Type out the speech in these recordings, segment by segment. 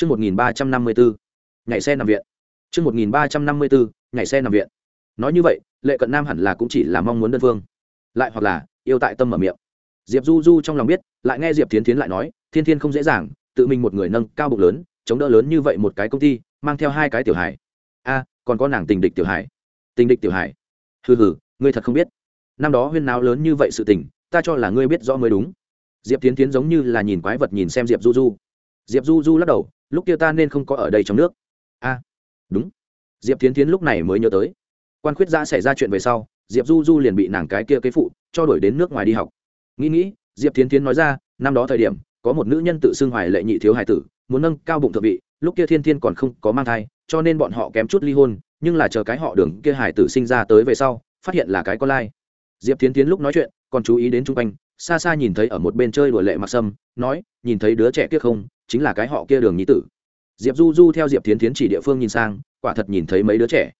Chương 1354. Nhảy xe nằm viện. Chương 1354. Nhảy xe nằm viện. Nói như vậy, Lệ Cận Nam hẳn là cũng chỉ là mong muốn đơn phương, lại hoặc là yêu tại tâm mở miệng. Diệp Du Du trong lòng biết, lại nghe Diệp Thiến Thiến lại nói, Thiên Thiên không dễ dàng, tự mình một người nâng cao bụng lớn, chống đỡ lớn như vậy một cái công ty, mang theo hai cái tiểu hải. A, còn có nàng tình địch tiểu hải. Tình địch tiểu hải. Hừ hừ, ngươi thật không biết. Năm đó huyên náo lớn như vậy sự tình, ta cho là ngươi biết rõ mới đúng. Diệp Thiến Thiến giống như là nhìn quái vật nhìn xem Diệp Du Du. Diệp Du Du lắc đầu, lúc kia ta nên không có ở đây trong nước. A đúng. Diệp tiến tiến lúc này mới nhớ tới. Quan khuyết giã xảy ra chuyện về sau, diệp du du liền bị nàng cái kia kế phụ cho đổi đến nước ngoài đi học. Nghĩ nghĩ, diệp tiến tiến nói ra, năm đó thời điểm, có một nữ nhân tự xưng hoài lệ nhị thiếu hài tử, muốn nâng cao bụng thượng vị, lúc kia thiên thiên còn không có mang thai, cho nên bọn họ kém chút ly hôn, nhưng là chờ cái họ đường kia hài tử sinh ra tới về sau, phát hiện là cái con lai. Diệp tiến tiến lúc nói chuyện, còn chú ý đến chung quanh, xa xa nhìn thấy ở một bên chơi đùa lệ mặc sâm, nói, nhìn thấy đứa trẻ kia không? Chính là cái họ kia đường nhí tử. Diệp du du theo diệp tiến tiến chỉ địa phương nhìn sang, quả thật nhìn thấy mấy đứa trẻ.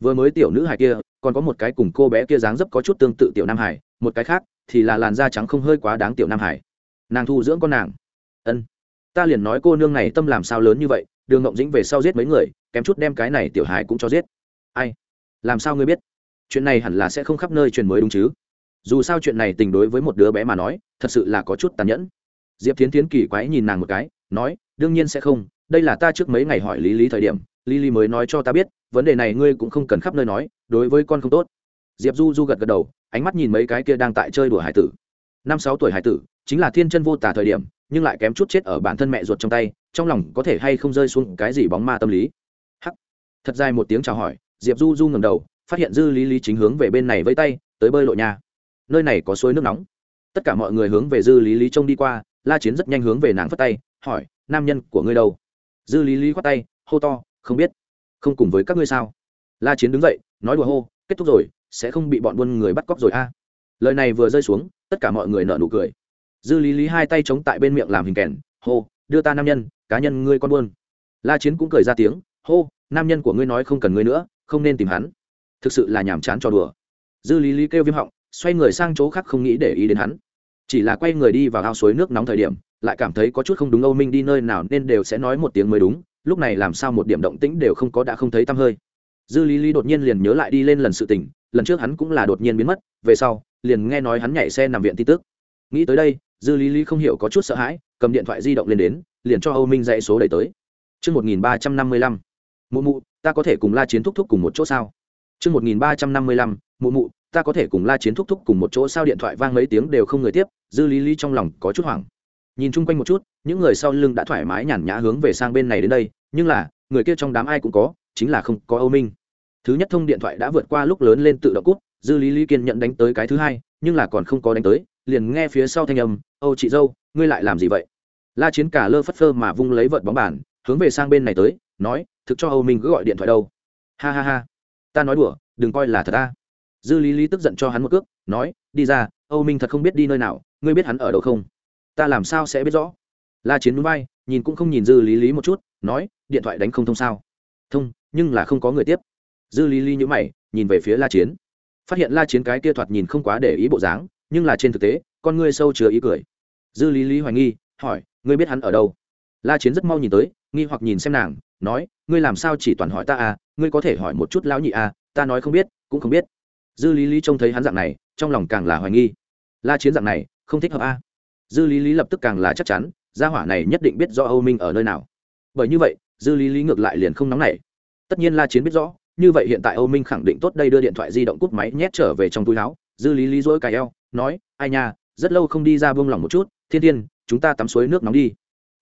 Vừa mới tiểu nữ hài kia, còn có một cái cùng cô bé kia dáng dấp có chút tương tự tiểu nam hải một cái khác thì là làn da trắng không hơi quá đáng tiểu nam hải nàng thu dưỡng con nàng. Ân, ta liền nói cô nương này tâm làm sao lớn như vậy, đường ngộng dĩnh về sau giết mấy người, kém chút đem cái này tiểu hải cũng cho giết. Ai? Làm sao ngươi biết? Chuyện này hẳn là sẽ không khắp nơi truyền mới đúng chứ? Dù sao chuyện này tình đối với một đứa bé mà nói, thật sự là có chút tàn nhẫn. Diệp tiến tiến kỳ quái nhìn nàng một cái nói, đương nhiên sẽ không, đây là ta trước mấy ngày hỏi lý lý thời điểm, lý lý mới nói cho ta biết, vấn đề này ngươi cũng không cần khắp nơi nói, đối với con không tốt. Diệp du du gật gật đầu, ánh mắt nhìn mấy cái kia đang tại chơi đùa hải tử. Năm sáu tuổi hải tử, chính là thiên chân vô tả thời điểm, nhưng lại kém chút chết ở bản thân mẹ ruột trong tay, trong lòng có thể hay không rơi xuống cái gì bóng ma tâm lý. Hắc. Thật dài một tiếng chào hỏi, diệp du du ngầm đầu, phát hiện dư lý lý chính hướng về bên này với tay, tới bơi lội nhà. Nơi này có suối nước nóng. Tất cả mọi người hướng về dư lý lý trông đi qua, la chiến rất nhanh hướng về nàng phất tay hỏi, nam nhân của ngươi đâu? Dư lý lý khoát tay, hô to, không biết. Không cùng với các ngươi sao? La chiến đứng dậy, nói đùa hô, kết thúc rồi, sẽ không bị bọn buôn người bắt cóc rồi a. Lời này vừa rơi xuống, tất cả mọi người nợ nụ cười. Dư lý lý hai tay chống tại bên miệng làm hình kèn, hô, đưa ta nam nhân, cá nhân ngươi con buôn. La chiến cũng cười ra tiếng, hô, nam nhân của ngươi nói không cần ngươi nữa, không nên tìm hắn. Thực sự là nhàm chán cho đùa. Dư lý lý kêu viêm họng, xoay người sang chỗ khác không nghĩ để ý đến hắn. Chỉ là quay người đi vào ao suối nước nóng thời điểm lại cảm thấy có chút không đúng âu minh đi nơi nào nên đều sẽ nói một tiếng mới đúng lúc này làm sao một điểm động tĩnh đều không có đã không thấy tăm hơi. Dư lý lý đột nhiên liền nhớ lại đi lên lần sự tình lần trước hắn cũng là đột nhiên biến mất về sau liền nghe nói hắn nhảy xe nằm viện tin tức. Nghĩ tới đây dư lý lý không hiểu có chút sợ hãi cầm điện thoại di động lên đến liền cho âu minh dãy số đẩy tới. Trước 1355, mụ mụ, ta có thể cùng la chiến thúc thúc cùng một chỗ sao? Trước 1355, mụ mụ, ta có thể cùng la chiến thúc thúc cùng một chỗ sao? Điện thoại vang mấy tiếng đều không người tiếp, dư lý lý trong lòng có chút hoảng nhìn chung quanh một chút, những người sau lưng đã thoải mái nhàn nhã hướng về sang bên này đến đây, nhưng là, người kia trong đám ai cũng có, chính là không có âu minh. Thứ nhất thông điện thoại đã vượt qua lúc lớn lên tự động cút dư lý lý kiên nhận đánh tới cái thứ hai, nhưng là còn không có đánh tới, liền nghe phía sau thanh âm, âu chị dâu, ngươi lại làm gì vậy? La chiến cả lơ phất phơ mà vung lấy vợt bóng bàn, hướng về sang bên này tới, nói, thực cho âu minh cứ gọi điện thoại đâu. Ha ha ha, ta nói đùa, đừng coi là thật ta dư lý lý tức giận cho hắn một cước, nói, đi ra, âu minh thật không biết đi nơi nào, ngươi biết hắn ở đâu không? Ta làm sao sẽ biết rõ? La chiến núi bay, nhìn cũng không nhìn dư lý lý một chút, nói, điện thoại đánh không thông sao? Thông, nhưng là không có người tiếp. Dư lý lý nhữ mày, nhìn về phía la chiến. Phát hiện la chiến cái kia thoạt nhìn không quá để ý bộ dáng, nhưng là trên thực tế, con ngươi sâu chứa ý cười. Dư lý lý hoài nghi, hỏi, ngươi biết hắn ở đâu? La chiến rất mau nhìn tới, nghi hoặc nhìn xem nàng, nói, ngươi làm sao chỉ toàn hỏi ta à ngươi có thể hỏi một chút lão nhị à ta nói không biết, cũng không biết. Dư lý lý trông thấy hắn dạng này, trong lòng càng là hoài nghi. La chiến dạng này, không thích hợp à dư lý lý lập tức càng là chắc chắn, gia hỏa này nhất định biết rõ âu minh ở nơi nào. Bởi như vậy, dư lý lý ngược lại liền không nóng nảy. Tất nhiên la chiến biết rõ, như vậy hiện tại âu minh khẳng định tốt đây đưa điện thoại di động cút máy nhét trở về trong túi áo. Dư lý lý dỗi cài eo, nói, ai nha, rất lâu không đi ra buông lỏng một chút, thiên thiên, chúng ta tắm suối nước nóng đi.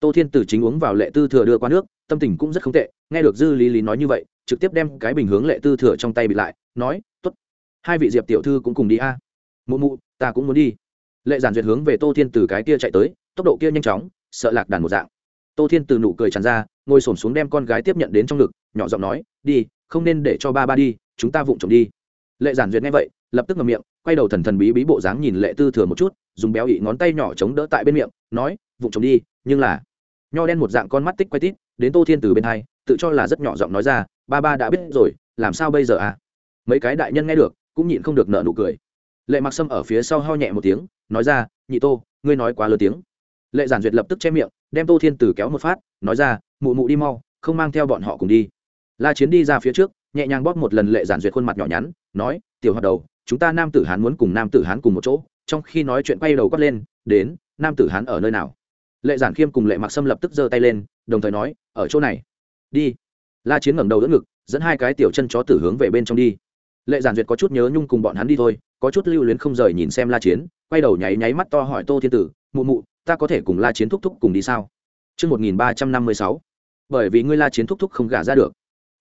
Tô thiên Từ chính uống vào lệ tư thừa đưa qua nước, tâm tình cũng rất không tệ. Nghe được dư lý lý nói như vậy, trực tiếp đem cái bình hướng lệ tư thừa trong tay bị lại, nói t ố t hai vị diệp tiểu thư cũng cùng đi a. Mụ mụ, ta cũng muốn đi lệ giản duyệt hướng về tô thiên từ cái kia chạy tới, tốc độ kia nhanh chóng, sợ lạc đàn một dạng. Tô thiên từ nụ cười tràn ra, ngồi s ổ m xuống đem con gái tiếp nhận đến trong ngực, nhỏ giọng nói, đi, không nên để cho ba ba đi, chúng ta vụng trộm đi. Lệ giản duyệt nghe vậy, lập tức ngầm miệng, quay đầu thần thần bí bí bộ dáng nhìn lệ tư thừa một chút, dùng béo ị ngón tay nhỏ chống đỡ tại bên miệng, nói, vụng trộm đi, nhưng là nho đen một dạng con mắt tích quay tít, đến tô thiên từ bên hai, tự cho là rất nhỏ giọng nói ra, ba ba đã biết rồi, làm sao bây giờ à? Mấy cái đại nhân nghe được, cũng nhịn không được nợ nụ cười lệ mặc sâm ở phía sau ho nhẹ một tiếng, nói ra, nhị tô, ngươi nói quá lớn tiếng. Lệ giản duyệt lập tức che miệng, đem tô thiên tử kéo một phát, nói ra, mụ mụ đi mau, không mang theo bọn họ cùng đi. La chiến đi ra phía trước, nhẹ nhàng bóp một lần lệ giản duyệt khuôn mặt nhỏ nhắn, nói, tiểu hoạt đầu, chúng ta nam tử hán muốn cùng nam tử hán cùng một chỗ, trong khi nói chuyện quay đầu quát lên, đến, nam tử hán ở nơi nào? Lệ giản khiêm cùng lệ mặc sâm lập tức giơ tay lên, đồng thời nói, ở chỗ này. Đi. La chiến ngẩng đầu đỡ ngực, dẫn hai cái tiểu chân chó tử hướng về bên trong đi. Lệ giản duyệt có chút nhớ nhung cùng bọn hắn đi thôi có chút lưu luyến không rời nhìn xem la chiến quay đầu nháy nháy mắt to hỏi tô thiên tử mụ mụ ta có thể cùng la chiến thúc thúc cùng đi sao Trước 1356, bởi vì ngươi la chiến thúc thúc không gả ra được.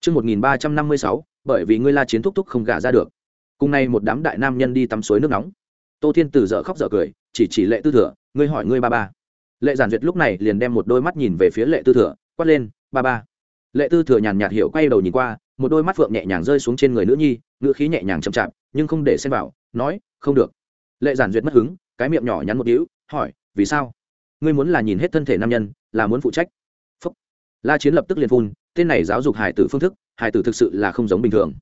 Trước 1356, bởi vì ngươi la chiến thúc thúc không gả ra được. Cùng nay một đám đại nam nhân đi tắm suối nước nóng. Tô Thiên Tử dở khóc dở cười, chỉ chỉ Lệ Tư Thừa, ngươi hỏi ngươi ba ba. Lệ Giản Duyệt lúc này liền đem một đôi mắt nhìn về phía Lệ Tư Thừa, quát lên, ba ba. Lệ Tư Thừa nhàn nhạt hiểu quay đầu nhìn qua, một đôi mắt phượng nhẹ nhàng rơi xuống trên người nữ nhi, ngữ khí nhẹ nhàng chậm chạp, nhưng không để xen vào, nói, không được. Lệ Giản Duyệt mất hứng, cái miệng nhỏ nhắn một điếu, hỏi, vì sao? Ngươi muốn là nhìn hết thân thể nam nhân, là muốn phụ trách. Phúc. La Chiến lập tức liền phun, tên này giáo dục hải tử phương thức, hải tử thực sự là không giống bình thường.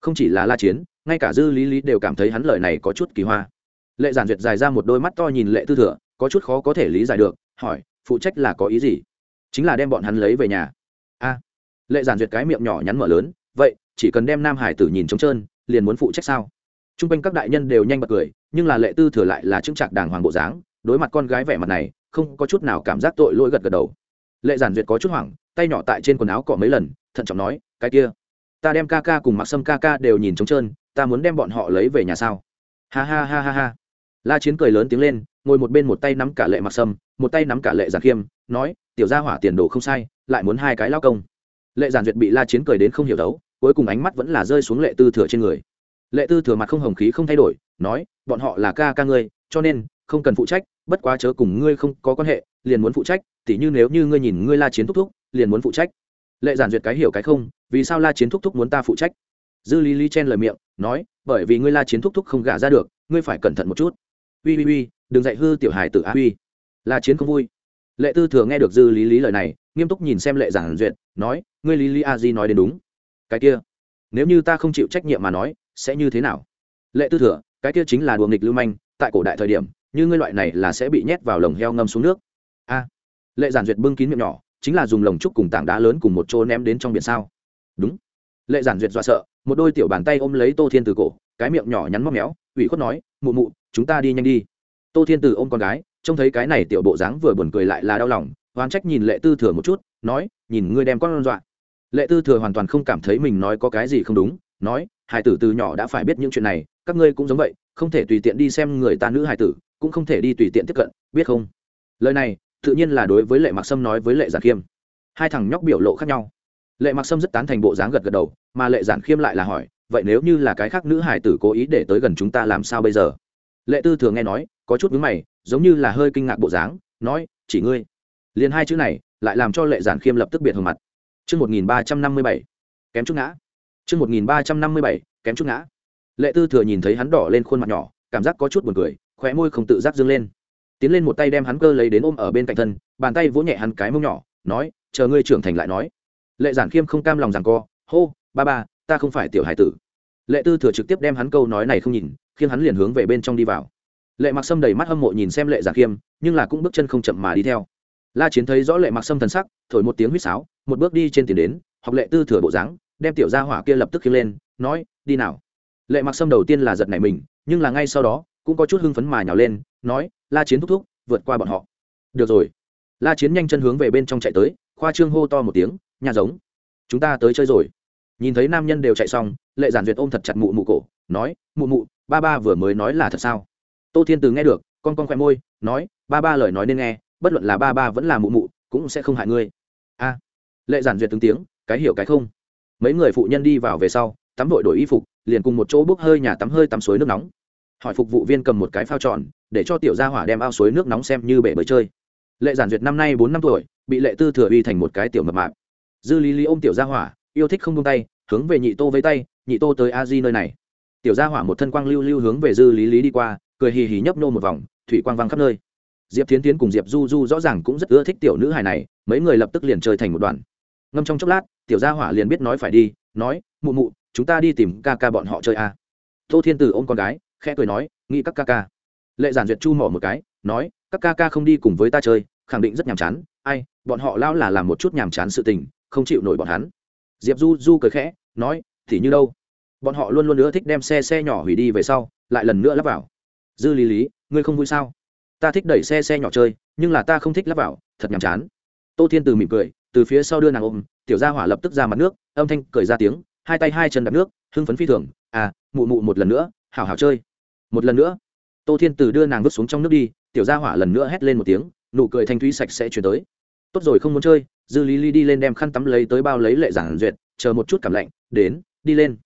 Không chỉ là La Chiến, ngay cả Dư Lý Lý đều cảm thấy hắn lời này có chút kỳ hoa. Lệ Giản Duyệt dài ra một đôi mắt to nhìn Lệ Tư Thừa, có chút khó có thể lý giải được, hỏi, phụ trách là có ý gì? Chính là đem bọn hắn lấy về nhà. A. Lệ Giản Duyệt cái miệng nhỏ nhắn mở lớn, vậy, chỉ cần đem Nam Hải tử nhìn trống trơn, liền muốn phụ trách sao? Trung quanh các đại nhân đều nhanh bật cười, nhưng là Lệ Tư Thừa lại là chững chạc đàng hoàng bộ dáng, đối mặt con gái vẻ mặt này, không có chút nào cảm giác tội lỗi gật gật đầu. Lệ giản duyệt có chút hoảng tay nhỏ tại trên quần áo cọ mấy lần thận trọng nói cái kia ta đem ca ca cùng mặc sâm ca ca đều nhìn trống trơn ta muốn đem bọn họ lấy về nhà sao? Ha ha ha ha ha. La chiến cười lớn tiếng lên ngồi một bên một tay nắm cả lệ mặc sâm một tay nắm cả lệ giản khiêm nói tiểu gia hỏa tiền đồ không sai lại muốn hai cái lao công. Lệ giản duyệt bị la chiến cười đến không hiểu đấu cuối cùng ánh mắt vẫn là rơi xuống lệ tư thừa trên người lệ tư thừa mặt không hồng khí không thay đổi, nói, bọn họ là ca ca ngươi, cho nên không cần phụ trách, bất quá chớ cùng ngươi không có quan hệ, liền muốn phụ trách, tỉ như nếu như ngươi nhìn ngươi la chiến thúc thúc, liền muốn phụ trách. Lệ giản duyệt cái hiểu cái không, vì sao la chiến thúc thúc muốn ta phụ trách? Dư lý lý chen lời miệng, nói, bởi vì ngươi la chiến thúc thúc không gả ra được, ngươi phải cẩn thận một chút. Ui ui ui đừng dạy hư tiểu hài tử á uy. La chiến không vui. Lệ tư thừa nghe được dư lý lý lời này, nghiêm túc nhìn xem lệ giản duyệt, nói, ngươi lý lý a di nói đến đúng. Cái kia, nếu như ta không chịu trách nhiệm mà nói sẽ như thế nào? Lệ tư thừa, cái kia chính là đùa nghịch lưu manh, tại cổ đại thời điểm, như ngươi loại này là sẽ bị nhét vào lồng heo ngâm xuống nước. A. Lệ giản duyệt bưng kín miệng nhỏ, chính là dùng lồng trúc cùng tảng đá lớn cùng một chỗ ném đến trong biển sao? Đúng. Lệ giản duyệt dọa sợ, một đôi tiểu bàn tay ôm lấy tô thiên từ cổ, cái miệng nhỏ nhắn móc méo, ủy khuất nói, mụ mụ, chúng ta đi nhanh đi. Tô thiên từ ôm con gái, trông thấy cái này tiểu bộ dáng vừa buồn cười lại là đau lòng, oán trách nhìn lệ tư thừa một chút, nói, nhìn ngươi đem con dọa. Lệ tư thừa hoàn toàn không cảm thấy mình nói có cái gì không đúng, nói hải tử từ nhỏ đã phải biết những chuyện này các ngươi cũng giống vậy không thể tùy tiện đi xem người ta nữ hải tử cũng không thể đi tùy tiện tiếp cận biết không? Lời này tự nhiên là đối với lệ mặc sâm nói với lệ giản khiêm. Hai thằng nhóc biểu lộ khác nhau. Lệ mặc sâm rất tán thành bộ dáng gật gật đầu mà lệ giản khiêm lại là hỏi vậy nếu như là cái khác nữ hải tử cố ý để tới gần chúng ta làm sao bây giờ? Lệ tư thường nghe nói có chút vướng mày giống như là hơi kinh ngạc bộ dáng nói chỉ ngươi. Liền hai chữ này lại làm cho lệ giản khiêm lập tức biệt hưởng mặt. Trước 1357, kém chút ngã. Trước 1357, kém chút ngã. Lệ Tư Thừa nhìn thấy hắn đỏ lên khuôn mặt nhỏ, cảm giác có chút buồn cười, khóe môi không tự giác dương lên. Tiến lên một tay đem hắn cơ lấy đến ôm ở bên cạnh thân bàn tay vỗ nhẹ hắn cái mông nhỏ nói chờ ngươi trưởng thành lại nói. Lệ giản khiêm không cam lòng rằng co hô ba ba ta không phải tiểu hải tử. Lệ tư thừa trực tiếp đem hắn câu nói này không nhìn khiến hắn liền hướng về bên trong đi vào. Lệ mặc sâm đầy mắt hâm mộ nhìn xem lệ giản khiêm nhưng là cũng bước chân không chậm mà đi theo. La chiến thấy rõ lệ mặc sâm thần sắc thổi một tiếng huýt sáo một bước đi trên tiền đến học lệ tư thừa bộ dáng đem tiểu gia hỏa kia lập tức khiêng lên, nói, đi nào. Lệ mặc sâm đầu tiên là giật nảy mình, nhưng là ngay sau đó, cũng có chút hưng phấn mà nhào lên, nói, la chiến thúc thúc, vượt qua bọn họ. Được rồi. La chiến nhanh chân hướng về bên trong chạy tới, khoa trương hô to một tiếng, nhà giống, chúng ta tới chơi rồi. Nhìn thấy nam nhân đều chạy xong, lệ giản duyệt ôm thật chặt mụ mụ cổ, nói, mụ mụ, ba ba vừa mới nói là thật sao? Tô thiên từ nghe được, con con khoe môi, nói, ba ba lời nói nên nghe, bất luận là ba ba vẫn là mụ mụ, cũng sẽ không hại ngươi. A. Lệ giản duyệt từng tiếng, cái hiểu cái không? Mấy người phụ nhân đi vào về sau, tắm vội đổi y phục, liền cùng một chỗ bốc hơi nhà tắm hơi tắm suối nước nóng. Hỏi phục vụ viên cầm một cái phao tròn, để cho tiểu gia hỏa đem ao suối nước nóng xem như bể bơi chơi. Lệ giản duyệt năm nay bốn năm tuổi, bị lệ tư thừa uy thành một cái tiểu mập mạp. Dư lý lý ôm tiểu gia hỏa, yêu thích không buông tay, hướng về nhị tô với tay, nhị tô tới a di nơi này. Tiểu gia hỏa một thân quang lưu lưu hướng về dư lý lý đi qua, cười hì hì nhấp nô một vòng, thủy quang văng khắp nơi. Diệp tiến tiến cùng diệp du du rõ ràng cũng rất ưa thích tiểu nữ hài này, mấy người lập tức liền chơi thành một đoàn ngâm trong chốc lát, tiểu gia hỏa liền biết nói phải đi, nói, mụ mụ, chúng ta đi tìm ca ca bọn họ chơi à? tô thiên tử ôm con gái, khẽ cười nói, nghĩ các ca ca. Lệ giản duyệt chu mỏ một cái, nói, các ca ca không đi cùng với ta chơi, khẳng định rất nhàm chán, ai, bọn họ lao là làm một chút nhàm chán sự tình, không chịu nổi bọn hắn. Diệp du du cười khẽ, nói, thì như đâu? Bọn họ luôn luôn nữa thích đem xe xe nhỏ hủy đi về sau, lại lần nữa lắp vào. Dư lý lý, ngươi không vui sao? Ta thích đẩy xe xe nhỏ chơi, nhưng là ta không thích lắp vào, thật nhàm chán. Tô thiên từ mỉm cười từ phía sau đưa nàng ôm, tiểu gia hỏa lập tức ra mặt nước, âm thanh cười ra tiếng, hai tay hai chân đạp nước, hưng phấn phi thường à mụ mụ một lần nữa, hảo hảo chơi. Một lần nữa? Tô thiên từ đưa nàng vứt xuống trong nước đi, tiểu gia hỏa lần nữa hét lên một tiếng, nụ cười thanh thúy sạch sẽ chuyển tới. Tốt rồi, không muốn chơi. Dư lý lý đi lên đem khăn tắm lấy tới bao lấy lệ giản duyệt, chờ một chút cảm lạnh, đến, đi lên.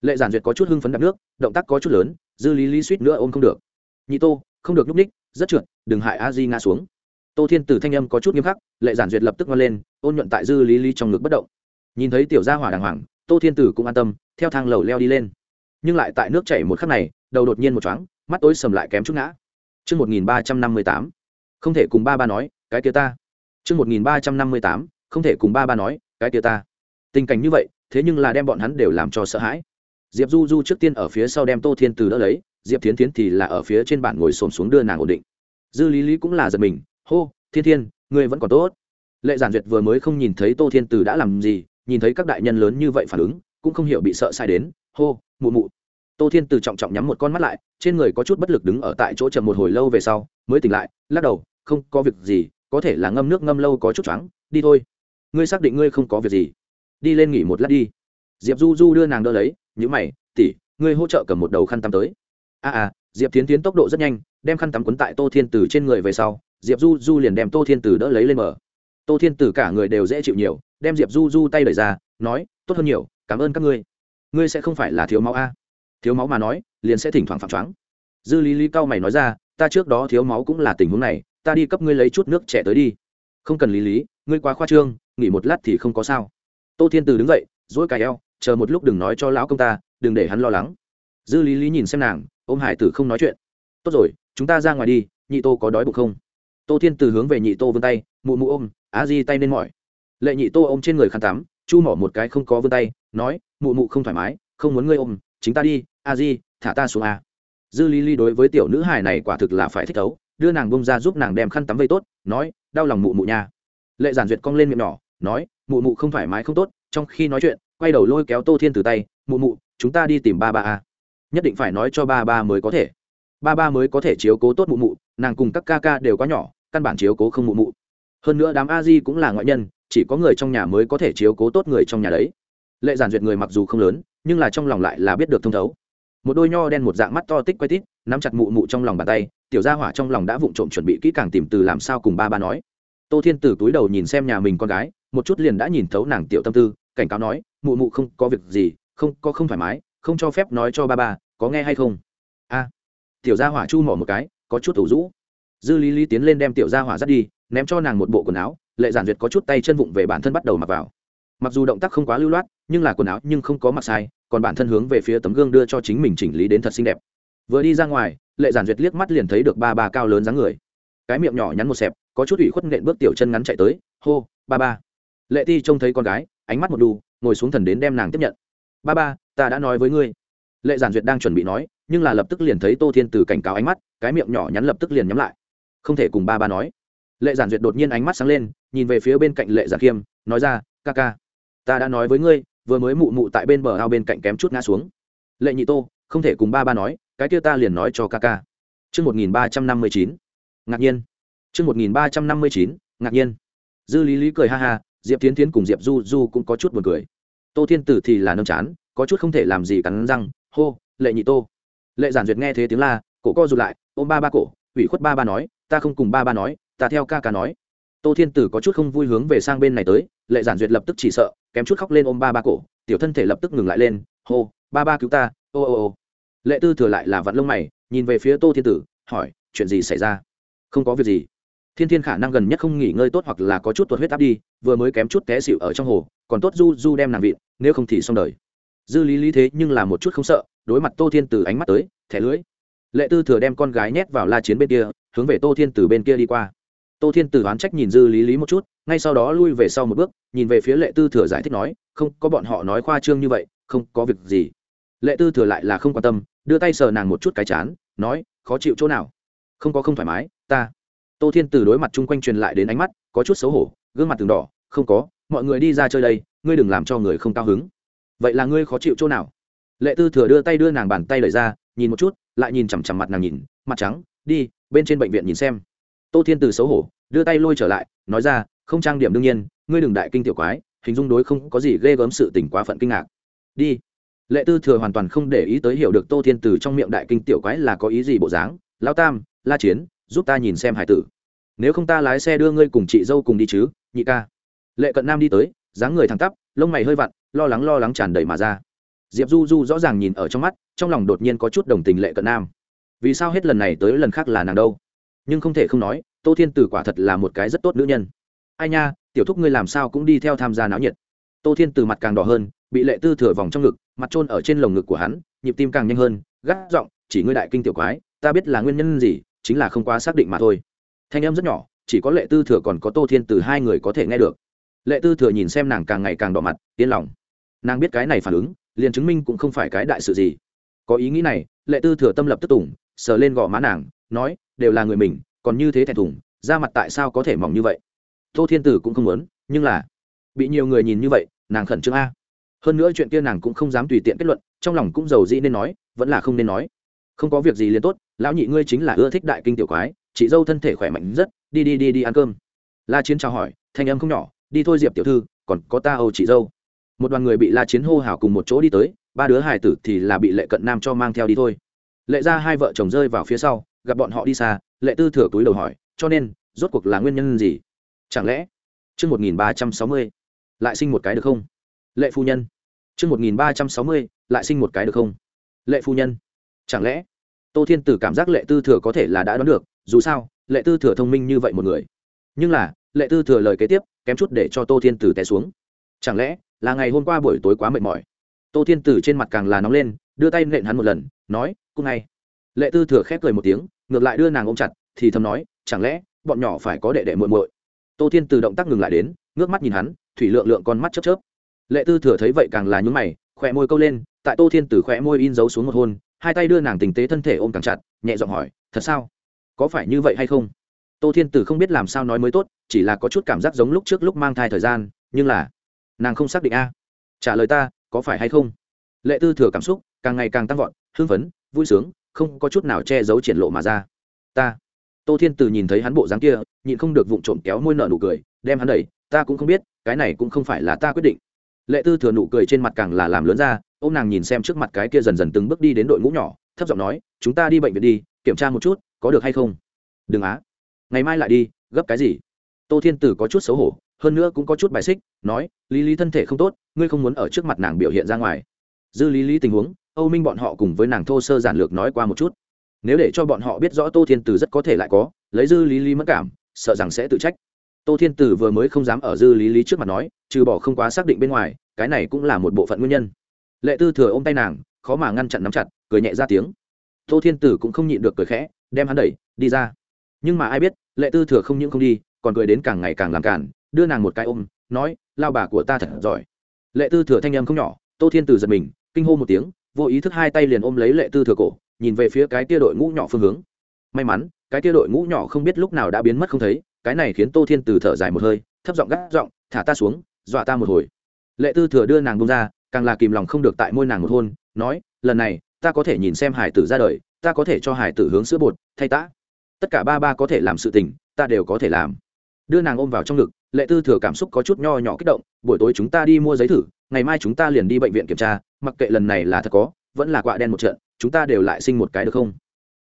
Lệ giản duyệt có chút hưng phấn đạp nước, động tác có chút lớn, dư lý lý suýt nữa ôm không được. Nhị tô, không được núp ních, rất trượt, đừng hại a di ngã xuống tô thiên tử thanh âm có chút nghiêm khắc lệ giản duyệt lập tức ngăn lên ôn nhuận tại dư lý lý trong ngực bất động nhìn thấy tiểu gia hỏa đàng hoàng tô thiên tử cũng an tâm theo thang lầu leo đi lên nhưng lại tại nước chảy một khắc này đầu đột nhiên một chóng mắt tối sầm lại kém chút ngã Trương một nghìn ba trăm năm mươi tám, không thể cùng ba ba nói, cái kia ta. Trương một nghìn ba trăm năm mươi tám, không thể cùng ba ba nói, cái kia ta. Tình cảnh như vậy, thế nhưng là đem bọn hắn đều làm cho sợ hãi. Diệp Du Du trước tiên ở phía sau đem Tô Thiên Từ đỡ lấy, Diệp Thiến Thiến thì là ở phía trên bàn ngồi xổm xuống đưa nàng ổn định. Dư Lý Lý cũng là giật mình, hô, Thiên Thiên, ngươi vẫn còn tốt. Lệ Giản Duyệt vừa mới không nhìn thấy Tô Thiên Từ đã làm gì, nhìn thấy các đại nhân lớn như vậy phản ứng, cũng không hiểu bị sợ sai đến, hô, mụ mụ. Tô thiên từ trọng trọng nhắm một con mắt lại trên người có chút bất lực đứng ở tại chỗ chậm một hồi lâu về sau mới tỉnh lại lắc đầu không có việc gì có thể là ngâm nước ngâm lâu có chút choáng đi thôi. Ngươi xác định ngươi không có việc gì. Đi lên nghỉ một lát đi. Diệp du du đưa nàng đỡ lấy nhữ mày tỉ ngươi hỗ trợ cầm một đầu khăn tắm tới. A à, à diệp tiến tiến tốc độ rất nhanh đem khăn tắm quấn tại tô thiên từ trên người về sau diệp du du liền đem tô thiên Tử đỡ lấy lên mở tô thiên Tử cả người đều dễ chịu nhiều, đem diệp du du tay đẩy ra, nói, tốt hơn nhiều, cảm ơn các ngươi. Ngươi sẽ không phải là thiếu máu a. Thiếu máu mà nói, liền sẽ thỉnh thoảng phạm choáng. Dư lý lý cao mày nói ra, ta trước đó thiếu máu cũng là tình huống này, ta đi cấp ngươi lấy chút nước trẻ tới đi. Không cần lý lý, ngươi quá khoa trương, nghỉ một lát thì không có sao. Tô thiên từ đứng dậy dỗi cài eo, chờ một lúc đừng nói cho lão công ta, đừng để hắn lo lắng. Dư lý lý nhìn xem nàng, ôm hải tử không nói chuyện. Tốt rồi, chúng ta ra ngoài đi, nhị tô có đói bụng không? Tô thiên từ hướng về nhị tô vươn tay, mụ mụ ôm, á di tay nên mỏi. Lệ nhị tô ôm trên người khăn tắm, chu mỏ một cái không có vươn tay, nói, mụ mụ không thoải mái, không muốn ngươi ôm, chính ta đi a di, thả ta xuống a. Dư lý lý đối với tiểu nữ hài này quả thực là phải thích thấu, đưa nàng bông ra giúp nàng đem khăn tắm vây tốt, nói, đau lòng mụ mụ nha. Lệ giản duyệt cong lên miệng nhỏ, nói, mụ mụ không thoải mái không tốt, trong khi nói chuyện, quay đầu lôi kéo tô thiên từ tay, mụ mụ, chúng ta đi tìm ba ba a. Nhất định phải nói cho ba ba mới có thể. Ba ba mới có thể chiếu cố tốt mụ mụ, nàng cùng các ca ca đều quá nhỏ căn bản chiếu cố không mụ mụ. Hơn nữa đám a di cũng là ngoại nhân, chỉ có người trong nhà mới có thể chiếu cố tốt người trong nhà đấy. Lệ giản duyệt người mặc dù không lớn, nhưng là trong lòng lại là biết được thông thấu. Một đôi nho đen một dạng mắt to tích quay tít, nắm chặt mụ mụ trong lòng bàn tay, tiểu gia hỏa trong lòng đã vụng trộm chuẩn bị kỹ càng tìm từ làm sao cùng ba ba nói. Tô thiên từ túi đầu nhìn xem nhà mình con gái, một chút liền đã nhìn thấu nàng tiểu tâm tư, cảnh cáo nói, mụ mụ không có việc gì, không, có không thoải mái, không cho phép nói cho ba ba, có nghe hay không? A. Tiểu gia hỏa chu mỏ một cái, có chút ủ rũ dư lý lý tiến lên đem tiểu gia hỏa dắt đi, ném cho nàng một bộ quần áo, lệ giản duyệt có chút tay chân vụng về bản thân bắt đầu mặc vào. Mặc dù động tác không quá lưu loát, nhưng là quần áo nhưng không có mặc sai, còn bản thân hướng về phía tấm gương đưa cho chính mình chỉnh lý đến thật xinh đẹp. Vừa đi ra ngoài, lệ giản duyệt liếc mắt liền thấy được ba ba cao lớn dáng người. Cái miệng nhỏ nhắn một xẹp, có chút ủy khuất nện bước tiểu chân ngắn chạy tới, hô, ba ba. Lệ ti trông thấy con gái, ánh mắt một đu ngồi xuống thần đến đem nàng tiếp nhận. Ba ba, ta đã nói với ngươi. Lệ giản duyệt đang chuẩn bị nói, nhưng là lập tức liền thấy tô thiên từ cảnh cáo ánh mắt, cái miệng nhỏ nhắn lập tức liền nhắm lại không thể cùng ba ba nói. Lệ giản duyệt đột nhiên ánh mắt sáng lên, nhìn về phía bên cạnh lệ giản khiêm nói ra, ca ca, ta đã nói với ngươi, vừa mới mụ mụ tại bên bờ ao bên cạnh kém chút ngã xuống. Lệ nhị tô, không thể cùng ba ba nói, cái kia ta liền nói cho ca ca. Chương một nghìn ba trăm năm mươi chín, ngạc nhiên. Chương một nghìn ba trăm năm mươi chín, ngạc nhiên. Dư lý lý cười ha ha, diệp tiến tiến cùng diệp du du cũng có chút buồn cười. Tô thiên tử thì là nâm chán, có chút không thể làm gì cắn răng, hô, lệ nhị tô. Lệ giản duyệt nghe thế tiếng la, cổ co rụt lại, ôm ba ba cổ, ủy khuất ba ba nói ta không cùng ba ba nói, ta theo ca ca nói. Tô thiên tử có chút không vui hướng về sang bên này tới, lệ giản duyệt lập tức chỉ sợ, kém chút khóc lên ôm ba ba cổ, tiểu thân thể lập tức ngừng lại lên, hô, ba ba cứu ta, ô ô ô. Lệ tư thừa lại là vặn lông mày, nhìn về phía tô thiên tử, hỏi, chuyện gì xảy ra? Không có việc gì. Thiên thiên khả năng gần nhất không nghỉ ngơi tốt hoặc là có chút tuột huyết áp đi, vừa mới kém chút té xịu ở trong hồ, còn tốt du du đem nàng vịn, nếu không thì xong đời. Dư lý lý thế nhưng là một chút không sợ, đối mặt tô thiên tử ánh mắt tới, thẻ lưới. lệ tư thừa đem con gái nhét vào la chiến bên kia hướng về tô thiên tử bên kia đi qua. Tô thiên tử oán trách nhìn dư lý lý một chút, ngay sau đó lui về sau một bước, nhìn về phía lệ tư thừa giải thích nói, không, có bọn họ nói khoa trương như vậy, không có việc gì. Lệ tư thừa lại là không quan tâm, đưa tay sờ nàng một chút cái chán, nói, khó chịu chỗ nào? Không có không thoải mái, ta. Tô thiên từ đối mặt chung quanh truyền lại đến ánh mắt, có chút xấu hổ, gương mặt từng đỏ, không có, mọi người đi ra chơi đây, ngươi đừng làm cho người không cao hứng. Vậy là ngươi khó chịu chỗ nào? Lệ tư thừa đưa tay đưa nàng bàn tay lời ra, nhìn một chút, lại nhìn chằm chằm mặt nàng nhìn, mặt trắng, đi bên trên bệnh viện nhìn xem. Tô thiên từ xấu hổ, đưa tay lôi trở lại, nói ra, không trang điểm đương nhiên, ngươi đừng đại kinh tiểu quái, hình dung đối không có gì ghê gớm sự tỉnh quá phận kinh ngạc. Đi. Lệ tư thừa hoàn toàn không để ý tới hiểu được tô thiên từ trong miệng đại kinh tiểu quái là có ý gì bộ dáng. Lao tam, la chiến, giúp ta nhìn xem hải tử. Nếu không ta lái xe đưa ngươi cùng chị dâu cùng đi chứ, nhị ca. Lệ cận nam đi tới, dáng người thẳng tắp, lông mày hơi vặn, lo lắng lo lắng tràn đầy mà ra. Diệp du du rõ ràng nhìn ở trong mắt, trong lòng đột nhiên có chút đồng tình lệ cận nam vì sao hết lần này tới lần khác là nàng đâu? Nhưng không thể không nói, tô thiên từ quả thật là một cái rất tốt nữ nhân. Ai nha, tiểu thúc ngươi làm sao cũng đi theo tham gia náo nhiệt. Tô thiên từ mặt càng đỏ hơn, bị lệ tư thừa vòng trong ngực, mặt trôn ở trên lồng ngực của hắn, nhịp tim càng nhanh hơn, gắt giọng, chỉ ngươi đại kinh tiểu quái, ta biết là nguyên nhân gì, chính là không quá xác định mà thôi. Thanh em rất nhỏ, chỉ có lệ tư thừa còn có tô thiên từ hai người có thể nghe được. Lệ tư thừa nhìn xem nàng càng ngày càng đỏ mặt, yên lòng. Nàng biết cái này phản ứng, liền chứng minh cũng không phải cái đại sự gì. Có ý nghĩ này, lệ tư thừa tâm lập tức tủng sờ lên gò má nàng, nói, đều là người mình, còn như thế thẹn thùng, da mặt tại sao có thể mỏng như vậy? Tô thiên tử cũng không muốn, nhưng là bị nhiều người nhìn như vậy, nàng khẩn trương a. Hơn nữa chuyện kia nàng cũng không dám tùy tiện kết luận, trong lòng cũng giàu dĩ nên nói, vẫn là không nên nói. Không có việc gì liền tốt, lão nhị ngươi chính là ưa thích đại kinh tiểu quái, chị dâu thân thể khỏe mạnh rất, đi đi đi đi ăn cơm. La chiến chào hỏi, thanh âm không nhỏ, đi thôi diệp tiểu thư, còn có ta âu chị dâu. Một đoàn người bị la chiến hô hào cùng một chỗ đi tới, ba đứa hải tử thì là bị lệ cận nam cho mang theo đi thôi lệ ra hai vợ chồng rơi vào phía sau, gặp bọn họ đi xa, lệ tư thừa túi đầu hỏi, cho nên, rốt cuộc là nguyên nhân gì? Chẳng lẽ, chương một nghìn ba trăm sáu mươi, lại sinh một cái được không? Lệ phu nhân, chương một nghìn ba trăm sáu mươi, lại sinh một cái được không? Lệ phu nhân, chẳng lẽ, tô thiên tử cảm giác lệ tư thừa có thể là đã đoán được, dù sao, lệ tư thừa thông minh như vậy một người. Nhưng là, lệ tư thừa lời kế tiếp, kém chút để cho tô thiên tử té xuống. Chẳng lẽ, là ngày hôm qua buổi tối quá mệt mỏi? Tô thiên tử trên mặt càng là nóng lên, đưa tay nện hắn một lần, nói cùng ngay. Lệ tư thừa khép cười một tiếng, ngược lại đưa nàng ôm chặt, thì thầm nói, chẳng lẽ bọn nhỏ phải có đệ đệ muội muội? Tô thiên từ động tác ngừng lại đến, ngước mắt nhìn hắn, thủy lượng lượng con mắt chớp chớp. Lệ tư thừa thấy vậy càng là nhún mày, khỏe môi câu lên, tại tô thiên từ khỏe môi in dấu xuống một hôn, hai tay đưa nàng tình tế thân thể ôm càng chặt, nhẹ giọng hỏi, thật sao? Có phải như vậy hay không? Tô thiên từ không biết làm sao nói mới tốt, chỉ là có chút cảm giác giống lúc trước lúc mang thai thời gian, nhưng là nàng không xác định a. Trả lời ta, có phải hay không? Lệ tư thừa cảm xúc càng ngày càng tăng vọt, hưng phấn vui sướng, không có chút nào che giấu triển lộ mà ra. Ta, tô thiên từ nhìn thấy hắn bộ dáng kia, nhịn không được vụng trộm kéo môi nợ nụ cười, đem hắn đẩy, ta cũng không biết, cái này cũng không phải là ta quyết định. Lệ tư thừa nụ cười trên mặt càng là làm lớn ra ô m nàng nhìn xem trước mặt cái kia dần dần từng bước đi đến đội ngũ nhỏ, thấp giọng nói, chúng ta đi bệnh viện đi, kiểm tra một chút, có được hay không? Đừng á, ngày mai lại đi, gấp cái gì? Tô thiên tử có chút xấu hổ, hơn nữa cũng có chút bài xích, nói, lý lý thân thể không tốt, ngươi không muốn ở trước mặt nàng biểu hiện ra ngoài. Dư lý lý tình huống âu minh bọn họ cùng với nàng thô sơ giản lược nói qua một chút. Nếu để cho bọn họ biết rõ tô thiên tử rất có thể lại có, lấy dư lý lý mất cảm, sợ rằng sẽ tự trách. Tô thiên tử vừa mới không dám ở dư lý lý trước mặt nói, trừ bỏ không quá xác định bên ngoài, cái này cũng là một bộ phận nguyên nhân. Lệ tư thừa ôm tay nàng, khó mà ngăn chặn nắm chặt, cười nhẹ ra tiếng. Tô thiên tử cũng không nhịn được cười khẽ, đem hắn đẩy, đi ra. Nhưng mà ai biết, lệ tư thừa không những không đi, còn cười đến càng ngày càng làm cản đưa nàng một cái ôm, nói, lao bà của ta thật giỏi. Lệ tư thừa thanh âm không nhỏ, tô thiên tử giật mình, kinh hô một tiếng vô ý thức hai tay liền ôm lấy lệ tư thừa cổ, nhìn về phía cái tia đội ngũ nhỏ phương hướng. May mắn, cái tia đội ngũ nhỏ không biết lúc nào đã biến mất không thấy, cái này khiến tô thiên từ thở dài một hơi, thấp giọng gắt giọng, thả ta xuống, dọa ta một hồi. Lệ tư thừa đưa nàng bông ra, càng là kìm lòng không được tại môi nàng một hôn, nói, lần này, ta có thể nhìn xem hải tử ra đời, ta có thể cho hải tử hướng sữa bột, thay tã tất cả ba ba có thể làm sự tình, ta đều có thể làm. Đưa nàng ôm vào trong ngực, lệ tư thừa cảm xúc có chút nho nhỏ kích động, buổi tối chúng ta đi mua giấy thử ngày mai chúng ta liền đi bệnh viện kiểm tra, mặc kệ lần này là thật có, vẫn là quạ đen một trận, chúng ta đều lại sinh một cái được không?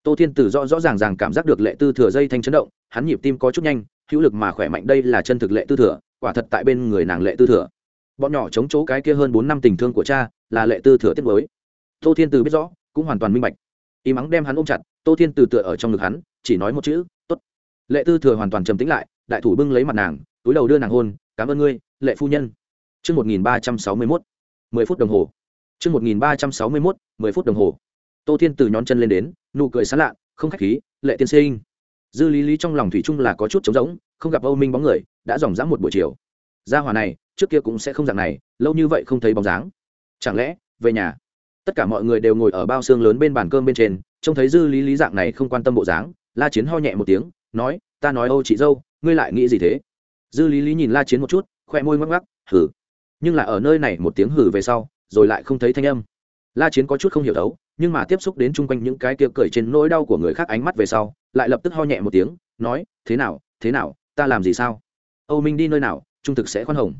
Tô thiên tử rõ rõ ràng ràng cảm giác được lệ tư thừa dây thanh chấn động, hắn nhịp tim có chút nhanh, hữu lực mà khỏe mạnh đây là chân thực lệ tư thừa, quả thật tại bên người nàng lệ tư thừa. Bọn nhỏ chống chỗ cái kia hơn bốn năm tình thương của cha, là lệ tư thừa tiết mới. Tô thiên tử biết rõ, cũng hoàn toàn minh bạch. Y mắng đem hắn ôm chặt, tô thiên tử tựa ở trong ngực hắn, chỉ nói một chữ t ố t lệ tư thừa hoàn toàn trầm tĩnh lại, đại thủ bưng lấy mặt nàng, túi đầu đưa nàng hôn, cảm ơn ngươi, lệ phu nhân. Chương 1361, 10 phút đồng hồ. Chương 1361, 10 phút đồng hồ. Tô Thiên Từ nhón chân lên đến, nụ cười sáng lạ, không khách khí, lệ tiên sinh. Dư Lý Lý trong lòng thủy chung là có chút trống rỗng, không gặp Âu Minh bóng người, đã dòng dã một buổi chiều. Gia hỏa này, trước kia cũng sẽ không dạng này, lâu như vậy không thấy bóng dáng. Chẳng lẽ, về nhà? Tất cả mọi người đều ngồi ở bao xương lớn bên bàn cơm bên trên, trông thấy Dư Lý Lý dạng này không quan tâm bộ dáng, La Chiến ho nhẹ một tiếng, nói, "Ta nói Âu chị dâu, ngươi lại nghĩ gì thế?" dư lý lý nhìn la chiến một chút khóe môi ngắc ngắc, hử nhưng là ở nơi này một tiếng hử về sau, rồi lại không thấy thanh âm. La chiến có chút không hiểu đấu, nhưng mà tiếp xúc đến chung quanh những cái kia cười trên nỗi đau của người khác ánh mắt về sau, lại lập tức ho nhẹ một tiếng, nói, thế nào thế nào, ta làm gì sao? Âu minh đi nơi nào, trung thực sẽ khoan hồng.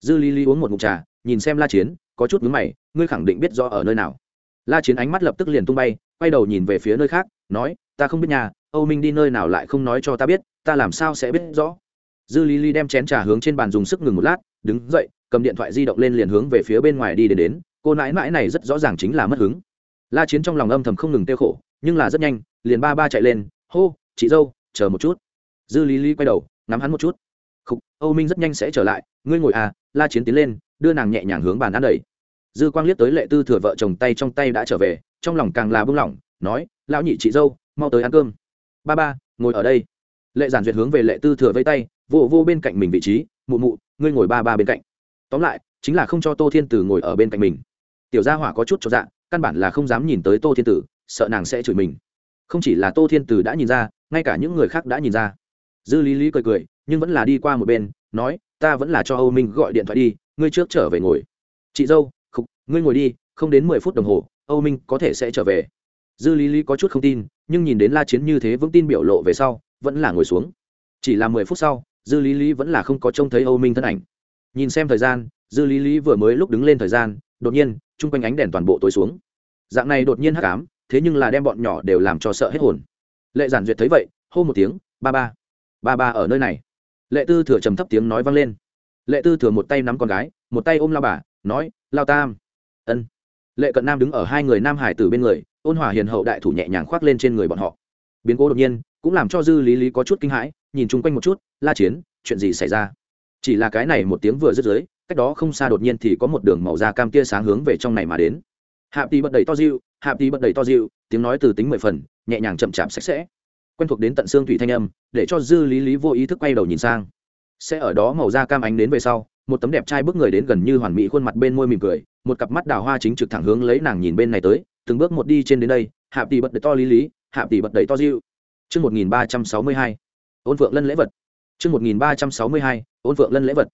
Dư lý lý uống một mục trà, nhìn xem la chiến, có chút mướn mày, ngươi khẳng định biết rõ ở nơi nào? La chiến ánh mắt lập tức liền tung bay, quay đầu nhìn về phía nơi khác, nói, ta không biết nhà, âu minh đi nơi nào lại không nói cho ta biết, ta làm sao sẽ biết rõ? Dư lý lý đem chén trà hướng trên bàn dùng sức ngừng một lát, đứng dậy cầm điện thoại di động lên liền hướng về phía bên ngoài đi đến đến cô nãi nãi này rất rõ ràng chính là mất hứng. La chiến trong lòng âm thầm không ngừng tiêu khổ nhưng là rất nhanh liền ba ba chạy lên hô chị dâu chờ một chút. Dư lý lý quay đầu ngắm hắn một chút. Khúc, âu minh rất nhanh sẽ trở lại ngươi ngồi à. La chiến tiến lên đưa nàng nhẹ nhàng hướng bàn ăn đầy dư quang liếc tới lệ tư thừa vợ chồng tay trong tay đã trở về trong lòng càng là bưng lỏng nói lão nhị chị dâu mau tới ăn cơm. Ba ba ngồi ở đây. Lệ giản duyệt hướng về lệ tư thừa vây tay vô vô bên cạnh mình vị trí mụ mụ ngươi ngồi ba ba bên cạnh tóm lại, chính là không cho tô thiên tử ngồi ở bên cạnh mình. Tiểu gia hỏa có chút cho dạ căn bản là không dám nhìn tới tô thiên tử, sợ nàng sẽ chửi mình. Không chỉ là tô thiên tử đã nhìn ra, ngay cả những người khác đã nhìn ra. Dư lý lý cười cười, nhưng vẫn là đi qua một bên, nói, ta vẫn là cho âu minh gọi điện thoại đi, ngươi trước trở về ngồi. Chị dâu, khục, ngươi ngồi đi, không đến mười phút đồng hồ, âu minh có thể sẽ trở về. Dư lý lý có chút không tin, nhưng nhìn đến la chiến như thế vững tin biểu lộ về sau, vẫn là ngồi xuống. Chỉ là mười phút sau, dư lý lý vẫn là không có trông thấy âu minh thân ảnh nhìn xem thời gian, dư lý lý vừa mới lúc đứng lên thời gian, đột nhiên, chung quanh ánh đèn toàn bộ tối xuống. Dạng này đột nhiên hắc ám, thế nhưng là đem bọn nhỏ đều làm cho sợ hết hồn. Lệ giản duyệt thấy vậy, hô một tiếng, ba ba ba ba ở nơi này. Lệ tư thừa trầm thấp tiếng nói vang lên. Lệ tư thừa một tay nắm con gái, một tay ôm lao bà, nói, lao tam. Ân. Lệ cận nam đứng ở hai người nam hải từ bên người, ôn hòa hiền hậu đại thủ nhẹ nhàng khoác lên trên người bọn họ. Biến cố đột nhiên, cũng làm cho dư lý lý có chút kinh hãi, nhìn chung quanh một chút, la chiến, chuyện gì xảy ra? Chỉ là cái này một tiếng vừa dứt dưới, cách đó không xa đột nhiên thì có một đường màu da cam tia sáng hướng về trong này mà đến hạ tì bật đầy to diệu hạ tì bật đầy to diệu tiếng nói từ tính mười phần, nhẹ nhàng chậm chạp sạch sẽ quen thuộc đến tận xương thủy thanh âm, để cho dư lý lý vô ý thức quay đầu nhìn sang sẽ ở đó màu da cam ánh đến về sau, một tấm đẹp trai bước người đến gần như hoàn mỹ khuôn mặt bên môi mỉm cười, một cặp mắt đào hoa chính trực thẳng hướng lấy nàng nhìn bên này tới, từng bước một đi trên đến đây hạ tỷ bật đầy to lý lý hạ tỷ bật đầy to diệu Chương 1362. Ôn vượng lân lễ vật. Chương 1362. Ôn phượng lân lễ vật.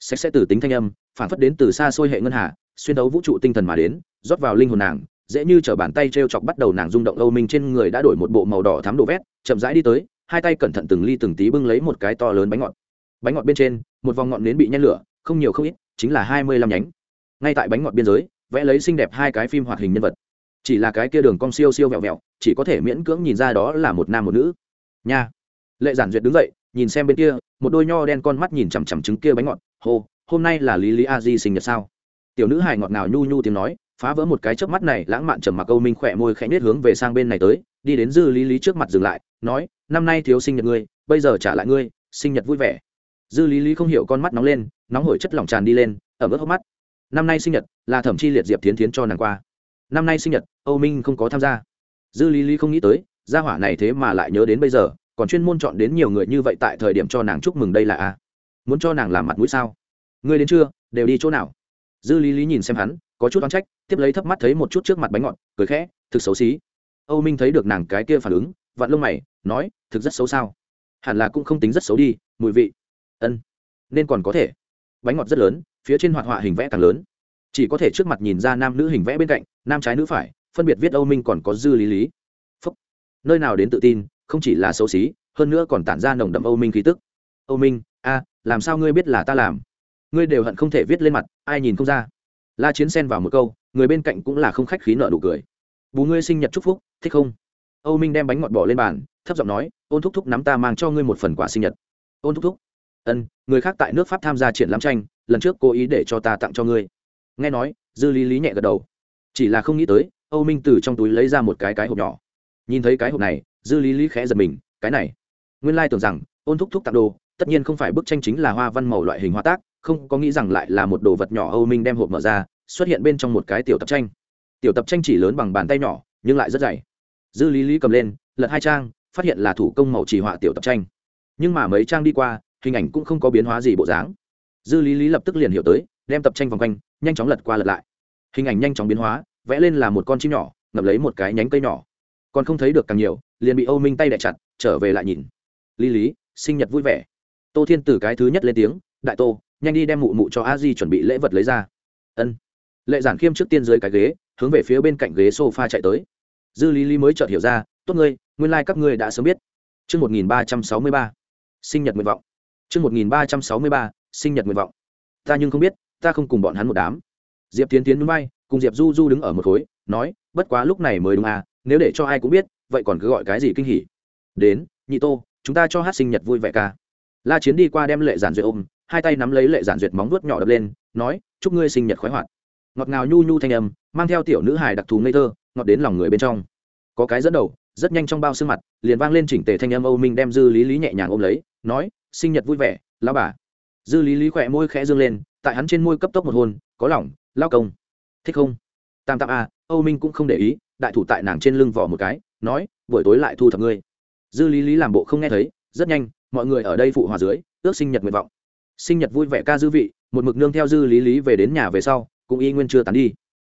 Sạch sẽ từ tính thanh âm, phản phất đến từ xa xôi hệ ngân hà, xuyên đấu vũ trụ tinh thần mà đến, rót vào linh hồn nàng, dễ như trở bàn tay treo chọc bắt đầu nàng rung động Âu Minh trên người đã đổi một bộ màu đỏ thắm đồ vét, chậm rãi đi tới, hai tay cẩn thận từng ly từng tí bưng lấy một cái to lớn bánh ngọt. Bánh ngọt bên trên, một vòng ngọn nến bị nhen lửa, không nhiều không ít, chính là hai mươi lăm nhánh. Ngay tại bánh ngọt biên giới, vẽ lấy xinh đẹp hai cái phim hoạt hình nhân vật chỉ là cái kia đường cong siêu siêu vẹo vẹo chỉ có thể miễn cưỡng nhìn ra đó là một nam một nữ nha lệ giản duyệt đứng dậy nhìn xem bên kia, một đôi nho đen con mắt nhìn chằm chằm trứng kia bánh ngọt. Hô, hôm nay là lý lý a di sinh nhật sao? Tiểu nữ hài ngọt ngào nhu nhu tiếng nói, phá vỡ một cái chớp mắt này, lãng mạn trầm mặc âu minh khỏe môi khẽ nết hướng về sang bên này tới, đi đến dư lý lý trước mặt dừng lại, nói, năm nay thiếu sinh nhật ngươi, bây giờ trả lại ngươi, sinh nhật vui vẻ. Dư lý lý không hiểu con mắt nóng lên, nóng hổi chất lỏng tràn đi lên ở mức hốc mắt. Năm nay sinh nhật, là thẩm chi liệt diệp tiến tiến cho nàng qua. Năm nay sinh nhật, âu minh không có tham gia. Dư lý lý không nghĩ tới, gia hỏa này thế mà lại nhớ đến bây giờ còn chuyên môn chọn đến nhiều người như vậy tại thời điểm cho nàng chúc mừng đây là a. Muốn cho nàng làm mặt mũi sao? Ngươi đến chưa? Đều đi chỗ nào? Dư lý lý nhìn xem hắn, có chút oán trách, tiếp lấy thấp mắt thấy một chút trước mặt bánh ngọt, cười khẽ, thực xấu xí. Âu minh thấy được nàng cái kia phản ứng, vặn lông mày, nói, thực rất xấu sao? Hẳn là cũng không tính rất xấu đi, mùi vị. Ân, nên còn có thể. Bánh ngọt rất lớn, phía trên hoạt họa hình vẽ càng lớn. Chỉ có thể trước mặt nhìn ra nam nữ hình vẽ bên cạnh, nam trái nữ phải, phân biệt viết âu minh còn có dư lý lý. Phúc. nơi nào đến tự tin không chỉ là xấu xí, hơn nữa còn tản ra nồng đậm âu minh khí tức. Âu minh, a, làm sao ngươi biết là ta làm? Ngươi đều hận không thể viết lên mặt, ai nhìn không ra. La chiến xen vào một câu, người bên cạnh cũng là không khách khí nợ đủ cười. Bù ngươi sinh nhật chúc phúc, thích không? Âu minh đem bánh ngọt bỏ lên bàn, thấp giọng nói, ôn thúc thúc nắm ta mang cho ngươi một phần quà sinh nhật. Ôn thúc thúc. Ân, người khác tại nước pháp tham gia triển lãm tranh, lần trước cố ý để cho ta tặng cho ngươi. Nghe nói, dư lý lý nhẹ gật đầu. Chỉ là không nghĩ tới, âu minh từ trong túi lấy ra một cái cái hộp nhỏ. Nhìn thấy cái hộp này dư lý lý khẽ giật mình, cái này. Nguyên lai tưởng rằng, ôn thúc thúc tặng đồ, tất nhiên không phải bức tranh chính là hoa văn màu loại hình hoa tác, không có nghĩ rằng lại là một đồ vật nhỏ âu minh đem hộp mở ra, xuất hiện bên trong một cái tiểu tập tranh. Tiểu tập tranh chỉ lớn bằng bàn tay nhỏ, nhưng lại rất dày. Dư lý lý cầm lên, lật hai trang, phát hiện là thủ công màu chỉ họa tiểu tập tranh. Nhưng mà mấy trang đi qua, hình ảnh cũng không có biến hóa gì bộ dáng. Dư lý lý lập tức liền hiểu tới, đem tập tranh vòng quanh, nhanh chóng lật qua lật lại. Hình ảnh nhanh chóng biến hóa, vẽ lên là một con chim nhỏ, ngập lấy một cái nhánh cây nhỏ. Còn không thấy được càng nhiều liền bị âu minh tay đẻ chặt trở về lại nhìn lý lý sinh nhật vui vẻ tô thiên Tử cái thứ nhất lên tiếng đại tô nhanh đi đem mụ mụ cho a di chuẩn bị lễ vật lấy ra ân lệ giản khiêm trước tiên dưới cái ghế hướng về phía bên cạnh ghế sofa chạy tới dư lý lý mới chợt hiểu ra tốt ngươi nguyên lai các ngươi đã sớm biết Trước 1363, sinh nhật nguyện vọng. Trước 1363, sinh nhật nguyện vọng. Ta nhưng không biết, ta không cùng bọn hắn một đám. Diệp Tiến Tiến núi bay, cùng Diệp Du Du đứng ở một khối, nói, bất quá lúc này mới đúng à, nếu để cho ai cũng biết, vậy còn cứ gọi cái gì kinh hỉ. Đến, nhị tô, chúng ta cho hát sinh nhật vui vẻ ca. La Chiến đi qua đem Lệ Giản Duyệt ôm, hai tay nắm lấy Lệ Giản Duyệt móng vuốt nhỏ đập lên, nói, chúc ngươi sinh nhật khoái hoạt. Ngọt ngào nhu nhu thanh âm, mang theo tiểu nữ hài đặc thù ngây thơ, ngọt đến lòng người bên trong. Có cái dẫn đầu, rất nhanh trong bao xương mặt liền vang lên chỉnh tề thanh âm âu minh đem dư lý lý nhẹ nhàng ôm lấy nói sinh nhật vui vẻ lao bà dư lý lý khỏe môi khẽ dương lên tại hắn trên môi cấp tốc một hôn có lỏng lao công thích không tam tạm a à, âu minh cũng không để ý đại thủ tại nàng trên lưng vỏ một cái nói, buổi tối lại thu thập ngươi. Dư lý lý làm bộ không nghe thấy, rất nhanh, mọi người ở đây phụ hòa dưới, ước sinh nhật nguyện vọng. Sinh nhật vui vẻ ca dư vị, một mực nương theo dư lý lý về đến nhà về sau, cũng y nguyên chưa tán đi.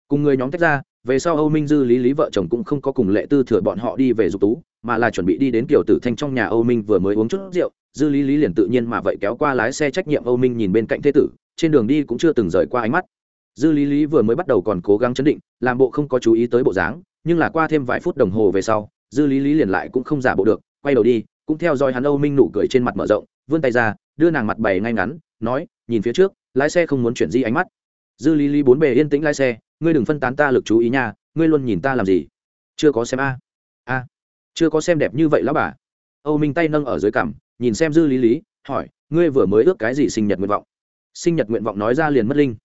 Cùng người nhóm tách ra, về sau âu minh, dư lý lý vợ chồng cũng không có cùng lệ tư thừa bọn họ đi về dục tú, mà là chuẩn bị đi đến kiểu tử thanh trong nhà âu minh vừa mới uống chút rượu. Dư lý lý liền tự nhiên mà vậy kéo qua lái xe trách nhiệm âu minh nhìn bên cạnh thế tử, trên đường đi cũng chưa từng rời qua ánh mắt. Dư lý lý vừa mới bắt đầu còn cố gắng chấn định, làm bộ không có chú ý tới bộ dáng nhưng là qua thêm vài phút đồng hồ về sau, dư lý lý liền lại cũng không giả bộ được, quay đầu đi, cũng theo dõi hắn âu minh nụ cười trên mặt mở rộng, vươn tay ra, đưa nàng mặt bày ngay ngắn, nói, nhìn phía trước, lái xe không muốn chuyển di ánh mắt. Dư lý lý bốn bề yên tĩnh lái xe, ngươi đừng phân tán ta lực chú ý nha, ngươi luôn nhìn ta làm gì? Chưa có xem a. A, chưa có xem đẹp như vậy lão bà âu minh tay nâng ở dưới cằm, nhìn xem dư lý lý, hỏi, ngươi vừa mới ước cái gì sinh nhật nguyện vọng? Sinh nhật nguyện vọng nói ra liền mất linh.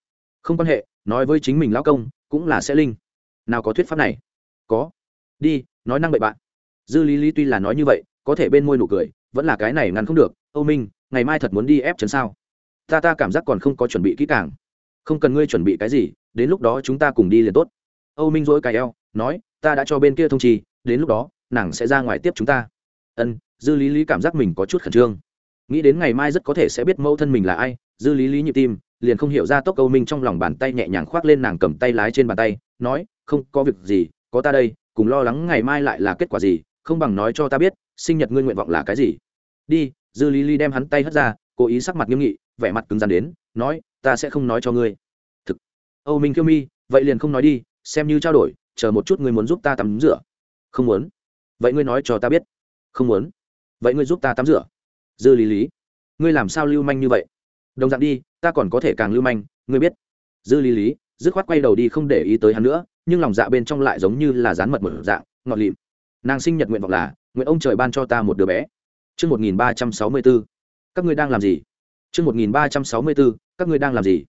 Không quan hệ, nói với chính mình lão công, cũng là sẽ linh. Nào có thuyết pháp này? Có. Đi, nói năng bậy bạn. Dư lý lý tuy là nói như vậy, có thể bên môi nụ cười, vẫn là cái này ngăn không được. Âu minh, ngày mai thật muốn đi ép chấn sao? Ta ta cảm giác còn không có chuẩn bị kỹ càng. Không cần ngươi chuẩn bị cái gì, đến lúc đó chúng ta cùng đi liền tốt. Âu minh dỗi cài eo, nói, ta đã cho bên kia thông trì, đến lúc đó, nàng sẽ ra ngoài tiếp chúng ta. Ân, dư lý lý cảm giác mình có chút khẩn trương. Nghĩ đến ngày mai rất có thể sẽ biết mẫu thân mình là ai, dư lý lý nhịp tim, liền không hiểu ra tốc âu minh trong lòng bàn tay nhẹ nhàng khoác lên nàng cầm tay lái trên bàn tay, nói, không có việc gì có ta đây, cùng lo lắng ngày mai lại là kết quả gì, không bằng nói cho ta biết, sinh nhật ngươi nguyện vọng là cái gì. Đi, dư lý lý đem hắn tay hất ra, cố ý sắc mặt nghiêm nghị, vẻ mặt cứng rắn đến, nói, ta sẽ không nói cho ngươi. Thực. Âu minh kiêu mi, vậy liền không nói đi, xem như trao đổi, chờ một chút ngươi muốn giúp ta tắm rửa. Không muốn. Vậy ngươi nói cho ta biết. Không muốn. Vậy ngươi giúp ta tắm rửa. Dư lý lý. Ngươi làm sao lưu manh như vậy? Đồng dạng đi, ta còn có thể càng lưu manh, ngươi biết. Dư lý lý dứt khoát quay đầu đi không để ý tới hắn nữa nhưng lòng dạ bên trong lại giống như là dán mật một dạng ngọt lịm nàng sinh nhật nguyện vọng là nguyện ông trời ban cho ta một đứa bé Trước 1364, các ngươi đang làm gì? Trước 1364, các ngươi đang làm gì?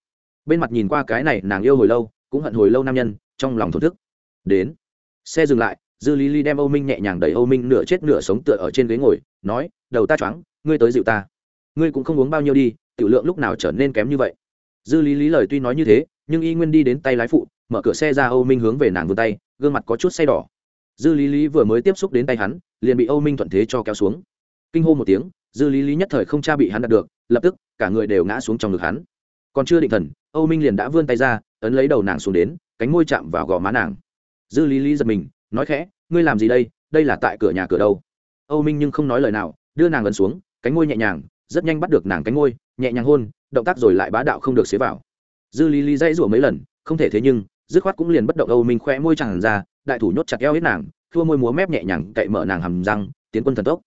Bên mặt nhìn qua cái này nàng yêu hồi lâu, cũng hận hồi lâu nam nhân, trong lòng thổn thức. Đến. Xe dừng lại, Dư Lý Lý đem Âu Minh nhẹ nhàng đẩy Âu Minh nửa chết nửa sống tựa ở trên ghế ngồi, nói, "Đầu ta choáng, ngươi tới dịu ta. Ngươi cũng không uống bao nhiêu đi, tiểu lượng lúc nào trở nên kém như vậy." Dư Lý Lý lời tuy nói như thế, nhưng y nguyên đi đến tay lái phụ, mở cửa xe ra Âu Minh hướng về nàng vươn tay, gương mặt có chút say đỏ. Dư Lý Lý vừa mới tiếp xúc đến tay hắn, liền bị Âu Minh thuận thế cho kéo xuống. Kinh hô một tiếng, Dư Lý Lý nhất thời không cha bị hắn đặt được, lập tức cả người đều ngã xuống trong ngực hắn. Còn chưa định thần âu minh liền đã vươn tay ra ấn lấy đầu nàng xuống đến cánh môi chạm vào gò má nàng. Dư lý lý giật mình nói khẽ ngươi làm gì đây? Đây là tại cửa nhà cửa đâu? Âu minh nhưng không nói lời nào đưa nàng ấn xuống cánh môi nhẹ nhàng rất nhanh bắt được nàng cánh môi nhẹ nhàng hôn động tác rồi lại bá đạo không được xế vào dư lý lý dãy rủa mấy lần, không thể thế nhưng, dứt khoát cũng liền bất động âu minh khoe môi chẳng ra, đại thủ nhốt chặt eo hết nàng thua môi múa mép nhẹ nhàng cậy mở nàng hầm răng, tiến quân thần tốc.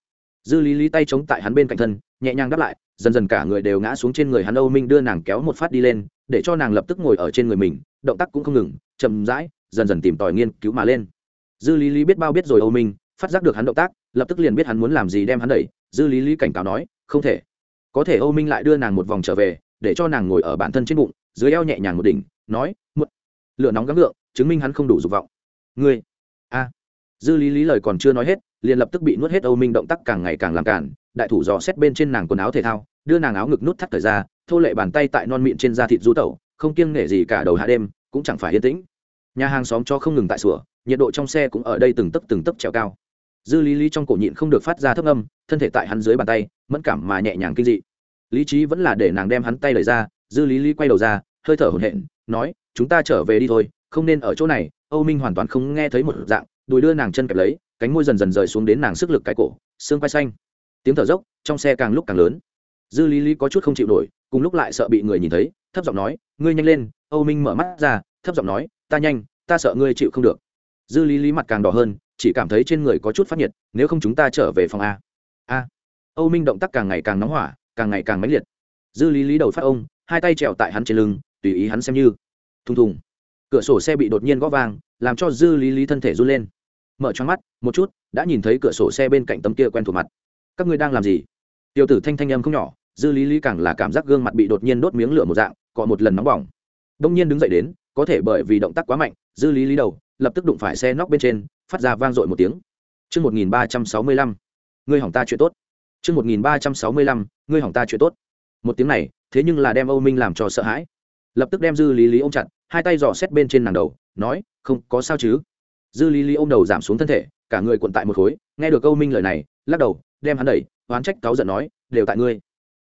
Dư lý lý tay chống tại hắn bên cạnh thân, nhẹ nhàng đáp lại, dần dần cả người đều ngã xuống trên người hắn âu minh đưa nàng kéo một phát đi lên, để cho nàng lập tức ngồi ở trên người mình, động tác cũng không ngừng, chậm rãi, dần dần tìm tòi nghiên cứu mà lên. Dư lý lý biết bao biết rồi âu minh, phát giác được hắn động tác, lập tức liền biết hắn muốn làm gì đem hắn đẩy, dư lý lý cảnh cáo nói, không thể. Có thể âu minh lại đưa nàng một vòng trở về, để cho nàng ngồi ở bản thân trên bụng dưới eo nhẹ nhàng một đỉnh, nói một lửa nóng gắng gượng, chứng minh hắn không đủ dục vọng. Ngươi, a. Dư lý lý lời còn chưa nói hết, liền lập tức bị nuốt hết âu minh động tác càng ngày càng làm cản, đại thủ dò xét bên trên nàng quần áo thể thao, đưa nàng áo ngực nút thắt thời ra, thô lệ bàn tay tại non miệng trên da thịt rú tẩu, không kiêng nể gì cả đầu hạ đêm, cũng chẳng phải yên tĩnh. Nhà hàng xóm cho không ngừng tại sủa, nhiệt độ trong xe cũng ở đây từng tấc từng tấc trèo cao. Dư lý lý trong cổ nhịn không được phát ra thấp âm, thân thể tại hắn dưới bàn tay, mẫn cảm mà nhẹ nhàng kinh dị. Lý trí vẫn là để nàng đem hắn tay lời ra dư lý lý quay đầu ra, hơi thở hổn hển, nói, chúng ta trở về đi thôi, không nên ở chỗ này. Âu minh hoàn toàn không nghe thấy một dạng, đùi đưa nàng chân kẹp lấy, cánh môi dần dần rời xuống đến nàng sức lực cái cổ, xương quay xanh. Tiếng thở dốc, trong xe càng lúc càng lớn. Dư lý lý có chút không chịu nổi, cùng lúc lại sợ bị người nhìn thấy, thấp giọng nói, ngươi nhanh lên. Âu minh mở mắt ra, thấp giọng nói, ta nhanh, ta sợ ngươi chịu không được. Dư lý lý mặt càng đỏ hơn, chỉ cảm thấy trên người có chút phát nhiệt, nếu không chúng ta trở về phòng a. A. Âu minh động tác càng ngày càng nóng hỏa, càng ngày càng mãnh liệt. Dư lý lý đầu phát ông hai tay trèo tại hắn trên lưng tùy ý hắn xem như. Thùng thùng. Cửa sổ xe bị đột nhiên gõ vàng, làm cho dư lý lý thân thể run lên. Mở cho mắt một chút đã nhìn thấy cửa sổ xe bên cạnh tấm kia quen thuộc mặt. Các ngươi đang làm gì? Tiểu tử thanh thanh âm không nhỏ dư lý lý càng là cảm giác gương mặt bị đột nhiên đốt miếng lửa một dạng cọ một lần nóng bỏng. Đông nhiên đứng dậy đến có thể bởi vì động tác quá mạnh dư lý lý đầu lập tức đụng phải xe nóc bên trên phát ra vang dội một tiếng. Trước 1365, ngươi hỏng ta chuyện tốt. Trước 1365, ngươi hỏng ta chuyện tốt. Một tiếng này, thế nhưng là đem Âu Minh làm cho sợ hãi. Lập tức đem Dư Lý Lý ôm chặt, hai tay dò xét bên trên nàng đầu, nói, "Không, có sao chứ?" Dư Lý Lý ôm đầu giảm xuống thân thể, cả người cuộn tại một khối, nghe được Âu Minh lời này, lắc đầu, đem hắn đẩy, oán trách cáu giận nói, "Đều tại ngươi."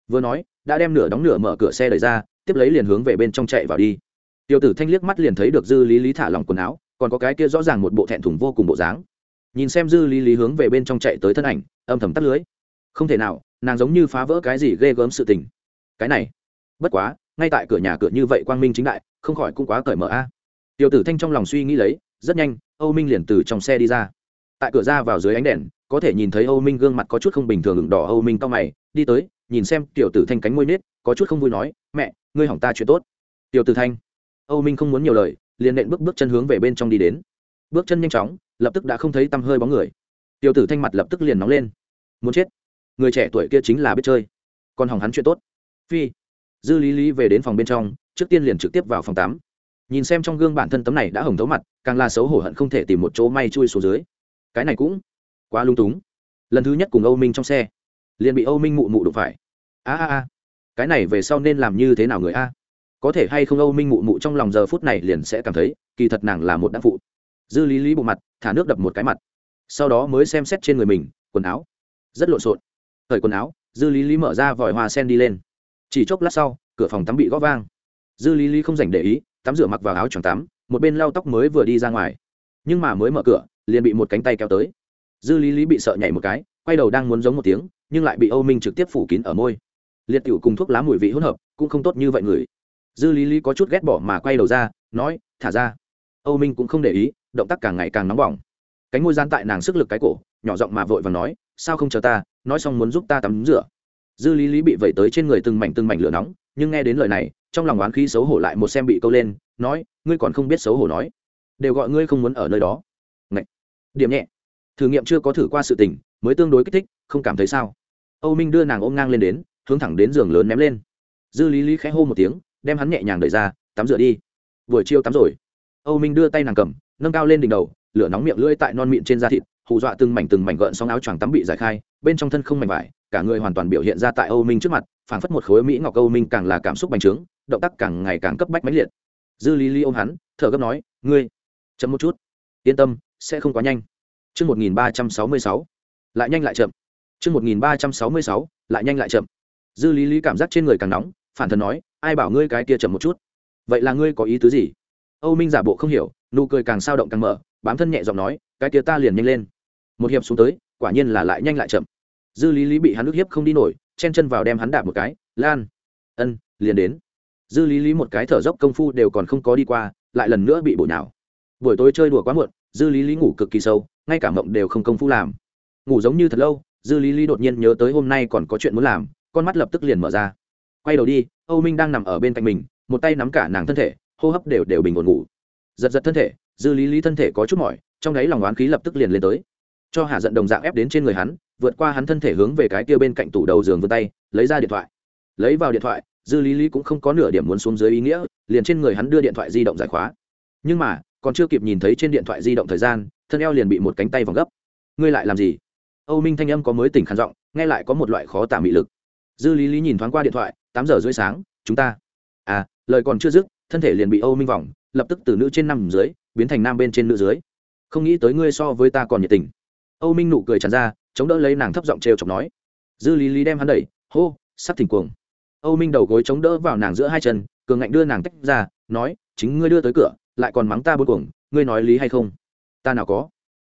Vừa nói, đã đem nửa đóng nửa mở cửa xe đẩy ra, tiếp lấy liền hướng về bên trong chạy vào đi. Tiêu tử Thanh liếc mắt liền thấy được Dư Lý Lý thả lỏng quần áo, còn có cái kia rõ ràng một bộ thẹn thùng vô cùng bộ dáng nhìn xem dư lý lý hướng về bên trong chạy tới thân ảnh âm thầm tắt lưới không thể nào nàng giống như phá vỡ cái gì ghê gớm sự tình cái này bất quá, ngay tại cửa nhà cửa như vậy quang minh chính đại, không khỏi cũng quá cởi mở a. À. tiểu tử thanh trong lòng suy nghĩ lấy, rất nhanh, âu minh liền từ trong xe đi ra. Tại cửa ra vào dưới ánh đèn, có thể nhìn thấy âu minh gương mặt có chút không bình thường ửng đỏ, âu minh cao mày, đi tới, nhìn xem tiểu tử thanh cánh môi nết, có chút không vui nói, mẹ, ngươi hỏng ta chuyện tốt. Tiểu tử thanh, âu minh không muốn nhiều lời, liền nện bước bước chân hướng về bên trong đi đến. Bước chân nhanh chóng, lập tức đã không thấy tăm hơi bóng người. Tiểu tử thanh mặt lập tức liền nóng lên. Muốn chết. Người trẻ tuổi kia chính là biết chơi. Còn hỏng hắn chuyện tốt. Phi dư lý lý về đến phòng bên trong, trước tiên liền trực tiếp vào phòng tắm. Nhìn xem trong gương bản thân tấm này đã hồng thấu mặt, càng là xấu hổ hận không thể tìm một chỗ may chui xuống dưới. Cái này cũng quá lung túng. Lần thứ nhất cùng âu minh trong xe, liền bị âu minh mụ mụ đụng phải. A a a, cái này về sau nên làm như thế nào người a? Có thể hay không âu minh mụ mụ trong lòng giờ phút này liền sẽ cảm thấy, kỳ thật nàng là một đ phụ. Dư lý lý bộ mặt, thả nước đập một cái mặt. Sau đó mới xem xét trên người mình, quần áo. Rất lộn xộn. Thời quần áo, dư lý lý mở ra vòi hoa sen đi lên chỉ chốc lát sau, cửa phòng tắm bị g ó vang. Dư lý lý không dành để ý, tắm rửa mặc vào áo choàng tắm, một bên lau tóc mới vừa đi ra ngoài. Nhưng mà mới mở cửa, liền bị một cánh tay kéo tới. Dư lý lý bị sợ nhảy một cái, quay đầu đang muốn giống một tiếng, nhưng lại bị âu minh trực tiếp phủ kín ở môi. Liệt cựu cùng thuốc lá mùi vị hỗn hợp, cũng không tốt như vậy người. Dư lý lý có chút ghét bỏ mà quay đầu ra, nói, thả ra. Âu minh cũng không để ý, động tác càng ngày càng nóng bỏng. Cánh môi gian tại nàng sức lực cái cổ, nhỏ giọng mà vội và nói, sao không chờ ta, nói xong muốn giúp ta tắm rửa dư lý lý bị vẩy tới trên người từng mảnh từng mảnh lửa nóng, nhưng nghe đến lời này, trong lòng oán khí xấu hổ lại một xem bị câu lên, nói, ngươi còn không biết xấu hổ nói. Đều gọi ngươi không muốn ở nơi đó. Ngậy. điểm nhẹ. Thử nghiệm chưa có thử qua sự tình, mới tương đối kích thích, không cảm thấy sao. Âu minh đưa nàng ôm ngang lên đến, hướng thẳng đến giường lớn ném lên. Dư lý lý khẽ hô một tiếng, đem hắn nhẹ nhàng đẩy ra, tắm rửa đi. Buổi chiều tắm rồi. Âu minh đưa tay nàng cầm, nâng cao lên đỉnh đầu, lửa nóng miệng lưỡi tại non miệng trên da thịt, hù dọa từng mảnh từng mảnh gợn sóng áo choàng tắm bị giải khai, bên trong thân không mảnh vải cả người hoàn toàn biểu hiện ra tại âu minh trước mặt phảng phất một khối mỹ ngọc âu minh càng là cảm xúc bành trướng động tác càng ngày càng cấp bách mãnh liệt dư lý lý ôm hắn thở gấp nói ngươi chậm một chút yên tâm sẽ không quá nhanh Trước 1366, lại nhanh lại chậm. Trước 1366, lại nhanh lại chậm. Dư Lý Lý cảm giác trên người càng nóng, phản thần nói, ai bảo ngươi cái kia chậm một chút. Vậy là ngươi có ý tứ gì? Âu Minh giả bộ không hiểu, nụ cười càng sao động càng mở bám thân nhẹ giọng nói cái kia ta liền nhanh lên một hiệp xuống tới quả nhiên là lại nhanh lại chậm dư lý lý bị hắn ức hiếp không đi nổi, chen chân vào đem hắn đạp một cái, lan, ân, liền đến. Dư lý lý một cái thở dốc công phu đều còn không có đi qua, lại lần nữa bị bổ nhào. Buổi tối chơi đùa quá muộn, dư lý lý ngủ cực kỳ sâu, ngay cả mộng đều không công phu làm. Ngủ giống như thật lâu, dư lý lý đột nhiên nhớ tới hôm nay còn có chuyện muốn làm, con mắt lập tức liền mở ra. Quay đầu đi, âu minh đang nằm ở bên cạnh mình, một tay nắm cả nàng thân thể, hô hấp đều đều bình ổn ngủ. Giật giật thân thể, dư lý lý thân thể có chút mỏi, trong đấy lòng oán khí lập tức liền lên tới. Cho hạ giận đồng dạng ép đến trên người hắn vượt qua hắn thân thể hướng về cái kia bên cạnh tủ đầu giường vươn tay, lấy ra điện thoại. Lấy vào điện thoại, dư lý lý cũng không có nửa điểm muốn xuống dưới ý nghĩa, liền trên người hắn đưa điện thoại di động giải khóa. Nhưng mà, còn chưa kịp nhìn thấy trên điện thoại di động thời gian, thân eo liền bị một cánh tay vòng gấp. Ngươi lại làm gì? Âu minh thanh âm có mới tỉnh khăn giọng, nghe lại có một loại khó tả mị lực. Dư lý lý nhìn thoáng qua điện thoại, tám giờ rưỡi sáng, chúng ta. À lời còn chưa dứt, thân thể liền bị âu minh vòng, lập tức từ nữ trên nằm dưới, biến thành nam bên trên nữ dưới. Không nghĩ tới ngươi so với ta còn nhiệt tình. Âu minh nụ cười tràn ra chống đỡ lấy nàng thấp giọng trêu chọc nói. Dư lý lý đem hắn đẩy, hô, sắp thỉnh cuồng. Âu minh đầu gối chống đỡ vào nàng giữa hai chân, cường ngạnh đưa nàng tách ra, nói, chính ngươi đưa tới cửa, lại còn mắng ta bôn cuồng, ngươi nói lý hay không? Ta nào có.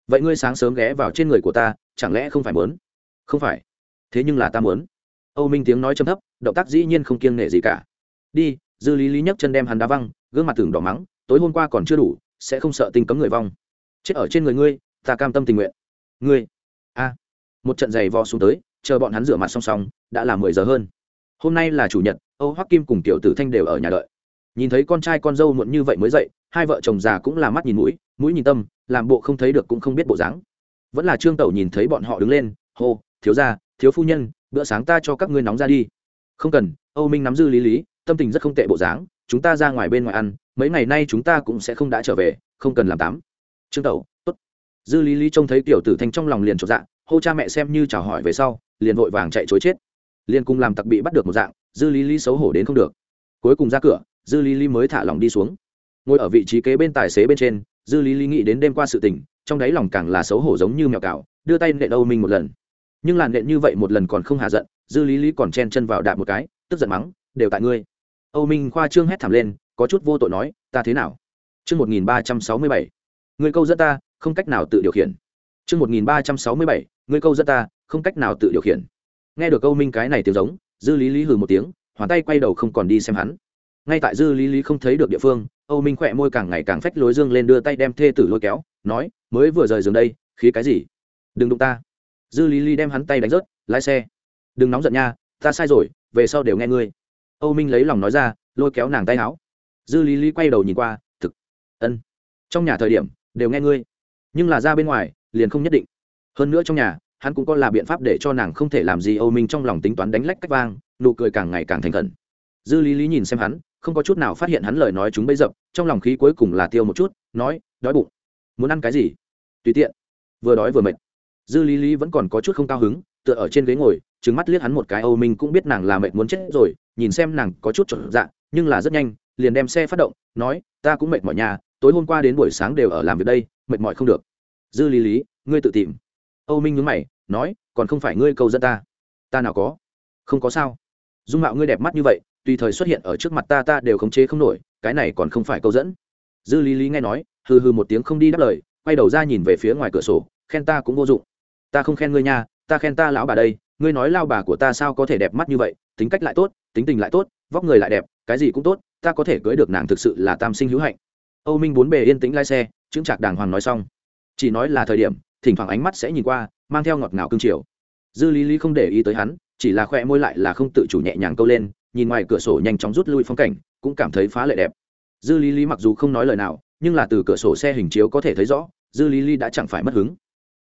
Vậy ngươi sáng sớm ghé vào trên người của ta, chẳng lẽ không phải muốn? Không phải. Thế nhưng là ta muốn. Âu minh tiếng nói chấm thấp, động tác dĩ nhiên không kiêng nể gì cả. Đi, dư lý lý nhấc chân đem hắn đá văng, gương mặt tưởng đỏ mắng, tối hôm qua còn chưa đủ, sẽ không sợ tình cấm người vong. Chết ở trên người ngươi, ta cam tâm tình nguyện. Ngươi. A một trận giày vò xuống tới, chờ bọn hắn rửa mặt song song, đã là mười giờ hơn. Hôm nay là chủ nhật, âu hoắc kim cùng tiểu tử thanh đều ở nhà đợi. Nhìn thấy con trai con dâu muộn như vậy mới dậy, hai vợ chồng già cũng là mắt nhìn mũi mũi nhìn tâm, làm bộ không thấy được cũng không biết bộ dáng. Vẫn là trương tẩu nhìn thấy bọn họ đứng lên, hô, thiếu gia, thiếu phu nhân, bữa sáng ta cho các ngươi nóng ra đi. Không cần, âu minh nắm dư lý lý, tâm tình rất không tệ bộ dáng, chúng ta ra ngoài bên ngoài ăn, mấy ngày nay chúng ta cũng sẽ không đã trở về, không cần làm tắm trương tẩu, tốt. Dư lý lý trông thấy tiểu tử thanh trong lòng liền chột dạ hô cha mẹ xem như chào hỏi về sau, liền vội vàng chạy chối chết. Liền cùng làm tặc bị bắt được một dạng, dư lý lý xấu hổ đến không được. Cuối cùng ra cửa, dư lý lý mới thả lòng đi xuống. Ngồi ở vị trí kế bên tài xế bên trên, dư lý lý nghĩ đến đêm qua sự tình, trong đáy lòng càng là xấu hổ giống như mèo cào, đưa tay nện âu minh một lần. Nhưng làn nện như vậy một lần còn không hạ giận, dư lý lý còn chen chân vào đạp một cái, tức giận mắng, đều tại ngươi. Âu minh khoa trương hét thảm lên, có chút vô tội nói, ta thế nào? Chương một nghìn ba trăm sáu mươi bảy. Người câu dẫn ta, không cách nào tự điều khiển. Chương một nghìn ba trăm sáu mươi bảy Ngươi câu dẫn ta, không cách nào tự điều khiển. Nghe được âu minh cái này tiếng giống, dư lý lý hừ một tiếng, hoàn tay quay đầu không còn đi xem hắn. Ngay tại dư lý lý không thấy được địa phương, âu minh khỏe môi càng ngày càng phách lối dương lên đưa tay đem thê tử lôi kéo, nói, mới vừa rời giường đây, khí cái gì? Đừng đụng ta. Dư lý lý đem hắn tay đánh rớt, lái xe. Đừng nóng giận nha, ta sai rồi, về sau đều nghe ngươi. Âu minh lấy lòng nói ra, lôi kéo nàng tay áo. Dư lý lý quay đầu nhìn qua, thực, ân, trong nhà thời điểm, đều nghe ngươi, nhưng là ra bên ngoài, liền không nhất định hơn nữa trong nhà, hắn cũng có là biện pháp để cho nàng không thể làm gì, âu minh trong lòng tính toán đánh lách cách vang, nụ cười càng ngày càng thành khẩn. Dư lý lý nhìn xem hắn, không có chút nào phát hiện hắn lời nói chúng bấy dập, trong lòng khí cuối cùng là tiêu một chút, nói, đói bụng. Muốn ăn cái gì? Tùy tiện. Vừa đói vừa mệt. Dư lý lý vẫn còn có chút không cao hứng, tựa ở trên ghế ngồi trứng mắt liếc hắn một cái, âu minh cũng biết nàng là mệt muốn chết rồi, nhìn xem nàng có chút trộn dạ nhưng là rất nhanh, liền đem xe phát động, nói, ta cũng mệt mỏi nhà, tối hôm qua đến buổi sáng đều ở làm việc đây, mệt mỏi không được. Dư lý lý, ngươi tự tìm âu minh nhớ mày, nói, còn không phải ngươi câu dẫn ta. Ta nào có? Không có sao. Dung mạo ngươi đẹp mắt như vậy, tùy thời xuất hiện ở trước mặt ta ta đều khống chế không nổi, cái này còn không phải câu dẫn. Dư lý lý nghe nói, hừ hừ một tiếng không đi đáp lời, quay đầu ra nhìn về phía ngoài cửa sổ, khen ta cũng vô dụng. Ta không khen ngươi nha, ta khen ta lão bà đây, ngươi nói lao bà của ta sao có thể đẹp mắt như vậy, tính cách lại tốt, tính tình lại tốt, vóc người lại đẹp, cái gì cũng tốt, ta có thể cưới được nàng thực sự là tam sinh hữu hạnh. Âu minh bốn bề yên tĩnh lái xe chứng trạc đàng hoàng nói xong. Chỉ nói là thời điểm thỉnh thoảng ánh mắt sẽ nhìn qua, mang theo ngọt ngào cương triều. Dư lý lý không để ý tới hắn, chỉ là khoe môi lại là không tự chủ nhẹ nhàng câu lên, nhìn ngoài cửa sổ nhanh chóng rút lui phong cảnh, cũng cảm thấy phá lệ đẹp. Dư lý lý mặc dù không nói lời nào, nhưng là từ cửa sổ xe hình chiếu có thể thấy rõ, dư lý lý đã chẳng phải mất hứng.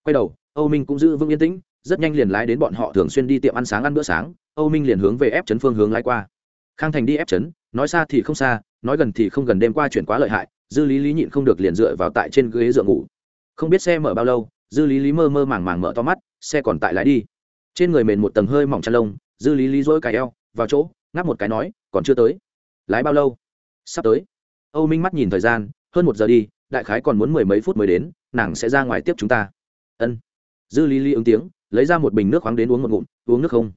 Quay đầu, âu minh cũng giữ vững yên tĩnh, rất nhanh liền lái đến bọn họ thường xuyên đi tiệm ăn sáng ăn bữa sáng, âu minh liền hướng về ép chấn phương hướng lái qua. Khang thành đi ép chấn, nói xa thì không xa, nói gần thì không gần đêm qua chuyển quá lợi hại, dư lý lý nhịn không được liền dựa vào tại trên ghế dựa ngủ. Không biết xe mở bao lâu dư lý lý mơ mơ màng màng mở to mắt, xe còn tại lái đi. Trên người mền một tầng hơi mỏng chăn lông, dư lý lý dỗi cài eo, vào chỗ, ngáp một cái nói, còn chưa tới. Lái bao lâu? Sắp tới. Âu minh mắt nhìn thời gian, hơn một giờ đi, đại khái còn muốn mười mấy phút mới đến, nàng sẽ ra ngoài tiếp chúng ta. Ân. Dư lý lý ứng tiếng, lấy ra một bình nước khoáng đến uống một ngụm, uống nước không?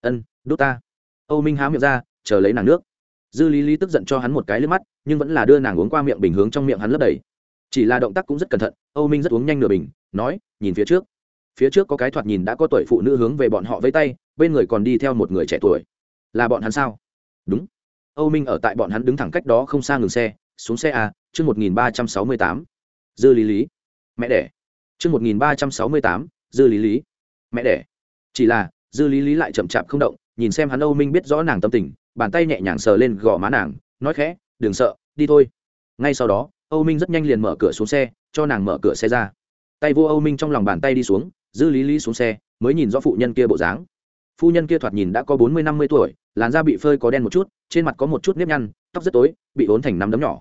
Ân, đốt ta. Âu minh há miệng ra, chờ lấy nàng nước. Dư lý lý tức giận cho hắn một cái lên mắt, nhưng vẫn là đưa nàng uống qua miệng bình hướng trong miệng hắn lấp đầy. Chỉ là động tác cũng rất cẩn thận, âu minh rất uống nhanh nửa bình nói, nhìn phía trước. Phía trước có cái thoạt nhìn đã có tuổi phụ nữ hướng về bọn họ với tay, bên người còn đi theo một người trẻ tuổi. Là bọn hắn sao? Đúng. Âu minh ở tại bọn hắn đứng thẳng cách đó không xa ngừng xe, xuống xe à? chương một nghìn ba trăm sáu mươi tám. Dư lý lý. Mẹ đẻ. Chương một nghìn ba trăm sáu mươi tám, dư lý lý. Mẹ đẻ. Chỉ là, dư lý lý lại chậm chạp không động, nhìn xem hắn âu minh biết rõ nàng tâm tình, bàn tay nhẹ nhàng sờ lên gò má nàng, nói khẽ, đừng sợ, đi thôi. Ngay sau đó, âu minh rất nhanh liền mở cửa xuống xe, cho nàng mở cửa xe ra tay vô âu minh trong lòng bàn tay đi xuống dư lý lý xuống xe, mới nhìn rõ phụ nhân kia bộ dáng. Phu nhân kia thoạt nhìn đã có bốn mươi năm mươi tuổi, làn da bị phơi có đen một chút, trên mặt có một chút nếp nhăn, tóc rất tối, bị ốn thành nắm đấm nhỏ.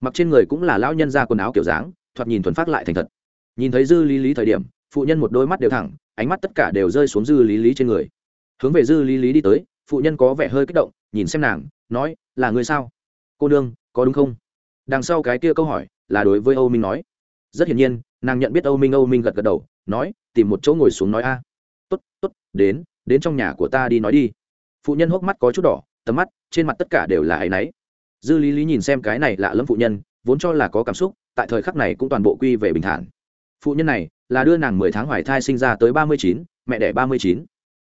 Mặc trên người cũng là lão nhân ra quần áo kiểu dáng, thoạt nhìn thuần phát lại thành thật. Nhìn thấy dư lý lý thời điểm, phụ nhân một đôi mắt đều thẳng, ánh mắt tất cả đều rơi xuống dư lý lý trên người. Hướng về dư lý lý đi tới, phụ nhân có vẻ hơi kích động, nhìn xem nàng, nói, là người sao? Cô nương, có đúng không? Đằng sau cái kia câu hỏi là đối với âu minh nói. Rất hiển nhiên nàng nhận biết âu minh âu minh gật gật đầu, nói, tìm một chỗ ngồi xuống nói a. À. tốt tốt, đến đến trong nhà của ta đi nói đi. Phụ nhân hốc mắt có chút đỏ, tầm mắt, trên mặt tất cả đều là áy náy. Dư lý lý nhìn xem cái này lạ lẫm phụ nhân, vốn cho là có cảm xúc, tại thời khắc này cũng toàn bộ quy về bình thản. Phụ nhân này, là đưa nàng mười tháng hoài thai sinh ra tới ba mươi chín, mẹ đẻ ba mươi chín.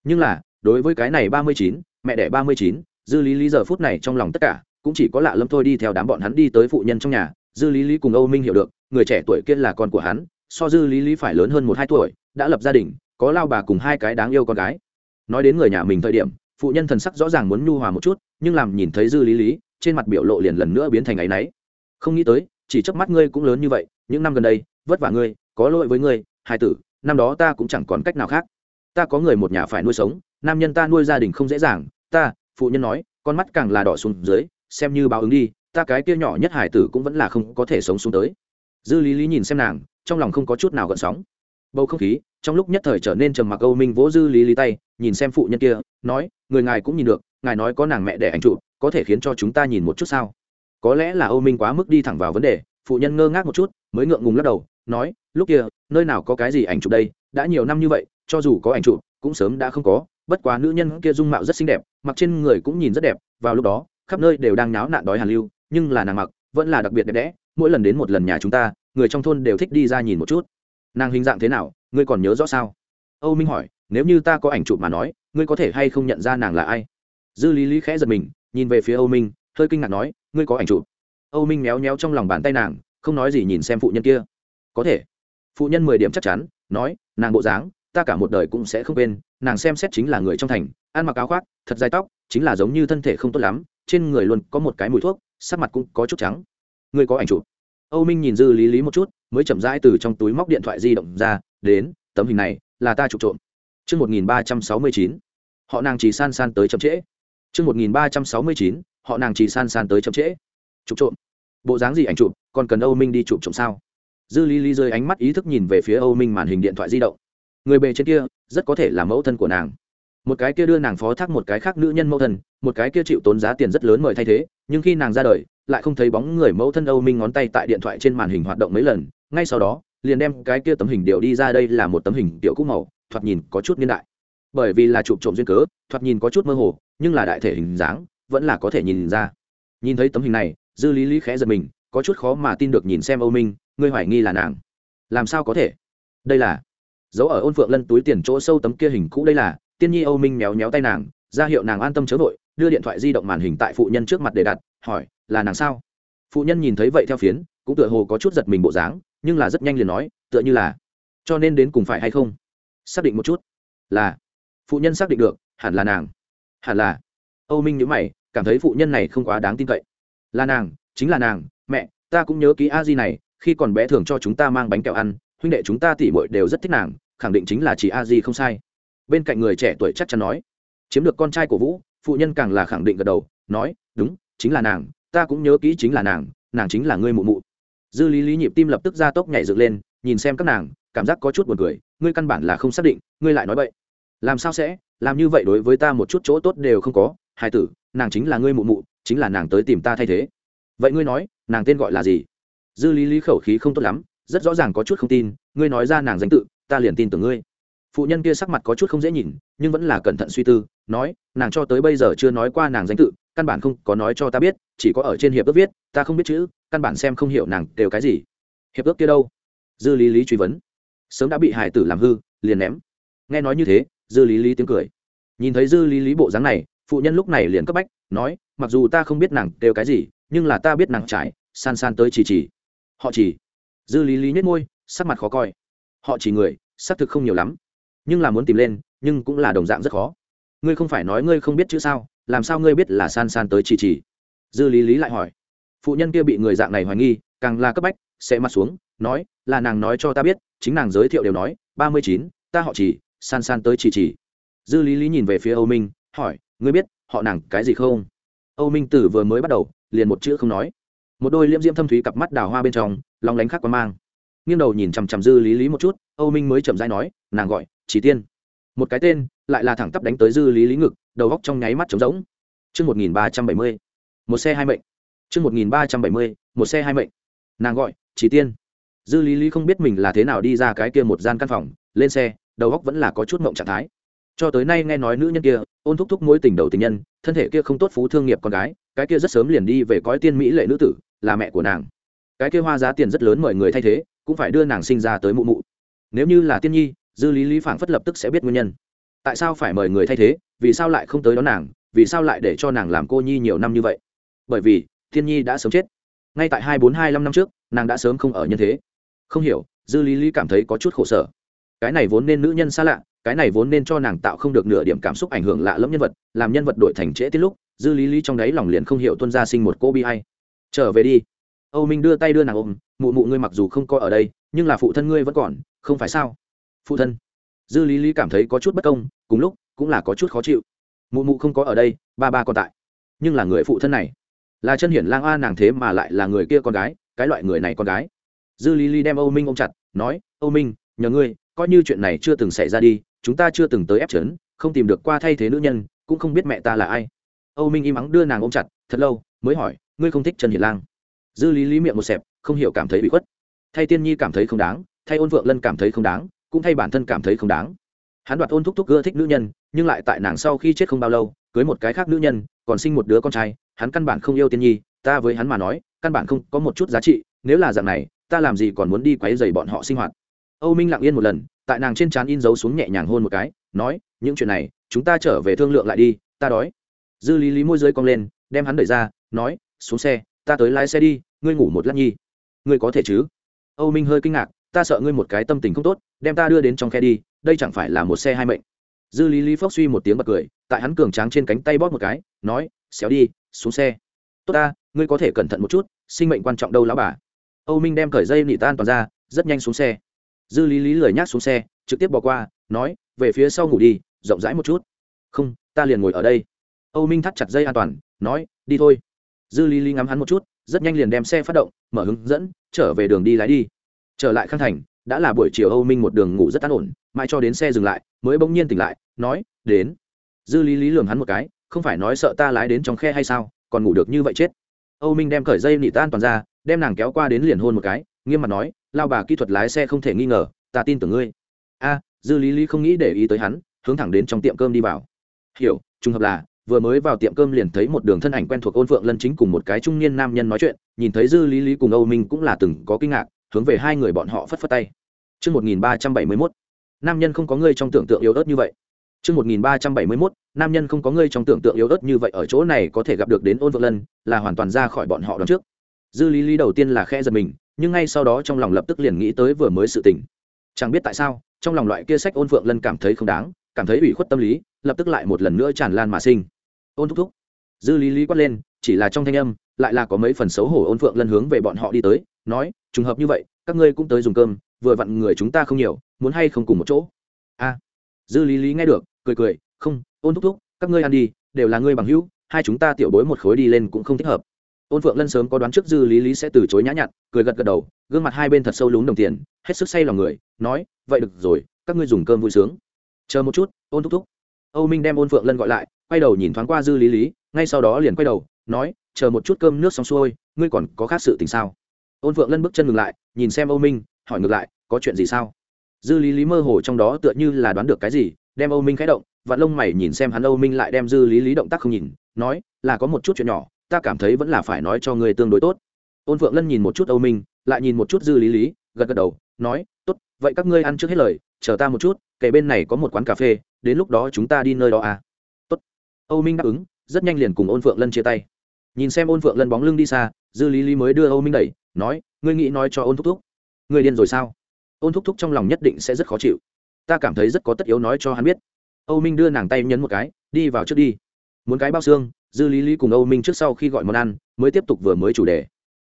Nhưng là, đối với cái này ba mươi chín, mẹ đẻ ba mươi chín, dư lý lý giờ phút này trong lòng tất cả, cũng chỉ có lạ lâm thôi đi theo đám bọn hắn đi tới phụ nhân trong nhà dư lý lý cùng âu minh hiểu được, người trẻ tuổi kia là con của hắn, so dư lý lý phải lớn hơn một hai tuổi, đã lập gia đình, có lao bà cùng hai cái đáng yêu con gái. Nói đến người nhà mình thời điểm, phụ nhân thần sắc rõ ràng muốn nhu hòa một chút, nhưng làm nhìn thấy dư lý lý, trên mặt biểu lộ liền lần nữa biến thành áy náy. Không nghĩ tới, chỉ chớp mắt ngươi cũng lớn như vậy, những năm gần đây, vất vả ngươi, có lỗi với ngươi hai tử, năm đó ta cũng chẳng còn cách nào khác. Ta có người một nhà phải nuôi sống, nam nhân ta nuôi gia đình không dễ dàng, ta, phụ nhân nói, con mắt càng là đỏ xuống dưới, xem như báo ứng đi ta cái kia nhỏ nhất hải tử cũng vẫn là không có thể sống xuống tới. Dư lý lý nhìn xem nàng, trong lòng không có chút nào gợn sóng. Bầu không khí, trong lúc nhất thời trở nên trầm mặc âu minh vỗ dư lý lý tay, nhìn xem phụ nhân kia, nói, người ngài cũng nhìn được, ngài nói có nàng mẹ để ảnh trụ có thể khiến cho chúng ta nhìn một chút sao? Có lẽ là âu minh quá mức đi thẳng vào vấn đề, phụ nhân ngơ ngác một chút, mới ngượng ngùng lắc đầu, nói, lúc kia, nơi nào có cái gì ảnh chụp đây, đã nhiều năm như vậy, cho dù có ảnh chụp, cũng sớm đã không có, bất quá nữ nhân kia dung mạo rất xinh đẹp, mặc trên người cũng nhìn rất đẹp, vào lúc đó, khắp nơi đều đang náo nạn đói hàn lưu nhưng là nàng mặc, vẫn là đặc biệt đẹp đẽ, mỗi lần đến một lần nhà chúng ta, người trong thôn đều thích đi ra nhìn một chút. Nàng hình dạng thế nào, ngươi còn nhớ rõ sao? Âu minh hỏi, nếu như ta có ảnh chụp mà nói, ngươi có thể hay không nhận ra nàng là ai? Dư lý lý khẽ giật mình, nhìn về phía âu minh, hơi kinh ngạc nói, ngươi có ảnh chụp? Âu minh méo méo trong lòng bàn tay nàng, không nói gì nhìn xem phụ nhân kia. Có thể. Phụ nhân mười điểm chắc chắn, nói, nàng bộ dáng, ta cả một đời cũng sẽ không quên, nàng xem xét chính là người trong thành, ăn mặc áo khoác, thật dài tóc, chính là giống như thân thể không tốt lắm trên người luôn có một cái mùi thuốc sắc mặt cũng có chút trắng ngươi có ảnh chụp âu minh nhìn dư lý lý một chút mới chậm rãi từ trong túi móc điện thoại di động ra đến tấm hình này là ta chụp trộm Trước 1369, họ nàng chỉ san san tới chậm trễ. Trước 1369, họ nàng chỉ san san tới chậm trễ. Chụp trộm. Bộ dáng gì ảnh chụp, còn cần Âu Minh đi chụp trộm sao? Dư Lý Lý rơi ánh mắt ý thức nhìn về phía Âu Minh màn hình điện thoại di động. Người bề trên kia, rất có thể là mẫu thân của nàng. Một cái kia đưa nàng phó thác một cái khác nữ nhân mẫu thân, một cái kia chịu tốn giá tiền rất lớn mời thay thế, nhưng khi nàng ra đời, lại không thấy bóng người mẫu thân Âu Minh ngón tay tại điện thoại trên màn hình hoạt động mấy lần, ngay sau đó, liền đem cái kia tấm hình điệu đi ra đây là một tấm hình tiểu cũ màu, thoạt nhìn có chút niên đại. Bởi vì là chụp trộm duyên cớ, thoạt nhìn có chút mơ hồ, nhưng là đại thể hình dáng, vẫn là có thể nhìn ra. Nhìn thấy tấm hình này, Dư Lý Lý khẽ giật mình, có chút khó mà tin được nhìn xem Âu Minh, ngươi hoài nghi là nàng. Làm sao có thể? Đây là dấu ở ôn phượng lân túi tiền chỗ sâu tấm kia hình cũ đây là tiên nhi âu minh méo méo tay nàng, ra hiệu nàng an tâm chớ vội, đưa điện thoại di động màn hình tại phụ nhân trước mặt để đặt, hỏi, là nàng sao? Phụ nhân nhìn thấy vậy theo phiến, cũng tựa hồ có chút giật mình bộ dáng, nhưng là rất nhanh liền nói, tựa như là. Cho nên đến cùng phải hay không? Xác định một chút. Là. Phụ nhân xác định được, hẳn là nàng. Hẳn là. Âu minh nhớ mày, cảm thấy phụ nhân này không quá đáng tin cậy. Là nàng, chính là nàng, mẹ, ta cũng nhớ ký a di này, khi còn bé thường cho chúng ta mang bánh kẹo ăn, huynh đệ chúng ta tỉ bội đều rất thích nàng, khẳng định chính là chị a di không sai bên cạnh người trẻ tuổi chắc chắn nói, chiếm được con trai của vũ, phụ nhân càng là khẳng định gật đầu, nói, đúng, chính là nàng, ta cũng nhớ kỹ chính là nàng nàng chính là ngươi mụ mụ. Dư lý lý nhịp tim lập tức ra tốc nhảy dựng lên, nhìn xem các nàng, cảm giác có chút buồn cười, ngươi căn bản là không xác định, ngươi lại nói vậy làm sao sẽ, làm như vậy đối với ta một chút chỗ tốt đều không có, hai tử, nàng chính là ngươi mụ mụ, chính là nàng tới tìm ta thay thế. Vậy ngươi nói, nàng tên gọi là gì? Dư lý lý khẩu khí không tốt lắm, rất rõ ràng có chút không tin, ngươi nói ra nàng danh tự, ta liền tin tưởng ngươi phụ nhân kia sắc mặt có chút không dễ nhìn, nhưng vẫn là cẩn thận suy tư, nói, nàng cho tới bây giờ chưa nói qua nàng danh tự, căn bản không có nói cho ta biết, chỉ có ở trên hiệp ước viết, ta không biết chữ, căn bản xem không hiểu nàng đều cái gì. Hiệp ước kia đâu? Dư lý lý truy vấn. Sớm đã bị hải tử làm hư, liền ném. Nghe nói như thế, dư lý lý tiếng cười. Nhìn thấy dư lý lý bộ dáng này, phụ nhân lúc này liền cấp bách, nói, mặc dù ta không biết nàng đều cái gì, nhưng là ta biết nàng trải, san san tới chỉ chỉ. Họ chỉ. Dư lý lý nhếch môi, sắc mặt khó coi. Họ chỉ người, xác thực không nhiều lắm nhưng là muốn tìm lên, nhưng cũng là đồng dạng rất khó. Ngươi không phải nói ngươi không biết chữ sao, làm sao ngươi biết là san san tới chỉ chỉ? Dư lý lý lại hỏi. Phụ nhân kia bị người dạng này hoài nghi, càng là cấp bách, sẽ mặt xuống, nói, là nàng nói cho ta biết, chính nàng giới thiệu đều nói, ba mươi chín, ta họ chỉ, san san tới chỉ chỉ. Dư lý lý nhìn về phía âu minh, hỏi, ngươi biết, họ nàng cái gì không? Âu minh tử vừa mới bắt đầu, liền một chữ không nói. Một đôi liễm diễm thâm thúy cặp mắt đào hoa bên trong lóng lánh khắc quá mang. Nghiêng đầu nhìn chằm chằm dư lý lý một chút, âu minh mới chậm dãi nói nàng gọi, chỉ tiên. Một cái tên, lại là thẳng tắp đánh tới dư lý lý ngực, đầu góc trong nháy mắt trống rỗng. Chương một nghìn ba trăm bảy mươi, một xe hai mệnh. Chương một nghìn ba trăm bảy mươi, một xe hai mệnh. Nàng gọi, chỉ tiên. Dư lý lý không biết mình là thế nào đi ra cái kia một gian căn phòng, lên xe, đầu góc vẫn là có chút mộng trạng thái. Cho tới nay nghe nói nữ nhân kia, ôn thúc thúc mối tình đầu tình nhân, thân thể kia không tốt phú thương nghiệp con gái, cái kia rất sớm liền đi về cõi tiên mỹ lệ nữ tử, là mẹ của nàng. Cái kia hoa giá tiền rất lớn mời người thay thế, cũng phải đưa nàng sinh ra tới mụ mụ. Nếu như là tiên nhi dư lý lý phảng phất lập tức sẽ biết nguyên nhân. Tại sao phải mời người thay thế? Vì sao lại không tới đón nàng? Vì sao lại để cho nàng làm cô nhi nhiều năm như vậy? Bởi vì, thiên nhi đã sớm chết. Ngay tại hai bốn hai năm năm trước, nàng đã sớm không ở nhân thế. Không hiểu, dư lý lý cảm thấy có chút khổ sở. Cái này vốn nên nữ nhân xa lạ, cái này vốn nên cho nàng tạo không được nửa điểm cảm xúc ảnh hưởng lạ lẫm nhân vật, làm nhân vật đổi thành trễ tiết lúc, dư lý lý trong đáy lòng liền không hiểu tuân gia sinh một cô bi hay trở về đi. Âu minh đưa tay đưa nàng ôm, mụ mụ ngươi mặc dù không coi ở đây, nhưng là phụ thân ngươi vẫn còn, không phải sao? Phụ thân. Dư lý lý cảm thấy có chút bất công, cùng lúc, cũng là có chút khó chịu. Mụ mụ không có ở đây, ba ba còn tại. Nhưng là người phụ thân này, là chân hiển lang a, nàng thế mà lại là người kia con gái, cái loại người này con gái. Dư lý lý đem âu minh ôm chặt, nói, âu minh, nhờ ngươi, coi như chuyện này chưa từng xảy ra đi, chúng ta chưa từng tới ép trấn không tìm được qua thay thế nữ nhân, cũng không biết mẹ ta là ai. Âu minh im ắng đưa nàng ôm chặt, thật lâu, mới hỏi, ngươi không thích trần hiển lang? Dư lý lý miệng một xẹp, không hiểu cảm thấy bị khuất. Thay tiên nhi cảm thấy không đáng, thay ôn vượng lân cảm thấy không đáng cũng thay bản thân cảm thấy không đáng. Hắn đoạt ôn thúc thúc ưa thích nữ nhân, nhưng lại tại nàng sau khi chết không bao lâu, cưới một cái khác nữ nhân, còn sinh một đứa con trai, hắn căn bản không yêu tiên nhi, ta với hắn mà nói, căn bản không có một chút giá trị, nếu là dạng này, ta làm gì còn muốn đi quấy dày bọn họ sinh hoạt. Âu minh lặng yên một lần, tại nàng trên trán in dấu xuống nhẹ nhàng hôn một cái, nói, những chuyện này, chúng ta trở về thương lượng lại đi, ta đói. Dư lý lý môi dưới cong lên, đem hắn đẩy ra, nói, xuống xe, ta tới lái xe đi, ngươi ngủ một lát nhi. Ngươi có thể chứ? Âu minh hơi kinh ngạc ta sợ ngươi một cái tâm tình không tốt, đem ta đưa đến trong khe đi, đây chẳng phải là một xe hai mệnh. Dư lý lý phốc suy một tiếng bật cười, tại hắn cường tráng trên cánh tay bóp một cái, nói, xéo đi, xuống xe. Tốt ta, ngươi có thể cẩn thận một chút, sinh mệnh quan trọng đâu lão bà. Âu minh đem cởi dây nị tan toàn ra, rất nhanh xuống xe. Dư lý lý lười nhác xuống xe, trực tiếp bỏ qua, nói, về phía sau ngủ đi, rộng rãi một chút. Không, ta liền ngồi ở đây. Âu minh thắt chặt dây an toàn, nói, đi thôi. Dư lý lý ngắm hắn một chút, rất nhanh liền đem xe phát động, mở hướng dẫn, trở về đường đi lái đi trở lại khang thành, đã là buổi chiều âu minh một đường ngủ rất an ổn, mãi cho đến xe dừng lại, mới bỗng nhiên tỉnh lại, nói, đến. Dư lý lý lường hắn một cái, không phải nói sợ ta lái đến trong khe hay sao? Còn ngủ được như vậy chết. Âu minh đem cởi dây nị tan toàn ra, đem nàng kéo qua đến liền hôn một cái, nghiêm mặt nói, lao bà kỹ thuật lái xe không thể nghi ngờ, ta tin tưởng ngươi. A, dư lý lý không nghĩ để ý tới hắn, hướng thẳng đến trong tiệm cơm đi vào. Hiểu, trùng hợp là, vừa mới vào tiệm cơm liền thấy một đường thân ảnh quen thuộc ôn phượng lân chính cùng một cái trung niên nam nhân nói chuyện, nhìn thấy dư lý lý cùng âu minh cũng là từng có kinh ngạc hướng về hai người bọn họ phất phất tay. Trước 1371, nam nhân không có ngươi trong tưởng tượng yếu ớt như vậy. Trước 1371, nam nhân không có ngươi trong tưởng tượng yếu ớt như vậy ở chỗ này có thể gặp được đến ôn vượng lân là hoàn toàn ra khỏi bọn họ đón trước. Dư lý lý đầu tiên là khe giật mình nhưng ngay sau đó trong lòng lập tức liền nghĩ tới vừa mới sự tình. Chẳng biết tại sao trong lòng loại kia sách ôn vượng lân cảm thấy không đáng cảm thấy ủy khuất tâm lý lập tức lại một lần nữa tràn lan mà sinh. Ôn thúc thúc. Dư lý lý quát lên chỉ là trong thanh âm lại là có mấy phần xấu hổ ôn phượng lân hướng về bọn họ đi tới, nói, trùng hợp như vậy, các ngươi cũng tới dùng cơm, vừa vặn người chúng ta không nhiều, muốn hay không cùng một chỗ? A. Dư lý lý nghe được, cười cười, không, ôn thúc thúc, các ngươi ăn đi, đều là ngươi bằng hữu, hai chúng ta tiểu bối một khối đi lên cũng không thích hợp. Ôn phượng lân sớm có đoán trước dư lý lý sẽ từ chối nhã nhặn, cười gật gật đầu, gương mặt hai bên thật sâu lún đồng tiền, hết sức say lòng người, nói, vậy được rồi, các ngươi dùng cơm vui sướng. Chờ một chút, ôn thúc thúc. Âu minh đem ôn phượng lân gọi lại, quay đầu nhìn thoáng qua dư lý lý, ngay sau đó liền quay đầu, nói chờ một chút cơm nước xong xuôi, ngươi còn có khác sự tình sao? Ôn phượng lân bước chân ngừng lại, nhìn xem âu minh, hỏi ngược lại, có chuyện gì sao? Dư lý lý mơ hồ trong đó tựa như là đoán được cái gì, đem âu minh khẽ động và lông mày nhìn xem hắn, âu minh lại đem dư lý lý động tác không nhìn, nói, là có một chút chuyện nhỏ, ta cảm thấy vẫn là phải nói cho người tương đối tốt. Ôn phượng lân nhìn một chút âu minh, lại nhìn một chút dư lý lý, gật gật đầu, nói, tốt, vậy các ngươi ăn trước hết lời, chờ ta một chút, kể bên này có một quán cà phê, đến lúc đó chúng ta đi nơi đó à. Tốt. Âu minh đáp ứng, rất nhanh liền cùng ôn phượng lân chia tay nhìn xem ôn phượng lân bóng lưng đi xa, dư lý lý mới đưa âu minh đẩy, nói, ngươi nghĩ nói cho ôn thúc thúc, ngươi điên rồi sao? Ôn thúc thúc trong lòng nhất định sẽ rất khó chịu. Ta cảm thấy rất có tất yếu nói cho hắn biết. Âu minh đưa nàng tay nhấn một cái, đi vào trước đi. Muốn cái bao xương, dư lý lý cùng âu minh trước sau khi gọi món ăn, mới tiếp tục vừa mới chủ đề.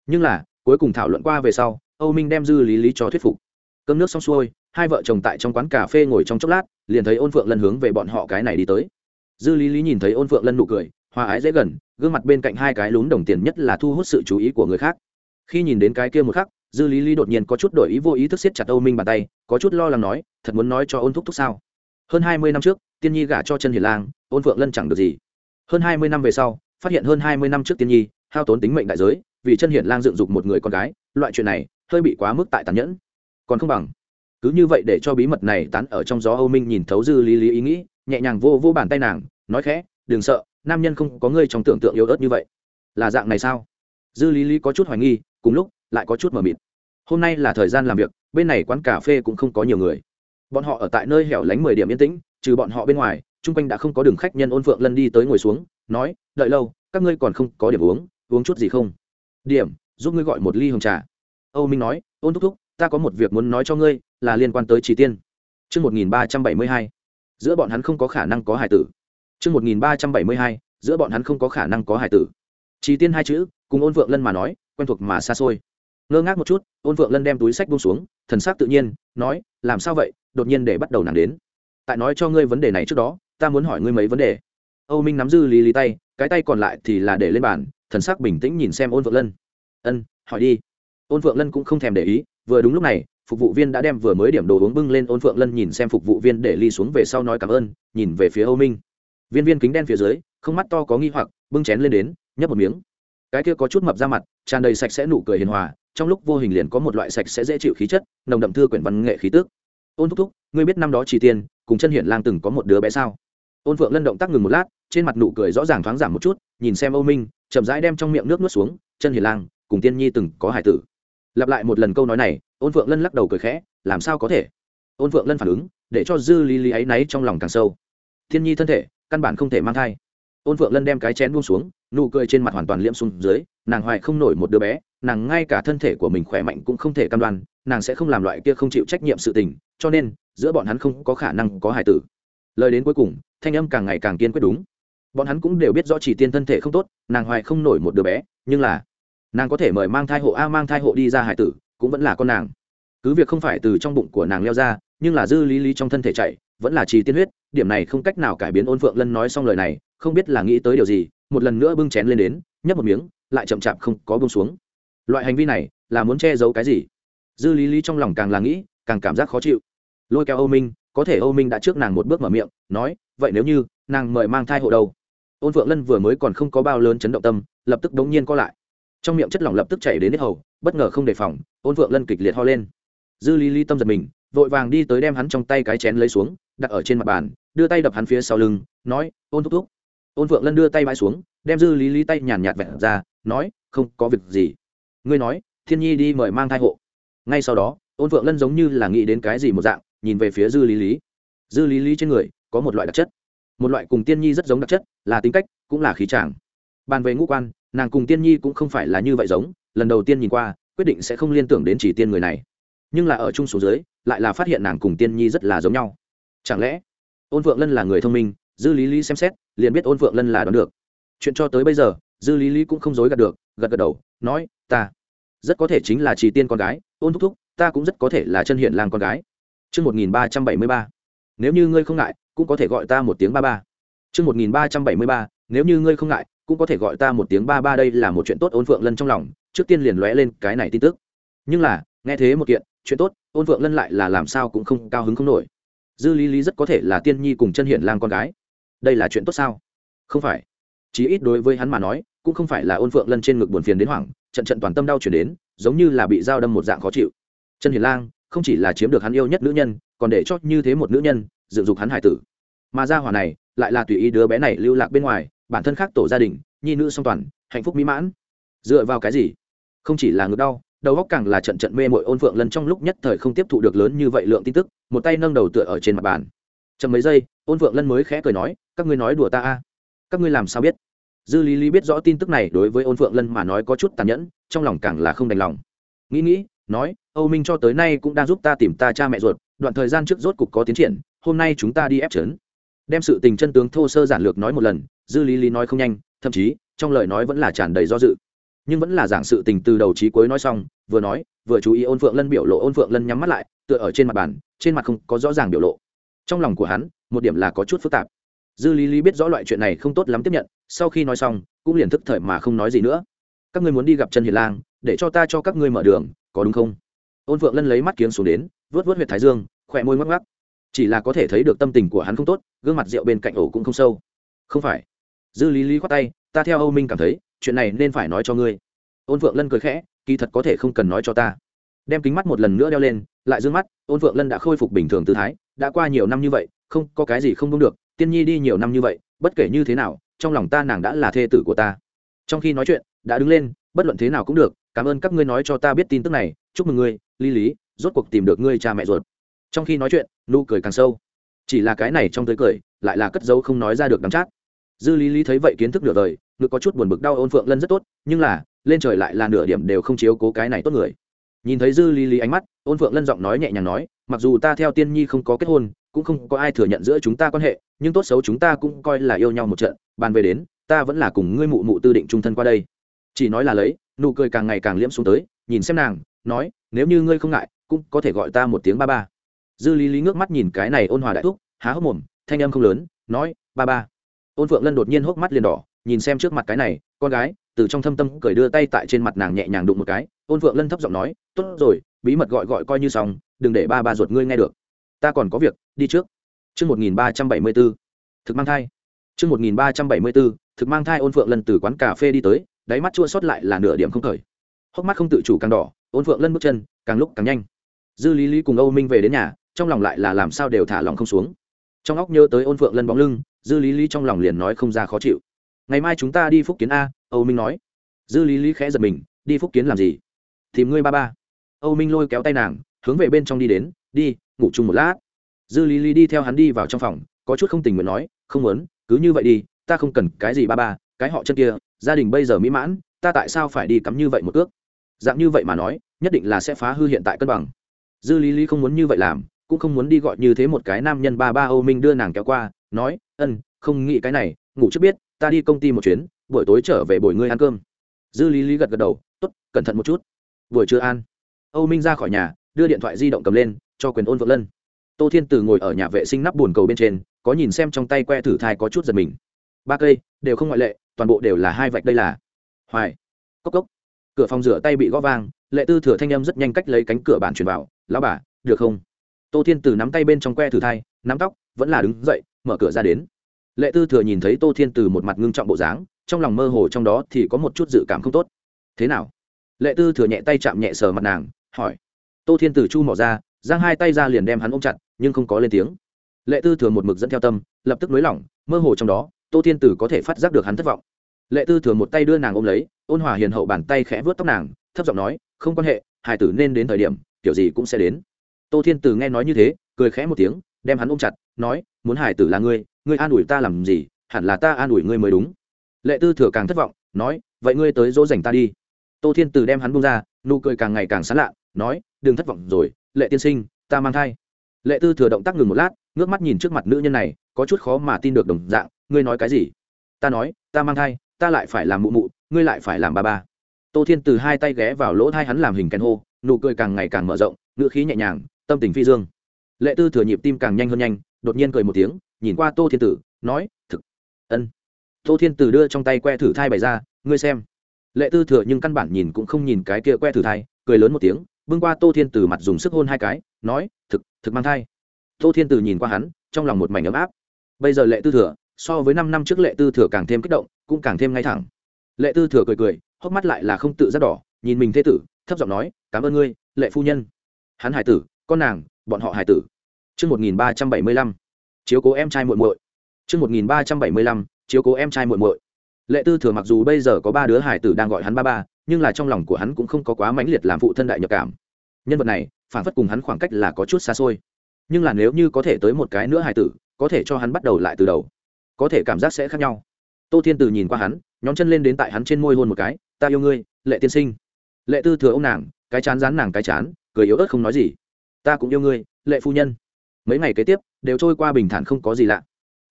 Nhưng là, cuối cùng thảo luận qua về sau, âu minh đem dư lý lý cho thuyết phục. Cơm nước xong xuôi, hai vợ chồng tại trong quán cà phê ngồi trong chốc lát, liền thấy ôn phượng lân hướng về bọn họ cái này đi tới. Dư lý lý nhìn thấy ôn phượng lân nụ cười hòa ái dễ gần, gương mặt bên cạnh hai cái lún đồng tiền nhất là thu hút sự chú ý của người khác. Khi nhìn đến cái kia một khắc, dư lý lý đột nhiên có chút đổi ý vô ý thức siết chặt âu minh bàn tay, có chút lo lắng nói, thật muốn nói cho ôn thúc thúc sao? Hơn hai mươi năm trước, tiên nhi gả cho chân hiền lang, ôn phượng lân chẳng được gì. Hơn hai mươi năm về sau, phát hiện hơn hai mươi năm trước tiên nhi, hao tốn tính mệnh đại giới, vì chân hiển lang dựng dục một người con gái, loại chuyện này hơi bị quá mức tại tàn nhẫn. Còn không bằng, cứ như vậy để cho bí mật này tán ở trong gió âu minh nhìn thấu dư lý lý ý nghĩ, nhẹ nhàng vô vô bàn tay nàng, nói khẽ, đừng sợ nam nhân không có ngươi trong tưởng tượng yếu ớt như vậy. Là dạng này sao? Dư lý lý có chút hoài nghi cùng lúc lại có chút mờ mịt. Hôm nay là thời gian làm việc bên này quán cà phê cũng không có nhiều người. Bọn họ ở tại nơi hẻo lánh mười điểm yên tĩnh trừ bọn họ bên ngoài chung quanh đã không có đường khách nhân ôn phượng lân đi tới ngồi xuống nói đợi lâu các ngươi còn không có điểm uống uống chút gì không? Điểm giúp ngươi gọi một ly hồng trà. Âu minh nói ôn thúc thúc ta có một việc muốn nói cho ngươi là liên quan tới chỉ tiên. Trước 1372, giữa bọn hắn không có khả năng có hải tử. Trước 1372, giữa bọn hắn không có khả năng có hải tử. Chỉ tiên hai chữ, cùng ôn vượng lân mà nói, quen thuộc mà xa xôi. Ngơ ngác một chút, ôn vượng lân đem túi sách buông xuống, thần sắc tự nhiên, nói, làm sao vậy, đột nhiên để bắt đầu nàng đến. Tại nói cho ngươi vấn đề này trước đó, ta muốn hỏi ngươi mấy vấn đề. Âu Minh nắm dư lý lý tay, cái tay còn lại thì là để lên bàn, thần sắc bình tĩnh nhìn xem ôn vượng lân. Ân, hỏi đi. Ôn vượng lân cũng không thèm để ý, vừa đúng lúc này phục vụ viên đã đem vừa mới điểm đồ uống bưng lên ôn vượng lân nhìn xem phục vụ viên để ly xuống về sau nói cảm ơn nhìn về phía âu minh viên viên kính đen phía dưới, không mắt to có nghi hoặc, bưng chén lên đến, nhấp một miếng. Cái kia có chút mập ra mặt, tràn đầy sạch sẽ nụ cười hiền hòa, trong lúc vô hình liền có một loại sạch sẽ dễ chịu khí chất, nồng đậm thư quyển văn nghệ khí tước ôn thúc thúc, ngươi biết năm đó chỉ tiên, cùng chân hiển lang từng có một đứa bé sao? Ôn phượng lân động tác ngừng một lát, trên mặt nụ cười rõ ràng thoáng giảm một chút, nhìn xem âu minh, chậm rãi đem trong miệng nước nuốt xuống, chân hiển lang, cùng tiên nhi từng có hải tử. Lặp lại một lần câu nói này, ôn phượng lân lắc đầu cười khẽ, làm sao có thể? Ôn phượng lân phản ứng, để cho dư lý lý ấy náy trong lòng càng sâu. Thiên nhi thân thể căn bản không thể mang thai. Ôn phượng lân đem cái chén buông xuống, nụ cười trên mặt hoàn toàn liễm xuống dưới, nàng hoài không nổi một đứa bé, nàng ngay cả thân thể của mình khỏe mạnh cũng không thể cam đoan, nàng sẽ không làm loại kia không chịu trách nhiệm sự tình, cho nên, giữa bọn hắn không có khả năng có hài tử. Lời đến cuối cùng, thanh âm càng ngày càng kiên quyết đúng. Bọn hắn cũng đều biết rõ chỉ tiên thân thể không tốt, nàng hoài không nổi một đứa bé, nhưng là, nàng có thể mời mang thai hộ a, mang thai hộ đi ra hải tử, cũng vẫn là con nàng. Cứ việc không phải từ trong bụng của nàng leo ra, nhưng là dư lý lý trong thân thể chạy vẫn là trì tiên huyết, điểm này không cách nào cải biến ôn phượng lân nói xong lời này, không biết là nghĩ tới điều gì, một lần nữa bưng chén lên đến, nhấp một miếng, lại chậm chạp không có bông xuống. Loại hành vi này là muốn che giấu cái gì? Dư lý lý trong lòng càng là nghĩ, càng cảm giác khó chịu. Lôi kéo âu minh, có thể âu minh đã trước nàng một bước mở miệng, nói, vậy nếu như nàng mời mang thai hộ đâu ôn phượng lân vừa mới còn không có bao lớn chấn động tâm, lập tức đống nhiên co lại. Trong miệng chất lỏng lập tức chảy đến hết hầu, bất ngờ không đề phòng, ôn vượng lân kịch liệt ho lên. Dư lý lý tâm giật mình vội vàng đi tới đem hắn trong tay cái chén lấy xuống, đặt ở trên mặt bàn, đưa tay đập hắn phía sau lưng, nói, ôn thúc thúc. Ôn vượng lân đưa tay bãi xuống, đem dư lý lý tay nhàn nhạt vẹn ra, nói, không có việc gì. Ngươi nói, thiên nhi đi mời mang thai hộ. Ngay sau đó, ôn vượng lân giống như là nghĩ đến cái gì một dạng, nhìn về phía dư lý lý. Dư lý lý trên người có một loại đặc chất. Một loại cùng tiên nhi rất giống đặc chất, là tính cách, cũng là khí tràng bàn về ngũ quan, nàng cùng tiên nhi cũng không phải là như vậy giống, lần đầu tiên nhìn qua, quyết định sẽ không liên tưởng đến chỉ tiên người này. Nhưng là ở chung số dưới lại là phát hiện nàng cùng tiên nhi rất là giống nhau. Chẳng lẽ ôn phượng lân là người thông minh dư lý lý xem xét liền biết ôn phượng lân là đoán được. Chuyện cho tới bây giờ dư lý lý cũng không dối gật được gật gật đầu nói ta rất có thể chính là chỉ tiên con gái ôn thúc thúc ta cũng rất có thể là chân hiện làng con gái. Trước 1373, nếu như ngươi không ngại cũng có thể gọi ta một tiếng ba ba. Trước 1373, nếu như ngươi không ngại cũng có thể gọi ta một tiếng ba ba đây là một chuyện tốt ôn phượng lân trong lòng trước tiên liền lóe lên cái này tin tức. Nhưng là nghe thế một kiện chuyện tốt, ôn vượng lân lại là làm sao cũng không cao hứng không nổi. Dư lý lý rất có thể là tiên nhi cùng chân hiển lang con gái. Đây là chuyện tốt sao? Không phải. Chí ít đối với hắn mà nói, cũng không phải là ôn phượng lân trên ngực buồn phiền đến hoảng, trận trận toàn tâm đau chuyển đến, giống như là bị dao đâm một dạng khó chịu. Chân hiển lang, không chỉ là chiếm được hắn yêu nhất nữ nhân, còn để chót như thế một nữ nhân, dựng dục hắn hải tử. Mà gia hỏa này, lại là tùy ý đứa bé này lưu lạc bên ngoài, bản thân khác tổ gia đình, nhi nữ song toàn, hạnh phúc mỹ mãn. Dựa vào cái gì? Không chỉ là ngực đau đầu óc càng là trận trận mê mội ôn phượng lân trong lúc nhất thời không tiếp thụ được lớn như vậy lượng tin tức, một tay nâng đầu tựa ở trên mặt bàn. Chậm mấy giây, ôn phượng lân mới khẽ cười nói, các ngươi nói đùa ta a? Các ngươi làm sao biết? Dư lý lý biết rõ tin tức này đối với ôn phượng lân mà nói có chút tàn nhẫn, trong lòng càng là không đành lòng. Nghĩ nghĩ, nói, âu minh cho tới nay cũng đang giúp ta tìm ta cha mẹ ruột, đoạn thời gian trước rốt cục có tiến triển, hôm nay chúng ta đi ép trấn đem sự tình chân tướng thô sơ giản lược nói một lần, dư lý lý nói không nhanh, thậm chí, trong lời nói vẫn là tràn đầy do dự nhưng vẫn là giảng sự tình từ đầu chí cuối nói xong, vừa nói, vừa chú ý ôn phượng lân biểu lộ, ôn phượng lân nhắm mắt lại, tựa ở trên mặt bàn, trên mặt không có rõ ràng biểu lộ. Trong lòng của hắn, một điểm là có chút phức tạp. Dư lý lý biết rõ loại chuyện này không tốt lắm tiếp nhận, sau khi nói xong, cũng liền thức thời mà không nói gì nữa. Các ngươi muốn đi gặp trần hiền lang, để cho ta cho các ngươi mở đường, có đúng không? Ôn phượng lân lấy mắt kiếm xuống đến vớt vớt huyệt thái dương, khỏe môi mắc mắc chỉ là có thể thấy được tâm tình của hắn không tốt, gương mặt rượu bên cạnh ổ cũng không sâu. Không phải. Dư lý lý khoát tay, ta theo âu minh cảm thấy chuyện này nên phải nói cho ngươi. Ôn phượng lân cười khẽ, kỳ thật có thể không cần nói cho ta. Đem kính mắt một lần nữa đeo lên, lại d ư ơ n g mắt, ôn phượng lân đã khôi phục bình thường tư thái, đã qua nhiều năm như vậy, không, có cái gì không đúng được, tiên nhi đi nhiều năm như vậy, bất kể như thế nào, trong lòng ta nàng đã là thê tử của ta. Trong khi nói chuyện, đã đứng lên, bất luận thế nào cũng được, cảm ơn các ngươi nói cho ta biết tin tức này, chúc mừng ngươi ly lý, rốt cuộc tìm được ngươi cha mẹ ruột. Trong khi nói chuyện, nụ cười càng sâu. Chỉ là cái này trong tới cười, lại là cất dấu không nói ra được đắm chát. Dư lý lý thấy vậy kiến thức nửa đời ngực có chút buồn bực đau ôn phượng lân rất tốt, nhưng là, lên trời lại là nửa điểm đều không chiếu cố cái này tốt người. Nhìn thấy dư lý lý ánh mắt, ôn phượng lân giọng nói nhẹ nhàng nói, mặc dù ta theo tiên nhi không có kết hôn, cũng không có ai thừa nhận giữa chúng ta quan hệ, nhưng tốt xấu chúng ta cũng coi là yêu nhau một trận, bàn về đến, ta vẫn là cùng ngươi mụ mụ tư định trung thân qua đây. Chỉ nói là lấy, nụ cười càng ngày càng liễm xuống tới, nhìn xem nàng, nói, nếu như ngươi không ngại, cũng có thể gọi ta một tiếng ba ba. Dư lý lý ngước mắt nhìn cái này ôn hòa đại thúc, há hốc mồm, thanh âm không lớn, nói, ba ba. Ôn phượng lân đột nhiên hốc mắt liền đỏ nhìn xem trước mặt cái này con gái từ trong thâm tâm cười đưa tay tại trên mặt nàng nhẹ nhàng đụng một cái ôn phượng lân thấp giọng nói tốt rồi bí mật gọi gọi coi như xong đừng để ba ba ruột ngươi nghe được ta còn có việc đi trước Trước 1374, thực mang thai. Trước 1374, thực mang thai ôn phượng lân từ quán cà phê đi tới, đáy mắt chua xót lại là nửa điểm không khởi. Hốc mắt không tự chủ càng đỏ, ôn phượng lân bước chân, càng lúc càng nhanh. Dư Lý Lý cùng Âu Minh về đến nhà, trong lòng lại là làm sao đều thả lòng không xuống. Trong óc nhớ tới ôn phượng lân bóng lưng, Dư Lý Lý trong lòng liền nói không ra khó chịu. Ngày mai chúng ta đi Phúc Kiến a, Âu Minh nói. Dư Lý Lý khẽ giật mình, đi Phúc Kiến làm gì? Tìm ngươi ba ba. Âu Minh lôi kéo tay nàng, hướng về bên trong đi đến, đi, ngủ chung một lát dư lý lý đi theo hắn đi vào trong phòng có chút không tình nguyện nói không muốn cứ như vậy đi ta không cần cái gì ba ba cái họ chân kia gia đình bây giờ mỹ mãn ta tại sao phải đi cắm như vậy một ước dạng như vậy mà nói nhất định là sẽ phá hư hiện tại cân bằng dư lý lý không muốn như vậy làm cũng không muốn đi gọi như thế một cái nam nhân ba ba âu minh đưa nàng kéo qua nói ân không nghĩ cái này ngủ trước biết ta đi công ty một chuyến, buổi tối trở về buổi ngươi ăn cơm. Dư lý lý gật gật đầu t ố t cẩn thận một chút. Buổi trưa an, âu minh ra khỏi nhà, đưa điện thoại di động cầm lên, cho quyền ôn vợ lân. Tô thiên từ ngồi ở nhà vệ sinh nắp bồn cầu bên trên, có nhìn xem trong tay que thử thai có chút giật mình. Ba cây, đều không ngoại lệ, toàn bộ đều là hai vạch đây là. Hoài, cốc cốc. Cửa phòng rửa tay bị gõ vang, lệ tư thừa thanh âm rất nhanh cách lấy cánh cửa bản truyền vào, lão bà, được không? Tô thiên từ nắm tay bên trong que thử thai, nắm tóc, vẫn là đứng dậy, mở cửa ra đến lệ tư thừa nhìn thấy tô thiên từ một mặt ngưng trọng bộ dáng, trong lòng mơ hồ trong đó thì có một chút dự cảm không tốt. Thế nào? Lệ tư thừa nhẹ tay chạm nhẹ sờ mặt nàng, hỏi. Tô thiên từ chu mỏ ra, giang hai tay ra liền đem hắn ôm chặt, nhưng không có lên tiếng. Lệ tư thừa một mực dẫn theo tâm, lập tức nới lỏng, mơ hồ trong đó, tô thiên tử có thể phát giác được hắn thất vọng. Lệ tư thừa một tay đưa nàng ôm lấy, ôn hòa hiền hậu bàn tay khẽ vớt tóc nàng, thấp giọng nói, không quan hệ hải tử nên đến thời điểm, kiểu gì cũng sẽ đến. Tô thiên tử nghe nói như thế, cười khẽ một tiếng, đem hắn ôm chặt, nói, muốn hải tử là ngươi ngươi an ủi ta làm gì, hẳn là ta an ủi ngươi mới đúng. Lệ tư thừa càng thất vọng, nói, vậy ngươi tới dỗ dành ta đi. Tô thiên từ đem hắn bung ra, nụ cười càng ngày càng sán lạ, nói, đừng thất vọng rồi, lệ tiên sinh, ta mang thai. Lệ tư thừa động tác ngừng một lát, ngước mắt nhìn trước mặt nữ nhân này, có chút khó mà tin được đồng dạng, ngươi nói cái gì? Ta nói, ta mang thai, ta lại phải làm mụ mụ, ngươi lại phải làm ba ba. Tô thiên từ hai tay ghé vào lỗ thai hắn làm hình kèn hô, nụ cười càng ngày càng mở rộng, ngữ khí nhẹ nhàng, tâm tình phi dương. Lệ tư thừa nhịp tim càng nhanh hơn nhanh, đột nhiên cười một tiếng nhìn qua tô thiên tử nói thực ân. Tô thiên tử đưa trong tay que thử thai bày ra ngươi xem. Lệ tư thừa nhưng căn bản nhìn cũng không nhìn cái kia que thử thai cười lớn một tiếng bưng qua tô thiên tử mặt dùng sức hôn hai cái nói thực thực mang thai. Tô thiên tử nhìn qua hắn trong lòng một mảnh ấm áp. Bây giờ lệ tư thừa so với năm năm trước lệ tư thừa càng thêm kích động cũng càng thêm ngay thẳng. Lệ tư thừa cười cười hốc mắt lại là không tự giác đỏ nhìn mình thế tử thấp giọng nói cảm ơn ngươi lệ phu nhân. Hắn hải tử con nàng bọn họ hải tử. Trước 1375, chiếu cố em trai muội muội. Trước 1375, chiếu cố em trai muội muội. Lệ Tư Thừa mặc dù bây giờ có ba đứa hải tử đang gọi hắn ba ba, nhưng là trong lòng của hắn cũng không có quá mãnh liệt làm phụ thân đại nhập cảm. Nhân vật này phản phất cùng hắn khoảng cách là có chút xa xôi. Nhưng là nếu như có thể tới một cái nữa hải tử có thể cho hắn bắt đầu lại từ đầu. Có thể cảm giác sẽ khác nhau. Tô thiên từ nhìn qua hắn nhóm chân lên đến tại hắn trên môi hôn một cái ta yêu ngươi lệ tiên sinh. Lệ tư thừa ô m nàng cái chán rán nàng cái chán cười yếu ớt không nói gì. Ta cũng yêu ngươi lệ phu nhân mấy ngày kế tiếp, đều trôi qua bình thản không có gì lạ.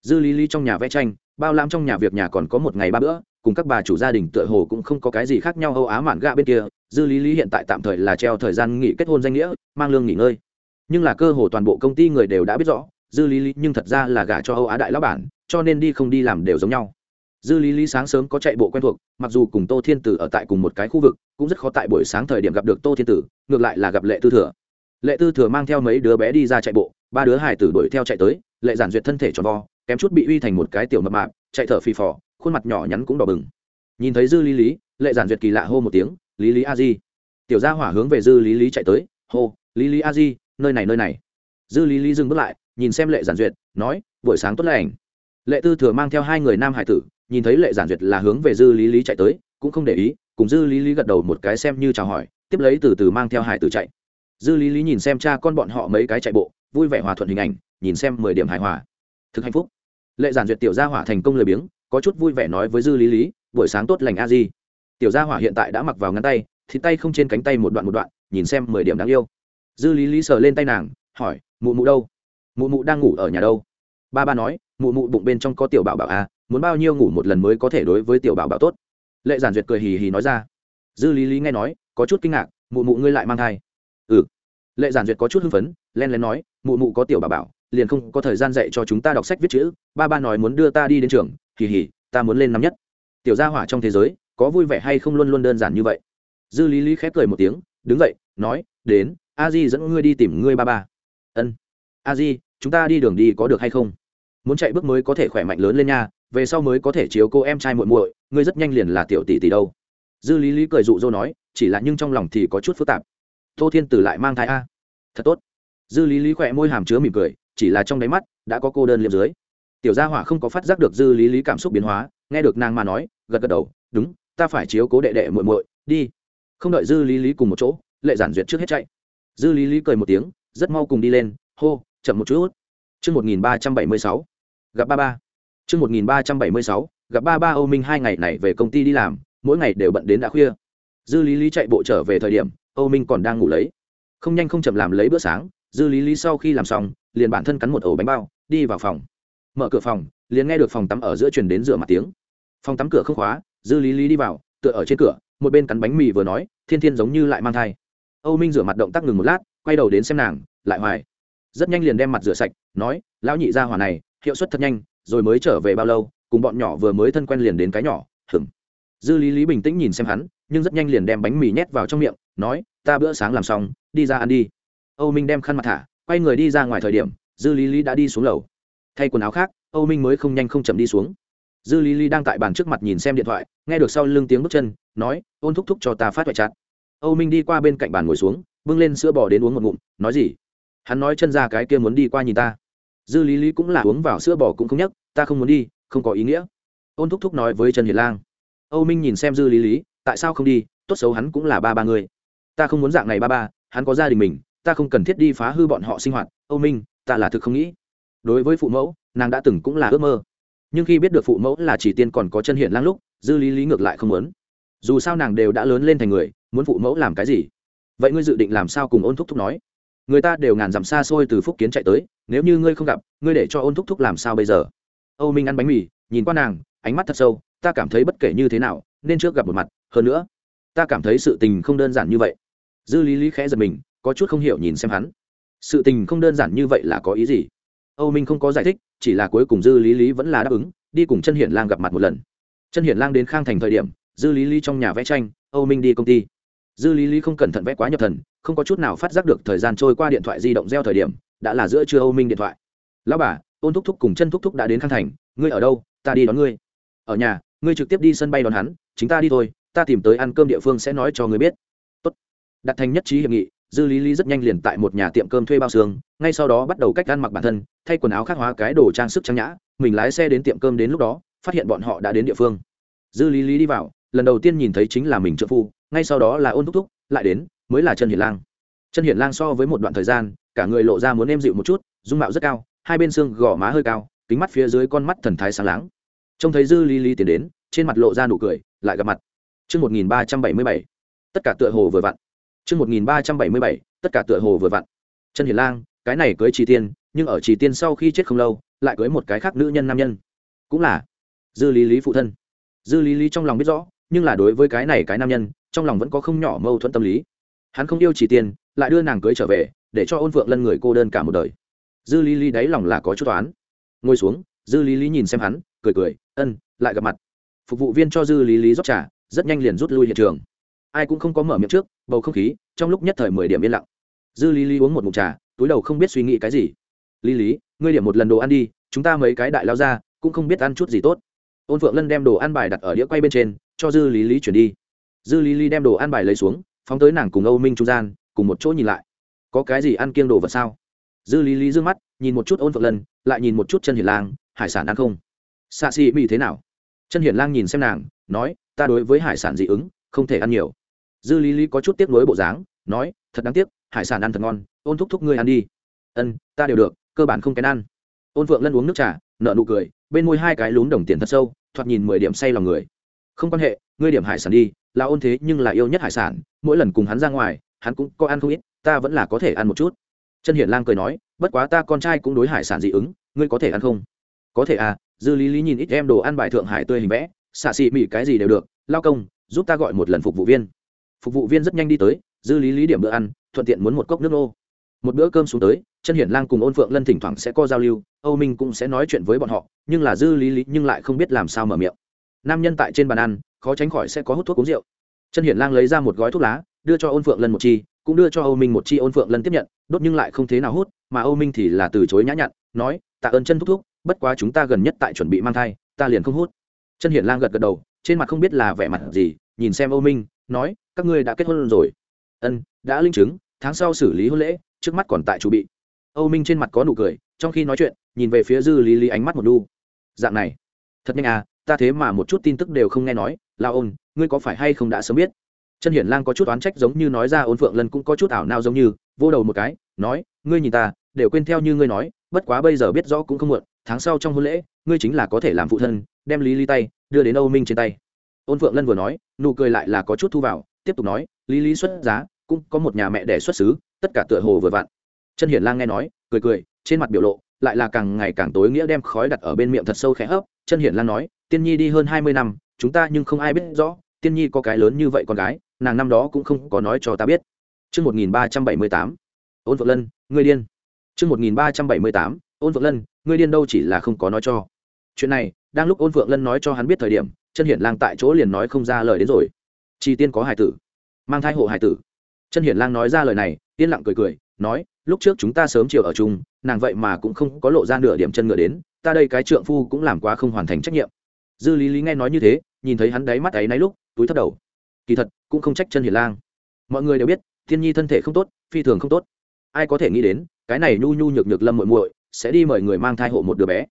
Dư lý lý trong nhà vẽ tranh, bao lam trong nhà việc nhà còn có một ngày ba bữa, cùng các bà chủ gia đình tựa hồ cũng không có cái gì khác nhau âu á mạn gạ bên kia, dư lý lý hiện tại tạm thời là treo thời gian nghỉ kết hôn danh nghĩa, mang lương nghỉ ngơi. Nhưng là cơ hồ toàn bộ công ty người đều đã biết rõ, dư lý lý nhưng thật ra là gả cho âu á đại lão bản, cho nên đi không đi làm đều giống nhau. Dư lý lý sáng sớm có chạy bộ quen thuộc, mặc dù cùng tô thiên tử ở tại cùng một cái khu vực, cũng rất khó tại buổi sáng thời điểm gặp được tô thiên tử, ngược lại là gặp lệ tư thừa lệ tư thừa mang theo mấy đứa bé đi ra chạy bộ, ba đứa hải tử đuổi theo chạy tới, lệ giản duyệt thân thể tròn vo, kém chút bị uy thành một cái tiểu mập mạp, chạy thở phì phò, khuôn mặt nhỏ nhắn cũng đỏ bừng. Nhìn thấy dư lý lý, lệ giản duyệt kỳ lạ hô một tiếng, lý lý a di. Tiểu gia hỏa hướng về dư lý lý chạy tới, hô, lý lý a di, nơi này nơi này. Dư lý lý dừng bước lại, nhìn xem lệ giản duyệt, nói, buổi sáng tốt lành. Lệ tư thừa mang theo hai người nam hải tử, nhìn thấy lệ giản duyệt là hướng về dư lý lý chạy tới, cũng không để ý, cùng dư lý lý gật đầu một cái xem như chào hỏi, tiếp lấy từ từ mang theo hải tử chạy dư lý lý nhìn xem cha con bọn họ mấy cái chạy bộ, vui vẻ hòa thuận hình ảnh, nhìn xem mười điểm hài hòa. Thực hạnh phúc. Lệ giản duyệt tiểu gia hỏa thành công lười biếng, có chút vui vẻ nói với dư lý lý, buổi sáng tốt lành a di. Tiểu gia hỏa hiện tại đã mặc vào ngắn tay thì tay không trên cánh tay một đoạn một đoạn, nhìn xem mười điểm đáng yêu. Dư lý lý sờ lên tay nàng, hỏi, mụ mụ đâu? Mụ mụ đang ngủ ở nhà đâu? Ba ba nói, mụ mụ bụng bên trong có tiểu bảo bảo à muốn bao nhiêu ngủ một lần mới có thể đối với tiểu bảo bảo tốt? Lệ giản duyệt cười hì hì nói ra. Dư lý lý nghe nói, có chút kinh ngạc, mụ mụ ngươi lại mang thai? Lệ giản duyệt có chút hưng phấn, len lén nói, mụ mụ có tiểu bà bảo, liền không có thời gian dạy cho chúng ta đọc sách viết chữ, ba ba nói muốn đưa ta đi đến trường, hì hì, ta muốn lên năm nhất. Tiểu gia hỏa trong thế giới, có vui vẻ hay không luôn luôn đơn giản như vậy. Dư lý lý khép cười một tiếng, đứng dậy, nói, đến, a di dẫn ngươi đi tìm ngươi ba ba. Ân, a di, chúng ta đi đường đi có được hay không? Muốn chạy bước mới có thể khỏe mạnh lớn lên nha, về sau mới có thể chiếu cô em trai muội muội, ngươi rất nhanh liền là tiểu tỷ tỷ đâu. Dư lý lý cười dụ dỗ nói, chỉ là nhưng trong lòng thì có chút phức tạp tô thiên tử lại mang thai a. Thật tốt. Dư lý lý khỏe môi hàm chứa mỉm cười, chỉ là trong đáy mắt đã có cô đơn liệm dưới. Tiểu gia hỏa không có phát giác được dư lý lý cảm xúc biến hóa, nghe được nàng mà nói, gật gật đầu, đúng, ta phải chiếu cố đệ đệ muội muội, đi. Không đợi dư lý lý cùng một chỗ, lệ giản duyệt trước hết chạy. Dư lý lý cười một tiếng, rất mau cùng đi lên, hô, chậm một chút. Chương một nghìn ba trăm bảy mươi sáu. Gặp ba ba. Chương một nghìn ba trăm bảy mươi sáu, gặp ba ba âu minh hai ngày này về công ty đi làm, mỗi ngày đều bận đến đã khuya. Dư lý lý chạy bộ trở về thời điểm âu minh còn đang ngủ lấy. Không nhanh không chậm làm lấy bữa sáng, dư lý lý sau khi làm xong, liền bản thân cắn một ổ bánh bao, đi vào phòng. Mở cửa phòng, liền nghe được phòng tắm ở giữa truyền đến rửa mặt tiếng. Phòng tắm cửa không khóa, dư lý lý đi vào, tựa ở trên cửa, một bên cắn bánh mì vừa nói, thiên thiên giống như lại mang thai. Âu minh rửa mặt động tác ngừng một lát, quay đầu đến xem nàng, lại hoài. Rất nhanh liền đem mặt rửa sạch, nói, lão nhị gia hỏa này, hiệu suất thật nhanh, rồi mới trở về bao lâu, cùng bọn nhỏ vừa mới thân quen liền đến cái nhỏ hừng dư lý lý bình tĩnh nhìn xem hắn nhưng rất nhanh liền đem bánh mì nhét vào trong miệng, nói, ta bữa sáng làm xong, đi ra ăn đi. Âu minh đem khăn mặt thả, quay người đi ra ngoài thời điểm, dư lý lý đã đi xuống lầu. Thay quần áo khác, âu minh mới không nhanh không chậm đi xuống. Dư lý lý đang tại bàn trước mặt nhìn xem điện thoại, nghe được sau lưng tiếng bước chân, nói, ôn thúc thúc cho ta phát thoại chặt âu minh đi qua bên cạnh bàn ngồi xuống, bưng lên sữa bò đến uống một ngụm, nói gì? Hắn nói chân ra cái kia muốn đi qua nhìn ta. Dư lý lý cũng là uống vào sữa bò cũng không nhắc, ta không muốn đi, không có ý nghĩa. Ôn thúc thúc nói với trần hiền lang. Âu minh nhìn xem dư lý lý tại sao không đi, tốt xấu hắn cũng là ba ba người ta không muốn dạng này ba ba, hắn có gia đình mình, ta không cần thiết đi phá hư bọn họ sinh hoạt. Âu minh, ta là thực không nghĩ. Đối với phụ mẫu, nàng đã từng cũng là ước mơ. Nhưng khi biết được phụ mẫu là chỉ tiên còn có chân hiện lang lúc, dư lý lý ngược lại không muốn. Dù sao nàng đều đã lớn lên thành người, muốn phụ mẫu làm cái gì? Vậy ngươi dự định làm sao cùng ôn thúc thúc nói? Người ta đều ngàn dặm xa xôi từ phúc kiến chạy tới, nếu như ngươi không gặp, ngươi để cho ôn thúc thúc làm sao bây giờ? Âu minh ăn bánh mì, nhìn qua nàng, ánh mắt thật sâu, ta cảm thấy bất kể như thế nào, nên trước gặp một mặt hơn nữa, ta cảm thấy sự tình không đơn giản như vậy. Dư lý lý khẽ giật mình, có chút không hiểu nhìn xem hắn. Sự tình không đơn giản như vậy là có ý gì? Âu minh không có giải thích, chỉ là cuối cùng dư lý lý vẫn là đáp ứng, đi cùng chân hiển lang gặp mặt một lần. Chân hiển lang đến khang thành thời điểm, dư lý lý trong nhà vẽ tranh, âu minh đi công ty. Dư lý lý không cẩn thận vẽ quá nhập thần, không có chút nào phát giác được thời gian trôi qua điện thoại di động gieo thời điểm, đã là giữa trưa âu minh điện thoại. Lão bà ôn thúc thúc cùng chân thúc thúc đã đến khang thành, ngươi ở đâu? Ta đi đón ngươi. Ở nhà, ngươi trực tiếp đi sân bay đón hắn, chính ta đi thôi ta tìm tới ăn cơm địa phương sẽ nói cho ngươi biết. Tốt. đặt thành nhất trí hiệp nghị, dư lý lý rất nhanh liền tại một nhà tiệm cơm thuê bao xương, ngay sau đó bắt đầu cách ăn mặc bản thân, thay quần áo khác hóa cái đồ trang sức trang nhã, mình lái xe đến tiệm cơm đến lúc đó, phát hiện bọn họ đã đến địa phương. Dư lý lý đi vào, lần đầu tiên nhìn thấy chính là mình trợ phu, ngay sau đó là ôn thúc thúc, lại đến, mới là chân hiển lang. Chân hiển lang so với một đoạn thời gian, cả người lộ ra muốn êm dịu một chút, dung mạo rất cao, hai bên xương gò má hơi cao, kính mắt phía dưới con mắt thần thái sáng láng. Trông thấy dư lý lý tiến đến, trên mặt lộ ra nụ cười, lại gặp mặt. Chương 1377, tất cả tựa hồ vừa vặn. Chương 1377, tất cả tựa hồ vừa vặn. Chân Hiền Lang, cái này cưới Trì Tiên, nhưng ở Trì Tiên sau khi chết không lâu, lại cưới một cái khác nữ nhân nam nhân. Cũng là Dư Lý Lý phụ thân. Dư Lý Lý trong lòng biết rõ, nhưng là đối với cái này cái nam nhân, trong lòng vẫn có không nhỏ mâu thuẫn tâm lý. Hắn không yêu Trì Tiên, lại đưa nàng cưới trở về, để cho Ôn Phượng Lân người cô đơn cả một đời. Dư Lý Lý đáy lòng là có chút toán. Ngồi xuống, Dư Lý Lý nhìn xem hắn, cười cười, "Ân, lại gặp mặt." Phục vụ viên cho Dư Lý Lý rót trà, rất nhanh liền rút lui hiện trường. Ai cũng không có mở miệng trước, bầu không khí, trong lúc nhất thời mười điểm yên lặng. Dư lý lý uống một mụn trà, túi đầu không biết suy nghĩ cái gì. Lý lý, ngươi điểm một lần đồ ăn đi, chúng ta mấy cái đại lao ra, cũng không biết ăn chút gì tốt. Ôn phượng lân đem đồ ăn bài đặt ở đĩa quay bên trên, cho dư lý lý chuyển đi. Dư lý lý đem đồ ăn bài lấy xuống, phóng tới nàng cùng âu minh trung gian, cùng một chỗ nhìn lại. Có cái gì ăn kiêng đồ vật sao? Dư lý lý d ư ơ n g mắt, nhìn một chút ôn phượng lân, lại nhìn một chút chân hiền lang, hải sản ăn không? Xạ xị mỹ thế nào? Chân hiền lang nhìn xem nàng, nói ta đối với hải sản dị ứng, không thể ăn nhiều. Dư lý lý có chút tiếc nuối bộ dáng, nói, thật đáng tiếc, hải sản ăn thật ngon, ôn thúc thúc ngươi ăn đi. Ân, ta đều được, cơ bản không kén ăn. Ôn phượng lân uống nước trà nợ nụ cười, bên môi hai cái lún đồng tiền thật sâu, thoạt nhìn mười điểm say lòng người. Không quan hệ, ngươi điểm hải sản đi, là ôn thế nhưng là yêu nhất hải sản, mỗi lần cùng hắn ra ngoài, hắn cũng có ăn không ít, ta vẫn là có thể ăn một chút. Chân hiển lang cười nói, bất quá ta con trai cũng đối hải sản dị ứng, ngươi có thể ăn không? Có thể à dư lý lý nhìn ít em đồ ăn bài thượng hải tươi hình vẽ xạ xị mị cái gì đều được, lao công, giúp ta gọi một lần phục vụ viên. Phục vụ viên rất nhanh đi tới, dư lý lý điểm bữa ăn, thuận tiện muốn một cốc nước nô. Một bữa cơm xuống tới, chân hiển lang cùng ôn phượng lân thỉnh thoảng sẽ có giao lưu, âu minh cũng sẽ nói chuyện với bọn họ, nhưng là dư lý lý nhưng lại không biết làm sao mở miệng. Nam nhân tại trên bàn ăn, khó tránh khỏi sẽ có hút thuốc uống rượu. Chân hiển lang lấy ra một gói thuốc lá, đưa cho ôn phượng lân một chi, cũng đưa cho âu minh một chi, ôn phượng lân tiếp nhận, đốt nhưng lại không thế nào hút, mà âu minh thì là từ chối nhã nhặn, nói, tạ ơn chân thúc thúc, bất quá chúng ta gần nhất tại chuẩn bị mang thai, ta liền không hút chân hiển lang gật gật đầu, trên mặt không biết là vẻ mặt gì, nhìn xem âu minh, nói, các ngươi đã kết hôn rồi. Ân, đã linh chứng, tháng sau xử lý hôn lễ, trước mắt còn tại chủ bị. Âu minh trên mặt có nụ cười, trong khi nói chuyện, nhìn về phía dư lý lý ánh mắt một đu. Dạng này, thật nhanh à ta thế mà một chút tin tức đều không nghe nói, la ôn, ngươi có phải hay không đã sớm biết? Chân hiển lang có chút oán trách giống như nói ra ôn phượng lân cũng có chút ảo nao giống như vô đầu một cái, nói, ngươi nhìn ta, đều quên theo như ngươi nói, bất quá bây giờ biết rõ cũng không muộn tháng sau trong hôn lễ ngươi chính là có thể làm phụ thân đem lý lý tay đưa đến âu minh trên tay. Ôn phượng lân vừa nói nụ cười lại là có chút thu vào tiếp tục nói lý lý xuất giá cũng có một nhà mẹ đẻ xuất xứ tất cả tựa hồ vừa vặn. Chân hiển lang nghe nói cười cười trên mặt biểu lộ lại là càng ngày càng tối nghĩa đem khói đặt ở bên miệng thật sâu khẽ hấp. Chân hiển lang nói tiên nhi đi hơn hai mươi năm chúng ta nhưng không ai biết rõ tiên nhi có cái lớn như vậy con gái nàng năm đó cũng không có nói cho ta biết. Trước 1378, ôn phượng lân ngươi điên. Trước 1378, ôn Vượng lân ngươi điên đâu chỉ là không có nói cho. Chuyện này đang lúc ôn Vượng lân nói cho hắn biết thời điểm chân hiển lang tại chỗ liền nói không ra lời đến rồi. Chi tiên có hài tử. Mang thai hộ hài tử. Chân hiển lang nói ra lời này yên lặng cười cười nói lúc trước chúng ta sớm chiều ở chung nàng vậy mà cũng không có lộ ra nửa điểm chân ngựa đến ta đây cái trượng phu cũng làm quá không hoàn thành trách nhiệm. Dư lý lý nghe nói như thế nhìn thấy hắn đáy mắt ấy náy lúc túi thấp đầu. Kỳ thật cũng không trách chân Hiển lang. Mọi người đều biết thiên nhi thân thể không tốt phi thường không tốt. Ai có thể nghĩ đến cái này nhu nhu nhược nhược lâm muội muội sẽ đi mời người mang thai hộ một đứa bé.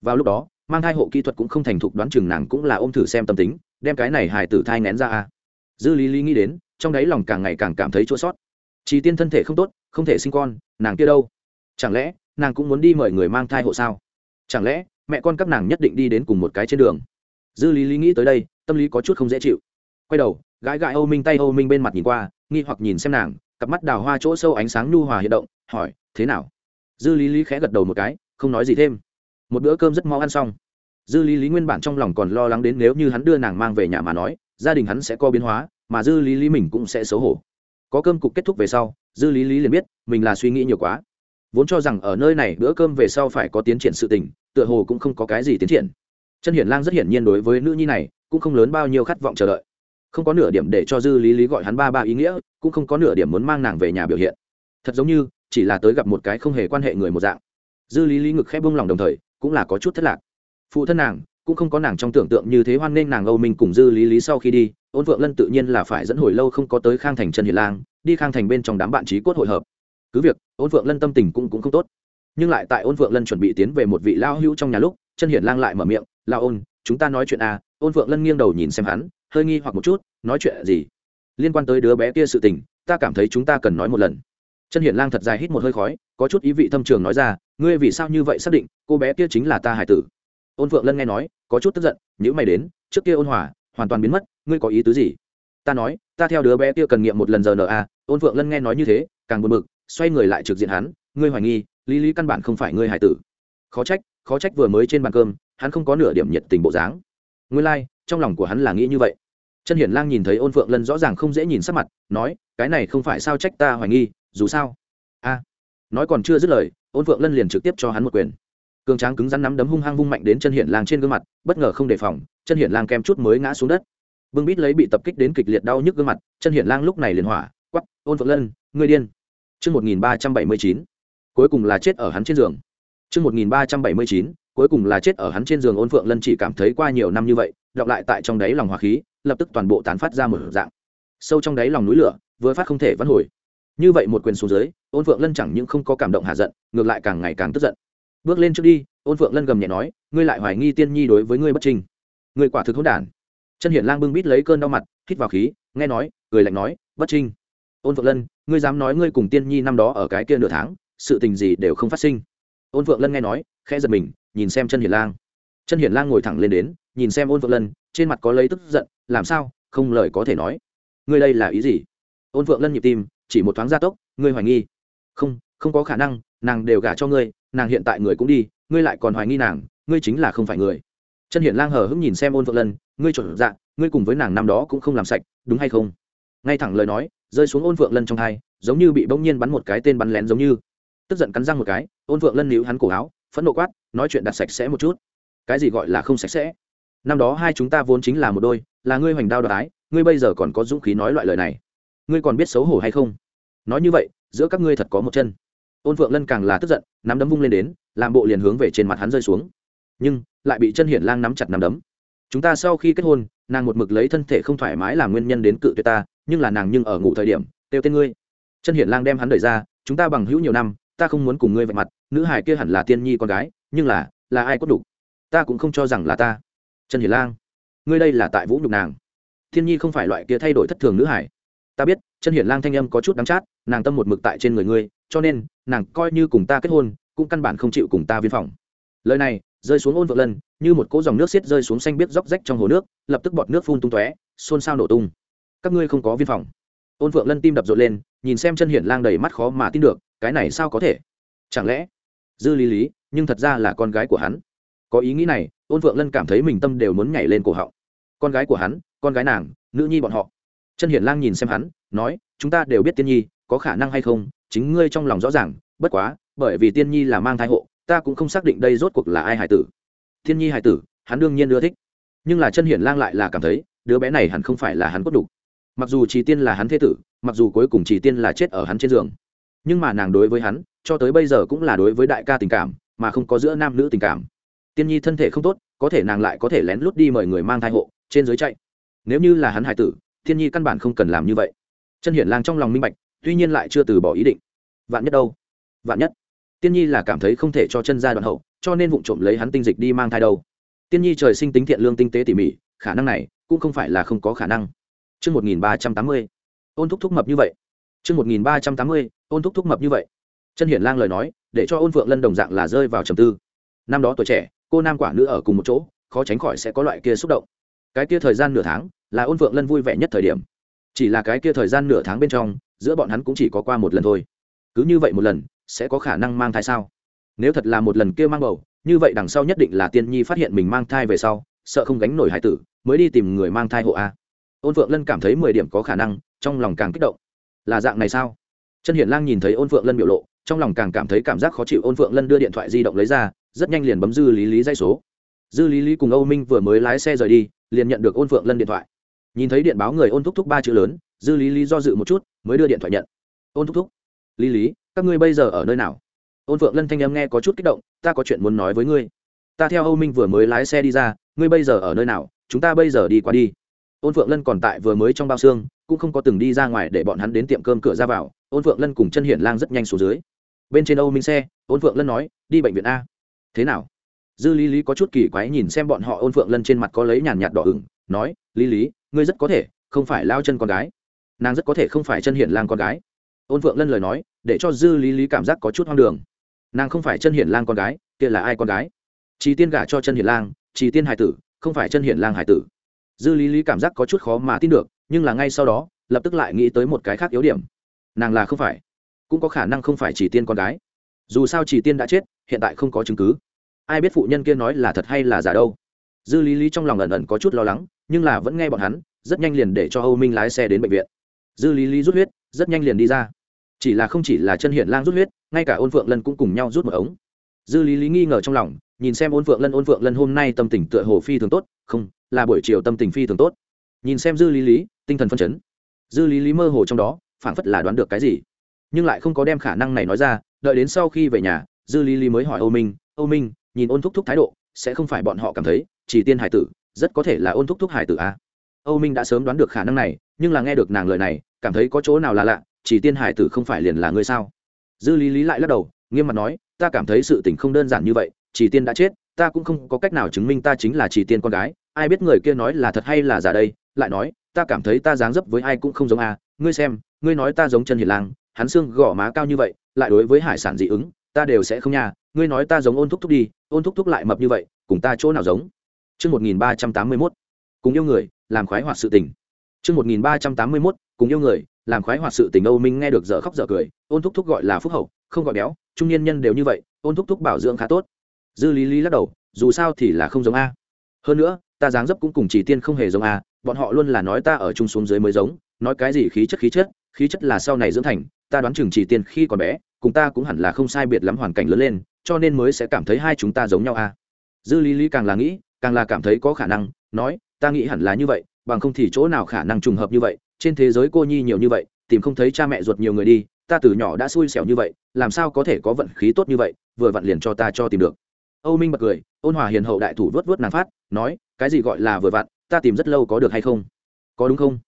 Vào lúc đó, mang thai hộ kỹ thuật cũng không thành thục đoán chừng nàng cũng là ôm thử xem tâm tính, đem cái này hài tử thai nén ra a dư lý lý nghĩ đến, trong đáy lòng càng ngày càng cảm thấy chua sót chỉ tiên thân thể không tốt, không thể sinh con, nàng kia đâu? Chẳng lẽ, nàng cũng muốn đi mời người mang thai hộ sao? Chẳng lẽ, mẹ con các nàng nhất định đi đến cùng một cái trên đường? Dư lý lý nghĩ tới đây, tâm lý có chút không dễ chịu. Quay đầu gái gại âu minh tay âu minh bên mặt nhìn qua, nghi hoặc nhìn xem nàng, cặp mắt đào hoa chỗ sâu ánh sáng nhu hòa hiện động, hỏi thế nào? Dư lý lý khẽ gật đầu một cái, không nói gì thêm. Một bữa cơm rất mau ăn xong. Dư lý lý nguyên bản trong lòng còn lo lắng đến nếu như hắn đưa nàng mang về nhà mà nói, gia đình hắn sẽ có biến hóa, mà dư lý lý mình cũng sẽ xấu hổ. Có cơm cục kết thúc về sau, dư lý lý liền biết mình là suy nghĩ nhiều quá. Vốn cho rằng ở nơi này bữa cơm về sau phải có tiến triển sự tình, tựa hồ cũng không có cái gì tiến triển. Chân hiển lang rất hiển nhiên đối với nữ nhi này cũng không lớn bao nhiêu khát vọng chờ đợi. Không có nửa điểm để cho dư lý lý gọi hắn ba ba ý nghĩa, cũng không có nửa điểm muốn mang nàng về nhà biểu hiện. Thật giống như chỉ là tới gặp một cái không hề quan hệ người một dạng. Dư lý lý ngực khép bông lòng đồng thời, cũng là có chút thất lạc. Phụ thân nàng, cũng không có nàng trong tưởng tượng như thế hoan nghênh nàng âu minh cùng dư lý lý sau khi đi, ôn vượng lân tự nhiên là phải dẫn hồi lâu không có tới khang thành trần hiền lang, đi khang thành bên trong đám bạn trí cốt hội hợp. Cứ việc, ôn vượng lân tâm tình cũng cũng không tốt. Nhưng lại tại ôn vượng lân chuẩn bị tiến về một vị lao hữu trong nhà lúc chân hiển lang lại mở miệng lao ôn, chúng ta nói chuyện à? Ôn vượng lân nghiêng đầu nhìn xem hắn, hơi nghi hoặc một chút, nói chuyện gì? Liên quan tới đứa bé kia sự tình, ta cảm thấy chúng ta cần nói một lần chân hiển lang thật dài hít một hơi khói có chút ý vị thâm trường nói ra ngươi vì sao như vậy xác định cô bé kia chính là ta hải tử? Ôn phượng lân nghe nói có chút tức giận nhữ mày đến trước kia ôn hòa hoàn toàn biến mất ngươi có ý tứ gì? Ta nói ta theo đứa bé kia cần nghiệm một lần giờ n a à. ôn phượng lân nghe nói như thế càng buồn bực xoay người lại trực diện hắn ngươi hoài nghi lý lý căn bản không phải ngươi hải tử. Khó trách khó trách vừa mới trên bàn cơm hắn không có nửa điểm nhiệt tình bộ dáng. Ngươi lai、like, trong lòng của hắn là nghĩ như vậy. Chân hiển lang nhìn thấy ôn phượng lân rõ ràng không dễ nhìn sắc mặt nói cái này không phải sao trách ta hoài nghi dù sao. A nói còn chưa dứt lời ôn phượng lân liền trực tiếp cho hắn một quyền. Cường tráng cứng rắn nắm đấm hung hăng vung mạnh đến chân hiển lang trên gương mặt bất ngờ không đề phòng chân hiển lang kem chút mới ngã xuống đất. Bưng bít lấy bị tập kích đến kịch liệt đau nhức gương mặt chân hiển lang lúc này liền hỏa quắp ôn phượng lân ngươi điên. Trước 1379, cuối cùng là chết ở hắn trên giường. Trước 1379, cuối cùng là chết ở hắn trên giường ôn phượng lân chỉ cảm thấy qua nhiều năm như vậy đọng lại tại trong đáy lòng hỏa khí lập tức toàn bộ tán phát ra một dạng. Sâu trong đáy lòng núi lửa vừa phát không thể vãn hồi như vậy một quyền xuống dưới, ôn phượng lân chẳng những không có cảm động hạ giận, ngược lại càng ngày càng tức giận. Bước lên trước đi, ôn phượng lân gầm nhẹ nói, ngươi lại hoài nghi tiên nhi đối với ngươi bất trinh. Ngươi quả thực hỗn đản. Chân hiển lang bưng bít lấy cơn đau mặt, hít vào khí, nghe nói, cười lạnh nói, bất trinh. Ôn phượng lân, ngươi dám nói ngươi cùng tiên nhi năm đó ở cái kia nửa tháng, sự tình gì đều không phát sinh. Ôn phượng lân nghe nói, khẽ giật mình, nhìn xem chân hiển lang. Chân hiển lang ngồi thẳng lên đến, nhìn xem ôn phượng lân, trên mặt có lấy tức giận, làm sao? Không lời có thể nói. Ngươi đây là ý gì? Ôn phượng lân nhịp tim chỉ một thoáng gia tốc ngươi hoài nghi. Không không có khả năng nàng đều gả cho ngươi nàng hiện tại người cũng đi ngươi lại còn hoài nghi nàng ngươi chính là không phải người. Chân hiện lang hờ hững nhìn xem ôn phượng lân ngươi chuẩn dạ ngươi cùng với nàng năm đó cũng không làm sạch đúng hay không? Ngay thẳng lời nói rơi xuống ôn phượng lân trong hai, giống như bị bỗng nhiên bắn một cái tên bắn lén giống như. Tức giận cắn răng một cái ôn phượng lân níu hắn cổ áo phẫn nộ quát nói chuyện đặt sạch sẽ một chút. Cái gì gọi là không sạch sẽ? Năm đó hai chúng ta vốn chính là một đôi là ngươi hoành đao đoái ngươi bây giờ còn có dũng khí nói loại lời này ngươi còn biết xấu hổ hay không? Nói như vậy, giữa các ngươi thật có một chân. Ôn phượng lân càng là tức giận, nắm đấm vung lên đến, làm bộ liền hướng về trên mặt hắn rơi xuống. Nhưng, lại bị chân hiển lang nắm chặt nắm đấm. Chúng ta sau khi kết hôn, nàng một mực lấy thân thể không thoải mái làm nguyên nhân đến cự tuyệt ta, nhưng là nàng nhưng ở ngủ thời điểm têu tên ngươi. Chân hiển lang đem hắn đẩy ra, chúng ta bằng hữu nhiều năm, ta không muốn cùng ngươi vạch mặt, nữ hải kia hẳn là tiên nhi con gái, nhưng là là ai có đủ ta cũng không cho rằng là ta. Chân hiển lang, ngươi đây là tại vũ nhục nàng. Thiên nhi không phải loại kia thay đổi thất thường nữ hải ta biết, chân hiển lang thanh âm có chút đắng chát, nàng tâm một mực tại trên người ngươi, cho nên, nàng coi như cùng ta kết hôn, cũng căn bản không chịu cùng ta viên phòng. Lời này, rơi xuống ôn vợ lân như một cỗ dòng nước xiết rơi xuống xanh biết róc rách trong hồ nước, lập tức bọt nước phun tung tóe, xôn xao nổ tung. Các ngươi không có viên phòng. Ôn vợ lân tim đập rộn lên, nhìn xem chân hiển lang đầy mắt khó mà tin được, cái này sao có thể? Chẳng lẽ, dư lý lý, nhưng thật ra là con gái của hắn. Có ý nghĩ này, ôn vợ lân cảm thấy mình tâm đều muốn nhảy lên cổ họng. Con gái của hắn, con gái nàng, nữ nhi bọn họ chân hiển lang nhìn xem hắn, nói, chúng ta đều biết tiên nhi, có khả năng hay không? Chính ngươi trong lòng rõ ràng, bất quá, bởi vì tiên nhi là mang thai hộ, ta cũng không xác định đây rốt cuộc là ai hải tử. Tiên nhi hải tử, hắn đương nhiên ưa thích. Nhưng là chân hiển lang lại là cảm thấy, đứa bé này hẳn không phải là hắn cốt đủ. Mặc dù chỉ tiên là hắn thế tử, mặc dù cuối cùng chỉ tiên là chết ở hắn trên giường. Nhưng mà nàng đối với hắn, cho tới bây giờ cũng là đối với đại ca tình cảm, mà không có giữa nam nữ tình cảm. Tiên nhi thân thể không tốt, có thể nàng lại có thể lén lút đi mời người mang thai hộ, trên dưới chạy. Nếu như là hắn hải tử tiên nhi căn bản không cần làm như vậy chân hiển lang trong lòng minh bạch tuy nhiên lại chưa từ bỏ ý định vạn nhất đâu vạn nhất tiên nhi là cảm thấy không thể cho chân ra đoạn hậu cho nên vụ trộm lấy hắn tinh dịch đi mang thai đâu tiên nhi trời sinh tính thiện lương tinh tế tỉ mỉ khả năng này cũng không phải là không có khả năng Trước 1380, ôn thúc thúc mập như vậy. Trước 1380, ôn thúc thúc mập như vậy. Chân Hiển Lang lời nói, để cho ôn phượng lân đồng dạng là rơi vào trầm tư. Năm đó tuổi trẻ, cô nam quả nữ ở cùng một chỗ, khó tránh khỏi sẽ có loại kia xúc động. Cái kia thời gian nửa tháng, là ôn phượng lân vui vẻ nhất thời điểm. Chỉ là cái kia thời gian nửa tháng bên trong, giữa bọn hắn cũng chỉ có qua một lần thôi. Cứ như vậy một lần, sẽ có khả năng mang thai sao? Nếu thật là một lần kia mang bầu, như vậy đằng sau nhất định là tiên nhi phát hiện mình mang thai về sau, sợ không gánh nổi hải tử, mới đi tìm người mang thai hộ a ôn phượng lân cảm thấy mười điểm có khả năng trong lòng càng kích động là dạng này sao chân hiển lang nhìn thấy ôn phượng lân biểu lộ trong lòng càng cảm thấy cảm giác khó chịu ôn phượng lân đưa điện thoại di động lấy ra rất nhanh liền bấm dư lý lý dây số dư lý lý cùng âu minh vừa mới lái xe rời đi, liền nhận được ôn phượng lân điện thoại. Nhìn thấy điện báo người ôn thúc thúc ba chữ lớn, dư lý lý do dự một chút, mới đưa điện thoại nhận. Ôn thúc thúc, lý lý, các ngươi bây giờ ở nơi nào? Ôn phượng lân thanh âm nghe có chút kích động, ta có chuyện muốn nói với ngươi. Ta theo âu minh vừa mới lái xe đi ra, ngươi bây giờ ở nơi nào? Chúng ta bây giờ đi qua đi. Ôn phượng lân còn tại vừa mới trong bao xương, cũng không có từng đi ra ngoài để bọn hắn đến tiệm cơm cửa ra vào. Ôn phượng lân cùng chân hiển lang rất nhanh xuống dưới. Bên trên âu minh xe, ôn phượng lân nói, đi bệnh viện a. Thế nào? Dư lý lý có chút kỳ quái nhìn xem bọn họ ôn phượng lân trên mặt có lấy nhàn nhạt đỏ ửng, nói, lý lý, ngươi rất có thể không phải lao chân con gái. Nàng rất có thể không phải chân hiển lang con gái. Ôn phượng lân lời nói, để cho dư lý lý cảm giác có chút hoang đường. Nàng không phải chân hiển lang con gái, kia là ai con gái? Chỉ tiên gả cho chân hiển lang, chỉ tiên hải tử, không phải chân hiển lang hải tử. Dư lý lý cảm giác có chút khó mà tin được, nhưng là ngay sau đó, lập tức lại nghĩ tới một cái khác yếu điểm. Nàng là không phải, cũng có khả năng không phải chỉ tiên con gái. Dù sao chỉ tiên đã chết, hiện tại không có chứng cứ ai biết phụ nhân kia nói là thật hay là giả đâu. Dư lý lý trong lòng ẩn ẩn có chút lo lắng, nhưng là vẫn nghe bọn hắn, rất nhanh liền để cho âu minh lái xe đến bệnh viện. Dư lý lý rút huyết, rất nhanh liền đi ra. Chỉ là không chỉ là chân hiển lang rút huyết, ngay cả ôn phượng lân cũng cùng nhau rút một ống. Dư lý lý nghi ngờ trong lòng, nhìn xem ôn phượng lân, ôn phượng lân hôm nay tâm tình tựa hồ phi thường tốt, không, là buổi chiều tâm tình phi thường tốt. Nhìn xem dư lý lý, tinh thần phân chấn. Dư lý lý mơ hồ trong đó, phảng phất là đoán được cái gì. Nhưng lại không có đem khả năng này nói ra, đợi đến sau khi về nhà, dư lý lý mới hỏi âu minh âu minh nhìn ôn thúc thúc thái độ, sẽ không phải bọn họ cảm thấy, chỉ tiên hải tử, rất có thể là ôn thúc thúc hải tử a à? âu minh đã sớm đoán được khả năng này, nhưng là nghe được nàng lời này, cảm thấy có chỗ nào là lạ, chỉ tiên hải tử không phải liền là ngươi sao dư lý lý lại lắc đầu, nghiêm mặt nói, ta cảm thấy sự tình không đơn giản như vậy, chỉ tiên đã chết, ta cũng không có cách nào chứng minh ta chính là chỉ tiên con gái, ai biết người kia nói là thật hay là giả đây, lại nói, ta cảm thấy ta dáng dấp với ai cũng không giống a ngươi xem, ngươi nói ta giống chân hiền lang, hắn xương gò má cao như vậy, lại đối với hải sản dị ứng, ta đều sẽ không nha ngươi nói ta giống ôn thúc thúc đi ôn thúc thúc lại mập như vậy cùng ta chỗ nào giống chương một nghìn ba trăm tám mươi mốt cùng yêu người, làm khoái hoạt sự tình. chương một nghìn ba trăm tám mươi mốt cùng yêu người, làm khoái hoạt sự tình Âu Minh nghe được dở khóc dở cười, ôn thúc thúc gọi là phúc hậu, không gọi béo, trung niên nhân đều như vậy, ôn thúc thúc bảo dưỡng khá tốt. Dư Lý Lý lắc đầu, dù sao thì là không giống a. Hơn nữa, ta dáng dấp cũng cùng chỉ tiên không hề giống a, bọn họ luôn là nói ta ở trung xuống dưới mới giống, nói cái gì khí chất khí chất, khí chất là sau này dưỡng thành, ta đoán chừng chỉ tiên khi còn bé, cùng ta cũng hẳn là không sai biệt lắm hoàn cảnh lớn lên, cho nên mới sẽ cảm thấy hai chúng ta giống nhau à? Dư Lý Lý càng là nghĩ, càng là cảm thấy có khả năng, nói, ta nghĩ hẳn là như vậy, bằng không thì chỗ nào khả năng trùng hợp như vậy, trên thế giới cô nhi nhiều như vậy, tìm không thấy cha mẹ ruột nhiều người đi, ta từ nhỏ đã xui xẻo như vậy, làm sao có thể có vận khí tốt như vậy, vừa vặn liền cho ta cho tìm được. Âu Minh bật cười, ôn hòa hiền hậu đại thủ vớt vớt nàng phát, nói, cái gì gọi là vừa vặn, ta tìm rất lâu có được hay không? Có đúng không?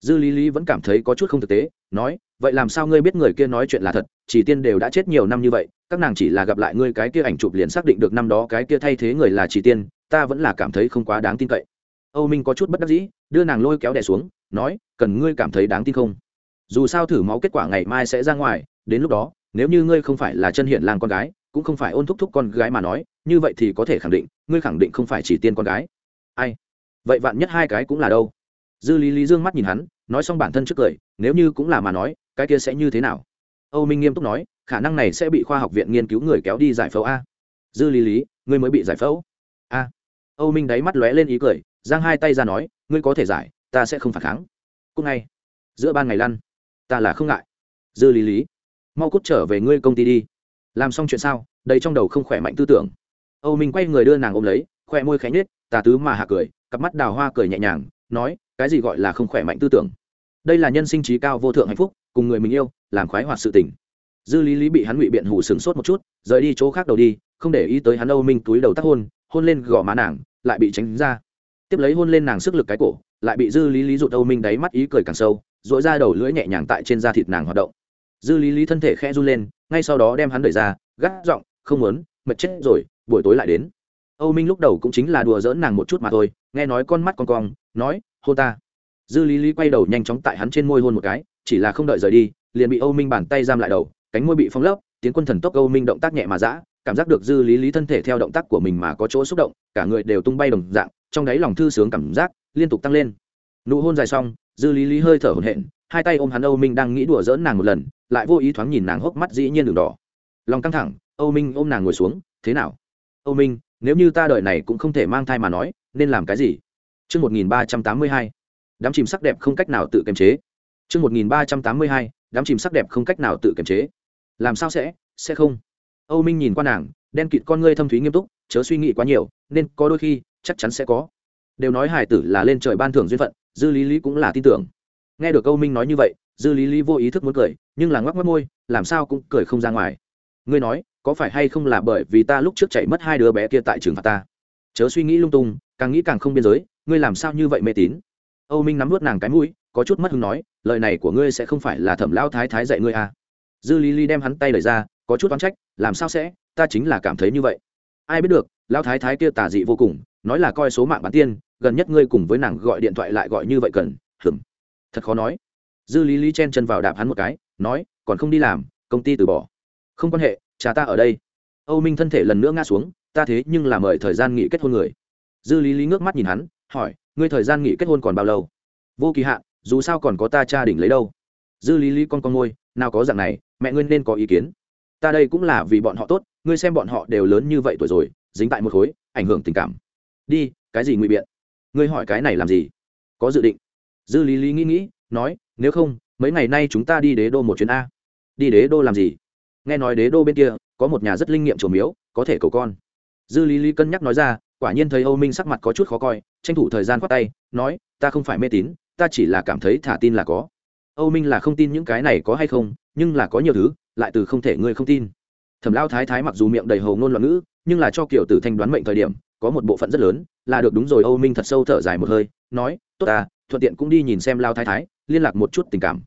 Dư Lý Lý vẫn cảm thấy có chút không thực tế, nói, vậy làm sao ngươi biết người kia nói chuyện là thật, chỉ tiên đều đã chết nhiều năm như vậy, các nàng chỉ là gặp lại ngươi cái kia ảnh chụp liền xác định được năm đó cái kia thay thế người là chỉ tiên, ta vẫn là cảm thấy không quá đáng tin cậy. Âu minh có chút bất đắc dĩ đưa nàng lôi kéo đè xuống nói cần ngươi cảm thấy đáng tin không? Dù sao thử máu kết quả ngày mai sẽ ra ngoài đến lúc đó nếu như ngươi không phải là chân hiện làng con gái cũng không phải ôn thúc thúc con gái mà nói như vậy thì có thể khẳng định ngươi khẳng định không phải chỉ tiên con gái. Ai? Vậy vạn nhất hai cái cũng là đâu? Dư lý lý dương mắt nhìn hắn nói xong bản thân trước cười nếu như cũng là mà nói cái kia sẽ như thế nào? Âu minh nghiêm túc nói khả năng này sẽ bị khoa học viện nghiên cứu người kéo đi giải phẫu a. Dư lý lý ngươi mới bị giải phẫu. A. Âu minh đáy mắt lóe lên ý cười giang hai tay ra nói ngươi có thể giải ta sẽ không phản kháng. Cúc ngay. Giữa ban ngày lăn. Ta là không ngại. Dư lý lý. Mau cút trở về ngươi công ty đi. Làm xong chuyện sao đầy trong đầu không khỏe mạnh tư tưởng. Âu minh quay người đưa nàng ôm lấy khoe môi khẽ nết, tà tứ mà hạ cười cặp mắt đào hoa cười nhẹ nhàng nói cái gì gọi là không khỏe mạnh tư tưởng? Đây là nhân sinh trí cao vô thượng hạnh phúc cùng người mình yêu, làm khoái hoạt sự tình. Dư lý lý bị hắn ngụy biện hủ sừng sốt một chút, rời đi chỗ khác đầu đi, không để ý tới hắn âu minh túi đầu tắt hôn hôn lên gò má nàng, lại bị tránh ra. Tiếp lấy hôn lên nàng sức lực cái cổ, lại bị dư lý lý rụt âu minh đáy mắt ý cười càng sâu dội ra đầu lưỡi nhẹ nhàng tại trên da thịt nàng hoạt động. Dư lý lý thân thể khẽ run lên, ngay sau đó đem hắn đẩy ra, gắt giọng, không muốn, mệt chết rồi, buổi tối lại đến. Âu minh lúc đầu cũng chính là đùa dỡn nàng một chút mà thôi, nghe nói con mắt con cong, nói hô ta. Dư lý lý quay đầu nhanh chóng tại hắn trên môi hôn một cái chỉ là không đợi rời đi liền bị âu minh bàn tay giam lại đầu cánh môi bị phong lấp tiến quân thần tốc âu minh động tác nhẹ mà dã cảm giác được dư lý lý thân thể theo động tác của mình mà có chỗ xúc động cả người đều tung bay đồng dạng trong đáy lòng thư sướng cảm giác liên tục tăng lên. Nụ hôn dài xong dư lý lý hơi thở hổn hển hai tay ôm hắn âu minh đang nghĩ đùa dỡn nàng một lần lại vô ý thoáng nhìn nàng hốc mắt dĩ nhiên đường đỏ. Lòng căng thẳng âu minh ôm nàng ngồi xuống thế nào? Âu minh nếu như ta đợi này cũng không thể mang thai mà nói nên làm cái gì? Trước 1382, đám chìm sắc đẹp không cách nào tự kiềm chế. Trước 1382, đám chìm sắc đẹp không cách nào tự kiềm chế. Làm sao sẽ, sẽ không. Âu Minh nhìn qua nàng, đen kịt con ngươi thâm thúy nghiêm túc, chớ suy nghĩ quá nhiều, nên có đôi khi, chắc chắn sẽ có. Đều nói hải tử là lên trời ban thưởng duyên phận dư lý lý cũng là tin tưởng. Nghe được Âu minh nói như vậy dư lý lý vô ý thức muốn cười nhưng là ngoắc mất môi làm sao cũng cười không ra ngoài. Ngươi nói có phải hay không là bởi vì ta lúc trước chạy mất hai đứa bé kia tại trường phạt ta? Chớ suy nghĩ lung tung càng nghĩ càng không biên giới ngươi làm sao như vậy mê tín? Âu minh nắm vớt nàng cái mũi có chút mất hứng nói, lời này của ngươi sẽ không phải là thẩm lao thái thái dạy ngươi à. dư lý lý đem hắn tay lời ra, có chút oán trách, làm sao sẽ? Ta chính là cảm thấy như vậy. Ai biết được lao thái thái kia tà dị vô cùng, nói là coi số mạng bán tiên, gần nhất ngươi cùng với nàng gọi điện thoại lại gọi như vậy cần, hừm. Thật khó nói. Dư lý lý chen chân vào đạp hắn một cái, nói, còn không đi làm, công ty từ bỏ. Không quan hệ, cha ta ở đây. Âu minh thân thể lần nữa ngã xuống, ta thế nhưng là mời thời gian nghỉ kết hôn người. Dư lý lý ngước mắt nhìn hắn, hỏi, ngươi thời gian nghỉ kết hôn còn bao lâu? Vô kỳ hạn dù sao còn có ta cha đỉnh lấy đâu. Dư lý lý con con ngôi, nào có dạng này, mẹ ngươi nên có ý kiến. Ta đây cũng là vì bọn họ tốt, ngươi xem bọn họ đều lớn như vậy tuổi rồi, dính tại một khối, ảnh hưởng tình cảm. Đi, cái gì ngụy biện? Ngươi hỏi cái này làm gì? Có dự định. Dư lý lý nghĩ nghĩ, nói, nếu không, mấy ngày nay chúng ta đi đế đô một chuyến a. Đi đế đô làm gì? Nghe nói đế đô bên kia, có một nhà rất linh nghiệm trổ miếu, có thể cầu con. Dư lý lý cân nhắc nói ra, quả nhiên thấy âu minh sắc mặt có chút khó coi, tranh thủ thời gian khoát tay, nói, ta không phải mê tín ta chỉ là cảm thấy thả tin là có. Âu minh là không tin những cái này có hay không, nhưng là có nhiều thứ, lại từ không thể ngươi không tin. Thẩm lao thái thái mặc dù miệng đầy hầu ngôn loạn ngữ, nhưng là cho kiểu tử thanh đoán mệnh thời điểm, có một bộ phận rất lớn là được đúng rồi, âu minh thật sâu thở dài một hơi, nói, tốt ta, thuận tiện cũng đi nhìn xem lao thái thái, liên lạc một chút tình cảm.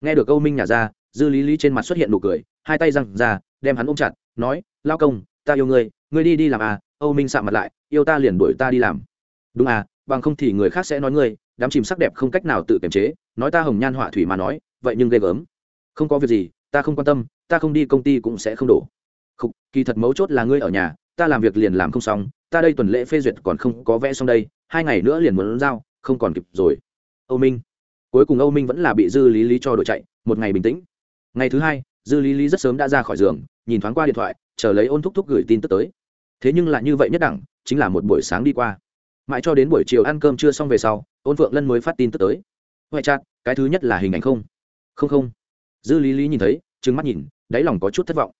Nghe được âu minh nhả ra, dư lý lý trên mặt xuất hiện nụ cười, hai tay răng ra, đem hắn ôm chặt, nói, lao công, ta yêu ngươi ngươi đi đi làm à âu minh sạm mặt lại, yêu ta liền đuổi ta đi làm. Đúng à bằng không thì người khác sẽ nói ngươi đám chìm sắc đẹp không cách nào tự kiềm chế, nói ta hồng nhan họa thủy mà nói, vậy nhưng ghê gớm. Không có việc gì, ta không quan tâm, ta không đi công ty cũng sẽ không đổ. Không kỳ thật mấu chốt là ngươi ở nhà, ta làm việc liền làm không xong, ta đây tuần lễ phê duyệt còn không có vẽ xong đây, hai ngày nữa liền muốn giao, không còn kịp rồi. Âu minh. Cuối cùng âu minh vẫn là bị dư lý lý cho đội chạy, một ngày bình tĩnh. Ngày thứ hai, dư lý lý rất sớm đã ra khỏi giường, nhìn thoáng qua điện thoại, chờ lấy ôn thúc thúc gửi tin tức tới. Thế nhưng lại như vậy nhất đẳng, chính là một buổi sáng đi qua mãi cho đến buổi chiều ăn cơm chưa xong về sau ôn phượng lân mới phát tin tức tới. Huệ chặt cái thứ nhất là hình ảnh không? Không không. Dư lý lý nhìn thấy trừng mắt nhìn đáy lòng có chút thất vọng.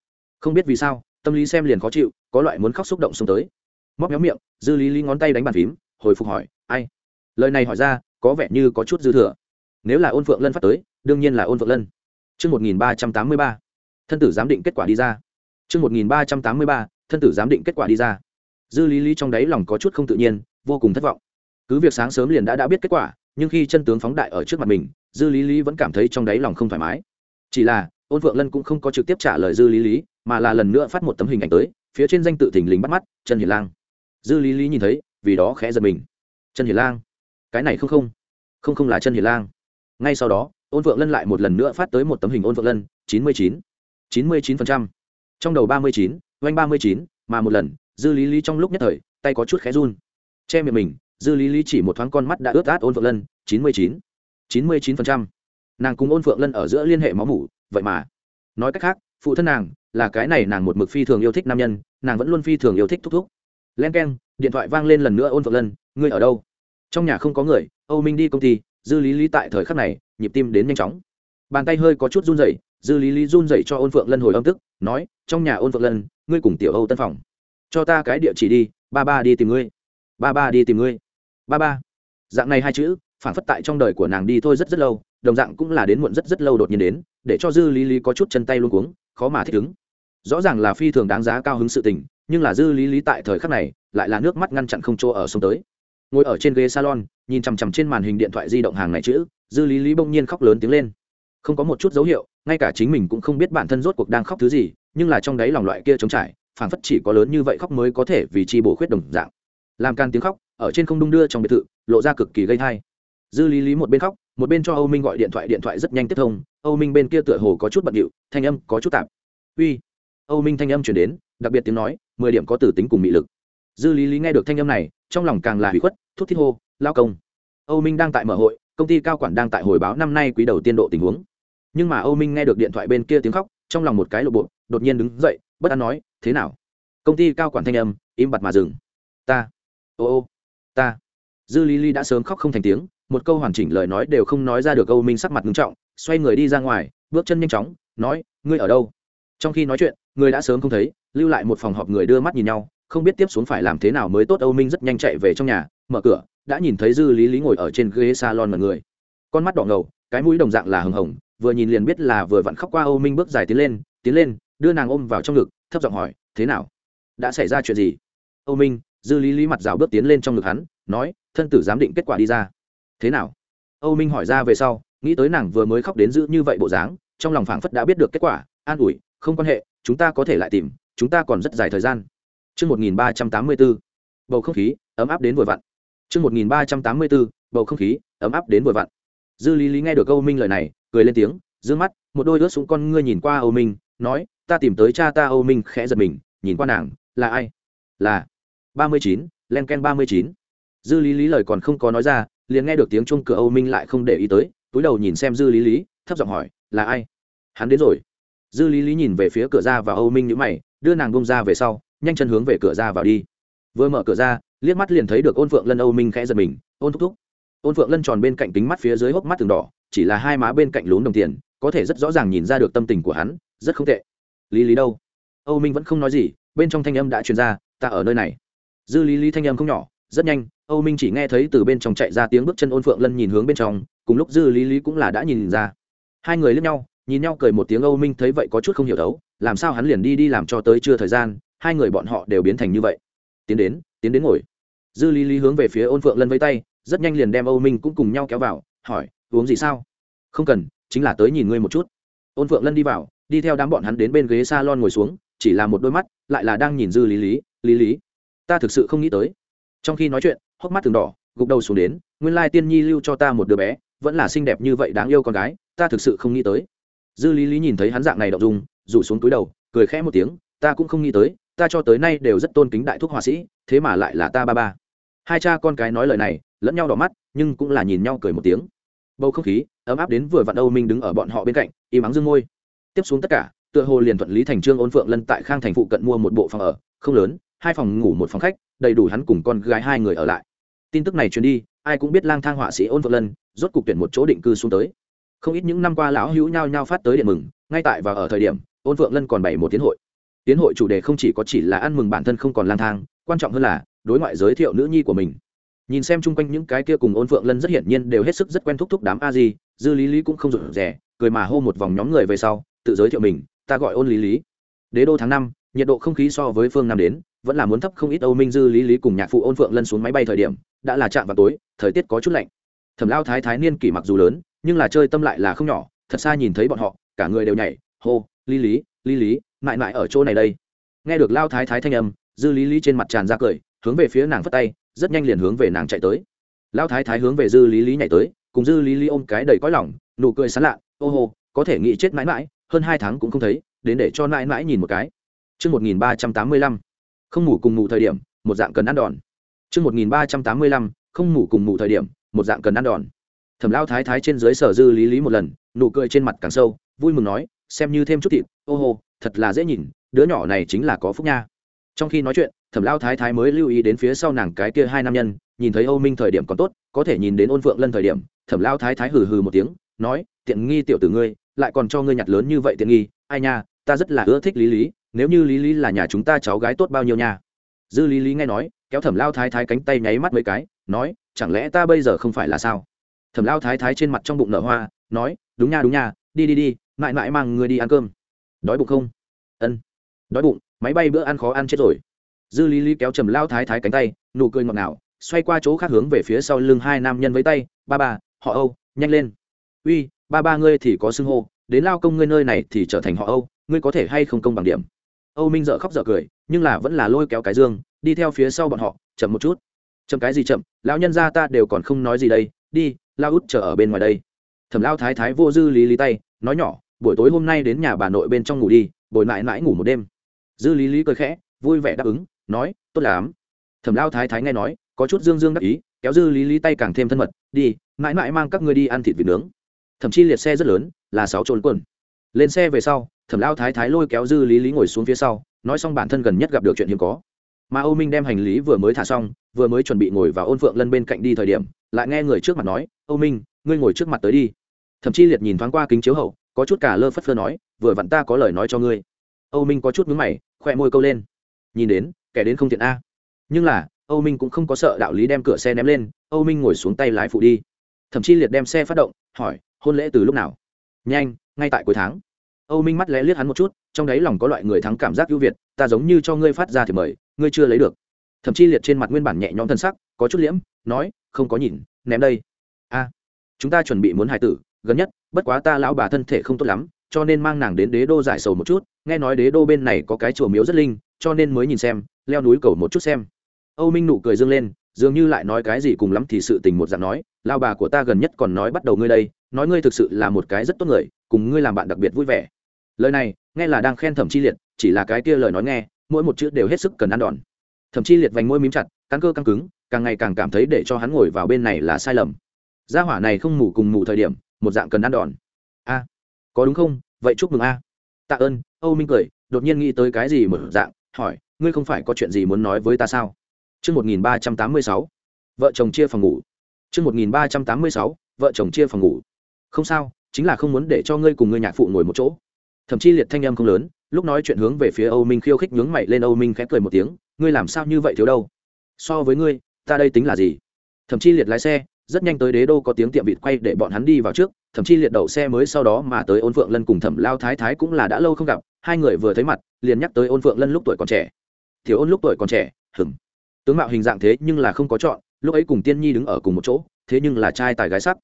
Không biết vì sao tâm lý xem liền khó chịu có loại muốn khóc xúc động xông tới. Móc méo miệng dư lý lý ngón tay đánh bàn phím hồi phục hỏi ai? Lời này hỏi ra có vẻ như có chút dư thừa. Nếu là ôn phượng lân phát tới đương nhiên là ôn phượng lân. Trước 1383, thân tử giám định kết quả đi ra. Trước 1383, thân tử giám định kết quả đi ra. Dư Lý Lý trong đáy lòng có chút không tự nhiên, vô cùng thất vọng. Cứ việc sáng sớm liền đã đã biết kết quả, nhưng khi chân tướng phóng đại ở trước mặt mình, Dư Lý Lý vẫn cảm thấy trong đáy lòng không thoải mái. Chỉ là, Ôn Phượng Lân cũng không có trực tiếp trả lời Dư Lý Lý, mà là lần nữa phát một tấm hình ảnh tới, phía trên danh tự thình lình bắt mắt, Trần Hiền Lang. Dư Lý Lý nhìn thấy, vì đó khẽ giật mình. Trần Hiền Lang? Cái này không không, không không là Trần Hiền Lang. Ngay sau đó, Ôn Phượng Lân lại một lần nữa phát tới một tấm hình Ôn Phượng Lân, chín mươi chín chín mươi chín phần trăm trong đầu ba mươi chín oanh ba mươi chín mà một lần dư lý lý trong lúc nhất thời tay có chút khẽ run che miệng mình, dư lý lý chỉ một thoáng con mắt đã ướt át ôn phượng lân, chín mươi chín. chín mươi chín phần trăm. Nàng cùng ôn phượng lân ở giữa liên hệ máu mủ, vậy mà. Nói cách khác, phụ thân nàng, là cái này nàng một mực phi thường yêu thích nam nhân, nàng vẫn luôn phi thường yêu thích thúc thúc. Len k e n điện thoại vang lên lần nữa ôn phượng lân, ngươi ở đâu? Trong nhà không có người, âu minh đi công ty, dư lý lý tại thời khắc này, nhịp tim đến nhanh chóng. Bàn tay hơi có chút run rẩy, dư lý lý run dậy cho ôn phượng lân hồi âm tức, nói, trong nhà ôn phượng lân, ngươi cùng tiểu âu tân phòng. Cho ta cái địa chỉ đi, ba ba đi tìm ngươi ba ba đi tìm ngươi. Ba ba. Dạng này hai chữ phản phất tại trong đời của nàng đi thôi rất rất lâu, đồng dạng cũng là đến muộn rất rất lâu đột nhiên đến, để cho dư lý lý có chút chân tay luôn cuống, khó mà thích ứng. Rõ ràng là phi thường đáng giá cao hứng sự tình, nhưng là dư lý lý tại thời khắc này lại là nước mắt ngăn chặn không chỗ ở sông tới. Ngồi ở trên ghế salon, nhìn chằm chằm trên màn hình điện thoại di động hàng này chữ, dư lý lý bỗng nhiên khóc lớn tiếng lên. Không có một chút dấu hiệu, ngay cả chính mình cũng không biết bản thân rốt cuộc đang khóc thứ gì, nhưng là trong đáy lòng loại kia trống trải, phảng phất chỉ có lớn như vậy khóc mới có thể vì chi bổ khuyết đồng dạng làm can tiếng khóc, ở trên không đung đưa trong biệt thự, lộ ra cực kỳ gây thai dư lý lý một bên khóc, một bên cho âu minh gọi điện thoại điện thoại rất nhanh tiếp thông. Âu minh bên kia tựa hồ có chút bận điệu, thanh âm có chút tạp. Uy. Âu minh thanh âm chuyển đến, đặc biệt tiếng nói, mười điểm có tử tính cùng mị lực. Dư lý lý nghe được thanh âm này, trong lòng càng là hủy khuất thúc thiết hô, lao công. Âu minh đang tại mở hội, công ty cao quản đang tại hồi báo năm nay quý đầu tiên độ tình huống. Nhưng mà âu minh nghe được điện thoại bên kia tiếng khóc, trong lòng một cái lộ bộ, đột nhiên đứng dậy, bất an nói, thế nào? Công ty cao quản thanh âm, im bặt mà dừng. Ta ô ô, ta. Dư lý lý đã sớm khóc không thành tiếng, một câu hoàn chỉnh lời nói đều không nói ra được âu minh sắc mặt nghiêm trọng, xoay người đi ra ngoài, bước chân nhanh chóng, nói, ngươi ở đâu? Trong khi nói chuyện, người đã sớm không thấy, lưu lại một phòng họp người đưa mắt nhìn nhau, không biết tiếp xuống phải làm thế nào mới tốt âu minh rất nhanh chạy về trong nhà, mở cửa, đã nhìn thấy dư lý lý ngồi ở trên ghế salon mọi người. Con mắt đỏ ngầu, cái mũi đồng dạng là hừng hồng, vừa nhìn liền biết là vừa vặn khóc qua âu minh bước dài tiến lên tiến lên, đưa nàng ôm vào trong ngực, thấp giọng hỏi, thế nào? Đã xảy ra chuyện gì? Âu minh dư lý lý mặt rào bước tiến lên trong ngực hắn nói thân tử giám định kết quả đi ra thế nào âu minh hỏi ra về sau nghĩ tới nàng vừa mới khóc đến giữ như vậy bộ dáng trong lòng phảng phất đã biết được kết quả an ủi không quan hệ chúng ta có thể lại tìm chúng ta còn rất dài thời gian Trước 1384, bầu không khí ấm áp đến vừa vặn. Trước 1384, bầu không khí ấm áp đến vừa vặn. Dư Lý Lý nghe được Âu Minh lời này, cười lên tiếng dương mắt một đôi đứa xuống con ngươi nhìn qua âu minh nói ta tìm tới cha ta âu minh khẽ giật mình nhìn qua nàng là ai là ba mươi chín len ken ba mươi chín. Dư lý lý lời còn không có nói ra, liền nghe được tiếng chuông cửa âu minh lại không để ý tới, túi đầu nhìn xem dư lý lý, thấp giọng hỏi, là ai? Hắn đến rồi. Dư lý lý nhìn về phía cửa ra và âu minh nhữ mày, đưa nàng bông ra về sau, nhanh chân hướng về cửa ra vào đi. Vừa mở cửa ra, liếc mắt liền thấy được ôn phượng lân âu minh khẽ giật mình, ôn thúc thúc. Ôn phượng lân tròn bên cạnh kính mắt phía dưới hốc mắt từng đỏ, chỉ là hai má bên cạnh lún đồng tiền, có thể rất rõ ràng nhìn ra được tâm tình của hắn, rất không tệ. Lý lý đâu? Âu minh vẫn không nói gì, bên trong thanh âm đã truyền ra, ta ở nơi này dư lý lý thanh âm không nhỏ, rất nhanh, âu minh chỉ nghe thấy từ bên trong chạy ra tiếng bước chân ôn phượng lân nhìn hướng bên trong, cùng lúc dư lý lý cũng là đã nhìn ra. Hai người lướt nhau, nhìn nhau cười một tiếng âu minh thấy vậy có chút không hiểu đấu, làm sao hắn liền đi đi làm cho tới chưa thời gian, hai người bọn họ đều biến thành như vậy. Tiến đến tiến đến ngồi. Dư lý lý hướng về phía ôn phượng lân với tay, rất nhanh liền đem âu minh cũng cùng nhau kéo vào, hỏi, uống gì sao? Không cần, chính là tới nhìn ngươi một chút. Ôn phượng lân đi vào, đi theo đám bọn hắn đến bên ghế s a lon ngồi xuống, chỉ là một đôi mắt, lại là đang nhìn dư lý lý lý lý ta thực sự không nghĩ tới. Trong khi nói chuyện, hốc mắt thường đỏ, gục đầu xuống đến, nguyên lai tiên nhi lưu cho ta một đứa bé, vẫn là xinh đẹp như vậy đáng yêu con gái, ta thực sự không nghĩ tới. Dư lý lý nhìn thấy hắn dạng này đậu dung, rủ xuống túi đầu, cười khẽ một tiếng, ta cũng không nghĩ tới, ta cho tới nay đều rất tôn kính đại thúc họa sĩ, thế mà lại là ta ba ba. Hai cha con cái nói lời này, lẫn nhau đỏ mắt, nhưng cũng là nhìn nhau cười một tiếng. Bầu không khí, ấm áp đến vừa vặn âu minh đứng ở bọn họ bên cạnh, im ắng dương môi tiếp xuống tất cả, tựa hồ liền thuận lý thành trương ôn phượng lân tại khang thành phụ cận mua một bộ phòng ở, không lớn hai phòng ngủ một phòng khách, đầy đủ hắn cùng con gái hai người ở lại. Tin tức này truyền đi, ai cũng biết lang thang họa sĩ ôn phượng lân, rốt cục tuyển một chỗ định cư xuống tới. Không ít những năm qua lão hữu nhau nhau phát tới điện mừng, ngay tại và ở thời điểm, ôn phượng lân còn bày một tiến hội. Tiến hội chủ đề không chỉ có chỉ là ăn mừng bản thân không còn lang thang, quan trọng hơn là đối ngoại giới thiệu nữ nhi của mình. Nhìn xem chung quanh những cái kia cùng ôn phượng lân rất hiển nhiên đều hết sức rất quen thúc thúc đám a di, dư lý lý cũng không rụt rè, cười mà hô một vòng nhóm người về sau, tự giới thiệu mình, ta gọi ôn lý lý. Đế đô tháng năm, nhiệt độ không khí so với phương nam đến vẫn là muốn thấp không ít âu minh dư lý lý cùng nhạc phụ ôn phượng lân xuống máy bay thời điểm đã là chạm vào tối thời tiết có chút lạnh. Thẩm lao thái thái niên kỷ mặc dù lớn nhưng là chơi tâm lại là không nhỏ thật xa nhìn thấy bọn họ cả người đều nhảy hô lý lý lý lý mãi mãi ở chỗ này đây. Nghe được lao thái thái thanh âm dư lý lý trên mặt tràn ra cười hướng về phía nàng phất tay rất nhanh liền hướng về nàng chạy tới. Lao thái thái hướng về dư lý lý nhảy tới cùng dư lý lý ôm cái đầy cõi lỏng nụ cười sán lạ ô hô có thể nghĩ chết mãi mãi hơn hai tháng cũng không thấy đến để cho mãi mãi nhìn một cái. Trước 1385, không ngủ cùng ngủ thời điểm, một dạng cần ăn đòn. Trước 1385, không ngủ cùng ngủ thời điểm, một dạng cần ăn đòn. Thẩm Lao Thái Thái trên dưới sở dư lý lý một lần, nụ cười trên mặt càng sâu, vui mừng nói, xem như thêm chút thịt, ô hô, thật là dễ nhìn, đứa nhỏ này chính là có phúc nha. Trong khi nói chuyện, Thẩm Lao Thái Thái mới lưu ý đến phía sau nàng cái kia hai nam nhân, nhìn thấy Âu Minh thời điểm còn tốt, có thể nhìn đến Ôn Phượng Lân thời điểm, Thẩm Lao Thái Thái hừ hừ một tiếng, nói, tiện nghi tiểu tử ngươi, lại còn cho ngươi nhặt lớn như vậy tiện nghi, ai nha, ta rất là ưa thích lý lý nếu như lý lý là nhà chúng ta cháu gái tốt bao nhiêu nha? Dư lý lý nghe nói, kéo thẩm lao thái thái cánh tay nháy mắt mấy cái, nói, chẳng lẽ ta bây giờ không phải là sao? Thẩm lao thái thái trên mặt trong bụng nở hoa, nói, đúng nha đúng nha, đi đi đi, mãi mãi mang người đi ăn cơm. Đói bụng không? Ân. Đói bụng, máy bay bữa ăn khó ăn chết rồi. Dư lý lý kéo trầm lao thái thái cánh tay, nụ cười ngọt ngào, xoay qua chỗ khác hướng về phía sau lưng hai nam nhân với tay, ba ba, họ âu, nhanh lên. Uy, ba ba ngươi thì có xưng hô, đến lao công ngươi nơi này thì trở thành họ âu, ngươi có thể hay không công bằng điểm? Âu minh dợ khóc dợ cười, nhưng là vẫn là lôi kéo cái dương, đi theo phía sau bọn họ, chậm một chút. Chậm cái gì chậm, lão nhân gia ta đều còn không nói gì đây, đi lao út chờ ở bên ngoài đây. Thẩm lao thái thái vô dư lý lý tay, nói nhỏ, buổi tối hôm nay đến nhà bà nội bên trong ngủ đi, bồi mãi mãi ngủ một đêm. Dư lý lý cười khẽ, vui vẻ đáp ứng, nói, tốt lắm. Thẩm lao thái thái nghe nói, có chút dương dương đắc ý, kéo dư lý lý tay càng thêm thân mật, đi, mãi mãi mang các ngươi đi ăn thịt vịt nướng. Thậm chí liệt xe rất lớn, là sáu trốn quần. Lên xe về sau thẩm lao thái thái lôi kéo dư lý lý ngồi xuống phía sau, nói xong bản thân gần nhất gặp được chuyện hiếm có. Mà âu minh đem hành lý vừa mới thả xong, vừa mới chuẩn bị ngồi vào ôn phượng lân bên cạnh đi thời điểm, lại nghe người trước mặt nói, âu minh, ngươi ngồi trước mặt tới đi. Thậm chí liệt nhìn thoáng qua kính chiếu hậu, có chút cả lơ phất phơ nói, vừa vặn ta có lời nói cho ngươi. Âu minh có chút mướn mày khoe môi câu lên. Nhìn đến, kẻ đến không tiện a. Nhưng là, âu minh cũng không có sợ đạo lý đem cửa xe ném lên, âu minh ngồi xuống tay lái phụ đi. Thậm chí liệt đem xe phát động, hỏi, hôn lễ từ lúc nào? Nhanh, ngay tại cuối tháng âu minh mắt lẽ liếc hắn một chút, trong đáy lòng có loại người thắng cảm giác ưu việt, ta giống như cho ngươi phát ra thì mời, ngươi chưa lấy được. Thậm chí liệt trên mặt nguyên bản nhẹ nhõm thân sắc, có chút liễm, nói, không có nhìn, ném đây. A, chúng ta chuẩn bị muốn hài tử, gần nhất, bất quá ta lão bà thân thể không tốt lắm, cho nên mang nàng đến đế đô giải sầu một chút, nghe nói đế đô bên này có cái chùa miếu rất linh, cho nên mới nhìn xem, leo núi cầu một chút xem. Âu minh nụ cười dương lên, dường như lại nói cái gì cùng lắm thì sự tình một dạng nói lao bà của ta gần nhất còn nói bắt đầu ngươi đây, nói ngươi thực sự là một cái rất tốt người, cùng ngươi làm bạn đặc biệt vui vẻ lời này nghe là đang khen thẩm chi liệt chỉ là cái kia lời nói nghe mỗi một chữ đều hết sức cần ăn đòn. Thẩm chi liệt vành môi mím chặt cắn cơ căng cứng càng ngày càng cảm thấy để cho hắn ngồi vào bên này là sai lầm. Gia hỏa này không ngủ cùng ngủ thời điểm một dạng cần ăn đòn. A có đúng không? Vậy chúc mừng a. Tạ ơn âu minh cười đột nhiên nghĩ tới cái gì một dạng hỏi ngươi không phải có chuyện gì muốn nói với ta sao? Trước 1386, vợ chồng chia phòng ngủ. Trước 1386, vợ chồng chia phòng ngủ. Không sao, chính là không muốn để cho ngươi cùng ngươi nhạc phụ ngồi một chỗ thậm chí liệt thanh âm không lớn, lúc nói chuyện hướng về phía âu minh khiêu khích nhướng mày lên âu minh khẽ cười một tiếng, ngươi làm sao như vậy thiếu đâu? So với ngươi, ta đây tính là gì? Thậm chí liệt lái xe, rất nhanh tới đế đô có tiếng tiệm vịt quay để bọn hắn đi vào trước, thậm chí liệt đậu xe mới sau đó mà tới ôn phượng lân cùng thẩm lao thái thái cũng là đã lâu không gặp, hai người vừa thấy mặt, liền nhắc tới ôn phượng lân lúc tuổi còn trẻ. Thiếu ôn lúc tuổi còn trẻ hừng tướng mạo hình dạng thế nhưng là không có chọn, lúc ấy cùng tiên nhi đứng ở cùng một chỗ, thế nhưng là trai tài gái sắc.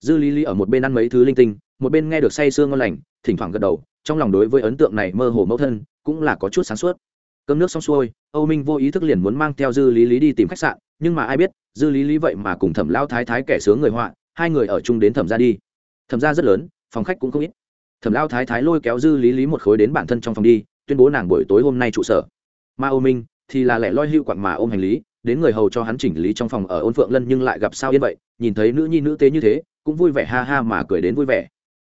Dư lý lý ở một bên ăn mấy thứ linh tinh, một bên nghe được say sương ngon lành, thỉnh thoảng gật đầu trong lòng đối với ấn tượng này mơ hồ mẫu thân, cũng là có chút sáng suốt. Cơm nước xong xuôi, âu minh vô ý thức liền muốn mang theo dư lý lý đi tìm khách sạn, nhưng mà ai biết, dư lý lý vậy mà cùng thẩm lao thái thái kẻ sướng người họa, hai người ở chung đến thẩm ra đi. Thẩm ra rất lớn, phòng khách cũng không ít. Thẩm lao thái thái lôi kéo dư lý lý một khối đến bản thân trong phòng đi, tuyên bố nàng buổi tối hôm nay trụ sở. Mà Âu minh thì là lẻ loi hữu quặng mà ôm hành lý, đến người hầu cho hắn chỉnh lý trong phòng ở ôn phượng lân nhưng lại gặp sao yên vậy, nhìn thấy nữ nhi nữ tế như thế, cũng vui vẻ ha ha mà cười đến vui vẻ.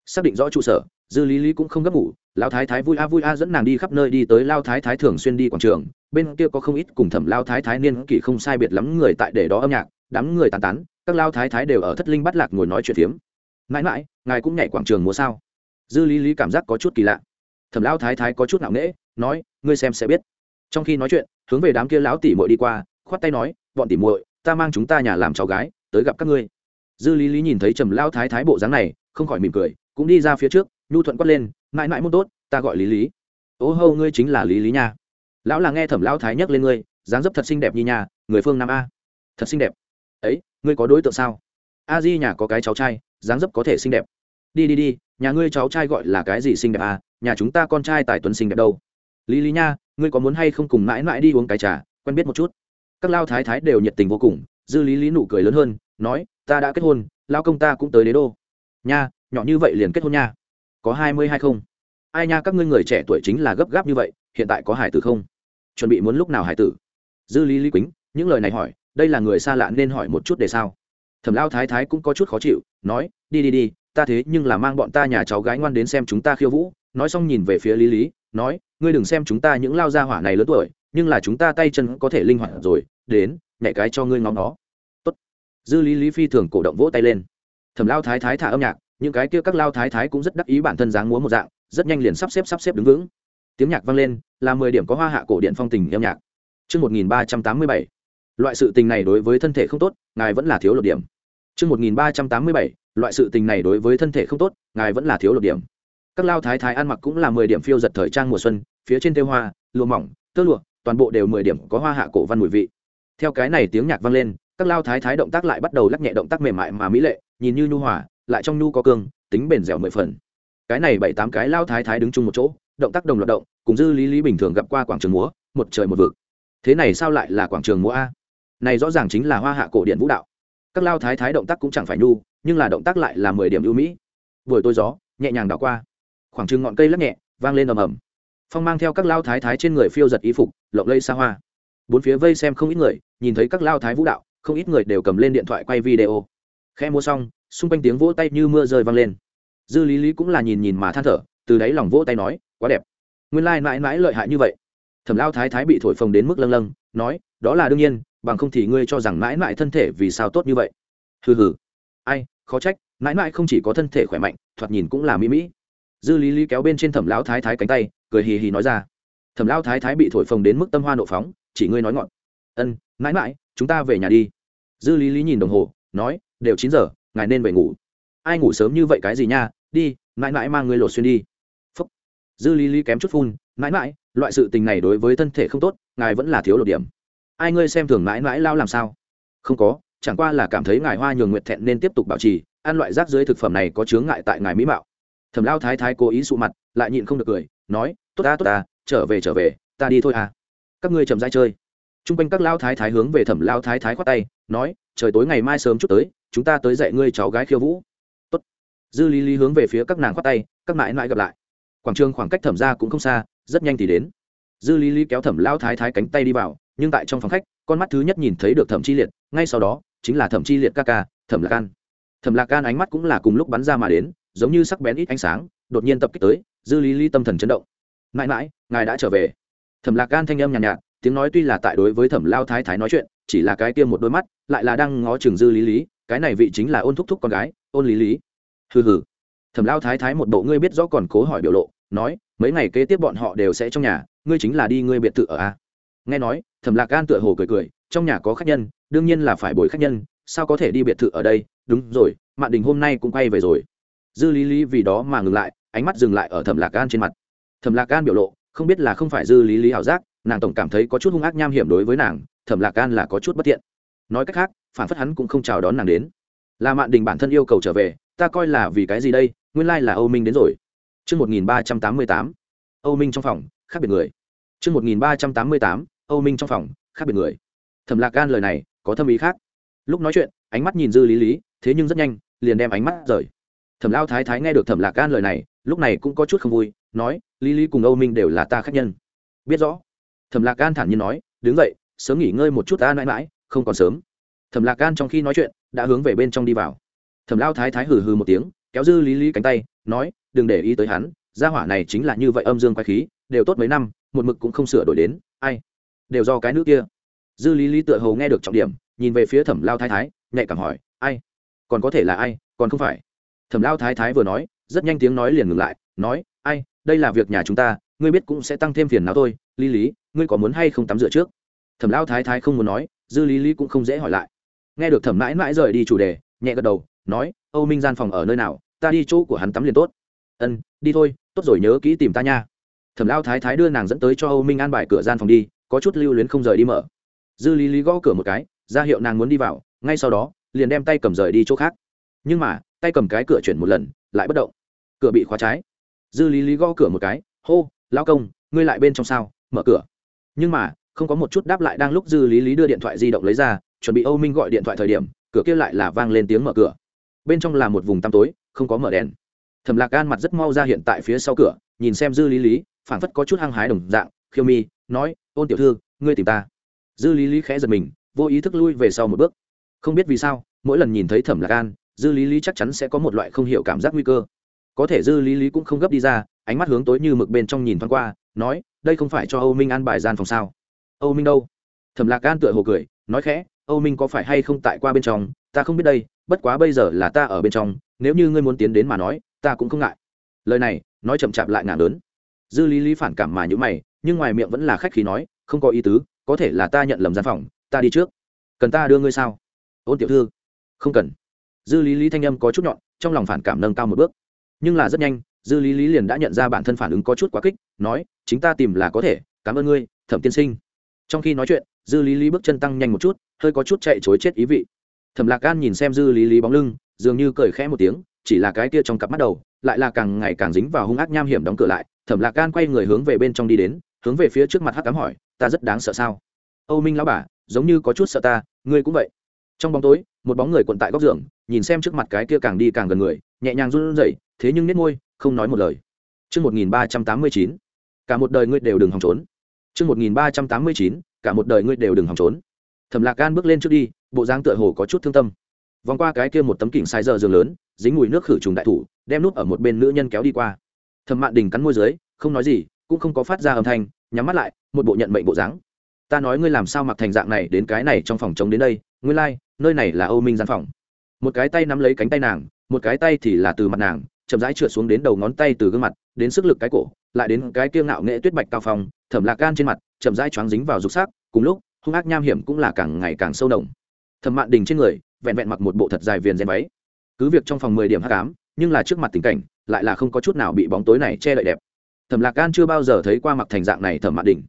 Xác định rõ trụ sở dư lý lý cũng không gấp ngủ, lao thái thái vui a vui a dẫn nàng đi khắp nơi đi tới lao thái thái thường xuyên đi quảng trường, bên kia có không ít cùng thẩm lao thái thái niên kỷ không sai biệt lắm người tại để đó âm nhạc, đám người tàn tán, các lao thái thái đều ở thất linh bắt lạc ngồi nói chuyện phiếm. Mãi mãi, ngài cũng nhảy quảng trường múa sao? Dư lý lý cảm giác có chút kỳ lạ. Thẩm lao thái thái có chút nặng nễ nói, ngươi xem sẽ biết. Trong khi nói chuyện, hướng về đám kia lão tỉ muội đi qua, khoát tay nói, bọn tỉ muội, ta mang chúng ta nhà làm cháu gái, tới gặp các ngươi. Dư lý lý nhìn thấy trầm lao thái thái bộ dáng này, không khỏi mỉm cười, cũng đi ra phía trước nhu thuận quát lên, mãi mãi muốn tốt, ta gọi lý lý. Ô hô, ngươi chính là lý lý nha. Lão là nghe thẩm lão thái nhắc lên ngươi, dáng dấp thật xinh đẹp như nhà người phương nam a. Thật xinh đẹp. Ấy, ngươi có đối tượng sao? A di nhà có cái cháu trai, dáng dấp có thể xinh đẹp. Đi đi đi, nhà ngươi cháu trai gọi là cái gì xinh đẹp à nhà chúng ta con trai tài tuấn xinh đẹp đâu? Lý lý nha, ngươi có muốn hay không cùng mãi mãi đi uống cái trà, quen biết một chút? Các lao thái thái đều nhiệt tình vô cùng, dư lý lý nụ cười lớn hơn, nói, ta đã kết hôn lao công ta cũng tới đế đô. Nha, nhỏ như vậy liền kết hôn nha có hai mươi hay không? Ai nha, các ngươi người trẻ tuổi chính là gấp gáp như vậy, hiện tại có hải tử không? Chuẩn bị muốn lúc nào hải tử? Dư lý lý quýnh, những lời này hỏi, đây là người xa lạ nên hỏi một chút để sao? Thẩm lao thái thái cũng có chút khó chịu, nói, đi đi đi, ta thế nhưng là mang bọn ta nhà cháu gái ngoan đến xem chúng ta khiêu vũ. Nói xong nhìn về phía lý lý, nói, ngươi đừng xem chúng ta những lao gia hỏa này lớn tuổi, nhưng là chúng ta tay chân có thể linh hoạt rồi, đến, nhảy cái cho ngươi ngóng nó. Tốt. dư lý lý phi thường cổ động vỗ tay lên. Thẩm lao thái thái thả âm nhạc những cái kia các lao thái thái cũng rất đắc ý bản thân dáng múa một dạng rất nhanh liền sắp xếp sắp xếp đứng vững tiếng nhạc vang lên là mười điểm có hoa hạ cổ điện phong tình âm nhạc Trước 1387, loại sự tình này đối với thân thể không tốt, ngài vẫn là thiếu lột điểm. Trước 1387, loại sự tình này đối với thân thể không tốt, ngài vẫn là thiếu lột điểm. Các lao thái thái ăn mặc cũng là mười điểm phiêu giật thời trang mùa xuân, phía trên tiêu hoa, lụa mỏng, tơ lụa, toàn bộ đều mười điểm có hoa hạ cổ văn mùi vị. Theo cái này tiếng nhạc vang lên, các lao thái thái động tác lại bắt đầu lắc nhẹ động tác mềm mại mà mỹ lệ, nhìn như nhu hòa, lại trong nhu có cương, tính bền dẻo mười phần. Cái này bảy tám cái lao thái thái đứng chung một chỗ động tác đồng loạt động cùng dư lý lý bình thường gặp qua quảng trường múa một trời một vực. Thế này sao lại là quảng trường múa a? Này rõ ràng chính là hoa hạ cổ điện vũ đạo. Các lao thái thái động tác cũng chẳng phải nhu nhưng là động tác lại là mười điểm ưu mỹ. Buổi tối gió nhẹ nhàng đảo qua. Khoảng trừng ngọn cây lắc nhẹ vang lên ầm ầm. Phong mang theo các lao thái thái trên người phiêu giật y phục lộng lây xa hoa. Bốn phía vây xem không ít người nhìn thấy các lao thái vũ đạo không ít người đều cầm lên điện thoại quay video. Khe mua xong xung quanh tiếng vỗ tay như mưa rơi vang lên. Dư lý lý cũng là nhìn nhìn mà than thở, từ đáy lòng vỗ tay nói, quá đẹp. Nguyên lai mãi mãi lợi hại như vậy. Thẩm lao thái thái bị thổi phồng đến mức lâng lâng, nói, đó là đương nhiên, bằng không thì ngươi cho rằng mãi mãi thân thể vì sao tốt như vậy? Hừ hừ. Ai, khó trách, mãi mãi không chỉ có thân thể khỏe mạnh, thoạt nhìn cũng là mỹ mỹ. Dư lý lý kéo bên trên thẩm lao thái thái cánh tay, cười hì hì nói ra, thẩm lao thái thái bị thổi phồng đến mức tâm hoa nộ phóng, chỉ ngươi nói ngọn. Ân, mãi mãi, chúng ta về nhà đi. Dư lý lý nhìn đồng hồ, nói, đều chín giờ ngài nên về ngủ. Ai ngủ sớm như vậy cái gì nha, đi, mãi mãi mang người lột xuyên đi. Phúc. Dư lý lý kém chút phun, mãi mãi, loại sự tình này đối với thân thể không tốt, ngài vẫn là thiếu lột điểm. Ai ngươi xem thường mãi mãi lao làm sao? Không có, chẳng qua là cảm thấy ngài hoa nhường nguyệt thẹn nên tiếp tục bảo trì, ăn loại rác dưới thực phẩm này có chướng ngại tại ngài mỹ mạo. Thẩm lao thái thái cố ý sụ mặt, lại nhịn không được cười, nói, tốt ta tốt ta, trở về trở về, ta đi thôi à. Các ngươi chậm dai chơi. T r u n g quanh các lao thái thái hướng về thẩm lao thái thái khoát tay, nói, trời tối ngày mai sớm chút tới chúng ta tới dạy ngươi cháu gái khiêu vũ. Tốt. Dư lý lý hướng về phía các nàng khoát tay các mãi mãi gặp lại. Quảng trường khoảng cách thẩm ra cũng không xa rất nhanh thì đến. Dư lý lý kéo thẩm lao thái thái cánh tay đi vào nhưng tại trong phòng khách con mắt thứ nhất nhìn thấy được thẩm chi liệt ngay sau đó chính là thẩm chi liệt ca ca thẩm lạc can thẩm lạc can ánh mắt cũng là cùng lúc bắn ra mà đến giống như sắc bén ít ánh sáng đột nhiên tập kích tới dư lý lý tâm thần chấn động. Mãi mãi ngài đã trở về. Thẩm lạc can thanh âm nhàn nhạt, nhạt tiếng nói tuy là tại đối với thẩm lao thái thái nói chuyện chỉ là cái kia một đôi mắt lại là đang ngó chừng dư lý lý cái này vị chính là ôn thúc thúc con gái, ôn lý lý. Hừ hừ. Thẩm lao thái thái một bộ ngươi biết rõ còn cố hỏi biểu lộ, nói, mấy ngày kế tiếp bọn họ đều sẽ trong nhà, ngươi chính là đi ngươi biệt thự ở a. Nghe nói, thẩm lạc gan tựa hồ cười cười, trong nhà có khách nhân, đương nhiên là phải bồi khách nhân, sao có thể đi biệt thự ở đây? Đúng rồi, mạn đình hôm nay cũng quay về rồi. Dư lý lý vì đó mà ngừng lại, ánh mắt dừng lại ở thẩm lạc gan trên mặt. Thẩm lạc gan biểu lộ, không biết là không phải dư lý lý ảo giác, nàng tổng cảm thấy có chút hung ác nham hiểm đối với nàng, thẩm lạc gan là có chút bất tiện. Nói cách khác phản phất hắn cũng không chào đón nàng đến. Là mạn đình bản thân yêu cầu trở về ta coi là vì cái gì đây nguyên lai là âu minh đến rồi. Trước 1388, âu minh trong phòng khác biệt người. Trước 1388, âu minh trong phòng khác biệt người. Thẩm lạc gan lời này có thâm ý khác. Lúc nói chuyện ánh mắt nhìn dư lý lý thế nhưng rất nhanh liền đem ánh mắt rời. Thẩm lao thái thái nghe được thẩm lạc gan lời này lúc này cũng có chút không vui nói lý lý cùng âu minh đều là ta khách nhân. Biết rõ. Thẩm lạc gan thản nhiên nói đứng dậy sớm nghỉ ngơi một chút ta mãi mãi không còn sớm thẩm lạc gan trong khi nói chuyện, đã hướng về bên trong đi vào. Thẩm lao thái thái hừ hừ một tiếng, kéo dư lý lý cánh tay, nói, đừng để ý tới hắn, gia hỏa này chính là như vậy âm dương quay khí, đều tốt mấy năm, một mực cũng không sửa đổi đến, ai, đều do cái nước kia. Dư lý lý tựa hồ nghe được trọng điểm, nhìn về phía thẩm lao thái thái nhạy cảm hỏi, ai? Còn có thể là ai? Còn không phải? Thẩm lao thái thái vừa nói, rất nhanh tiếng nói liền ngừng lại, nói, ai, đây là việc nhà chúng ta, ngươi biết cũng sẽ tăng thêm phiền nào thôi lý lý, ngươi có muốn hay không tắm rửa trước? Thẩm lao thái thái không muốn nói, dư lý lý cũng không dễ hỏi lại nghe được thẩm mãi mãi rời đi chủ đề, nhẹ gật đầu, nói, âu minh gian phòng ở nơi nào? Ta đi chỗ của hắn tắm liền tốt. Ân, đi thôi, tốt rồi nhớ kỹ tìm ta nha. Thẩm lao thái thái đưa nàng dẫn tới cho âu minh an bài cửa gian phòng đi, có chút lưu luyến không rời đi mở. Dư lý lý gõ cửa một cái, ra hiệu nàng muốn đi vào, ngay sau đó, liền đem tay cầm rời đi chỗ khác. Nhưng mà, tay cầm cái cửa chuyển một lần, lại bất động. Cửa bị khóa trái. Dư lý lý gõ cửa một cái, hô lao công, ngươi lại bên trong sao? Mở cửa. Nhưng mà, không có một chút đáp lại đang lúc dư lý lý đưa điện thoại di động lấy ra chuẩn bị âu minh gọi điện thoại thời điểm, cửa kia lại là vang lên tiếng mở cửa. Bên trong là một vùng tăm tối, không có mở đèn. Thẩm lạc gan mặt rất mau ra hiện tại phía sau cửa, nhìn xem dư lý lý, phảng phất có chút hăng hái đồng dạng, khiêu mi, nói, ôn tiểu thư, ngươi tìm ta. Dư lý lý khẽ giật mình, vô ý thức lui về sau một bước. Không biết vì sao, mỗi lần nhìn thấy thẩm lạc gan dư lý lý chắc chắn sẽ có một loại không hiểu cảm giác nguy cơ. Có thể dư lý lý cũng không gấp đi ra, ánh mắt hướng tối như mực bên trong nhìn thoáng qua, nói, đây không phải cho âu minh an bài gian phòng sao? Âu minh đâu? Thẩm lạc gan tựa hồ cười, nói khẽ âu minh có phải hay không tại qua bên trong, ta không biết đây, bất quá bây giờ là ta ở bên trong, nếu như ngươi muốn tiến đến mà nói, ta cũng không ngại. Lời này, nói chậm chạp lại ngả lớn. Dư lý lý phản cảm mà nhữ mày, nhưng ngoài miệng vẫn là khách khí nói, không có ý tứ, có thể là ta nhận lầm gian phòng, ta đi trước. Cần ta đưa ngươi sao? Ôn tiểu thư. Không cần. Dư lý lý thanh âm có chút nhọn, trong lòng phản cảm nâng cao một bước. Nhưng là rất nhanh, dư lý lý liền đã nhận ra bản thân phản ứng có chút quá kích, nói, chính ta tìm là có thể, cảm ơn ngươi, thẩm tiên sinh. Trong khi nói chuyện, dư lý lý bước chân tăng nhanh một chút hơi có chút chạy chối chết ý vị. Thẩm lạc gan nhìn xem dư lý lý bóng lưng dường như cười khẽ một tiếng chỉ là cái kia trong cặp mắt đầu lại là càng ngày càng dính vào hung ác nham hiểm đóng cửa lại. Thẩm lạc gan quay người hướng về bên trong đi đến hướng về phía trước mặt hắc cám hỏi ta rất đáng sợ sao? Âu minh lão bà giống như có chút sợ ta ngươi cũng vậy. Trong bóng tối một bóng người quận tại góc giường nhìn xem trước mặt cái kia càng đi càng gần người nhẹ nhàng run rẩy thế nhưng nết môi không nói một lời. Trước 1389, cả một đời ngươi đều đừng hòng trốn. Trước 1389, cả một đời ngươi đều đừng hòng trốn. Thẩm Lạc Gan bước lên trước đi, bộ dáng tựa hồ có chút thương tâm. Vòng qua cái kia một tấm kỉnh sai giờ giường lớn, dính mùi nước khử trùng đại thủ, đem nút ở một bên nữ nhân kéo đi qua. Thẩm Mạn Đình cắn môi dưới, không nói gì, cũng không có phát ra âm thanh, nhắm mắt lại, một bộ nhận mệnh bộ dáng. Ta nói ngươi làm sao mặc thành dạng này đến cái này trong phòng chống đến đây, nguyên lai、like, nơi này là Âu Minh gian phòng. Một cái tay nắm lấy cánh tay nàng, một cái tay thì là từ mặt nàng, chậm rãi trượt xuống đến đầu ngón tay từ gương mặt đến sức lực cái cổ lại đến cái kia ngạo nghệ tuyết bạch cao phòng. thẩm lạc gan trên mặt chậm rãi choáng dính vào dục sắc cùng lúc hung ác nham hiểm cũng là càng ngày càng sâu động thẩm mạn đình trên người, vẹn vẹn mặc một bộ thật dài viền ren váy. Cứ việc trong phòng mười điểm hắc ám, nhưng là trước mặt tình cảnh, lại là không có chút nào bị bóng tối này che đậy đẹp. Thẩm lạc gan chưa bao giờ thấy qua mặc thành dạng này thẩm mạn đình.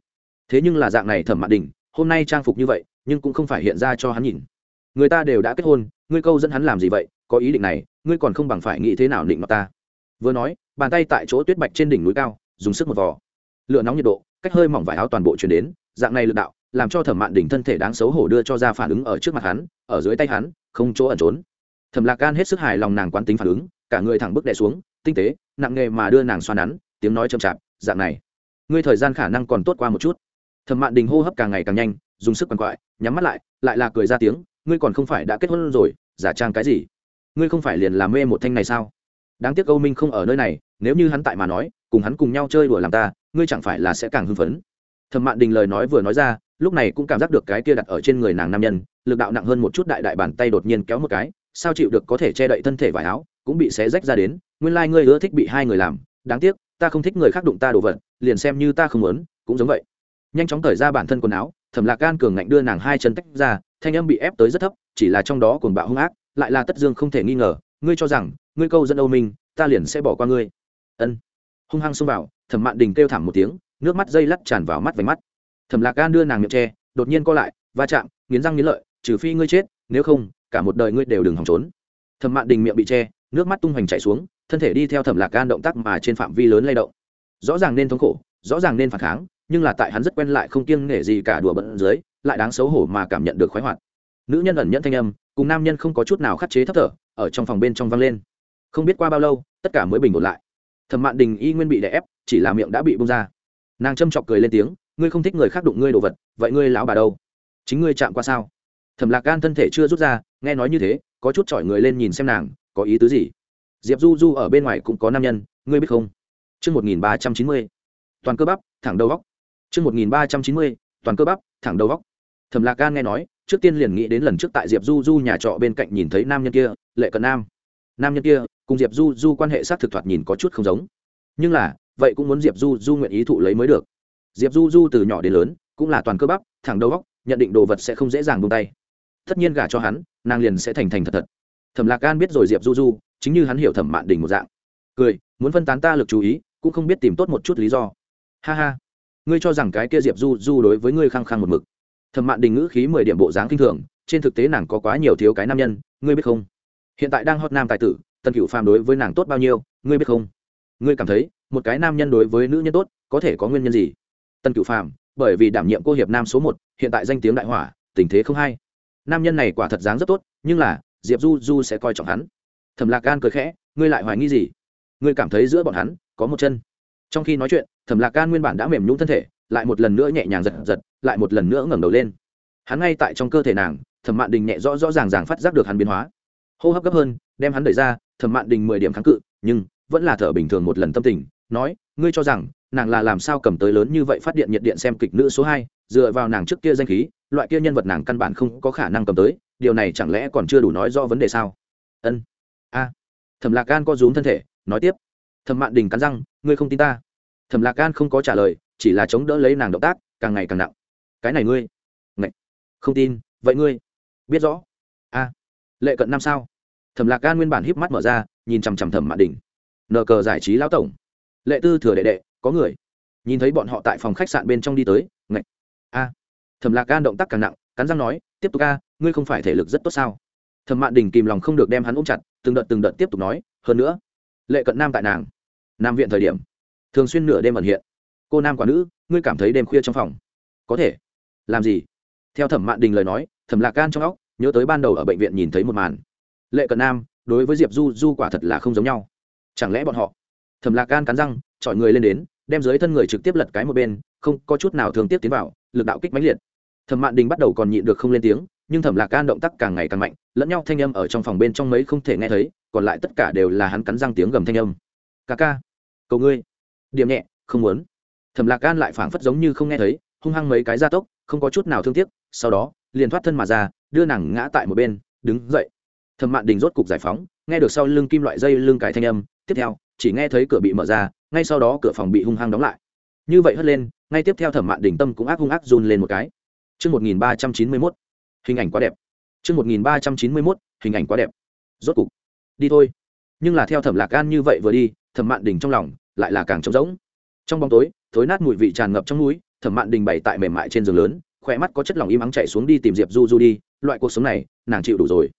Thế nhưng là dạng này thẩm mạn đình, hôm nay trang phục như vậy, nhưng cũng không phải hiện ra cho hắn nhìn. Người ta đều đã kết hôn, ngươi câu dẫn hắn làm gì vậy? Có ý định này, ngươi còn không bằng phải nghĩ thế nào định mặt ta. Vừa nói, bàn tay tại chỗ tuyết bạch trên đỉnh núi cao, dùng sức một vò. Lửa nóng nhiệt độ, cách hơi mỏng vải áo toàn bộ chuyển đến, dạng này lực đạo làm cho thẩm mạn đỉnh thân thể đáng xấu hổ đưa cho ra phản ứng ở trước mặt hắn, ở dưới tay hắn, không chỗ ẩn trốn. Thẩm lạc gan hết sức hài lòng nàng quán tính phản ứng, cả người thẳng bước đè xuống, tinh tế, nặng nghề mà đưa nàng xoa nắn, tiếng nói chậm chạp, dạng này, ngươi thời gian khả năng còn tốt qua một chút. Thẩm mạn đình hô hấp càng ngày càng nhanh, dùng sức quằn quại, nhắm mắt lại lại là cười ra tiếng, ngươi còn không phải đã kết hôn rồi, giả trang cái gì? Ngươi không phải liền làm mê một thanh này sao? Đáng tiếc âu minh không ở nơi này, nếu như hắn tại mà nói, cùng hắn cùng nhau chơi đùa làm ta, ngươi chẳng phải là sẽ càng hưng phấn. Thẩm mạn đình lời nói vừa nói ra lúc này cũng cảm giác được cái kia đặt ở trên người nàng nam nhân, lực đạo nặng hơn một chút đại đại bàn tay đột nhiên kéo một cái, sao chịu được có thể che đậy thân thể vải áo, cũng bị xé rách ra đến, nguyên lai、like、ngươi ưa thích bị hai người làm, đáng tiếc, ta không thích người khác đụng ta đồ vật, liền xem như ta không muốn, cũng giống vậy. Nhanh chóng cởi ra bản thân quần áo, thẩm lạc gan cường ngạnh đưa nàng hai chân tách ra, thanh âm bị ép tới rất thấp, chỉ là trong đó cuồng bạo hung ác, lại là tất dương không thể nghi ngờ, ngươi cho rằng, ngươi câu dẫn âu minh, ta liền sẽ bỏ qua ngươi. Ân. Hung hăng xông vào, thẩm mạn đình kêu thảm một tiếng, nước mắt dây lắt tràn vào mắt vành mắt thẩm lạc gan đưa nàng miệng tre đột nhiên co lại, va chạm, nghiến răng nghiến lợi, trừ phi ngươi chết, nếu không, cả một đời ngươi đều đừng hòng trốn. Thẩm mạn đình miệng bị che, nước mắt tung hoành chảy xuống, thân thể đi theo thẩm lạc gan động tác mà trên phạm vi lớn lay động. Rõ ràng nên thống khổ, rõ ràng nên phản kháng, nhưng là tại hắn rất quen lại không kiêng nể gì cả đùa bận dưới, lại đáng xấu hổ mà cảm nhận được khoái hoạt. Nữ nhân ẩn nhẫn thanh âm, cùng nam nhân không có chút nào khắc chế thấp thở, ở trong phòng bên trong vang lên. Không biết qua bao lâu, tất cả mới bình ổn lại. Thẩm mạn đình y nguyên bị đè ép, chỉ là miệng đã bị bung ra. Nàng châm chọc cười lên tiếng ngươi không thích người khác đụng ngươi đồ vật vậy ngươi lão bà đâu chính ngươi chạm qua sao thẩm lạc gan thân thể chưa rút ra nghe nói như thế có chút chọi người lên nhìn xem nàng có ý tứ gì diệp du du ở bên ngoài cũng có nam nhân ngươi biết không Trước 1390, toàn cơ bắp, thẳng đầu góc. Trước 1390, toàn cơ bắp, thẳng đầu góc. Thẩm Lạc Gan nghe nói, trước tiên liền nghĩ đến lần trước tại Diệp Du Du nhà trọ bên cạnh nhìn thấy nam nhân kia, Lệ Cận Nam. Nam nhân kia, cùng Diệp Du Du quan hệ sát thực thoạt nhìn có chút không giống. Nhưng là, vậy cũng muốn Diệp Du Du nguyện ý thụ lấy mới được. Diệp Du Du từ nhỏ đến lớn, cũng là toàn cơ bắp, thẳng đầu góc, nhận định đồ vật sẽ không dễ dàng buông tay. Tất nhiên gả cho hắn, nàng liền sẽ thành thành thật thật. Thẩm Lạc Gan biết rồi Diệp Du Du, chính như hắn hiểu Thẩm Mạn Đình một dạng. Cười, muốn phân tán ta lực chú ý, cũng không biết tìm tốt một chút lý do ha ha ngươi cho rằng cái kia diệp du du đối với ngươi khăng khăng một mực thẩm mạn đình ngữ khí mười điểm bộ dáng kinh thường trên thực tế nàng có quá nhiều thiếu cái nam nhân ngươi biết không hiện tại đang hot nam tài tử tần cựu phàm đối với nàng tốt bao nhiêu ngươi biết không ngươi cảm thấy một cái nam nhân đối với nữ nhân tốt có thể có nguyên nhân gì tần cựu phàm, bởi vì đảm nhiệm cô hiệp nam số một, hiện tại danh tiếng đại hỏa, tình thế không hay nam nhân này quả thật dáng rất tốt, nhưng là, diệp du du sẽ coi trọng hắn. Thẩm lạc gan cười khẽ, ngươi lại hoài nghi gì? Ngươi cảm thấy giữa bọn hắn có một chân. Trong khi nói chuyện, thẩm lạc Gan nguyên bản đã mềm nhũng thân thể, lại một lần nữa nhẹ nhàng giật giật, lại một lần nữa ngẩng đầu lên. Hắn ngay tại trong cơ thể nàng, thẩm mạn đình nhẹ rõ rõ ràng ràng phát giác được hắn biến hóa. Hô hấp gấp hơn, đem hắn đẩy ra, thẩm mạn đình mười điểm kháng cự, nhưng vẫn là thở bình thường một lần tâm tình, nói, ngươi cho rằng nàng là làm sao cầm tới lớn như vậy phát điện nhiệt điện xem kịch nữ số hai, dựa vào nàng trước kia danh khí, loại kia nhân vật nàng căn bản không có khả năng cầm tới, điều này chẳng lẽ còn chưa đủ nói do vấn đề sao? Ân. A. Thẩm lạc gan co rúm thân thể, nói tiếp. Thẩm mạn đình cắn răng, ngươi không tin ta. Thẩm lạc gan không có trả lời, chỉ là chống đỡ lấy nàng động tác, càng ngày càng nặng. Cái này ngươi. Ngậy. không tin, vậy ngươi. Biết rõ. A. Lệ cận năm sao? Thẩm lạc gan nguyên bản híp mắt mở ra, nhìn chằm chằm thẩm mạn đình. Nờ cờ giải trí lão tổng. Lệ tư thừa đệ đệ có người. Nhìn thấy bọn họ tại phòng khách sạn bên trong đi tới Ngậy. a. Thẩm lạc gan động tác càng nặng, cắn răng nói, tiếp tục a, ngươi không phải thể lực rất tốt sao? Thẩm mạn đình kìm lòng không được đem hắn ôm chặt, từng đợt từng đợt tiếp tục nói, hơn nữa, lệ cận nam tại nàng, nam viện thời điểm, thường xuyên nửa đêm ẩn hiện. Cô nam quả nữ, ngươi cảm thấy đêm khuya trong phòng, có thể làm gì? Theo thẩm mạn đình lời nói, thẩm lạc gan trong óc nhớ tới ban đầu ở bệnh viện nhìn thấy một màn. Lệ cận nam đối với diệp du du quả thật là không giống nhau. Chẳng lẽ bọn họ? Thẩm lạc gan cắn răng chọi người lên đến, đem dưới thân người trực tiếp lật cái một bên, không có chút nào thường tiếp tiến vào, lực đạo kích mãnh liệt. Thẩm mạn đình bắt đầu còn nhịn được không lên tiếng, nhưng thẩm lạc Can động tác càng ngày càng mạnh, lẫn nhau thanh âm ở trong phòng bên trong mấy không thể nghe thấy, còn lại tất cả đều là hắn cắn răng tiếng gầm thanh âm. Ca ca, cầu ngươi, điểm nhẹ, không muốn. Thẩm lạc Can lại phảng phất giống như không nghe thấy, hung hăng mấy cái gia tốc, không có chút nào thương tiếc, sau đó, liền thoát thân mà ra, đưa nàng ngã tại một bên, đứng dậy. Thẩm mạn đình rốt cục giải phóng, nghe được sau lưng kim loại dây lưng cài thanh âm, tiếp theo chỉ nghe thấy cửa bị mở ra ngay sau đó cửa phòng bị hung hăng đóng lại như vậy hất lên ngay tiếp theo thẩm mạn đình tâm cũng ác hung ác run lên một cái Trước 1391, hình ảnh quá đẹp. Trước 1391, hình ảnh quá đẹp. Rốt cục. Đi thôi. Nhưng là theo thẩm lạc gan như vậy vừa đi, thẩm mạn đình trong lòng lại là càng trống rỗng trong bóng tối thối nát mùi vị tràn ngập trong núi thẩm mạn đình bày tại mềm mại trên giường lớn khỏe mắt có chất lỏng im ắng chạy xuống đi tìm diệp du du đi loại cuộc sống này nàng chịu đủ rồi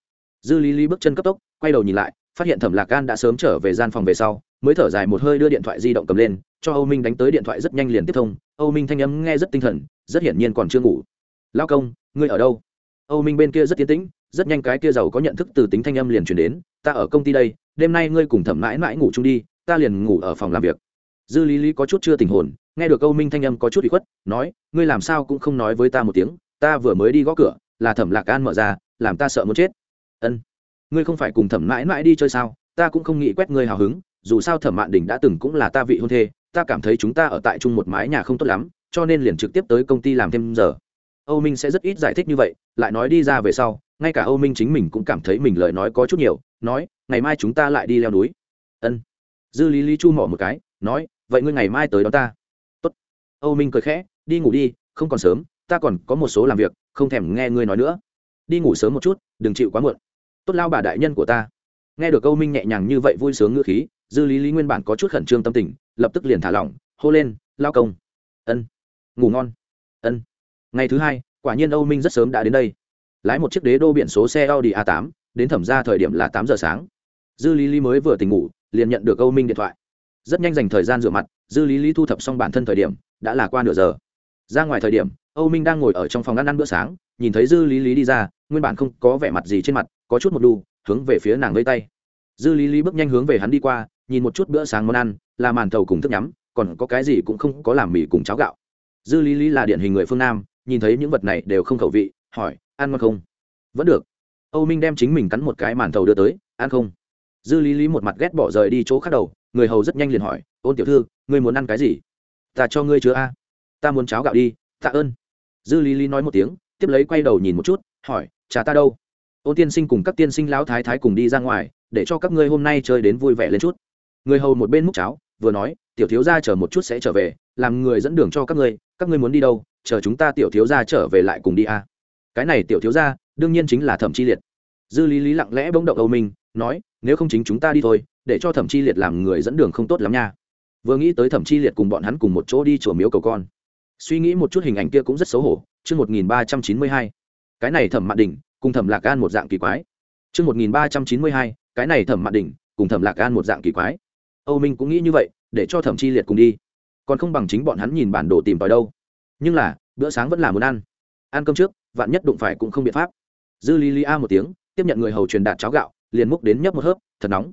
dư lý lý bước chân cấp tốc quay đầu nhìn lại phát hiện thẩm lạc gan đã sớm trở về gian phòng về sau mới thở dài một hơi đưa điện thoại di động cầm lên, cho âu minh đánh tới điện thoại rất nhanh liền tiếp thông. Âu minh thanh âm nghe rất tinh thần, rất hiển nhiên còn chưa ngủ. Lao công, ngươi ở đâu? Âu minh bên kia rất tiến tĩnh, rất nhanh cái kia giàu có nhận thức từ tính thanh âm liền chuyển đến. Ta ở công ty đây, đêm nay ngươi cùng thẩm mãi mãi ngủ chung đi, ta liền ngủ ở phòng làm việc. Dư lý lý có chút chưa tình hồn, nghe được Âu minh thanh âm có chút bị khuất, nói, ngươi làm sao cũng không nói với ta một tiếng, ta vừa mới đi gõ cửa, là thẩm lạc an mở ra, làm ta sợ muốn chết. Ân, ngươi không phải cùng thẩm mãi mãi đi chơi sao? Ta cũng không nghĩ quét ngươi hào hứng dù sao thẩm mạn đình đã từng cũng là ta vị hôn thê, ta cảm thấy chúng ta ở tại chung một mái nhà không tốt lắm, cho nên liền trực tiếp tới công ty làm thêm giờ. Âu minh sẽ rất ít giải thích như vậy, lại nói đi ra về sau, ngay cả âu minh chính mình cũng cảm thấy mình lời nói có chút nhiều, nói, ngày mai chúng ta lại đi leo núi. Ân. Dư lý lý chu mỏ một cái, nói, vậy ngươi ngày mai tới đó ta. Tốt. âu minh cười khẽ, đi ngủ đi, không còn sớm, ta còn có một số làm việc, không thèm nghe ngươi nói nữa. Đi ngủ sớm một chút, đừng chịu quá muộn. Tốt lao bà đại nhân của ta. Nghe được âu minh nhẹ nhàng như vậy vui sướng ngữ khí dư lý lý nguyên bản có chút khẩn trương tâm tình, lập tức liền thả lỏng, hô lên, lao công. Ân. Ngủ ngon. Ân. Ngày thứ hai, quả nhiên âu minh rất sớm đã đến đây. Lái một chiếc đế đô biển số xe audi a 8 đến thẩm ra thời điểm là tám giờ sáng. Dư lý lý mới vừa tỉnh ngủ, liền nhận được âu minh điện thoại. Rất nhanh dành thời gian rửa mặt, dư lý lý thu thập xong bản thân thời điểm, đã là qua nửa giờ. Ra ngoài thời điểm, âu minh đang ngồi ở trong phòng ăn ăn bữa sáng, nhìn thấy dư lý lý đi ra, nguyên bản không có vẻ mặt gì trên mặt, có chút một đu hướng về phía nàng lấy tay. Dư lý lý bước nhanh hướng về hắn đi qua nhìn một chút bữa sáng món ăn, là màn thầu cùng thức nhắm, còn có cái gì cũng không có làm mì cùng cháo gạo. Dư lý lý là điển hình người phương nam, nhìn thấy những vật này đều không khẩu vị, hỏi, ăn ngon không? Vẫn được. Âu minh đem chính mình cắn một cái màn thầu đưa tới, ăn không? Dư lý lý một mặt ghét bỏ rời đi chỗ khác đầu, người hầu rất nhanh liền hỏi, ôn tiểu thư, ngươi muốn ăn cái gì? Ta cho ngươi chứa a. Ta muốn cháo gạo đi, tạ ơn. Dư lý lý nói một tiếng, tiếp lấy quay đầu nhìn một chút, hỏi cha ta đâu? Ôn tiên sinh cùng các tiên sinh lão thái thái cùng đi ra ngoài, để cho các ngươi hôm nay chơi đến vui vẻ lên chút người hầu một bên múc cháo, vừa nói, tiểu thiếu gia chờ một chút sẽ trở về, làm người dẫn đường cho các ngươi các ngươi muốn đi đâu, chờ chúng ta tiểu thiếu gia trở về lại cùng đi a. Cái này tiểu thiếu gia, đương nhiên chính là thẩm chi liệt. Dư lý lý lặng lẽ bỗng động âu minh, nói, nếu không chính chúng ta đi thôi, để cho thẩm chi liệt làm người dẫn đường không tốt lắm nha. Vừa nghĩ tới thẩm chi liệt cùng bọn hắn cùng một chỗ đi chùa miếu cầu con. Suy nghĩ một chút hình ảnh kia cũng rất xấu hổ, chương một nghìn ba trăm chín mươi hai. Cái này thẩm mạn đỉnh cùng thẩm lạc an một dạng kỳ quái. Chương một nghìn ba trăm chín mươi hai, cái này thẩm mạn đỉnh cùng thẩm lạc an một dạng kỳ quái âu minh cũng nghĩ như vậy, để cho thẩm chi liệt cùng đi. Còn không bằng chính bọn hắn nhìn bản đồ tìm tòi đâu. Nhưng là, bữa sáng vẫn là muốn ăn. Ăn cơm trước, vạn nhất đụng phải cũng không biện pháp. Dư Ly Ly a một tiếng, tiếp nhận người hầu truyền đạt cháo gạo, liền múc đến nhấp một hớp, thật nóng.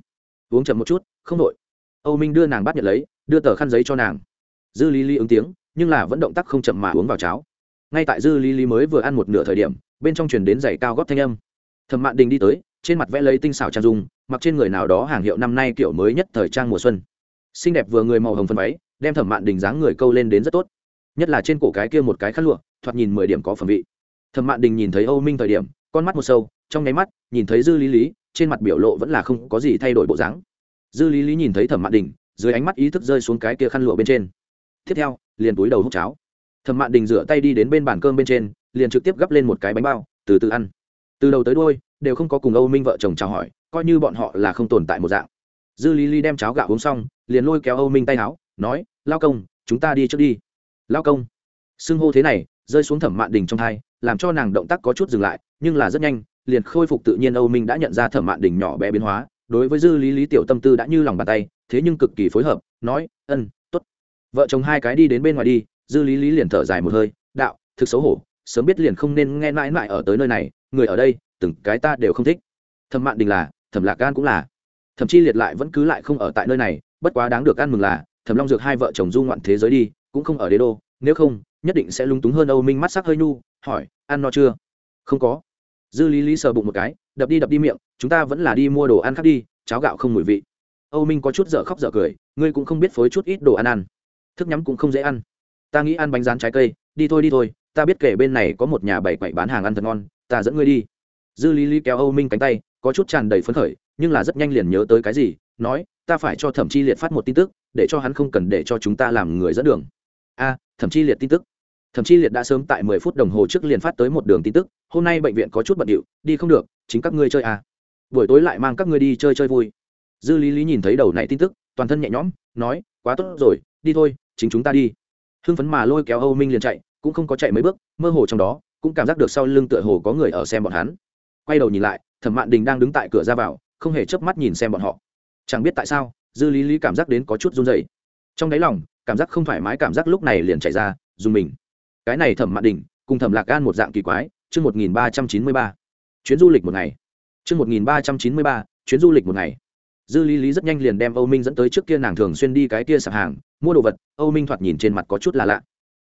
Uống chậm một chút, không đội âu minh đưa nàng bắt nhận lấy, đưa tờ khăn giấy cho nàng. Dư Ly Ly ứng tiếng, nhưng là vẫn động tác không chậm mà uống vào cháo. Ngay tại dư Ly Ly mới vừa ăn một nửa thời điểm, bên trong truyền đến giày cao góp thanh âm. Thẩm mạn đình đi tới trên mặt vẽ lấy tinh xảo trang dung, mặc trên người nào đó hàng hiệu năm nay kiểu mới nhất thời trang mùa xuân. Xinh đẹp vừa người màu hồng phân váy, đem thẩm mạn đình dáng người câu lên đến rất tốt. Nhất là trên cổ cái kia một cái khăn lụa, thoạt nhìn mười điểm có phẩm vị. Thẩm mạn đình nhìn thấy âu minh thời điểm, con mắt một sâu, trong nháy mắt, nhìn thấy dư lý lý, trên mặt biểu lộ vẫn là không có gì thay đổi bộ dáng. Dư lý lý nhìn thấy thẩm mạn đình, dưới ánh mắt ý thức rơi xuống cái kia khăn lụa bên trên. Tiếp theo, liền túi đầu hút cháo. Thẩm mạn đình rửa tay đi đến bên bàn cơm bên trên, liền trực tiếp gấp lên một cái bánh bao, từ từ ăn. Từ đầu tới đôi đều không có cùng âu minh vợ chồng chào hỏi, coi như bọn họ là không tồn tại một dạng. Dư lý lý đem cháo gạo uống xong, liền lôi kéo âu minh tay áo, nói, lao công, chúng ta đi trước đi. Lao công. Xưng hô thế này, rơi xuống thẩm mạn đình trong thai, làm cho nàng động tác có chút dừng lại, nhưng là rất nhanh, liền khôi phục tự nhiên âu minh đã nhận ra thẩm mạn đình nhỏ bé biến hóa, đối với dư lý lý tiểu tâm tư đã như lòng bàn tay, thế nhưng cực kỳ phối hợp, nói, ân t ố t vợ chồng hai cái đi đến bên ngoài đi, dư lý lý liền thở dài một hơi, đạo, thực xấu hổ, sớm biết liền không nên nghe mãi mãi ở tới nơi này, người ở đây từng cái ta đều không thích. Thẩm mạn đình là, thẩm lạc gan cũng là. Thậm chi liệt lại vẫn cứ lại không ở tại nơi này, bất quá đáng được ăn mừng là, thẩm long dược hai vợ chồng du ngoạn thế giới đi, cũng không ở đế đô, nếu không, nhất định sẽ lung túng hơn âu minh mắt sắc hơi nhu, hỏi, ăn no chưa? Không có. Dư lý lý sờ bụng một cái, đập đi đập đi miệng, chúng ta vẫn là đi mua đồ ăn khác đi, cháo gạo không mùi vị. Âu minh có chút dở khóc dở cười, ngươi cũng không biết phối chút ít đồ ăn ăn. Thức nhắm cũng không dễ ăn. Ta nghĩ ăn bánh rán trái cây, đi thôi đi thôi, ta biết kể bên này có một nhà bảy quậy bán hàng ăn thật ngon, ta dẫn ngươi đi dư lý lý kéo âu minh cánh tay, có chút tràn đầy phấn khởi, nhưng là rất nhanh liền nhớ tới cái gì, nói, ta phải cho thẩm chi liệt phát một tin tức, để cho hắn không cần để cho chúng ta làm người dẫn đường. A, thẩm chi liệt tin tức. Thẩm chi liệt đã sớm tại mười phút đồng hồ trước liền phát tới một đường tin tức, hôm nay bệnh viện có chút bận điệu, đi không được, chính các ngươi chơi à. buổi tối lại mang các ngươi đi chơi chơi vui. Dư lý lý nhìn thấy đầu này tin tức, toàn thân nhẹ nhõm, nói, quá tốt rồi, đi thôi, chính chúng ta đi. Hưng phấn mà lôi kéo âu minh liền chạy, cũng không có chạy mấy bước, mơ hồ trong đó, cũng cảm giác được sau lưng tựa hồ có người ở xem bọn hắn quay đầu nhìn lại, thẩm mạn đình đang đứng tại cửa ra vào, không hề chớp mắt nhìn xem bọn họ. Chẳng biết tại sao, dư lý lý cảm giác đến có chút run dày trong đáy lòng, cảm giác không thoải mái cảm giác lúc này liền chạy ra, dùng mình. Cái này thẩm mạn đình, cùng thẩm lạc gan một dạng kỳ quái, chương một nghìn ba trăm chín mươi ba. Chuyến du lịch một ngày. Chương một nghìn ba trăm chín mươi ba, chuyến du lịch một ngày. Dư lý lý rất nhanh liền đem âu minh dẫn tới trước kia nàng thường xuyên đi cái kia sạp hàng, mua đồ vật, âu minh thoạt nhìn trên mặt có chút là lạ.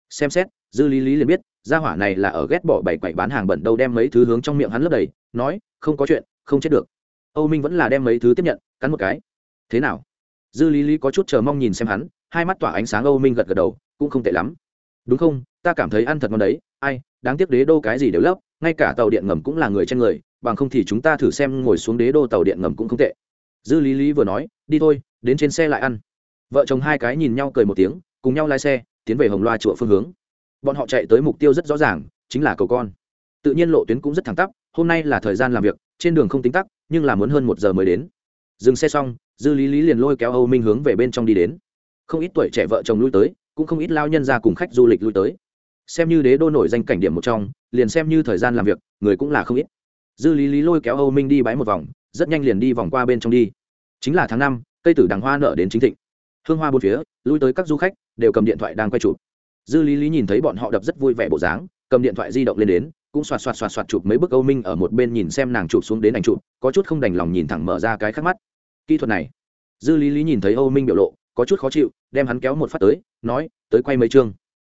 Xem xét dư lý lý liền biết, gia hỏa này là ở ghét bỏ bảy quậy bán hàng bẩn đâu đem mấy thứ hướng trong miệng hắn lấp đầy, nói, không có chuyện, không chết được. Âu minh vẫn là đem mấy thứ tiếp nhận, cắn một cái. Thế nào? Dư lý lý có chút chờ mong nhìn xem hắn, hai mắt tỏa ánh sáng âu minh gật gật đầu, cũng không tệ lắm. Đúng không? Ta cảm thấy ăn thật ngon đấy. Ai, đáng tiếc đế đô cái gì đều lấp, ngay cả tàu điện ngầm cũng là người trên người, bằng không thì chúng ta thử xem ngồi xuống đế đô tàu điện ngầm cũng không tệ. Dư lý lý vừa nói, đi thôi, đến trên xe lại ăn. Vợ chồng hai cái nhìn nhau cười một tiếng, cùng nhau lái xe, tiến về hồng loa chùa phương hướng bọn họ chạy tới mục tiêu rất rõ ràng, chính là cầu con. Tự nhiên lộ tuyến cũng rất thẳng tắp, hôm nay là thời gian làm việc, trên đường không tính tắc, nhưng là muốn hơn một giờ mới đến. Dừng xe xong, dư lý lý liền lôi kéo âu minh hướng về bên trong đi đến. Không ít tuổi trẻ vợ chồng lui tới, cũng không ít lao nhân ra cùng khách du lịch lui tới. Xem như đế đô nổi danh cảnh điểm một trong, liền xem như thời gian làm việc, người cũng là không ít. Dư lý lý lôi kéo âu minh đi bãi một vòng, rất nhanh liền đi vòng qua bên trong đi. Chính là tháng năm, cây tử đằng hoa nở đến chính thịnh. Hương hoa bốn phía, lui tới các du khách, đều cầm điện thoại đang quay chụp dư lý lý nhìn thấy bọn họ đập rất vui vẻ bộ dáng, cầm điện thoại di động lên đến, cũng xoạt xoạt xoạt xoạt chụp mấy bức âu minh ở một bên nhìn xem nàng chụp xuống đến ảnh chụp, có chút không đành lòng nhìn thẳng mở ra cái khắc mắt. Kỹ thuật này. Dư lý lý nhìn thấy âu minh biểu lộ, có chút khó chịu, đem hắn kéo một phát tới, nói, tới quay mấy chương.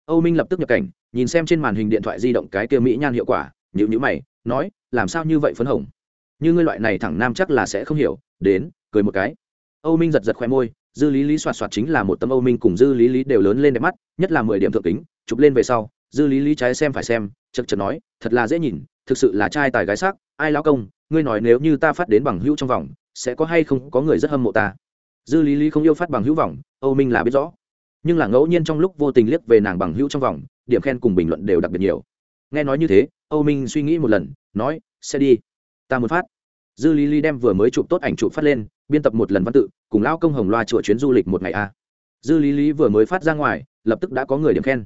Âu minh lập tức nhập cảnh, nhìn xem trên màn hình điện thoại di động cái kia mỹ nhan hiệu quả nhữ nhữ mày, nói, làm sao như vậy phấn hồng? Như ngươi loại này thẳng nam chắc là sẽ không hiểu. Đến, cười một cái. Âu minh giật giật khoe môi dư lý lý soạt soạt chính là một tấm âu minh cùng dư lý lý đều lớn lên đẹp mắt, nhất là mười điểm thượng kính, chụp lên về sau, dư lý lý trái xem phải xem, chật chật nói, thật là dễ nhìn, thực sự là trai tài gái sắc, ai lão công, ngươi nói nếu như ta phát đến bằng hữu trong vòng, sẽ có hay không có người rất hâm mộ ta? Dư lý lý không yêu phát bằng hữu vòng âu minh là biết rõ. Nhưng là ngẫu nhiên trong lúc vô tình liếc về nàng bằng hữu trong vòng, điểm khen cùng bình luận đều đặc biệt nhiều. Nghe nói như thế, âu minh suy nghĩ một lần, nói, sẽ đi, ta muốn phát. Dư lý lý đem vừa mới chụp tốt ảnh chụp phát lên biên tập một lần văn tự, cùng lao công hồng loa chùa chuyến du lịch một ngày a. Dư lý lý vừa mới phát ra ngoài, lập tức đã có người điểm khen.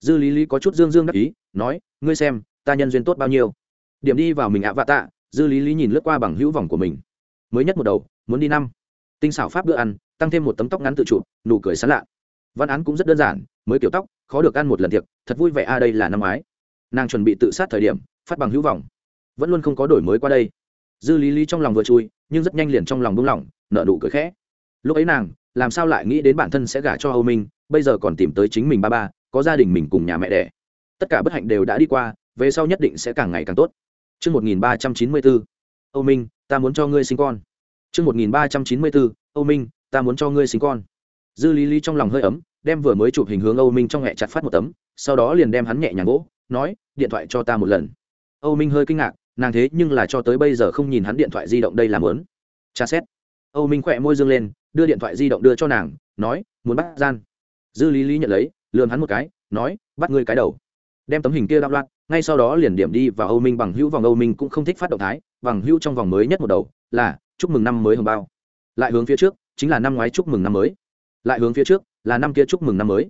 Dư lý lý có chút dương dương đắc ý, nói, ngươi xem, ta nhân duyên tốt bao nhiêu? Điểm đi vào mình ạ vạ tạ, dư lý lý nhìn lướt qua bằng hữu vòng của mình. Mới nhất một đầu, muốn đi năm. Tinh xảo pháp bữa ăn, tăng thêm một tấm tóc ngắn tự chụp, nụ cười sán lạ. Văn án cũng rất đơn giản, mới kiểu tóc, khó được ăn một lần tiệc, thật vui vẻ a, đây là năm ngoái. Nàng chuẩn bị tự sát thời điểm, phát bằng hữu vòng vẫn luôn không có đổi mới qua đây. Dư lý lý trong lòng vừa chui nhưng rất nhanh liền trong lòng buông lỏng nợ nụ cười khẽ lúc ấy nàng làm sao lại nghĩ đến bản thân sẽ gả cho âu minh bây giờ còn tìm tới chính mình ba ba có gia đình mình cùng nhà mẹ đẻ tất cả bất hạnh đều đã đi qua về sau nhất định sẽ càng ngày càng tốt Trước 1394, Âu Minh, ta muốn cho ngươi sinh con. Trước 1394, Âu Minh, ta muốn cho ngươi sinh con. Dư Lý Lý trong lòng hơi ấm, đem vừa mới chụp hình hướng Âu Minh trong nhẹ chặt phát một tấm, sau đó liền đem hắn nhẹ nhàng gỗ, nói, điện thoại cho ta một lần. Âu Minh hơi kinh ngạc, nàng thế nhưng là cho tới bây giờ không nhìn hắn điện thoại di động đây làm lớn. Tra xét. Âu Minh khỏe môi dương lên, đưa điện thoại di động đưa cho nàng, nói, muốn bắt gian. Dư Lý Lý nhận lấy, lườm hắn một cái, nói, bắt ngươi cái đầu. Đem tấm hình kia đạo loạn, ngay sau đó liền điểm đi vào Âu Minh bằng hữu vòng Âu Minh cũng không thích phát động thái, bằng hữu trong vòng mới nhất một đầu là chúc mừng năm mới hồng bao. Lại hướng phía trước, chính là năm ngoái chúc mừng năm mới. Lại hướng phía trước, là năm kia chúc mừng năm mới.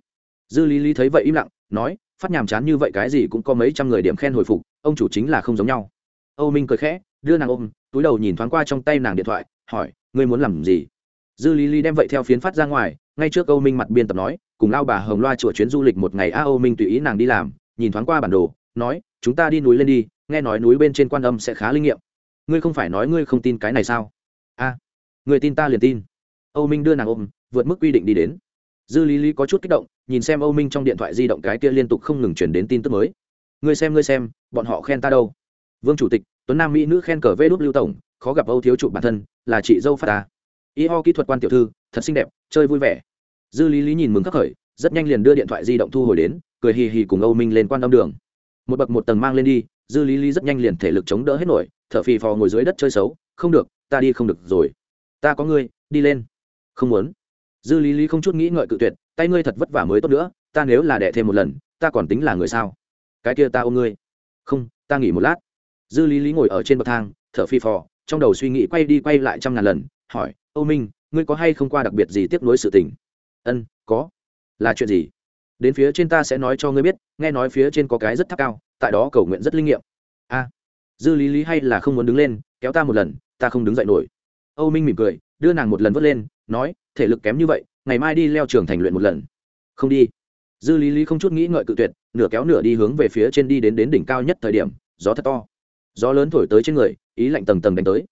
Dư Lý Lý thấy vậy im lặng, nói, phát nhàm chán như vậy cái gì cũng có mấy trăm người điểm khen hồi phục, ông chủ chính là không giống nhau. Âu Minh cười khẽ, đưa nàng ôm, túi đầu nhìn thoáng qua trong tay nàng điện thoại, hỏi, ngươi muốn làm gì? Dư Lý Lý đem vậy theo phiến phát ra ngoài, ngay trước Âu Minh mặt biên tập nói, cùng lao bà Hồng Loa chùa chuyến du lịch một ngày a Âu Minh tùy ý nàng đi làm, nhìn thoáng qua bản đồ, nói chúng ta đi núi lên đi nghe nói núi bên trên quan âm sẽ khá linh nghiệm. Ngươi không phải nói ngươi không tin cái này sao? A à, người tin ta liền tin. Âu minh đưa nàng ôm vượt mức quy định đi đến. Dư lý lý có chút kích động nhìn xem âu minh trong điện thoại di động cái kia liên tục không ngừng chuyển đến tin tức mới. Ngươi xem ngươi xem bọn họ khen ta đâu? Vương chủ tịch, tuấn nam mỹ nữ khen cờ vê đúc lưu tổng, khó gặp âu thiếu trụ bản thân, là chị dâu phát ta. Y ho kỹ thuật quan tiểu thư, thật xinh đẹp, chơi vui vẻ. Dư lý lý nhìn mừng khắc khởi, rất nhanh liền đưa điện thoại di động thu hồi đến, cười hì hì cùng âu minh lên quan âm đường. Một bậc một tầng mang lên đi, dư lý lý rất nhanh liền thể lực chống đỡ hết nổi, thở phì phò ngồi dưới đất chơi xấu, không được, ta đi không được rồi. Ta có ngươi, đi lên. Không muốn. Dư lý lý không chút nghĩ ngợi cự tuyệt, tay ngươi thật vất vả mới tốt nữa, ta nếu là đẻ thêm một lần, ta còn tính là người sao? Cái kia ta ôm ngươi. Không, ta nghỉ một lát dư lý lý ngồi ở trên bậc thang, thở phì phò, trong đầu suy nghĩ quay đi quay lại trăm ngàn lần, hỏi, âu minh, ngươi có hay không qua đặc biệt gì tiếp nối sự tình? Ân, có. Là chuyện gì? Đến phía trên ta sẽ nói cho ngươi biết, nghe nói phía trên có cái rất thấp cao, tại đó cầu nguyện rất linh nghiệm. A. Dư lý lý hay là không muốn đứng lên, kéo ta một lần, ta không đứng dậy nổi. Âu minh mỉm cười, đưa nàng một lần vớt lên, nói, thể lực kém như vậy, ngày mai đi leo trường thành luyện một lần. Không đi. Dư lý lý không chút nghĩ ngợi cự tuyệt, nửa kéo nửa đi hướng về phía trên đi đến đến đỉnh cao nhất thời điểm, gió thật to gió lớn thổi tới trên người, ý lạnh tầng tầng đánh tới.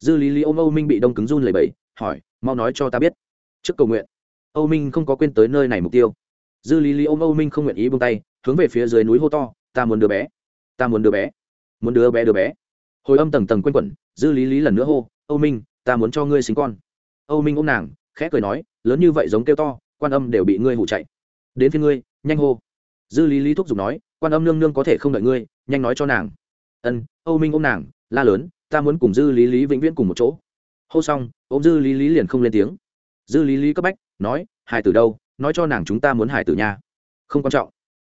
Dư lý lý ôm âu minh bị đông cứng run lầy bẫy hỏi, mau nói cho ta biết, trước cầu nguyện, âu minh không có quên tới nơi này mục tiêu. Dư lý lý ôm âu minh không nguyện ý buông tay, hướng về phía dưới núi hô to, ta muốn đứa bé, ta muốn đứa bé, muốn đứa bé đứa bé. Hồi âm tầng tầng q u a n quẩn, dư lý lý lần nữa hô, âu minh, ta muốn cho ngươi sinh con. Âu minh ôm nàng, khẽ cười nói, lớn như vậy giống kêu to, quan âm đều bị ngươi hụ chạy. Đến phía ngươi, nhanh hô. Dư lý lý thúc giục nói, quan âm nương nương có thể không đợi ngươi, nhanh nói cho nàng ân âu minh ôm nàng la lớn ta muốn cùng dư lý lý vĩnh viễn cùng một chỗ hô xong ôm dư lý lý liền không lên tiếng dư lý lý cấp bách nói hải tử đâu nói cho nàng chúng ta muốn hải tử nha không quan trọng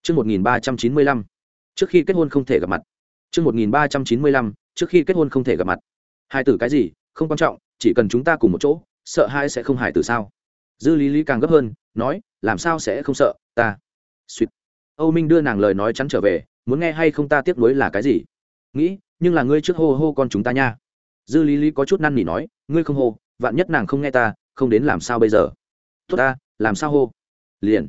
Trương một nghìn ba trăm chín mươi lăm, trước khi kết hôn không thể gặp mặt. Trương một nghìn ba trăm chín mươi lăm, trước khi kết hôn không thể gặp mặt. Hải tử cái gì, không quan trọng, chỉ cần chúng ta cùng một chỗ, sợ hai sẽ không hải tử sao? Dư Lý Lý càng gấp hơn, nói, làm sao sẽ không sợ, ta. suýt Âu Minh đưa nàng lời nói chắn trở về, muốn nghe hay không ta tiếp nối là cái gì? Nghĩ, nhưng là ngươi trước hô hô con chúng ta nha. Dư Lý Lý có chút năn nỉ nói, ngươi không hô, vạn nhất nàng không nghe ta, không đến làm sao bây giờ? Tốt ta, làm sao hô? Liền.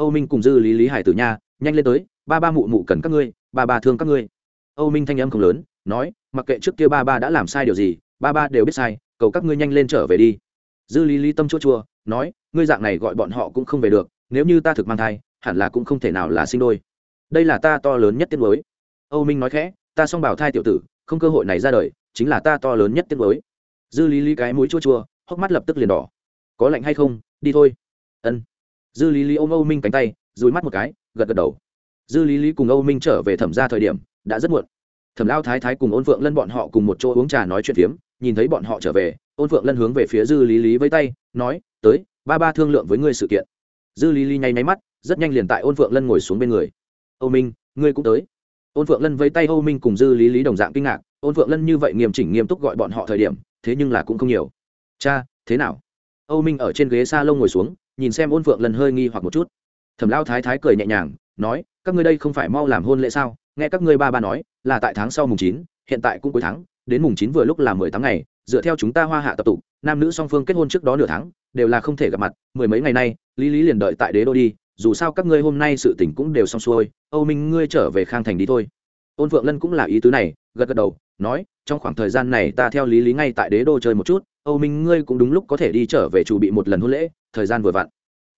Âu minh cùng dư lý lý hải tử nha nhanh lên tới ba ba mụ mụ cần các ngươi ba ba thương các ngươi. Âu minh thanh âm không lớn nói mặc kệ trước kia ba ba đã làm sai điều gì ba ba đều biết sai cầu các ngươi nhanh lên trở về đi. Dư lý lý tâm chua chua nói ngươi dạng này gọi bọn họ cũng không về được nếu như ta thực mang thai hẳn là cũng không thể nào là sinh đôi. Đây là ta to lớn nhất tiết mới âu minh nói khẽ ta xong bảo thai tiểu tử, không cơ hội này ra đời, chính là ta to lớn nhất tiết mới dư lý lý cái mũi chua chua, hốc mắt lập tức liền đỏ. Có lạnh hay không, đi thôi. Ân. Dư lý lý ôm âu minh cánh tay, dùi mắt một cái, gật gật đầu. Dư lý lý cùng âu minh trở về thẩm ra thời điểm, đã rất muộn. Thẩm lao thái thái cùng ôn phượng lân bọn họ cùng một chỗ uống trà nói chuyện phiếm, nhìn thấy bọn họ trở về, ôn phượng lân hướng về phía dư lý lý với tay, nói, tới, ba ba thương lượng với ngươi sự kiện. Dư lý lý nháy nháy mắt, rất nhanh liền tại ôn phượng lân ngồi xuống bên người. Âu minh, ngươi cũng tới ôn phượng lân với tay âu minh cùng dư lý lý đồng dạng kinh ngạc, ôn phượng lân như vậy nghiêm chỉnh nghiêm túc gọi bọn họ thời điểm, thế nhưng là cũng không nhiều. Cha, thế nào? Âu minh ở trên ghế s a lông ngồi xuống, nhìn xem ôn phượng lân hơi nghi hoặc một chút. Thẩm lao thái thái cười nhẹ nhàng, nói, các ngươi đây không phải mau làm hôn lễ sao? Nghe các ngươi ba ba nói, là tại tháng sau mùng chín, hiện tại cũng cuối tháng, đến mùng chín vừa lúc là mười tháng ngày, dựa theo chúng ta hoa hạ tập tụ nam nữ song phương kết hôn trước đó nửa tháng, đều là không thể gặp mặt, mười mấy ngày nay, lý lý liền đợi tại đế đô đi dù sao các ngươi hôm nay sự tỉnh cũng đều xong xuôi, âu minh ngươi trở về khang thành đi thôi. Ôn phượng lân cũng là ý tứ này, gật gật đầu, nói, trong khoảng thời gian này ta theo lý lý ngay tại đế đô chơi một chút, âu minh ngươi cũng đúng lúc có thể đi trở về chủ bị một lần hôn lễ, thời gian vừa vặn.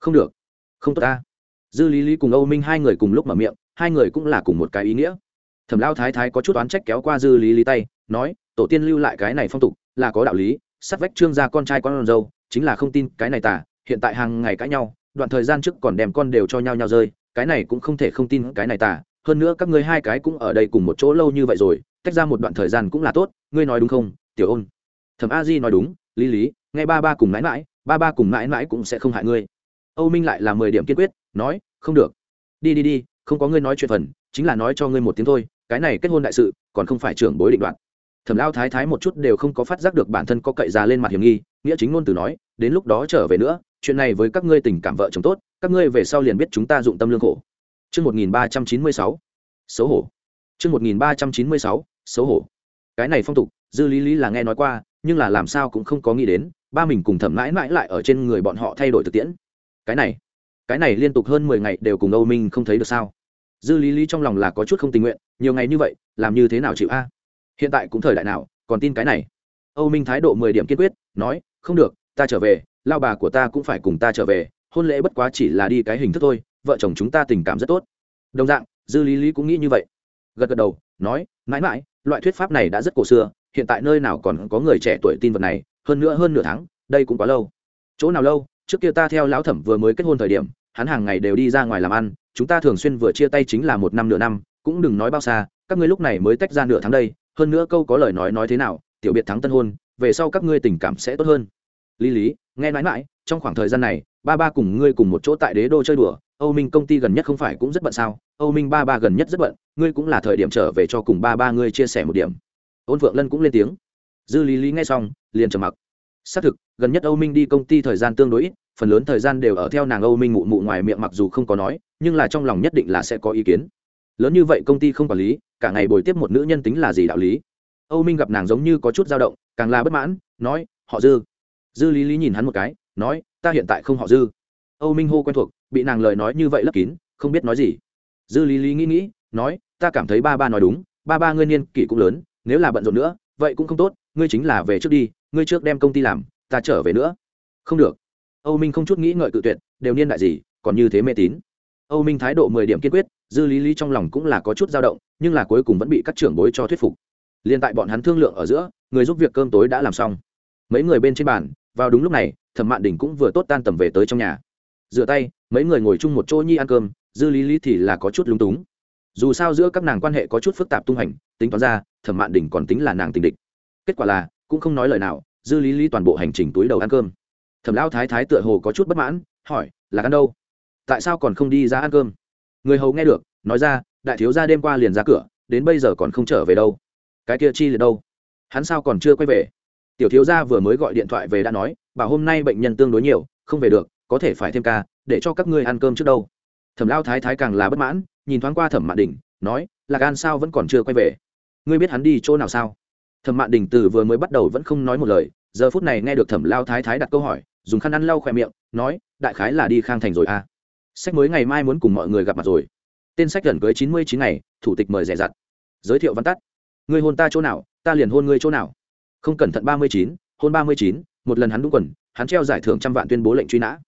Không được. Không tốt ta. Dư lý lý cùng âu minh hai người cùng lúc mở miệng, hai người cũng là cùng một cái ý nghĩa. Thẩm lao thái thái có chút oán trách kéo qua dư lý lý tay, nói, tổ tiên lưu lại cái này phong tục, là có đạo lý, sắt vách trương gia con trai con dâu, chính là không tin cái này tả hiện tại hàng ngày cãi nhau đoạn thời gian trước còn đem con đều cho nhau nhau rơi, cái này cũng không thể không tin cái này tả hơn nữa các ngươi hai cái cũng ở đây cùng một chỗ lâu như vậy rồi, tách ra một đoạn thời gian cũng là tốt, ngươi nói đúng không, tiểu ôn? Thẩm a di nói đúng, lý lý, nghe ba ba cùng mãi mãi, ba ba cùng mãi mãi cũng sẽ không hại ngươi. Âu minh lại là mười điểm kiên quyết, nói, không được. Đi đi đi, không có ngươi nói chuyện phần, chính là nói cho ngươi một tiếng thôi, cái này kết hôn đại sự, còn không phải trưởng bối định đoạt thẩm lao thái thái một chút đều không có phát giác được bản thân có cậy ra lên mặt hiểm nghi, nghĩa chính ngôn từ nói, đến lúc đó trở về nữa chuyện này với các ngươi tình cảm vợ chồng tốt các ngươi về sau liền biết chúng ta dụng tâm lương khổ Chương 1396. Xấu hổ. Chương 1396. Xấu hổ. Cái này phong tục, dư lý lý là nghe nói qua, nhưng là làm sao cũng không có nghĩ đến, ba mình cùng thẩm mãi mãi lại ở trên người bọn họ thay đổi thực tiễn. Cái này, cái này liên tục hơn mười ngày đều cùng Âu Minh không thấy được sao? Dư lý lý trong lòng là có chút không tình nguyện, nhiều ngày như vậy, làm như thế nào chịu a? Hiện tại cũng thời đại nào, còn tin cái này? Âu Minh thái độ mười điểm kiên quyết, nói, không được, ta trở về, lao bà của ta cũng phải cùng ta trở về, hôn lễ bất quá chỉ là đi cái hình thức thôi, vợ chồng chúng ta tình cảm rất tốt. Đồng dạng dư lý lý cũng nghĩ như vậy. Gật gật đầu nói mãi mãi loại thuyết pháp này đã rất cổ xưa hiện tại nơi nào còn có người trẻ tuổi tin vật này hơn nữa hơn nửa tháng đây cũng quá lâu. Chỗ nào lâu trước kia ta theo lão thẩm vừa mới kết hôn thời điểm hắn hàng ngày đều đi ra ngoài làm ăn chúng ta thường xuyên vừa chia tay chính là một năm nửa năm cũng đừng nói bao xa các ngươi lúc này mới tách ra nửa tháng đây hơn nữa câu có lời nói nói thế nào tiểu biệt thắng tân hôn về sau các ngươi tình cảm sẽ tốt hơn lý lý, nghe nói mãi, trong khoảng thời gian này, ba ba cùng ngươi cùng một chỗ tại đế đô chơi đùa, âu minh công ty gần nhất không phải cũng rất bận sao? Âu minh ba ba gần nhất rất bận, ngươi cũng là thời điểm trở về cho cùng ba ba ngươi chia sẻ một điểm. Ôn phượng lân cũng lên tiếng. Dư lý lý nghe xong, liền trầm mặc. Xác thực, gần nhất âu minh đi công ty thời gian tương đối ít, phần lớn thời gian đều ở theo nàng âu minh mụ mụ ngoài miệng mặc dù không có nói, nhưng là trong lòng nhất định là sẽ có ý kiến. Lớn như vậy công ty không quản lý, cả ngày bồi tiếp một nữ nhân tính là gì đạo lý? Âu minh gặp nàng giống như có chút dao động, càng là bất mãn, nói, họ dư dư lý lý nhìn hắn một cái, nói, ta hiện tại không họ dư. Âu minh hô quen thuộc, bị nàng lời nói như vậy lấp kín, không biết nói gì. Dư lý lý nghĩ nghĩ, nói, ta cảm thấy ba ba nói đúng, ba ba ngươi niên kỷ cũng lớn, nếu là bận rộn nữa, vậy cũng không tốt, ngươi chính là về trước đi, ngươi trước đem công ty làm, ta trở về nữa. Không được. Âu minh không chút nghĩ ngợi cự tuyệt, đều niên đại gì, còn như thế mê tín. Âu minh thái độ mười điểm kiên quyết, dư lý lý trong lòng cũng là có chút dao động, nhưng là cuối cùng vẫn bị các trưởng bối cho thuyết phục. Liên tại bọn hắn thương lượng ở giữa, người giúp việc cơm tối đã làm xong. Mấy người bên trên bàn vào đúng lúc này, thẩm mạn đình cũng vừa tốt tan tầm về tới trong nhà. Rửa tay, mấy người ngồi chung một chỗ nhi ăn cơm, dư lý lý thì là có chút lúng túng. Dù sao giữa các nàng quan hệ có chút phức tạp tung hành, tính toán ra, thẩm mạn đình còn tính là nàng tình địch. Kết quả là, cũng không nói lời nào, dư lý lý toàn bộ hành trình túi đầu ăn cơm. Thẩm lão thái thái tựa hồ có chút bất mãn, hỏi, là ăn đâu? Tại sao còn không đi ra ăn cơm? Người hầu nghe được, nói ra, đại thiếu gia đêm qua liền ra cửa, đến bây giờ còn không trở về đâu. Cái kia chi là đâu? Hắn sao còn chưa quay về? Tiểu thiếu gia vừa mới gọi điện thoại về đã nói, bảo hôm nay bệnh nhân tương đối nhiều, không về được, có thể phải thêm ca, để cho các ngươi ăn cơm trước đâu. Thẩm lao thái thái càng là bất mãn, nhìn thoáng qua thẩm mạn đình, nói là gan sao vẫn còn chưa quay về? Ngươi biết hắn đi chỗ nào sao? Thẩm mạn đình từ vừa mới bắt đầu vẫn không nói một lời, giờ phút này nghe được thẩm lao thái thái đặt câu hỏi, dùng khăn ăn lau khỏe miệng, nói, đại khái là đi khang thành rồi à? Sách mới ngày mai muốn cùng mọi người gặp mặt rồi. Tên sách gần cưới chín mươi chín ngày, thủ tịch mời rẻ dặt giới thiệu văn tắt. Người hôn ta chỗ nào, ta liền hôn ngươi chỗ nào không cẩn thận ba mươi chín, hôn ba mươi chín, một lần hắn đúng quần, hắn treo giải thưởng trăm vạn tuyên bố lệnh truy nã.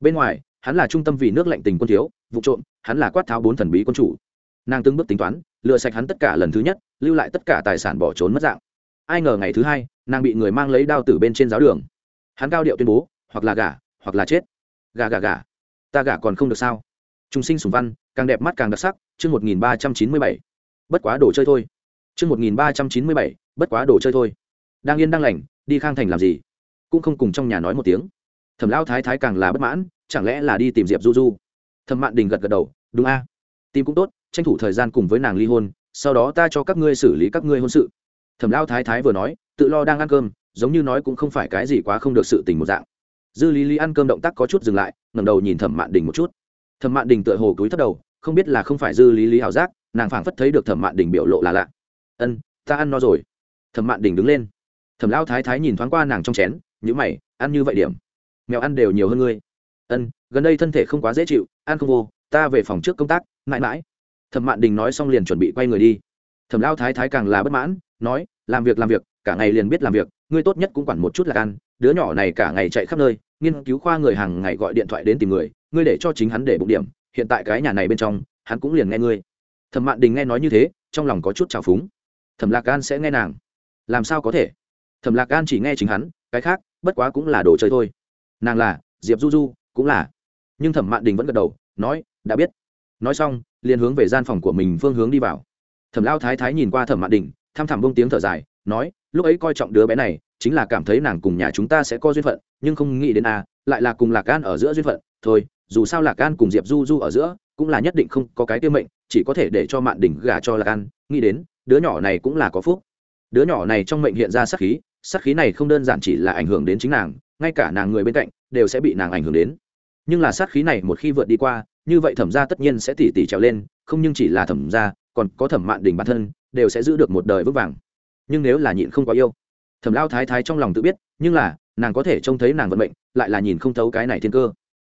Bên ngoài, hắn là trung tâm vì nước lệnh tình quân thiếu, vụ trộm, hắn là quát tháo bốn thần bí quân chủ. Nàng từng bước tính toán lựa sạch hắn tất cả lần thứ nhất, lưu lại tất cả tài sản bỏ trốn mất dạng. Ai ngờ ngày thứ hai, nàng bị người mang lấy đao tử bên trên giáo đường. Hắn cao điệu tuyên bố, hoặc là gả, hoặc là chết. Gà gà gà. Ta gả còn không được sao? Trung sinh sùng văn, càng đẹp mắt càng đặc sắc, chương một nghìn ba trăm chín mươi bảy. Bất quá đồ chơi thôi. Chương một nghìn ba trăm chín mươi bảy, bất quá đồ chơi thôi đang yên đang lành, đi khang thành làm gì? Cũng không cùng trong nhà nói một tiếng. Thẩm lão thái thái càng là bất mãn, chẳng lẽ là đi tìm diệp du du? Thẩm mạn đình gật gật đầu, đúng a. Tìm cũng tốt, tranh thủ thời gian cùng với nàng ly hôn, sau đó ta cho các ngươi xử lý các ngươi hôn sự. Thẩm lão thái thái vừa nói, tự lo đang ăn cơm, giống như nói cũng không phải cái gì quá không được sự tình một dạng. Dư lý lý ăn cơm động tác có chút dừng lại, ngẩng đầu nhìn thẩm mạn đình một chút. Thẩm mạn đình tựa hồ cúi thấp đầu, không biết là không phải dư lý lý ảo giác, nàng phảng phất thấy được thẩm mạn đình biểu lộ là lạ. Ân, ta ăn no rồi. Thẩm mạn đình đứng lên thẩm lão thái thái nhìn thoáng qua nàng trong chén nhữ mày, ăn như vậy điểm, mèo ăn đều nhiều hơn ngươi. Ân, gần đây thân thể không quá dễ chịu, ăn không vô, ta về phòng trước công tác, mãi mãi. Thẩm mạn đình nói xong liền chuẩn bị quay người đi. Thẩm lão thái thái càng là bất mãn, nói, làm việc làm việc, cả ngày liền biết làm việc, ngươi tốt nhất cũng quản một chút là ăn, đứa nhỏ này cả ngày chạy khắp nơi, nghiên cứu khoa người hàng ngày gọi điện thoại đến tìm người, ngươi để cho chính hắn để bụng điểm, hiện tại cái nhà này bên trong, hắn cũng liền nghe ngươi. Thẩm mạn đình nghe nói như thế, trong lòng có chút trào phúng. Thẩm lạc gan sẽ nghe nàng, làm sao có thể? Thẩm lạc gan chỉ nghe chính hắn, cái khác, bất quá cũng là đồ chơi thôi. Nàng là, diệp du du, cũng là. Nhưng thẩm mạn đình vẫn gật đầu, nói, đã biết. Nói xong, liền hướng về gian phòng của mình phương hướng đi vào. Thẩm lao thái thái nhìn qua thẩm mạn đình tham thẳm bông tiếng thở dài, nói, lúc ấy coi trọng đứa bé này, chính là cảm thấy nàng cùng nhà chúng ta sẽ có duyên phận, nhưng không nghĩ đến à lại là cùng lạc gan ở giữa duyên phận. Thôi, dù sao lạc gan cùng diệp du du ở giữa, cũng là nhất định không có cái tiêu mệnh, chỉ có thể để cho mạn đỉnh gả cho lạc gan nghĩ đến, đứa nhỏ này cũng là có phúc. Đứa nhỏ này trong mệnh hiện ra sắc khí Sát khí này không đơn giản chỉ là ảnh hưởng đến chính nàng, ngay cả nàng người bên cạnh đều sẽ bị nàng ảnh hưởng đến. Nhưng là sát khí này một khi vượt đi qua, như vậy thẩm ra tất nhiên sẽ tỉ tỉ trèo lên, không nhưng chỉ là thẩm ra còn có thẩm mạn đình bản thân, đều sẽ giữ được một đời vững vàng. Nhưng nếu là nhịn không quá yêu, thẩm lao thái thái trong lòng tự biết, nhưng là, nàng có thể trông thấy nàng vận mệnh, lại là nhìn không thấu cái này thiên cơ.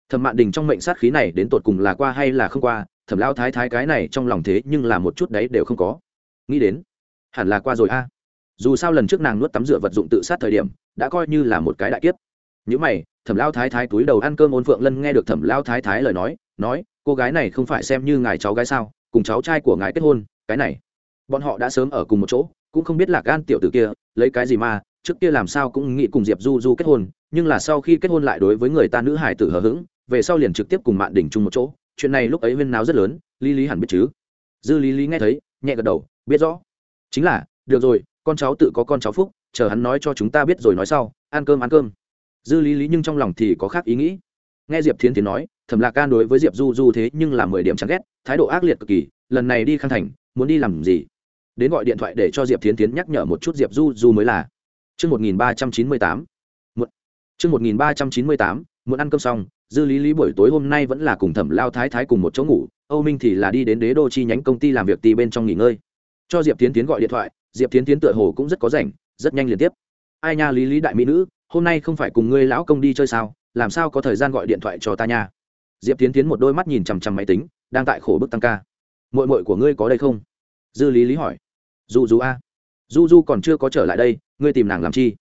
Thẩm mạn đình trong mệnh sát khí này đến tột cùng là qua hay là không qua, thẩm lao thái thái cái này trong lòng thế nhưng là một chút đấy đều không có. Nghĩ đến, hẳn là qua rồi a dù sao lần trước nàng nuốt tắm rửa vật dụng tự sát thời điểm, đã coi như là một cái đại kiếp. Những mày, thẩm lao thái thái túi đầu ăn cơm ôn phượng lân nghe được thẩm lao thái thái lời nói nói, cô gái này không phải xem như ngài cháu gái sao, cùng cháu trai của ngài kết hôn, cái này, bọn họ đã sớm ở cùng một chỗ, cũng không biết là gan tiểu tử kia, lấy cái gì mà, trước kia làm sao cũng nghĩ cùng diệp du du kết hôn, nhưng là sau khi kết hôn lại đối với người ta nữ hải tử hờ hững, về sau liền trực tiếp cùng mạn đỉnh chung một chỗ, chuyện này lúc ấy viên nào rất lớn, lý lý hẳn biết chứ? Dư lý lý nghe thấy, nhẹ gật đầu, biết rõ. Chính là, được rồi con cháu tự có con cháu phúc chờ hắn nói cho chúng ta biết rồi nói sau ăn cơm ăn cơm dư lý lý nhưng trong lòng thì có khác ý nghĩ nghe diệp thiến tiến nói thẩm lạc can đối với diệp du du thế nhưng là mười điểm chán ghét thái độ ác liệt cực kỳ lần này đi khang thành muốn đi làm gì đến gọi điện thoại để cho diệp thiến tiến nhắc nhở một chút diệp du du mới là Chương 1398. Muộn. Chương 1398, muốn ăn cơm xong, Dư Lý Lý buổi tối hôm nay vẫn là cùng Thẩm Lao Thái Thái cùng một chỗ ngủ, Âu Minh thì là đi đến Đế Đô chi nhánh công ty làm việc tì bên trong nghỉ ngơi. Cho Diệp Tiến Tiến gọi điện thoại, Diệp Tiến Tiến tựa hồ cũng rất có rảnh, rất nhanh liên tiếp. Ai nha Lý Lý đại mỹ nữ, hôm nay không phải cùng ngươi lão công đi chơi sao, làm sao có thời gian gọi điện thoại cho ta nha. Diệp Tiến Tiến một đôi mắt nhìn chằm chằm máy tính, đang tại khổ bức tăng ca. Muội muội của ngươi có đây không? Dư Lý Lý hỏi. Du Du a. Du Du còn chưa có trở lại đây, ngươi tìm nàng làm chi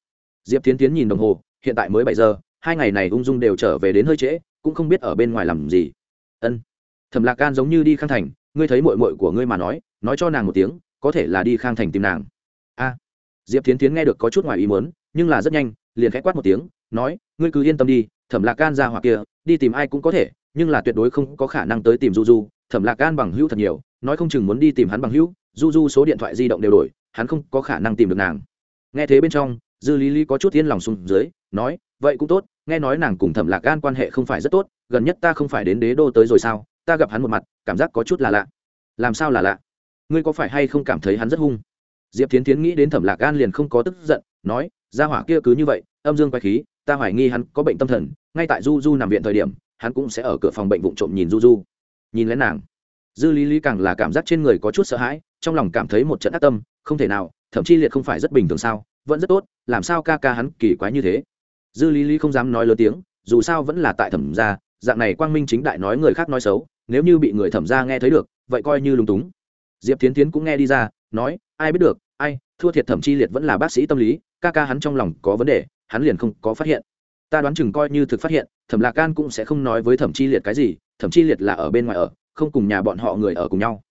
diệp tiến tiến nhìn đồng hồ hiện tại mới bảy giờ hai ngày này ung dung đều trở về đến hơi trễ cũng không biết ở bên ngoài làm gì ân thẩm lạc gan giống như đi khang thành ngươi thấy mội mội của ngươi mà nói nói cho nàng một tiếng có thể là đi khang thành tìm nàng. A, diệp tiến tiến nghe được có chút ngoài ý muốn, nhưng là rất nhanh, liền khẽ quát một tiếng, nói, ngươi cứ yên tâm đi, thẩm lạc gan ra hoặc kia, đi tìm ai cũng có thể, nhưng là tuyệt đối không có khả năng tới tìm du du thẩm lạc gan bằng hữu thật nhiều, nói không chừng muốn đi tìm hắn bằng hữu du du số điện thoại di động đều đổi, hắn không có khả năng tìm được nàng. Nghe thế bên trong, dư lý lý có chút yên lòng xuống dưới, nói, vậy cũng tốt, nghe nói nàng cùng thẩm lạc gan quan hệ không phải rất tốt, gần nhất ta không phải đến đế đô tới rồi sao, ta gặp hắn một mặt, cảm giác có chút là lạ. Làm sao là lạ? Ngươi có phải hay không cảm thấy hắn rất hung? Diệp tiến tiến nghĩ đến thẩm lạc gan liền không có tức giận, nói ra hỏa kia cứ như vậy, âm dương quay khí, ta hoài nghi hắn có bệnh tâm thần, ngay tại du du nằm viện thời điểm, hắn cũng sẽ ở cửa phòng bệnh vụ trộm nhìn du du. Nhìn lén nàng. Dư lý lý càng là cảm giác trên người có chút sợ hãi, trong lòng cảm thấy một trận ác tâm, không thể nào, thậm chí liệt không phải rất bình thường sao, vẫn rất tốt, làm sao ca ca hắn kỳ quái như thế? Dư lý lý không dám nói lớn tiếng, dù sao vẫn là tại thẩm gia, dạng này quang minh chính đại nói người khác nói xấu, nếu như bị người thẩm gia nghe thấy được, vậy coi như lúng túng diệp tiến tiến cũng nghe đi ra, nói, ai biết được, ai, thua thiệt thẩm chi liệt vẫn là bác sĩ tâm lý, ca ca hắn trong lòng có vấn đề, hắn liền không có phát hiện. Ta đoán chừng coi như thực phát hiện, thẩm lạc can cũng sẽ không nói với thẩm chi liệt cái gì, thẩm chi liệt là ở bên ngoài ở, không cùng nhà bọn họ người ở cùng nhau.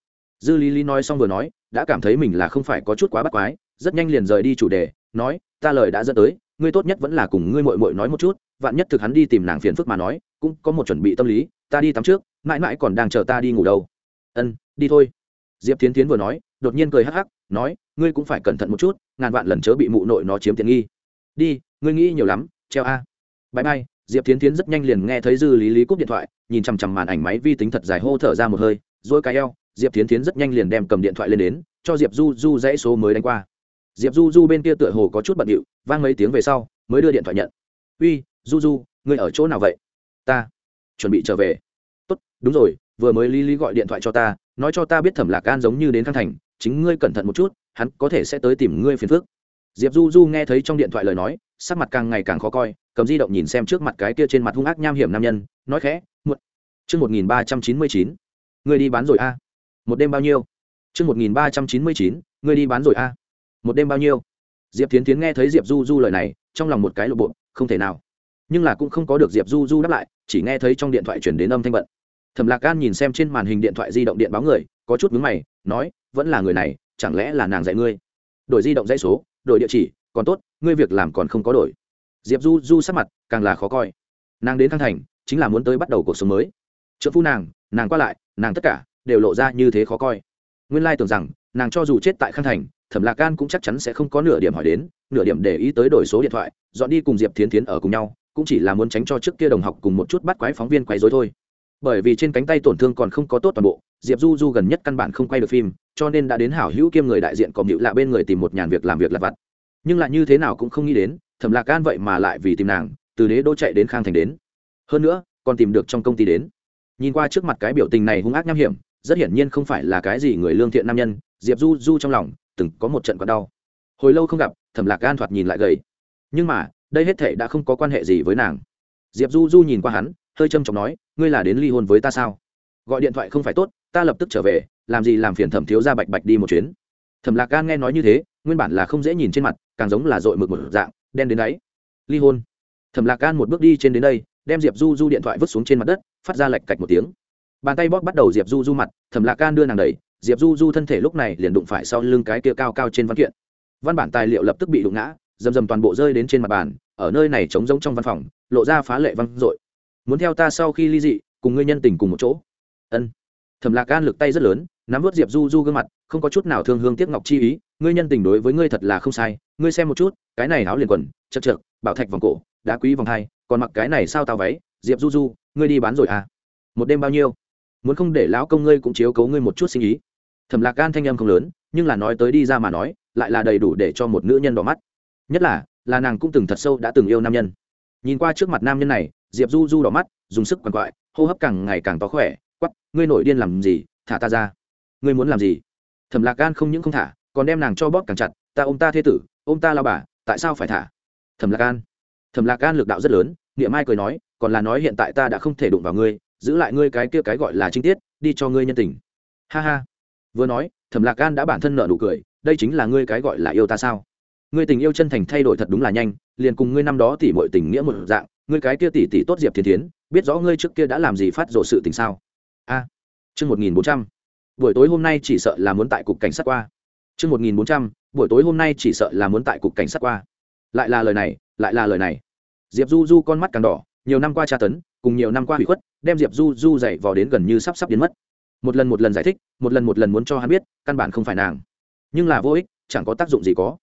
Dư lý lý nói xong vừa nói, đã cảm thấy mình là không phải có chút quá bắt quái, rất nhanh liền rời đi chủ đề, nói, ta lời đã dẫn tới, ngươi tốt nhất vẫn là cùng ngươi mội mội nói một chút, vạn nhất thực hắn đi tìm nàng phiền phức mà nói, cũng có một chuẩn bị tâm lý, ta đi tắm trước, mãi mãi còn đang chờ ta đi ngủ đâu. Ân, đi thôi diệp tiến tiến vừa nói, đột nhiên cười hắc hắc, nói, ngươi cũng phải cẩn thận một chút, ngàn vạn lần chớ bị mụ nội nó chiếm tiện nghi. Đi, ngươi nghĩ nhiều lắm, treo a. Bãi bay diệp tiến tiến rất nhanh liền nghe thấy dư lý lý cúp điện thoại, nhìn chằm chằm màn ảnh máy vi tính thật dài hô thở ra một hơi, rồi cái eo, diệp tiến tiến rất nhanh liền đem cầm điện thoại lên đến, cho diệp du du dãy số mới đánh qua. Diệp du du bên kia tựa hồ có chút bận điệu, vang mấy tiếng về sau, mới đưa điện thoại nhận. Uy, du du, ngươi ở chỗ nào vậy? Ta, chuẩn bị trở về. Tốt, đúng rồi vừa mới lý lý gọi điện thoại cho ta, nói cho ta biết thẩm lạc an giống như đến khang thành, chính ngươi cẩn thận một chút, hắn có thể sẽ tới tìm ngươi phiền phức. Diệp du du nghe thấy trong điện thoại lời nói, sắc mặt càng ngày càng khó coi, cầm di động nhìn xem trước mặt cái kia trên mặt hung ác nham hiểm nam nhân, nói khẽ, muộn. Chương một nghìn ba trăm chín mươi chín. Ngươi đi bán rồi a. Một đêm bao nhiêu? Chương một nghìn ba trăm chín mươi chín. Ngươi đi bán rồi a. Một đêm bao nhiêu? Diệp tiến tiến nghe thấy diệp du du lời này, trong lòng một cái lộ bộ, không thể nào. Nhưng là cũng không có được diệp du du đáp lại, chỉ nghe thấy trong điện thoại chuyển đến âm thanh bận thẩm lạc gan nhìn xem trên màn hình điện thoại di động điện báo người, có chút mướn mày, nói, vẫn là người này, chẳng lẽ là nàng dạy ngươi? Đổi di động dãy số, đổi địa chỉ, còn tốt, ngươi việc làm còn không có đổi. Diệp du du sắc mặt càng là khó coi. Nàng đến Thăng thành, chính là muốn tới bắt đầu cuộc sống mới. Trợ phu nàng nàng qua lại, nàng tất cả đều lộ ra như thế khó coi. Nguyên lai tưởng rằng, nàng cho dù chết tại khang thành, thẩm lạc gan cũng chắc chắn sẽ không có nửa điểm hỏi đến, nửa điểm để ý tới đổi số điện thoại, dọn đi cùng diệp thiến thiến ở cùng nhau, cũng chỉ là muốn tránh cho trước kia đồng học cùng một chút bắt quái phóng viên quấy dối thôi bởi vì trên cánh tay tổn thương còn không có tốt toàn bộ, diệp du du gần nhất căn bản không quay được phim, cho nên đã đến hảo hữu kiêm người đại diện còn nhịu lạ bên người tìm một nhàn việc làm việc lặt vặt. Nhưng lại như thế nào cũng không nghĩ đến, thẩm lạc gan vậy mà lại vì tìm nàng, từ đế đô chạy đến khang thành đến. Hơn nữa, còn tìm được trong công ty đến. Nhìn qua trước mặt cái biểu tình này hung ác nham hiểm, rất hiển nhiên không phải là cái gì người lương thiện nam nhân, diệp du du trong lòng, từng có một trận còn đau. Hồi lâu không gặp, thẩm lạc gan thoạt nhìn lại gầy. Nhưng mà, đây hết thể đã không có quan hệ gì với nàng. Diệp du du nhìn qua hắn, hơi trâm trọng nói ngươi là đến ly hôn với ta sao? Gọi điện thoại không phải tốt ta lập tức trở về làm gì làm phiền thẩm thiếu ra bạch bạch đi một chuyến. Thẩm lạc gan nghe nói như thế nguyên bản là không dễ nhìn trên mặt càng giống là dội mực một dạng đen đến đáy. Ly hôn. Thẩm lạc gan một bước đi trên đến đây đem diệp du du điện thoại vứt xuống trên mặt đất phát ra lạch cạch một tiếng. Bàn tay bóp bắt đầu diệp du du mặt thẩm lạc gan đưa nàng đầy diệp du du thân thể lúc này liền đụng phải sau lưng cái kia cao cao trên văn kiện. Văn bản tài liệu lập tức bị đụng ngã dầm dầm toàn bộ rơi đến trên mặt bàn ở nơi này trống rỗng trong văn phòng lộ ra phá lệ văn, dội muốn theo ta sau khi ly dị, cùng ngươi nhân tình cùng một chỗ. Ân. Thẩm lạc gan lực tay rất lớn, nắm vớt diệp du du gương mặt, không có chút nào thương hương tiếc ngọc chi ý, ngươi nhân tình đối với ngươi thật là không sai, ngươi xem một chút, cái này áo liền quần, chật chật bảo thạch vòng cổ, đá quý vòng hai, còn mặc cái này sao tao váy, diệp du du, ngươi đi bán rồi à? Một đêm bao nhiêu? Muốn không để lão công ngươi cũng chiếu cấu ngươi một chút sinh ý. Thẩm lạc gan thanh âm không lớn, nhưng là nói tới đi ra mà nói, lại là đầy đủ để cho một nữ nhân đỏ mắt. Nhất là là nàng cũng từng thật sâu đã từng yêu nam nhân. Nhìn qua trước mặt nam nhân này diệp du du đỏ mắt, dùng sức quằn quại, hô hấp càng ngày càng to khỏe quắp ngươi nổi điên làm gì? Thả ta ra. Ngươi muốn làm gì? Thẩm lạc gan không những không thả, còn đem nàng cho bóp càng chặt, ta ôm ta thê tử, ôm ta lao bà, tại sao phải thả? Thẩm lạc gan. Thẩm lạc gan lực đạo rất lớn, niệm ai cười nói, còn là nói hiện tại ta đã không thể đụng vào ngươi, giữ lại ngươi cái kia cái gọi là trinh tiết, đi cho ngươi nhân tình. Ha ha. Vừa nói, thẩm lạc gan đã bản thân nợ nụ cười, đây chính là ngươi cái gọi là yêu ta sao? Ngươi tình yêu chân thành thay đổi thật đúng là nhanh, liền cùng ngươi năm đó tỉ mọi tình nghĩa một dạng ngươi cái kia tỷ tỷ tốt diệp thiên Thiến biết rõ ngươi trước kia đã làm gì phát rộ sự tình sao? A à, chương một nghìn bốn trăm. Buổi tối hôm nay chỉ sợ là muốn tại cục cảnh sát qua. Chương một nghìn bốn trăm buổi tối hôm nay chỉ sợ là muốn tại cục cảnh sát qua. Lại là lời này lại là lời này. Diệp du du con mắt càng đỏ nhiều năm qua tra tấn cùng nhiều năm qua hủy khuất đem diệp du du dậy vò đến gần như sắp sắp biến mất. Một lần một lần giải thích một lần một lần muốn cho hắn biết căn bản không phải nàng. Nhưng là vô ích chẳng có tác dụng gì có.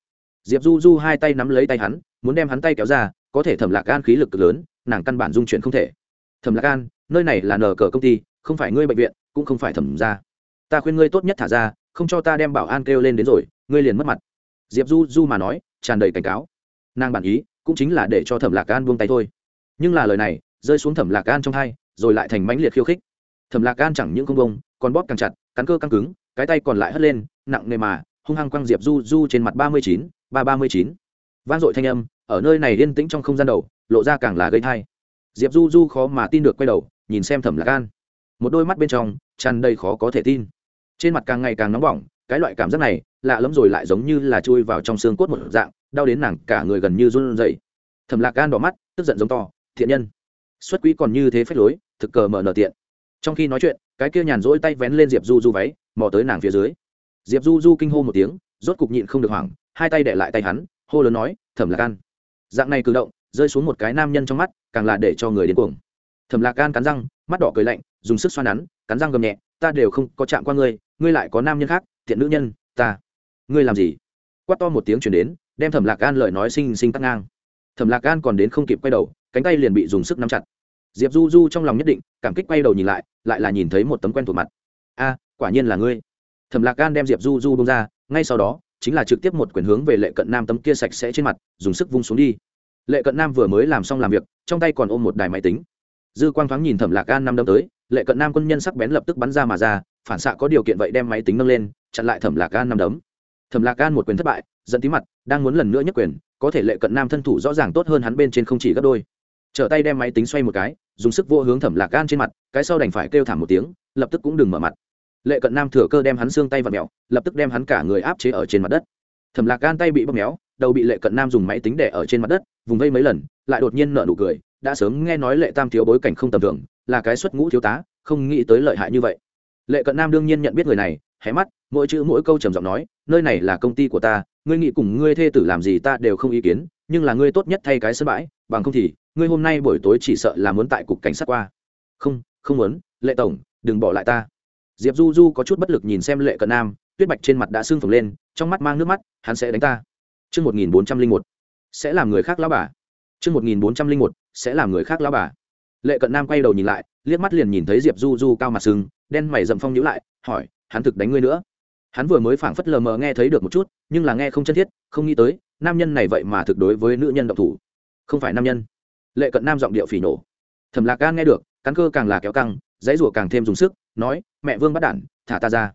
Diệp du du hai tay nắm lấy tay hắn muốn đem hắn tay kéo ra, có thể thẩm lạc gan khí lực cực lớn, nàng căn bản dung chuyển không thể. Thẩm lạc gan nơi này là nờ cờ công ty, không phải ngươi bệnh viện, cũng không phải thẩm ra ta khuyên ngươi tốt nhất thả ra, không cho ta đem bảo an kêu lên đến rồi, ngươi liền mất mặt. Diệp du du mà nói, tràn đầy cảnh cáo. Nàng bản ý, cũng chính là để cho thẩm lạc gan buông tay thôi. Nhưng là lời này, rơi xuống thẩm lạc gan trong hai, rồi lại thành mãnh liệt khiêu khích. Thẩm lạc gan chẳng những không bông còn bóp càng chặt, cắn cơ căng cứng, cái tay còn lại hất lên, nặng nề mà, hung hăng quăng diệp du du trên mặt ba mươi chín, ba ba mươi chín. Vang dội thanh âm ở nơi này yên tĩnh trong không gian đầu, lộ ra càng là gây thai diệp du du khó mà tin được quay đầu, nhìn xem thẩm lạc gan một đôi mắt bên trong tràn đầy khó có thể tin. Trên mặt càng ngày càng nóng bỏng, cái loại cảm giác này lạ lẫm rồi lại giống như là chui vào trong xương cốt một dạng, đau đến nàng cả người gần như run rẩy. Thẩm lạc gan đỏ mắt, tức giận giống to, thiện nhân, xuất quỹ còn như thế phách lối, thực cờ mở nở tiện. Trong khi nói chuyện, cái kia nhàn rỗi tay vén lên diệp du du váy, mò tới nàng phía dưới. Diệp du du kinh hô một tiếng, rốt cục nhịn không được hoảng, hai tay đệ lại tay hắn, hô lớn nói, thẩm lạc gan dạng này cử động, rơi xuống một cái nam nhân trong mắt, càng là để cho người đến cuồng. Thẩm lạc gan cắn răng, mắt đỏ cười lạnh, dùng sức xoa nắn, cắn răng gầm nhẹ, ta đều không có chạm qua ngươi ngươi lại có nam nhân khác, thiện nữ nhân, ta. Ngươi làm gì? Quát to một tiếng chuyển đến, đem thẩm lạc gan lời nói sinh sinh tắt ngang. Thẩm lạc gan còn đến không kịp quay đầu, cánh tay liền bị dùng sức nắm chặt. Diệp du du trong lòng nhất định, cảm kích quay đầu nhìn lại lại là nhìn thấy một tấm quen thuộc mặt. A, quả nhiên là ngươi. Thẩm lạc gan đem diệp du du bông ra, ngay sau đó chính là trực tiếp một quyền hướng về lệ cận nam tấm kia sạch sẽ trên mặt, dùng sức vung xuống đi. Lệ cận nam vừa mới làm xong làm việc, trong tay còn ôm một đài máy tính. Dư quang thoáng nhìn thẩm lạc an năm đâm tới, lệ cận nam quân nhân sắc bén lập tức bắn ra mà ra, phản xạ có điều kiện vậy đem máy tính nâng lên, chặn lại thẩm lạc an năm đấm. Thẩm lạc an một quyền thất bại dẫn tí mặt, đang muốn lần nữa nhất quyền, có thể lệ cận nam thân thủ rõ ràng tốt hơn hắn bên trên không chỉ gấp đôi. Trở tay đem máy tính xoay một cái, dùng sức vô hướng thẩm lạc an trên mặt, cái sau đành phải kêu thảm một tiếng, lập tức cũng đừng mở mặt lệ cận nam thừa cơ đem hắn xương tay và mẹo lập tức đem hắn cả người áp chế ở trên mặt đất. Thẩm lạc gan tay bị bóp méo, đầu bị lệ cận nam dùng máy tính đẻ ở trên mặt đất, vùng vây mấy lần, lại đột nhiên nợ nụ cười, đã sớm nghe nói lệ tam thiếu bối cảnh không tầm thường, là cái xuất ngũ thiếu tá, không nghĩ tới lợi hại như vậy. Lệ cận nam đương nhiên nhận biết người này, hé mắt, mỗi chữ mỗi câu trầm giọng nói, nơi này là công ty của ta, ngươi nghĩ cùng ngươi thê tử làm gì ta đều không ý kiến, nhưng là ngươi tốt nhất thay cái sân bãi, bằng không thì, ngươi hôm nay buổi tối chỉ sợ là muốn tại cục cảnh sát qua. Không không muốn, lệ tổng, đừng bỏ lại ta diệp du du có chút bất lực nhìn xem lệ cận nam tuyết bạch trên mặt đã sưng phồng lên trong mắt mang nước mắt hắn sẽ đánh ta Trư một nghìn bốn trăm linh một sẽ làm người khác lão bà. Trư một nghìn bốn trăm linh một sẽ làm người khác lão bà. Lệ Cận Nam quay đầu nhìn lại, liếc mắt liền nhìn thấy Diệp Du Du cao mặt sưng, đen mày dậm phong nhữ lại, hỏi, hắn thực đánh ngươi nữa? Hắn vừa mới phảng phất lờ mờ nghe thấy được một chút, nhưng là nghe không chân thiết, không nghĩ tới, nam nhân này vậy mà thực đối với nữ nhân động thủ. Không phải nam nhân. Lệ Cận Nam giọng điệu phỉ nổ. Thẩm Lạc Gan nghe được, cắn cơ càng là kéo căng, dãy rủa càng thêm dùng sức, nói, mẹ Vương bắt đản, thả ta ra.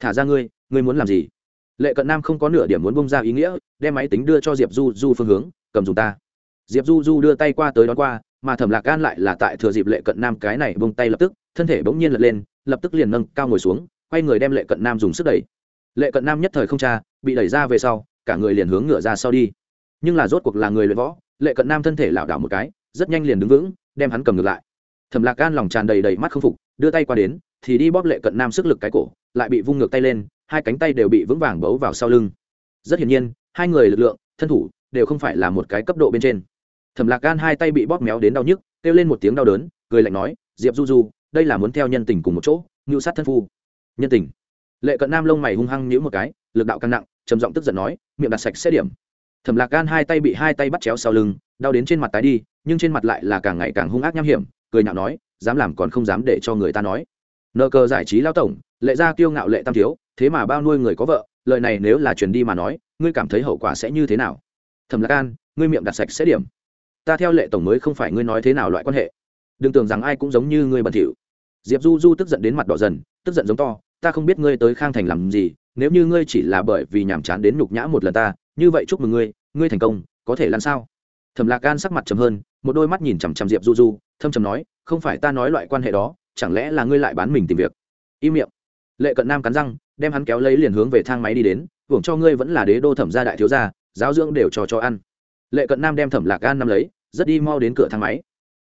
Thả ra ngươi, ngươi muốn làm gì? lệ cận nam không có nửa điểm muốn bông ra ý nghĩa đem máy tính đưa cho diệp du du phương hướng cầm dùng ta diệp du du đưa tay qua tới đón qua mà thẩm lạc gan lại là tại thừa dịp lệ cận nam cái này bông tay lập tức thân thể bỗng nhiên lật lên lập tức liền nâng cao ngồi xuống quay người đem lệ cận nam dùng sức đẩy lệ cận nam nhất thời không cha bị đẩy ra về sau cả người liền hướng ngựa ra sau đi nhưng là rốt cuộc là người luyện võ lệ cận nam thân thể lảo đảo một cái rất nhanh liền đứng vững đem hắn cầm ngược lại thẩm lạc gan lòng tràn đầy đầy mắt không phục, đưa tay qua đến, thì đi bóp lệ cận nam sức lực cái cổ, lại bị vung ngược tay lên, hai cánh tay đều bị vững vàng bấu vào sau lưng. Rất hiển nhiên, hai người lực lượng, thân thủ, đều không phải là một cái cấp độ bên trên. Thẩm lạc gan hai tay bị bóp méo đến đau nhức, kêu lên một tiếng đau đớn, cười lạnh nói, diệp du du, đây là muốn theo nhân tình cùng một chỗ, ngưu sát thân phu. Nhân tình. Lệ cận nam lông mày hung hăng nhữ một cái, lực đạo căng nặng, trầm giọng tức giận nói, miệng đặt sạch xét điểm. Thẩm lạc gan hai tay bị hai tay bắt chéo sau lưng, đau đến trên mặt tái đi, nhưng trên mặt lại là càng ngày càng hung ác nham hiểm cười nhạo nói, dám làm còn không dám để cho người ta nói. Nợ cờ giải trí lao tổng, lệ ra kiêu ngạo lệ tam thiếu, thế mà bao nuôi người có vợ, lời này nếu là truyền đi mà nói, ngươi cảm thấy hậu quả sẽ như thế nào? Thẩm lạc an, ngươi miệng đặt sạch sẽ điểm. Ta theo lệ tổng mới không phải ngươi nói thế nào loại quan hệ. Đừng tưởng rằng ai cũng giống như ngươi bẩn thỉu. Diệp du du tức giận đến mặt đỏ dần, tức giận giống to, ta không biết ngươi tới khang thành làm gì, nếu như ngươi chỉ là bởi vì nhàm chán đến nhục nhã một lần ta, như vậy chúc mừng ngươi ngươi thành công, có thể làm sao? Thẩm lạc gan sắc mặt trầm hơn một đôi mắt nhìn chằm chằm diệp du du, thâm trầm nói, không phải ta nói loại quan hệ đó, chẳng lẽ là ngươi lại bán mình tìm việc? Im miệng. Lệ cận nam cắn răng, đem hắn kéo lấy liền hướng về thang máy đi đến, hưởng cho ngươi vẫn là đế đô thẩm gia đại thiếu gia, giáo dưỡng đều cho cho ăn. Lệ cận nam đem thẩm lạc gan nắm lấy, rất đi mau đến cửa thang máy.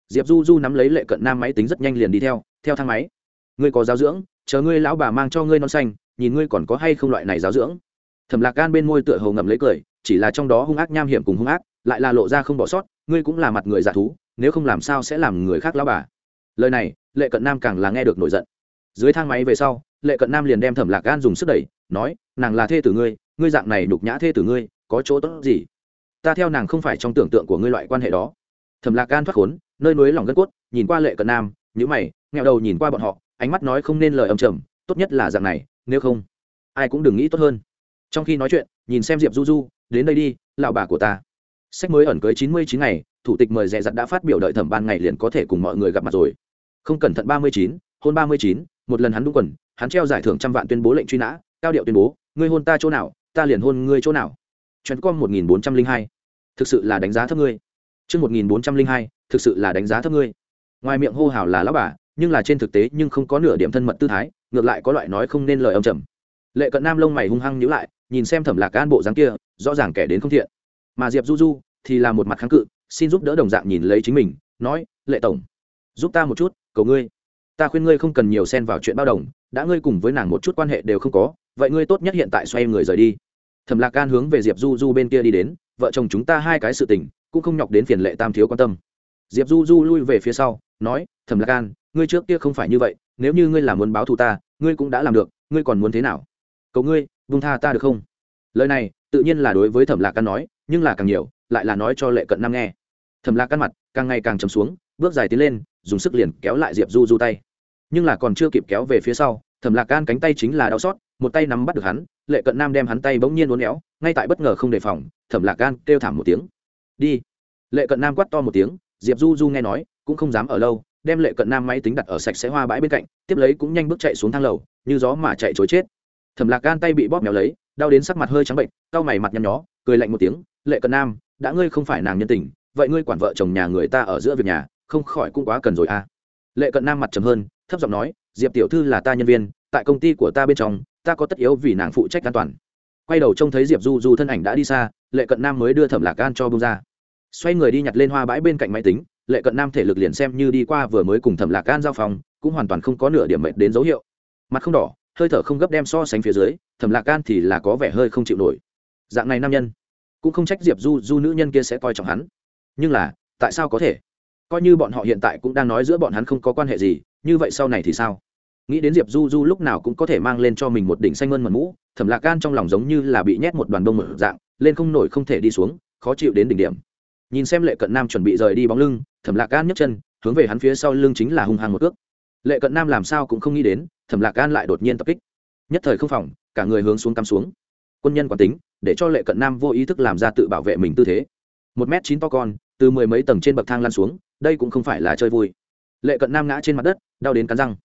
Diệp du du nắm lấy lệ cận nam máy tính rất nhanh liền đi theo theo thang máy, ngươi có giáo dưỡng, chờ ngươi lão bà mang cho ngươi non xanh, nhìn ngươi còn có hay không loại này giáo dưỡng. Thẩm lạc gan bên môi tựa hầu ngậm lấy cười, chỉ là trong đó hung ác nham hiểm cùng hung ác lại là lộ ra không bỏ sót, ngươi cũng là mặt người giả thú, nếu không làm sao sẽ làm người khác lao bà. Lời này, lệ cận nam càng là nghe được nổi giận. Dưới thang máy về sau, lệ cận nam liền đem thẩm lạc gan dùng sức đẩy, nói, nàng là thê tử ngươi ngươi dạng này đục nhã thê tử ngươi, có chỗ tốt gì? Ta theo nàng không phải trong tưởng tượng của ngươi loại quan hệ đó. Thẩm lạc gan thoát khốn, nơi núi lòng gân cốt, nhìn qua lệ cận nam nhữ mày nghèo đầu nhìn qua bọn họ, ánh mắt nói không nên lời âm trầm, tốt nhất là dạng này, nếu không, ai cũng đừng nghĩ tốt hơn. Trong khi nói chuyện, nhìn xem diệp du du, đến đây đi, lão bà của ta sách mới ẩn cưới chín mươi chín ngày, thủ tịch mời dè dặt đã phát biểu đợi thẩm ban ngày liền có thể cùng mọi người gặp mặt rồi. Không cẩn thận ba mươi chín, hôn ba mươi chín, một lần hắn đúng quần, hắn treo giải thưởng trăm vạn tuyên bố lệnh truy nã, cao điệu tuyên bố, ngươi hôn ta chỗ nào, ta liền hôn ngươi chỗ nào. Chuyến com một nghìn bốn trăm linh hai, thực sự là đánh giá thấp ngươi. Chương một nghìn bốn trăm linh hai, thực sự là đánh giá thấp ngươi. Ngoài miệng hô hào là lão bà, nhưng là trên thực tế nhưng không có nửa điểm thân mật tư thái, ngược lại có loại nói không nên lời âm trầm. Lệ cận nam lông mày hung hăng nhíu lại, nhìn xem thẩm lạc an bộ dáng kia, rõ ràng kẻ đến không thiện. Mà diệp du du thì là một mặt kháng cự, xin giúp đỡ đồng dạng nhìn lấy chính mình, nói, lệ tổng, giúp ta một chút, cầu ngươi. Ta khuyên ngươi không cần nhiều xen vào chuyện bao đồng, đã ngươi cùng với nàng một chút quan hệ đều không có, vậy ngươi tốt nhất hiện tại xoay người rời đi. Thẩm lạc can hướng về diệp du du bên kia đi đến, vợ chồng chúng ta hai cái sự tình, cũng không nhọc đến phiền lệ tam thiếu quan tâm. Diệp du du lui về phía sau, nói, thẩm lạc can ngươi trước kia không phải như vậy, nếu như ngươi làm muốn báo thù ta, ngươi cũng đã làm được, ngươi còn muốn thế nào? Cầu ngươi vung tha ta được không? Lời này, tự nhiên là đối với thẩm lạc can nói, nhưng là càng nhiều lại là nói cho lệ cận nam nghe. Thầm lạc căn mặt, càng ngày càng chầm xuống, bước dài tiến lên, dùng sức liền kéo lại diệp du du tay. Nhưng là còn chưa kịp kéo về phía sau thầm lạc can cánh tay chính là đau xót, một tay nắm bắt được hắn, lệ cận nam đem hắn tay bỗng nhiên uốn éo, ngay tại bất ngờ không đề phòng thầm lạc can kêu thảm một tiếng. Đi! Lệ cận nam quát to một tiếng, diệp du du nghe nói, cũng không dám ở lâu, đem lệ cận nam máy tính đặt ở sạch sẽ hoa bãi bên cạnh, tiếp lấy cũng nhanh bước chạy xuống thang lầu, như gió mà chạy chối chết. Thầm lạc gan tay bị bóp méo lấy, đau đến sắc mặt hơi trắng bệnh, cau mày mặt nhăn nhó, cười lạnh một tiếng, lệ cận nam đã ngươi không phải nàng nhân tình, vậy ngươi quản vợ chồng nhà người ta ở giữa việc nhà, không khỏi cũng quá cần rồi à. Lệ cận nam mặt trầm hơn, thấp giọng nói, diệp tiểu thư là ta nhân viên, tại công ty của ta bên trong, ta có tất yếu vì nàng phụ trách an toàn. Quay đầu trông thấy diệp du du thân ảnh đã đi xa, lệ cận nam mới đưa thẩm lạc gan cho bông ra. Xoay người đi nhặt lên hoa bãi bên cạnh máy tính, lệ cận nam thể lực liền xem như đi qua vừa mới cùng thẩm lạc gan giao phòng, cũng hoàn toàn không có nửa điểm mệt đến dấu hiệu. Mặt không đỏ, hơi thở không gấp đem so sánh phía dưới, thẩm lạc gan thì là có vẻ hơi không chịu nổi. Dạng này nam nhân cũng không trách diệp du du nữ nhân kia sẽ coi trọng hắn nhưng là tại sao có thể coi như bọn họ hiện tại cũng đang nói giữa bọn hắn không có quan hệ gì như vậy sau này thì sao nghĩ đến diệp du du lúc nào cũng có thể mang lên cho mình một đỉnh xanh ngân mật mũ thẩm lạc gan trong lòng giống như là bị nhét một đoàn đông một dạng lên không nổi không thể đi xuống khó chịu đến đỉnh điểm nhìn xem lệ cận nam chuẩn bị rời đi bóng lưng thẩm lạc gan nhấc chân hướng về hắn phía sau lưng chính là hung hăng một cước lệ cận nam làm sao cũng không nghĩ đến thẩm lạc gan lại đột nhiên tập kích nhất thời không phòng cả người hướng xuống cắm xuống quân nhân quán tính, để cho lệ cận nam vô ý thức làm ra tự bảo vệ mình tư thế. Một m chín to con, từ mười mấy tầng trên bậc thang lăn xuống, đây cũng không phải là chơi vui. Lệ cận nam ngã trên mặt đất, đau đến cắn răng.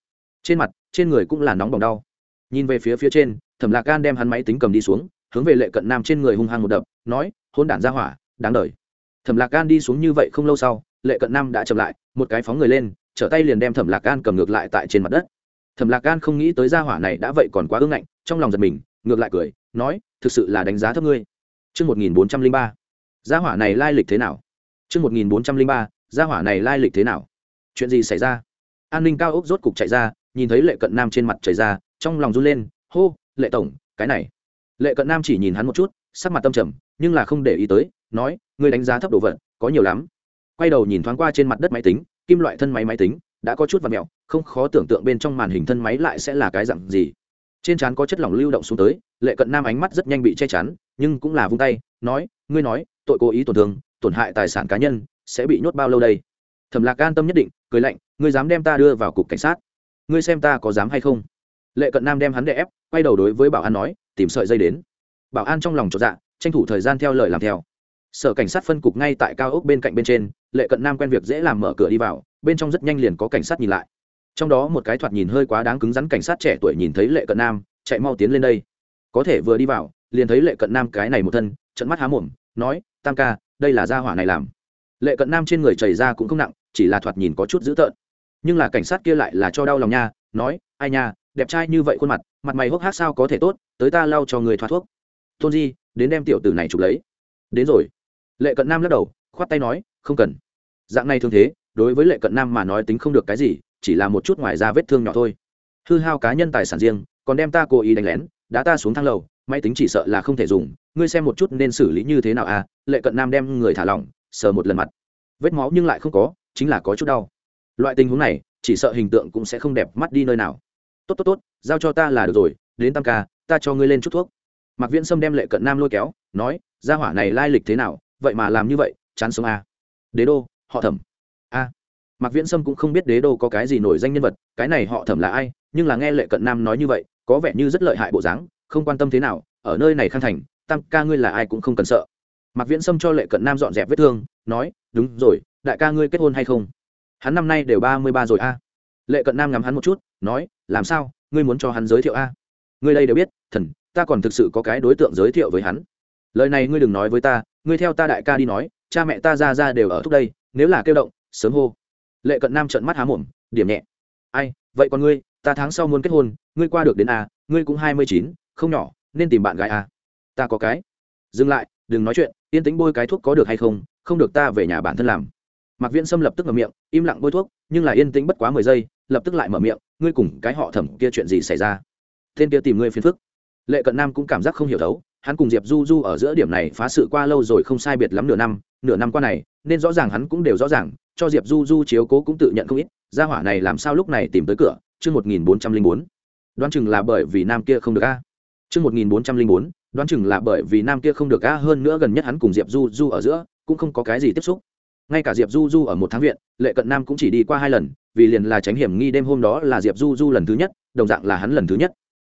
Trên mặt, trên người cũng là nóng bỏng đau. Nhìn về phía phía trên, thẩm lạc gan đem hắn máy tính cầm đi xuống, hướng về lệ cận nam trên người hung hăng một đập, nói hôn đản ra hỏa, đáng đời. Thẩm lạc gan đi xuống như vậy không lâu sau, lệ cận nam đã chậm lại, một cái phóng người lên, trở tay liền đem thẩm lạc gan cầm ngược lại tại trên mặt đất. Thẩm lạc gan không nghĩ tới ra hỏa này đã vậy còn quá ưng ngạnh, trong lòng giật mình ngược lại cười nói thực sự là đánh giá thấp ngươi Trước 1403, gia hỏa này lai lịch thế nào? Trước 1403, gia hỏa này lai lịch thế nào? Chuyện gì xảy ra? An ninh cao ốc rốt cục chạy ra, nhìn thấy Lệ Cận Nam trên mặt chảy ra, trong lòng run lên, hô, "Lệ tổng, cái này." Lệ Cận Nam chỉ nhìn hắn một chút, sắc mặt tâm trầm, nhưng là không để ý tới, nói, "Ngươi đánh giá thấp đồ vật, có nhiều lắm." Quay đầu nhìn thoáng qua trên mặt đất máy tính, kim loại thân máy máy tính, đã có chút vặn mèo, không khó tưởng tượng bên trong màn hình thân máy lại sẽ là cái dạng gì. Trên trán có chất lỏng lưu động xuống tới, Lệ Cận Nam ánh mắt rất nhanh bị che chắn, nhưng cũng là vung tay, nói, "Ngươi nói, tội cố ý tổn thương, tổn hại tài sản cá nhân, sẽ bị nhốt bao lâu đây?" Thẩm Lạc an tâm nhất định, cười lạnh, "Ngươi dám đem ta đưa vào cục cảnh sát? Ngươi xem ta có dám hay không?" Lệ Cận Nam đem hắn đè ép, quay đầu đối với Bảo An nói, "Tìm sợi dây đến." Bảo An trong lòng chột dạ, tranh thủ thời gian theo lời làm theo sở cảnh sát phân cục ngay tại cao ốc bên cạnh bên trên lệ cận nam quen việc dễ làm mở cửa đi vào bên trong rất nhanh liền có cảnh sát nhìn lại trong đó một cái thoạt nhìn hơi quá đáng cứng rắn cảnh sát trẻ tuổi nhìn thấy lệ cận nam, chạy mau tiến lên đây. Có thể vừa đi vào, liền thấy lệ cận nam cái này một thân trận mắt há mồm, nói, tam ca, đây là gia hỏa này làm. Lệ cận nam trên người chảy ra cũng không nặng, chỉ là thoạt nhìn có chút dữ tợn. Nhưng là cảnh sát kia lại là cho đau lòng nha, nói, ai nha, đẹp trai như vậy khuôn mặt mặt mày hốc hát sao có thể tốt, tới ta lau cho người thoát thuốc. Tôn di, đến đem tiểu tử này chụp lấy. Đến rồi. Lệ cận nam lắc đầu, khoát tay nói, không cần. Dạng này thương thế, đối với lệ cận nam mà nói tính không được cái gì chỉ là một chút ngoài ra vết thương nhỏ thôi. Hư hao cá nhân tài sản riêng, còn đem ta cố ý đánh lén, đã ta xuống thang lầu, máy tính chỉ sợ là không thể dùng, ngươi xem một chút nên xử lý như thế nào à lệ cận nam đem người thả lỏng, sờ một lần mặt. Vết máu nhưng lại không có, chính là có chút đau. Loại tình huống này, chỉ sợ hình tượng cũng sẽ không đẹp mắt đi nơi nào. Tốt tốt tốt, giao cho ta là được rồi, đến tam ca, ta cho ngươi lên chút thuốc. Mạc viễn sâm đem lệ cận nam lôi kéo, nói, gia hỏa này lai lịch thế nào, vậy mà làm như vậy, chán sống a đế đô, họ thẩm mạc viễn sâm cũng không biết đế đô có cái gì nổi danh nhân vật, cái này họ thẩm là ai, nhưng là nghe lệ cận nam nói như vậy, có vẻ như rất lợi hại bộ dáng, không quan tâm thế nào, ở nơi này khang thành, tam ca ngươi là ai cũng không cần sợ. Mạc viễn sâm cho lệ cận nam dọn dẹp vết thương, nói, đúng rồi, đại ca ngươi kết hôn hay không? Hắn năm nay đều ba mươi ba rồi a. Lệ cận nam ngắm hắn một chút, nói, làm sao, ngươi muốn cho hắn giới thiệu a? Ngươi đây đều biết, thần, ta còn thực sự có cái đối tượng giới thiệu với hắn. Lời này ngươi đừng nói với ta, ngươi theo ta đại ca đi nói, cha mẹ ta ra ra đều ở thúc đây, nếu là kêu động, sớm hô lệ cận nam trợn mắt há mồm, điểm nhẹ. Ai, vậy còn ngươi, ta tháng sau muốn kết hôn, ngươi qua được đến a, ngươi cũng hai mươi chín, không nhỏ, nên tìm bạn gái a. Ta có cái. Dừng lại, đừng nói chuyện, yên tính bôi cái thuốc có được hay không không được ta về nhà bản thân làm. Mạc viễn sâm lập tức mở miệng, im lặng bôi thuốc, nhưng là yên tĩnh bất quá mười giây, lập tức lại mở miệng, ngươi cùng cái họ thẩm kia chuyện gì xảy ra? Tên kia tìm ngươi phiền phức. Lệ cận nam cũng cảm giác không hiểu thấu, hắn cùng diệp du du ở giữa điểm này phá sự qua lâu rồi không sai biệt lắm nửa năm nửa năm qua này, nên rõ ràng hắn cũng đều rõ ràng cho diệp du du chiếu cố cũng tự nhận không ít, gia hỏa này làm sao lúc này tìm tới cửa, chương một nghìn bốn trăm linh bốn. Đoán chừng là bởi vì nam kia không được a. Chương một nghìn bốn trăm linh bốn, đoán chừng là bởi vì nam kia không được a, hơn nữa gần nhất hắn cùng diệp du du ở giữa, cũng không có cái gì tiếp xúc. Ngay cả diệp du du ở một tháng viện, lệ cận nam cũng chỉ đi qua hai lần, vì liền là tránh hiểm nghi đêm hôm đó là diệp du du lần thứ nhất, đồng dạng là hắn lần thứ nhất.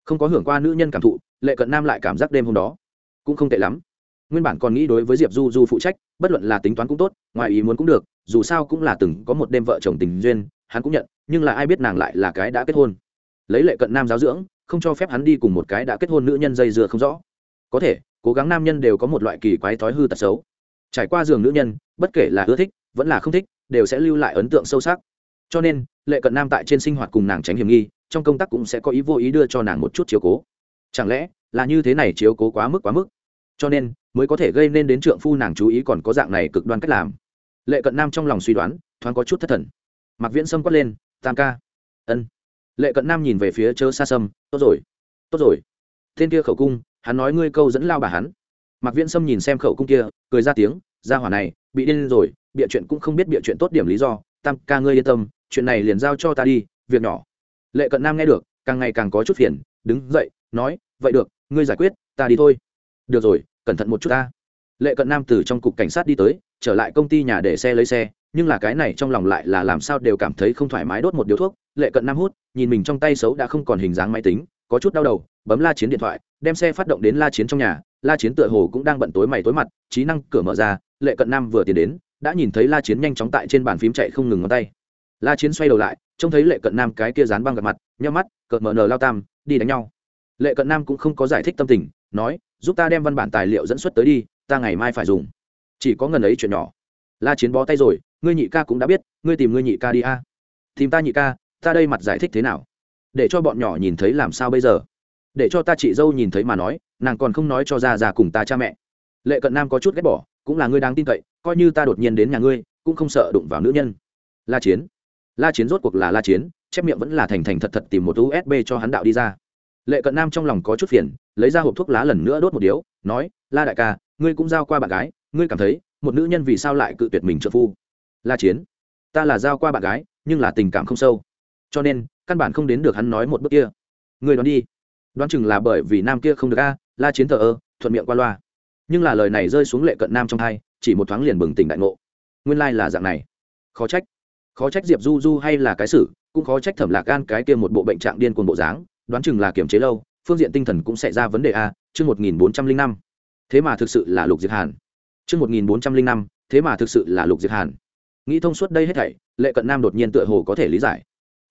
Không có hưởng qua nữ nhân cảm thụ, lệ cận nam lại cảm giác đêm hôm đó cũng không tệ lắm nguyên bản còn nghĩ đối với diệp du du phụ trách, bất luận là tính toán cũng tốt, ngoài ý muốn cũng được, dù sao cũng là từng có một đêm vợ chồng tình duyên, hắn cũng nhận, nhưng là ai biết nàng lại là cái đã kết hôn. Lấy lệ cận nam giáo dưỡng, không cho phép hắn đi cùng một cái đã kết hôn nữ nhân dây dưa không rõ. Có thể, cố gắng nam nhân đều có một loại kỳ quái thói hư tật xấu. Trải qua giường nữ nhân, bất kể là ưa thích, vẫn là không thích, đều sẽ lưu lại ấn tượng sâu sắc. Cho nên, lệ cận nam tại trên sinh hoạt cùng nàng tránh hiểm nghi, trong công tác cũng sẽ có ý vô ý đưa cho nàng một chút chiếu cố. Chẳng lẽ là như thế này chiếu cố quá mức quá mức? Cho nên mới có thể gây nên đến trượng phu nàng chú ý còn có dạng này cực đoan cách làm. Lệ cận nam trong lòng suy đoán, thoáng có chút thất thần. Mặc viễn sâm quát lên, tam ca. Ân. Lệ cận nam nhìn về phía chớ xa sâm tốt rồi tốt rồi. Tên kia khẩu cung, hắn nói ngươi câu dẫn lao bà hắn. Mặc viễn sâm nhìn xem khẩu cung kia, cười ra tiếng ra hỏa này, bị điên rồi, bịa chuyện cũng không biết bịa chuyện tốt điểm lý do. Tam ca ngươi yên tâm, chuyện này liền giao cho ta đi, việc nhỏ. Lệ cận nam nghe được, càng ngày càng có chút phiền, đứng dậy, nói, vậy được, ngươi giải quyết, ta đi thôi được rồi, cẩn thận một chút ta. Lệ cận nam từ trong cục cảnh sát đi tới, trở lại công ty nhà để xe lấy xe, nhưng là cái này trong lòng lại là làm sao đều cảm thấy không thoải mái đốt một điếu thuốc. Lệ cận nam hút, nhìn mình trong tay xấu đã không còn hình dáng máy tính, có chút đau đầu, bấm la chiến điện thoại, đem xe phát động đến la chiến trong nhà. La chiến tựa hồ cũng đang bận tối mày tối mặt, trí năng cửa mở ra, lệ cận nam vừa tiến đến, đã nhìn thấy la chiến nhanh chóng tại trên bàn phím chạy không ngừng ngón tay. La chiến xoay đầu lại, trông thấy lệ cận nam cái kia dán băng gặp mặt nhau mắt, cợt mở nờ lao tam, đi đánh nhau. Lệ cận nam cũng không có giải thích tâm tình nói, giúp ta đem văn bản tài liệu dẫn xuất tới đi, ta ngày mai phải dùng. Chỉ có ngần ấy chuyện nhỏ. La chiến bó tay rồi, ngươi nhị ca cũng đã biết, ngươi tìm ngươi nhị ca đi a. Tìm ta nhị ca, ta đây mặt giải thích thế nào? Để cho bọn nhỏ nhìn thấy làm sao bây giờ? Để cho ta chị dâu nhìn thấy mà nói, nàng còn không nói cho ra ra cùng ta cha mẹ. Lệ cận nam có chút ghét bỏ, cũng là ngươi đáng tin cậy, coi như ta đột nhiên đến nhà ngươi, cũng không sợ đụng vào nữ nhân. La chiến. La chiến rốt cuộc là la chiến, chép miệng vẫn là thành thành thật thật tìm một usb cho hắn đạo đi ra. Lệ cận nam trong lòng có chút phiền lấy ra hộp thuốc lá lần nữa đốt một điếu, nói, la đại ca, ngươi cũng giao qua bạn gái, ngươi cảm thấy một nữ nhân vì sao lại cự tuyệt mình trợ phu? La chiến, ta là giao qua bạn gái, nhưng là tình cảm không sâu, cho nên căn bản không đến được hắn nói một bước kia. Ngươi đoán đi. Đoán chừng là bởi vì nam kia không được a, la chiến thờ ơ, thuận miệng qua loa. Nhưng là lời này rơi xuống lệ cận nam trong hai, chỉ một thoáng liền bừng tỉnh đại ngộ. Nguyên lai là dạng này. Khó trách khó trách diệp du du hay là cái xử cũng khó trách thẩm lạc gan cái kia một bộ bệnh trạng điên cuồng bộ dáng, đoán chừng là kiềm chế lâu phương diện tinh thần cũng sẽ ra vấn đề a, chương một nghìn bốn trăm linh năm. Thế mà thực sự là lục diệt hàn. Chương một nghìn bốn trăm linh năm, thế mà thực sự là lục diệt hàn. Nghĩ thông suốt đây hết thảy, lệ cận nam đột nhiên tựa hồ có thể lý giải.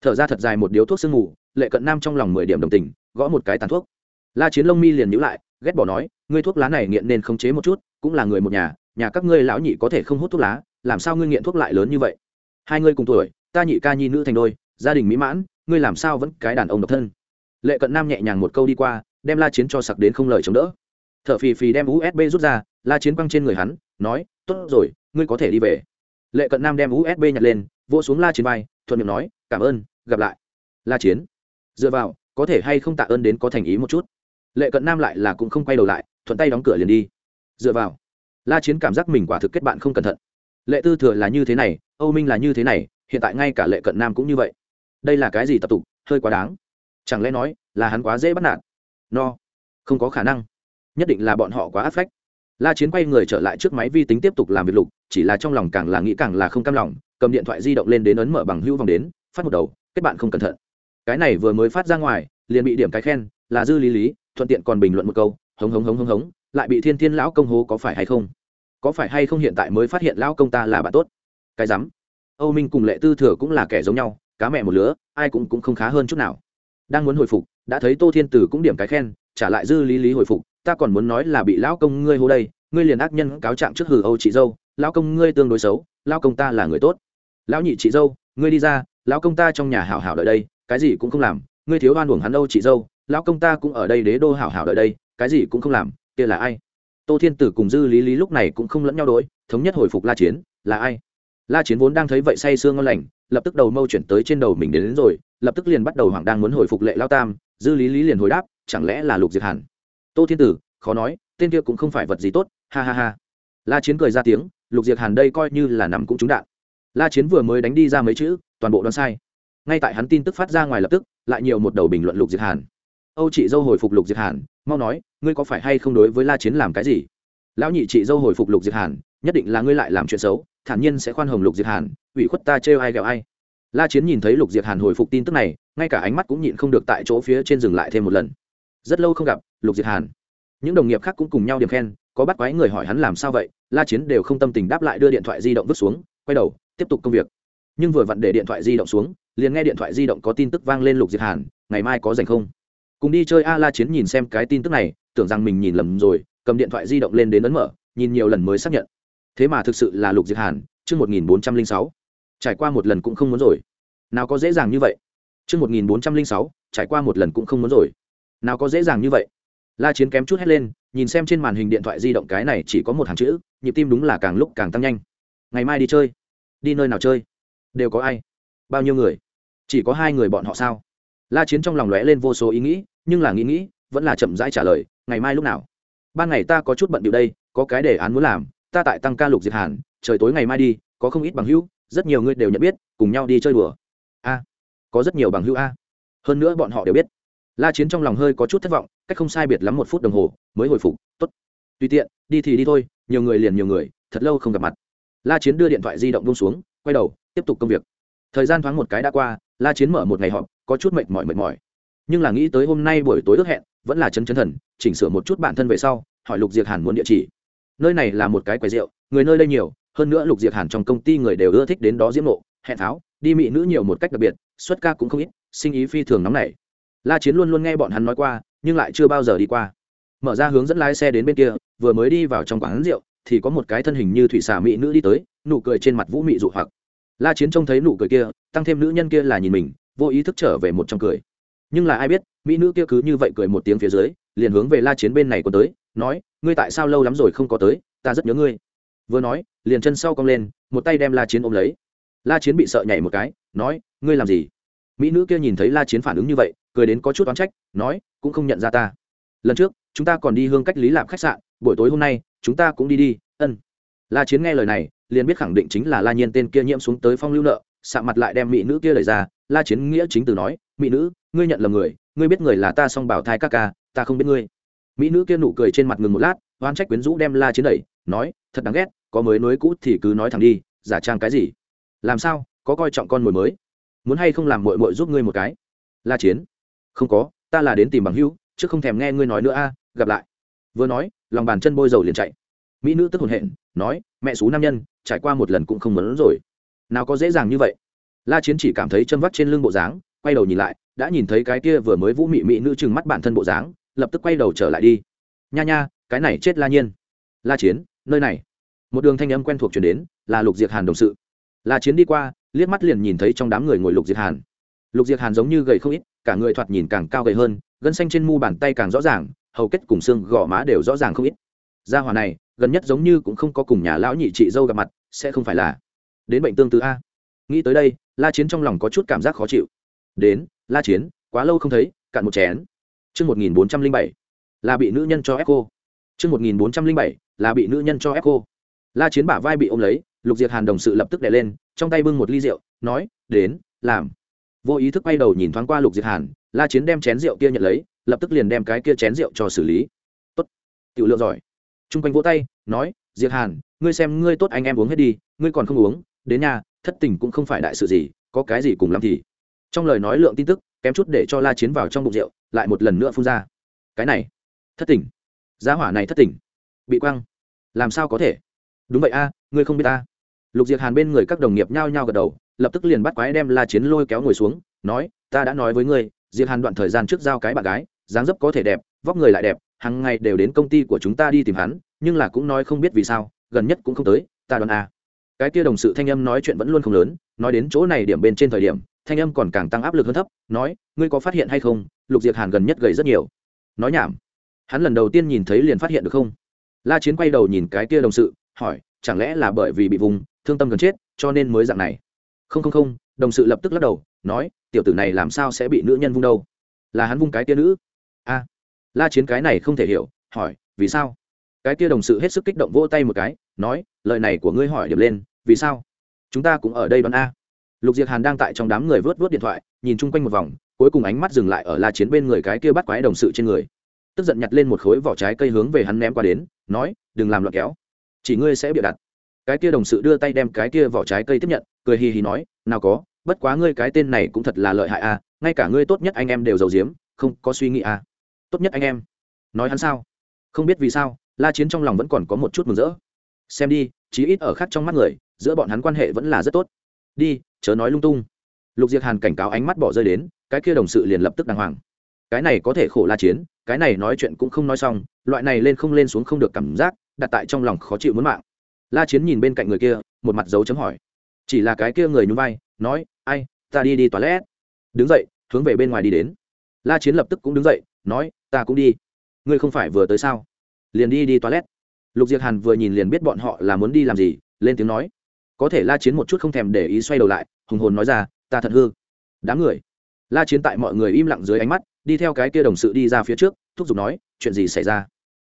Thở ra thật dài một điếu thuốc sương mù, lệ cận nam trong lòng mười điểm đồng tình, gõ một cái tàn thuốc. La chiến lông mi liền nhữ lại, ghét bỏ nói, ngươi thuốc lá này nghiện nên khống chế một chút, cũng là người một nhà nhà các ngươi lão nhị có thể không hút thuốc lá, làm sao ngươi nghiện thuốc lại lớn như vậy? Hai ngươi cùng tuổi, ta nhị ca nhi nữ thành đôi, gia đình mỹ mãn, ngươi làm sao vẫn cái đàn ông độc thân? Lệ cận nam nhẹ nhàng một câu đi qua, đem la chiến cho sặc đến không lời chống đỡ. T h ở phì phì đem usb rút ra, la chiến quăng trên người hắn, nói, tốt rồi, ngươi có thể đi về. Lệ cận nam đem usb nhặt lên, vỗ xuống la chiến vai, thuận miệng nói, cảm ơn, gặp lại. La chiến. Dựa vào, có thể hay không tạ ơn đến có thành ý một chút. Lệ cận nam lại là cũng không quay đầu lại, thuận tay đóng cửa liền đi. Dựa vào, la chiến cảm giác mình quả thực kết bạn không cẩn thận. Lệ tư thừa là như thế này, âu minh là như thế này, hiện tại ngay cả lệ cận nam cũng như vậy. Đây là cái gì tập tục, hơi quá đáng chẳng lẽ nói là hắn quá dễ bắt nạt? No, không có khả năng. Nhất định là bọn họ quá áp phách. La chiến quay người trở lại trước máy vi tính tiếp tục làm việc lục, chỉ là trong lòng càng là nghĩ càng là không cam lòng, cầm điện thoại di động lên đến ấn mở bằng hữu vòng đến, phát một đầu, kết bạn không cẩn thận. Cái này vừa mới phát ra ngoài, liền bị điểm cái khen, là dư lý lý, thuận tiện còn bình luận một câu, hống hống hống hống hống, lại bị thiên thiên lão công hố có phải hay không? Có phải hay không hiện tại mới phát hiện lão công ta là bạn tốt? Cái rắm. Âu minh cùng lệ tư thừa cũng là kẻ giống nhau, cá mẹ một lứa, ai cũng cũng không khá hơn chút nào đang muốn hồi phục, đã thấy tô thiên tử cũng điểm cái khen, trả lại dư lý lý hồi phục, ta còn muốn nói là bị lão công ngươi hô đây, ngươi liền ác nhân cáo trạng trước hử âu chị dâu, lão công ngươi tương đối xấu, lão công ta là người tốt. Lão nhị chị dâu, ngươi đi ra, lão công ta trong nhà hảo hảo đợi đây, cái gì cũng không làm, ngươi thiếu oan uổng hắn âu chị dâu, lão công ta cũng ở đây đế đô hảo hảo đợi đây, cái gì cũng không làm, kia là ai? Tô thiên tử cùng dư lý lý lúc này cũng không lẫn nhau đỗi thống nhất hồi phục la chiến, là ai? La chiến vốn đang thấy vậy say sương ngon lành lập tức đầu mâu chuyển tới trên đầu mình đến, đến rồi lập tức liền bắt đầu hoàng đang muốn hồi phục lệ lao tam dư lý lý liền hồi đáp chẳng lẽ là lục diệt hàn tô thiên tử khó nói tên kia cũng không phải vật gì tốt ha ha ha. La chiến cười ra tiếng lục diệt hàn đây coi như là nằm cũng trúng đạn. La chiến vừa mới đánh đi ra mấy chữ toàn bộ đoán sai. Ngay tại hắn tin tức phát ra ngoài lập tức lại nhiều một đầu bình luận lục diệt hàn âu chị dâu hồi phục lục diệt hàn mau nói ngươi có phải hay không đối với la chiến làm cái gì? Lão nhị chị dâu hồi phục lục diệt hàn nhất định là ngươi lại làm chuyện xấu, thản nhiên sẽ khoan hồng lục diệt hàn, ủy khuất ta trêu ai ghẹo ai. La chiến nhìn thấy lục diệt hàn hồi phục tin tức này, ngay cả ánh mắt cũng nhịn không được tại chỗ phía trên dừng lại thêm một lần. Rất lâu không gặp, lục diệt hàn. Những đồng nghiệp khác cũng cùng nhau điểm khen, có bắt quái người hỏi hắn làm sao vậy, la chiến đều không tâm tình đáp lại đưa điện thoại di động vứt xuống, quay đầu, tiếp tục công việc. Nhưng vừa vặn để điện thoại di động xuống, liền nghe điện thoại di động có tin tức vang lên lục diệt hàn, ngày mai có dành không? Cùng đi chơi a, la chiến nhìn xem cái tin tức này, tưởng rằng mình nhìn lầm rồi, cầm điện thoại di động lên đến ấn mở, nhìn nhiều lần mới xác nhận thế mà thực sự là lục diệt hàn, chương một nghìn bốn trăm linh sáu. Trải qua một lần cũng không muốn rồi. Nào có dễ dàng như vậy? Chương một nghìn bốn trăm linh sáu, trải qua một lần cũng không muốn rồi. Nào có dễ dàng như vậy? La chiến kém chút hét lên, nhìn xem trên màn hình điện thoại di động cái này chỉ có một hàng chữ, nhịp tim đúng là càng lúc càng tăng nhanh. Ngày mai đi chơi. Đi nơi nào chơi? Đều có ai? Bao nhiêu người? Chỉ có hai người bọn họ sao? La chiến trong lòng lóe lên vô số ý nghĩ, nhưng là nghĩ nghĩ, vẫn là chậm rãi trả lời, ngày mai lúc nào? Ban ngày ta có chút bận điệu đây, có cái đề án muốn làm ta tại tăng ca lục diệt hàn, trời tối ngày mai đi, có không ít bằng hữu, rất nhiều người đều nhận biết, cùng nhau đi chơi đùa. A, có rất nhiều bằng hữu a. Hơn nữa bọn họ đều biết. La chiến trong lòng hơi có chút thất vọng, cách không sai biệt lắm một phút đồng hồ, mới hồi phục, tốt. Tùy tiện, đi thì đi thôi, nhiều người liền nhiều người, thật lâu không gặp mặt. La chiến đưa điện thoại di động bông xuống, quay đầu, tiếp tục công việc. Thời gian thoáng một cái đã qua, la chiến mở một ngày họp, có chút mệt mỏi mệt mỏi. Nhưng là nghĩ tới hôm nay buổi tối ước hẹn, vẫn là chấn chấn thần, chỉnh sửa một chút bản thân về sau, hỏi lục diệt hàn muốn địa chỉ nơi này là một cái quầy rượu, người nơi đây nhiều, hơn nữa lục Diệc hàn trong công ty người đều ưa thích đến đó diễm nộ hẹn tháo, đi mỹ nữ nhiều một cách đặc biệt, xuất ca cũng không ít, sinh ý phi thường nóng nảy. La chiến luôn luôn nghe bọn hắn nói qua, nhưng lại chưa bao giờ đi qua. Mở ra hướng dẫn lái xe đến bên kia, vừa mới đi vào trong quán rượu, thì có một cái thân hình như thủy xà mỹ nữ đi tới, nụ cười trên mặt vũ mị dụ hoặc. La chiến trông thấy nụ cười kia, tăng thêm nữ nhân kia là nhìn mình, vô ý thức trở về một trong cười. Nhưng là ai biết, mỹ nữ kia cứ như vậy cười một tiếng phía dưới, liền hướng về la chiến bên này còn tới nói, ngươi tại sao lâu lắm rồi không có tới, ta rất nhớ ngươi. Vừa nói, liền chân sau cong lên, một tay đem la chiến ôm lấy. La chiến bị sợ nhảy một cái, nói, ngươi làm gì? Mỹ nữ kia nhìn thấy la chiến phản ứng như vậy, cười đến có chút oán trách, nói, cũng không nhận ra ta. Lần trước, chúng ta còn đi hương cách lý lạp khách sạn, buổi tối hôm nay, chúng ta cũng đi đi, ân. La chiến nghe lời này, liền biết khẳng định chính là la nhiên tên kia nhiễm xuống tới phong lưu nợ, sạ mặt lại đem mỹ nữ kia lời ra, la chiến nghĩa chính từ nói, mỹ nữ, ngươi nhận lầm người, ngươi biết người là ta song bảo thai ca ca, ta không biết ngươi mỹ nữ kia nụ cười trên mặt ngừng một lát oan trách quyến rũ đem la chiến đẩy, nói, thật đáng ghét, có mới nối cũ thì cứ nói thẳng đi, giả trang cái gì? Làm sao, có coi trọng con mồi mới? Muốn hay không làm mội mội giúp ngươi một cái? La chiến, không có, ta là đến tìm bằng hữu, chứ không thèm nghe ngươi nói nữa a, gặp lại. Vừa nói, lòng bàn chân bôi dầu liền chạy. Mỹ nữ tức hồn hện, nói, mẹ xú nam nhân, trải qua một lần cũng không muốn rồi. Nào có dễ dàng như vậy? La chiến chỉ cảm thấy chân vắt trên lưng bộ dáng, quay đầu nhìn lại, đã nhìn thấy cái kia vừa mới vũ mị mỹ nữ chừng mắt bản thân bộ dáng lập tức quay đầu trở lại đi. Nha nha, cái này chết la nhiên. La chiến, nơi này. Một đường thanh âm quen thuộc chuyển đến, là lục diệt hàn đồng sự. La chiến đi qua, liếc mắt liền nhìn thấy trong đám người ngồi lục diệt hàn. Lục diệt hàn giống như gầy không ít, cả người thoạt nhìn càng cao gầy hơn, gân xanh trên mu bàn tay càng rõ ràng, hầu kết cùng xương gò má đều rõ ràng không ít. Gia hỏa này, gần nhất giống như cũng không có cùng nhà lão nhị chị dâu gặp mặt, sẽ không phải là đến bệnh tương tự a. Nghĩ tới đây, la chiến trong lòng có chút cảm giác khó chịu. Đến, la chiến, quá lâu không thấy, cạn một chén chương một nghìn bốn trăm linh bảy, là bị nữ nhân cho ép cô. Chương một nghìn bốn trăm linh bảy, là bị nữ nhân cho ép cô. La chiến bả vai bị ôm lấy, lục diệt hàn đồng sự lập tức đè lên, trong tay bưng một ly rượu, nói, đến, làm. Vô ý thức quay đầu nhìn thoáng qua lục diệt hàn, la chiến đem chén rượu kia nhận lấy, lập tức liền đem cái kia chén rượu cho xử lý. Tốt, tiểu lượng giỏi. T r u n g quanh vỗ tay, nói, diệt hàn, ngươi xem ngươi tốt anh em uống hết đi, ngươi còn không uống, đến nhà, thất tình cũng không phải đại sự gì, có cái gì cùng làm thì. Trong lời nói lượng tin tức kém chút để cho la chiến vào trong bụng rượu, lại một lần nữa phun ra. Cái này, thất tình. Giá hỏa này thất tình. Bị quăng. Làm sao có thể? Đúng vậy a, ngươi không biết ta. Lục diệt hàn bên người các đồng nghiệp nhao nhao gật đầu, lập tức liền bắt quái đem la chiến lôi kéo ngồi xuống, nói, ta đã nói với ngươi, diệt hàn đoạn thời gian trước giao cái bạn gái, dáng dấp có thể đẹp, vóc người lại đẹp hàng ngày đều đến công ty của chúng ta đi tìm hắn, nhưng là cũng nói không biết vì sao, gần nhất cũng không tới, ta đoán a. Cái kia đồng sự thanh âm nói chuyện vẫn luôn không lớn, nói đến chỗ này điểm bên trên thời điểm thanh âm còn càng tăng áp lực hơn thấp, nói, ngươi có phát hiện hay không? Lục diệt hàn gần nhất gầy rất nhiều. Nói nhảm. Hắn lần đầu tiên nhìn thấy liền phát hiện được không? La chiến quay đầu nhìn cái kia đồng sự, hỏi, chẳng lẽ là bởi vì bị vùng, thương tâm gần chết, cho nên mới dạng này? Không không không. Đồng sự lập tức lắc đầu, nói, tiểu tử này làm sao sẽ bị nữ nhân vung đâu? Là hắn vung cái kia nữ? A. La chiến cái này không thể hiểu, hỏi, vì sao? Cái kia đồng sự hết sức kích động vỗ tay một cái, nói, lời này của ngươi hỏi điểm lên, vì sao? Chúng ta cũng ở đây đoán a lục diệc hàn đang tại trong đám người vớt vớt điện thoại nhìn chung quanh một vòng cuối cùng ánh mắt dừng lại ở la chiến bên người cái kia bắt quái đồng sự trên người. Tức giận nhặt lên một khối vỏ trái cây hướng về hắn ném qua đến nói đừng làm loạn kéo. Chỉ ngươi sẽ bị đặt. Cái kia đồng sự đưa tay đem cái kia vỏ trái cây tiếp nhận cười hì hì nói nào có bất quá ngươi cái tên này cũng thật là lợi hại à, ngay cả ngươi tốt nhất anh em đều giàu diếm không có suy nghĩ à? tốt nhất anh em. Nói hắn sao? Không biết vì sao la chiến trong lòng vẫn còn có một chút mừng rỡ. Xem đi chí ít ở khác trong mắt người giữa bọn hắn quan hệ vẫn là rất tốt. Đi chớ nói lung tung. Lục diệc hàn cảnh cáo ánh mắt bỏ rơi đến, cái kia đồng sự liền lập tức đàng hoàng. Cái này có thể khổ la chiến, cái này nói chuyện cũng không nói xong, loại này lên không lên xuống không được cảm giác, đặt tại trong lòng khó chịu muốn mạng. La chiến nhìn bên cạnh người kia, một mặt dấu chấm hỏi. Chỉ là cái kia người nhún vai, nói, ai, ta đi đi toilet. Đứng dậy, hướng về bên ngoài đi đến. La chiến lập tức cũng đứng dậy, nói, ta cũng đi. Ngươi không phải vừa tới sao? Liền đi đi toilet. Lục diệc hàn vừa nhìn liền biết bọn họ là muốn đi làm gì, lên tiếng nói có thể la chiến một chút không thèm để ý xoay đầu lại, hùng hồn nói ra, ta thật hư. Đám người. La chiến tại mọi người im lặng dưới ánh mắt, đi theo cái kia đồng sự đi ra phía trước, thúc giục nói, chuyện gì xảy ra?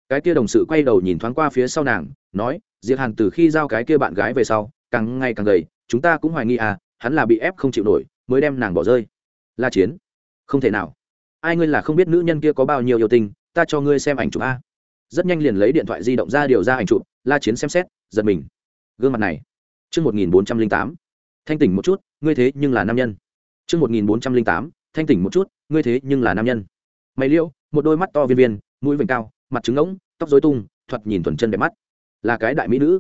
Cái kia đồng sự quay đầu nhìn thoáng qua phía sau nàng, nói diệt hàn từ khi giao cái kia bạn gái về sau, càng ngày càng gầy, chúng ta cũng hoài nghi à hắn là bị ép không chịu nổi, mới đem nàng bỏ rơi. La chiến, không thể nào. Ai ngươi là không biết nữ nhân kia có bao nhiêu yêu tình ta cho ngươi xem ảnh chụp a. Rất nhanh liền lấy điện thoại di động ra điều ra ảnh chụp, la chiến xem xét, giật mình. Gương mặt này chương một nghìn bốn trăm linh tám. Thanh tỉnh một chút, ngươi thế nhưng là nam nhân. Chương một nghìn bốn trăm linh tám, thanh tỉnh một chút, ngươi thế nhưng là nam nhân. Mày liêu, một đôi mắt to viên viên, mũi vành cao, mặt trứng ngỗng, tóc rối tung, thoạt nhìn thuần chân đẹp mắt. Là cái đại mỹ nữ.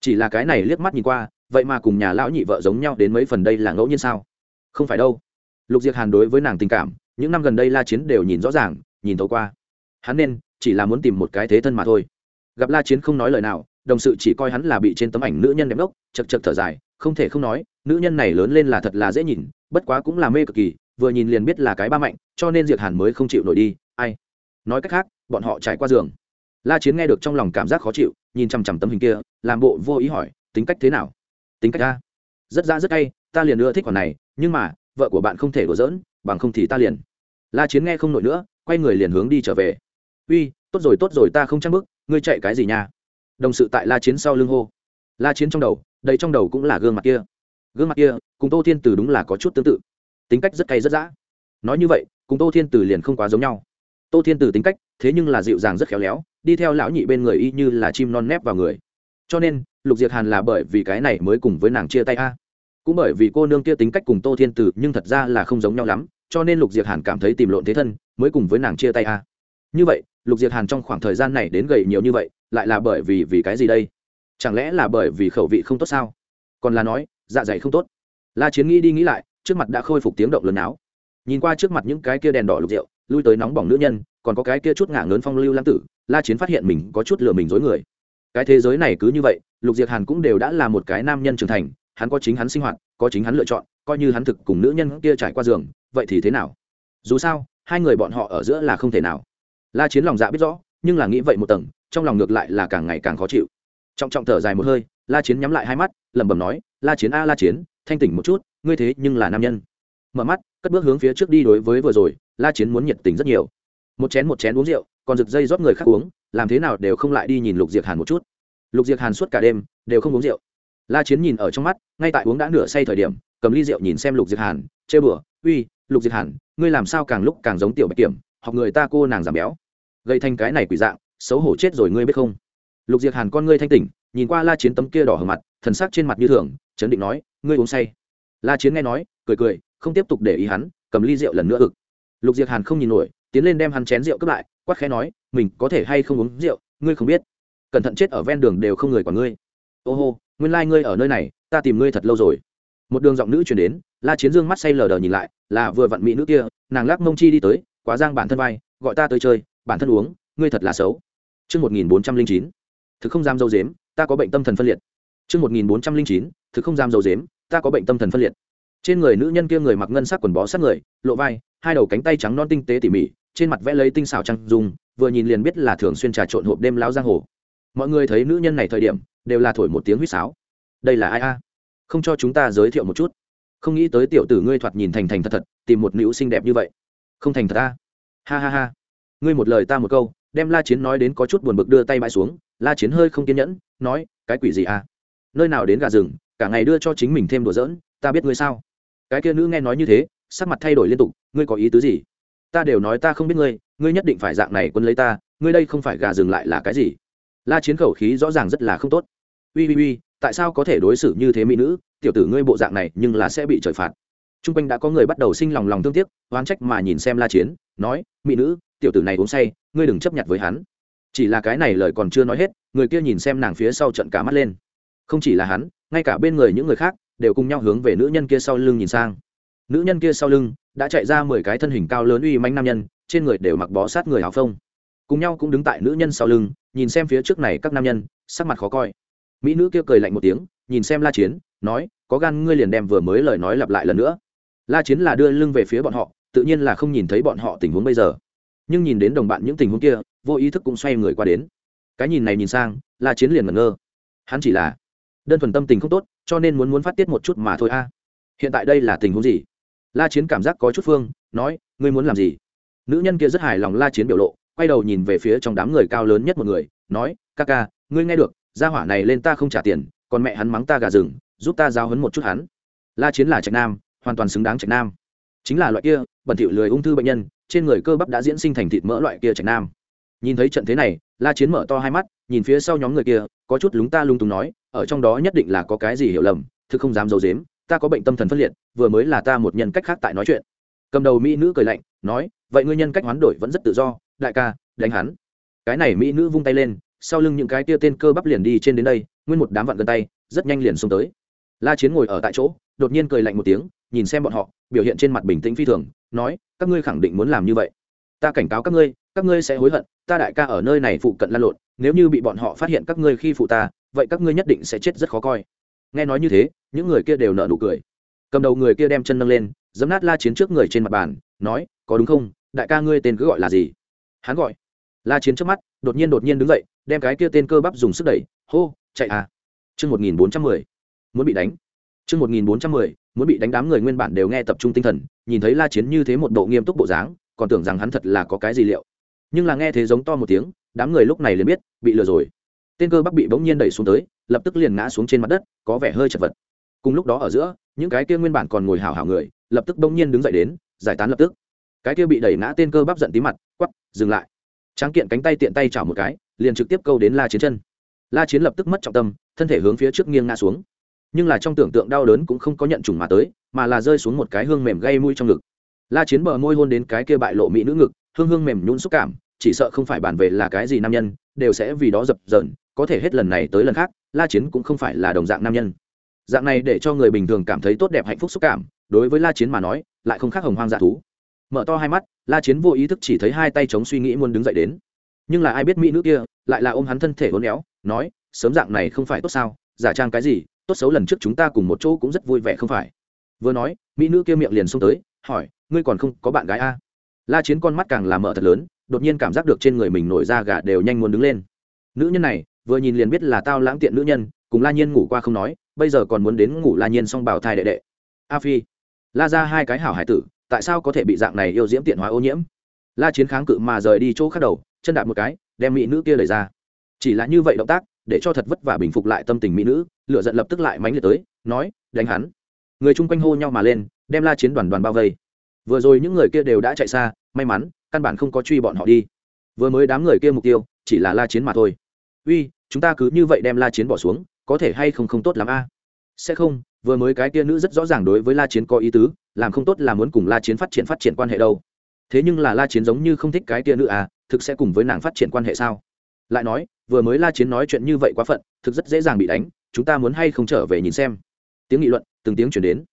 Chỉ là cái này liếc mắt nhìn qua, vậy mà cùng nhà lão nhị vợ giống nhau đến mấy phần đây là ngẫu nhiên sao? Không phải đâu. Lục diệc hàn đối với nàng tình cảm, những năm gần đây la chiến đều nhìn rõ ràng, nhìn thấu qua. Hắn nên chỉ là muốn tìm một cái thế thân mà thôi. Gặp la chiến không nói lời nào đồng sự chỉ coi hắn là bị trên tấm ảnh nữ nhân đẹp đốc, chật chật thở dài, không thể không nói, nữ nhân này lớn lên là thật là dễ nhìn, bất quá cũng là mê cực kỳ, vừa nhìn liền biết là cái ba mạnh, cho nên diệt hàn mới không chịu nổi đi, ai? Nói cách khác, bọn họ trải qua giường. La chiến nghe được trong lòng cảm giác khó chịu, nhìn chằm chằm tấm hình kia, làm bộ vô ý hỏi, tính cách thế nào? Tính cách ta rất ra rất hay ta liền ưa thích khoản này, nhưng mà, vợ của bạn không thể đùa giỡn, bằng không thì ta liền. La chiến nghe không nổi nữa, quay người liền hướng đi trở về. Uy, tốt rồi tốt rồi, ta không chắc bước ngươi chạy cái gì nha? Đồng sự tại la chiến sau lưng hô. La chiến trong đầu đây trong đầu cũng là gương mặt kia. Gương mặt kia, cùng tô thiên từ đúng là có chút tương tự. Tính cách rất cay rất dã. Nói như vậy, cùng tô thiên từ liền không quá giống nhau. Tô thiên từ tính cách, thế nhưng là dịu dàng rất khéo léo, đi theo lão nhị bên người y như là chim non nép vào người. Cho nên, lục diệt hàn là bởi vì cái này mới cùng với nàng chia tay a. Cũng bởi vì cô nương kia tính cách cùng tô thiên từ nhưng thật ra là không giống nhau lắm, cho nên lục diệt hàn cảm thấy tìm lộn thế thân, mới cùng với nàng chia tay a. Như vậy, lục diệt hàn trong khoảng thời gian này đến gầy nhiều như vậy lại là bởi vì vì cái gì đây? Chẳng lẽ là bởi vì khẩu vị không tốt sao? Còn là nói dạ dày không tốt. La chiến nghĩ đi nghĩ lại, trước mặt đã khôi phục tiếng động lớn áo. Nhìn qua trước mặt những cái kia đèn đỏ lục rượu, lui tới nóng bỏng nữ nhân, còn có cái kia chút ngả ngớn phong lưu lãng tử, la chiến phát hiện mình có chút lừa mình dối người. Cái thế giới này cứ như vậy, lục diệt hàn cũng đều đã là một cái nam nhân trưởng thành, hắn có chính hắn sinh hoạt, có chính hắn lựa chọn, coi như hắn thực cùng nữ nhân kia trải qua giường, vậy thì thế nào? Dù sao, hai người bọn họ ở giữa là không thể nào. La chiến lòng dạ biết rõ, nhưng là nghĩ vậy một tầng trong lòng ngược lại là càng ngày càng khó chịu. Trọng trọng thở dài một hơi, la chiến nhắm lại hai mắt, lẩm bẩm nói, la chiến a, la chiến, thanh tỉnh một chút, ngươi thế nhưng là nam nhân. Mở mắt, cất bước hướng phía trước đi đối với vừa rồi, la chiến muốn nhiệt tình rất nhiều. Một chén một chén uống rượu, còn rực dây rót người khác uống, làm thế nào đều không lại đi nhìn lục diệc hàn một chút. Lục diệc hàn suốt cả đêm đều không uống rượu. La chiến nhìn ở trong mắt, ngay tại uống đã nửa say thời điểm, cầm ly rượu nhìn xem lục diệc hàn, chê bửa uy, lục diệc hàn, ngươi làm sao càng lúc càng giống tiểu bạch kiểm, học người ta cô nàng giảm béo. Gây thành cái này quỷ dạng xấu hổ chết rồi ngươi biết không? Lục diệc hàn con ngươi thanh tỉnh, nhìn qua la chiến tấm kia đỏ hở mặt, thần sắc trên mặt như thường, chấn định nói, ngươi uống say. La chiến nghe nói, cười cười, không tiếp tục để ý hắn, cầm ly rượu lần nữa ực. Lục diệc hàn không nhìn nổi, tiến lên đem hắn chén rượu cướp lại, quát khẽ nói, mình có thể hay không uống rượu, ngươi không biết. Cẩn thận chết ở ven đường đều không người quản ngươi. Ô hô, nguyên lai、like、ngươi ở nơi này, ta tìm ngươi thật lâu rồi. Một đường giọng nữ chuyển đến, la chiến dương mắt say lờ đờ nhìn lại, là vừa vặn mỹ nữ kia, nàng lắc mông chi đi tới, quá giang bản thân vai, gọi ta tới chơi, bản thân uống, ngươi thật là xấu. Chương 1409, thực không dám dâu dếm, ta có bệnh tâm thần phân liệt. Chương 1409, thực không dám dâu dếm, ta có bệnh tâm thần phân liệt. Trên người nữ nhân kia người mặc ngân sắc quần bó sát người, lộ vai, hai đầu cánh tay trắng non tinh tế tỉ mỉ, trên mặt vẽ lấy tinh xảo trang dung, vừa nhìn liền biết là thường xuyên trà trộn hộp đêm lão giang hồ. mọi người thấy nữ nhân này thời điểm đều là thổi một tiếng huýt sáo đây là ai a không cho chúng ta giới thiệu một chút không nghĩ tới tiểu tử ngươi thoạt nhìn thành thành thật thật tìm một nữ xinh đẹp như vậy không thành thật a. ha ha ha ngươi một lời ta một câu đem la chiến nói đến có chút buồn bực đưa tay bãi xuống, la chiến hơi không kiên nhẫn, nói, cái quỷ gì à? Nơi nào đến gà rừng, cả ngày đưa cho chính mình thêm đùa giỡn, ta biết ngươi sao? Cái kia nữ nghe nói như thế, sắc mặt thay đổi liên tục, ngươi có ý tứ gì? Ta đều nói ta không biết ngươi ngươi nhất định phải dạng này quân lấy ta, ngươi đây không phải gà rừng lại là cái gì? La chiến khẩu khí rõ ràng rất là không tốt. Ui ui ui tại sao có thể đối xử như thế mỹ nữ? Tiểu tử ngươi bộ dạng này nhưng là sẽ bị trời phạt. T r u n g quanh đã có người bắt đầu sinh lòng lòng thương tiếc, oán trách mà nhìn xem la chiến, nói, mỹ nữ tiểu tử này uống say, ngươi đừng chấp nhận với hắn. Chỉ là cái này lời còn chưa nói hết, người kia nhìn xem nàng phía sau trận cả mắt lên. Không chỉ là hắn, ngay cả bên người những người khác đều cùng nhau hướng về nữ nhân kia sau lưng nhìn sang. Nữ nhân kia sau lưng đã chạy ra mười cái thân hình cao lớn uy manh nam nhân, trên người đều mặc bó sát người hào phông. Cùng nhau cũng đứng tại nữ nhân sau lưng, nhìn xem phía trước này các nam nhân, sắc mặt khó coi. Mỹ nữ kia cười lạnh một tiếng, nhìn xem la chiến, nói, có gan, ngươi liền đem vừa mới lời nói lặp lại lần nữa. La chiến là đưa lưng về phía bọn họ, tự nhiên là không nhìn thấy bọn họ tình huống bây giờ nhưng nhìn đến đồng bạn những tình huống kia, vô ý thức cũng xoay người qua đến. Cái nhìn này nhìn sang, la chiến liền ngẩn ngơ. Hắn chỉ là đơn thuần tâm tình không tốt, cho nên muốn muốn phát tiết một chút mà thôi a. Hiện tại đây là tình huống gì? La chiến cảm giác có chút phương, nói, ngươi muốn làm gì? Nữ nhân kia rất hài lòng la chiến biểu lộ, quay đầu nhìn về phía trong đám người cao lớn nhất một người, nói, ca ca, ngươi nghe được, gia hỏa này lên ta không trả tiền, còn mẹ hắn mắng ta gà rừng, giúp ta giao hấn một chút hắn. La chiến là trạch nam, hoàn toàn xứng đáng trạch nam. Chính là loại kia, bẩn thỉu lười ung thư bệnh nhân trên người cơ bắp đã diễn sinh thành thịt mỡ loại kia trạch nam. Nhìn thấy trận thế này, la chiến mở to hai mắt, nhìn phía sau nhóm người kia, có chút lúng ta lung túng nói, ở trong đó nhất định là có cái gì hiểu lầm thứ không dám d i ấ u dếm ta có bệnh tâm thần phân liệt, vừa mới là ta một nhân cách khác tại nói chuyện. Cầm đầu mỹ nữ cười lạnh, nói, vậy ngươi nhân cách hoán đổi vẫn rất tự do, đại ca, đánh hắn. Cái này mỹ nữ vung tay lên, sau lưng những cái tia tên cơ bắp liền đi trên đến đây, nguyên một đám vặn gần tay, rất nhanh liền xông tới la chiến ngồi ở tại chỗ, đột nhiên cười lạnh một tiếng, nhìn xem bọn họ, biểu hiện trên mặt bình tĩnh phi thường, nói, các ngươi khẳng định muốn làm như vậy. Ta cảnh cáo các ngươi các ngươi sẽ hối hận, ta đại ca ở nơi này phụ cận lan lộn, nếu như bị bọn họ phát hiện các ngươi khi phụ ta, vậy các ngươi nhất định sẽ chết rất khó coi. Nghe nói như thế, những người kia đều nợ nụ cười. Cầm đầu người kia đem chân nâng lên dấm nát la chiến trước người trên mặt bàn, nói, có đúng không? Đại ca ngươi tên cứ gọi là gì? Hắn gọi. La chiến trước mắt, đột nhiên đột nhiên đứng dậy, đem cái kia tên cơ bắp dùng sức đẩy, hô, chạy à. Chương một nghìn bốn trăm mười muốn bị đánh. Chương một nghìn bốn trăm mười, muốn bị đánh đám người nguyên bản đều nghe tập trung tinh thần, nhìn thấy la chiến như thế một bộ nghiêm túc bộ dáng, còn tưởng rằng hắn thật là có cái gì liệu. Nhưng là nghe thế giống to một tiếng, đám người lúc này liền biết, bị lừa rồi. Tên cơ bắc bị bỗng nhiên đẩy xuống tới, lập tức liền ngã xuống trên mặt đất, có vẻ hơi chật vật. Cùng lúc đó ở giữa, những cái kia nguyên bản còn ngồi hào hào người, lập tức bỗng nhiên đứng dậy đến, giải tán lập tức. Cái kia bị đẩy ngã tên cơ bắp giận tí mặt quắp dừng lại. Tráng kiện cánh tay tiện tay chảo một cái, liền trực tiếp câu đến la chiến chân. La chiến lập tức mất trọng tâm, thân thể hướng phía trước nghiêng ngã xuống nhưng là trong tưởng tượng đau đớn cũng không có nhận trùng mà tới, mà là rơi xuống một cái hương mềm gây mũi trong ngực. La chiến bờ môi hôn đến cái kia bại lộ mỹ nữ ngực, hương hương mềm nhún xúc cảm, chỉ sợ không phải bàn về là cái gì nam nhân, đều sẽ vì đó dập dờn, có thể hết lần này tới lần khác, la chiến cũng không phải là đồng dạng nam nhân. Dạng này để cho người bình thường cảm thấy tốt đẹp hạnh phúc xúc cảm, đối với la chiến mà nói, lại không khác hồng hoang dạ thú. Mở to hai mắt, la chiến vô ý thức chỉ thấy hai tay chống suy nghĩ muốn đứng dậy đến. Nhưng là ai biết mỹ nữ kia, lại là ôm hắn thân thể hôn éo, nói, sớm dạng này không phải tốt sao, giả trang cái gì tốt xấu lần trước chúng ta cùng một chỗ cũng rất vui vẻ không phải? Vừa nói, mỹ nữ kia miệng liền xông tới, hỏi, ngươi còn không có bạn gái a la chiến con mắt càng làm mở thật lớn, đột nhiên cảm giác được trên người mình nổi da gà đều nhanh muốn đứng lên. Nữ nhân này, vừa nhìn liền biết là tao lãng tiện nữ nhân, cùng la nhiên ngủ qua không nói, bây giờ còn muốn đến ngủ la nhiên xong bảo thai đệ đệ. A phi, la ra hai cái hảo hải tử, tại sao có thể bị dạng này yêu diễm tiện hóa ô nhiễm? La chiến kháng cự mà rời đi chỗ khác đầu, chân đạp một cái, đem mỹ nữ kia lời ra. Chỉ là như vậy động tác, để cho thật vất vả bình phục lại tâm tình mỹ nữ lựa giận lập tức lại mánh liệt tới, nói, đánh hắn. Người chung quanh hô nhau mà lên, đem la chiến đoàn đoàn bao vây. Vừa rồi những người kia đều đã chạy xa, may mắn, căn bản không có truy bọn họ đi. Vừa mới đám người kia mục tiêu, chỉ là la chiến mà thôi. Uy, chúng ta cứ như vậy đem la chiến bỏ xuống, có thể hay không không tốt lắm a? Sẽ không, vừa mới cái kia nữ rất rõ ràng đối với la chiến có ý tứ, làm không tốt là muốn cùng la chiến phát triển phát triển quan hệ đâu. Thế nhưng là la chiến giống như không thích cái kia nữ à thực sẽ cùng với nàng phát triển quan hệ sao? Lại nói, vừa mới la chiến nói chuyện như vậy quá phận, thực rất dễ dàng bị đánh chúng ta muốn hay không trở về nhìn xem. Tiếng nghị luận, từng tiếng chuyển đến.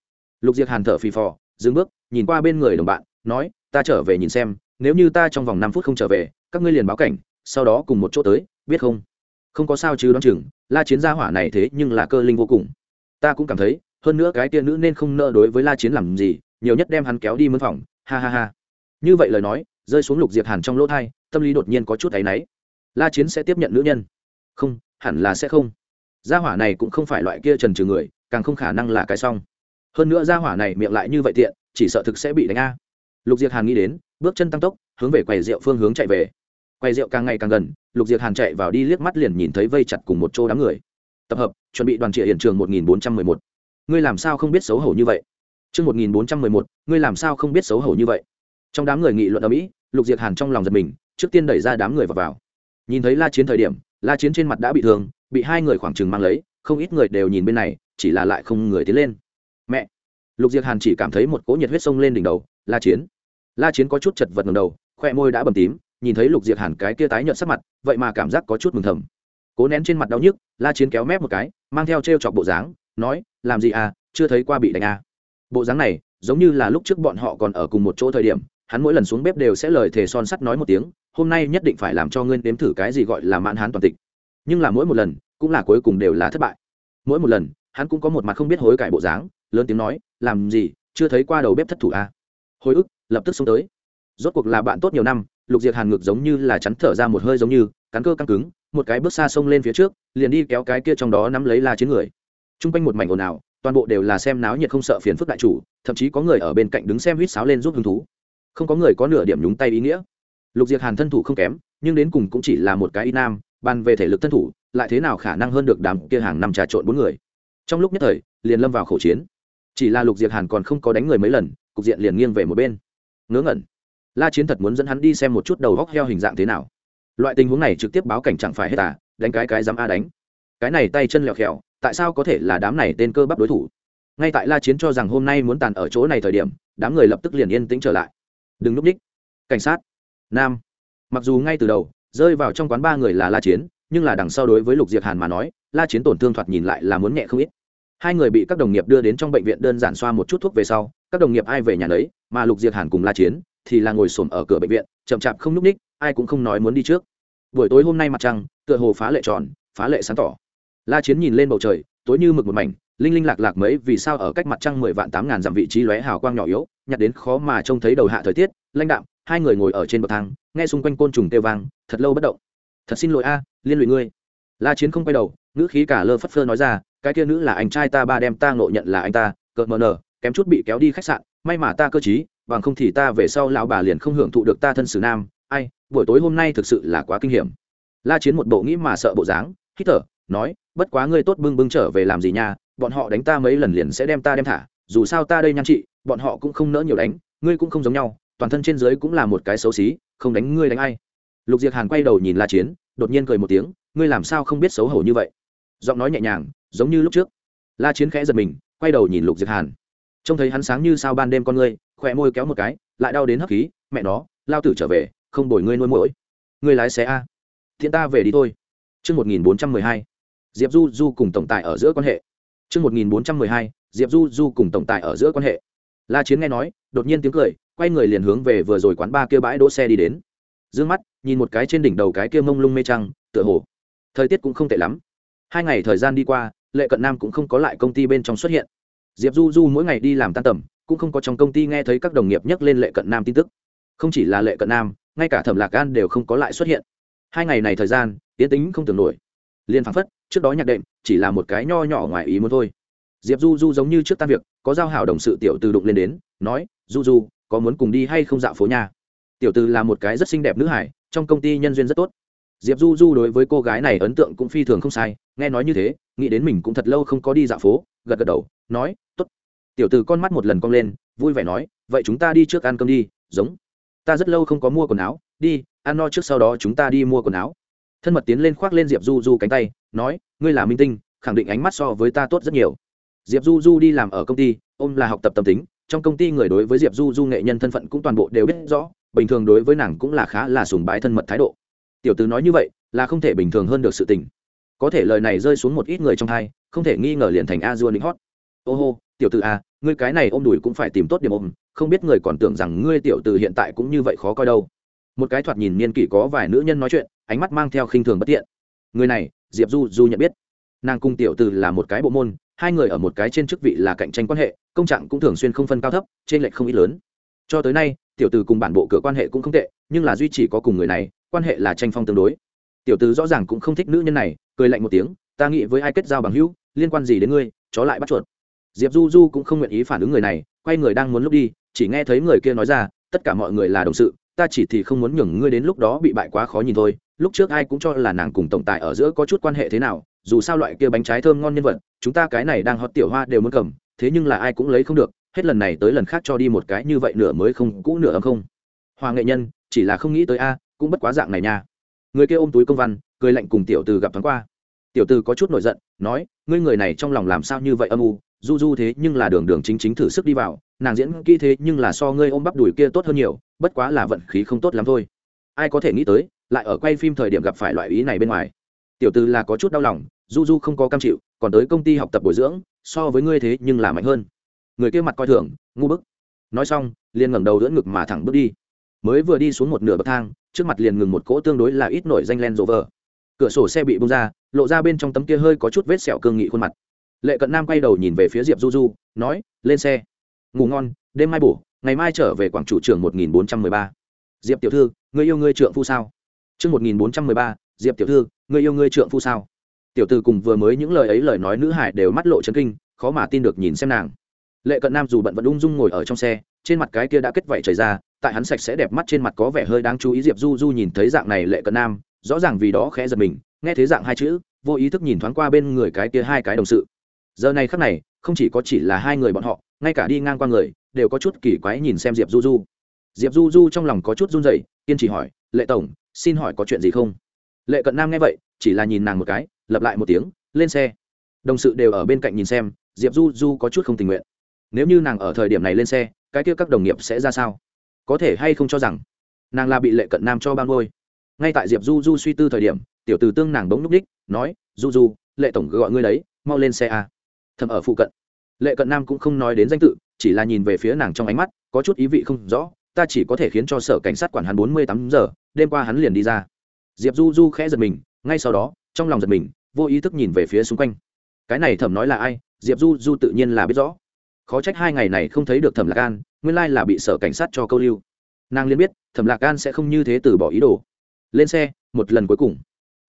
Lục diệc hàn thở phì phò, dừng bước, nhìn qua bên người đồng bạn, nói, ta trở về nhìn xem, nếu như ta trong vòng năm phút không trở về, các ngươi liền báo cảnh, sau đó cùng một chỗ tới, biết không? Không có sao chứ đoán chừng, la chiến gia hỏa này thế nhưng là cơ linh vô cùng. Ta cũng cảm thấy, hơn nữa cái tia nữ nên không nợ đối với la chiến làm gì, nhiều nhất đem hắn kéo đi mân phòng, ha ha ha. Như vậy lời nói, rơi xuống lục diệp hàn trong lỗ thai tâm lý đột nhiên có chút áy náy. La chiến sẽ tiếp nhận nữ nhân? Không, hẳn là sẽ không gia hỏa này cũng không phải loại kia trần trừ người càng không khả năng là cái xong hơn nữa gia hỏa này miệng lại như vậy tiện chỉ sợ thực sẽ bị đánh a. Lục diệc hàn nghĩ đến bước chân tăng tốc hướng về quầy rượu phương hướng chạy về. Quầy rượu càng ngày càng gần lục diệc hàn chạy vào đi liếc mắt liền nhìn thấy vây chặt cùng một chỗ đám người. Tập hợp chuẩn bị đoàn trịa hiện trường một nghìn bốn trăm mười một. Ngươi làm sao không biết xấu hổ như vậy? Trước 1411, ngươi làm sao không biết xấu hổ như vậy? Trong đám người nghị luận ở Mỹ, Lục Diệc Hàn trong lòng giật mình, trước tiên đẩy ra đám người vào vào. Nhìn thấy La Chiến thời điểm, La Chiến trên mặt đã bị thương, bị hai người khoảng chừng mang lấy, không ít người đều nhìn bên này, chỉ là lại không người tiến lên. Mẹ! Lục Diệc Hàn chỉ cảm thấy một cỗ nhiệt huyết sông lên đỉnh đầu, La Chiến. La Chiến có chút chật vật ngầm đầu, khoe môi đã bầm tím, nhìn thấy Lục Diệc Hàn cái kia tái nhợt sắc mặt, vậy mà cảm giác có chút mừng thầm. Cố nén trên mặt đau nhức, La Chiến kéo mép một cái, mang theo trêu chọc bộ dáng, nói, làm gì à, chưa thấy qua bị đánh à bộ dáng này giống như là lúc trước bọn họ còn ở cùng một chỗ thời điểm hắn mỗi lần xuống bếp đều sẽ lời thề son sắt nói một tiếng hôm nay nhất định phải làm cho ngươi nếm thử cái gì gọi là mãn hán toàn tịch nhưng là mỗi một lần cũng là cuối cùng đều là thất bại. Mỗi một lần, hắn cũng có một mặt không biết hối cải bộ dáng, lớn tiếng nói, làm gì? Chưa thấy qua đầu bếp thất thủ a à? hồi ức, lập tức xông tới. Rốt cuộc là bạn tốt nhiều năm, lục diệt hàn ngực giống như là chắn thở ra một hơi giống như, cắn cơ căng cứng, một cái bước xa xông lên phía trước, liền đi kéo cái kia trong đó nắm lấy la chiến người. T r u n g quanh một mảnh ồn ào, toàn bộ đều là xem náo nhiệt không sợ phiền phức đại chủ, thậm chí có người ở bên cạnh đứng xem huýt sáo lên giúp hứng thú. Không có người có nửa điểm nhúng tay ý nghĩa. Lục diệt hàn thân thủ không kém, nhưng đến cùng cũng chỉ là một cái y nam, bàn về thể lực thân thủ lại thế nào khả năng hơn được đám kia hàng năm trà trộn bốn người? Trong lúc nhất thời, liền lâm vào khẩu chiến. Chỉ là lục diệt hàn còn không có đánh người mấy lần, cục diện liền nghiêng về một bên. Ngớ ngẩn. La chiến thật muốn dẫn hắn đi xem một chút đầu góc heo hình dạng thế nào. Loại tình huống này trực tiếp báo cảnh chẳng phải hết à đánh cái cái dám a đánh. Cái này tay chân lẹo khẹo, tại sao có thể là đám này tên cơ bắp đối thủ? Ngay tại la chiến cho rằng hôm nay muốn tàn ở chỗ này thời điểm, đám người lập tức liền yên tĩnh trở lại. Đừng núp ních. Cảnh sát. Nam. Mặc dù ngay từ đầu, rơi vào trong quán ba người là la chiến nhưng là đằng sau đối với lục diệp hàn mà nói, la chiến tổn thương thoạt nhìn lại là muốn nhẹ không ít. Hai người bị các đồng nghiệp đưa đến trong bệnh viện đơn giản xoa một chút thuốc về sau, các đồng nghiệp ai về nhà đấy mà lục diệp hàn cùng la chiến thì là ngồi xổm ở cửa bệnh viện, chậm chạp không núp ních ai cũng không nói muốn đi trước. Buổi tối hôm nay mặt trăng, tựa hồ phá lệ tròn, phá lệ sáng tỏ. La chiến nhìn lên bầu trời, tối như mực một mảnh, linh linh lạc lạc mấy vì sao ở cách mặt trăng mười vạn tám ngàn dặm vị trí lóe hào quang nhỏ yếu, nhặt đến khó mà trông thấy đầu hạ thời tiết, lãnh đạm, hai người ngồi ở trên bậc thang, nghe xung quanh côn trùng tê vang, thật lâu bất động thật xin lỗi a, liên lụy ngươi. La chiến không quay đầu, ngữ khí cả lơ phất phơ nói ra, cái kia nữ là anh trai ta ba đem ta ngộ nhận là anh ta, cợt mờ nở, kém chút bị kéo đi khách sạn, may mà ta cơ chí bằng không thì ta về sau lão bà liền không hưởng thụ được ta thân xử nam. Ai, buổi tối hôm nay thực sự là quá kinh hiểm. La chiến một bộ nghĩ mà sợ bộ dáng, hít thở, nói, bất quá ngươi tốt bưng bưng trở về làm gì nha, bọn họ đánh ta mấy lần liền sẽ đem ta đem thả, dù sao ta đây nhan chị, bọn họ cũng không nỡ nhiều đánh, ngươi cũng không giống nhau, toàn thân trên dưới cũng là một cái xấu xí, không đánh ngươi đánh ai lục diệc hàn quay đầu nhìn la chiến đột nhiên cười một tiếng ngươi làm sao không biết xấu hổ như vậy? Giọng nói nhẹ nhàng giống như lúc trước. La chiến khẽ giật mình quay đầu nhìn lục diệc hàn. Trông thấy hắn sáng như sao ban đêm con ngươi khỏe môi kéo một cái lại đau đến hấp khí mẹ nó lao tử trở về không đổi ngươi nuôi mũi ngươi lái xe a. Thiện ta về đi thôi. Trước 1412, Diệp Du Du cùng tổng tài ở giữa quan hệ. Trước 1412, Diệp Du Du cùng tổng tài ở giữa quan hệ. La Chiến nghe nói, đột nhiên tiếng cười, quay người liền hướng về vừa rồi quán ba kia bãi đỗ xe đi đến. Dương mắt, nhìn một cái trên đỉnh đầu cái kia mông lung mê trăng, tựa hồ. Thời tiết cũng không tệ lắm. Hai ngày thời gian đi qua, Lệ Cận Nam cũng không có lại công ty bên trong xuất hiện. Diệp Du Du mỗi ngày đi làm tan tầm, cũng không có trong công ty nghe thấy các đồng nghiệp nhắc lên Lệ Cận Nam tin tức. Không chỉ là Lệ Cận Nam, ngay cả Thẩm Lạc An đều không có lại xuất hiện. Hai ngày này thời gian, tiến tính không tưởng nổi liên phảng phất trước đó nhạc đệm chỉ là một cái nho nhỏ ngoài ý muốn thôi diệp du du giống như trước tan việc có giao hảo đồng sự tiểu từ đụng lên đến nói du du có muốn cùng đi hay không dạo phố nhà tiểu từ là một cái rất xinh đẹp nữ hải, trong công ty nhân duyên rất tốt. Diệp du du đối với cô gái này ấn tượng cũng phi thường không sai, nghe nói như thế, nghĩ đến mình cũng thật lâu không có đi dạo phố, gật gật đầu, nói t ố t tiểu từ con mắt một lần cong lên, vui vẻ nói, vậy chúng ta đi trước ăn cơm đi, giống. Ta rất lâu không có mua quần áo, đi, ăn no trước sau đó chúng ta đi mua quần áo. Thân mật tiến lên khoác lên diệp du du cánh tay, nói, ngươi là minh tinh, khẳng định ánh mắt so với ta tốt rất nhiều. Diệp du du đi làm ở công ty, ôm là học tập tâm tính, trong công ty người đối với diệp du du nghệ nhân thân phận cũng toàn bộ đều biết rõ bình thường đối với nàng cũng là khá là sùng bái thân mật thái độ. Tiểu tứ nói như vậy, là không thể bình thường hơn được sự tình. Có thể lời này rơi xuống một ít người trong hai không thể nghi ngờ liền thành a dua lính hót. Ô hô, tiểu t ử a ngươi cái này ôm đùi cũng phải tìm tốt điểm ôm, không biết người còn tưởng rằng ngươi tiểu t ử hiện tại cũng như vậy khó coi đâu. Một cái thoạt nhìn niên kỷ có vài nữ nhân nói chuyện, ánh mắt mang theo khinh thường bất tiện. Người này, diệp du du nhận biết. Nàng cung tiểu tử là một cái bộ môn, hai người ở một cái trên chức vị là cạnh tranh quan hệ, công trạng cũng thường xuyên không phân cao thấp, trên lệch không ít lớn cho tới nay, tiểu từ cùng bản bộ cửa quan hệ cũng không tệ, nhưng là duy chỉ có cùng người này, quan hệ là tranh phong tương đối. Tiểu từ rõ ràng cũng không thích nữ nhân này, cười lạnh một tiếng, ta nghĩ với ai kết giao bằng hữu, liên quan gì đến ngươi, chó lại bắt chuột. Diệp du du cũng không nguyện ý phản ứng người này, quay người đang muốn lúc đi, chỉ nghe thấy người kia nói ra, tất cả mọi người là đồng sự, ta chỉ thì không muốn nhường ngươi đến lúc đó bị bại quá khó nhìn thôi, lúc trước ai cũng cho là nàng cùng tổng tài ở giữa có chút quan hệ thế nào, dù sao loại kia bánh trái thơm ngon nhân vật, chúng ta cái này đang hót tiểu hoa đều muốn cầm, thế nhưng là ai cũng lấy không được hết lần này tới lần khác cho đi một cái như vậy nửa mới không, cũ nửa âm không. Hoa nghệ nhân, chỉ là không nghĩ tới a, cũng bất quá dạng này nha. Người kia ôm túi công văn, cười lạnh cùng tiểu từ gặp thoáng qua. Tiểu từ có chút nổi giận, nói, ngươi người này trong lòng làm sao như vậy âm u, du du thế nhưng là đường đường chính chính thử sức đi vào, nàng diễn kỹ thế nhưng là so ngươi ôm bắp đùi kia tốt hơn nhiều, bất quá là vận khí không tốt lắm thôi. Ai có thể nghĩ tới, lại ở quay phim thời điểm gặp phải loại ý này bên ngoài. Tiểu từ là có chút đau lòng, du du không có cam chịu, còn tới công ty học tập bồi dưỡng, so với ngươi thế nhưng là mạnh hơn người kia mặt coi thường, ngu bức. Nói xong, liền ngẩng đầu đỡ ngực mà thẳng bước đi. Mới vừa đi xuống một nửa bậc thang, trước mặt liền ngừng một cỗ tương đối là ít nổi danh len rộ vờ cửa sổ xe bị bung ra, lộ ra bên trong tấm kia hơi có chút vết sẹo cương nghị khuôn mặt. Lệ cận nam quay đầu nhìn về phía diệp du du, nói, lên xe. Ngủ ngon, đêm mai bổ, ngày mai trở về quảng chủ Trường một nghìn bốn trăm mười ba. Diệp tiểu thư, người yêu ngươi trượng phu sao? Chương một nghìn bốn trăm mười ba, diệp tiểu thư, người yêu ngươi trượng phu sao? Tiểu thư cùng vừa mới những lời ấy lời nói nữ hải đều mắt lộ chấn kinh, khó mà tin được nhìn xem nàng lệ cận nam dù bận vẫn ung dung ngồi ở trong xe, trên mặt cái kia đã kết vảy chảy ra, tại hắn sạch sẽ đẹp mắt trên mặt có vẻ hơi đáng chú ý diệp du du nhìn thấy dạng này lệ cận nam, rõ ràng vì đó khẽ giật mình, nghe thấy dạng hai chữ, vô ý thức nhìn thoáng qua bên người cái kia hai cái đồng sự. Giờ này khắc này, không chỉ có chỉ là hai người bọn họ, ngay cả đi ngang qua người, đều có chút kỳ quái nhìn xem diệp du du. Diệp du du trong lòng có chút run rẩy, kiên trì hỏi, lệ tổng, xin hỏi có chuyện gì không? Lệ cận nam nghe vậy, chỉ là nhìn nàng một cái, lặp lại một tiếng, lên xe. Đồng sự đều ở bên cạnh nhìn xem, diệp du du có chút không tình nguyện nếu như nàng ở thời điểm này lên xe, cái kia các đồng nghiệp sẽ ra sao? Có thể hay không cho rằng, nàng là bị lệ cận nam cho ban ngôi ngay tại diệp du du suy tư thời điểm, tiểu từ tương nàng bỗng núp đích, nói, du du, lệ tổng gọi ngươi đấy, mau lên xe a. Thầm ở phụ cận. Lệ cận nam cũng không nói đến danh tự, chỉ là nhìn về phía nàng trong ánh mắt, có chút ý vị không rõ, ta chỉ có thể khiến cho sở cảnh sát quản hắn bốn mươi tám giờ, đêm qua hắn liền đi ra. Diệp du du khẽ giật mình, ngay sau đó, trong lòng giật mình, vô ý thức nhìn về phía xung quanh. Cái này thẩm nói là ai? Diệp du du tự nhiên là biết rõ khó trách hai ngày này không thấy được thẩm lạc an nguyên lai là bị sở cảnh sát cho câu lưu. Nàng liên biết thẩm lạc an sẽ không như thế từ bỏ ý đồ. Lên xe một lần cuối cùng.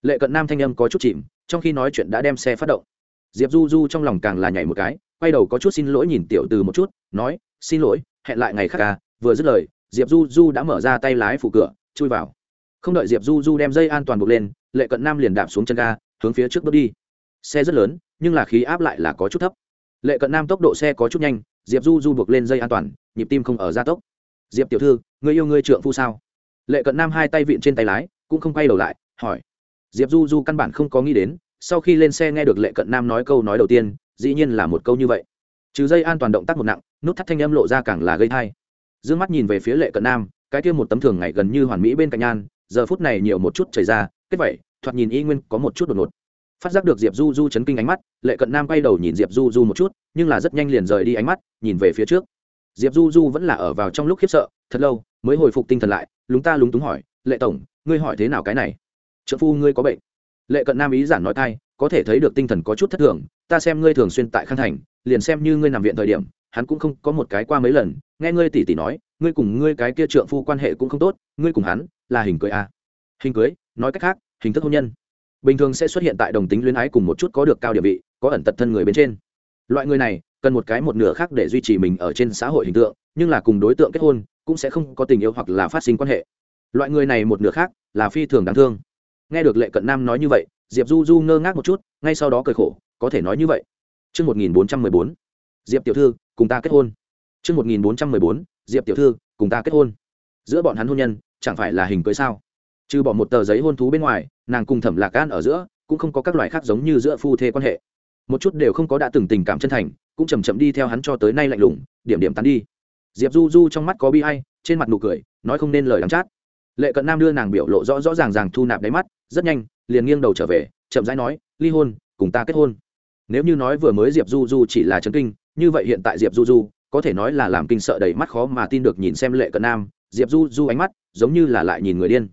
Lệ cận nam thanh âm có chút chìm trong khi nói chuyện đã đem xe phát động. Diệp du du trong lòng càng là nhảy một cái quay đầu có chút xin lỗi nhìn tiểu từ một chút nói xin lỗi hẹn lại ngày khác ca à, vừa dứt lời diệp du du đã mở ra tay lái phủ cửa chui vào. Không đợi diệp du du đem dây an toàn buộc lên lệ cận nam liền đạp xuống chân ga hướng phía trước bước đi. Xe rất lớn nhưng là khí áp lại là có chút thấp lệ cận nam tốc độ xe có chút nhanh, diệp du du buộc lên dây an toàn, nhịp tim không ở gia tốc. Diệp tiểu thư, người yêu người trượng phu sao? Lệ cận nam hai tay vịn trên tay lái, cũng không quay đầu lại, hỏi. Diệp du du căn bản không có nghĩ đến, sau khi lên xe nghe được lệ cận nam nói câu nói đầu tiên, dĩ nhiên là một câu như vậy. Trừ dây an toàn động tác một nặng, nút thắt thanh âm lộ ra càng là gây thai d ư ơ n g mắt nhìn về phía lệ cận nam, cái kia một tấm thường ngày gần như hoàn mỹ bên cạnh nhan, giờ phút này nhiều một chút chảy ra, kết vậy, thoạt nhìn y nguyên có một chút đột ngột phát giác được diệp du du chấn kinh ánh mắt lệ cận nam quay đầu nhìn diệp du du một chút nhưng là rất nhanh liền rời đi ánh mắt nhìn về phía trước. Diệp du du vẫn là ở vào trong lúc khiếp sợ thật lâu mới hồi phục tinh thần lại lúng ta lúng túng hỏi lệ tổng ngươi hỏi thế nào cái này? Trợ phu ngươi có bệnh? Lệ cận nam ý giản nói thay, có thể thấy được tinh thần có chút thất thường ta xem ngươi thường xuyên tại khang thành liền xem như ngươi nằm viện thời điểm hắn cũng không có một cái qua mấy lần nghe ngươi tỉ tỉ nói ngươi cùng ngươi cái kia trượng phu quan hệ cũng không tốt ngươi cùng hắn là hình cưới à. hình cưới? Nói cách khác hình thức hôn nhân bình thường sẽ xuất hiện tại đồng tính luyến ái cùng một chút có được cao địa vị có ẩn tật thân người bên trên. Loại người này cần một cái một nửa khác để duy trì mình ở trên xã hội hình tượng nhưng là cùng đối tượng kết hôn cũng sẽ không có tình yêu hoặc là phát sinh quan hệ. Loại người này một nửa khác là phi thường đáng thương. Nghe được lệ cận nam nói như vậy diệp du du ngơ ngác một chút ngay sau đó cười khổ có thể nói như vậy. Trước 1414, diệp tiểu thư cùng ta kết hôn. Trước 1414, diệp tiểu thư cùng ta kết hôn. Giữa bọn hắn hôn nhân chẳng phải là hình cưới sao? Trừ bỏ một tờ giấy hôn thú bên ngoài, nàng cùng thẩm lạc an ở giữa cũng không có các loại khác giống như giữa phu thê quan hệ. Một chút đều không có đã từng tình cảm chân thành, cũng chầm chậm đi theo hắn cho tới nay lạnh lùng, điểm điểm tán đi. Diệp du du trong mắt có bi hay trên mặt nụ cười, nói không nên lời đắm chát. Lệ cận nam đưa nàng biểu lộ rõ rõ ràng ràng thu nạp đáy mắt, rất nhanh, liền nghiêng đầu trở về, chậm rãi nói, ly hôn, cùng ta kết hôn. Nếu như nói vừa mới diệp du du chỉ là chấn kinh, như vậy hiện tại diệp du du có thể nói là làm kinh sợ đầy mắt khó mà tin được nhìn xem lệ cận nam. Diệp du du ánh mắt giống như là lại nhìn người điên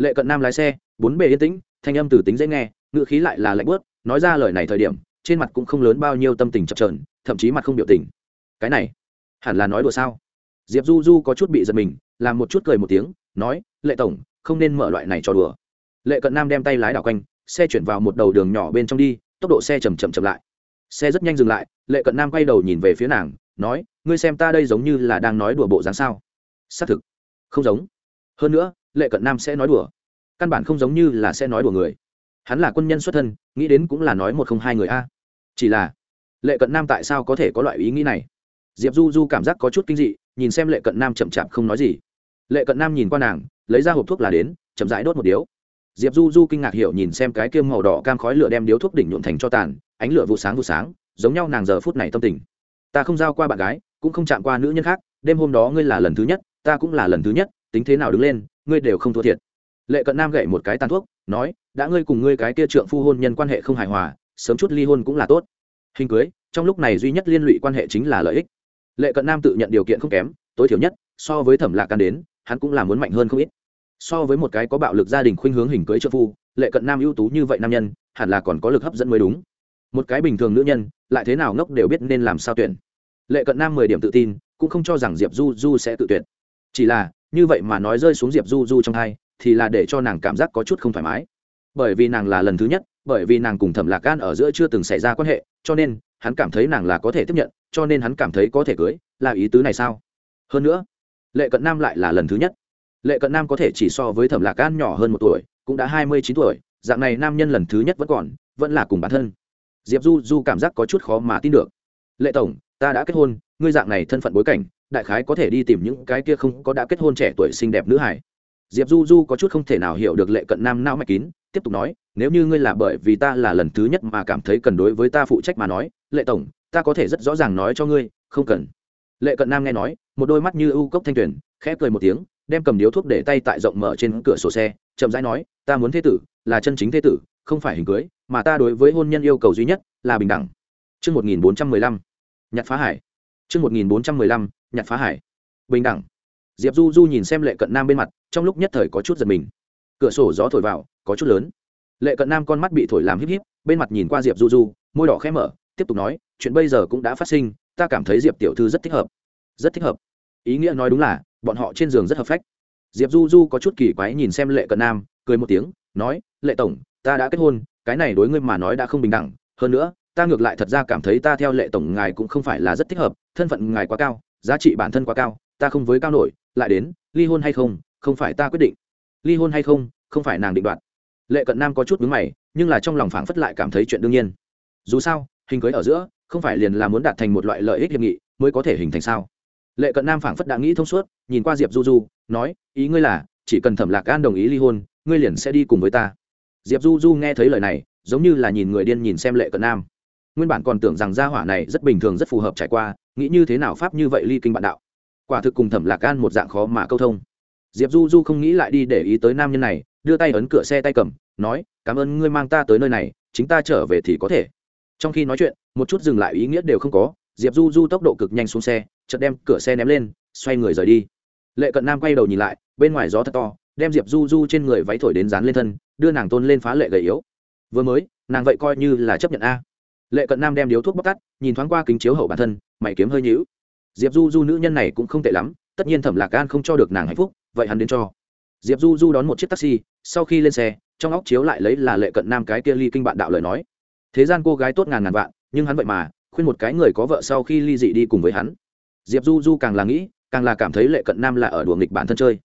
lệ cận nam lái xe, bốn bề yên tĩnh, thanh âm từ tính dễ nghe ngựa khí lại là lạnh bớt nói ra lời này thời điểm, trên mặt cũng không lớn bao nhiêu tâm tình chập trờn thậm chí mặt không biểu tình. Cái này, hẳn là nói đùa sao? Diệp du du có chút bị giật mình, làm một chút cười một tiếng, nói, lệ tổng, không nên mở loại này cho đùa. Lệ cận nam đem tay lái đảo quanh, xe chuyển vào một đầu đường nhỏ bên trong đi, tốc độ xe chầm chậm chậm lại. Xe rất nhanh dừng lại, lệ cận nam quay đầu nhìn về phía nàng, nói, ngươi xem ta đây giống như là đang nói đùa bộ dáng sao? Xác thực, không giống. Hơn nữa lệ cận nam sẽ nói đùa. Căn bản không giống như là sẽ nói đùa người. Hắn là quân nhân xuất thân, nghĩ đến cũng là nói một không hai người a. Chỉ là, lệ cận nam tại sao có thể có loại ý nghĩ này? Diệp du du cảm giác có chút kinh dị, nhìn xem lệ cận nam chậm chạp không nói gì. Lệ cận nam nhìn qua nàng, lấy ra hộp thuốc là đến, chậm rãi đốt một điếu. Diệp du du kinh ngạc hiểu nhìn xem cái kiêm màu đỏ cam khói lửa đem điếu thuốc đỉnh nhuộn thành cho tàn, ánh lửa vụ sáng vụ sáng, giống nhau nàng giờ phút này tâm tình. Ta không giao qua bạn gái, cũng không chạm qua nữ nhân khác, đêm hôm đó ngươi là lần thứ nhất, ta cũng là lần thứ nhất, tính thế nào đứng lên ngươi đều không thua thiệt. Lệ cận nam gậy một cái tàn thuốc, nói, đã ngươi cùng ngươi cái kia trượng phu hôn nhân quan hệ không hài hòa, sớm chút ly hôn cũng là tốt. Hình cưới, trong lúc này duy nhất liên lụy quan hệ chính là lợi ích. Lệ cận nam tự nhận điều kiện không kém, tối thiểu nhất, so với thẩm lạc can đến, hắn cũng là muốn mạnh hơn không ít. So với một cái có bạo lực gia đình khuynh hướng hình cưới trợ phu, lệ cận nam ưu tú như vậy nam nhân, hẳn là còn có lực hấp dẫn mới đúng. Một cái bình thường nữ nhân, lại thế nào ngốc đều biết nên làm sao tuyển. Lệ cận nam mười điểm tự tin, cũng không cho rằng diệp du du sẽ tự tuyển. Chỉ là như vậy mà nói rơi xuống diệp du du trong hai, thì là để cho nàng cảm giác có chút không thoải mái. Bởi vì nàng là lần thứ nhất, bởi vì nàng cùng thẩm lạc gan ở giữa chưa từng xảy ra quan hệ, cho nên, hắn cảm thấy nàng là có thể tiếp nhận, cho nên hắn cảm thấy có thể cưới, là ý tứ này sao? Hơn nữa, lệ cận nam lại là lần thứ nhất. Lệ cận nam có thể chỉ so với thẩm lạc gan nhỏ hơn một tuổi, cũng đã hai mươi chín tuổi, dạng này nam nhân lần thứ nhất vẫn còn, vẫn là cùng bản thân. Diệp du du cảm giác có chút khó mà tin được. Lệ tổng, ta đã kết hôn, ngươi dạng này thân phận bối cảnh đại khái có thể đi tìm những cái kia không có đã kết hôn trẻ tuổi xinh đẹp nữ hải. Diệp du du có chút không thể nào hiểu được lệ cận nam não mạch kín tiếp tục nói nếu như ngươi là bởi vì ta là lần thứ nhất mà cảm thấy cần đối với ta phụ trách mà nói lệ tổng ta có thể rất rõ ràng nói cho ngươi không cần. Lệ cận nam nghe nói một đôi mắt như ưu cốc thanh tuyển khẽ cười một tiếng đem cầm điếu thuốc để tay tại rộng mở trên cửa sổ xe chậm rãi nói ta muốn thế tử là chân chính thế tử không phải hình cưới mà ta đối với hôn nhân yêu cầu duy nhất là bình đẳng. Trước 1415, nhặt phá hải. Trước 1415, nhặt phá hải. Bình đẳng. Diệp Du Du nhìn xem Lệ Cận Nam bên mặt, trong lúc nhất thời có chút giật mình. Cửa sổ gió thổi vào, có chút lớn. Lệ Cận Nam con mắt bị thổi làm híp híp, bên mặt nhìn qua Diệp Du Du, môi đỏ khẽ mở, tiếp tục nói, chuyện bây giờ cũng đã phát sinh, ta cảm thấy Diệp tiểu thư rất thích hợp. Rất thích hợp. Ý nghĩa nói đúng là, bọn họ trên giường rất hợp phách. Diệp Du Du có chút kỳ quái nhìn xem Lệ Cận Nam, cười một tiếng, nói, "Lệ tổng, ta đã kết hôn, cái này đối ngươi mà nói đã không bình đẳng, hơn nữa, ta ngược lại thật ra cảm thấy ta theo Lệ tổng ngài cũng không phải là rất thích hợp, thân phận ngài quá cao, giá trị bản thân quá cao, ta không với cao nổi, lại đến, ly hôn hay không, không phải ta quyết định. Ly hôn hay không, không phải nàng định đoạt." Lệ Cận Nam có chút vướng mày, nhưng là trong lòng phảng phất lại cảm thấy chuyện đương nhiên. Dù sao, hình cưới ở giữa, không phải liền là muốn đạt thành một loại lợi ích hiệp nghị mới có thể hình thành sao? Lệ Cận Nam phảng phất đã nghĩ thông suốt, nhìn qua Diệp Du Du, nói, ý ngươi là, chỉ cần Thẩm Lạc An đồng ý ly hôn, ngươi liền sẽ đi cùng với ta diệp du du nghe thấy lời này giống như là nhìn người điên nhìn xem lệ cận nam nguyên bản còn tưởng rằng gia hỏa này rất bình thường rất phù hợp trải qua, nghĩ như thế nào pháp như vậy ly kinh bạn đạo. Quả thực cùng thẩm lạc gan một dạng khó mà câu thông. Diệp du du không nghĩ lại đi để ý tới nam nhân này, đưa tay ấn cửa xe tay cầm, nói, cảm ơn ngươi mang ta tới nơi này, chính ta trở về thì có thể. Trong khi nói chuyện, một chút dừng lại ý nghĩa đều không có, diệp du du tốc độ cực nhanh xuống xe, chợt đem cửa xe ném lên, xoay người rời đi. Lệ cận nam quay đầu nhìn lại, bên ngoài gió thật to, đem diệp du du trên người váy thổi đến dán lên thân, đưa nàng tôn lên phá lệ gầy yếu. Vừa mới, nàng vậy coi như là chấp nhận a lệ cận nam đem điếu thuốc bóc tắt, nhìn thoáng qua kính chiếu hậu bản thân, mày kiếm hơi nhữu diệp du du nữ nhân này cũng không tệ lắm, tất nhiên thẩm lạc gan không cho được nàng hạnh phúc, vậy hắn đến cho. Diệp du du đón một chiếc taxi, sau khi lên xe, trong óc chiếu lại lấy là lệ cận nam cái kia ly kinh bạn đạo lời nói. Thế gian cô gái tốt ngàn ngàn vạn, nhưng hắn vậy mà, khuyên một cái người có vợ sau khi ly dị đi cùng với hắn. Diệp du du càng là nghĩ, càng là cảm thấy lệ cận nam là ở đùa nghịch bản thân chơi.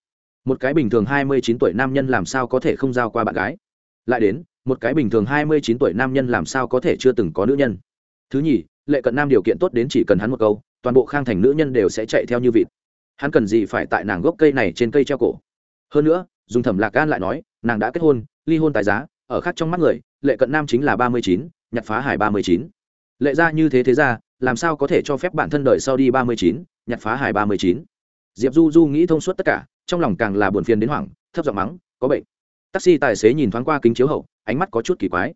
Một cái bình thường hai mươi chín tuổi nam nhân làm sao có thể không giao qua bạn gái? Lại đến một cái bình thường hai mươi chín tuổi nam nhân làm sao có thể chưa từng có nữ nhân? Thứ nhì, lệ cận nam điều kiện tốt đến chỉ cần hắn một câu, toàn bộ khang thành nữ nhân đều sẽ chạy theo như vịt. Hắn cần gì phải tại nàng gốc cây này trên cây treo cổ? Hơn nữa, dùng thẩm lạc gan lại nói, nàng đã kết hôn, ly hôn tài giá, ở khác trong mắt người, lệ cận nam chính là ba mươi chín, nhặt phá hải ba mươi chín. Lệ ra như thế thế ra, làm sao có thể cho phép bản thân đời sau đi ba mươi chín, nhặt phá hải ba mươi chín? Diệp du du nghĩ thông suốt tất cả, trong lòng càng là buồn phiền đến hoảng, thấp giọng mắng, có bệnh. Taxi tài xế nhìn thoáng qua kính chiếu hậu ánh mắt có chút kỳ quái.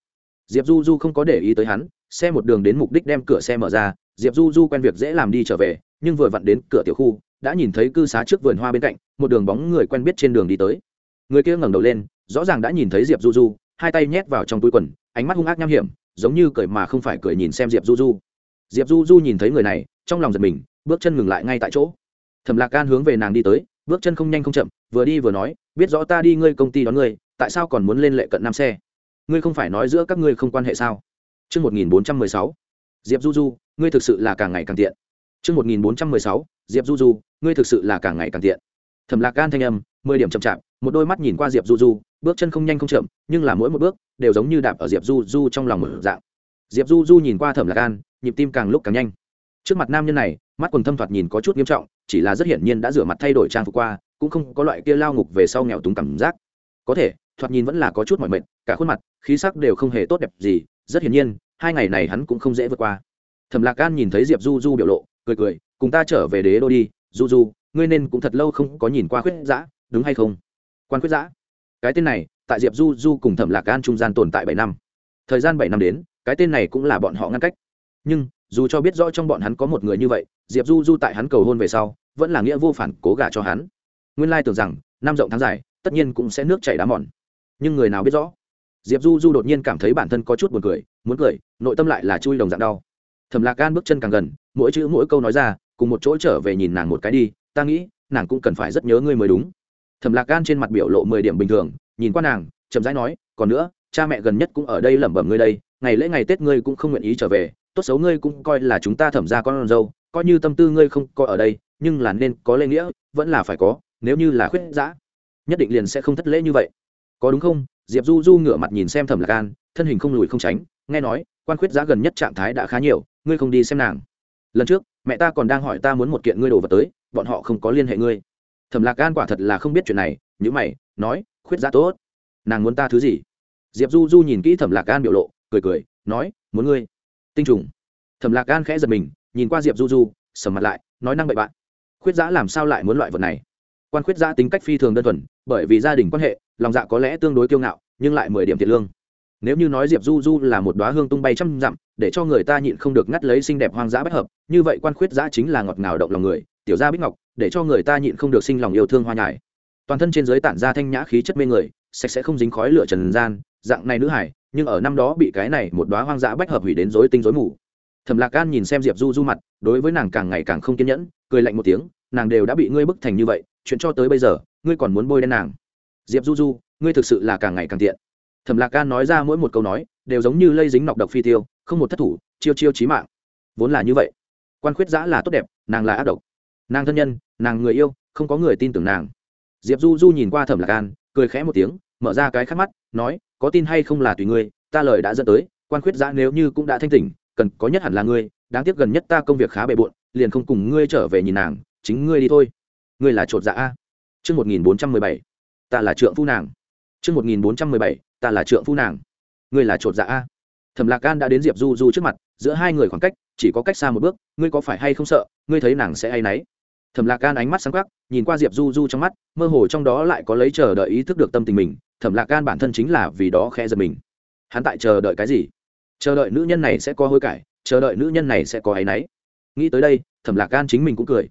Diệp du du không có để ý tới hắn, xe một đường đến mục đích đem cửa xe mở ra, diệp du du quen việc dễ làm đi trở về, nhưng vừa vặn đến cửa tiểu khu, đã nhìn thấy cư xá trước vườn hoa bên cạnh, một đường bóng người quen biết trên đường đi tới. Người kia ngẩng đầu lên, rõ ràng đã nhìn thấy diệp du du, hai tay nhét vào trong túi quần, ánh mắt hung ác nham hiểm, giống như cười mà không phải cười nhìn xem diệp du du. Diệp du du nhìn thấy người này, trong lòng giật mình, bước chân ngừng lại ngay tại chỗ. Thẩm lạc gan hướng về nàng đi tới, bước chân không nhanh không chậm, vừa đi vừa nói, biết rõ ta đi ngươi công ty đón ngươi, tại sao còn muốn lên lệ cận nam xe? Ngươi không phải nói giữa các ngươi không quan hệ sao Trước 1416, Diệp Du Du, ngươi thực sự là càng ngày càng tiện. Trước 1416, Diệp Du Du, ngươi thực sự là càng ngày càng tiện. Thẩm Lạc Gan thanh âm, mười điểm chậm chạp, một đôi mắt nhìn qua Diệp Du Du, bước chân không nhanh không chậm, nhưng là mỗi một bước đều giống như đạp ở Diệp Du Du trong lòng mở dạng. Diệp Du Du nhìn qua Thẩm Lạc Gan, nhịp tim càng lúc càng nhanh. Trước mặt nam nhân này, mắt quần thâm thoạt nhìn có chút nghiêm trọng, chỉ là rất hiển nhiên đã rửa mặt thay đổi trang phục qua, cũng không có loại kia lao ngục về sau nghèo túng cảm giác. Có thể, thoạt nhìn vẫn là có chút mỏi mệt, cả khuôn mặt, khí sắc đều không hề tốt đẹp gì, rất hiển nhiên, hai ngày này hắn cũng không dễ vượt qua. Thẩm Lạc Gan nhìn thấy Diệp Du Du biểu lộ, cười cười, cùng ta trở về đế đô đi, Du Du, ngươi nên cũng thật lâu không có nhìn qua khuyết giã, đúng hay không? Quan khuyết giã. Cái tên này, tại Diệp Du Du cùng Thẩm Lạc Gan trung gian tồn tại bảy năm. Thời gian bảy năm đến, cái tên này cũng là bọn họ ngăn cách. Nhưng, dù cho biết rõ trong bọn hắn có một người như vậy, Diệp Du Du tại hắn cầu hôn về sau, vẫn là nghĩa vô phản cố gả cho hắn. Nguyên lai tưởng rằng, năm rộng tháng dài, tất nhiên cũng sẽ nước chảy đá mòn. Nhưng người nào biết rõ? Diệp Du Du đột nhiên cảm thấy bản thân có chút buồn cười, muốn cười, nội tâm lại là chui đồng dạng đau. Thẩm lạc gan bước chân càng gần mỗi chữ mỗi câu nói ra cùng một chỗ trở về nhìn nàng một cái đi ta nghĩ nàng cũng cần phải rất nhớ ngươi mới đúng. Thẩm lạc gan trên mặt biểu lộ mười điểm bình thường nhìn qua nàng chậm rãi nói còn nữa cha mẹ gần nhất cũng ở đây lẩm bẩm ngươi đây ngày lễ ngày tết ngươi cũng không nguyện ý trở về tốt xấu ngươi cũng coi là chúng ta thẩm ra con dâu coi như tâm tư ngươi không coi ở đây nhưng là nên có lễ nghĩa vẫn là phải có nếu như là khuyết giã nhất định liền sẽ không thất lễ như vậy có đúng không? Diệp du du ngửa mặt nhìn xem thẩm lạc gan thân hình không lùi không tránh, nghe nói, quan khuyết giá gần nhất trạng thái đã khá nhiều, ngươi không đi xem nàng. Lần trước, mẹ ta còn đang hỏi ta muốn một kiện ngươi đồ vật tới, bọn họ không có liên hệ ngươi. Thẩm lạc gan quả thật là không biết chuyện này nhữ mày, nói, khuyết giá tốt. Nàng muốn ta thứ gì? Diệp du du nhìn kỹ thẩm lạc gan biểu lộ, cười cười, nói, muốn ngươi. Tinh trùng. Thẩm lạc gan khẽ giật mình, nhìn qua diệp du du, sầm mặt lại, nói, năng bậy bạn. Khuyết giá làm sao lại muốn loại vật này? Quan khuyết Gia tính cách phi thường đơn thuần, bởi vì gia đình quan hệ, lòng dạ có lẽ tương đối kiêu ngạo, nhưng lại mười điểm thiện lương. Nếu như nói diệp du du là một đoá hương tung bay trăm dặm, để cho người ta nhịn không được ngắt lấy xinh đẹp hoang dã bất hợp, như vậy quan khuyết giã chính là ngọt ngào động lòng người, tiểu gia bích ngọc, để cho người ta nhịn không được sinh lòng yêu thương hoa nhài. Toàn thân trên giới tản ra thanh nhã khí chất mê người, sạch sẽ không dính khói lửa trần gian, dạng này nữ hải, nhưng ở năm đó bị cái này một đoá hoang dã bách hợp hủy đến rối tinh rối mù. Thẩm lạc gan nhìn xem diệp du du mặt, đối với nàng càng ngày càng không kiên nhẫn, cười lạnh một tiếng, nàng đều đã bị ngươi bức thành như vậy chuyện cho tới bây giờ, ngươi còn muốn bôi đen nàng. Diệp du du, ngươi thực sự là càng ngày càng tiện. Thẩm lạc gan nói ra mỗi một câu nói, đều giống như lây dính nọc độc phi tiêu, không một thất thủ, chiêu chiêu trí mạng. Vốn là như vậy. Quan khuyết giã là tốt đẹp, nàng là ác độc. Nàng thân nhân, nàng người yêu, không có người tin tưởng nàng. Diệp du du nhìn qua thẩm lạc gan, cười khẽ một tiếng, mở ra cái khắc mắt, nói, có tin hay không là tùy ngươi, ta lời đã dẫn tới, quan khuyết giã nếu như cũng đã thanh tỉnh, cần có nhất hẳn là ngươi, đáng tiếc gần nhất ta công việc khá bề bộn, liền không cùng ngươi trở về nhìn nàng, chính ngươi đi thôi ngươi là chột dạ a? Chương một nghìn bốn trăm mười bảy, ta là trượng phu nàng. Chương một nghìn bốn trăm mười bảy, ta là trượng phu nàng. Ngươi là chột dạ a? Thẩm lạc gan đã đến diệp du du trước mặt, giữa hai người khoảng cách, chỉ có cách xa một bước, ngươi có phải hay không sợ, ngươi thấy nàng sẽ hay náy? Thẩm lạc gan ánh mắt sáng khắc nhìn qua diệp du du trong mắt, mơ hồ trong đó lại có lấy chờ đợi ý thức được tâm tình mình. Thẩm lạc gan bản thân chính là vì đó khẽ giật mình. Hắn tại chờ đợi cái gì? Chờ đợi nữ nhân này sẽ có hối cải, chờ đợi nữ nhân này sẽ có áy náy. Nghĩ tới đây, thẩm lạc gan chính mình cũng cười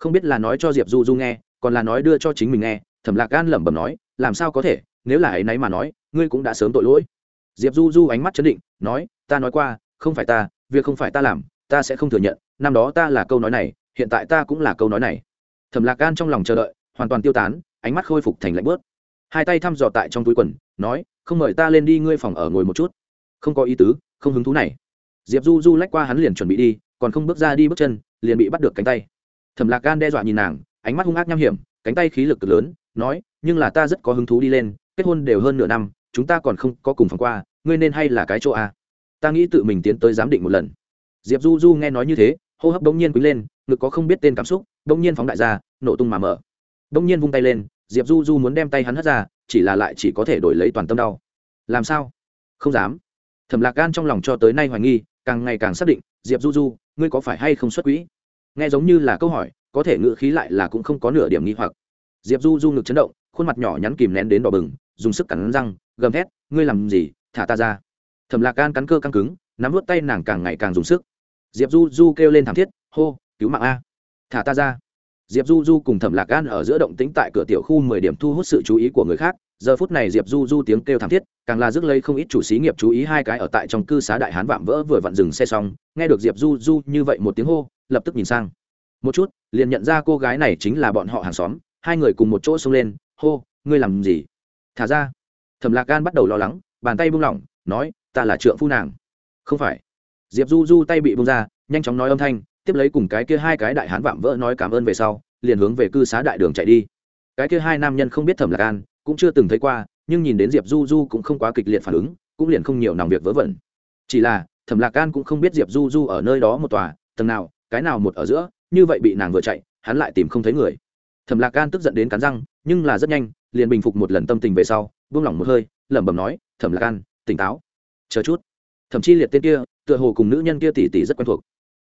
không biết là nói cho diệp du du nghe, còn là nói đưa cho chính mình nghe, thẩm lạc gan lẩm bẩm nói, làm sao có thể, nếu là ấy nấy mà nói, ngươi cũng đã sớm tội lỗi. Diệp du du ánh mắt chấn định, nói, ta nói qua, không phải ta, việc không phải ta làm, ta sẽ không thừa nhận, năm đó ta là câu nói này, hiện tại ta cũng là câu nói này. Thẩm lạc gan trong lòng chờ đợi, hoàn toàn tiêu tán, ánh mắt khôi phục thành lạnh bớt hai tay thăm dò tại trong túi quần, nói, không mời ta lên đi ngươi phòng ở ngồi một chút. Không có ý tứ, không hứng thú này. Diệp du du lách qua hắn liền chuẩn bị đi, còn không bước ra đi bước chân, liền bị bắt được cánh tay thẩm lạc gan đe dọa nhìn nàng, ánh mắt hung ác nham hiểm, cánh tay khí lực cực lớn, nói, nhưng là ta rất có hứng thú đi lên, kết hôn đều hơn nửa năm, chúng ta còn không có cùng phòng qua, ngươi nên hay là cái chỗ a? Ta nghĩ tự mình tiến tới giám định một lần. Diệp du du nghe nói như thế, hô hấp bỗng nhiên quý lên, ngực có không biết tên cảm xúc, bỗng nhiên phóng đại ra, nổ tung mà mở. Bỗng nhiên vung tay lên, diệp du du muốn đem tay hắn hất ra, chỉ là lại chỉ có thể đổi lấy toàn tâm đau. Làm sao? Không dám. Thẩm lạc gan trong lòng cho tới nay hoài nghi, càng ngày càng xác định, diệp du du, ngươi có phải hay không xuất quỹ? Nghe giống như là câu hỏi, có thể ngự khí lại là cũng không có nửa điểm nghi hoặc. Diệp du du ngực chấn động, khuôn mặt nhỏ nhắn kìm nén đến đỏ bừng, dùng sức cắn răng, gầm thét, ngươi làm gì? Thả ta ra. Thẩm lạc gan cắn cơ căng cứng, nắm vút tay nàng càng ngày càng dùng sức. Diệp du du kêu lên thảm thiết, hô, cứu mạng a! Thả ta ra! Diệp du du cùng thẩm lạc gan ở giữa động tĩnh tại cửa tiểu khu mười điểm thu hút sự chú ý của người khác. Giờ phút này diệp du du tiếng kêu thảm thiết, càng là rước lấy không ít chủ xí nghiệp chú ý hai cái ở tại trong cư xá đại hán vạm vỡ vừa vặn dừng xe xong. Nghe được diệp du du như vậy một tiếng hô lập tức nhìn sang. Một chút, liền nhận ra cô gái này chính là bọn họ hàng xóm, hai người cùng một chỗ xông lên, hô, ngươi làm gì? Thả ra. Thẩm lạc gan bắt đầu lo lắng, bàn tay buông lỏng, nói, ta là trượng phu nàng. Không phải. Diệp du du tay bị bung ra, nhanh chóng nói âm thanh, tiếp lấy cùng cái kia hai cái đại hán vạm vỡ nói cảm ơn về sau, liền hướng về cư xá đại đường chạy đi. Cái kia hai nam nhân không biết thẩm lạc an, cũng chưa từng thấy qua, nhưng nhìn đến diệp du du cũng không quá kịch liệt phản ứng, cũng liền không nhiều nòng việc vớ vẩn. Chỉ là, thẩm lạc an cũng không biết diệp du du ở nơi đó một tòa, tầng nào cái nào một ở giữa, như vậy bị nàng vừa chạy, hắn lại tìm không thấy người. Thẩm lạc gan tức giận đến cắn răng, nhưng là rất nhanh, liền bình phục một lần tâm tình về sau, buông lỏng một hơi, lẩm bẩm nói, thẩm lạc gan tỉnh táo. Chờ chút. Thậm chí liệt tên kia, tựa hồ cùng nữ nhân kia tỷ tỷ rất quen thuộc.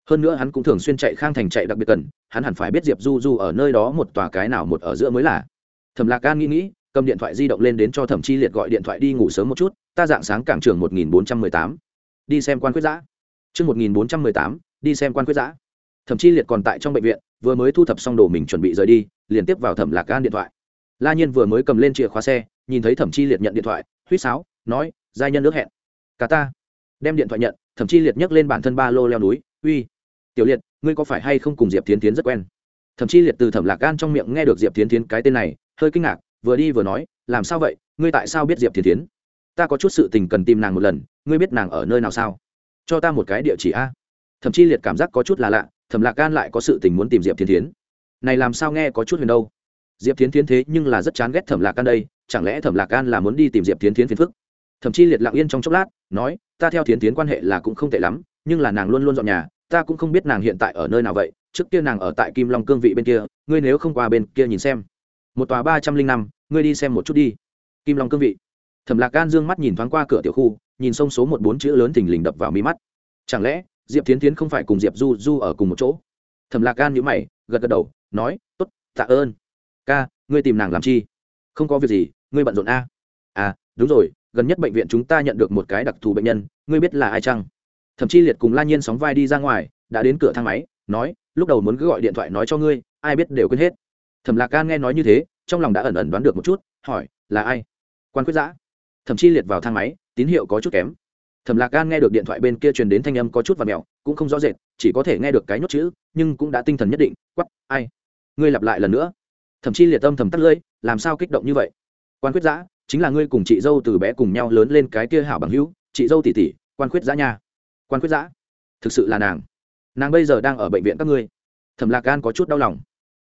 Hơn nữa hắn cũng thường xuyên chạy khang thành chạy đặc biệt cần, hắn hẳn phải biết diệp du du ở nơi đó một tòa cái nào một ở giữa mới là. Thẩm lạc gan nghĩ nghĩ, cầm điện thoại di động lên đến cho thẩm chi liệt gọi điện thoại đi ngủ sớm một chút, ta dạng sáng cảng trường một nghìn bốn trăm mười tám. Đi xem quan quyết giã. Chương một nghìn bốn trăm mười tám, đi xem quan quyết giã thẩm chi liệt còn tại trong bệnh viện, vừa mới thu thập xong đồ mình chuẩn bị rời đi, liền tiếp vào thẩm lạc Gan điện thoại. La nhiên vừa mới cầm lên chìa khóa xe, nhìn thấy thẩm chi liệt nhận điện thoại, huýt sáo, nói, giai nhân nước hẹn. Cả ta. Đem điện thoại nhận, thẩm chi liệt nhấc lên bản thân ba lô leo núi, uy, tiểu liệt, ngươi có phải hay không cùng diệp tiến tiến rất quen? Thậm chí liệt từ thẩm lạc gan trong miệng nghe được diệp tiến tiến cái tên này, hơi kinh ngạc, vừa đi vừa nói, làm sao vậy? Ngươi tại sao biết diệp tiến tiến ta có chút sự tình cần tìm nàng một lần, ngươi biết nàng ở nơi nào sao? Cho ta một cái địa chỉ a. Thậm chí liệt cảm giác có chút là lạ thẩm lạc gan lại có sự tình muốn tìm diệp Thiên tiến này làm sao nghe có chút huyền đâu. Diệp Thiên tiến thế nhưng là rất chán ghét thẩm lạc gan đây, chẳng lẽ thẩm lạc gan là muốn đi tìm diệp Thiên tiến phiền phức? Thậm chí liệt lặng yên trong chốc lát, nói, ta theo Thiến tiến quan hệ là cũng không tệ lắm, nhưng là nàng luôn luôn dọn nhà, ta cũng không biết nàng hiện tại ở nơi nào vậy, trước kia nàng ở tại kim long cương vị bên kia, ngươi nếu không qua bên kia nhìn xem. Một tòa ba trăm linh năm, ngươi đi xem một chút đi. Kim long cương vị. Thẩm lạc gan dương mắt nhìn thoáng qua cửa tiểu khu, nhìn sông số một bốn chữ lớn thình lình đập vào mi mắt. Chẳng lẽ diệp tiến tiến không phải cùng diệp du du ở cùng một chỗ. Thẩm lạc gan nhữ mày, gật gật đầu, nói t ố t tạ ơn. Ca, ngươi tìm nàng làm chi? Không có việc gì, ngươi bận rộn a. À đúng rồi, gần nhất bệnh viện chúng ta nhận được một cái đặc thù bệnh nhân, ngươi biết là ai chăng? Thậm chí liệt cùng la nhiên sóng vai đi ra ngoài, đã đến cửa thang máy, nói, lúc đầu muốn cứ gọi điện thoại nói cho ngươi, ai biết đều quên hết. Thẩm lạc can nghe nói như thế, trong lòng đã ẩn ẩn đoán được một chút, hỏi, là ai? Quan quyết giã. Thậm chí liệt vào thang máy, tín hiệu có chút kém thẩm lạc gan nghe được điện thoại bên kia truyền đến thanh âm có chút và mẹo cũng không rõ rệt, chỉ có thể nghe được cái nhốt chữ, nhưng cũng đã tinh thần nhất định quắp ai? Ngươi lặp lại lần nữa. Thậm chí liệt tâm thầm tắt lưỡi, làm sao kích động như vậy? Quan quyết giã, chính là ngươi cùng chị dâu từ bé cùng nhau lớn lên cái kia hảo bằng hữu, chị dâu tỷ tỷ, quan quyết giã nha. Quan quyết giã, thực sự là nàng. Nàng bây giờ đang ở bệnh viện các ngươi. Thẩm lạc gan có chút đau lòng.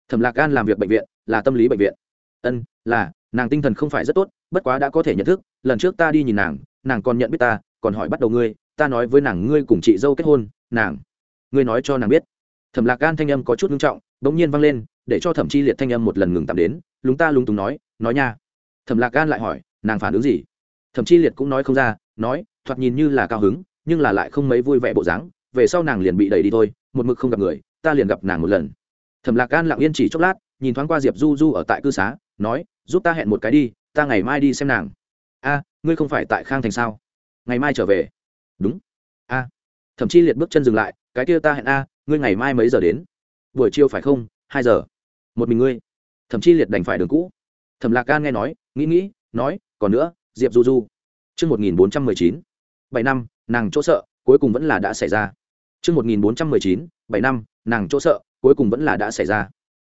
Thẩm lạc gan làm việc bệnh viện, là tâm lý bệnh viện. Ân, là, nàng tinh thần không phải rất tốt, bất quá đã có thể nhận thức, lần trước ta đi nhìn nàng nàng còn nhận biết ta còn hỏi bắt đầu ngươi, ta nói với nàng ngươi cùng chị dâu kết hôn, nàng, ngươi nói cho nàng biết. Thẩm lạc gan thanh âm có chút nghiêm trọng đ ỗ n g nhiên vang lên, để cho thẩm chi liệt thanh âm một lần ngừng tạm đến, lúng ta lúng túng nói nói nha. Thẩm lạc gan lại hỏi, nàng phản ứng gì? Thẩm chi liệt cũng nói không ra, nói, thoạt nhìn như là cao hứng, nhưng là lại không mấy vui vẻ bộ dáng, về sau nàng liền bị đẩy đi thôi, một mực không gặp người, ta liền gặp nàng một lần. Thẩm lạc gan lặng yên chỉ chốc lát, nhìn thoáng qua diệp du du ở tại cư xá, nói, giúp ta hẹn một cái đi, ta ngày mai đi xem nàng. A, ngươi không phải tại khang thành sao? Ngày mai trở về. Đúng. A. Thậm chí liệt bước chân dừng lại, cái kia ta hẹn a, ngươi ngày mai mấy giờ đến? Buổi chiều phải không? Hai giờ. Một mình ngươi. Thậm chí liệt đành phải đường cũ. Thẩm lạc can nghe nói, nghĩ nghĩ, nói, còn nữa, diệp du du. Chương một nghìn bốn trăm mười chín. Bảy năm, nàng chỗ sợ, cuối cùng vẫn là đã xảy ra. Chương một nghìn bốn trăm mười chín, bảy năm, nàng chỗ sợ, cuối cùng vẫn là đã xảy ra.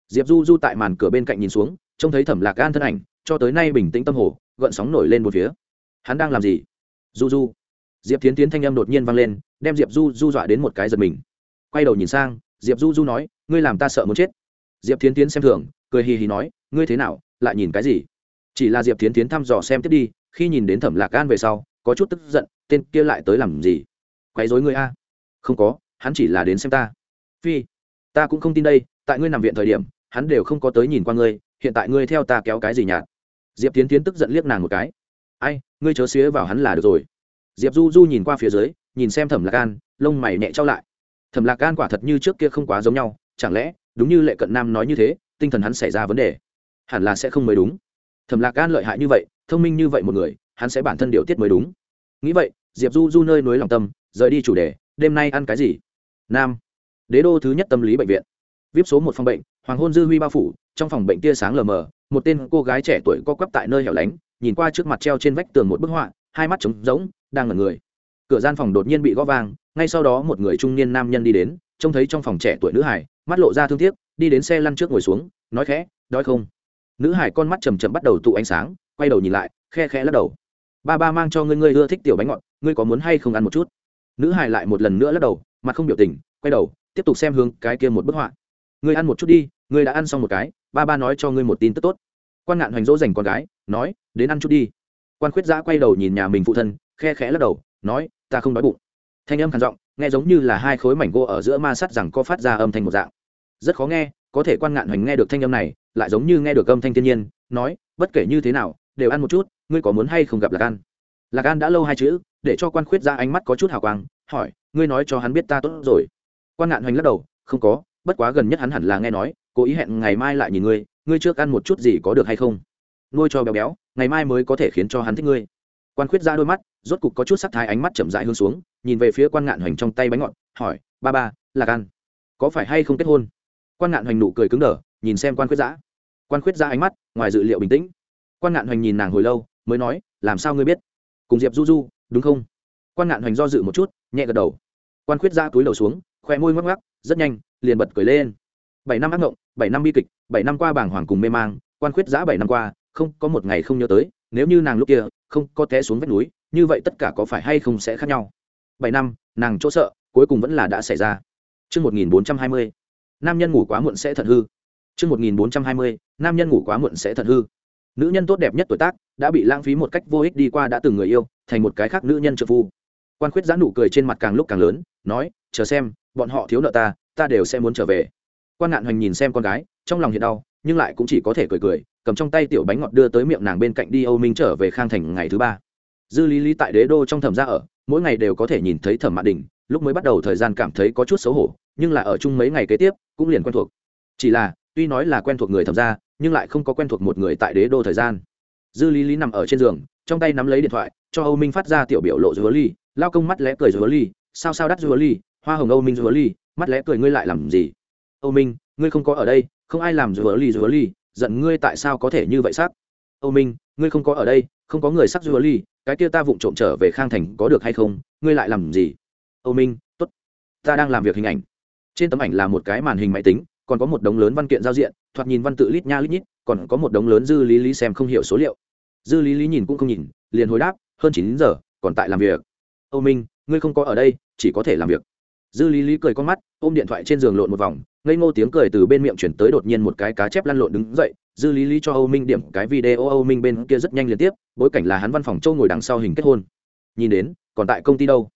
Diệp du du tại màn cửa bên cạnh nhìn xuống, trông thấy thẩm lạc gan thân ảnh, cho tới nay bình tĩnh tâm hồ, gợn sóng nổi lên một phía. Hắn đang làm gì? Du du. Diệp tiến tiến thanh âm đột nhiên vang lên, đem diệp du du dọa đến một cái giật mình. Quay đầu nhìn sang, diệp du du nói, ngươi làm ta sợ muốn chết. Diệp tiến tiến xem thường, cười hì hì nói, ngươi thế nào, lại nhìn cái gì? Chỉ là diệp tiến tiến thăm dò xem tiếp đi, khi nhìn đến thẩm lạc gan về sau, có chút tức giận, tên kia lại tới làm gì? Quấy dối ngươi a? Không có, hắn chỉ là đến xem ta. Phi, ta cũng không tin đây, tại ngươi nằm viện thời điểm, hắn đều không có tới nhìn qua ngươi, hiện tại ngươi theo ta kéo cái gì nhạt? Diệp tiến tiến tức giận liếc nàng một cái. Ai ngươi chớ xía vào hắn là được rồi. Diệp du du nhìn qua phía dưới, nhìn xem thẩm lạc an, lông mày nhẹ trao lại. Thẩm lạc an quả thật như trước kia không quá giống nhau, chẳng lẽ, đúng như lệ cận nam nói như thế, tinh thần hắn xảy ra vấn đề, hẳn là sẽ không mới đúng. Thẩm lạc an lợi hại như vậy, thông minh như vậy một người, hắn sẽ bản thân điều tiết mới đúng. Nghĩ vậy, diệp du du nơi nối lòng tâm, rời đi chủ đề, đêm nay ăn cái gì? Nam. Đế đô thứ nhất tâm lý bệnh viện. Vip số một phòng bệnh, hoàng hôn dư huy bao phủ trong phòng bệnh tia sáng lờ mờ, một tên cô gái trẻ tuổi co quắp tại nơi hẻo lánh, nhìn qua trước mặt treo trên vách tường một bức họa, hai mắt trống rỗng, đang ngẩn người. Cửa gian phòng đột nhiên bị gõ vang, ngay sau đó một người trung niên nam nhân đi đến, trông thấy trong phòng trẻ tuổi nữ hải, mắt lộ ra thương tiếc, đi đến xe lăn trước ngồi xuống, nói khẽ, đói không? Nữ hải con mắt chầm chậm bắt đầu tụ ánh sáng, quay đầu nhìn lại, khe khe lắc đầu. Ba ba mang cho ngươi ngươi ưa thích tiểu bánh ngọt, ngươi có muốn hay không ăn một chút? Nữ hải lại một lần nữa lắc đầu, mặt không biểu tình, quay đầu, tiếp tục xem hướng cái kia một bức họa. Ngươi ăn một chút đi, ngươi đã ăn xong một cái ba ba nói cho ngươi một tin tức tốt. Quan ngạn hoành dỗ dành con gái, nói, đến ăn chút đi. Quan khuyết giã quay đầu nhìn nhà mình phụ thân, khe khẽ lắc đầu, nói, ta không đói bụng. Thanh âm khản giọng, nghe giống như là hai khối mảnh gỗ ở giữa ma sắt rằng có phát ra âm thanh một dạng. Rất khó nghe, có thể quan ngạn hoành nghe được thanh âm này, lại giống như nghe được âm thanh thiên nhiên, nói, bất kể như thế nào, đều ăn một chút, ngươi có muốn hay không gặp lạc an? Lạc an đã lâu hai chữ, để cho quan khuyết ra ánh mắt có chút hào quang, hỏi, ngươi nói cho hắn biết ta tốt rồi. Quan ngạn hoành lắc đầu, không có, bất quá gần nhất hắn hẳn là nghe nói cố ý hẹn ngày mai lại nhìn ngươi ngươi trước ăn một chút gì có được hay không? Nuôi cho béo béo, ngày mai mới có thể khiến cho hắn thích ngươi. Quan khuyết ra đôi mắt, rốt cục có chút sắc thái ánh mắt chậm dại hướng xuống, nhìn về phía quan ngạn hoành trong tay bánh ngọt, hỏi, ba ba là an, có phải hay không kết hôn? Quan ngạn hoành nụ cười cứng đờ, nhìn xem quan khuyết giã quan khuyết ra ánh mắt, ngoài dự liệu bình tĩnh. Quan ngạn hoành nhìn nàng hồi lâu, mới nói, làm sao ngươi biết? Cùng diệp du du, đúng không? Quan ngạn hoành do dự một chút, nhẹ gật đầu. Quan khuyết ra túi đầu xuống, khoe môi ngoắc ngoắc, rất nhanh, liền bật cười lên bảy năm ác ngộng bảy năm bi kịch bảy năm qua bảng hoàng cùng mê mang quan khuyết giã bảy năm qua không có một ngày không nhớ tới nếu như nàng lúc kia không có té xuống vách núi như vậy tất cả có phải hay không sẽ khác nhau bảy năm nàng chỗ sợ cuối cùng vẫn là đã xảy ra Trước 1420, nam nhân ngủ quá muộn sẽ thật hư. Trước 1420, nam nhân ngủ quá muộn sẽ thật hư. Nữ nhân tốt đẹp nhất tuổi tác đã bị lãng phí một cách vô ích đi qua đã từng người yêu, thành một cái khác nữ nhân trợ phu. Quan Khuyết giãn nụ cười trên mặt càng lúc càng lớn, nói, chờ xem, bọn họ thiếu nợ ta, ta đều sẽ muốn trở về. Quan Ngạn Hoành nhìn xem con gái, trong lòng hiện đau, nhưng lại cũng chỉ có thể cười cười, cầm trong tay tiểu bánh ngọt đưa tới miệng nàng bên cạnh đi Âu Minh trở về Khang Thành ngày thứ ba. Dư Lý Lý tại Đế đô trong thẩm gia ở, mỗi ngày đều có thể nhìn thấy Thẩm Mạn Đình, lúc mới bắt đầu thời gian cảm thấy có chút xấu hổ, nhưng là ở chung mấy ngày kế tiếp, cũng liền quen thuộc. Chỉ là, tuy nói là quen thuộc người thẩm gia, nhưng lại không có quen thuộc một người tại Đế đô thời gian. Dư Lý Lý nằm ở trên giường, trong tay nắm lấy điện thoại, cho Âu Minh phát ra tiểu biểu lộ Dư Ly, lao công mắt lẽ cười Dư Ly, sao sao đắt Dư Ly, hoa hồng Âu Minh Dư Ly, mắt lẽ cười ngươi lại làm gì? Âu Minh, ngươi không có ở đây, không ai làm Dư Ly Dư Ly, giận ngươi tại sao có thể như vậy sắc âu minh ngươi không có ở đây không có người sắc du ly cái kia ta vụng trộm trở về khang thành có được hay không ngươi lại làm gì? Âu minh t ố t ta đang làm việc hình ảnh. Trên tấm ảnh là một cái màn hình máy tính còn có một đống lớn văn kiện giao diện thoạt nhìn văn tự lít nha lít nhít còn có một đống lớn dư lý lý xem không hiểu số liệu. Dư lý lý nhìn cũng không nhìn liền hồi đáp hơn chín giờ còn tại làm việc. Âu minh ngươi không có ở đây chỉ có thể làm việc. Dư lý lý cười con mắt ôm điện thoại trên giường lộn một vòng ngây ngô tiếng cười từ bên miệng chuyển tới đột nhiên một cái cá chép lăn lộn đứng dậy, dư lý lý cho âu minh điểm cái video âu minh bên kia rất nhanh liên tiếp, bối cảnh là hắn văn phòng châu ngồi đằng sau hình kết hôn. Nhìn đến, còn tại công ty đâu?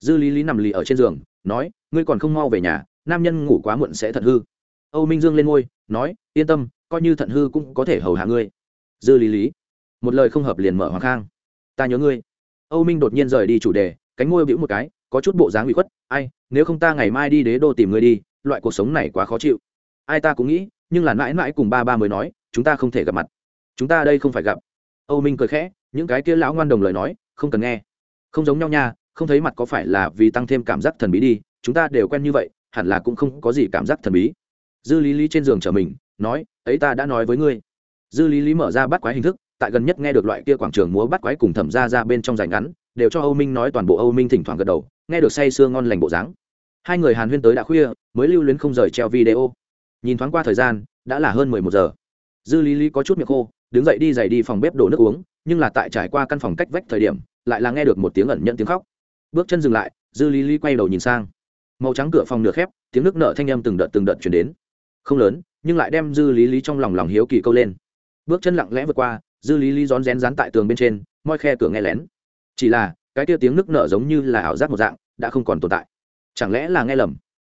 Dư lý lý nằm lì ở trên giường, nói, ngươi còn không mau về nhà, nam nhân ngủ quá muộn sẽ thận hư. Âu minh dương lên ngôi, nói, yên tâm, coi như thận hư cũng có thể hầu hạ ngươi. Dư lý lý, một lời không hợp liền mở hoàng khang. Ta nhớ ngươi. Âu minh đột nhiên rời đi chủ đề, cánh ngôi bĩu một cái, có chút bộ dáng bị khuất, ai, nếu không ta ngày mai đi đế đô tìm ngươi đi loại cuộc sống này quá khó chịu. Ai ta cũng nghĩ, nhưng là mãi mãi cùng ba ba mới nói, chúng ta không thể gặp mặt. Chúng ta đây không phải gặp. Âu minh cười khẽ, những cái kia lão ngoan đồng lời nói, không cần nghe. Không giống nhau nha, không thấy mặt có phải là vì tăng thêm cảm giác thần bí đi, chúng ta đều quen như vậy, hẳn là cũng không có gì cảm giác thần bí. Dư lý lý trên giường chờ mình, nói, ấy ta đã nói với ngươi. Dư lý lý mở ra bắt quái hình thức, tại gần nhất nghe được loại kia quảng trường múa bắt quái cùng thẩm ra ra bên trong giành ngắn, đều cho âu minh nói toàn bộ âu minh thỉnh thoảng gật đầu, nghe được say sưa ngon lành bộ dáng hai người hàn huyên tới đã khuya, mới lưu luyến không rời treo video. Nhìn thoáng qua thời gian, đã là hơn mười một giờ. Dư lý lý có chút miệng khô, đứng dậy đi giày đi phòng bếp đổ nước uống, nhưng là tại trải qua căn phòng cách vách thời điểm, lại là nghe được một tiếng ẩn nhận tiếng khóc. Bước chân dừng lại, dư lý lý quay đầu nhìn sang. Màu trắng cửa phòng nửa khép, tiếng nước nợ thanh â m từng đợt từng đợt chuyển đến. Không lớn, nhưng lại đem dư lý lý trong lòng lòng hiếu kỳ câu lên. Bước chân lặng lẽ vượt qua, dư lý lý rón rén rán tại tường bên trên, moi khe cửa nghe lén. Chỉ là, cái tia tiếng nước nợ giống như là ảo giác một dạng, đã không còn tồn tại chẳng lẽ là nghe lầm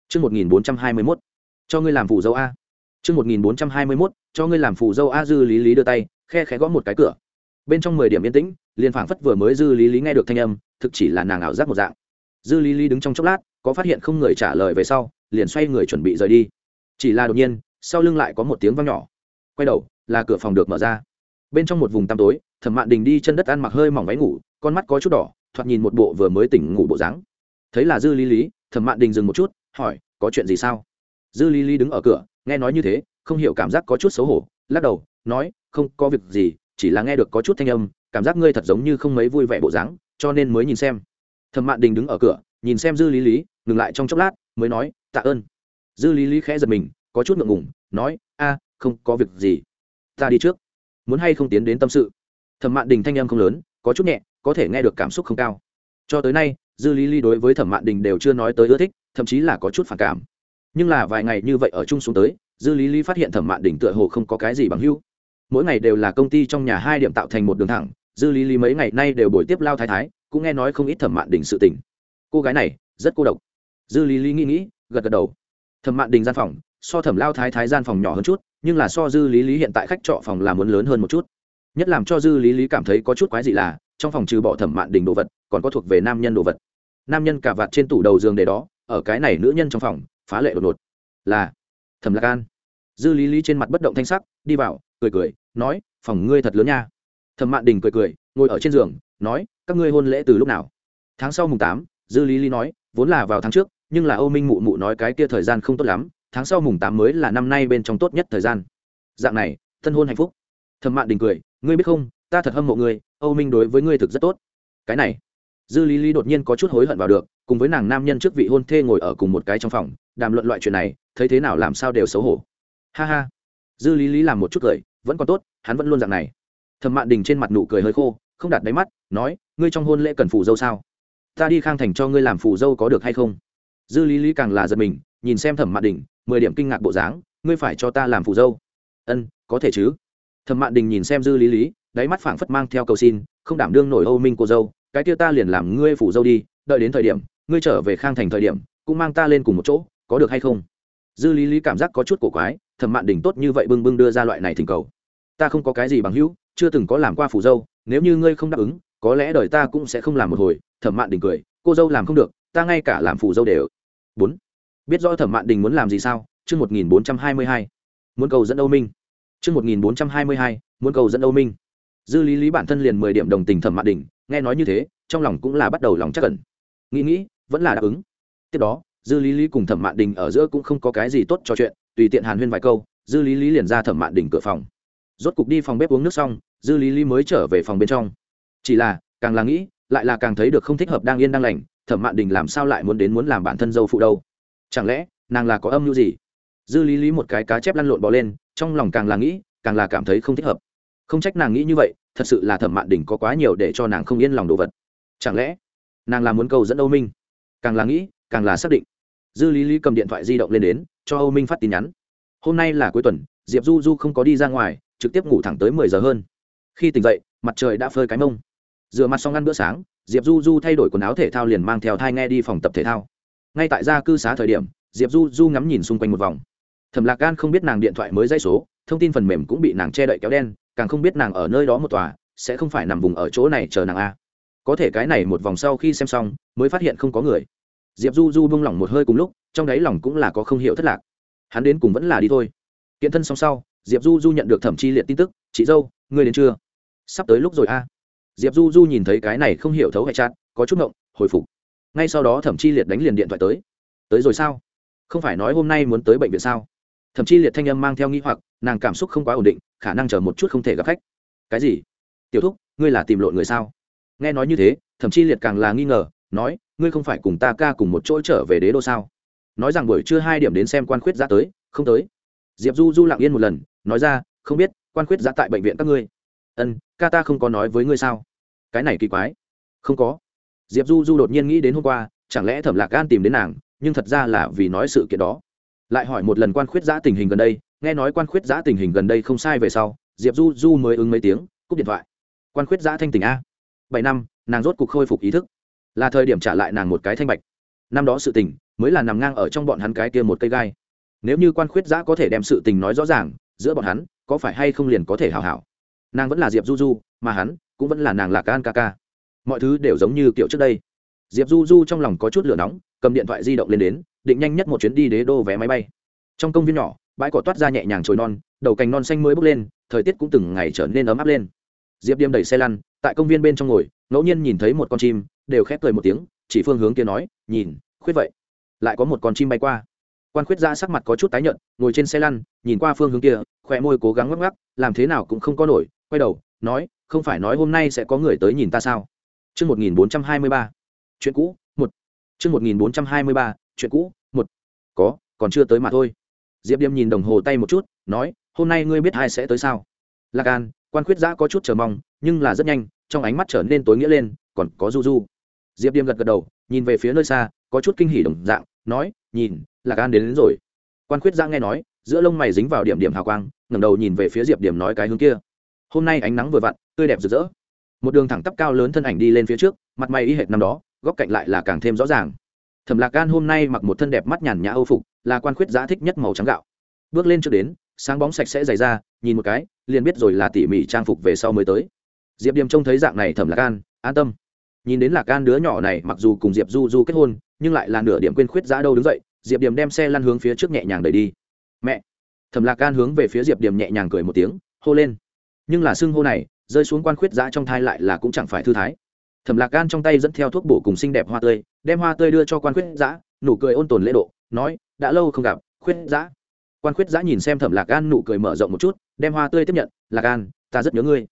Chương 1421. Cho ngươi làm phụ dâu a. Chương 1421. Cho ngươi làm phụ dâu a dư lý lý đưa tay, khe khẽ gõ một cái cửa. Bên trong mười điểm yên tĩnh, liền phảng phất vừa mới dư lý lý nghe được thanh âm, thực chỉ là nàng ảo giác một dạng. Dư lý lý đứng trong chốc lát, có phát hiện không người trả lời về sau, liền xoay người chuẩn bị rời đi. Chỉ là đột nhiên, sau lưng lại có một tiếng vang nhỏ. Quay đầu, là cửa phòng được mở ra. Bên trong một vùng tăm tối, Thẩm Mạn Đình đi chân đất ăn mặc hơi mỏng váy ngủ, con mắt có chút đỏ, thoạt nhìn một bộ vừa mới tỉnh ngủ bộ dáng. Thấy là Dư Lý Lý, thẩm mạn đình dừng một chút, hỏi, có chuyện gì sao? Dư lý lý đứng ở cửa, nghe nói như thế, không hiểu cảm giác có chút xấu hổ, lắc đầu, nói, không có việc gì, chỉ là nghe được có chút thanh âm, cảm giác ngươi thật giống như không mấy vui vẻ bộ dáng, cho nên mới nhìn xem. Thẩm mạn đình đứng ở cửa, nhìn xem dư lý lý, ngừng lại trong chốc lát, mới nói, tạ ơn. Dư lý lý khẽ giật mình, có chút ngượng ngùng, nói, a, không có việc gì, ta đi trước, muốn hay không tiến đến tâm sự? Thẩm mạn đình thanh âm không lớn, có chút nhẹ, có thể nghe được cảm xúc không cao. Cho tới nay dư lý lý đối với thẩm mạn đình đều chưa nói tới ưa thích, thậm chí là có chút phản cảm. Nhưng là vài ngày như vậy ở chung xuống tới, dư lý lý phát hiện thẩm mạn đình tựa hồ không có cái gì bằng hưu mỗi ngày đều là công ty trong nhà hai điểm tạo thành một đường thẳng, dư lý lý mấy ngày nay đều buổi tiếp lao thái thái, cũng nghe nói không ít thẩm mạn đình sự tình. Cô gái này, rất cô độc. Dư lý lý nghĩ nghĩ, gật gật đầu. Thẩm mạn đình gian phòng, so thẩm lao thái thái gian phòng nhỏ hơn chút, nhưng là so dư lý lý hiện tại khách trọ phòng là muốn lớn hơn một chút. Nhất làm cho dư lý lý cảm thấy có chút quái dị là trong phòng trừ bỏ thẩm mạn đình đồ vật, còn có thuộc về nam nhân đồ vật. Nam nhân cả vạt trên tủ đầu giường để đó, ở cái này nữ nhân trong phòng, phá lệ đột ngột. Là, thẩm lạc an. Dư lý lý trên mặt bất động thanh sắc, đi vào, cười cười, nói, phòng ngươi thật lớn nha. Thẩm mạn đình cười cười, ngồi ở trên giường, nói, các ngươi hôn lễ từ lúc nào? Tháng sau mùng tám, dư lý lý nói, vốn là vào tháng trước, nhưng là âu minh mụ mụ nói cái kia thời gian không tốt lắm, tháng sau mùng tám mới là năm nay bên trong tốt nhất thời gian. Dạng này, thân hôn hạnh phúc. Thẩm mạn đình cười, ngươi biết không, ta thật hâm mộ ngươi âu minh đối với ngươi thực rất tốt. Cái này, dư lý lý đột nhiên có chút hối hận vào được, cùng với nàng nam nhân trước vị hôn thê ngồi ở cùng một cái trong phòng, đàm luận loại chuyện này, thấy thế nào làm sao đều xấu hổ. Ha ha. Dư lý lý làm một chút cười, vẫn còn tốt, hắn vẫn luôn dạng này. Thẩm mạn đình trên mặt nụ cười hơi khô, không đặt đáy mắt, nói, ngươi trong hôn lễ cần phù dâu sao? Ta đi khang thành cho ngươi làm phù dâu có được hay không? Dư lý lý càng là giật mình, nhìn xem thẩm mạn đình, mười điểm kinh ngạc bộ dáng, ngươi phải cho ta làm phù dâu. Ân, có thể chứ. Thẩm mạn đình nhìn xem dư lý lý đáy mắt phảng phất mang theo cầu xin, không đảm đương nổi âu minh cô dâu, cái kia ta liền làm ngươi phủ dâu đi, đợi đến thời điểm, ngươi trở về khang thành thời điểm, cũng mang ta lên cùng một chỗ, có được hay không? Dư lý lý cảm giác có chút cổ quái, thẩm mạn đình tốt như vậy bưng bưng đưa ra loại này thỉnh cầu. Ta không có cái gì bằng hữu, chưa từng có làm qua phủ dâu, nếu như ngươi không đáp ứng, có lẽ đời ta cũng sẽ không làm một hồi, thẩm mạn đình cười, cô dâu làm không được, ta ngay cả làm phủ dâu đều. Bốn. Biết rõ thẩm mạn đình muốn làm gì sao? Chương một nghìn bốn trăm hai mươi hai. Muốn cầu dẫn âu minh. Chương một nghìn bốn trăm hai mươi hai, muốn cầu dẫn âu minh dư lý lý bản thân liền mười điểm đồng tình thẩm mạn đình nghe nói như thế, trong lòng cũng là bắt đầu lòng chắc cẩn nghĩ nghĩ, vẫn là đáp ứng. Tiếp đó, dư lý lý cùng thẩm mạn đình ở giữa cũng không có cái gì tốt trò chuyện, tùy tiện hàn huyên vài câu, dư lý lý liền ra thẩm mạn đình cửa phòng. Rốt cục đi phòng bếp uống nước xong, dư lý lý mới trở về phòng bên trong. Chỉ là, càng là nghĩ, lại là càng thấy được không thích hợp đang yên đang lành, thẩm mạn đình làm sao lại muốn đến muốn làm bản thân dâu phụ đâu? Chẳng lẽ, nàng là có âm mưu gì? Dư lý lý một cái cá chép lăn lộn bỏ lên, trong lòng càng là nghĩ, càng là cảm thấy không thích hợp không trách nàng nghĩ như vậy, thật sự là thẩm mạn đình có quá nhiều để cho nàng không yên lòng đồ vật. Chẳng lẽ, nàng là muốn cầu dẫn âu minh? Càng là nghĩ, càng là xác định. Dư lý lý cầm điện thoại di động lên đến, cho âu minh phát tin nhắn. Hôm nay là cuối tuần, diệp du du không có đi ra ngoài, trực tiếp ngủ thẳng tới mười giờ hơn. Khi tỉnh dậy, mặt trời đã phơi cái mông. Rửa mặt xong ăn bữa sáng, diệp du du thay đổi quần áo thể thao liền mang theo thai nghe đi phòng tập thể thao. Ngay tại gia cư xá thời điểm, diệp du du ngắm nhìn xung quanh một vòng. Thẩm lạc gan không biết nàng điện thoại mới dây số, thông tin phần mềm cũng bị nàng che đậy kéo đen càng không biết nàng ở nơi đó một tòa, sẽ không phải nằm vùng ở chỗ này chờ nàng a. Có thể cái này một vòng sau khi xem xong, mới phát hiện không có người. Diệp du du bung lỏng một hơi cùng lúc, trong đáy lòng cũng là có không hiểu thất lạc. Hắn đến cùng vẫn là đi thôi. Kiện thân xong sau, diệp du du nhận được thẩm chi liệt tin tức, chị dâu, ngươi đến chưa? Sắp tới lúc rồi a. Diệp du du nhìn thấy cái này không hiểu thấu hay chát có chút ngộng, hồi phục. Ngay sau đó thẩm chi liệt đánh liền điện thoại tới. Tới rồi sao? Không phải nói hôm nay muốn tới bệnh viện sao? Thẩm chi liệt thanh âm mang theo nghi hoặc, nàng cảm xúc không quá ổn định khả năng chờ một chút không thể gặp khách. Cái gì? Tiểu thúc, ngươi là tìm lộn người sao? Nghe nói như thế thậm chí liệt càng là nghi ngờ, nói, ngươi không phải cùng ta ca cùng một chỗ trở về đế đô sao? Nói rằng buổi trưa hai điểm đến xem quan khuyết giã tới, không tới. Diệp du du lặng yên một lần, nói ra, không biết, quan khuyết giã tại bệnh viện các ngươi. Ân, ca ta không có nói với ngươi sao? Cái này kỳ quái. Không có. Diệp du du đột nhiên nghĩ đến hôm qua, chẳng lẽ thẩm lạc gan tìm đến nàng, nhưng thật ra là vì nói sự kiện đó. Lại hỏi một lần quan khuyết giã tình hình gần đây nghe nói quan khuyết giã tình hình gần đây không sai về sau, diệp du du mới ứng mấy tiếng, cúp điện thoại. Quan khuyết giã thanh tình a. Bảy năm, nàng rốt cuộc khôi phục ý thức. Là thời điểm trả lại nàng một cái thanh bạch. Năm đó sự tình, mới là nằm ngang ở trong bọn hắn cái kia một cây gai. Nếu như quan khuyết giã có thể đem sự tình nói rõ ràng, giữa bọn hắn, có phải hay không liền có thể hào hảo? Nàng vẫn là diệp du du, mà hắn, cũng vẫn là nàng là ca ca ca. Mọi thứ đều giống như kiểu trước đây. Diệp du du trong lòng có chút lửa nóng, cầm điện thoại di động lên đến, định nhanh nhất một chuyến đi đế đô vé máy bay trong công viên nhỏ bãi cỏ toát ra nhẹ nhàng trồi non đầu cành non xanh mới bốc lên thời tiết cũng từng ngày trở nên ấm áp lên diệp điềm đẩy xe lăn tại công viên bên trong ngồi ngẫu nhiên nhìn thấy một con chim đều khép cười một tiếng chỉ phương hướng kia nói nhìn khuyết vậy lại có một con chim bay qua quan khuyết ra sắc mặt có chút tái nhợt ngồi trên xe lăn nhìn qua phương hướng kia khỏe môi cố gắng ngắc ngắc làm thế nào cũng không có nổi quay đầu nói không phải nói hôm nay sẽ có người tới nhìn ta sao Trước 1423, chuyện cũ, một. Trước 1423, chuyện cũ, một. Có, còn chưa tới mà thôi. Diệp Điềm nhìn đồng hồ tay một chút, nói, hôm nay ngươi biết ai sẽ tới sao? Lạc An, quan khuyết giã có chút chờ mong, nhưng là rất nhanh, trong ánh mắt trở nên tối nghĩa lên còn có du du. Diệp điềm gật gật đầu nhìn về phía nơi xa có chút kinh hỉ đồng dạng nói nhìn lạc an đến, đến rồi. Quan khuyết giã nghe nói giữa lông mày dính vào điểm điểm hào quang ngẩng đầu nhìn về phía diệp điểm nói cái hướng kia. Hôm nay ánh nắng vừa vặn tươi đẹp rực rỡ. Một đường thẳng tắp cao lớn thân ảnh đi lên phía trước mặt mày y hệt năm đó góc cạnh lại là càng thêm rõ ràng thẩm lạc gan hôm nay mặc một thân đẹp mắt nhàn nhã âu phục, là quan khuyết giá thích nhất màu trắng gạo. Bước lên trước đến, sáng bóng sạch sẽ dày ra, nhìn một cái, liền biết rồi là tỉ mỉ trang phục về sau mới tới. Diệp điềm trông thấy dạng này thẩm lạc gan an tâm. Nhìn đến lạc gan đứa nhỏ này, mặc dù cùng diệp du du kết hôn, nhưng lại là nửa điểm quên khuyết giá đâu đứng dậy, diệp điềm đem xe lăn hướng phía trước nhẹ nhàng đẩy đi. Mẹ. Thẩm lạc gan hướng về phía diệp điềm nhẹ nhàng cười một tiếng, hô lên. Nhưng là xưng hô này, rơi xuống quan khuyết giá trong thai lại là cũng chẳng phải thư thái thẩm lạc gan trong tay dẫn theo thuốc bổ cùng xinh đẹp hoa tươi, đem hoa tươi đưa cho quan khuyết giã, nụ cười ôn tồn lễ độ, nói, đã lâu không gặp, khuyết giã. Quan khuyết giã nhìn xem thẩm lạc gan nụ cười mở rộng một chút, đem hoa tươi tiếp nhận, lạc gan, ta rất nhớ ngươi.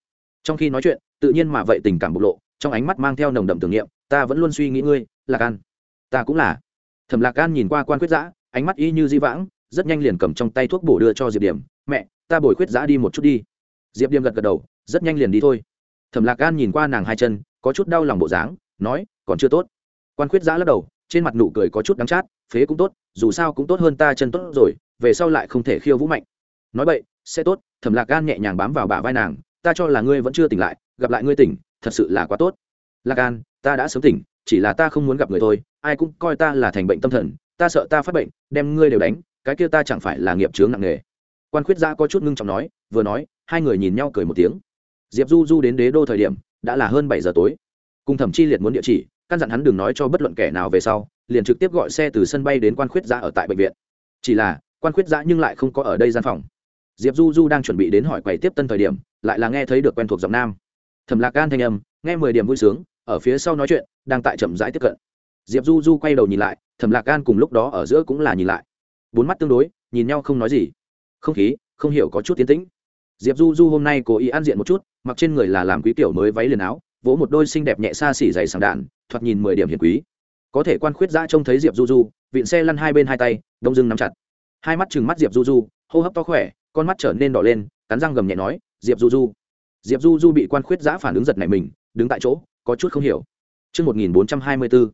Trong khi nói chuyện, tự nhiên mà vậy tình cảm bộc lộ, trong ánh mắt mang theo nồng đậm tưởng niệm, ta vẫn luôn suy nghĩ ngươi, lạc gan. Ta cũng là. Thẩm lạc gan nhìn qua quan khuyết giã, ánh mắt y như di vãng, rất nhanh liền cầm trong tay thuốc bổ đưa cho diệp điểm, mẹ, ta bồi khuyết giã đi một chút đi. Diệp điểm gật gật đầu, rất nhanh liền đi thôi. Thẩm lạc gan nhìn qua nàng hai chân có chút đau lòng bộ dáng, nói, còn chưa tốt. Quan khuyết giã lắc đầu, trên mặt nụ cười có chút đắng chát, phế cũng tốt, dù sao cũng tốt hơn ta chân tốt rồi, về sau lại không thể khiêu vũ mạnh. Nói vậy sẽ tốt, thẩm lạc gan nhẹ nhàng bám vào bả vai nàng, ta cho là ngươi vẫn chưa tỉnh lại, gặp lại ngươi tỉnh, thật sự là quá tốt. Lạc gan ta đã sớm tỉnh, chỉ là ta không muốn gặp người thôi, ai cũng coi ta là thành bệnh tâm thần, ta sợ ta phát bệnh, đem ngươi đều đánh, cái kia ta chẳng phải là nghiệp chướng nặng nề. Quan khuyết gia có chút ngưng trọng nói, vừa nói, hai người nhìn nhau cười một tiếng. Diệp du du đến đế đô thời điểm đã là hơn bảy giờ tối. Cùng thẩm chi liệt muốn địa chỉ, căn dặn hắn đừng nói cho bất luận kẻ nào về sau, liền trực tiếp gọi xe từ sân bay đến quan khuyết gia ở tại bệnh viện. Chỉ là, quan khuyết gia nhưng lại không có ở đây gian phòng. Diệp du du đang chuẩn bị đến hỏi quầy tiếp tân thời điểm, lại là nghe thấy được quen thuộc giọng nam. Thẩm lạc gan thanh âm, nghe mười điểm vui sướng, ở phía sau nói chuyện, đang tại chậm rãi tiếp cận. Diệp du du quay đầu nhìn lại, thẩm lạc gan cùng lúc đó ở giữa cũng là nhìn lại. Bốn mắt tương đối, nhìn nhau không nói gì. Không khí, không hiểu có chút tiến tĩnh. Diệp du du hôm nay cố ý ăn diện một chút mặc trên người là làm quý tiểu mới váy liền áo vỗ một đôi xinh đẹp nhẹ xa xỉ dày sàng đạn thoạt nhìn mười điểm hiền quý có thể quan khuyết giã trông thấy diệp du du vịn xe lăn hai bên hai tay đông dưng nắm chặt hai mắt chừng mắt diệp du du hô hấp to khỏe con mắt trở nên đỏ lên cắn răng gầm nhẹ nói diệp du du diệp du du bị quan khuyết giã phản ứng giật này mình đứng tại chỗ có chút không hiểu Trước 1424,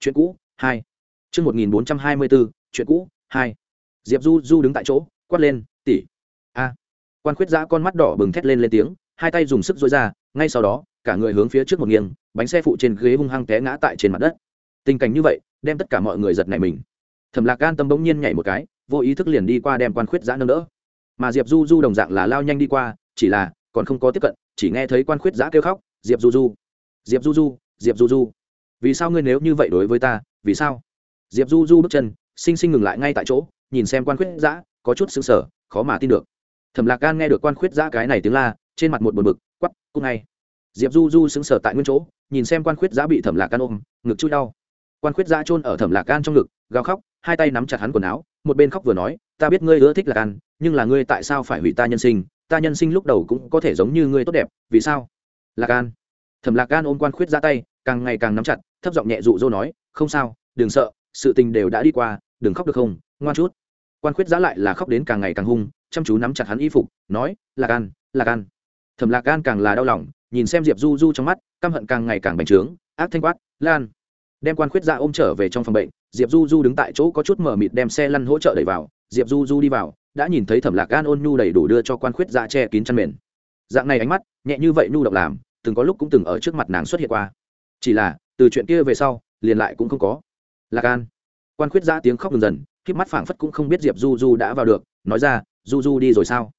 chuyện cũ, 2. Trước 1424, chuyện cũ, 2. Diệp Du Du đứng tại chỗ, quát lên, "Tỷ!" A. Quan Khuyết Giã con mắt đỏ bừng thét lên lên tiếng, hai tay dùng sức duỗi ra, ngay sau đó, cả người hướng phía trước một nghiêng, bánh xe phụ trên ghế hung hăng té ngã tại trên mặt đất. Tình cảnh như vậy, đem tất cả mọi người giật nảy mình. Thẩm Lạc Gan tâm bỗng nhiên nhảy một cái, vô ý thức liền đi qua đem Quan Khuyết Giã nâng đỡ. Mà Diệp Du Du đồng dạng là lao nhanh đi qua, chỉ là còn không có tiếp cận, chỉ nghe thấy Quan Khuyết Giã kêu khóc, "Diệp Du Du, Diệp Du Du, Diệp Du Du, vì sao ngươi nếu như vậy đối với ta, vì sao?" Diệp Du Du bước chân, sinh sinh ngừng lại ngay tại chỗ, nhìn xem quan khuyết giã có chút xứng sở khó mà tin được thẩm lạc gan nghe được quan khuyết giã cái này tiếng la trên mặt một buồn bực quắp cúc ngay. Diệp du du xứng sờ tại nguyên chỗ, nhìn xem quan khuyết giã bị thẩm lạc gan ôm, ngực chui đau. Quan khuyết giã chôn ở thẩm lạc gan trong ngực, gào khóc, hai tay nắm chặt hắn quần áo, một bên khóc vừa nói, ta biết ngươi ưa thích lạc gan nhưng là ngươi tại sao phải hủy ta nhân sinh? Ta nhân sinh lúc đầu cũng có thể giống như ngươi tốt đẹp, vì sao? Lạc gan thẩm lạc gan ôm quan khuyết giã tay, càng ngày càng nắm chặt, thấp giọng nhẹ dụ dỗ nói, không sao, đừng sợ, sự tình đều đã đi qua, đừng khóc được không, ngoan chút. Quan khuyết giã lại là khóc đến càng ngày càng hung, chăm chú nắm chặt hắn y phục, nói, lạc gan lạc gan thẩm lạc gan càng là đau lòng, nhìn xem diệp du du trong mắt, căm hận càng ngày càng bành trướng, ác thanh quát, lan! Đem quan khuyết ra ôm trở về trong phòng bệnh, diệp du du đứng tại chỗ có chút mở mịt đem xe lăn hỗ trợ đẩy vào, diệp du du đi vào, đã nhìn thấy thẩm lạc gan ôn nhu đầy đủ đưa cho quan khuyết ra che kín chăn mền. Dạng này ánh mắt, nhẹ như vậy nhu động làm, từng có lúc cũng từng ở trước mặt nàng xuất hiện qua. Chỉ là, từ chuyện kia về sau, liền lại cũng không có. Lạc gan quan khuyết ra tiếng khóc dần dần khiếp mắt phảng phất cũng không biết diệp du du đã vào được, nói ra, du du đi rồi sao?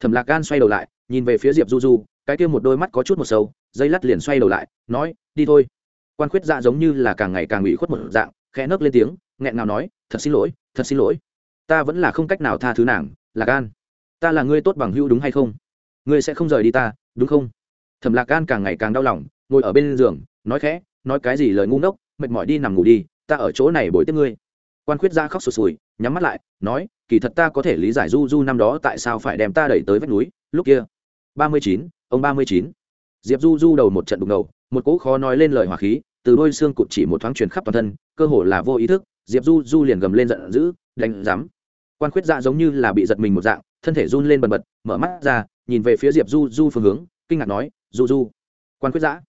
Thẩm lạc gan xoay đầu lại nhìn về phía diệp du du, cái kia một đôi mắt có chút một sâu, dây lắt liền xoay đầu lại, nói, đi thôi. Quan khuyết dạ giống như là càng ngày càng ủy khuất một dạng, khẽ nấc lên tiếng, nghẹn nào nói, thật xin lỗi, thật xin lỗi. Ta vẫn là không cách nào tha thứ nàng, lạc gan ta là ngươi tốt bằng hữu đúng hay không? Ngươi sẽ không rời đi ta, đúng không? Thẩm lạc gan càng ngày càng đau lòng, ngồi ở bên giường, nói khẽ, nói cái gì lời ngu ngốc, mệt mỏi đi nằm ngủ đi, ta ở chỗ này bồi tiếp ngươi. Quan khuyết ra khóc sụt sùi, nhắm mắt lại, nói, kỳ thật ta có thể lý giải du du năm đó tại sao phải đem ta đẩy tới vách núi, lúc kia ba mươi chín, ông ba mươi chín. Diệp du du đầu một trận đục ngầu, một cỗ khó nói lên lời hỏa khí, từ đôi xương cụt chỉ một thoáng truyền khắp toàn thân, cơ hồ là vô ý thức, diệp du du liền gầm lên giận dữ, đánh rắm quan khuyết dạ giống như là bị giật mình một dạng, thân thể run lên bần bật, mở mắt ra, nhìn về phía diệp du du phương hướng, kinh ngạc nói, du du, quan khuyết dạ.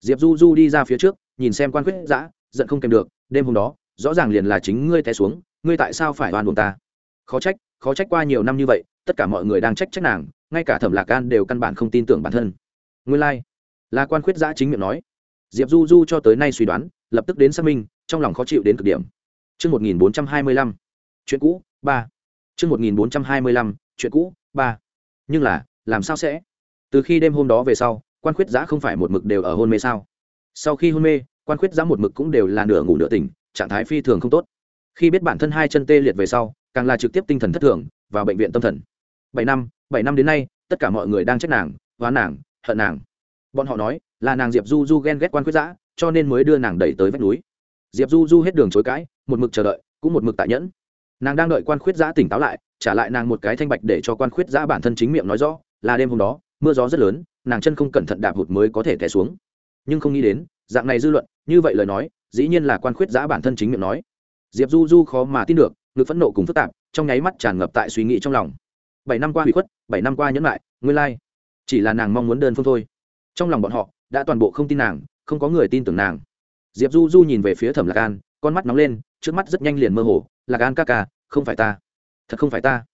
Diệp du du đi ra phía trước, nhìn xem quan khuyết dạ giận không kèm được, đêm hôm đó, rõ ràng liền là chính ngươi té xuống, ngươi tại sao phải oan buồn ta? Khó trách khó trách qua nhiều năm như vậy, tất cả mọi người đang trách trách nàng ngay cả thẩm lạc an đều căn bản không tin tưởng bản thân nguyên lai、like. là quan khuyết giã chính miệng nói diệp du du cho tới nay suy đoán lập tức đến xác minh trong lòng khó chịu đến cực điểm Trước 1425, chuyện cũ, ba. Trước 1425, chuyện cũ, ba. Nhưng là, làm sao sẽ? Từ khi đêm hôm đó về sau, quan khuyết giã không phải một mực đều ở hôn mê sao? Sau khi hôn mê, quan khuyết giã một mực cũng đều là nửa ngủ nửa tỉnh, trạng thái phi thường không tốt. Khi biết bản thân hai chân tê liệt về sau, càng là trực tiếp tinh thần thất thường, vào bệnh viện tâm thần. Bảy năm, bảy năm đến nay, tất cả mọi người đang trách nàng, oán nàng, hận nàng. Bọn họ nói, là nàng Diệp Du Du ghen ghét quan khuyết giã, cho nên mới đưa nàng đẩy tới vách núi. Diệp Du Du hết đường chối cãi, một mực chờ đợi, cũng một mực tại nhẫn nàng đang đợi quan khuyết giã tỉnh táo lại trả lại nàng một cái thanh bạch để cho quan khuyết giã bản thân chính miệng nói rõ là đêm hôm đó mưa gió rất lớn nàng chân không cẩn thận đạp hụt mới có thể té xuống nhưng không nghĩ đến dạng này dư luận như vậy lời nói dĩ nhiên là quan khuyết giã bản thân chính miệng nói diệp du du khó mà tin được ngực phẫn nộ cùng phức tạp trong nháy mắt tràn ngập tại suy nghĩ trong lòng bảy năm qua hủy khuất, bảy năm qua nhẫn lại nguyên lai. Chỉ là nàng mong muốn đơn phương thôi. Trong lòng bọn họ, đã toàn bộ không tin nàng, không có người tin tưởng nàng. Diệp du du nhìn về phía thẩm lạc an, con mắt nóng lên, trước mắt rất nhanh liền mơ hồ. Lạc an ca ca, không phải ta. Thật không phải ta.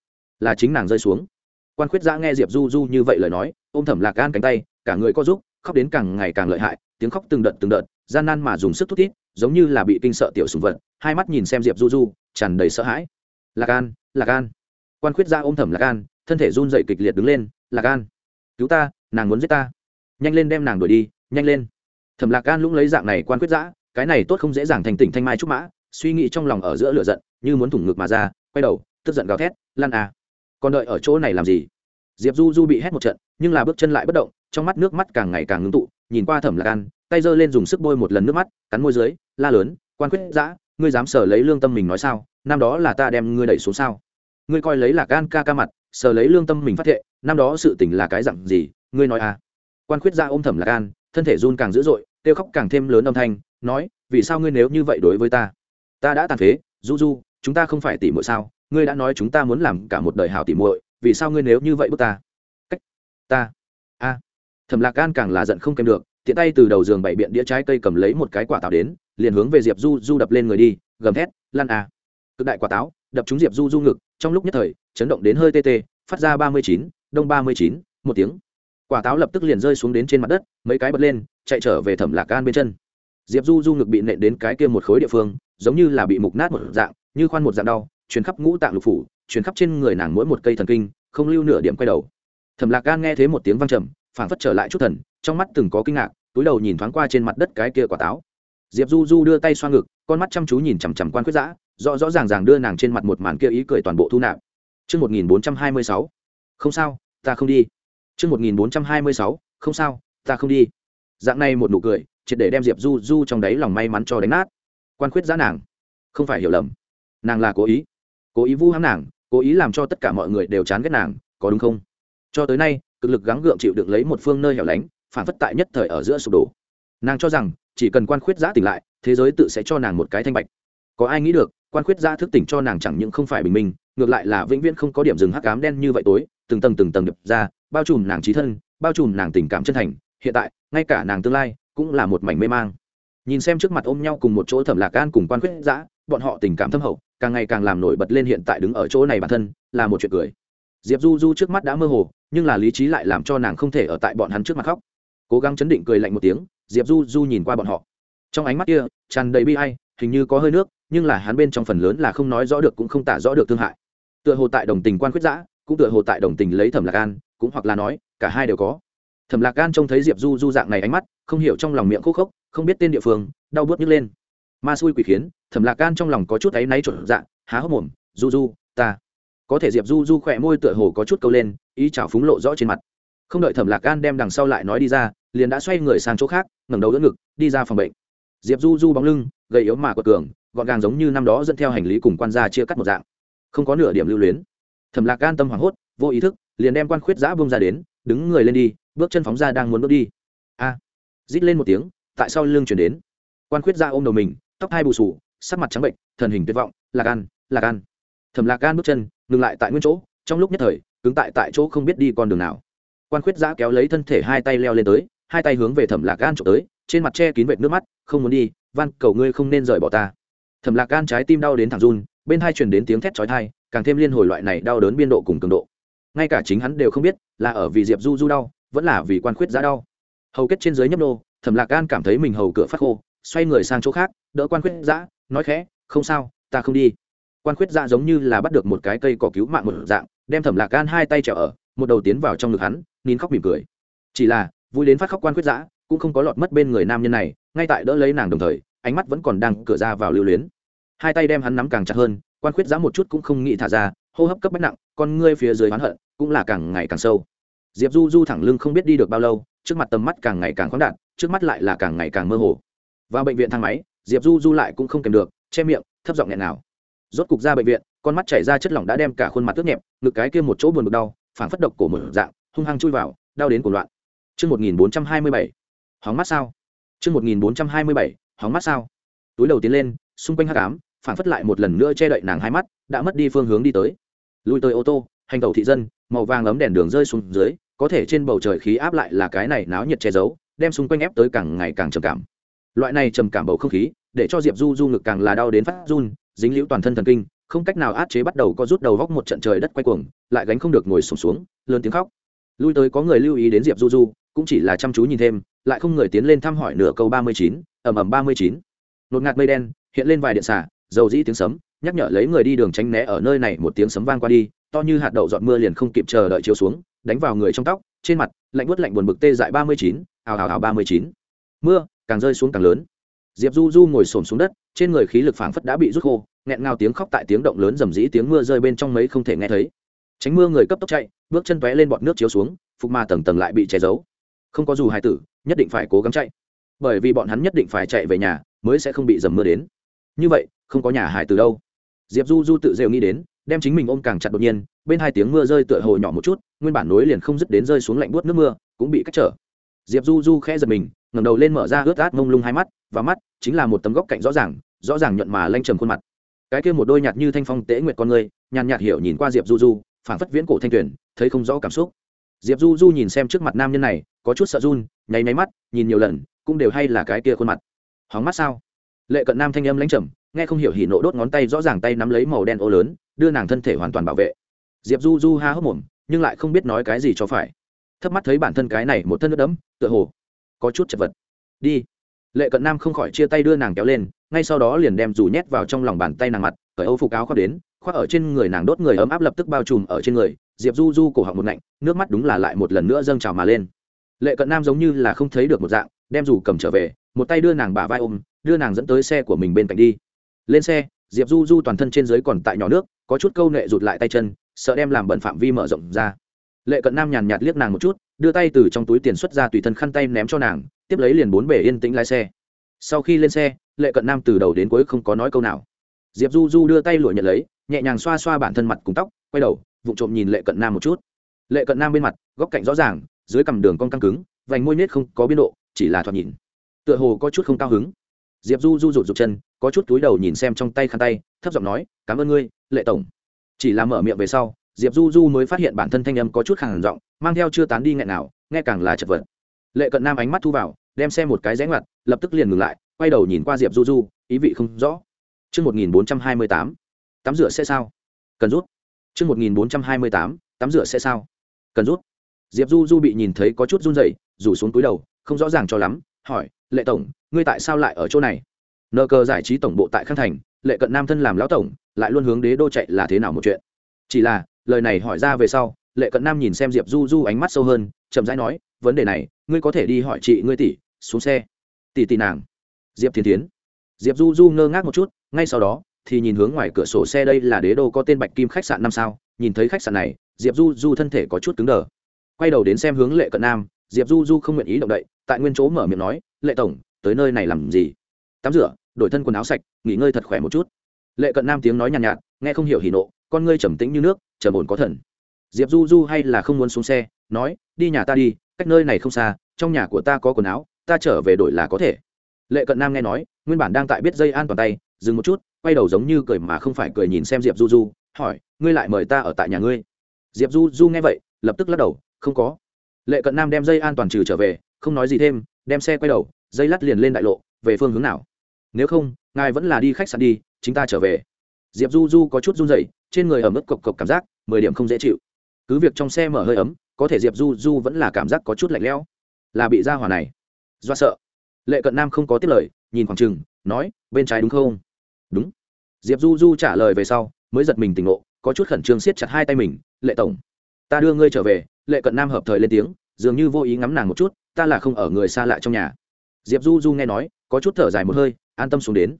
Là chính nàng rơi xuống. Quan khuyết giã nghe diệp du du như vậy lời nói, ôm thẩm lạc an cánh tay, cả người có giúp khóc đến càng ngày càng lợi hại, tiếng khóc từng đợt từng đợt, gian nan mà dùng sức thút thít, giống như là bị kinh sợ tiểu sùng vật. Hai mắt nhìn xem diệp du du, tràn đầy sợ hãi. Lạc an lạc an quan khuyết giã ôm thẩm lạc an, thân thể run dậy kịch liệt đứng lên, lạc an, cứu ta, nàng muốn giết ta. Nhanh lên đem nàng đuổi đi, nhanh lên. Thẩm lạc an lũng lấy dạng này quan quyết giã cái này tốt không dễ dàng thành tỉnh thanh mai trúc mã, suy nghĩ trong lòng ở giữa lửa giận, như muốn thủng ngực mà ra, quay đầu, tức giận gào thét, lan à còn đợi ở chỗ này làm gì? Diệp du du bị hét một trận, nhưng là bước chân lại bất động, trong mắt nước mắt càng ngày càng ngưng tụ, nhìn qua thẩm lạc an, tay giơ lên dùng sức bôi một lần nước mắt, cắn môi dưới, la lớn, quan quyết giã ngươi dám sở lấy lương tâm mình nói sao, năm đó là ta đem ngươi đẩy xuống sao? Ngươi coi lấy là gan ca ca mặt, sờ lấy lương tâm mình phát thệ, năm đó sự tình là cái dặn gì, ngươi nói à. Quan quyết ra ôm thẩm lạc an thân thể run càng dữ dội, kêu khóc càng thêm lớn âm thanh, nói, vì sao ngươi nếu như vậy đối với ta? Ta đã tàn phế, du du, chúng ta không phải tỉ muội sao? Ngươi đã nói chúng ta muốn làm cả một đời hào tỉ muội, vì sao ngươi nếu như vậy bước ta? Cách ta? A. Thẩm lạc gan càng là giận không kèm được, tiện tay từ đầu giường bảy biện đĩa trái cây cầm lấy một cái quả táo đến, liền hướng về diệp du du đập lên người đi, gầm thét, lan a cực đại quả táo, đập trúng diệp du du ngực trong lúc nhất thời, chấn động đến hơi tê tê, phát ra ba mươi chín, đông ba mươi chín, một tiếng. Quả táo lập tức liền rơi xuống đến trên mặt đất, mấy cái bật lên, chạy trở về thẩm lạc gan bên chân. Diệp du du ngực bị nện đến cái kia một khối địa phương, giống như là bị mục nát một dạng, như khoan một dạng đau chuyến khắp ngũ tạng lục phủ chuyến khắp trên người nàng mỗi một cây thần kinh, không lưu nửa điểm quay đầu. Thẩm lạc gan nghe thấy một tiếng văng trầm, phảng phất trở lại chút thần, trong mắt từng có kinh ngạc, túi đầu nhìn thoáng qua trên mặt đất cái kia quả táo. Diệp du du đưa tay xoa ngực, con mắt chăm chú nhìn chằm chằm quan quyết giã rõ rõ ràng ràng đưa nàng trên mặt một màn kia ý cười toàn bộ thu nạp Trước 1426. Không sao, ta không đi. Trước 1426. Không sao, ta không đi. Dạng này một nụ cười, triệt để đem diệp du du trong đáy lòng may mắn cho đánh nát quan khuyết giá nàng không phải hiểu lầm nàng là cố ý cố ý vu hãm nàng cố ý làm cho tất cả mọi người đều chán ghét nàng có đúng không cho tới nay cực lực gắng gượng chịu đựng lấy một phương nơi hẻo lánh phản phất tại nhất thời ở giữa sụp đổ nàng cho rằng chỉ cần quan khuyết giá tỉnh lại thế giới tự sẽ cho nàng một cái thanh bạch có ai nghĩ được quan khuyết giã thức tỉnh cho nàng chẳng những không phải bình minh, ngược lại là vĩnh viễn không có điểm dừng hắc cám đen như vậy tối, từng tầng từng tầng đập ra, bao trùm nàng trí thân, bao trùm nàng tình cảm chân thành. Hiện tại, ngay cả nàng tương lai cũng là một mảnh mê mang. Nhìn xem trước mặt ôm nhau cùng một chỗ thẩm lạc gan cùng quan Khuyết giã, bọn họ tình cảm thâm hậu, càng ngày càng làm nổi bật lên hiện tại đứng ở chỗ này bản thân, là một chuyện cười. Diệp du du trước mắt đã mơ hồ, nhưng là lý trí lại làm cho nàng không thể ở tại bọn hắn trước mặt khóc. Cố gắng chấn định cười lạnh một tiếng, diệp du du nhìn qua bọn họ. Trong ánh mắt kia, tràn đầy bi hay hình như có hơi nước, nhưng là hắn bên trong phần lớn là không nói rõ được cũng không tả rõ được thương hại. Tựa hồ tại đồng tình quan khuyết giã, cũng tựa hồ tại đồng tình lấy thẩm lạc an, cũng hoặc là nói, cả hai đều có. Thẩm lạc gan trông thấy diệp du du dạng này ánh mắt, không hiểu trong lòng miệng khúc khốc, không biết tên địa phương, đau bớt nhức lên. Ma xui quỷ khiến, thẩm lạc gan trong lòng có chút áy náy trộn dạng há hốc mồm, du du, ta. Có thể diệp du du khỏe môi tựa hồ có chút câu lên, ý chảo phúng lộ rõ trên mặt. Không đợi thẩm lạc gan đem đằng sau lại nói đi ra, liền đã xoay người sang chỗ khác, ngẩng đầu đỡ ngực, đi ra phòng bệnh. Diệp du du bóng lưng gầy yếu mà quật cường gọn gàng giống như năm đó dẫn theo hành lý cùng quan gia chia cắt một dạng. Không có nửa điểm lưu luyến. Thẩm lạc gan tâm hoảng hốt vô ý thức liền đem quan khuyết giã bông ra đến đứng người lên đi bước chân phóng ra đang muốn bước đi. A! À, rít lên một tiếng tại sao lưng chuyển đến. Quan khuyết giã ôm đầu mình tóc hai bù sù sắc mặt trắng bệnh thần hình tuyệt vọng lạc an lạc an. Thầm lạc gan bước chân ngừng lại tại nguyên chỗ trong lúc nhất thời cứng tại tại chỗ không biết đi con đường nào. Quan khuyết giã kéo lấy thân thể hai tay leo lên tới hai tay hướng về thẩm lạc gan trộm tới trên mặt che kín vệt nước mắt không muốn đi van, cầu ngươi không nên rời bỏ ta. Thẩm lạc gan trái tim đau đến thẳng run, bên hai truyền đến tiếng thét chói thai càng thêm liên hồi loại này đau đớn biên độ cùng cường độ. Ngay cả chính hắn đều không biết, là ở vì diệp du du đau, vẫn là vì quan khuyết giá đau. Hầu kết trên dưới nhấp nô, thẩm lạc gan cảm thấy mình hầu cửa phát khô, xoay người sang chỗ khác, đỡ quan khuyết giã nói khẽ, không sao, ta không đi. Quan khuyết giã giống như là bắt được một cái cây cỏ cứu mạng một dạng, đem thẩm lạc gan hai tay trèo ở, một đầu tiến vào trong ngực hắn, nín khóc mỉm cười. Chỉ là, vui đến phát khóc quan khuyết giã cũng không có lọt mất bên người nam nhân này ngay tại đỡ lấy nàng đồng thời, ánh mắt vẫn còn đang cửa ra vào lưu luyến. Hai tay đem hắn nắm càng chặt hơn, quan khuyết giã một chút cũng không nghĩ thả ra, hô hấp cấp bách nặng, con ngươi phía dưới oán hận cũng là càng ngày càng sâu. Diệp du du thẳng lưng không biết đi được bao lâu, trước mặt tầm mắt càng ngày càng khoáng đạt, trước mắt lại là càng ngày càng mơ hồ. Vào bệnh viện thang máy, diệp du du lại cũng không kèm được, che miệng, thấp giọng nghẹn nào. Rốt cục ra bệnh viện, con mắt chảy ra chất lỏng đã đem cả khuôn mặt tước nhẹp, ngực cái kia một chỗ buồn bực đau, phảng phất độc cổ một dạng, hung hăng chui vào, đau đến cuồng loạn. Trước 1427. Hóng mắt sao? Chương 1427. Hóng mắt sao? Túi đầu tiến lên, xung quanh hắc ám, phảng phất lại một lần nữa che đậy nàng hai mắt, đã mất đi phương hướng đi tới. Lùi tới ô tô, hành tàu thị dân, màu vàng ấm đèn đường rơi xuống dưới, có thể trên bầu trời khí áp lại là cái này náo nhiệt che giấu, đem xung quanh ép tới càng ngày càng trầm cảm. Loại này trầm cảm bầu không khí, để cho Diệp Du Du ngực càng là đau đến phát run, dính liễu toàn thân thần kinh, không cách nào át chế bắt đầu có rút đầu góc một trận trời đất quay cuồng, lại gánh không được ngồi xổm xuống, lớn tiếng khóc lui tới có người lưu ý đến diệp du du cũng chỉ là chăm chú nhìn thêm lại không người tiến lên thăm hỏi nửa câu ba mươi chín ẩm ẩm ba mươi chín. Nột ngạt mây đen, hiện lên vài điện xả dầu dĩ tiếng sấm, nhắc nhở lấy người đi đường tránh né ở nơi này một tiếng sấm vang qua đi, to như hạt đậu dọn mưa liền không kịp chờ đợi chiếu xuống, đánh vào người trong tóc, trên mặt, lạnh bớt lạnh buồn bực tê dại ba mươi chín, ào ào ào ba mươi chín. Mưa, càng rơi xuống càng lớn. Diệp du du ngồi xổm xuống đất, trên người khí lực phảng phất đã bị rút khô, nghẹn ngào tiếng khóc tại tiếng động lớn rầm rĩ tiếng mưa rơi bên trong mấy không thể nghe thấy. Tránh mưa người cấp tốc chạy, bước chân tóe lên bọt nước chiếu xuống, phục ma tầng tầng lại bị che giấu. Không có dù hai tử nhất định phải cố gắng chạy. Bởi vì bọn hắn nhất định phải chạy về nhà, mới sẽ không bị dầm mưa đến. Như vậy, không có nhà hải từ đâu. Diệp du du tự rêu nghĩ đến, đem chính mình ôm càng chặt đột nhiên, bên hai tiếng mưa rơi tựa hồ nhỏ một chút, nguyên bản nối liền không dứt đến rơi xuống lạnh buốt nước mưa, cũng bị cách trở. Diệp du du khẽ giật mình, ngẩng đầu lên mở ra ướt át mông lung hai mắt, và mắt chính là một tấm góc cạnh rõ ràng rõ ràng nhuận mà lanh trầm khuôn mặt. Cái kia một đôi nhạt như thanh phong tễ nguyệt con người, nhàn nhạt hiểu nhìn qua diệp du du, phảng phất viễn cổ thanh tuyển thấy không rõ cảm xúc diệp du du nhìn xem trước mặt nam nhân này, có chút sợ run, nháy máy mắt, nhìn nhiều lần, cũng đều hay là cái kia khuôn mặt. Hóng mắt sao? Lệ cận nam thanh âm lãnh trầm, nghe không hiểu hỉ nộ đốt ngón tay, rõ ràng tay nắm lấy màu đen ô lớn, đưa nàng thân thể hoàn toàn bảo vệ. Diệp du du ha hốc mồm, nhưng lại không biết nói cái gì cho phải. Thấp mắt thấy bản thân cái này một thân nước đẫm, tựa hồ có chút chật vật. Đi. Lệ cận nam không khỏi chia tay đưa nàng kéo lên, ngay sau đó liền đem dù nhét vào trong lòng bàn tay nàng mặt, cởi âu phục áo khoác đến, khoác ở trên người nàng đốt người ấm áp lập tức bao trùm ở trên người diệp du du cổ họng một ngạnh, nước mắt đúng là lại một lần nữa dâng trào mà lên. Lệ cận nam giống như là không thấy được một dạng, đem dù cầm trở về, một tay đưa nàng bà vai ôm, đưa nàng dẫn tới xe của mình bên cạnh đi. Lên xe, diệp du du toàn thân trên dưới còn tại nhỏ nước, có chút câu nệ rụt lại tay chân, sợ đem làm bẩn phạm vi mở rộng ra. Lệ cận nam nhàn nhạt liếc nàng một chút, đưa tay từ trong túi tiền xuất ra tùy thân khăn tay ném cho nàng, tiếp lấy liền bốn bể yên tĩnh lái xe. Sau khi lên xe, lệ cận nam từ đầu đến cuối không có nói câu nào. Diệp du du đưa tay lụa nhận lấy, nhẹ nhàng xoa xoa bản thân mặt cùng tóc, quay đầu vụ trộm nhìn lệ cận nam một chút. Lệ cận nam bên mặt góc cạnh rõ ràng dưới cằm đường con căng cứng vành môi nết không có biên độ chỉ là thoạt nhìn tựa hồ có chút không cao hứng. Diệp du du rụt rụt chân có chút túi đầu nhìn xem trong tay khăn tay thấp giọng nói cảm ơn ngươi lệ tổng. Chỉ là mở miệng về sau diệp du du mới phát hiện bản thân thanh âm có chút khàn giọng mang theo chưa tán đi nghẹn nào nghe càng là chật vật. Lệ cận nam ánh mắt thu vào đem xem một cái rẽ ngoặt lập tức liền ngừng lại quay đầu nhìn qua diệp du du ý vị không rõ. Trước 1428, tắm rửa sẽ sao? Cần rút. Trước 1428, tắm rửa sẽ sao? Cần rút. Diệp Du Du bị nhìn thấy có chút run rẩy, rủ xuống túi đầu, không rõ ràng cho lắm, hỏi, "Lệ tổng, ngươi tại sao lại ở chỗ này?" Nơ cơ giải trí tổng bộ tại Khang Thành, Lệ Cận Nam thân làm lão tổng, lại luôn hướng đế đô chạy là thế nào một chuyện. Chỉ là, lời này hỏi ra về sau, Lệ Cận Nam nhìn xem Diệp Du Du ánh mắt sâu hơn, chậm rãi nói, "Vấn đề này, ngươi có thể đi hỏi chị ngươi tỷ, xuống xe." Tỷ tỷ nàng. Diệp Thiên Thiến. Diệp Du Du ngơ ngác một chút, ngay sau đó, thì nhìn hướng ngoài cửa sổ xe đây là đế đô có tên bạch kim khách sạn năm sao nhìn thấy khách sạn này diệp du du thân thể có chút cứng đờ. Quay đầu đến xem hướng lệ cận nam diệp du du không nguyện ý động đậy tại nguyên chỗ mở miệng nói lệ tổng tới nơi này làm gì? Tắm rửa đổi thân quần áo sạch nghỉ ngơi thật khỏe một chút. Lệ cận nam tiếng nói nhàn nhạt, nhạt nghe không hiểu hỉ nộ con ngươi trầm tĩnh như nước trầm ổn có thần. Diệp du du hay là không muốn xuống xe nói đi nhà ta đi cách nơi này không xa trong nhà của ta có quần áo ta trở về đổi là có thể. Lệ cận nam nghe nói nguyên bản đang tại biết dây an toàn tay dừng một chút quay đầu giống như cười mà không phải cười nhìn xem diệp du du hỏi ngươi lại mời ta ở tại nhà ngươi? Diệp du du nghe vậy lập tức lắc đầu không có. Lệ cận nam đem dây an toàn trừ trở về không nói gì thêm đem xe quay đầu dây lắt liền lên đại lộ về phương hướng nào? Nếu không ngài vẫn là đi khách sạn đi chúng ta trở về. Diệp du du có chút run rẩy, trên người ở mức cộc cộc cảm giác mười điểm không dễ chịu. Cứ việc trong xe mở hơi ấm có thể diệp du du vẫn là cảm giác có chút lạnh lẽo. Là bị ra hỏa này. Do sợ. Lệ cận nam không có tiết lời nhìn khoảng chừng nói bên trái đúng không? Đúng. Diệp du du trả lời về sau, mới giật mình tỉnh ngộ, có chút khẩn trương siết chặt hai tay mình, lệ tổng, ta đưa ngươi trở về, lệ cận nam hợp thời lên tiếng, dường như vô ý ngắm nàng một chút, ta là không ở người xa lạ trong nhà. Diệp du du nghe nói, có chút thở dài một hơi, an tâm xuống đến.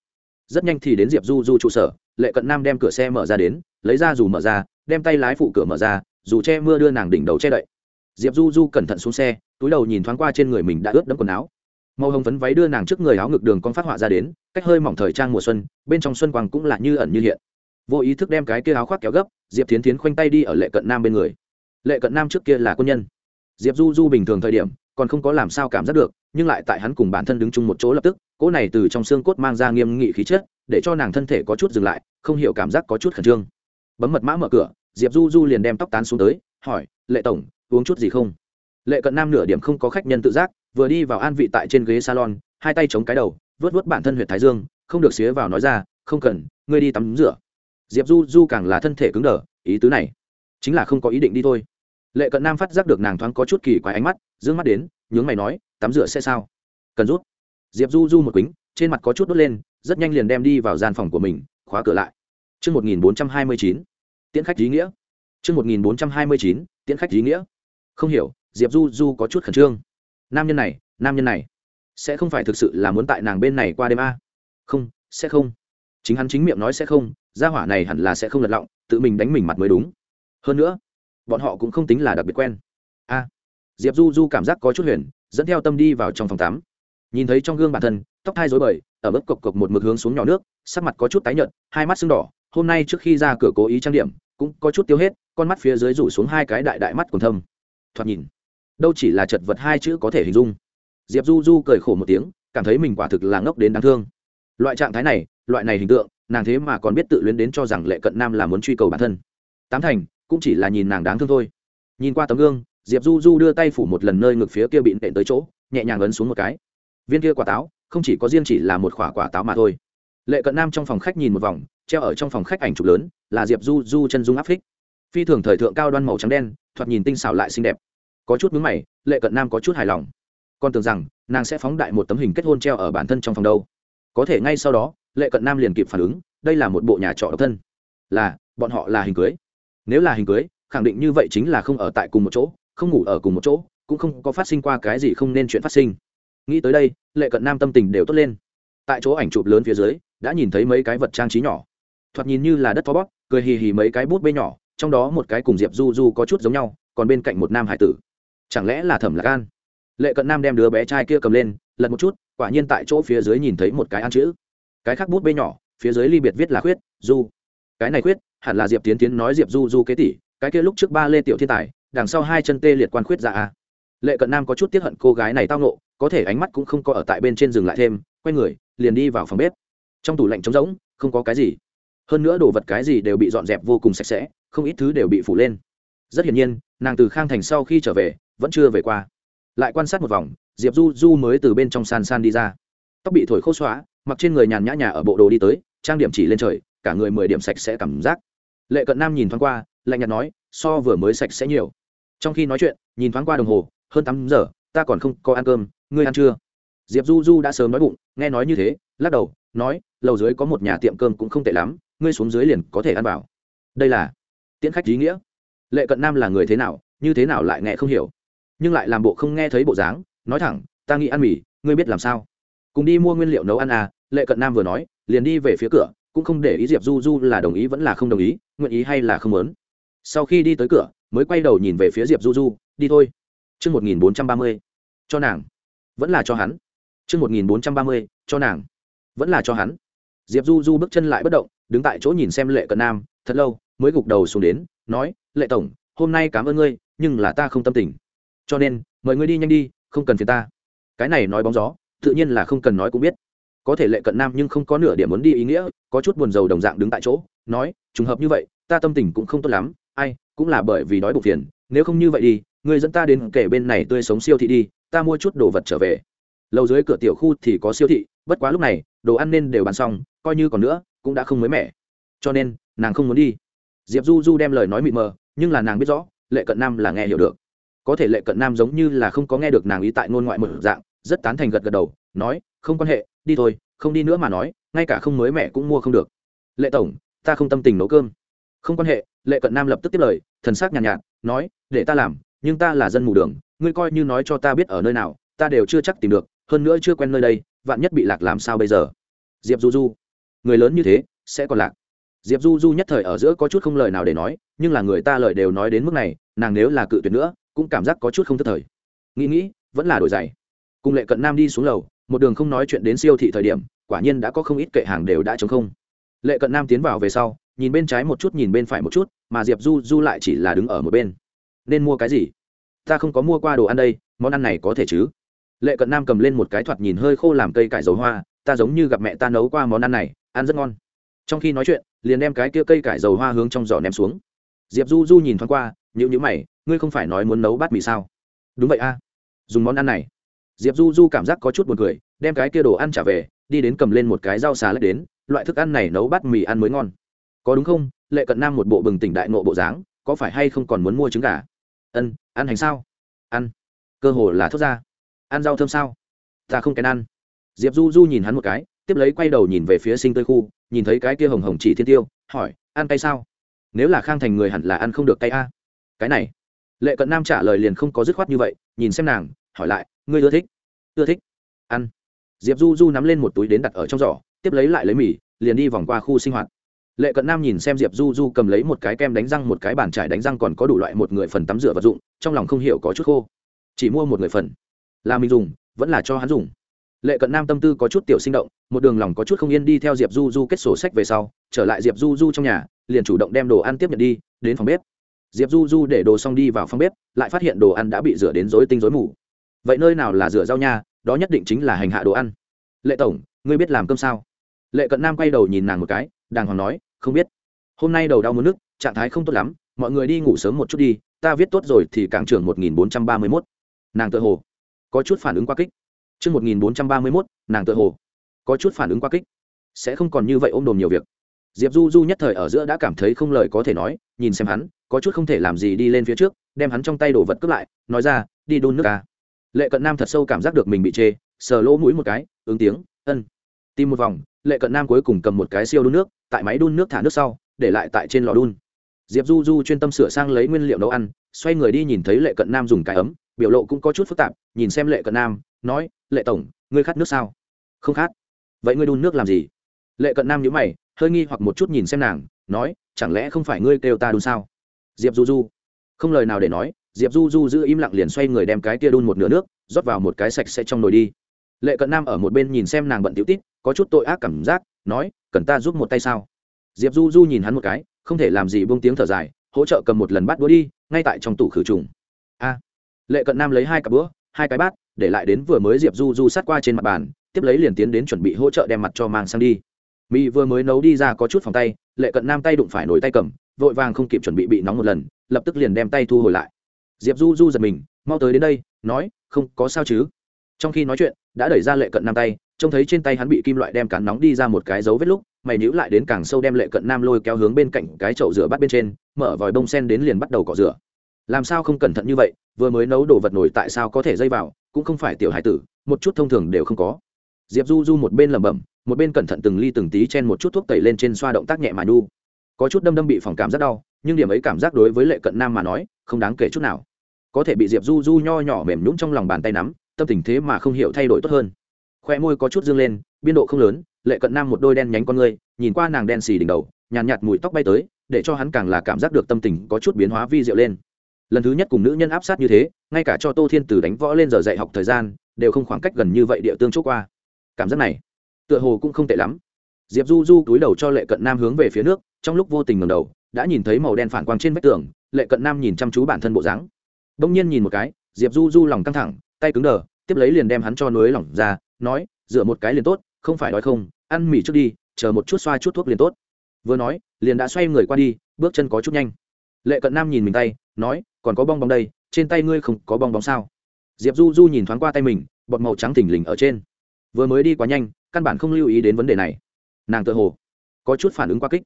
Rất nhanh thì đến diệp du du trụ sở, lệ cận nam đem cửa xe mở ra đến, lấy ra dù mở ra, đem tay lái phụ cửa mở ra, dù che mưa đưa nàng đỉnh đầu che đậy. Diệp du du cẩn thận xuống xe, túi đầu nhìn thoáng qua trên người mình đã ướt đẫm quần áo màu hồng phấn váy đưa nàng trước người áo ngực đường con phát họa ra đến, cách hơi mỏng thời trang mùa xuân, bên trong xuân quang cũng là như ẩn như hiện. Vô ý thức đem cái kia áo khoác kéo gấp, diệp tiến tiến khoanh tay đi ở lệ cận nam bên người. Lệ cận nam trước kia là quân nhân. Diệp du du bình thường thời điểm, còn không có làm sao cảm giác được, nhưng lại tại hắn cùng bản thân đứng chung một chỗ lập tức, cỗ này từ trong xương cốt mang ra nghiêm nghị khí chất, để cho nàng thân thể có chút dừng lại, không hiểu cảm giác có chút khẩn trương. Bấm mật mã mở cửa, diệp du du liền đem tóc tán xuống tới, hỏi, lệ tổng, uống chút gì không? Lệ cận nam nửa điểm không có khách nhân tự giác vừa đi vào an vị tại trên ghế salon hai tay chống cái đầu vớt vớt bản thân huyện thái dương không được xía vào nói ra không cần ngươi đi tắm rửa diệp du du càng là thân thể cứng đờ ý tứ này chính là không có ý định đi thôi lệ cận nam phát giác được nàng thoáng có chút kỳ quái ánh mắt d ư ơ n g mắt đến nhướng mày nói tắm rửa sẽ sao cần rút diệp du du một quýnh trên mặt có chút đốt lên rất nhanh liền đem đi vào gian phòng của mình khóa cửa lại Trước 1429, tiễn khách ý nghĩa. Trước 1429, tiễn khách ý nghĩa. Không hiểu, Diệp Du Du có chút khẩn trương. Nam nhân này, nam nhân này, sẽ không phải thực sự là muốn tại nàng bên này qua đêm a? Không, sẽ không. Chính hắn chính miệng nói sẽ không, gia hỏa này hẳn là sẽ không lật lọng, tự mình đánh mình mặt mới đúng. Hơn nữa, bọn họ cũng không tính là đặc biệt quen a diệp du du cảm giác có chút huyền dẫn theo tâm đi vào trong phòng tắm nhìn thấy trong gương bản thân tóc thai dối bời ở bấc cộc cộc một mực hướng xuống nhỏ nước sắc mặt có chút tái nhợt hai mắt sưng đỏ hôm nay trước khi ra cửa cố ý trang điểm cũng có chút tiêu hết con mắt phía dưới rủ xuống hai cái đại đại mắt còn thâm thoạt nhìn đâu chỉ là chật vật hai chữ có thể hình dung. Diệp du du cười khổ một tiếng, cảm thấy mình quả thực là ngốc đến đáng thương. Loại trạng thái này, loại này hình tượng, nàng thế mà còn biết tự luyến đến cho rằng lệ cận nam là muốn truy cầu bản thân. Tám thành, cũng chỉ là nhìn nàng đáng thương thôi. Nhìn qua tấm gương, diệp du du đưa tay phủ một lần nơi ngực phía kia bị nện tới chỗ, nhẹ nhàng ấn xuống một cái. Viên kia quả táo, không chỉ có riêng chỉ là một quả quả táo mà thôi. Lệ cận nam trong phòng khách nhìn một vòng, treo ở trong phòng khách ảnh chụp lớn, là diệp du du chân dung áp phích. Phi thường thời thượng cao đoan màu trắng đen, thoạt nhìn tinh xảo lại xinh đẹp có chút mướn mày, lệ cận nam có chút hài lòng. Con tưởng rằng, nàng sẽ phóng đại một tấm hình kết hôn treo ở bản thân trong phòng đâu. Có thể ngay sau đó, lệ cận nam liền kịp phản ứng, đây là một bộ nhà trọ độc thân. Là, bọn họ là hình cưới. Nếu là hình cưới, khẳng định như vậy chính là không ở tại cùng một chỗ, không ngủ ở cùng một chỗ, cũng không có phát sinh qua cái gì không nên chuyện phát sinh. Nghĩ tới đây, lệ cận nam tâm tình đều tốt lên. Tại chỗ ảnh chụp lớn phía dưới, đã nhìn thấy mấy cái vật trang trí nhỏ. Thoạt nhìn như là đất phó bóp, cười hì hì mấy cái bút bê nhỏ, trong đó một cái cùng diệp du du có chút giống nhau, còn bên cạnh một nam hải tử chẳng lẽ là thẩm lạc an? Lệ cận nam đem đứa bé trai kia cầm lên, lật một chút, quả nhiên tại chỗ phía dưới nhìn thấy một cái ăn chữ. Cái khác bút bê nhỏ, phía dưới ly biệt viết là khuyết, du. Cái này khuyết, hẳn là diệp tiến tiến nói diệp du du kế tỷ, cái kia lúc trước ba lê tiểu thiên tài, đằng sau hai chân tê liệt quan khuyết dạ a. Lệ cận nam có chút tiếp hận cô gái này tao nộ có thể ánh mắt cũng không có ở tại bên trên dừng lại thêm, quay người, liền đi vào phòng bếp. Trong tủ lạnh trống rỗng, không có cái gì. Hơn nữa đồ vật cái gì đều bị dọn dẹp vô cùng sạch sẽ, không ít thứ đều bị phủ lên. Rất hiển nhiên, nàng từ khang thành sau khi trở về vẫn chưa về qua. Lại quan sát một vòng, diệp du du mới từ bên trong san san đi ra. Tóc bị thổi khô xóa, mặc trên người nhàn nhã nhà ở bộ đồ đi tới, trang điểm chỉ lên trời, cả người mười điểm sạch sẽ cảm giác. Lệ cận nam nhìn thoáng qua, lạnh nhạt nói, so vừa mới sạch sẽ nhiều. Trong khi nói chuyện, nhìn thoáng qua đồng hồ, hơn tám giờ, ta còn không có ăn cơm, ngươi ăn chưa? Diệp du du đã sớm nói bụng, nghe nói như thế, lắc đầu, nói, lầu dưới có một nhà tiệm cơm cũng không tệ lắm, ngươi xuống dưới liền có thể ăn vào. Đây là tiễn khách ý nghĩa. Lệ cận nam là người thế nào, như thế nào lại nghe không hiểu nhưng lại làm bộ không nghe thấy bộ dáng, nói thẳng, ta nghĩ ăn mì, ngươi biết làm sao? Cùng đi mua nguyên liệu nấu ăn à lệ cận nam vừa nói, liền đi về phía cửa, cũng không để ý diệp du du là đồng ý vẫn là không đồng ý, nguyện ý hay là không muốn. Sau khi đi tới cửa, mới quay đầu nhìn về phía diệp du du, đi thôi. Chương một nghìn bốn trăm ba mươi, cho nàng. Vẫn là cho hắn. Chương một nghìn bốn trăm ba mươi, cho nàng. Vẫn là cho hắn. Diệp du du bước chân lại bất động, đứng tại chỗ nhìn xem lệ cận nam, thật lâu, mới gục đầu xuống đến, nói, lệ tổng, hôm nay cảm ơn ngươi, nhưng là ta không tâm tình cho nên, mời ngươi đi nhanh đi, không cần phiền ta. Cái này nói bóng gió, tự nhiên là không cần nói cũng biết. Có thể lệ cận nam nhưng không có nửa điểm muốn đi ý nghĩa, có chút buồn rầu đồng dạng đứng tại chỗ, nói, trùng hợp như vậy, ta tâm tình cũng không tốt lắm, ai, cũng là bởi vì đói bụng phiền, nếu không như vậy đi người dẫn ta đến kể bên này tươi sống siêu thị đi, ta mua chút đồ vật trở về. Lâu dưới cửa tiểu khu thì có siêu thị, bất quá lúc này, đồ ăn nên đều bán xong, coi như còn nữa, cũng đã không mới mẻ. Cho nên, nàng không muốn đi. Diệp du du đem lời nói mịt mờ, nhưng là nàng biết rõ, lệ cận nam là nghe hiểu được có thể lệ cận nam giống như là không có nghe được nàng ý tại ngôn ngoại một dạng rất tán thành gật gật đầu nói không quan hệ đi thôi không đi nữa mà nói ngay cả không mới mẹ cũng mua không được. Lệ tổng ta không tâm tình nấu cơm. Không quan hệ lệ cận nam lập tức tiếp lời thần sắc nhàn nhạt, nhạt nói để ta làm nhưng ta là dân mù đường ngươi coi như nói cho ta biết ở nơi nào ta đều chưa chắc tìm được hơn nữa chưa quen nơi đây vạn nhất bị lạc làm sao bây giờ? Diệp du du người lớn như thế sẽ còn lạc. Diệp du du nhất thời ở giữa có chút không lời nào để nói nhưng là người ta lời đều nói đến mức này nàng nếu là cự tuyệt nữa cũng cảm giác có chút không thất thời. Nghĩ nghĩ, vẫn là đổi giày. Cùng lệ cận nam đi xuống lầu, một đường không nói chuyện đến siêu thị thời điểm, quả nhiên đã có không ít kệ hàng đều đã chống không. Lệ cận nam tiến vào về sau, nhìn bên trái một chút nhìn bên phải một chút, mà diệp du du lại chỉ là đứng ở một bên. Nên mua cái gì? Ta không có mua qua đồ ăn đây, món ăn này có thể chứ? Lệ cận nam cầm lên một cái thoạt nhìn hơi khô làm cây cải dầu hoa, ta giống như gặp mẹ ta nấu qua món ăn này, ăn rất ngon. Trong khi nói chuyện, liền đem cái kia cây cải dầu hoa hướng trong giỏ ném xuống. Diệp du du nhìn thoáng qua nhữ nhữ mày, ngươi không phải nói muốn nấu bát mì sao? Đúng vậy a. Dùng món ăn này. Diệp du du cảm giác có chút b u ồ n c ư ờ i đem cái kia đồ ăn trả về, đi đến cầm lên một cái rau xà lách đến, loại thức ăn này nấu bát mì ăn mới ngon. Có đúng không? Lệ cận nam một bộ bừng tỉnh đại nộ bộ dáng, có phải hay không còn muốn mua trứng gà? Ân, ăn hành sao? Ăn. Cơ hồ là thốt ra. Ăn rau thơm sao? Ta không kén ăn. Diệp du du nhìn hắn một cái, tiếp lấy quay đầu nhìn về phía sinh tươi khu, nhìn thấy cái kia hồng hồng chỉ thiên tiêu, hỏi, ăn cay sao? Nếu là khang thành người hẳn là ăn không được cay a cái này. Lệ cận nam trả lời liền không có dứt khoát như vậy, nhìn xem nàng, hỏi lại, ngươi ưa thích? Ưa thích. Ăn. Diệp du du nắm lên một túi đến đặt ở trong giỏ, tiếp lấy lại lấy mì, liền đi vòng qua khu sinh hoạt. Lệ cận nam nhìn xem diệp du du cầm lấy một cái kem đánh răng, một cái bàn trải đánh răng còn có đủ loại một người phần tắm rửa vật dụng, trong lòng không hiểu có chút khô. Chỉ mua một người phần. Là mình dùng, vẫn là cho hắn dùng. Lệ cận nam tâm tư có chút tiểu sinh động, một đường lòng có chút không yên đi theo diệp du du kết sổ sách về sau, trở lại diệp du du trong nhà, liền chủ động đem đồ ăn tiếp nhận đi, đến phòng bếp diệp du du để đồ xong đi vào phòng bếp, lại phát hiện đồ ăn đã bị rửa đến rối tinh rối mù. Vậy nơi nào là rửa rau nha, đó nhất định chính là hành hạ đồ ăn. Lệ tổng, ngươi biết làm cơm sao? Lệ cận nam quay đầu nhìn nàng một cái, đàng hoàng nói, không biết. Hôm nay đầu đau muốn nước trạng thái không tốt lắm, mọi người đi ngủ sớm một chút đi, ta viết tốt rồi thì cảng trưởng một nghìn bốn trăm ba mươi mốt. Nàng tự hồ. Có chút phản ứng quá kích. Chương một nghìn bốn trăm ba mươi mốt, nàng tự hồ. Có chút phản ứng quá kích. Sẽ không còn như vậy ôm đồm nhiều việc. Diệp du du nhất thời ở giữa đã cảm thấy không lời có thể nói, nhìn xem hắn có chút không thể làm gì đi lên phía trước, đem hắn trong tay đồ vật cướp lại, nói ra, đi đun nước ca lệ cận nam thật sâu cảm giác được mình bị chê, sờ lỗ mũi một cái, ứng tiếng, ân. Tìm một vòng, lệ cận nam cuối cùng cầm một cái siêu đun nước, tại máy đun nước thả nước sau, để lại tại trên lò đun. Diệp du du chuyên tâm sửa sang lấy nguyên liệu nấu ăn, xoay người đi nhìn thấy lệ cận nam dùng cái ấm, biểu lộ cũng có chút phức tạp, nhìn xem lệ cận nam, nói, lệ tổng, ngươi khát nước sao? Không khát. Vậy ngươi đun nước làm gì? Lệ cận nam nhữ mày, hơi nghi hoặc một chút nhìn xem nàng, nói, chẳng lẽ không phải ngươi kêu ta đun sao? Diệp du du. Không lời nào để nói, diệp du du giữ im lặng liền xoay người đem cái kia đun một nửa nước, rót vào một cái sạch sẽ trong nồi đi. Lệ cận nam ở một bên nhìn xem nàng bận tiểu tít có chút tội ác cảm giác, nói, cần ta giúp một tay sao? Diệp du du nhìn hắn một cái, không thể làm gì buông tiếng thở dài, hỗ trợ cầm một lần bát đũa đi, ngay tại trong tủ khử trùng. A. Lệ cận nam lấy hai cặp bữa hai cái bát, để lại đến vừa mới diệp du du sát qua trên mặt bàn, tiếp lấy liền tiến đến chuẩn bị hỗ trợ đem mặt cho mang sang đi. Mì vừa mới nấu đi ra có chút phòng tay, lệ cận nam tay đụng phải nổi tay cầm vội vàng không kịp chuẩn bị bị nóng một lần, lập tức liền đem tay thu hồi lại. Diệp du du giật mình, mau tới đến đây, nói, không, có sao chứ? Trong khi nói chuyện, đã đẩy ra lệ cận nam tay, trông thấy trên tay hắn bị kim loại đem cán nóng đi ra một cái dấu vết lúc, mày nhữ lại đến càng sâu đem lệ cận nam lôi kéo hướng bên cạnh cái chậu rửa bắt bên trên, mở vòi bông sen đến liền bắt đầu cọ rửa. Làm sao không cẩn thận như vậy, vừa mới nấu đồ vật nổi tại sao có thể dây vào, cũng không phải tiểu hải tử, một chút thông thường đều không có. Diệp du du một bên lẩm bẩm, một bên cẩn thận từng ly từng tí chen một chút thuốc tẩy lên trên xoa động tác nhẹ mà nhu có chút đâm đâm bị phòng cảm rất đau nhưng điểm ấy cảm giác đối với lệ cận nam mà nói không đáng kể chút nào. Có thể bị diệp du du nho nhỏ mềm nhũng trong lòng bàn tay nắm tâm tình thế mà không hiểu thay đổi tốt hơn. Khoe môi có chút dương lên biên độ không lớn lệ cận nam một đôi đen nhánh con ngươi nhìn qua nàng đen xì đỉnh đầu nhàn nhạt, nhạt mùi tóc bay tới để cho hắn càng là cảm giác được tâm tình có chút biến hóa vi diệu lên. Lần thứ nhất cùng nữ nhân áp sát như thế ngay cả cho tô thiên từ đánh võ lên giờ dạy học thời gian đều không khoảng cách gần như vậy địa tương chốt qua. Cảm giác này tựa hồ cũng không tệ lắm diệp du du cúi đầu cho lệ cận nam hướng về phía nước, trong lúc vô tình ngầm đầu, đã nhìn thấy màu đen phản quang trên vách tường, lệ cận nam nhìn chăm chú bản thân bộ dáng. Đông nhiên nhìn một cái, diệp du du lòng căng thẳng, tay cứng đờ, tiếp lấy liền đem hắn cho nối lỏng ra, nói rửa một cái liền tốt, không phải đói không, ăn mì trước đi, chờ một chút xoa chút thuốc liền tốt. Vừa nói, liền đã xoay người qua đi, bước chân có chút nhanh. Lệ cận nam nhìn mình tay, nói, còn có bong bóng đây, trên tay ngươi không có bong bóng sao? Diệp du du nhìn thoáng qua tay mình, bọt màu trắng thỉnh lình ở trên. Vừa mới đi quá nhanh, căn bản không lưu ý đến vấn đề này nàng tự hồ có chút phản ứng quá kích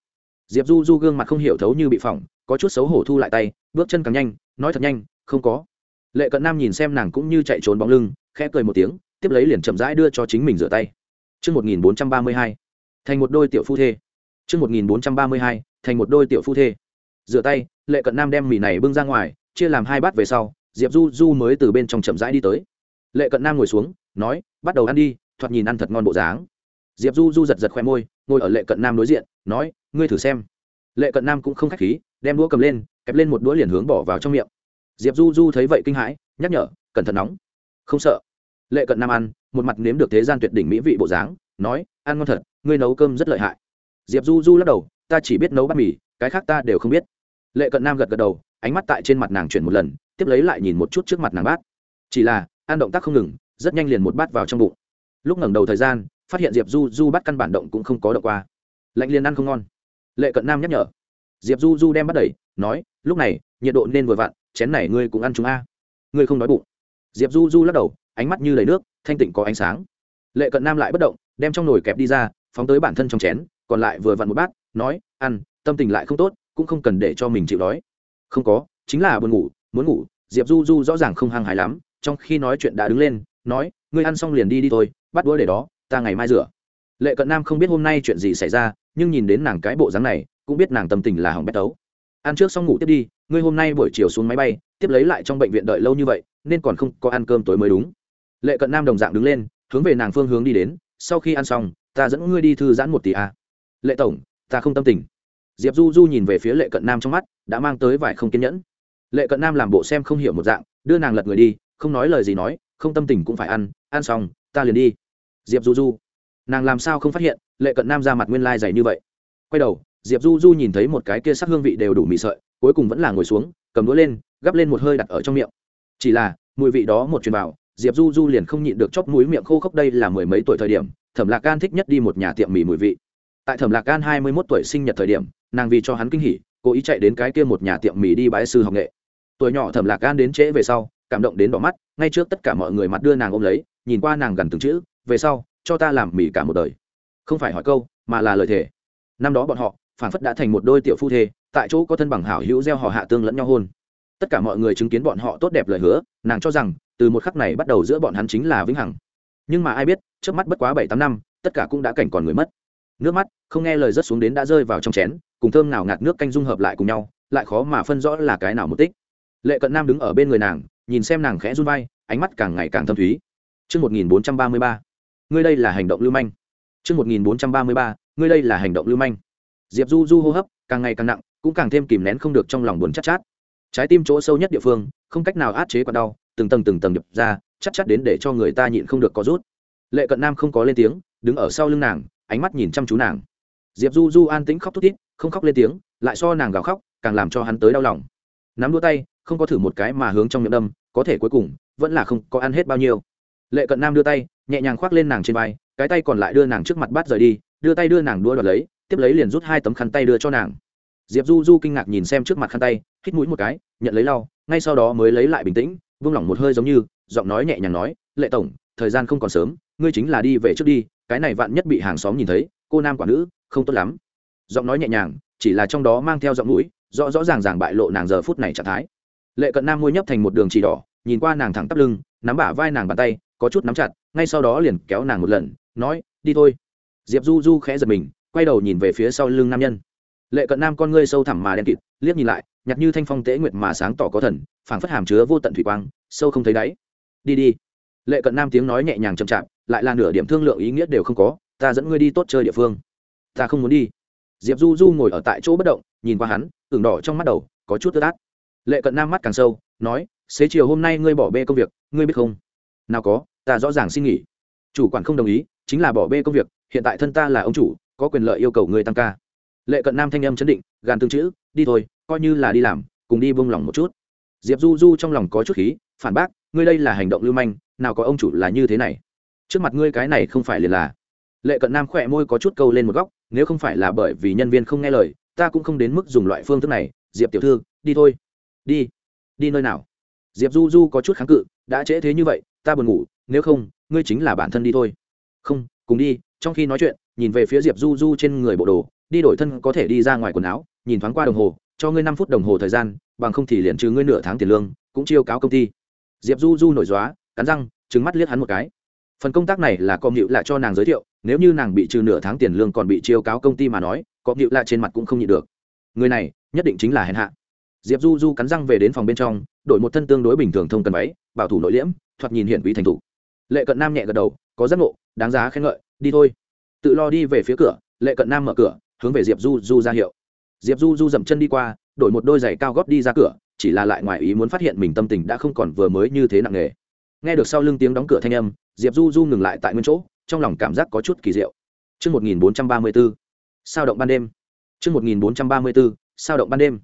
diệp du du gương mặt không hiểu thấu như bị phỏng có chút xấu hổ thu lại tay bước chân càng nhanh nói thật nhanh không có lệ cận nam nhìn xem nàng cũng như chạy trốn bóng lưng khẽ cười một tiếng tiếp lấy liền chậm rãi đưa cho chính mình rửa tay Trước 1432, thành một đôi tiểu phu thê. Trước 1432, thành một đôi tiểu phu thê. Rửa tay, lệ cận nam đem mì này bưng ra ngoài, chia làm hai bát về sau, Diệp Du Du mới từ bên trong chậm rãi đi tới. Lệ cận nam ngồi xuống, nói, bắt đầu ăn đi, thoạt nhìn ăn thật ngon bộ dáng. Diệp Du Du giật giật khoe môi, ngồi ở lệ cận nam đối diện, nói, ngươi thử xem. Lệ cận nam cũng không khách khí, đem đũa cầm lên, kẹp lên một đũa liền hướng bỏ vào trong miệng. Diệp Du Du thấy vậy kinh hãi, nhắc nhở, cẩn thận nóng. Không sợ. Lệ cận nam ăn, một mặt nếm được thế gian tuyệt đỉnh mỹ vị bộ dáng, nói, ăn ngon thật, ngươi nấu cơm rất lợi hại diệp du du lắc đầu ta chỉ biết nấu bát mì cái khác ta đều không biết lệ cận nam gật gật đầu ánh mắt tại trên mặt nàng chuyển một lần tiếp lấy lại nhìn một chút trước mặt nàng bát chỉ là ăn động tác không ngừng rất nhanh liền một bát vào trong bụng lúc ngẩng đầu thời gian phát hiện diệp du du bắt căn bản động cũng không có động qua lạnh liền ăn không ngon lệ cận nam nhắc nhở diệp du du đem bắt đẩy, nói, lúc này, nhiệt độ nên vừa vặn, chén này ngươi cũng ăn chúng a. Ngươi không đói bụng. Diệp du du lắc đầu, ánh mắt như đầy nước, thanh tịnh có ánh sáng. Lệ cận nam lại bất động, đem trong nồi kẹp đi ra, phóng tới bản thân trong chén, còn lại vừa vặn một bát, nói, ăn, tâm tình lại không tốt, cũng không cần để cho mình chịu đói. Không có, chính là buồn ngủ, muốn ngủ. Diệp du du rõ ràng không hăng hái lắm, trong khi nói chuyện đã đứng lên, nói, ngươi ăn xong liền đi đi thôi, bắt đũa để đó ta ngày mai rửa. Lệ cận nam không biết hôm nay chuyện gì xảy ra, nhưng nhìn đến nàng cái bộ dáng này, cũng biết nàng tâm tình là hỏng bét tấu. Ăn trước xong ngủ tiếp đi, ngươi hôm nay buổi chiều xuống máy bay, tiếp lấy lại trong bệnh viện đợi lâu như vậy, nên còn không có ăn cơm tối mới đúng. Lệ cận nam đồng dạng đứng lên, hướng về nàng phương hướng đi đến, sau khi ăn xong, ta dẫn ngươi đi thư giãn một tỷ a à. lệ tổng, ta không tâm tình. Diệp du du nhìn về phía lệ cận nam trong mắt, đã mang tới vài không kiên nhẫn. Lệ cận nam làm bộ xem không hiểu một dạng, đưa nàng lật người đi, không nói lời gì nói, không tâm tình cũng phải ăn ăn xong, ta liền đi diệp du du. Nàng làm sao không phát hiện, lệ cận nam ra mặt nguyên lai dày như vậy? Quay đầu, diệp du du nhìn thấy một cái kia sắc hương vị đều đủ mị sợi, cuối cùng vẫn là ngồi xuống, cầm đũa lên, gắp lên một hơi đặt ở trong miệng. Chỉ là, mùi vị đó một truyền vào, diệp du du liền không nhịn được chóp mũi miệng khô khốc đây là mười mấy tuổi thời điểm, thẩm lạc gan thích nhất đi một nhà tiệm mì mùi vị. Tại thẩm lạc gan hai mươi mốt tuổi sinh nhật thời điểm, nàng vì cho hắn kinh hỉ, cố ý chạy đến cái kia một nhà tiệm mì đi bãi sư học nghệ. Tuổi nhỏ thẩm lạc gan đến trễ về sau, cảm động đến đỏ mắt, ngay trước tất cả mọi người mặt đưa nàng ôm lấy, nhìn qua nàng gần từng chữ về sau cho ta làm mì cả một đời. Không phải hỏi câu mà là lời thề. Năm đó bọn họ phản phất đã thành một đôi tiểu phu thê tại chỗ có thân bằng hảo hữu gieo họ hạ tương lẫn nhau hôn. Tất cả mọi người chứng kiến bọn họ tốt đẹp lời hứa nàng cho rằng từ một khắc này bắt đầu giữa bọn hắn chính là vĩnh hằng. Nhưng mà ai biết trước mắt bất quá bảy tám năm tất cả cũng đã cảnh còn người mất. Nước mắt không nghe lời rớt xuống đến đã rơi vào trong chén cùng thơm nào ngạt nước canh dung hợp lại cùng nhau lại khó mà phân rõ là cái nào một tích. Lệ cận nam đứng ở bên người nàng nhìn xem nàng khẽ run vai ánh mắt càng ngày càng thâm thúy. Trước 1433, ngươi đây là hành động lưu manh. Trước 1433, ngươi đây là hành động lưu manh. Diệp Du Du hô hấp càng ngày càng nặng, cũng càng thêm kìm nén không được trong lòng buồn chát chát. Trái tim chỗ sâu nhất địa phương, không cách nào át chế quả đau, từng tầng từng tầng đập ra, chắc chát đến để cho người ta nhịn không được có rút lệ cận nam không có lên tiếng đứng ở sau lưng nàng ánh mắt nhìn chăm chú nàng diệp du du an tĩnh khóc thút thít không khóc lên tiếng lại so nàng gào khóc càng làm cho hắn tới đau lòng nắm đua tay không có thử một cái mà hướng trong miệng đâm có thể cuối cùng vẫn là không có ăn hết bao nhiêu lệ cận nam đưa tay nhẹ nhàng khoác lên nàng trên vai, cái tay còn lại đưa nàng trước mặt bắt rời đi, đưa tay đưa nàng đua đoạt lấy, tiếp lấy liền rút hai tấm khăn tay đưa cho nàng. Diệp du du kinh ngạc nhìn xem trước mặt khăn tay, hít mũi một cái, nhận lấy lau, ngay sau đó mới lấy lại bình tĩnh, vung lỏng một hơi giống như, giọng nói nhẹ nhàng nói, lệ tổng, thời gian không còn sớm, ngươi chính là đi về trước đi, cái này vạn nhất bị hàng xóm nhìn thấy, cô nam quả nữ, không tốt lắm. Giọng nói nhẹ nhàng, chỉ là trong đó mang theo giọng mũi, rõ rõ ràng ràng bại lộ nàng giờ phút này trạng thái. Lệ cận nam môi nhấp thành một đường chỉ đỏ, nhìn qua nàng thẳng tắp lưng, nắm bả vai nàng bàn tay, có chút nắm chặt ngay sau đó liền kéo nàng một lần, nói, đi thôi. Diệp du du khẽ giật mình, quay đầu nhìn về phía sau lưng nam nhân. Lệ cận nam, con ngươi sâu thẳm mà đen kịt, liếc nhìn lại, nhặt như thanh phong tế nguyệt mà sáng tỏ có thần, phảng phất hàm chứa vô tận thủy quang, sâu không thấy đáy. Đi đi. Lệ cận nam tiếng nói nhẹ nhàng chậm chạp, lại là nửa điểm thương lượng ý nghĩa đều không có, ta dẫn ngươi đi tốt chơi địa phương. Ta không muốn đi. Diệp du du ngồi ở tại chỗ bất động, nhìn qua hắn, ửng đỏ trong mắt đầu, có chút tức át. Lệ cận nam mắt càng sâu, nói, xế chiều hôm nay ngươi bỏ bê công việc, ngươi biết không? Nào có ta rõ ràng xin nghỉ. Chủ quản không đồng ý, chính là bỏ bê công việc, hiện tại thân ta là ông chủ, có quyền lợi yêu cầu người tăng ca. Lệ cận nam thanh âm chấn định, gàn tương chữ, đi thôi, coi như là đi làm, cùng đi buông lòng một chút. Diệp du du trong lòng có chút khí, phản bác, ngươi đây là hành động lưu manh, nào có ông chủ là như thế này. Trước mặt ngươi cái này không phải liền là. Lệ cận nam khỏe môi có chút câu lên một góc, nếu không phải là bởi vì nhân viên không nghe lời, ta cũng không đến mức dùng loại phương thức này. Diệp tiểu thư, đi thôi. Đi. Đi nơi nào? Diệp du du có chút kháng cự, đã trễ thế như vậy, ta buồn ngủ nếu không, ngươi chính là bản thân đi thôi. Không, cùng đi. Trong khi nói chuyện, nhìn về phía diệp du du trên người bộ đồ, đi đổi thân có thể đi ra ngoài quần áo, nhìn thoáng qua đồng hồ, cho ngươi năm phút đồng hồ thời gian, bằng không thì liền trừ ngươi nửa tháng tiền lương, cũng chiêu cáo công ty. Diệp du du nổi dóa cắn răng trứng mắt liếc hắn một cái. Phần công tác này là com hiệu lại cho nàng giới thiệu, nếu như nàng bị trừ nửa tháng tiền lương còn bị chiêu cáo công ty mà nói com hiệu lại trên mặt cũng không nhịn được. Người này, nhất định chính là hèn hạ. Diệp du du cắn răng về đến phòng bên trong, đổi một thân tương đối bình thường thông cần váy, bảo thủ nội liễm, thoạt nhìn hiện quý thành thủ lệ cận nam nhẹ gật đầu có giấc ngộ đáng giá khen ngợi đi thôi tự lo đi về phía cửa lệ cận nam mở cửa hướng về diệp du du ra hiệu diệp du du dậm chân đi qua đổi một đôi giày cao gót đi ra cửa chỉ là lại ngoài ý muốn phát hiện mình tâm tình đã không còn vừa mới như thế nặng nề nghe được sau lưng tiếng đóng cửa thanh âm diệp du du ngừng lại tại nguyên chỗ trong lòng cảm giác có chút kỳ diệu Trước 1434, sao động ban đêm. Trước 1434, sao động ban đêm.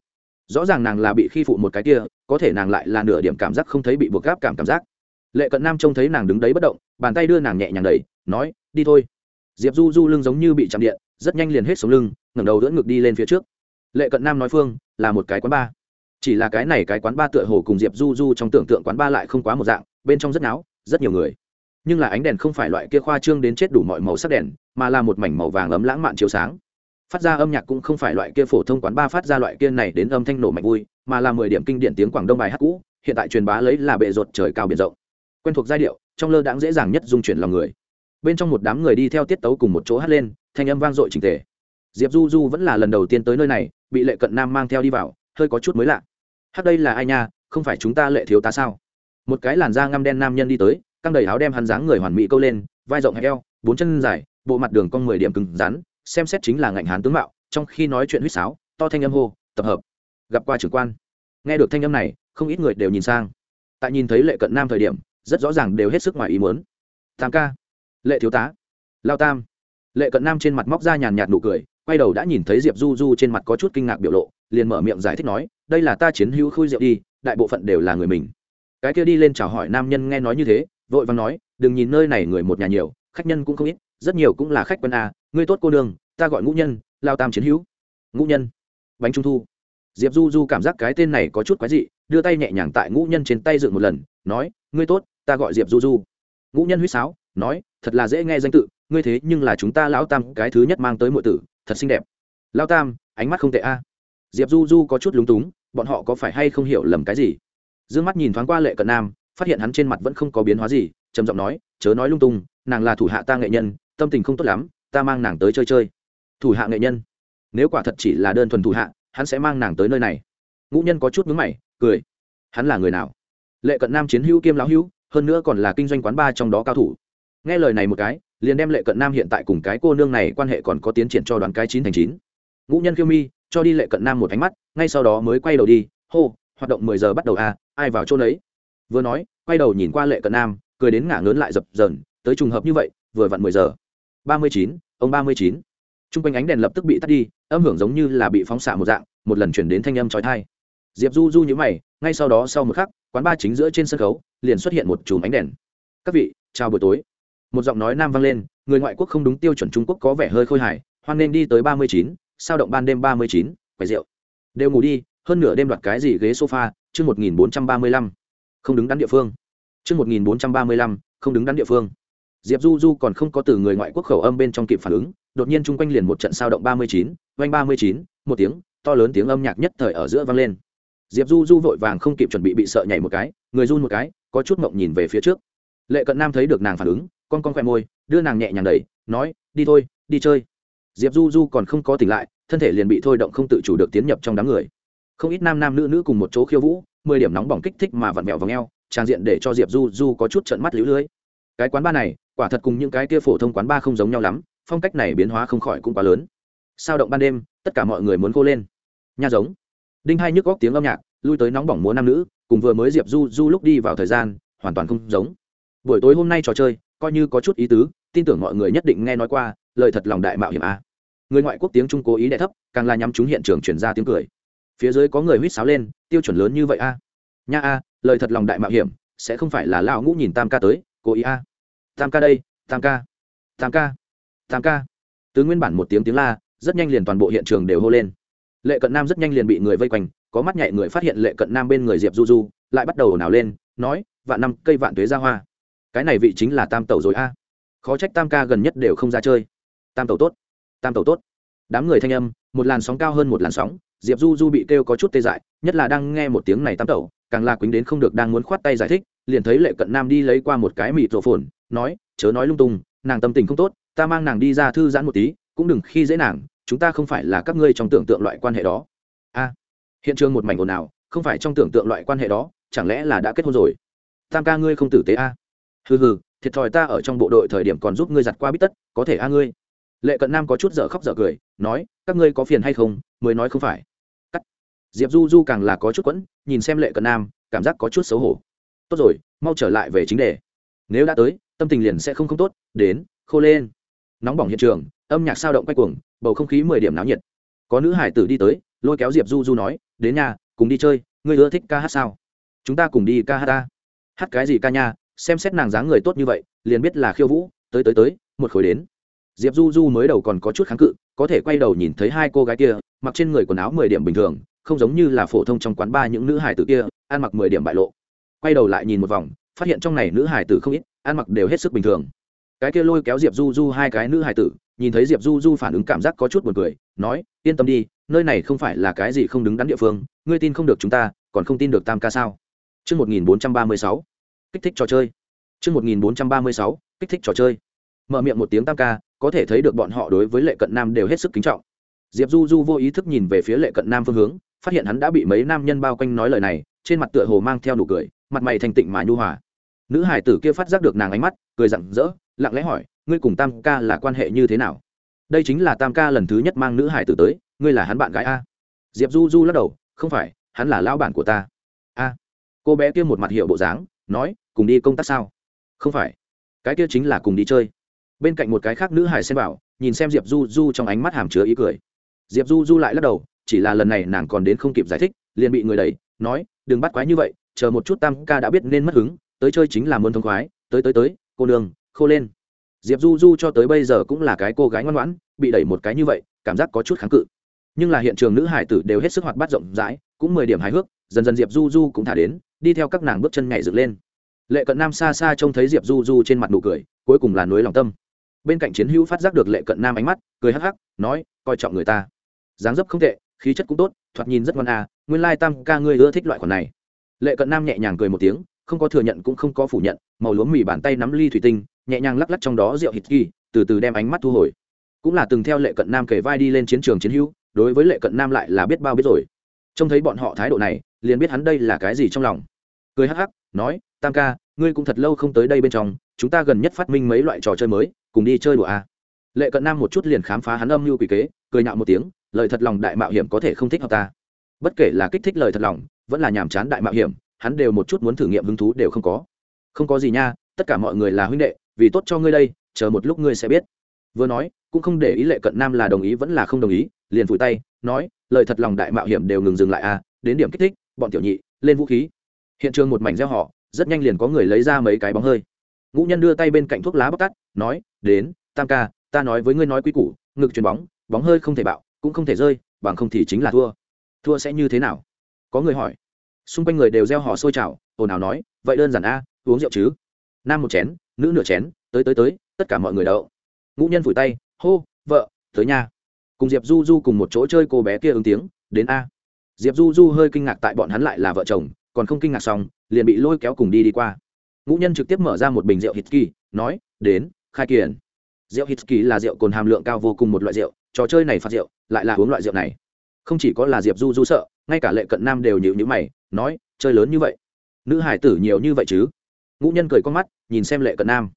Rõ ràng nàng là bị khi phụ một cái kia, có thể nàng lại là nửa điểm cảm giác không thấy bị buộc gáp cảm cảm giác. Lệ Cận Nam trông thấy nàng đứng đấy bất động, bàn tay đưa nàng nhẹ nhàng đẩy, nói, "Đi thôi." Diệp Du Du lưng giống như bị chạm điện, rất nhanh liền hết sống lưng, ngẩng đầu đỡ ngực đi lên phía trước. Lệ Cận Nam nói phương, là một cái quán bar. Chỉ là cái này cái quán ba tựa hồ cùng Diệp Du Du trong tưởng tượng quán ba lại không quá một dạng, bên trong rất náo, rất nhiều người nhưng là ánh đèn không phải loại kia khoa trương đến chết đủ mọi màu sắc đèn mà là một mảnh màu vàng ấm lãng mạn chiếu sáng phát ra âm nhạc cũng không phải loại kia phổ thông quán ba phát ra loại kia này đến âm thanh nổ mạnh vui mà là mười điểm kinh điển tiếng quảng đông bài hát cũ hiện tại truyền bá lấy là bệ ruột trời cao biển rộng quen thuộc giai điệu, trong lơ đãng dễ dàng nhất dung chuyển lòng người. Bên trong một đám người đi theo tiết tấu cùng một chỗ hát lên, thanh âm vang dội trình tề. Diệp du du vẫn là lần đầu tiên tới nơi này, bị lệ cận nam mang theo đi vào, hơi có chút mới lạ. Hát đây là ai nha, không phải chúng ta lệ thiếu tá sao? Một cái làn da ngăm đen nam nhân đi tới, căng đầy áo đem hắn dáng người hoàn mỹ câu lên, vai rộng hẹp eo, bốn chân dài, bộ mặt đường cong mười điểm cứng rắn, xem xét chính là ngạnh hán tướng mạo, trong khi nói chuyện huýt sáo, to thanh âm hô, tập hợp. Gặp qua trưởng quan. Nghe được thanh âm này, không ít người đều nhìn sang. Tại nhìn thấy lệ cận nam thời điểm rất rõ ràng đều hết sức ngoài ý muốn. Tam ca, lệ thiếu tá, lao tam. Lệ cận nam trên mặt móc ra nhàn nhạt nụ cười, quay đầu đã nhìn thấy diệp du du trên mặt có chút kinh ngạc biểu lộ, liền mở miệng giải thích nói, đây là ta chiến hữu khui rượu đi, đại bộ phận đều là người mình. Cái kia đi lên chào hỏi nam nhân nghe nói như thế, vội vàng nói, đừng nhìn nơi này người một nhà nhiều, khách nhân cũng không ít, rất nhiều cũng là khách quân a, ngươi tốt cô đường ta gọi ngũ nhân, lao tam chiến hữu. Ngũ nhân, bánh trung thu. Diệp du du cảm giác cái tên này có chút quái dị, đưa tay nhẹ nhàng tại ngũ nhân trên tay dựng một lần, nói, ngươi tốt ta gọi diệp du du. Ngũ nhân huýt sáo, nói, thật là dễ nghe danh tự, ngươi thế nhưng là chúng ta lão tam cái thứ nhất mang tới mọi tử, thật xinh đẹp. Lao tam, ánh mắt không tệ a. Diệp du du có chút lúng túng, bọn họ có phải hay không hiểu lầm cái gì? D ư ơ n g mắt nhìn thoáng qua lệ cận nam, phát hiện hắn trên mặt vẫn không có biến hóa gì, trầm giọng nói, chớ nói lung tung, nàng là thủ hạ ta nghệ nhân, tâm tình không tốt lắm, ta mang nàng tới chơi chơi. Thủ hạ nghệ nhân? Nếu quả thật chỉ là đơn thuần thủ hạ, hắn sẽ mang nàng tới nơi này. Ngũ nhân có chút mướn mày, cười. Hắn là người nào? Lệ cận nam chiến hữu kiêm lão hữu hơn nữa còn là kinh doanh quán bar trong đó cao thủ. Nghe lời này một cái, liền đem lệ cận nam hiện tại cùng cái cô nương này quan hệ còn có tiến triển cho đoàn cái chín thành chín. Ngũ nhân khiêu mi, cho đi lệ cận nam một ánh mắt, ngay sau đó mới quay đầu đi, hô, hoạt động mười giờ bắt đầu à ai vào chỗ đấy vừa nói, quay đầu nhìn qua lệ cận nam, cười đến ngả ngớn lại dập dờn, tới trùng hợp như vậy, vừa vặn mười giờ. Ba mươi chín, ông ba mươi chín. T r u n g quanh ánh đèn lập tức bị tắt đi, âm hưởng giống như là bị phóng xạ một dạng, một lần chuyển đến thanh âm trói thai diệp du du nhữ mày, ngay sau đó sau một khắc quán ba chính giữa trên sân khấu liền xuất hiện một chùm ánh đèn. Các vị chào buổi tối. Một giọng nói nam vang lên người ngoại quốc không đúng tiêu chuẩn trung quốc có vẻ hơi khôi hài hoan nên đi tới ba mươi chín sao động ban đêm ba mươi chín quầy rượu. Đều ngủ đi hơn nửa đêm đoạt cái gì ghế sofa chương một nghìn bốn trăm ba mươi lăm. Không đứng đắn địa phương. Trư một nghìn bốn trăm ba mươi lăm, không đứng đắn địa phương. Diệp Du Du còn không có từ người ngoại quốc khẩu âm bên trong kịp phản ứng, đột nhiên chung quanh liền một trận sao động ba mươi chín, oanh ba mươi chín, một tiếng, to lớn tiếng âm nhạc nhất thời ở giữa vang lên. Diệp Du Du vội vàng không kịp chuẩn bị bị sợ nhảy một cái, người run một cái, có chút mộng nhìn về phía trước. Lệ Cận Nam thấy được nàng phản ứng, con con khẽ môi, đưa nàng nhẹ nhàng đẩy, nói, "Đi thôi, đi chơi." Diệp Du Du còn không có tỉnh lại, thân thể liền bị thôi động không tự chủ được tiến nhập trong đám người. Không ít nam nam nữ nữ cùng một chỗ khiêu vũ, mười điểm nóng bỏng kích thích mà vặn vẹo vào ngheo trang diện để cho diệp du du có chút trận mắt lũ lưới cái quán ba này quả thật cùng những cái kia phổ thông quán ba không giống nhau lắm phong cách này biến hóa không khỏi cũng quá lớn sao động ban đêm tất cả mọi người muốn cô lên nha giống đinh hai nhức góc tiếng âm nhạc, lui tới nóng bỏng múa nam nữ, cùng vừa mới diệp du du lúc đi vào thời gian, hoàn toàn không giống. Buổi tối hôm nay trò chơi, coi như có chút ý tứ, tin tưởng mọi người nhất định nghe nói qua, lời thật lòng đại mạo hiểm a. Người ngoại quốc tiếng trung cố ý đẻ thấp, càng là nhắm chúng hiện trường chuyển ra tiếng cười. Phía dưới có người huýt sáo lên, tiêu chuẩn lớn như vậy a. Nha a, lời thật lòng đại mạo hiểm, sẽ không phải là lão ngũ nhìn tam ca tới, cố ý a. Tam ca đây, tam ca. Tam ca. Tam ca. Từ nguyên bản một tiếng tiếng la, rất nhanh liền toàn bộ hiện trường đều hô lên lệ cận nam rất nhanh liền bị người vây quanh, có mắt nhạy người phát hiện lệ cận nam bên người diệp du du, lại bắt đầu ồn ào lên, nói, vạn năm, cây vạn tuế ra hoa. Cái này vị chính là tam tẩu rồi a. Khó trách tam ca gần nhất đều không ra chơi. Tam tẩu tốt, tam tẩu tốt. Đám người thanh âm, một làn sóng cao hơn một làn sóng, diệp du du bị kêu có chút tê dại, nhất là đang nghe một tiếng này tam tẩu, càng là quýnh đến không được đang muốn khoát tay giải thích, liền thấy lệ cận nam đi lấy qua một cái mịt rổ phồn, nói, chớ nói lung tung, nàng tâm tình không tốt, ta mang nàng đi ra thư giãn một tí, cũng đừng khi dễ nàng chúng ta không phải là các ngươi trong tưởng tượng loại quan hệ đó. A, hiện trường một mảnh ồn ào, không phải trong tưởng tượng loại quan hệ đó, chẳng lẽ là đã kết hôn rồi? Tam ca ngươi không tử tế a. À? hừ hừ, thiệt thòi ta ở trong bộ đội thời điểm còn giúp ngươi giặt qua bít tất, có thể a ngươi? Lệ cận nam có chút dở khóc dở cười, nói, các ngươi có phiền hay không, mới nói không phải. Cắt. Diệp du du càng là có chút quẫn, nhìn xem lệ cận nam, cảm giác có chút xấu hổ. Tốt rồi, mau trở lại về chính đề. Nếu đã tới, tâm tình liền sẽ không không tốt, đến, khô lên. Nóng bỏng hiện trường âm nhạc sao động quay cuồng, bầu không khí mười điểm náo nhiệt. Có nữ hải tử đi tới, lôi kéo diệp du du nói, đến nhà, cùng đi chơi, ngươi ưa thích ca hát sao? Chúng ta cùng đi ca hát ta. Hát cái gì ca nha, xem xét nàng dáng người tốt như vậy, liền biết là khiêu vũ, tới tới tới, một khối đến. Diệp du du mới đầu còn có chút kháng cự, có thể quay đầu nhìn thấy hai cô gái kia, mặc trên người quần áo mười điểm bình thường, không giống như là phổ thông trong quán ba những nữ hải tử kia, ăn mặc mười điểm bại lộ. Quay đầu lại nhìn một vòng, phát hiện trong này nữ hải tử không ít, ăn mặc đều hết sức bình thường. Cái kia lôi kéo diệp du du hai cái nữ hải tử nhìn thấy diệp du du phản ứng cảm giác có chút b u ồ n cười nói yên tâm đi nơi này không phải là cái gì không đứng đắn địa phương ngươi tin không được chúng ta còn không tin được tam ca sao Trước 1436, kích thích trò chơi. Trước 1436, kích thích trò chơi. Mở miệng một tiếng tam ca, có thể thấy được bọn họ đối với lệ cận nam đều hết sức kính trọng. Diệp Du Du vô ý thức nhìn về phía lệ cận nam phương hướng, phát hiện hắn đã bị mấy nam nhân bao quanh nói lời này, trên mặt tựa hồ mang theo nụ cười, mặt mày thành tịnh mà nhu hòa. Nữ hải tử kia phát giác được nàng ánh mắt, cười rạng rỡ, lặng lẽ hỏi, ngươi cùng tam ca là quan hệ như thế nào? Đây chính là tam ca lần thứ nhất mang nữ hải tử tới, ngươi là hắn bạn gái a? Diệp du du lắc đầu, không phải, hắn là lão bản của ta. A. Cô bé kia một mặt hiệu bộ dáng, nói, cùng đi công tác sao? Không phải. Cái kia chính là cùng đi chơi. Bên cạnh một cái khác nữ hải xem bảo nhìn xem diệp du du trong ánh mắt hàm chứa ý cười. Diệp du du lại lắc đầu, chỉ là lần này nàng còn đến không kịp giải thích, liền bị người đẩy, nói, đừng bắt quái như vậy, chờ một chút tam ca đã biết nên mất hứng, tới chơi chính là muốn thông khoái, tới tới tới, cô đường khô lên diệp du du cho tới bây giờ cũng là cái cô gái ngoan ngoãn, bị đẩy một cái như vậy, cảm giác có chút kháng cự. Nhưng là hiện trường nữ hải tử đều hết sức hoạt bát rộng rãi, cũng mười điểm hài hước, dần dần diệp du du cũng thả đến, đi theo các nàng bước chân nhảy dựng lên. Lệ cận nam xa xa trông thấy diệp du du trên mặt nụ cười, cuối cùng là núi lòng tâm. Bên cạnh chiến hữu phát giác được lệ cận nam ánh mắt, cười hắc hắc, nói, coi trọng người ta. Dáng dấp không tệ, khí chất cũng tốt, thoạt nhìn rất ngoan à nguyên lai tam ca ngươi ưa thích loại khoản này. Lệ cận nam nhẹ nhàng cười một tiếng, không có thừa nhận cũng không có phủ nhận, màu lúa mì bàn tay nắm ly thủy tinh nhẹ nhàng lắc lắc trong đó rượu hít kỳ từ từ đem ánh mắt thu hồi. Cũng là từng theo lệ cận nam kể vai đi lên chiến trường chiến hữu, đối với lệ cận nam lại là biết bao biết rồi. Trông thấy bọn họ thái độ này, liền biết hắn đây là cái gì trong lòng. Cười hắc hắc, nói, tam ca, ngươi cũng thật lâu không tới đây bên trong, chúng ta gần nhất phát minh mấy loại trò chơi mới, cùng đi chơi đùa à. lệ cận nam một chút liền khám phá hắn âm mưu quỷ kế, cười nhạo một tiếng, lời thật lòng đại mạo hiểm có thể không thích hợp ta. Bất kể là kích thích lời thật lòng, vẫn là nhàm chán đại mạo hiểm, hắn đều một chút muốn thử nghiệm hứng thú đều không có. Không có gì nha, tất cả mọi người là huynh đệ vì tốt cho ngươi đây, chờ một lúc ngươi sẽ biết. Vừa nói, cũng không để ý lệ cận nam là đồng ý vẫn là không đồng ý, liền vùi tay, nói, lời thật lòng đại mạo hiểm đều ngừng dừng lại à đến điểm kích thích, bọn tiểu nhị, lên vũ khí. Hiện trường một mảnh gieo họ, rất nhanh liền có người lấy ra mấy cái bóng hơi. Ngũ nhân đưa tay bên cạnh thuốc lá bóc tắt, nói, đến, tam ca, ta nói với ngươi nói quý củ, ngực chuyền bóng bóng hơi không thể bạo, cũng không thể rơi, bằng không thì chính là thua. Thua sẽ như thế nào? Có người hỏi. Xung quanh người đều gieo họ sôi trào, ồn ào nói, vậy đơn giản a, uống rượu chứ? Nam một chén nữ nửa chén, tới tới tới, tất cả mọi người đậu. Ngũ nhân vùi tay, hô, vợ, tới nhà. Cùng diệp du du cùng một chỗ chơi cô bé kia ứng tiếng, đến a. Diệp du du hơi kinh ngạc tại bọn hắn lại là vợ chồng, còn không kinh ngạc xong, liền bị lôi kéo cùng đi đi qua. Ngũ nhân trực tiếp mở ra một bình rượu hít kỳ nói, đến, khai kiển. Rượu hít kỳ là rượu cồn hàm lượng cao vô cùng một loại rượu, trò chơi này phạt rượu, lại là uống loại rượu này. Không chỉ có là diệp du du sợ, ngay cả lệ cận nam đều nhịu nhữ mày, nói, chơi lớn như vậy. Nữ hải tử nhiều như vậy chứ? Ngũ nhân cười con mắt, nhìn xem lệ cận nam.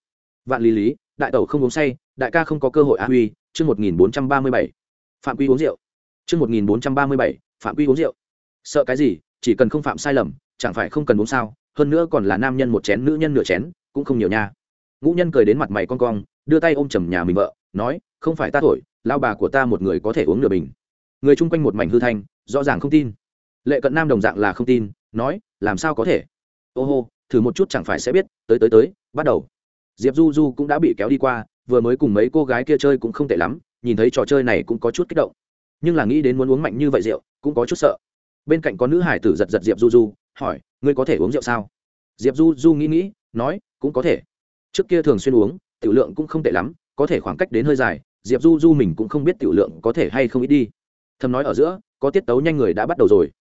Vạn lý lý, đại tẩu không uống say, đại ca không có cơ hội á huy, chương một nghìn bốn trăm ba mươi bảy. Phạm quy uống rượu. Chương một nghìn bốn trăm ba mươi bảy, phạm quy uống rượu. Sợ cái gì, chỉ cần không phạm sai lầm, chẳng phải không cần uống sao, hơn nữa còn là nam nhân một chén, nữ nhân nửa chén, cũng không nhiều nha. Ngũ nhân cười đến mặt mày con cong, đưa tay ôm chầm nhà mình vợ, nói, không phải ta thổi lao bà của ta một người có thể uống nửa bình. Người chung quanh một mảnh hư thanh, rõ ràng không tin. Lệ cận nam đồng dạng là không tin, nói, làm sao có thể? Ô hô thử một chút chẳng phải sẽ biết, tới tới tới, bắt đầu. Diệp du du cũng đã bị kéo đi qua, vừa mới cùng mấy cô gái kia chơi cũng không tệ lắm, nhìn thấy trò chơi này cũng có chút kích động. Nhưng là nghĩ đến muốn uống mạnh như vậy rượu, cũng có chút sợ. Bên cạnh có nữ hải tử giật giật diệp du du, hỏi, ngươi có thể uống rượu sao? Diệp du du nghĩ nghĩ, nói, cũng có thể. Trước kia thường xuyên uống, tiểu lượng cũng không tệ lắm, có thể khoảng cách đến hơi dài, diệp du du mình cũng không biết tiểu lượng có thể hay không ít đi. Thầm nói ở giữa, có tiết tấu nhanh người đã bắt đầu rồi.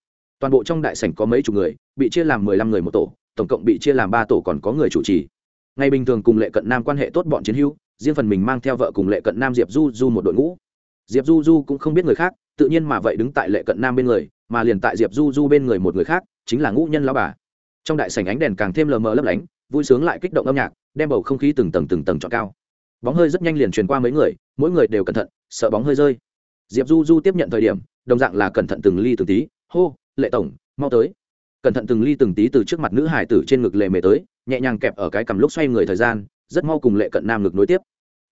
Toàn bộ trong đại sảnh có mấy chục người, bị chia làm mười lăm người một tổ tổng cộng bị chia làm ba tổ còn có người chủ trì. Ngày bình thường cùng lệ cận nam quan hệ tốt bọn chiến hữu, riêng phần mình mang theo vợ cùng lệ cận nam diệp du du một đội ngũ. Diệp du du cũng không biết người khác, tự nhiên mà vậy đứng tại lệ cận nam bên người, mà liền tại diệp du du bên người một người khác, chính là ngũ nhân lão bà. Trong đại sảnh ánh đèn càng thêm lờ mờ lấp lánh, vui sướng lại kích động âm nhạc, đem bầu không khí từng tầng từng tầng trọn cao. Bóng hơi rất nhanh liền truyền qua mấy người, mỗi người đều cẩn thận, sợ bóng hơi rơi. Diệp du du tiếp nhận thời điểm, đồng dạng là cẩn thận từng ly từng tí, hô, lệ tổng, mau tới cẩn thận từng ly từng tí từ trước mặt nữ hải tử trên ngực lệ mề tới, nhẹ nhàng kẹp ở cái cầm lúc xoay người thời gian, rất mau cùng lệ cận nam ngực nối tiếp.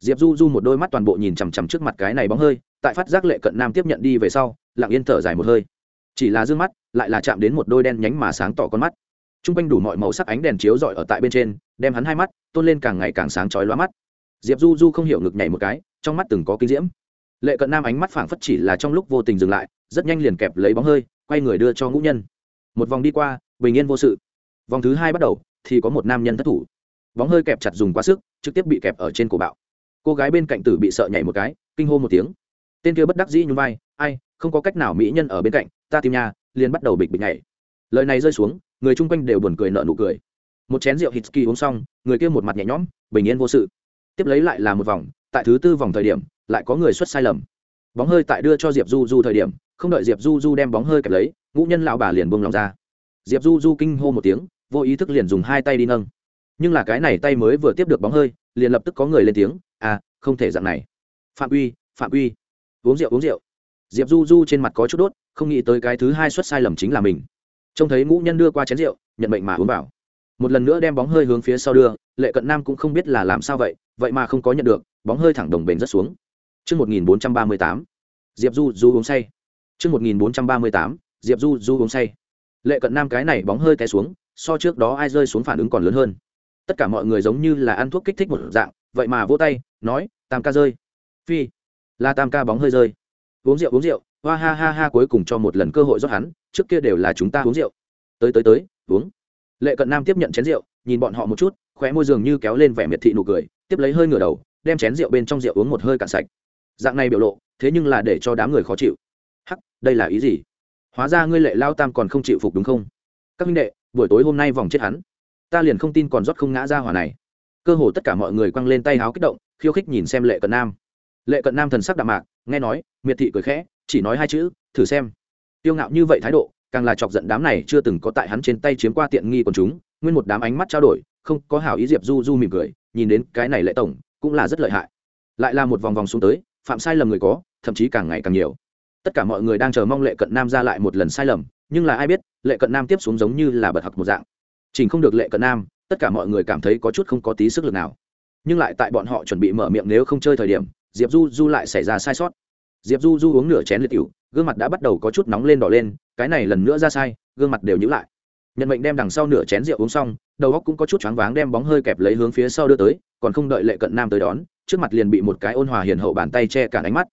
Diệp du du một đôi mắt toàn bộ nhìn chằm chằm trước mặt cái này bóng hơi, tại phát giác lệ cận nam tiếp nhận đi về sau, lặng yên thở dài một hơi. Chỉ là d ư ơ n g mắt, lại là chạm đến một đôi đen nhánh mà sáng tỏ con mắt. T r u n g quanh đủ mọi màu sắc ánh đèn chiếu rọi ở tại bên trên, đem hắn hai mắt tôn lên càng ngày càng sáng chói lóa mắt. Diệp du du không hiểu ngực nhảy một cái, trong mắt từng có kinh diễm. Lệ cận nam ánh mắt phảng phất chỉ là trong lúc vô tình dừng lại, rất nhanh liền kẹp lấy bóng hơi, quay người đưa cho ngũ nhân một vòng đi qua, bình yên vô sự. Vòng thứ hai bắt đầu, thì có một nam nhân thất thủ. Bóng hơi kẹp chặt dùng quá sức, trực tiếp bị kẹp ở trên cổ bạo. Cô gái bên cạnh tử bị sợ nhảy một cái, kinh hô một tiếng. Tên kia bất đắc dĩ nhún vai, ai, không có cách nào mỹ nhân ở bên cạnh, ta tìm nhà, liền bắt đầu bịch bịch nhảy. Lời này rơi xuống, người chung quanh đều buồn cười nợ nụ cười. Một chén rượu hít kỳ uống xong, người kia một mặt nhẹ nhõm, bình yên vô sự. Tiếp lấy lại là một vòng, tại thứ tư vòng thời điểm, lại có người xuất sai lầm. Bóng hơi tại đưa cho diệp du du thời điểm, không đợi diệp du du đem bóng hơi kẹp lấy ngũ nhân lão bà liền buông lòng ra. Diệp du du kinh hô một tiếng vô ý thức liền dùng hai tay đi nâng. Nhưng là cái này tay mới vừa tiếp được bóng hơi liền lập tức có người lên tiếng à không thể dạng này. Phạm uy phạm uy uống rượu uống rượu. Diệp du du trên mặt có chút đốt không nghĩ tới cái thứ hai xuất sai lầm chính là mình. Trông thấy ngũ nhân đưa qua chén rượu nhận mệnh mà uống vào. Một lần nữa đem bóng hơi hướng phía sau đưa lệ cận nam cũng không biết là làm sao vậy vậy mà không có nhận được bóng hơi thẳng đồng bền rất xuống. Trước 1438, Diệp Du Du uống say. Trước 1438, Diệp Du Du uống say. Lệ cận nam cái này bóng hơi té xuống, so trước đó ai rơi xuống phản ứng còn lớn hơn. Tất cả mọi người giống như là ăn thuốc kích thích một dạng, vậy mà vỗ tay, nói, tam ca rơi. Phi, là tam ca bóng hơi rơi uống rượu uống rượu hoa ha ha ha cuối cùng cho một lần cơ hội rót hắn trước kia đều là chúng ta uống rượu tới tới tới uống lệ cận nam tiếp nhận chén rượu nhìn bọn họ một chút khóe môi dường như kéo lên vẻ miệt thị nụ cười tiếp lấy hơi ngửa đầu đem chén rượu bên trong rượu uống một hơi cạn sạch dạng này biểu lộ thế nhưng là để cho đám người khó chịu hắc đây là ý gì hóa ra ngươi lệ lao tam còn không chịu phục đúng không? Các minh đệ, buổi tối hôm nay vòng chết hắn. Ta liền không tin còn rót không ngã ra hỏa này. Cơ hồ tất cả mọi người quăng lên tay háo kích động, khiêu khích nhìn xem lệ cận nam. Lệ cận nam thần sắc đạm mạc, nghe nói, miệt thị cười khẽ, chỉ nói hai chữ, thử xem. Tiêu ngạo như vậy thái độ, càng là chọc giận đám này chưa từng có tại hắn trên tay chiếm qua tiện nghi của chúng, nguyên một đám ánh mắt trao đổi, không có hảo ý diệp du du mỉm cười, nhìn đến cái này lệ tổng, cũng là rất lợi hại. Lại là một vòng vòng xuống tới, phạm sai lầm người có, thậm chí càng ngày càng nhiều tất cả mọi người đang chờ mong lệ cận nam ra lại một lần sai lầm, nhưng là ai biết, lệ cận nam tiếp xuống giống như là bật học một dạng. Chỉnh không được lệ cận nam, tất cả mọi người cảm thấy có chút không có tí sức lực nào. Nhưng lại tại bọn họ chuẩn bị mở miệng nếu không chơi thời điểm, diệp du du lại xảy ra sai sót. Diệp du du uống nửa chén liệt cựu gương mặt đã bắt đầu có chút nóng lên đỏ lên, cái này lần nữa ra sai, gương mặt đều nhữ lại. Nhận mệnh đem đằng sau nửa chén rượu uống xong, đầu óc cũng có chút choáng váng đem bóng hơi kẹp lấy hướng phía sau đưa tới, còn không đợi lệ cận nam tới đón, trước mặt liền bị một cái ôn hòa hiền hậu bàn tay che cả ánh mắt.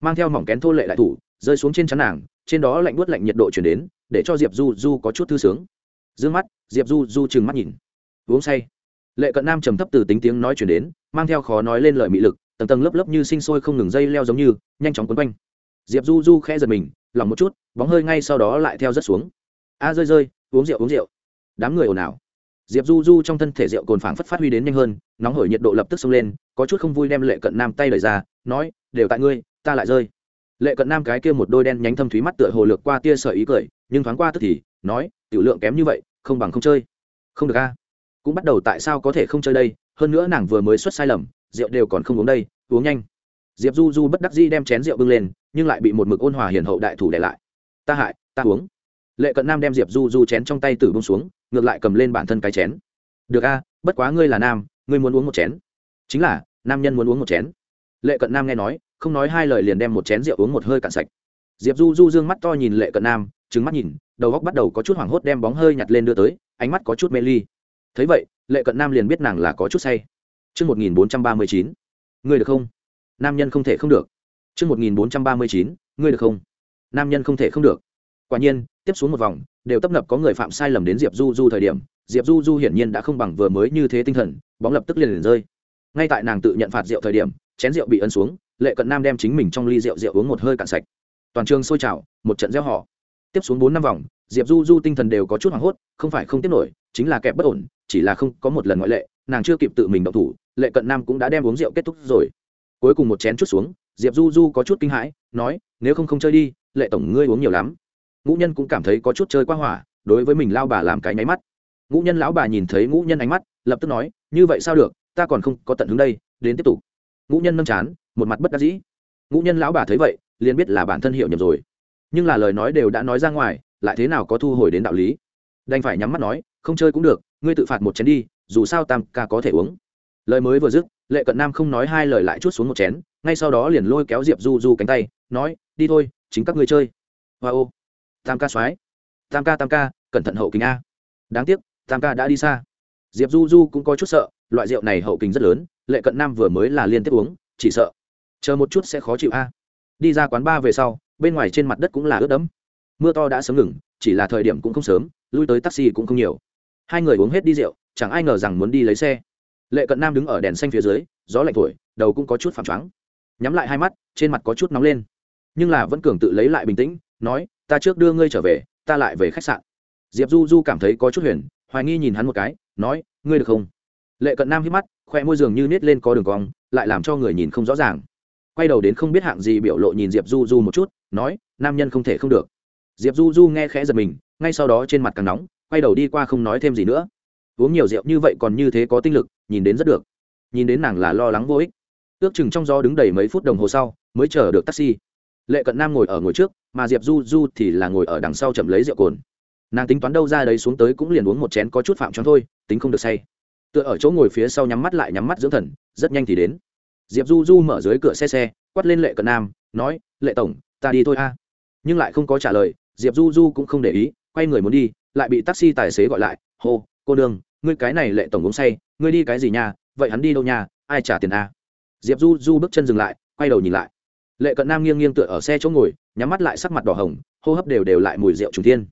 Mang theo mỏng kén thô lệ đại thủ rơi xuống trên chắn nàng, trên đó lạnh buốt lạnh nhiệt độ chuyển đến, để cho diệp du du có chút thư sướng. D ư ơ n g mắt, diệp du du trừng mắt nhìn. Uống say. Lệ cận nam trầm thấp từ tính tiếng nói chuyển đến, mang theo khó nói lên lời mị lực, tầng tầng lớp lớp như sinh sôi không ngừng dây leo giống như, nhanh chóng quấn quanh. Diệp du du khẽ giật mình lỏng một chút, bóng hơi ngay sau đó lại theo rất xuống. A, rơi rơi, uống rượu uống rượu. Đám người ồn ào. Diệp du du trong thân thể rượu cồn phảng phất phát huy đến nhanh hơn, nóng hổi nhiệt độ lập tức xông lên, có chút không vui đem lệ cận nam tay lời ra, nói, đều tại ngươi, ta lại rơi lệ cận nam cái kia một đôi đen nhánh thâm thúy mắt tựa hồ lược qua tia sợi ý cười, nhưng thoáng qua tức thì, nói, tiểu lượng kém như vậy, không bằng không chơi. Không được a. Cũng bắt đầu tại sao có thể không chơi đây, hơn nữa nàng vừa mới xuất sai lầm, rượu đều còn không uống đây, uống nhanh. Diệp du du bất đắc dĩ đem chén rượu bưng lên, nhưng lại bị một mực ôn hòa hiền hậu đại thủ để lại. Ta hại, ta uống. Lệ cận nam đem diệp du du chén trong tay tử bông xuống, ngược lại cầm lên bản thân cái chén. Được a, bất quá ngươi là nam, ngươi muốn uống một chén. Chính là, nam nhân muốn uống một chén lệ cận nam nghe nói không nói hai lời liền đem một chén rượu uống một hơi cạn sạch diệp du du d ư ơ n g mắt to nhìn lệ cận nam trứng mắt nhìn đầu góc bắt đầu có chút hoảng hốt đem bóng hơi nhặt lên đưa tới ánh mắt có chút mê ly thấy vậy lệ cận nam liền biết nàng là có chút say Trước 1439. Ngươi được không? Nam nhân không thể không được. Trước 1439. Ngươi được không? Nam nhân không thể không được. Quả nhiên, tiếp xuống một vòng đều tấp nập có người phạm sai lầm đến diệp du du thời điểm diệp du du hiển nhiên đã không bằng vừa mới như thế tinh thần bóng lập tức liền liền rơi ngay tại nàng tự nhận phạt rượu thời điểm chén rượu bị ấn xuống, lệ cận nam đem chính mình trong ly rượu rượu uống một hơi cạn sạch. Toàn trường sôi trào, một trận gieo họ. Tiếp xuống bốn năm vòng, diệp du du tinh thần đều có chút hoảng hốt, không phải không tiếp nổi, chính là kẹp bất ổn, chỉ là không có một lần ngoại lệ, nàng chưa kịp tự mình động thủ, lệ cận nam cũng đã đem uống rượu kết thúc rồi. Cuối cùng một chén chút xuống, diệp du du có chút kinh hãi, nói, nếu không không chơi đi, lệ tổng ngươi uống nhiều lắm. Ngũ nhân cũng cảm thấy có chút chơi quá hỏa, đối với mình lao bà làm cái nháy mắt. Ngũ nhân lão bà nhìn thấy ngũ nhân ánh mắt, lập tức nói, như vậy sao được, ta còn không có tận hướng đây, đến tiếp tục ngũ nhân nâng chán, một mặt bất đắc dĩ. Ngũ nhân lão bà thấy vậy, liền biết là bản thân hiểu nhầm rồi. Nhưng là lời nói đều đã nói ra ngoài, lại thế nào có thu hồi đến đạo lý? Đành phải nhắm mắt nói, không chơi cũng được, ngươi tự phạt một chén đi, dù sao tam ca có thể uống. Lời mới vừa dứt, lệ cận nam không nói hai lời lại chút xuống một chén, ngay sau đó liền lôi kéo diệp du du cánh tay, nói, đi thôi, chính các ngươi chơi. Hoa ô. Tam ca soái. Tam ca tam ca, cẩn thận hậu kính a. Đáng tiếc, tam ca đã đi xa. Diệp du du cũng có chút sợ, loại rượu này hậu kính rất lớn lệ cận nam vừa mới là liên tiếp uống, chỉ sợ. Chờ một chút sẽ khó chịu a. Đi ra quán ba về sau, bên ngoài trên mặt đất cũng là ướt đẫm. Mưa to đã sớm ngừng, chỉ là thời điểm cũng không sớm, lui tới taxi cũng không nhiều. Hai người uống hết đi rượu, chẳng ai ngờ rằng muốn đi lấy xe. Lệ cận nam đứng ở đèn xanh phía dưới, gió lạnh thổi, đầu cũng có chút phẳng choáng. Nhắm lại hai mắt, trên mặt có chút nóng lên. Nhưng là vẫn cường tự lấy lại bình tĩnh, nói, ta trước đưa ngươi trở về, ta lại về khách sạn. Diệp du du cảm thấy có chút huyền, hoài nghi nhìn hắn một cái, nói, ngươi được không? Lệ cận nam hít mắt khoe môi dường như nết lên có đường cong, lại làm cho người nhìn không rõ ràng. Quay đầu đến không biết hạng gì biểu lộ nhìn diệp du du một chút, nói, nam nhân không thể không được. Diệp du du nghe khẽ giật mình, ngay sau đó trên mặt càng nóng, quay đầu đi qua không nói thêm gì nữa. Uống nhiều rượu như vậy còn như thế có tinh lực, nhìn đến rất được. Nhìn đến nàng là lo lắng vô ích. Ước chừng trong gió đứng đầy mấy phút đồng hồ sau, mới chờ được taxi. Lệ cận nam ngồi ở ngồi trước, mà diệp du du thì là ngồi ở đằng sau chậm lấy rượu cồn. Nàng tính toán đâu ra đấy xuống tới cũng liền uống một chén có chút phạm cho thôi, tính không được say tựa ở chỗ ngồi phía sau nhắm mắt lại nhắm mắt dưỡng thần, rất nhanh thì đến. Diệp du du mở dưới cửa xe xe quắt lên lệ cận nam, nói, lệ tổng, ta đi thôi a. Nhưng lại không có trả lời, diệp du du cũng không để ý, quay người muốn đi, lại bị taxi tài xế gọi lại, hô, cô đương ngươi cái này lệ tổng uống say, ngươi đi cái gì nha, vậy hắn đi đâu nha, ai trả tiền a? Diệp du du bước chân dừng lại, quay đầu nhìn lại. Lệ cận nam nghiêng nghiêng tựa ở xe chỗ ngồi, nhắm mắt lại sắc mặt đỏ hồng, hô hấp đều đều lại mùi rượu trùng thiên.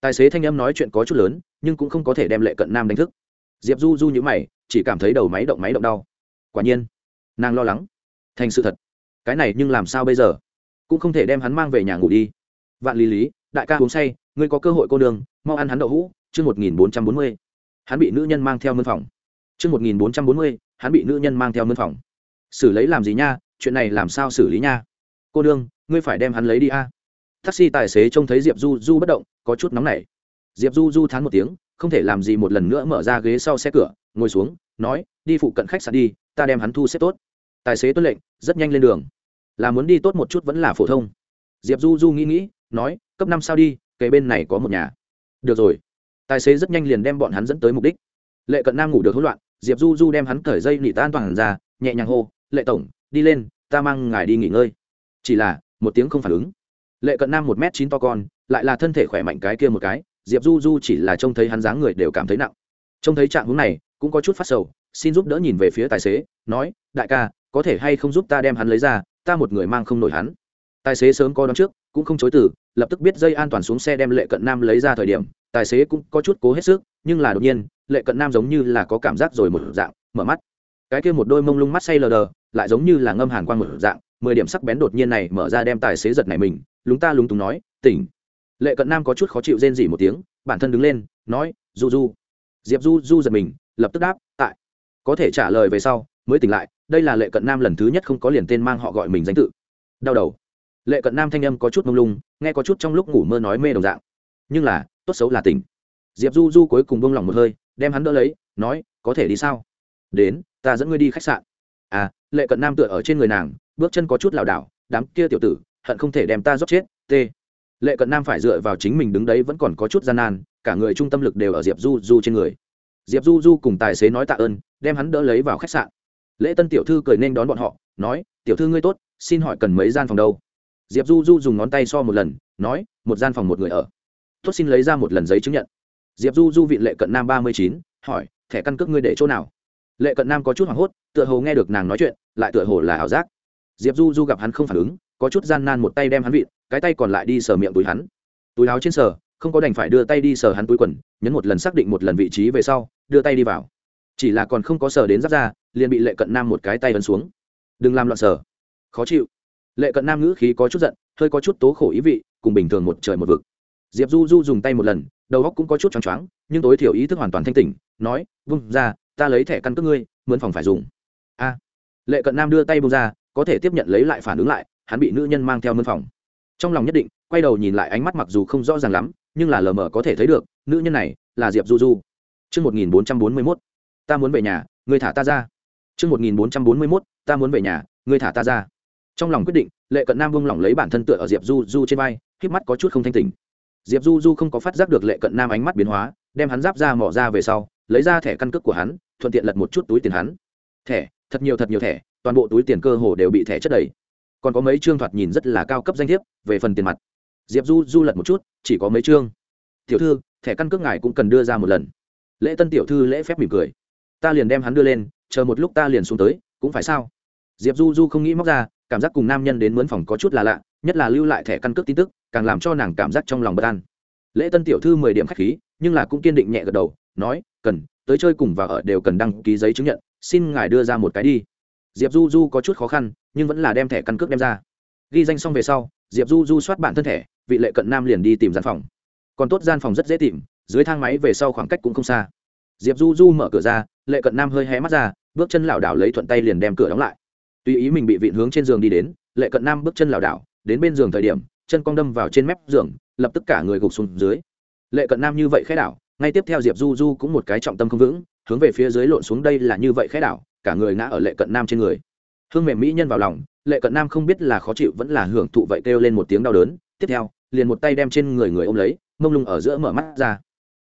Tài xế thanh âm nói chuyện có chút lớn, nhưng cũng không có thể đem lệ cận nam đánh thức diệp du du nhữ mày, chỉ cảm thấy đầu máy động máy động đau. Quả nhiên, nàng lo lắng. Thành sự thật. Cái này nhưng làm sao bây giờ? Cũng không thể đem hắn mang về nhà ngủ đi. Vạn lý lý, đại ca uống say, ngươi có cơ hội cô đường mau ăn hắn đậu hũ, chương một nghìn bốn trăm bốn mươi. Hắn bị nữ nhân mang theo mân phòng. Chương một nghìn bốn trăm bốn mươi, hắn bị nữ nhân mang theo mân phòng. Xử lấy làm gì nha, chuyện này làm sao xử lý nha? Cô đương ngươi phải đem hắn lấy đi a. Taxi tài xế trông thấy diệp du du bất động, có chút nóng nảy. Diệp du du thán một tiếng không thể làm gì một lần nữa mở ra ghế sau xe cửa, ngồi xuống, nói, đi phụ cận khách sạn đi, ta đem hắn thu xếp tốt. Tài xế tuân lệnh, rất nhanh lên đường. Là muốn đi tốt một chút vẫn là phổ thông? Diệp du du nghĩ nghĩ, nói, cấp năm sao đi cây bên này có một nhà. Được rồi. Tài xế rất nhanh liền đem bọn hắn dẫn tới mục đích. Lệ cận nam ngủ được hỗn loạn, diệp du du đem hắn cởi dây nị tan toàn ra, nhẹ nhàng hô, lệ tổng, đi lên, ta mang ngài đi nghỉ ngơi. Chỉ là, một tiếng không phản ứng. Lệ cận nam một m chín to con, lại là thân thể khỏe mạnh cái kia một cái diệp du du chỉ là trông thấy hắn dáng người đều cảm thấy nặng. Trông thấy trạng hướng này, cũng có chút phát sầu, xin giúp đỡ nhìn về phía tài xế, nói, đại ca, có thể hay không giúp ta đem hắn lấy ra, ta một người mang không nổi hắn. Tài xế sớm có đón trước, cũng không chối từ, lập tức biết dây an toàn xuống xe đem lệ cận nam lấy ra thời điểm, tài xế cũng có chút cố hết sức, nhưng là đột nhiên, lệ cận nam giống như là có cảm giác rồi một dạng, mở mắt. Cái kia một đôi mông lung mắt say lờ đờ, lại giống như là ngâm hàn quang một dạng, mười điểm sắc bén đột nhiên này mở ra đem tài xế giật này mình, lúng ta lúng túng nói, tỉnh lệ cận nam có chút khó chịu rên rỉ một tiếng, bản thân đứng lên, nói du du diệp du du giật mình, lập tức đáp, tại. Có thể trả lời về sau, mới tỉnh lại, đây là lệ cận nam lần thứ nhất không có liền tên mang họ gọi mình danh tự. Đau đầu. Lệ cận nam thanh âm có chút mông lung, nghe có chút trong lúc ngủ mơ nói mê đồng dạng. Nhưng là, tốt xấu là tỉnh. Diệp du du cuối cùng bông lỏng một hơi, đem hắn đỡ lấy, nói, có thể đi sao? Đến, ta dẫn ngươi đi khách sạn. À lệ cận nam tựa ở trên người nàng, bước chân có chút lảo đảo, đám kia tiểu tử, hận không thể đem ta dốc chết t lệ cận nam phải dựa vào chính mình đứng đấy vẫn còn có chút gian nan, cả người trung tâm lực đều ở diệp du du trên người. Diệp du du cùng tài xế nói tạ ơn, đem hắn đỡ lấy vào khách sạn. Lễ tân tiểu thư cười nên đón bọn họ, nói, tiểu thư ngươi tốt, xin hỏi cần mấy gian phòng đâu? Diệp du du dùng ngón tay so một lần, nói, một gian phòng một người ở. Tốt, xin lấy ra một lần giấy chứng nhận. Diệp du du vị lệ cận nam ba mươi chín, hỏi, thẻ căn cước ngươi để chỗ nào? Lệ cận nam có chút hoảng hốt, tựa hồ nghe được nàng nói chuyện, lại tựa hồ là ảo giác. Diệp du du gặp hắn không phản ứng có chút gian nan một tay đem hắn vịn, cái tay còn lại đi sờ miệng túi hắn. Túi áo trên sờ, không có đành phải đưa tay đi sờ hắn túi quần, nhấn một lần xác định một lần vị trí về sau, đưa tay đi vào. Chỉ là còn không có sờ đến giáp ra, liền bị lệ cận nam một cái tay ấn xuống. Đừng làm loạn sờ. Khó chịu. Lệ cận nam ngữ khí có chút giận, hơi có chút tố khổ ý vị, cùng bình thường một trời một vực. Diệp du du dùng tay một lần, đầu óc cũng có chút choáng choáng, nhưng tối thiểu ý thức hoàn toàn thanh tỉnh, nói, vung ra, ta lấy thẻ căn cước ngươi, mướn phòng phải dùng. A. Lệ cận nam đưa tay bung ra, có thể tiếp nhận lấy lại phản ứng lại hắn bị nữ nhân mang theo mân phòng trong lòng nhất định quay đầu nhìn lại ánh mắt mặc dù không rõ ràng lắm nhưng là lờ mờ có thể thấy được nữ nhân này là diệp du du Trước 1441, ta muốn về nhà, người thả ta ra. Trước 1441, ta muốn về nhà, người thả ta ra. Trong lòng quyết định, Lệ Cận Nam vung lòng lấy bản thân tựa ở Diệp Du Du trên vai, khép mắt có chút không thanh tỉnh. Diệp Du Du không có phát giác được Lệ Cận Nam ánh mắt biến hóa, đem hắn giáp ra mỏ ra về sau, lấy ra thẻ căn cước của hắn, thuận tiện lật một chút túi tiền hắn. Thẻ, thật nhiều thật nhiều thẻ, toàn bộ túi tiền cơ hồ đều bị thẻ chất đầy còn có mấy chương thoạt nhìn rất là cao cấp danh thiếp, về phần tiền mặt. Diệp du du lật một chút, chỉ có mấy chương. Tiểu thư, thẻ căn cước ngài cũng cần đưa ra một lần. Lễ tân tiểu thư lễ phép mỉm cười. Ta liền đem hắn đưa lên, chờ một lúc ta liền xuống tới, cũng phải sao? Diệp du du không nghĩ móc ra, cảm giác cùng nam nhân đến mướn phòng có chút là lạ, nhất là lưu lại thẻ căn cước tin tức, càng làm cho nàng cảm giác trong lòng bất an. Lễ tân tiểu thư mười điểm k h á c h khí, nhưng là cũng kiên định nhẹ gật đầu, nói, cần, tới chơi cùng và ở đều cần đăng ký giấy chứng nhận, xin ngài đưa ra một cái đi. Diệp du du có chút khó khăn nhưng vẫn là đem thẻ căn cước đem ra. Ghi danh xong về sau, diệp du du soát bản thân thẻ, vị lệ cận nam liền đi tìm gian phòng. Còn tốt gian phòng rất dễ tìm, dưới thang máy về sau khoảng cách cũng không xa. Diệp du du mở cửa ra, lệ cận nam hơi hé mắt ra, bước chân lảo đảo lấy thuận tay liền đem cửa đóng lại. Tùy ý mình bị vịn hướng trên giường đi đến, lệ cận nam bước chân lảo đảo, đến bên giường thời điểm, chân cong đâm vào trên mép giường, lập tức cả người gục xuống dưới. Lệ cận nam như vậy khẽ đảo, ngay tiếp theo diệp du du cũng một cái trọng tâm không vững, hướng về phía dưới lộn xuống đây là như vậy khẽ đảo, cả người ngã ở lệ cận nam trên người hương mềm mỹ nhân vào lòng, lệ cận nam không biết là khó chịu vẫn là hưởng thụ vậy kêu lên một tiếng đau đớn, tiếp theo, liền một tay đem trên người người ôm lấy, mông lung ở giữa mở mắt ra.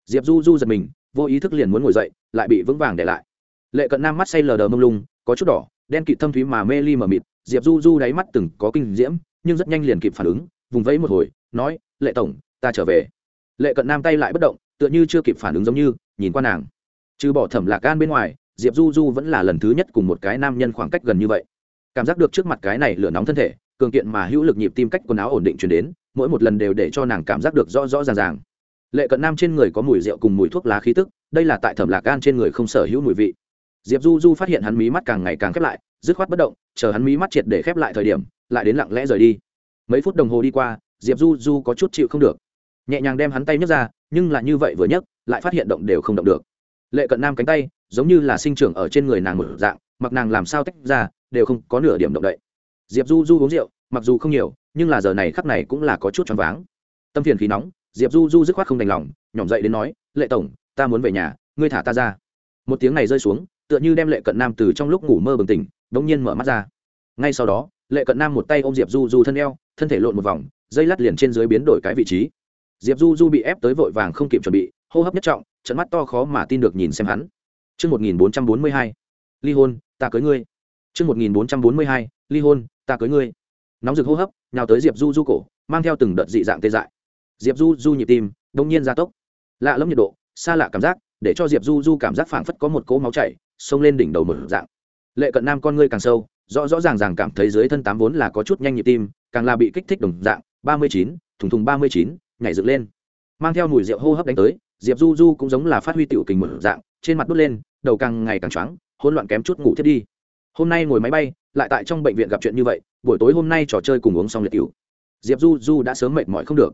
Diệp du du giật mình, vô ý thức liền muốn ngồi dậy, lại bị vững vàng để lại. Lệ cận nam mắt say lờ đờ mông lung, có chút đỏ, đen kịt thâm thúy mà mê ly mờ mịt, diệp du du đáy mắt từng có kinh diễm, nhưng rất nhanh liền kịp phản ứng, vùng vẫy một hồi, nói, lệ tổng, ta trở về. Lệ cận nam tay lại bất động, tựa như chưa kịp phản ứng giống như, nhìn qua nàng. Trừ bỏ thẩm lạc gan bên ngoài, diệp du du vẫn là lần thứ nhất cùng một cái nam nhân khoảng cách gần như vậy cảm giác được trước mặt cái này lửa nóng thân thể, cường kiện mà hữu lực nhịp tim cách quần áo ổn định chuyển đến, mỗi một lần đều để cho nàng cảm giác được rõ rõ ràng ràng. Lệ cận nam trên người có mùi rượu cùng mùi thuốc lá khí tức, đây là tại thẩm lạc gan trên người không sở hữu mùi vị. Diệp du du phát hiện hắn mí mắt càng ngày càng khép lại, dứt khoát bất động, chờ hắn mí mắt triệt để khép lại thời điểm, lại đến lặng lẽ rời đi. Mấy phút đồng hồ đi qua, diệp du du có chút chịu không được. Nhẹ nhàng đem hắn tay nhấc ra, nhưng là như vậy vừa nhấc, lại phát hiện động đều không động được. Lệ cận nam cánh tay giống như là sinh trưởng ở trên người nàng một dạng mặc nàng làm sao tách ra đều không có nửa điểm động đậy. Diệp du du uống rượu mặc dù không nhiều nhưng là giờ này khắc này cũng là có chút choáng váng. Tâm phiền khí nóng diệp du du dứt khoát không đành lòng nhỏm dậy đến nói lệ tổng ta muốn về nhà ngươi thả ta ra. Một tiếng này rơi xuống tựa như đem lệ cận nam từ trong lúc ngủ mơ bừng tỉnh đ ỗ n g nhiên mở mắt ra. Ngay sau đó lệ cận nam một tay ôm diệp du du thân eo thân thể lộn một vòng dây lắt liền trên dưới biến đổi cái vị trí. Diệp du du bị ép tới vội vàng không kịp chuẩn bị hô hấp nhất trọng trận mắt to khó mà tin được nhìn xem hắn. Chương 1442. Ly hôn, ta cưới ngươi. Chương 1442. Ly hôn, ta cưới ngươi. Nóng rực hô hấp, nhào tới Diệp Du Du cổ, mang theo từng đợt dị dạng tê dại. Diệp Du Du nhịp tim, đột nhiên gia tốc. Lạ lẫm nhiệt độ, xa lạ cảm giác, để cho Diệp Du Du cảm giác phảng phất có một cỗ máu chảy, xông lên đỉnh đầu mở dạng. Lệ Cận Nam con ngươi càng sâu, rõ rõ ràng ràng cảm thấy dưới thân tám vốn là có chút nhanh nhịp tim, càng là bị kích thích đồng dạng, 39, thùng thùng 39, nhảy dựng lên. Mang theo mùi rượu hô hấp đánh tới, Diệp Du Du cũng giống là phát huy tiểu kình mở dạng, trên mặt đốt lên, đầu càng ngày càng choáng hỗn loạn kém chút ngủ thiết đi. Hôm nay ngồi máy bay, lại tại trong bệnh viện gặp chuyện như vậy, buổi tối hôm nay trò chơi cùng uống xong liệt cựu diệp du du đã sớm mệt mỏi không được.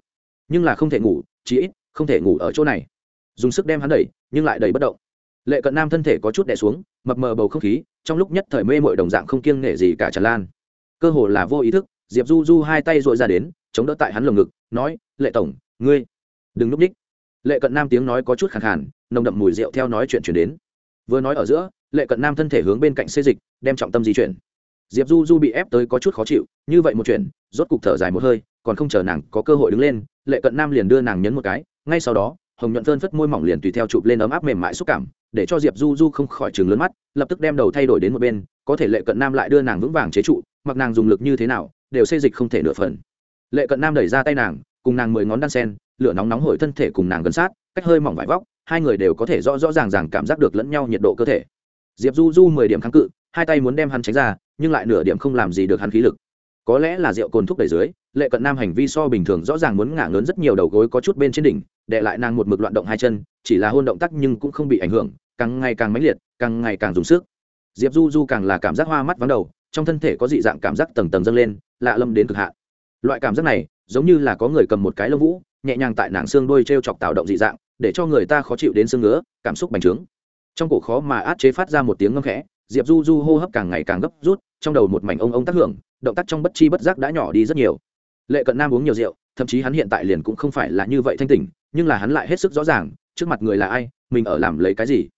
Nhưng là không thể ngủ, chí ít, không thể ngủ ở chỗ này. Dùng sức đem hắn đẩy, nhưng lại đẩy bất động. Lệ cận nam thân thể có chút đè xuống, mập mờ bầu không khí, trong lúc nhất thời mê mội đồng dạng không kiêng nể gì cả tràn lan. Cơ hồ là vô ý thức, diệp du du hai tay dội ra đến, chống đỡ tại hắn lồng ngực, nói, lệ tổng, ngươi đừng núp ních lệ cận nam tiếng nói có chút khẳng khàn, nồng đậm mùi rượu theo nói chuyện chuyển đến. Vừa nói ở giữa lệ cận nam thân thể hướng bên cạnh xê dịch, đem trọng tâm di chuyển. Diệp du du bị ép tới có chút khó chịu, như vậy một chuyện, rốt cục thở dài một hơi, còn không chờ nàng có cơ hội đứng lên, lệ cận nam liền đưa nàng nhấn một cái, ngay sau đó, hồng nhuận phơn phất môi mỏng liền tùy theo chụp lên ấm áp mềm mại xúc cảm, để cho diệp du du không khỏi chừng lớn mắt, lập tức đem đầu thay đổi đến một bên, có thể lệ cận nam lại đưa nàng vững vàng chế trụ, mặc nàng dùng lực như thế nào, đều xê dịch không thể nửa phần. Lệ cận nam đẩy ra tay nàng, cùng nàng mười ngón đan sen, lửa nóng nóng hổi thân thể cùng nàng gần sát, cách hơi mỏng vải vóc, hai người đều có thể rõ rõ ràng ràng cảm giác được lẫn nhau nhiệt độ cơ thể diệp du du mười điểm kháng cự, hai tay muốn đem hắn tránh ra, nhưng lại nửa điểm không làm gì được hắn khí lực. Có lẽ là rượu cồn thúc đẩy dưới, lệ cận nam hành vi so bình thường rõ ràng muốn ngả lớn rất nhiều đầu gối có chút bên trên đỉnh để lại nàng một mực loạn động hai chân, chỉ là hôn động tác nhưng cũng không bị ảnh hưởng, càng ngày càng mãnh liệt, càng ngày càng dùng sức. Diệp du du càng là cảm giác hoa mắt vắng đầu, trong thân thể có dị dạng cảm giác tầng tầng dâng lên, lạ lâm đến cực hạn. Loại cảm giác này, giống như là có người cầm một cái lông vũ, nhẹ nhàng tại nàng xương đôi t r e o chọc tạo động dị dạng, để cho người ta khó chịu đến xương ngứa, cảm xúc bành trướng trong cổ khó mà át chế phát ra một tiếng ngâm khẽ, diệp du du hô hấp càng ngày càng gấp rút, trong đầu một mảnh ông ông tác hưởng, động tác trong bất chi bất giác đã nhỏ đi rất nhiều. Lệ cận nam uống nhiều rượu, thậm chí hắn hiện tại liền cũng không phải là như vậy thanh tỉnh, nhưng là hắn lại hết sức rõ ràng, trước mặt người là ai, mình ở làm lấy cái gì.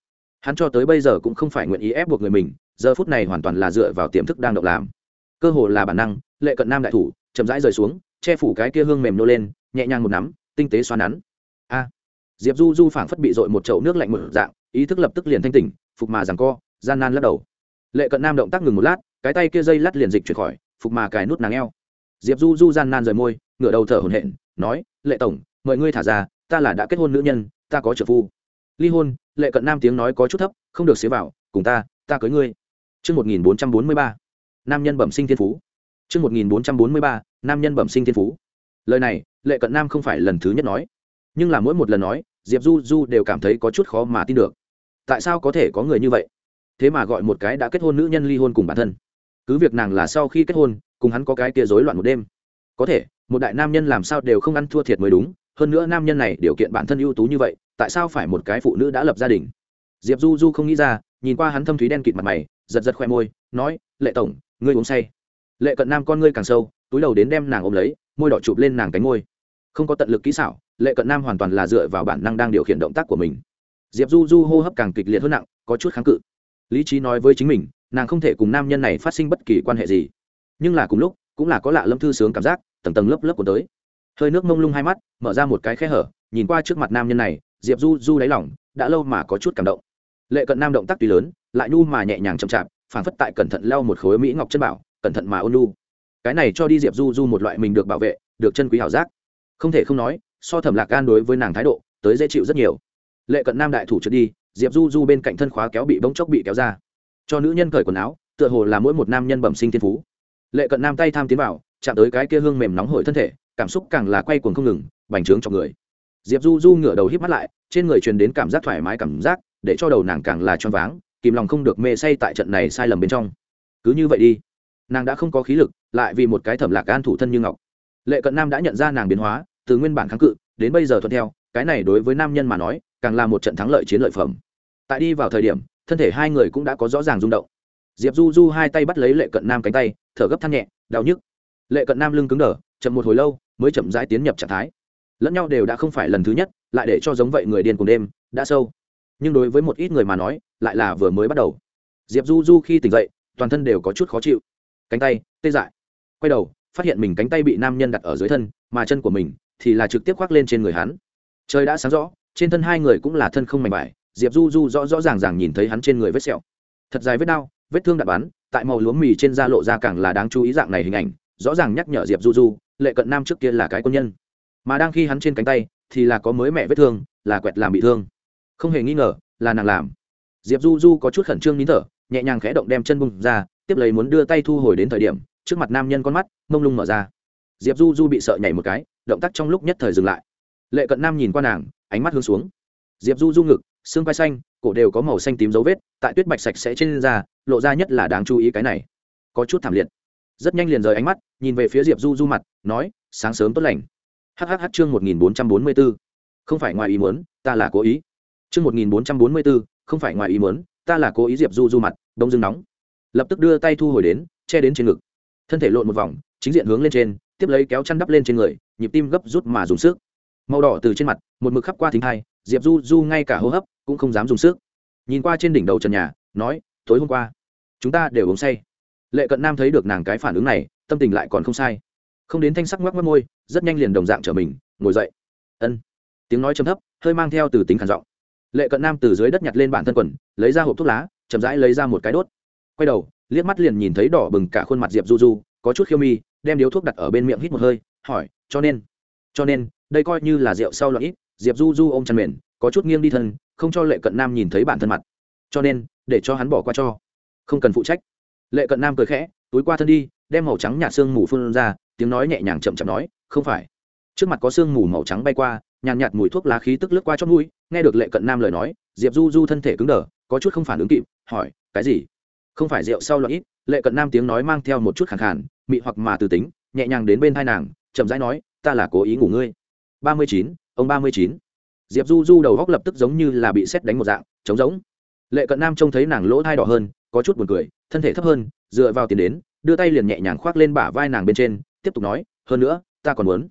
Hắn cho tới bây giờ cũng không phải nguyện ý ép buộc người mình, giờ phút này hoàn toàn là dựa vào tiềm thức đang động làm. Cơ hồ là bản năng, lệ cận nam đại thủ, chậm rãi rời xuống, che phủ cái kia hương mềm nô lên, nhẹ nhàng một nắm, tinh tế xoa nắn. A! Diệp du du phảng phất bị dội một chậu nước lạnh một dạng ý thức lập tức liền thanh tỉnh phục mà rằng co gian nan lắc đầu lệ cận nam động tác ngừng một lát cái tay kia dây lắt liền dịch chuyển khỏi phục mà cài nút nàng eo diệp du du gian nan rời môi ngửa đầu thở hổn hển nói lệ tổng mời ngươi thả ra ta là đã kết hôn nữ nhân ta có trợ phu ly hôn lệ cận nam tiếng nói có chút thấp không được xế vào cùng ta ta cưới ngươi Trước 1443, nam nhân bẩm sinh thiên phú. Trước 1443, nam nhân bẩm sinh thiên phú. Lời này, Lệ Cận Nam không phải lần thứ nhất nói, nhưng là mỗi một lần nói, Diệp Du Du đều cảm thấy có chút khó mà tin được. Tại sao có thể có người như vậy? Thế mà gọi một cái đã kết hôn nữ nhân ly hôn cùng bản thân. Cứ việc nàng là sau khi kết hôn, cùng hắn có cái kia rối loạn một đêm. Có thể, một đại nam nhân làm sao đều không ăn thua thiệt mới đúng, hơn nữa nam nhân này điều kiện bản thân ưu tú như vậy, tại sao phải một cái phụ nữ đã lập gia đình? Diệp Du Du không nghĩ ra, nhìn qua hắn thâm thúy đen kịt mặt mày, giật giật khoe môi, nói, "Lệ tổng, ngươi uống say." Lệ Cận Nam con ngươi càng sâu, túi đầu đến đem nàng ôm lấy, môi đỏ chụp lên nàng cánh môi. Không có tận lực kỹ xảo, Lệ Cận Nam hoàn toàn là dựa vào bản năng đang điều khiển động tác của mình. Diệp Du Du hô hấp càng kịch liệt hơn nặng, có chút kháng cự. Lý trí nói với chính mình, nàng không thể cùng nam nhân này phát sinh bất kỳ quan hệ gì. Nhưng là cùng lúc, cũng là có lạ lâm thư sướng cảm giác, tầng tầng lớp lớp của tới. Hơi nước mông lung hai mắt, mở ra một cái khe hở, nhìn qua trước mặt nam nhân này, Diệp Du Du đáy lòng, đã lâu mà có chút cảm động. Lệ Cận Nam động tác tùy lớn, lại nhu mà nhẹ nhàng chậm chạp, phảng phất tại cẩn thận leo một khối mỹ ngọc chân bảo, cẩn thận mà ôn nhu cái này cho đi diệp du du một loại mình được bảo vệ được chân quý hảo giác không thể không nói so thẩm lạc gan đối với nàng thái độ tới dễ chịu rất nhiều. Lệ cận nam đại thủ trượt đi, diệp du du bên cạnh thân khóa kéo bị bông chốc bị kéo ra. Cho nữ nhân cởi quần áo, tựa hồ là mỗi một nam nhân bẩm sinh thiên phú. Lệ cận nam tay tham tiến vào, chạm tới cái kia hương mềm nóng hổi thân thể, cảm xúc càng là quay cuồng không ngừng, bành trướng cho người. Diệp du du ngửa đầu híp mắt lại, trên người truyền đến cảm giác thoải mái cảm giác, để cho đầu nàng càng là choáng váng, kìm lòng không được mê say tại trận này sai lầm bên trong. Cứ như vậy đi. Nàng đã không có khí lực, lại vì một cái thẩm lạc an thủ thân như ngọc. Lệ cận nam đã nhận ra nàng biến hóa từ nguyên bản kháng cự, đến bây giờ thuận theo, cái này đối với nam nhân mà nói, càng là một trận thắng lợi chiến lợi phẩm. Tại đi vào thời điểm, thân thể hai người cũng đã có rõ ràng rung động. Diệp du du hai tay bắt lấy lệ cận nam cánh tay, thở gấp than nhẹ, đau nhức. Lệ cận nam lưng cứng đờ, chậm một hồi lâu, mới chậm rãi tiến nhập trạng thái. Lẫn nhau đều đã không phải lần thứ nhất, lại để cho giống vậy người điên cùng đêm, đã sâu. Nhưng đối với một ít người mà nói, lại là vừa mới bắt đầu. Diệp du du khi tỉnh dậy, toàn thân đều có chút khó chịu. Cánh tay tê dại. Quay đầu, phát hiện mình cánh tay bị nam nhân đặt ở dưới thân, mà chân của mình thì là trực tiếp khoác lên trên người hắn. Trời đã sáng rõ, trên thân hai người cũng là thân không mảnh vải, diệp du du rõ rõ ràng ràng nhìn thấy hắn trên người vết sẹo. Thật dài vết đau, vết thương đạn bắn, tại màu lúa mì trên da lộ ra càng là đáng chú ý dạng này hình ảnh, rõ ràng nhắc nhở diệp du du, lệ cận nam trước kia là cái quân nhân. Mà đang khi hắn trên cánh tay, thì là có mới mẹ vết thương, là quẹt làm bị thương. Không hề nghi ngờ, là nàng làm. Diệp du du có chút khẩn trương nín thở, nhẹ nhàng khẽ động đem chân bung ra, tiếp lấy muốn đưa tay thu hồi đến thời điểm, trước mặt nam nhân con mắt, mông lung mở ra. Diệp du du bị sợ nhảy một cái động tác trong lúc nhất thời dừng lại. Lệ cận nam nhìn qua nàng, ánh mắt hướng xuống. Diệp du du ngực, xương vai xanh, cổ đều có màu xanh tím dấu vết, tại tuyết bạch sạch sẽ trên da, lộ ra nhất là đáng chú ý cái này. Có chút thảm liệt. Rất nhanh liền rời ánh mắt, nhìn về phía diệp du du mặt, nói, sáng sớm tốt lành. Hhh, chương một nghìn bốn trăm bốn mươi b ố không phải ngoài ý muốn, ta là cố ý. Chương một nghìn bốn trăm bốn mươi b ố không phải ngoài ý muốn, ta là cố ý diệp du du mặt, đông dưng nóng. Lập tức đưa tay thu hồi đến, che đến trên ngực. Thân thể lộn một vòng, chính diện hướng lên trên, tiếp lấy kéo chăn đắp lên trên người nhịp tim gấp rút mà dùng sức. Màu đỏ từ trên mặt, một mực khắp qua thính hai diệp du du ngay cả hô hấp cũng không dám dùng sức. Nhìn qua trên đỉnh đầu trần nhà, nói, tối hôm qua, chúng ta đều uống say. Lệ cận nam thấy được nàng cái phản ứng này, tâm tình lại còn không sai. Không đến thanh sắc ngoắc mất môi, rất nhanh liền đồng dạng trở mình, ngồi dậy. Ân. Tiếng nói chấm thấp, hơi mang theo từ tính khản giọng. Lệ cận nam từ dưới đất nhặt lên bản thân quần, lấy ra hộp thuốc lá, chậm rãi lấy ra một cái đốt. Quay đầu, liếc mắt liền nhìn thấy đỏ bừng cả khuôn mặt diệp du du, có chút khiêu mi, đem điếu thuốc đặt ở bên miệng hít một hơi hỏi, cho nên cho nên, đây coi như là rượu sau loạn ít, diệp du du ôm chăn mền, có chút nghiêng đi thân, không cho lệ cận nam nhìn thấy bản thân mặt. Cho nên, để cho hắn bỏ qua cho. Không cần phụ trách. Lệ cận nam cười khẽ, túi qua thân đi, đem màu trắng nhạt xương mù phun ra, tiếng nói nhẹ nhàng chậm chậm nói, không phải. Trước mặt có sương mù màu trắng bay qua, nhàn nhạt mùi thuốc lá khí tức lướt qua chót mũi, nghe được lệ cận nam lời nói, diệp du du thân thể cứng đờ, có chút không phản ứng kịp, hỏi, cái gì? Không phải rượu sau loạn ít. Lệ cận nam tiếng nói mang theo một chút khẳng khản mị hoặc mà từ tính, nhẹ nhàng đến bên thai nàng chậm rãi nói, ta là cố ý ngủ ngươi. Ba mươi chín, ông ba mươi chín. Diệp du du đầu góc lập tức giống như là bị xét đánh một dạng, trống rỗng. Lệ cận nam trông thấy nàng lỗ thai đỏ hơn, có chút buồn cười, thân thể thấp hơn, dựa vào tiền đến, đưa tay liền nhẹ nhàng khoác lên bả vai nàng bên trên, tiếp tục nói, hơn nữa, ta còn muốn.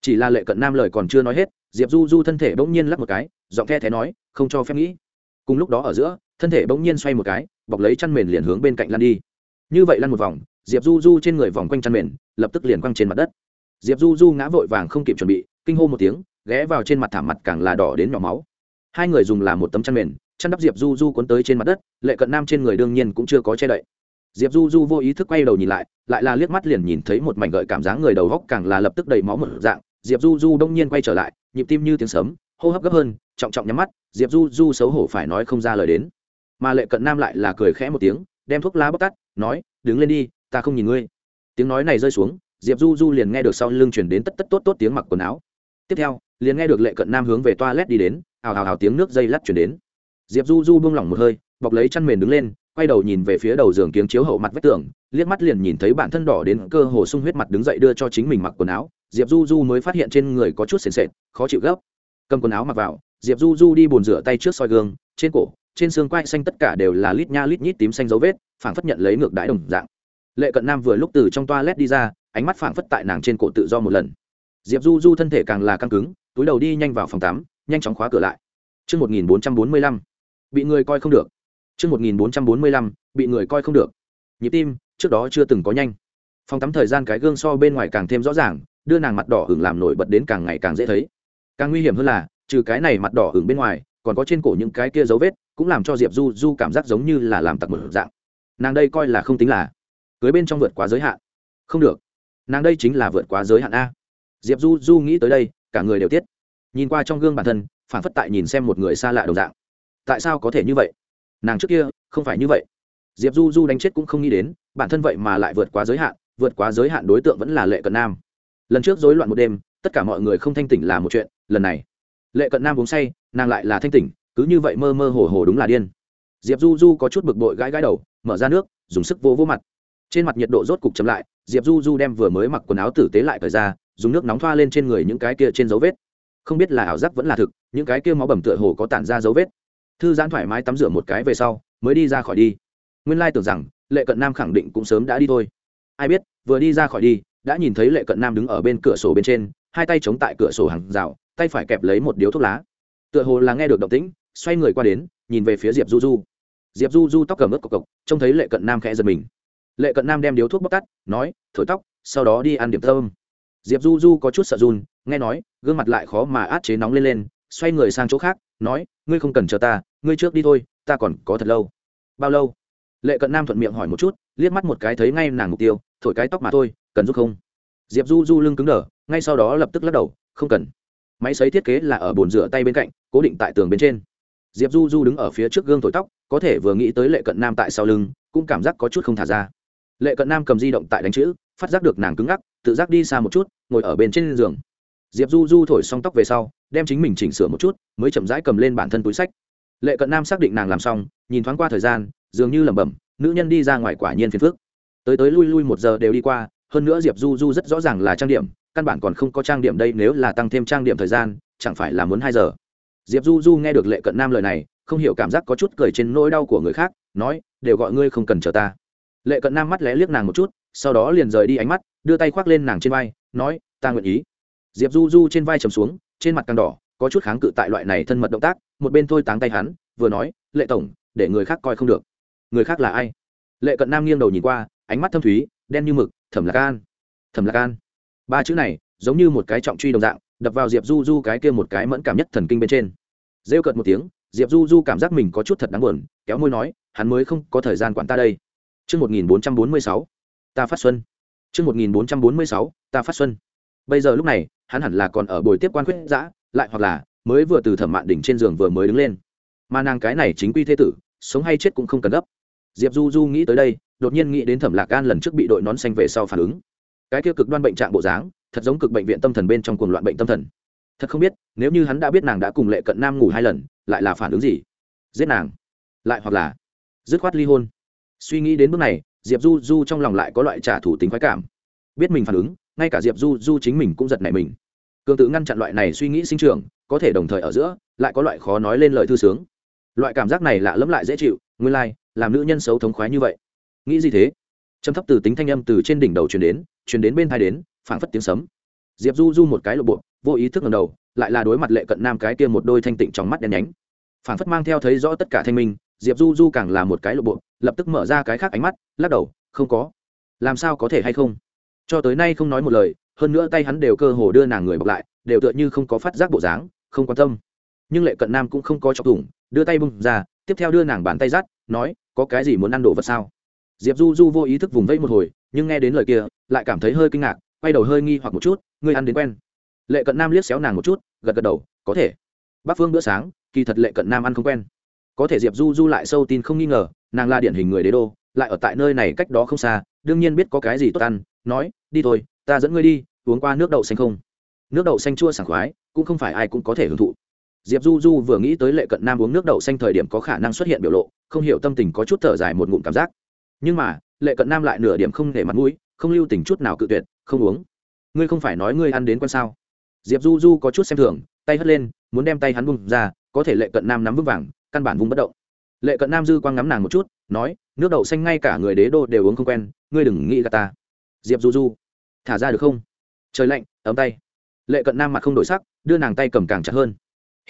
Chỉ là lệ cận nam lời còn chưa nói hết, diệp du du thân thể bỗng nhiên lắc một cái, giọng the thé nói, không cho phép nghĩ. Cùng lúc đó ở giữa, thân thể bỗng nhiên xoay một cái, bọc lấy chăn mền liền hướng bên cạnh lăn đi. Như vậy lăn một vòng, diệp du du trên người vòng quanh chăn mền lập tức liền quăng trên mặt đất diệp du du ngã vội vàng không kịp chuẩn bị, kinh hô một tiếng, ghé vào trên mặt thảm mặt càng là đỏ đến nhỏ máu. Hai người dùng làm một tấm chăn mền, chăn đắp diệp du du cuốn tới trên mặt đất, lệ cận nam trên người đương nhiên cũng chưa có che đậy. Diệp du du vô ý thức quay đầu nhìn lại lại là liếc mắt liền nhìn thấy một mảnh gợi cảm giác người đầu góc càng là lập tức đầy máu một dạng. Diệp du du đông nhiên quay trở lại, nhịp tim như tiếng sấm, hô hấp gấp hơn, trọng trọng nhắm mắt, diệp du du xấu hổ phải nói không ra lời đến. Mà lệ cận nam lại là cười khẽ một tiếng, đem thuốc lá bóc tắt, nói, đứng lên đi, ta không nhìn ngươi. Tiếng nói này rơi xuống diệp du du liền nghe được sau lưng chuyển đến tất tất tốt tốt tiếng mặc quần áo. Tiếp theo, liền nghe được lệ cận nam hướng về toa led đi đến hào hào hào tiếng nước dây lắt chuyển đến. Diệp du du buông lỏng một hơi, bọc lấy chăn mền đứng lên, quay đầu nhìn về phía đầu giường kiếng chiếu hậu mặt vách tường, liếc mắt liền nhìn thấy bản thân đỏ đến cơ hồ sung huyết mặt đứng dậy đưa cho chính mình mặc quần áo. Diệp du du mới phát hiện trên người có chút sền sệt, khó chịu gấp. Cầm quần áo mặc vào, diệp du du đi bồn rửa tay trước soi gương, trên cổ, trên xương quai xanh tất cả đều là lít nha lít nhít tím xanh dấu vết, phảng phất nhận lấy ngược đái đồng dạng. Lệ cận nam vừa lúc từ trong toa led đi ra ánh mắt phảng phất tại nàng trên cổ tự do một lần diệp du du thân thể càng là căng cứng túi đầu đi nhanh vào phòng tắm nhanh chóng khóa cửa lại Trước 1445, bị người coi không được. Trước 1445, bị người coi không được. Nhịp tim, trước đó chưa từng có nhanh. Phòng tắm thời gian cái gương so bên ngoài càng thêm rõ ràng, đưa nàng mặt đỏ hửng làm nổi bật đến càng ngày càng dễ thấy. Càng nguy hiểm hơn là, trừ cái này mặt đỏ hửng bên ngoài, còn có trên cổ những cái kia dấu vết, cũng làm cho Diệp Du Du cảm giác giống như là làm tặc một dạng. Nàng đây coi là không tính là cưới bên trong vượt quá giới hạn. Không được. Nàng đây chính là vượt quá giới hạn a. Diệp Du Du nghĩ tới đây, cả người đều tiết. Nhìn qua trong gương bản thân, phản phất tại nhìn xem một người xa lạ đồng dạng. Tại sao có thể như vậy? Nàng trước kia không phải như vậy. Diệp du du đánh chết cũng không nghĩ đến bản thân vậy mà lại vượt quá giới hạn vượt quá giới hạn đối tượng vẫn là lệ cận nam. Lần trước rối loạn một đêm tất cả mọi người không thanh tỉnh là một chuyện lần này lệ cận nam uống say nàng lại là thanh tỉnh cứ như vậy mơ mơ hồ hồ đúng là điên. Diệp du du có chút bực bội gãi gãi đầu mở ra nước dùng sức vô vô mặt trên mặt nhiệt độ rốt cục chậm lại, diệp du du đem vừa mới mặc quần áo tử tế lại thời ra, dùng nước nóng thoa lên trên người những cái kia trên dấu vết. Không biết là ảo giác vẫn là thực, những cái kia máu bầm tựa hồ có tản ra dấu vết. Thư giãn thoải mái tắm rửa một cái về sau, mới đi ra khỏi đi. Nguyên lai tưởng rằng, lệ cận nam khẳng định cũng sớm đã đi thôi. Ai biết, vừa đi ra khỏi đi, đã nhìn thấy lệ cận nam đứng ở bên cửa sổ bên trên, hai tay chống tại cửa sổ hàng rào, tay phải kẹp lấy một điếu thuốc lá. Tựa hồ là nghe được động tĩnh, xoay người qua đến, nhìn về phía diệp du du. Diệp du du tóc cầm ướt cộc cộc, trông thấy lệ cận nam khẽ giật mình lệ cận nam đem điếu thuốc bóc tắt, nói, thổi tóc, sau đó đi ăn điểm thơm diệp du du có chút sợ run, nghe nói, gương mặt lại khó mà át chế nóng lên lên, xoay người sang chỗ khác, nói, ngươi không cần chờ ta, ngươi trước đi thôi, ta còn có thật lâu. Bao lâu? Lệ cận nam thuận miệng hỏi một chút, liếc mắt một cái thấy ngay nàng mục tiêu, thổi cái tóc mà thôi, cần giúp không? Diệp du du lưng cứng đờ, ngay sau đó lập tức lắc đầu, không cần. Máy xấy thiết kế là ở bồn rửa tay bên cạnh, cố định tại tường bên trên. Diệp du du đứng ở phía trước gương thổi tóc, có thể vừa nghĩ tới lệ cận nam tại sau lưng, cũng cảm giác có chút không thả ra lệ cận nam cầm di động tại đánh chữ, phát giác được nàng cứng ngắc, tự giác đi xa một chút, ngồi ở bên trên giường. Diệp du du thổi xong tóc về sau, đem chính mình chỉnh sửa một chút, mới chậm rãi cầm lên bản thân túi sách. Lệ cận nam xác định nàng làm xong, nhìn thoáng qua thời gian, dường như lẩm bẩm, nữ nhân đi ra ngoài quả nhiên phiền phước tới tới lui lui một giờ đều đi qua, hơn nữa diệp du du rất rõ ràng là trang điểm, căn bản còn không có trang điểm đây, nếu là tăng thêm trang điểm thời gian, chẳng phải là muốn hai giờ. Diệp du du nghe được lệ cận nam lời này, không hiểu cảm giác có chút cười trên nỗi đau của người khác, nói, đều gọi ngươi không cần chờ ta lệ cận nam mắt lẽ liếc nàng một chút, sau đó liền rời đi ánh mắt, đưa tay khoác lên nàng trên vai, nói, ta nguyện ý. Diệp du du trên vai trầm xuống, trên mặt càng đỏ, có chút kháng cự tại loại này thân mật động tác, một bên thôi táng tay hắn, vừa nói, lệ tổng, để người khác coi không được. Người khác là ai? Lệ cận nam nghiêng đầu nhìn qua, ánh mắt thâm thúy, đen như mực, thẩm lạc an, thẩm lạc an. Ba chữ này, giống như một cái trọng truy đồng dạng, đập vào diệp du du cái kia một cái mẫn cảm nhất thần kinh bên trên. Rêu cợt một tiếng, diệp du du cảm giác mình có chút thật đáng buồn, kéo môi nói, hắn mới không có thời gian quản ta đây chương 1446, ta phát xuân. chương 1446, ta phát xuân. Bây giờ lúc này, hắn hẳn là còn ở buổi tiếp quan quyết dã, lại hoặc là mới vừa từ thẩm mạn đỉnh trên giường vừa mới đứng lên. Mà nàng cái này chính quy thế tử, sống hay chết cũng không cần gấp. Diệp Du Du nghĩ tới đây, đột nhiên nghĩ đến Thẩm Lạc An lần trước bị đội nón xanh về sau phản ứng. cái kia cực đoan bệnh trạng bộ dáng thật giống cực bệnh viện tâm thần bên trong cuồng loạn bệnh tâm thần thật không biết nếu như hắn đã biết nàng đã cùng lệ cận nam ngủ hai lần lại là phản ứng gì giết nàng lại hoặc là dứt khoát ly hôn suy nghĩ đến bước này diệp du du trong lòng lại có loại trả thủ tính khoái cảm. Biết mình phản ứng ngay cả diệp du du chính mình cũng giật nảy mình. Cường tự ngăn chặn loại này suy nghĩ sinh trưởng có thể đồng thời ở giữa lại có loại khó nói lên lời thư sướng. Loại cảm giác này lạ lẫm lại dễ chịu nguyên lai、like, làm nữ nhân xấu thống khoái như vậy. Nghĩ gì thế? Châm thấp từ tính thanh âm từ trên đỉnh đầu truyền đến truyền đến bên thai đến phảng phất tiếng sấm. Diệp du du một cái lộ bộ vô ý thức ngầm đầu lại là đối mặt lệ cận nam cái kia một đôi thanh tịnh trong mắt đen nhánh. Phảng phất mang theo thấy rõ tất cả thanh minh diệp du du càng là một cái lộ bộ, lập tức mở ra cái khác ánh mắt, lắc đầu, không có. Làm sao có thể hay không? Cho tới nay không nói một lời, hơn nữa tay hắn đều cơ hồ đưa nàng người bọc lại, đều tựa như không có phát giác bộ dáng, không quan tâm. Nhưng lệ cận nam cũng không có chọc thủng, đưa tay bung ra, tiếp theo đưa nàng bàn tay dắt, nói, có cái gì muốn ăn đồ vật sao? Diệp du du vô ý thức vùng vẫy một hồi, nhưng nghe đến lời kia, lại cảm thấy hơi kinh ngạc, quay đầu hơi nghi hoặc một chút, ngươi ăn đến quen. Lệ cận nam liếc xéo nàng một chút, gật gật đầu, có thể. Bác phương bữa sáng, kỳ thật lệ cận nam ăn không quen có thể diệp du du lại sâu tin không nghi ngờ, nàng là điển hình người đế đô, lại ở tại nơi này cách đó không xa, đương nhiên biết có cái gì tốt ăn, nói, đi thôi, ta dẫn ngươi đi, uống qua nước đậu xanh không? Nước đậu xanh chua sảng khoái, cũng không phải ai cũng có thể hưởng thụ. Diệp du du vừa nghĩ tới lệ cận nam uống nước đậu xanh thời điểm có khả năng xuất hiện biểu lộ, không hiểu tâm tình có chút thở dài một ngụm cảm giác. Nhưng mà, lệ cận nam lại nửa điểm không để mặt mũi, không lưu tình chút nào cự tuyệt, không uống. Ngươi không phải nói ngươi ăn đến con sao? Diệp du du có chút xem thường, tay hất lên, muốn đem tay hắn bung ra, có thể lệ cận nam nắm vững vàng căn bản vung bất động. Lệ cận nam dư quang ngắm nàng một chút, nói, nước đậu xanh ngay cả người đế đô đều uống không quen, ngươi đừng nghĩ gà ta. Diệp du du, thả ra được không? Trời lạnh, ấm tay. Lệ cận nam mặt không đổi sắc, đưa nàng tay cầm càng chặt hơn.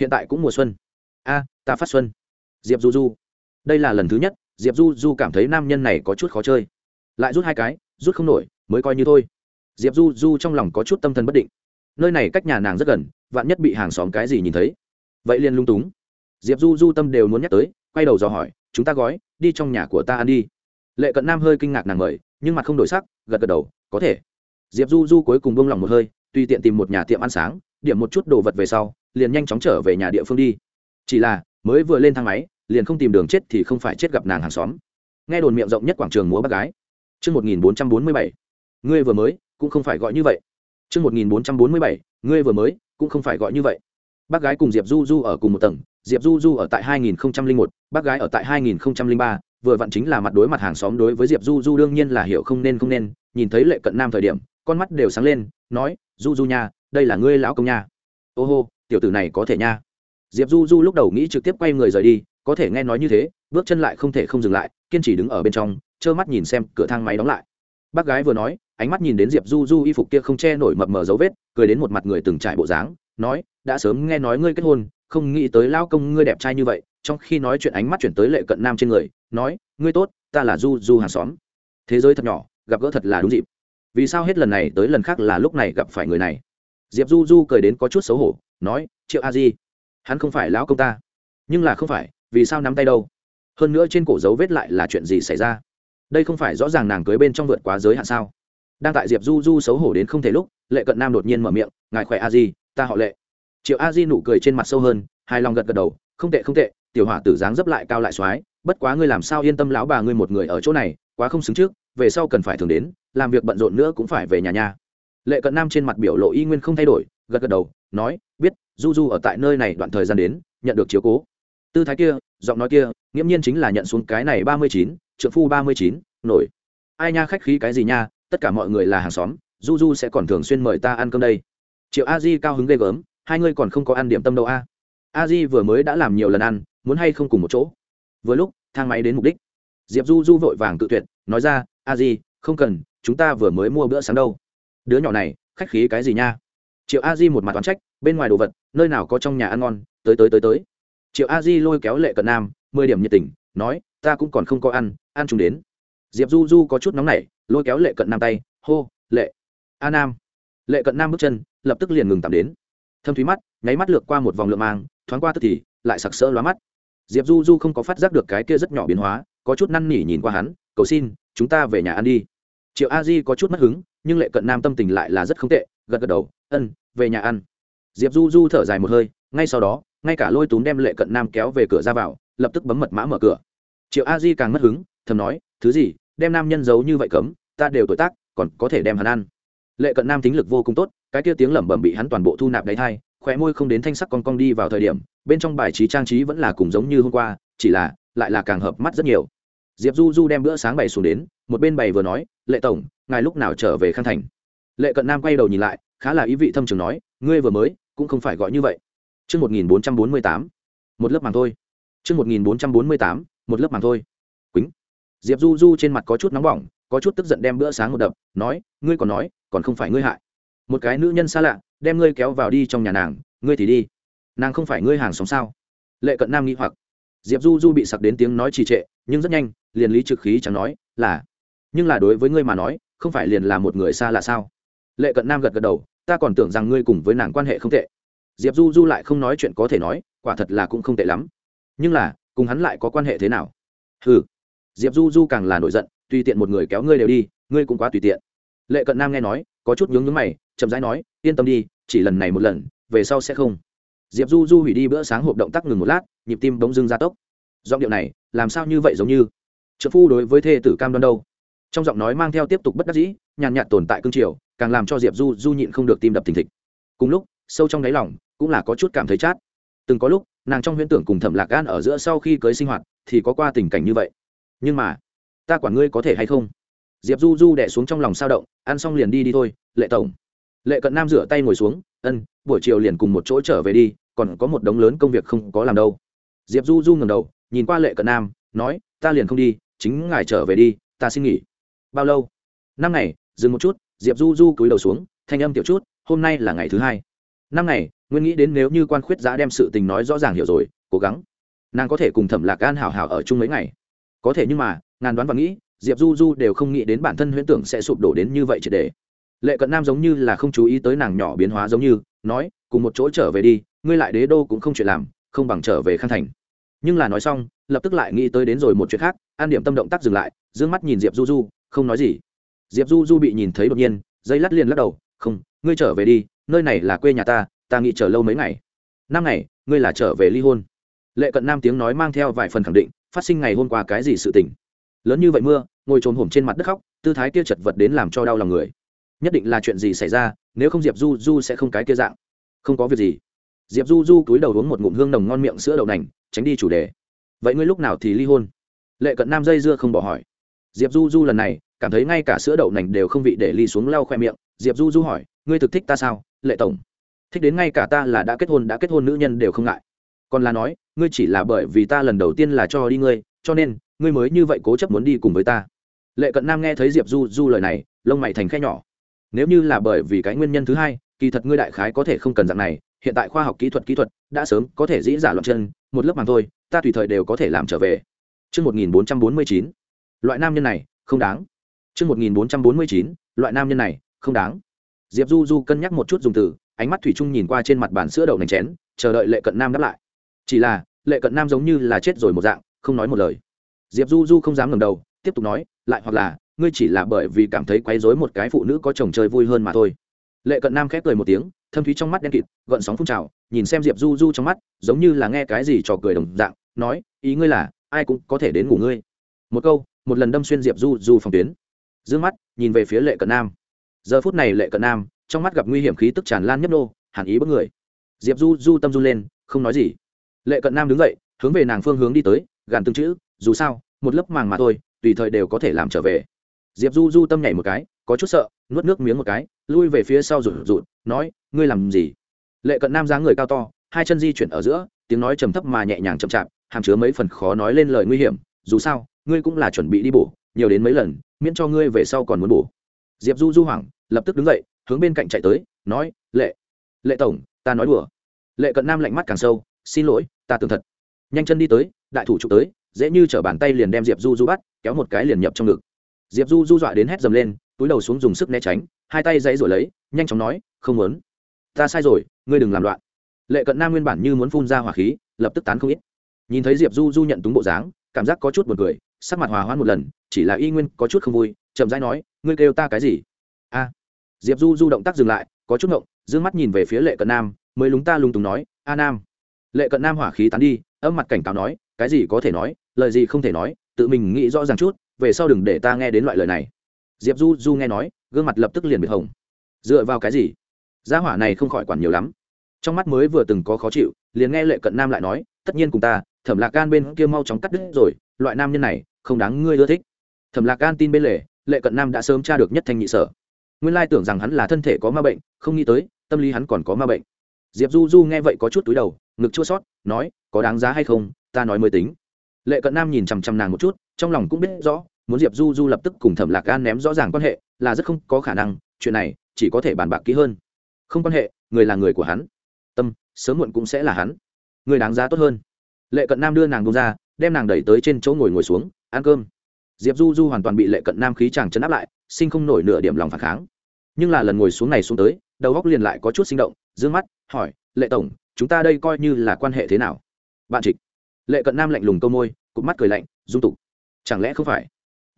Hiện tại cũng mùa xuân. A, ta phát xuân. Diệp du du, đây là lần thứ nhất, diệp du du cảm thấy nam nhân này có chút khó chơi. Lại rút hai cái, rút không nổi, mới coi như thôi. Diệp du du trong lòng có chút tâm thần bất định. Nơi này cách nhà nàng rất gần, vạn nhất bị hàng xóm cái gì nhìn thấy. Vậy liền lung túng diệp du du tâm đều muốn nhắc tới quay đầu dò hỏi chúng ta gói đi trong nhà của ta ăn đi. Lệ cận nam hơi kinh ngạc nàng mời nhưng mặt không đổi sắc gật gật đầu có thể. Diệp du du cuối cùng bông lòng một hơi tùy tiện tìm một nhà tiệm ăn sáng điểm một chút đồ vật về sau liền nhanh chóng trở về nhà địa phương đi. Chỉ là mới vừa lên thang máy liền không tìm đường chết thì không phải chết gặp nàng hàng xóm. Nghe đồn miệng rộng nhất quảng trường múa bác gái. Trước 1447, ngươi vừa mới, cũng không phải gọi như vậy. Trước 1447, ngươi vừa mới, cũng không phải gọi như vậy. Bác gái cùng Diệp Du Du ở cùng một tầng, Diệp Du Du ở tại 2001, bác gái ở tại 2003, vừa vặn chính là mặt đối mặt hàng xóm đối với Diệp Du Du đương nhiên là hiểu không nên không nên, nhìn thấy Lệ Cận Nam thời điểm, con mắt đều sáng lên, nói, "Du Du nha, đây là ngươi lão công nha." "Ô hô, tiểu tử này có thể nha." Diệp Du Du lúc đầu nghĩ trực tiếp quay người rời đi, có thể nghe nói như thế, bước chân lại không thể không dừng lại, kiên trì đứng ở bên trong, trơ mắt nhìn xem cửa thang máy đóng lại. Bác gái vừa nói, ánh mắt nhìn đến Diệp Du Du y phục kia không che nổi mập mờ dấu vết, cười đến một mặt người từng trải bộ dáng, nói, "đã sớm nghe nói ngươi kết hôn, không nghĩ tới lao công ngươi đẹp trai như vậy, trong khi nói chuyện ánh mắt chuyển tới lệ cận nam trên người, nói, ngươi tốt, ta là du du hàng xóm. Thế giới thật nhỏ, gặp gỡ thật là đúng dịp. Vì sao hết lần này tới lần khác là lúc này gặp phải người này? Diệp du du cười đến có chút xấu hổ, nói, triệu a di, hắn không phải lão công ta. Nhưng là không phải, vì sao nắm tay đâu? Hơn nữa trên cổ dấu vết lại là chuyện gì xảy ra? Đây không phải rõ ràng nàng cưới bên trong vượt quá giới hạn sao? Đang tại diệp du du xấu hổ đến không thể lúc, lệ cận nam đột nhiên mở miệng, ngài khỏe a di, ta họ lệ triệu a di nụ cười trên mặt sâu hơn, hài lòng gật gật đầu, không tệ không tệ, tiểu hỏa tử dáng dấp lại cao lại x bất quá ngươi làm sao yên tâm lão bà ngươi một người ở chỗ này, quá không xứng trước, về sau cần phải thường đến, làm việc bận rộn nữa cũng phải về nhà nhà lệ cận nam trên mặt biểu lộ y nguyên không thay đổi, gật gật đầu, nói, biết, du du ở tại nơi này đoạn thời gian đến, nhận được chiếu cố. Tư thái kia, giọng nói kia, nghiễm nhiên chính là nhận xuống cái này ba mươi chín, trượng phu ba mươi chín, nổi. Ai nha, khách khí cái gì nha, tất cả mọi người là hàng xóm, du du sẽ còn thường xuyên mời ta ăn cơm đây. Triệu a di cao hứng ghê gớm hai ngươi còn không có ăn điểm tâm đâu a? A di vừa mới đã làm nhiều lần ăn, muốn hay không cùng một chỗ? Vừa lúc, thang máy đến mục đích. Diệp du du vội vàng tự tuyệt, nói ra, a di, không cần, chúng ta vừa mới mua bữa sáng đâu. Đứa nhỏ này, khách khí cái gì nha? Triệu a di một mặt toán trách, bên ngoài đồ vật, nơi nào có trong nhà ăn ngon, tới tới tới tới. Triệu a di lôi kéo lệ cận nam, mười điểm nhiệt tình, nói, ta cũng còn không có ăn ăn chúng đến. Diệp du du có chút nóng nảy, lôi kéo lệ cận nam tay, hô, lệ, a nam. Lệ cận nam bước chân, lập tức liền ngừng tạm đến thâm thúy mắt, nháy mắt lược qua một vòng lượng mang, thoáng qua tức thì, lại sặc sỡ lóa mắt. Diệp du du không có phát giác được cái kia rất nhỏ biến hóa, có chút năn nỉ nhìn qua hắn, cầu xin, chúng ta về nhà ăn đi. Triệu a di có chút mất hứng, nhưng lệ cận nam tâm tình lại là rất không tệ, gật gật đầu, ân, về nhà ăn. Diệp du du thở dài một hơi, ngay sau đó, ngay cả lôi túm đem lệ cận nam kéo về cửa ra vào, lập tức bấm mật mã mở cửa. Triệu a di càng mất hứng, thầm nói, thứ gì, đem nam nhân giấu như vậy cấm, ta đều tuổi tác, còn có thể đem hắn ăn. Lệ cận nam tính lực vô cùng tốt cái kia tiếng lẩm bẩm bị hắn toàn bộ thu nạp đáy thai khóe môi không đến thanh sắc con cong đi vào thời điểm bên trong bài trí trang trí vẫn là cùng giống như hôm qua chỉ là lại là càng hợp mắt rất nhiều diệp du du đem bữa sáng bày xuống đến một bên bày vừa nói lệ tổng ngài lúc nào trở về khang thành lệ cận nam quay đầu nhìn lại khá là ý vị thâm trường nói ngươi vừa mới cũng không phải gọi như vậy Trước 1448, một lớp màng thôi. Trước 1448, một lớp màng thôi. Quýnh. Diệp Du Du trên mặt có chút nóng bỏng, có chút tức giận đem bữa sáng một đập, nói, ngươi còn nói, còn không phải ngươi hại. Một cái nữ nhân xa lạ, đem ngươi kéo vào đi trong nhà nàng, ngươi thì đi. Nàng không phải ngươi hàng xóm sao? Lệ Cận Nam nghi hoặc. Diệp Du Du bị sặc đến tiếng nói trì trệ, nhưng rất nhanh, liền lý trực khí chẳng nói, là. Nhưng là đối với ngươi mà nói, không phải liền là một người xa lạ sao? Lệ Cận Nam gật gật đầu, ta còn tưởng rằng ngươi cùng với nàng quan hệ không tệ diệp du du lại không nói chuyện có thể nói quả thật là cũng không tệ lắm nhưng là cùng hắn lại có quan hệ thế nào ừ diệp du du càng là nổi giận tùy tiện một người kéo ngươi đều đi ngươi cũng quá tùy tiện lệ cận nam nghe nói có chút nhướng nhướng mày chậm rãi nói, yên tâm đi, chỉ lần này một lần, về sau sẽ không. Diệp du du hủy đi bữa sáng hộp động tác ngừng một lát, nhịp tim bỗng dưng gia tốc. Giọng điệu này, làm sao như vậy giống như trợ phu đối với thê tử cam đoan đâu? Trong giọng nói mang theo tiếp tục bất đắc dĩ, nhàn nhạt tồn tại cương triều, càng làm cho diệp du du nhịn không được tim đập thình thịch. Cùng lúc, sâu trong đáy lòng cũng là có chút cảm thấy chát. Từng có lúc, nàng trong huyễn tưởng cùng thẩm lạc gan ở giữa sau khi cưới sinh hoạt thì có qua tình cảnh như vậy. Nhưng mà, ta quản ngươi có thể hay không? Diệp du du đẻ xuống trong lòng sao động, ăn xong liền đi đi thôi, lệ tổng lệ cận nam rửa tay ngồi xuống, ân, buổi chiều liền cùng một chỗ trở về đi, còn có một đống lớn công việc không có làm đâu. Diệp du du ngầm đầu, nhìn qua lệ cận nam, nói, ta liền không đi, chính ngài trở về đi, ta xin nghỉ. Bao lâu? Năm ngày, dừng một chút. Diệp du du cúi đầu xuống, thanh âm tiểu chút, hôm nay là ngày thứ hai. Năm ngày, nguyên nghĩ đến nếu như quan khuyết giã đem sự tình nói rõ ràng hiểu rồi, cố gắng. Nàng có thể cùng thẩm lạc gan hào hào ở chung mấy ngày. Có thể nhưng mà, ngàn đoán và nghĩ, diệp du du đều không nghĩ đến bản thân huyễn tưởng sẽ sụp đổ đến như vậy triệt đề lệ cận nam giống như là không chú ý tới nàng nhỏ biến hóa giống như, nói, cùng một chỗ trở về đi, ngươi lại đế đô cũng không chuyện làm, không bằng trở về khang thành. Nhưng là nói xong, lập tức lại nghĩ tới đến rồi một chuyện khác, an điểm tâm động tác dừng lại d ư ơ n g mắt nhìn diệp du du, không nói gì. Diệp du du bị nhìn thấy đột nhiên, dây lắt liền lắc đầu, không, ngươi trở về đi, nơi này là quê nhà ta ta nghĩ chờ lâu mấy ngày. Năm ngày, ngươi là trở về ly hôn. Lệ cận nam tiếng nói mang theo vài phần khẳng định, phát sinh ngày hôm qua cái gì sự tình. Lớn như vậy mưa, ngồi trồn hổm trên mặt đất khóc, tư thái kia chật vật đến làm cho đau lòng người nhất định là chuyện gì xảy ra, nếu không diệp du du sẽ không cái kia dạng. Không có việc gì. Diệp du du cúi đầu uống một ngụm hương nồng ngon miệng sữa đậu nành, tránh đi chủ đề. Vậy ngươi lúc nào thì ly hôn? Lệ cận nam dây dưa không bỏ hỏi. Diệp du du lần này, cảm thấy ngay cả sữa đậu nành đều không vị để ly xuống lau khoe miệng. Diệp du du hỏi, ngươi thực thích ta sao, lệ tổng? Thích đến ngay cả ta là đã kết hôn, đã kết hôn nữ nhân đều không ngại. Còn là nói, ngươi chỉ là bởi vì ta lần đầu tiên là cho đi ngươi, cho nên, ngươi mới như vậy cố chấp muốn đi cùng với ta. Lệ cận nam nghe thấy diệp du du lời này, lông mày thành khe nhỏ nếu như là bởi vì cái nguyên nhân thứ hai kỳ thật ngươi đại khái có thể không cần dạng này hiện tại khoa học kỹ thuật kỹ thuật đã sớm có thể dĩ giả loạn chân một lớp màng thôi ta tùy thời đều có thể làm trở về Trước 1449, loại nam nhân này, không đáng. Trước 1449, loại nam nhân này, không đáng. Diệp Du Du cân nhắc một chút dùng từ, ánh mắt thủy trung nhìn qua trên mặt bàn sữa đậu nành chén chờ đợi lệ cận nam đáp lại chỉ là lệ cận nam giống như là chết rồi một dạng không nói một lời diệp du du không dám ngẩng đầu tiếp tục nói lại hoặc là ngươi chỉ là bởi vì cảm thấy quấy rối một cái phụ nữ có chồng chơi vui hơn mà thôi. Lệ cận nam khép cười một tiếng, thâm thúy trong mắt đen kịt, gợn sóng phun trào, nhìn xem diệp du du trong mắt, giống như là nghe cái gì trò cười đồng dạng, nói, ý ngươi là, ai cũng có thể đến ngủ ngươi. Một câu, một lần đâm xuyên diệp du du phòng tuyến. D mắt, nhìn về phía lệ cận nam. Giờ phút này lệ cận nam, trong mắt gặp nguy hiểm khí tức tràn lan nhấp nô, hàn ý bất người. Diệp du du tâm run lên, không nói gì. Lệ cận nam đứng dậy, hướng về nàng phương hướng đi tới, gàn từng chữ, dù sao, một lớp màng mà thôi, tùy thời đều có thể làm trở về diệp du du tâm nhảy một cái, có chút sợ, nuốt nước miếng một cái, lui về phía sau rụt rụt, nói, ngươi làm gì? Lệ cận nam dáng người cao to, hai chân di chuyển ở giữa, tiếng nói trầm thấp mà nhẹ nhàng chậm chạp, hàm chứa mấy phần khó nói lên lời nguy hiểm, dù sao, ngươi cũng là chuẩn bị đi bổ, nhiều đến mấy lần, miễn cho ngươi về sau còn muốn bổ. Diệp du du hoảng, lập tức đứng dậy, hướng bên cạnh chạy tới, nói, lệ lệ tổng, ta nói đùa. Lệ cận nam lạnh mắt càng sâu, xin lỗi, ta tưởng thật. Nhanh chân đi tới, đại thủ trục tới, dễ như t r ở bàn tay liền đem diệp du du bắt, kéo một cái liền nhập trong ngực diệp du du dọa đến hét dầm lên, túi đầu xuống dùng sức né tránh, hai tay dãy rồi lấy, nhanh chóng nói, không muốn. Ta sai rồi, ngươi đừng làm loạn. Lệ cận nam nguyên bản như muốn phun ra hỏa khí, lập tức tán không ít. Nhìn thấy diệp du du nhận túng bộ dáng, cảm giác có chút b u ồ n cười, sắc mặt hòa hoãn một lần, chỉ là y nguyên có chút không vui, chậm rãi nói, ngươi kêu ta cái gì? A. Diệp du du động tác dừng lại, có chút ngộng d ư ơ n g mắt nhìn về phía lệ cận nam, mới lúng ta lúng túng nói, a nam. Lệ cận nam hỏa khí tán đi, âm mặt cảnh cáo nói, cái gì có thể nói, lời gì không thể nói, tự mình nghĩ rõ ràng chút về sau đừng để ta nghe đến loại lời này. Diệp du du nghe nói gương mặt lập tức liền bị hồng. Dựa vào cái gì? Gia hỏa này không khỏi quản nhiều lắm. Trong mắt mới vừa từng có khó chịu liền nghe lệ cận nam lại nói tất nhiên cùng ta thẩm lạc gan bên kia mau chóng cắt đứt rồi loại nam nhân này không đáng ngươi ưa thích. Thẩm lạc gan tin bên lề, lệ cận nam đã sớm tra được nhất thanh nhị sở. Nguyên lai tưởng rằng hắn là thân thể có ma bệnh không nghĩ tới tâm lý hắn còn có ma bệnh. Diệp du du nghe vậy có chút túi đầu ngực chua sót nói có đáng giá hay không ta nói mới tính. Lệ cận nam nhìn chằm chằm nàng một chút trong lòng cũng biết rõ muốn diệp du du lập tức cùng thẩm lạc gan ném rõ ràng quan hệ là rất không có khả năng chuyện này chỉ có thể bàn bạc kỹ hơn không quan hệ người là người của hắn tâm sớm muộn cũng sẽ là hắn người đáng giá tốt hơn lệ cận nam đưa nàng bông ra đem nàng đẩy tới trên chỗ ngồi ngồi xuống ăn cơm diệp du du hoàn toàn bị lệ cận nam khí chàng chấn áp lại sinh không nổi nửa điểm lòng phản kháng nhưng là lần ngồi xuống này xuống tới đầu góc liền lại có chút sinh động d ư ơ n g mắt hỏi lệ tổng chúng ta đây coi như là quan hệ thế nào bạn trịch lệ cận nam lạnh lùng câu môi cụp mắt cười lạnh dung tục chẳng lẽ không phải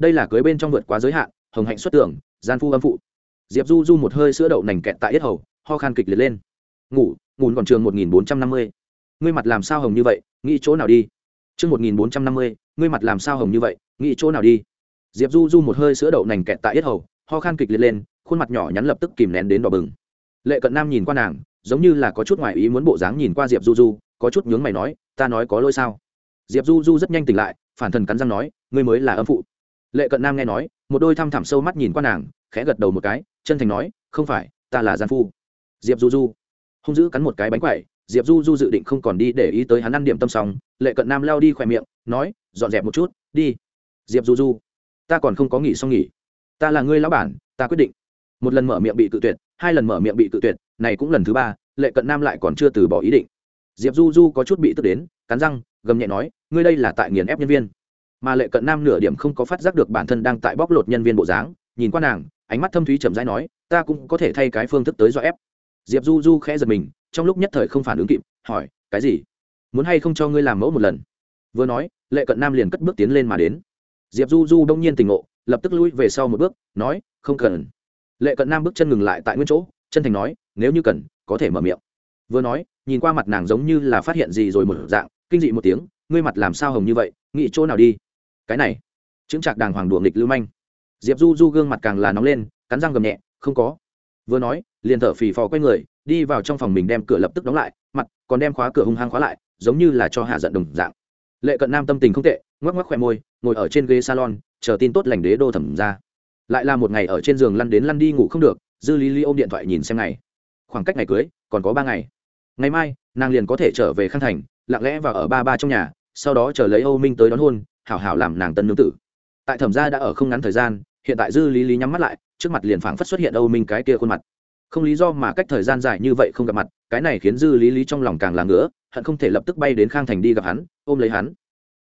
đây là cưới bên trong vượt quá giới hạn, hồng hạnh xuất tưởng gian phu âm phụ. Diệp du du một hơi sữa đậu nành kẹt tại yết hầu, ho khan kịch liệt lên. Ngủ ngủ còn trường một nghìn bốn trăm năm mươi. Ngươi mặt làm sao hồng như vậy, nghĩ chỗ nào đi? Chương một nghìn bốn trăm năm mươi, ngươi mặt làm sao hồng như vậy, nghĩ chỗ nào đi? Diệp du du một hơi sữa đậu nành kẹt tại yết hầu, ho khan kịch liệt lên, khuôn mặt nhỏ nhắn lập tức kìm nén đến đỏ bừng. Lệ cận nam nhìn qua nàng, giống như là có chút ngoại ý muốn bộ dáng nhìn qua diệp du du, có chút nhướng mày nói, ta nói có lỗi sao? Diệp du du rất nhanh tỉnh lại, phản thần cắn răng nói, ngươi mới là âm phụ lệ cận nam nghe nói, một đôi thăm thẳm sâu mắt nhìn qua nàng, khẽ gật đầu một cái, chân thành nói, không phải, ta là gian phu. Diệp du du. Hung dữ cắn một cái bánh quậy diệp du du dự định không còn đi để ý tới hắn ăn điểm tâm xong, lệ cận nam lao đi khỏe miệng, nói, dọn dẹp một chút, đi. Diệp du du. Ta còn không có nghỉ xong nghỉ. Ta là ngươi lão bản, ta quyết định. Một lần mở miệng bị cự tuyệt, hai lần mở miệng bị cự tuyệt, này cũng lần thứ ba, lệ cận nam lại còn chưa từ bỏ ý định. Diệp du du có chút bị tức đến, cắn răng, gầm nhẹ nói, ngươi đây là tại nghiền ép nhân viên mà lệ cận nam nửa điểm không có phát giác được bản thân đang tại bóc lột nhân viên bộ dáng, nhìn qua nàng, ánh mắt thâm thúy chậm rãi nói, ta cũng có thể thay cái phương thức tới do ép. Diệp du du khẽ giật mình, trong lúc nhất thời không phản ứng kịp, hỏi, cái gì? Muốn hay không cho ngươi làm mẫu một lần? Vừa nói, lệ cận nam liền cất bước tiến lên mà đến. Diệp du du đông nhiên tỉnh ngộ, lập tức lui về sau một bước, nói, không cần. Lệ cận nam bước chân ngừng lại tại nguyên chỗ, chân thành nói, nếu như cần, có thể mở miệng. Vừa nói, nhìn qua mặt nàng giống như là phát hiện gì rồi một dạng, kinh dị một tiếng, ngươi mặt làm sao hồng như vậy? Nghĩ chỗ nào đi? Cái này chứng trạc đàng hoàng đùa nghịch lưu manh. Diệp du du gương mặt càng là nóng lên, cắn răng gầm nhẹ, không có. Vừa nói, liền thở phì phò quay người, đi vào trong phòng mình đem cửa lập tức đóng lại, mặt còn đem khóa cửa hung hăng khóa lại, giống như là cho hạ giận đồng dạng. Lệ cận nam tâm tình không tệ, ngoắc ngoắc khỏe môi, ngồi ở trên ghế salon, chờ tin tốt lành đế đô thẩm ra. Lại là một ngày ở trên giường lăn đến lăn đi ngủ không được, dư lý lý ôm điện thoại nhìn xem ngày. Khoảng cách ngày cưới, còn có ba ngày. Ngày mai, nàng liền có thể trở về khang thành, lặng lẽ và ở ba ba trong nhà, sau đó chờ lấy âu minh tới đón hôn hảo hảo làm nàng tân nương tử. Tại thẩm gia đã ở không ngắn thời gian, hiện tại dư lý lý nhắm mắt lại, trước mặt liền phảng phất xuất hiện âu minh cái kia khuôn mặt. Không lý do mà cách thời gian dài như vậy không gặp mặt, cái này khiến dư lý lý trong lòng càng là ngứa, hận không thể lập tức bay đến khang thành đi gặp hắn, ôm lấy hắn.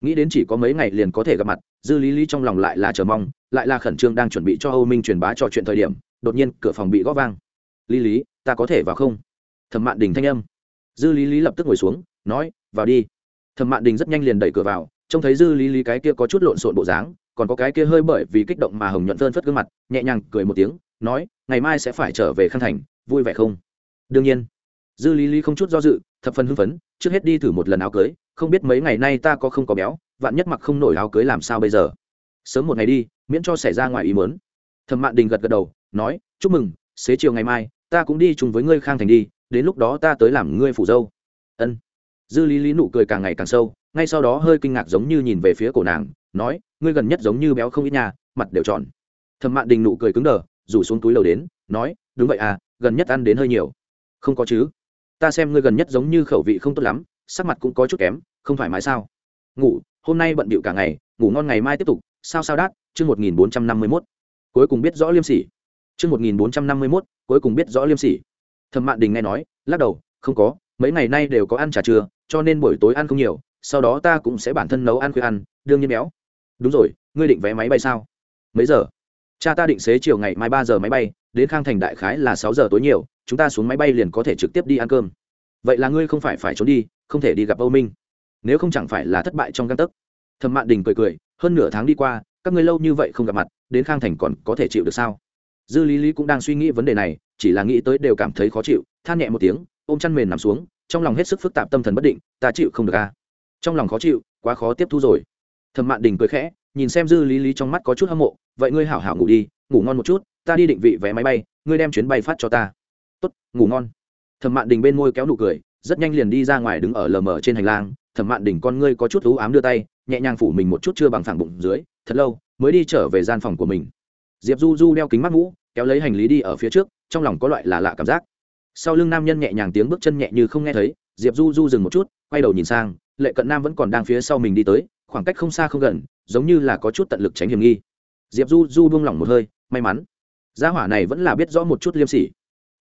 Nghĩ đến chỉ có mấy ngày liền có thể gặp mặt, dư lý lý trong lòng lại là chờ mong, lại là khẩn trương đang chuẩn bị cho âu minh truyền bá trò chuyện thời điểm, đột nhiên cửa phòng bị gõ vang. Lý lý, ta có thể vào không? Thẩm mạn đình thanh âm. Dư lý lý lập tức ngồi xuống, nói, vào đi. Thẩm mạn đình rất nhanh liền đẩy cửa vào trông thấy dư lý lý cái kia có chút lộn xộn bộ dáng, còn có cái kia hơi bởi vì kích động mà hồng nhuận phơn phất gương mặt, nhẹ nhàng cười một tiếng, nói, ngày mai sẽ phải trở về khang thành, vui vẻ không? Đương nhiên. Dư lý lý không chút do dự, thập phần hưng phấn, trước hết đi thử một lần áo cưới, không biết mấy ngày nay ta có không có béo, vạn nhất mặc không nổi áo cưới làm sao bây giờ? Sớm một ngày đi, miễn cho xảy ra ngoài ý mớn thẩm mạn đình gật gật đầu, nói, chúc mừng, xế chiều ngày mai, ta cũng đi chung với ngươi khang thành đi, đến lúc đó ta tới làm ngươi phủ dâu. Ân. Dư lý lý nụ cười càng ngày càng sâu ngay sau đó hơi kinh ngạc giống như nhìn về phía cổ nàng, nói, ngươi gần nhất giống như béo không ít nhà mặt đều tròn. Thẩm mạn đình nụ cười cứng đờ, rủ xuống túi lầu đến, nói, đúng vậy à gần nhất ăn đến hơi nhiều. Không có chứ. Ta xem ngươi gần nhất giống như khẩu vị không tốt lắm, sắc mặt cũng có chút kém, không thoải mái sao? Ngủ, hôm nay bận bịu cả ngày, ngủ ngon ngày mai tiếp tục, sao sao đát, chương một nghìn bốn trăm năm mươi mốt. Cuối cùng biết rõ liêm sỉ. Chương một nghìn bốn trăm năm mươi mốt, cuối cùng biết rõ liêm sỉ. Thẩm mạn đình nghe nói, lắc đầu, không có, mấy ngày nay đều có ăn trà trưa, cho nên buổi tối ăn không nhiều sau đó ta cũng sẽ bản thân nấu ăn khuya ăn, đương nhiên béo. Đúng rồi, ngươi định vé máy bay sao? Mấy giờ? Cha ta định xế chiều ngày mai ba giờ máy bay, đến khang thành đại khái là sáu giờ tối nhiều, chúng ta xuống máy bay liền có thể trực tiếp đi ăn cơm. Vậy là ngươi không phải phải trốn đi, không thể đi gặp âu minh. Nếu không chẳng phải là thất bại trong găng tấc. Thẩm mạn đình cười cười, hơn nửa tháng đi qua, các ngươi lâu như vậy không gặp mặt, đến khang thành còn có thể chịu được sao? Dư lý lý cũng đang suy nghĩ vấn đề này, chỉ là nghĩ tới đều cảm thấy khó chịu, than nhẹ một tiếng, ôm chăn mền nằm xuống, trong lòng hết sức phức tạp tâm thần bất định, ta chịu không được a à? Trong lòng khó chịu, quá khó tiếp thu rồi. Thẩm mạn đình cười khẽ, nhìn xem dư lý lý trong mắt có chút hâm mộ, vậy ngươi hảo hảo ngủ đi, ngủ ngon một chút, ta đi định vị vé máy bay, ngươi đem chuyến bay phát cho ta. Tốt, ngủ ngon. Thẩm mạn đình bên môi kéo nụ cười, rất nhanh liền đi ra ngoài đứng ở lờ mờ trên hành lang. Thẩm mạn đình con ngươi có chút thú ám đưa tay, nhẹ nhàng phủ mình một chút chưa bằng phẳng bụng dưới, thật lâu mới đi trở về gian phòng của mình. Diệp du du đeo kính mắt mũ, kéo lấy hành lý đi ở phía trước, trong lòng có loại là lạ cảm giác. Sau lưng nam nhân nhẹ nhàng tiếng bước chân nhẹ như không nghe thấy, diệp du du dừng một chút, quay đầu nhìn sang lệ cận nam vẫn còn đang phía sau mình đi tới, khoảng cách không xa không gần, giống như là có chút tận lực tránh hiểm nghi. Diệp du du buông lỏng một hơi, may mắn. Gia hỏa này vẫn là biết rõ một chút liêm sỉ.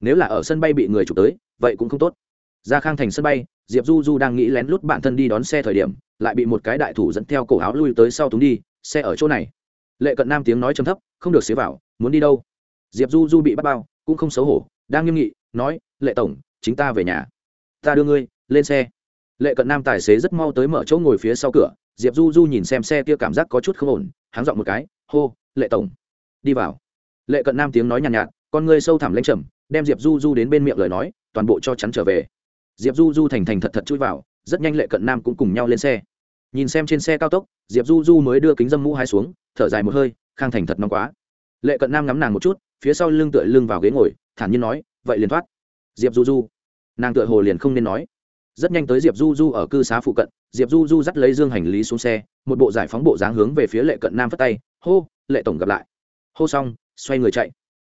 Nếu là ở sân bay bị người chụp tới, vậy cũng không tốt. Ra khang thành sân bay, diệp du du đang nghĩ lén lút bản thân đi đón xe thời điểm, lại bị một cái đại thủ dẫn theo cổ áo lui tới sau túng đi, xe ở chỗ này. Lệ cận nam tiếng nói chấm thấp, không được xế vào, muốn đi đâu? Diệp du du bị bắt bao, cũng không xấu hổ, đang nghiêm nghị, nói, lệ tổng, chính ta về nhà. Ta đưa ngươi, lên xe lệ cận nam tài xế rất mau tới mở chỗ ngồi phía sau cửa diệp du du nhìn xem xe kia cảm giác có chút không ổn háng dọn một cái hô lệ tổng đi vào. Lệ cận nam tiếng nói nhàn nhạt, nhạt con ngươi sâu thẳm lanh trầm đem diệp du du đến bên miệng lời nói toàn bộ cho chắn trở về. Diệp du du thành thành thật thật chui vào rất nhanh lệ cận nam cũng cùng nhau lên xe. Nhìn xem trên xe cao tốc diệp du du mới đưa kính dâm mũ hai xuống thở dài một hơi khang thành thật nóng quá. Lệ cận nam ngắm nàng một chút phía sau lưng tựa lưng vào ghế ngồi thản nhiên nói vậy liền thoát. Diệp du du nàng tựa hồ liền không nên nói rất nhanh tới diệp du du ở cư xá phụ cận, diệp du du dắt lấy dương hành lý xuống xe, một bộ giải phóng bộ dáng hướng về phía lệ cận nam phất tay, hô, lệ tổng gặp lại. Hô xong, xoay người chạy.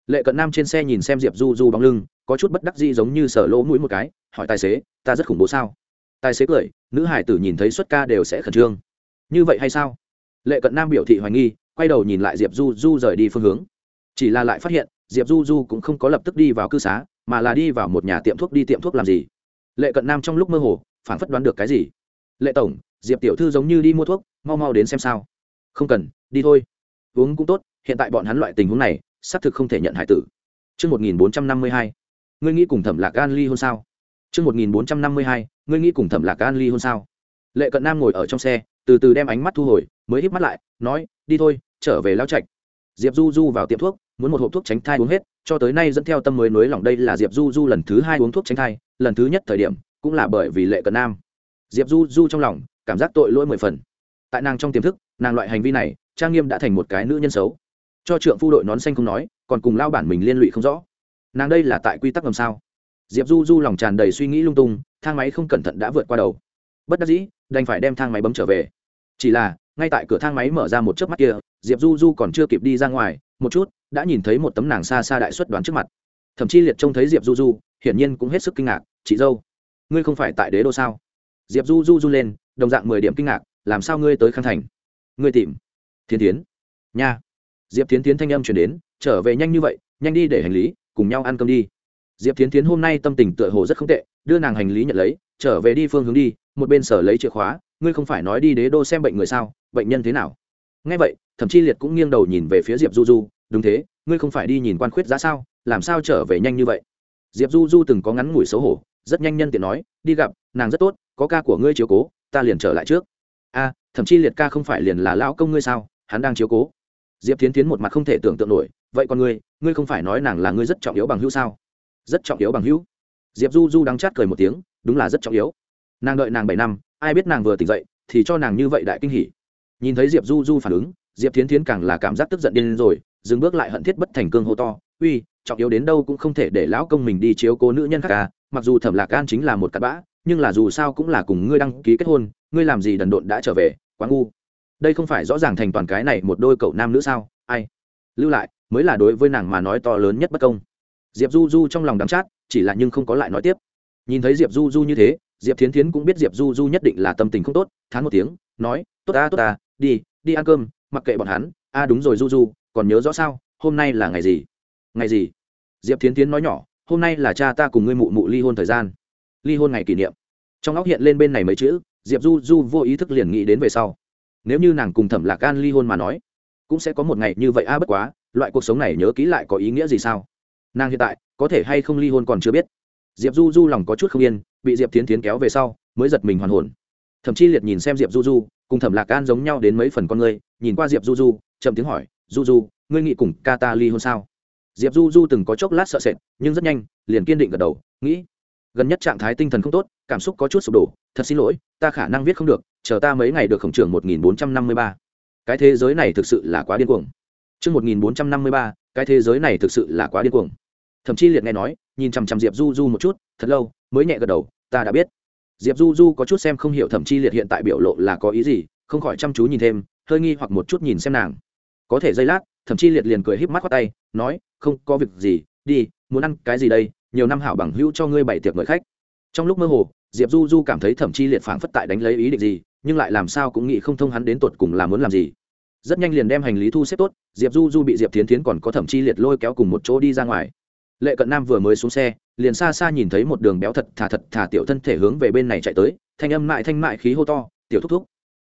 Lệ cận nam trên xe nhìn xem diệp du du bóng lưng, có chút bất đắc dĩ giống như sở lỗ mũi một cái, hỏi tài xế, ta rất khủng bố sao? Tài xế cười, nữ hải tử nhìn thấy xuất ca đều sẽ khẩn trương. Như vậy hay sao? Lệ cận nam biểu thị hoài nghi, quay đầu nhìn lại diệp du du rời đi phương hướng. Chỉ là lại phát hiện, diệp du du cũng không có lập tức đi vào cư xá, mà là đi vào một nhà tiệm thuốc, đi tiệm thuốc làm gì? Lệ cận nam trong lúc mơ hồ phản phất đoán được cái gì lệ tổng diệp tiểu thư giống như đi mua thuốc mau mau đến xem sao không cần đi thôi uống cũng tốt hiện tại bọn hắn loại tình huống này xác thực không thể nhận hải tử Trước 1452, ngươi nghĩ cùng thẩm lạc gan ly hôn sao? Trước 1452, ngươi nghĩ cùng thẩm lạc gan ly hôn sao? Lệ cận nam ngồi ở trong xe, từ từ đem ánh mắt thu hồi, mới híp mắt lại, nói, đi thôi, trở về lao trạch. Diệp Du Du vào tiệm thuốc, muốn một hộp thuốc tránh thai uống hết, cho tới nay dẫn theo tâm mới nối lòng đây là Diệp Du Du lần thứ hai uống thuốc tránh thai, lần thứ nhất thời điểm, cũng là bởi vì lệ cận nam. Diệp Du Du trong lòng, cảm giác tội lỗi mười phần. Tại nàng trong tiềm thức, nàng loại hành vi này, trang nghiêm đã thành một cái nữ nhân xấu cho trượng phu đội nón xanh không nói còn cùng lao bản mình liên lụy không rõ nàng đây là tại quy tắc làm sao diệp du du lòng tràn đầy suy nghĩ lung tung thang máy không cẩn thận đã vượt qua đầu bất đắc dĩ đành phải đem thang máy bấm trở về chỉ là ngay tại cửa thang máy mở ra một chớp mắt kia diệp du du còn chưa kịp đi ra ngoài một chút đã nhìn thấy một tấm nàng xa xa đại xuất đoán trước mặt thậm chí liệt trông thấy diệp du du hiển nhiên cũng hết sức kinh ngạc, chị dâu, ngươi không phải tại đế đô sao? Diệp du du du lên, đồng dạng mười điểm kinh ngạc, làm sao ngươi tới khang thành? Ngươi tìm thiên tiến nha. Diệp tiến tiến thanh âm chuyển đến, trở về nhanh như vậy, nhanh đi để hành lý, cùng nhau ăn cơm đi. Diệp tiến tiến hôm nay tâm tình tựa hồ rất không tệ, đưa nàng hành lý nhận lấy, trở về đi phương hướng đi, một bên sở lấy chìa khóa, ngươi không phải nói đi đế đô xem bệnh người sao, bệnh nhân thế nào? Ngay vậy thậm chí liệt cũng nghiêng đầu nhìn về phía diệp du du, đúng thế, ngươi không phải đi nhìn quan khuyết giá sao, làm sao trở về nhanh như vậy? Diệp du du từng có ngắn ngủi xấu hổ, rất nhanh nhân tiện nói, đi gặp, nàng rất tốt, có ca của ngươi chiếu cố, ta liền trở lại trước. A, thậm chí liệt ca không phải liền là lão công ngươi sao? Hắn đang chiếu cố. Diệp tiến tiến một mặt không thể tưởng tượng nổi, vậy còn ngươi ngươi không phải nói nàng là ngươi rất trọng yếu bằng hữu sao? Rất trọng yếu bằng hữu. Diệp du du đắng chát cười một tiếng, đúng là rất trọng yếu. Nàng đợi nàng bảy năm, ai biết nàng vừa tỉnh dậy, thì cho nàng như vậy đại kinh hỉ. Nhìn thấy diệp du du phản ứng, diệp tiến tiến càng là cảm giác tức giận điên rồi, dừng bước lại hận thiết bất thành cương hô to, uy trọng yếu đến đâu cũng không thể để lão công mình đi chiếu cố nữ nhân khác à mặc dù thẩm lạc gan chính là một cặp bã, nhưng là dù sao cũng là cùng ngươi đăng ký kết hôn, ngươi làm gì đần độn đã trở về, quá ngu. Đây không phải rõ ràng thành toàn cái này một đôi cậu nam nữ sao? Ai? Lưu lại, mới là đối với nàng mà nói to lớn nhất bất công. Diệp du du trong lòng đắm chát, chỉ là nhưng không có lại nói tiếp. Nhìn thấy diệp du du như thế, diệp thiến thiến cũng biết diệp du du nhất định là tâm tình không tốt, thán một tiếng, nói, tốt ta tốt ta, đi đi ăn cơm, mặc kệ bọn hắn. A đúng rồi du du, còn nhớ rõ sao, hôm nay là ngày gì? Ngày gì? Diệp thiến thiến nói nhỏ, hôm nay là cha ta cùng ngươi mụ mụ ly hôn thời gian. Ly hôn ngày kỷ niệm. Trong óc hiện lên bên này mấy chữ, diệp du du vô ý thức liền nghĩ đến về sau. Nếu như nàng cùng thẩm lạc gan ly hôn mà nói, cũng sẽ có một ngày như vậy a, bất quá, loại cuộc sống này nhớ kỹ lại có ý nghĩa gì sao? Nàng hiện tại, có thể hay không ly hôn còn chưa biết. Diệp du du lòng có chút không yên, bị diệp tiến tiến kéo về sau, mới giật mình hoàn hồn. Thậm chí liệt nhìn xem diệp du du, cùng thẩm lạc gan giống nhau đến mấy phần con ngươi nhìn qua diệp du du, chậm tiếng hỏi, du du, ngươi nghĩ cùng ca ta ly hôn sao? Diệp du du từng có chốc lát sợ sệt nhưng rất nhanh liền kiên định gật đầu nghĩ gần nhất trạng thái tinh thần không tốt cảm xúc có chút sụp đổ thật xin lỗi ta khả năng viết không được chờ ta mấy ngày được khổng trưởng một nghìn bốn trăm năm mươi ba. Cái thế giới này thực sự là quá điên cuồng. Trương một nghìn bốn trăm năm mươi ba, cái thế giới này thực sự là quá điên cuồng. Thậm chí liệt nghe nói nhìn chằm chằm diệp du du một chút thật lâu mới nhẹ gật đầu ta đã biết. Diệp du du có chút xem không hiểu thậm chí liệt hiện tại biểu lộ là có ý gì không khỏi chăm chú nhìn thêm hơi nghi hoặc một chút nhìn xem nàng. Có thể giây lát thậm chí liệt liền cười híp mắt qua tay nói không có việc gì, đi, muốn ăn cái gì đây, nhiều năm hảo bằng hữu cho ngươi bảy tiệc mời khách. Trong lúc mơ hồ, diệp du du cảm thấy thẩm chi liệt phảng phất tại đánh lấy ý định gì, nhưng lại làm sao cũng nghĩ không thông hắn đến tột cùng là muốn làm gì. Rất nhanh liền đem hành lý thu xếp tốt, diệp du du bị diệp tiến tiến còn có thẩm chi liệt lôi kéo cùng một chỗ đi ra ngoài. Lệ cận nam vừa mới xuống xe, liền xa xa nhìn thấy một đường béo thật thà thật thà tiểu thân thể hướng về bên này chạy tới, thanh âm mại thanh mại khí hô to, tiểu thúc thúc.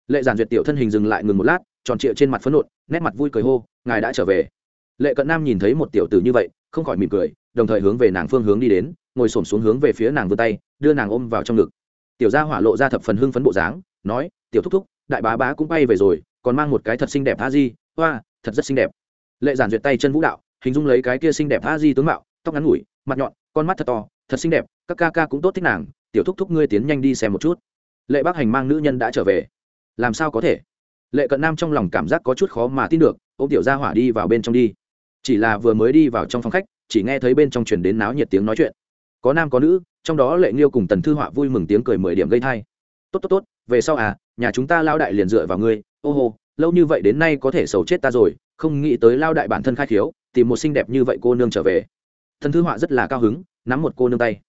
Lệ giản duyệt tiểu thân hình dừng lại ngừng một lát, tròn trịa trên mặt phấn nộn, nét mặt vui cười hô, ngài đã trở về lệ cận nam nhìn thấy một tiểu tử như vậy, không khỏi mỉm cười, đồng thời hướng về nàng phương hướng đi đến, ngồi xổm xuống hướng về phía nàng vươn tay, đưa nàng ôm vào trong ngực. Tiểu gia hỏa lộ ra thập phần hưng phấn bộ dáng, nói, tiểu thúc thúc, đại bá bá cũng bay về rồi, còn mang một cái thật xinh đẹp Tha di, hoa, thật rất xinh đẹp. Lệ giản duyệt tay chân vũ đạo, hình dung lấy cái kia xinh đẹp Tha di tướng mạo, tóc ngắn ngủi, mặt nhọn, con mắt thật to, thật xinh đẹp, các ca ca cũng tốt thích nàng, tiểu thúc thúc ngươi tiến nhanh đi xem một chút. Lệ bác hành mang nữ nhân đã trở về. Làm sao có thể? Lệ cận nam trong lòng cảm giác có chút khó mà tin được ô tiểu gia hỏa đi vào bên trong đi chỉ là vừa mới đi vào trong phòng khách, chỉ nghe thấy bên trong truyền đến náo nhiệt tiếng nói chuyện. Có nam có nữ, trong đó lệ nghiêu cùng tần thư họa vui mừng tiếng cười mười điểm gây thai tốt tốt tốt, về sau à nhà chúng ta lao đại liền dựa vào ngươi. Ô hô, lâu như vậy đến nay có thể sầu chết ta rồi, không nghĩ tới lao đại bản thân khai khiếu, tìm một xinh đẹp như vậy cô nương trở về. Thần thư họa rất là cao hứng, nắm một cô nương tay.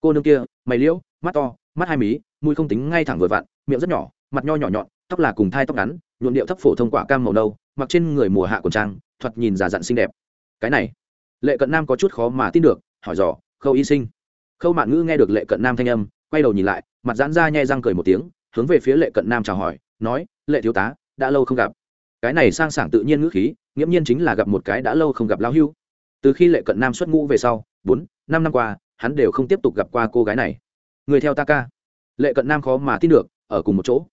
Cô nương kia, mày liễu, mắt to, mắt hai mí, mũi không tính ngay thẳng vừa vặn, miệng rất nhỏ, mặt nho nhỏ nhọn, tóc là cùng thai tóc ngắn, nhuộm điệu thấp phổ thông quả cam màu nâu mặc trên người mùa hạ quần trang, thoạt nhìn già dặn xinh đẹp. Cái này, lệ cận nam có chút khó mà tin được, hỏi dò, khâu y sinh? Khâu mạn ngữ nghe được lệ cận nam thanh âm, quay đầu nhìn lại, mặt giãn ra nhai răng cười một tiếng, hướng về phía lệ cận nam chào hỏi, nói, lệ thiếu tá, đã lâu không gặp. Cái này sang sảng tự nhiên ngữ khí, nghiễm nhiên chính là gặp một cái đã lâu không gặp lão hưu. Từ khi lệ cận nam xuất ngũ về sau, bốn, năm năm qua, hắn đều không tiếp tục gặp qua cô gái này. Người theo ta ca. Lệ cận nam khó mà tin được, ở cùng một chỗ.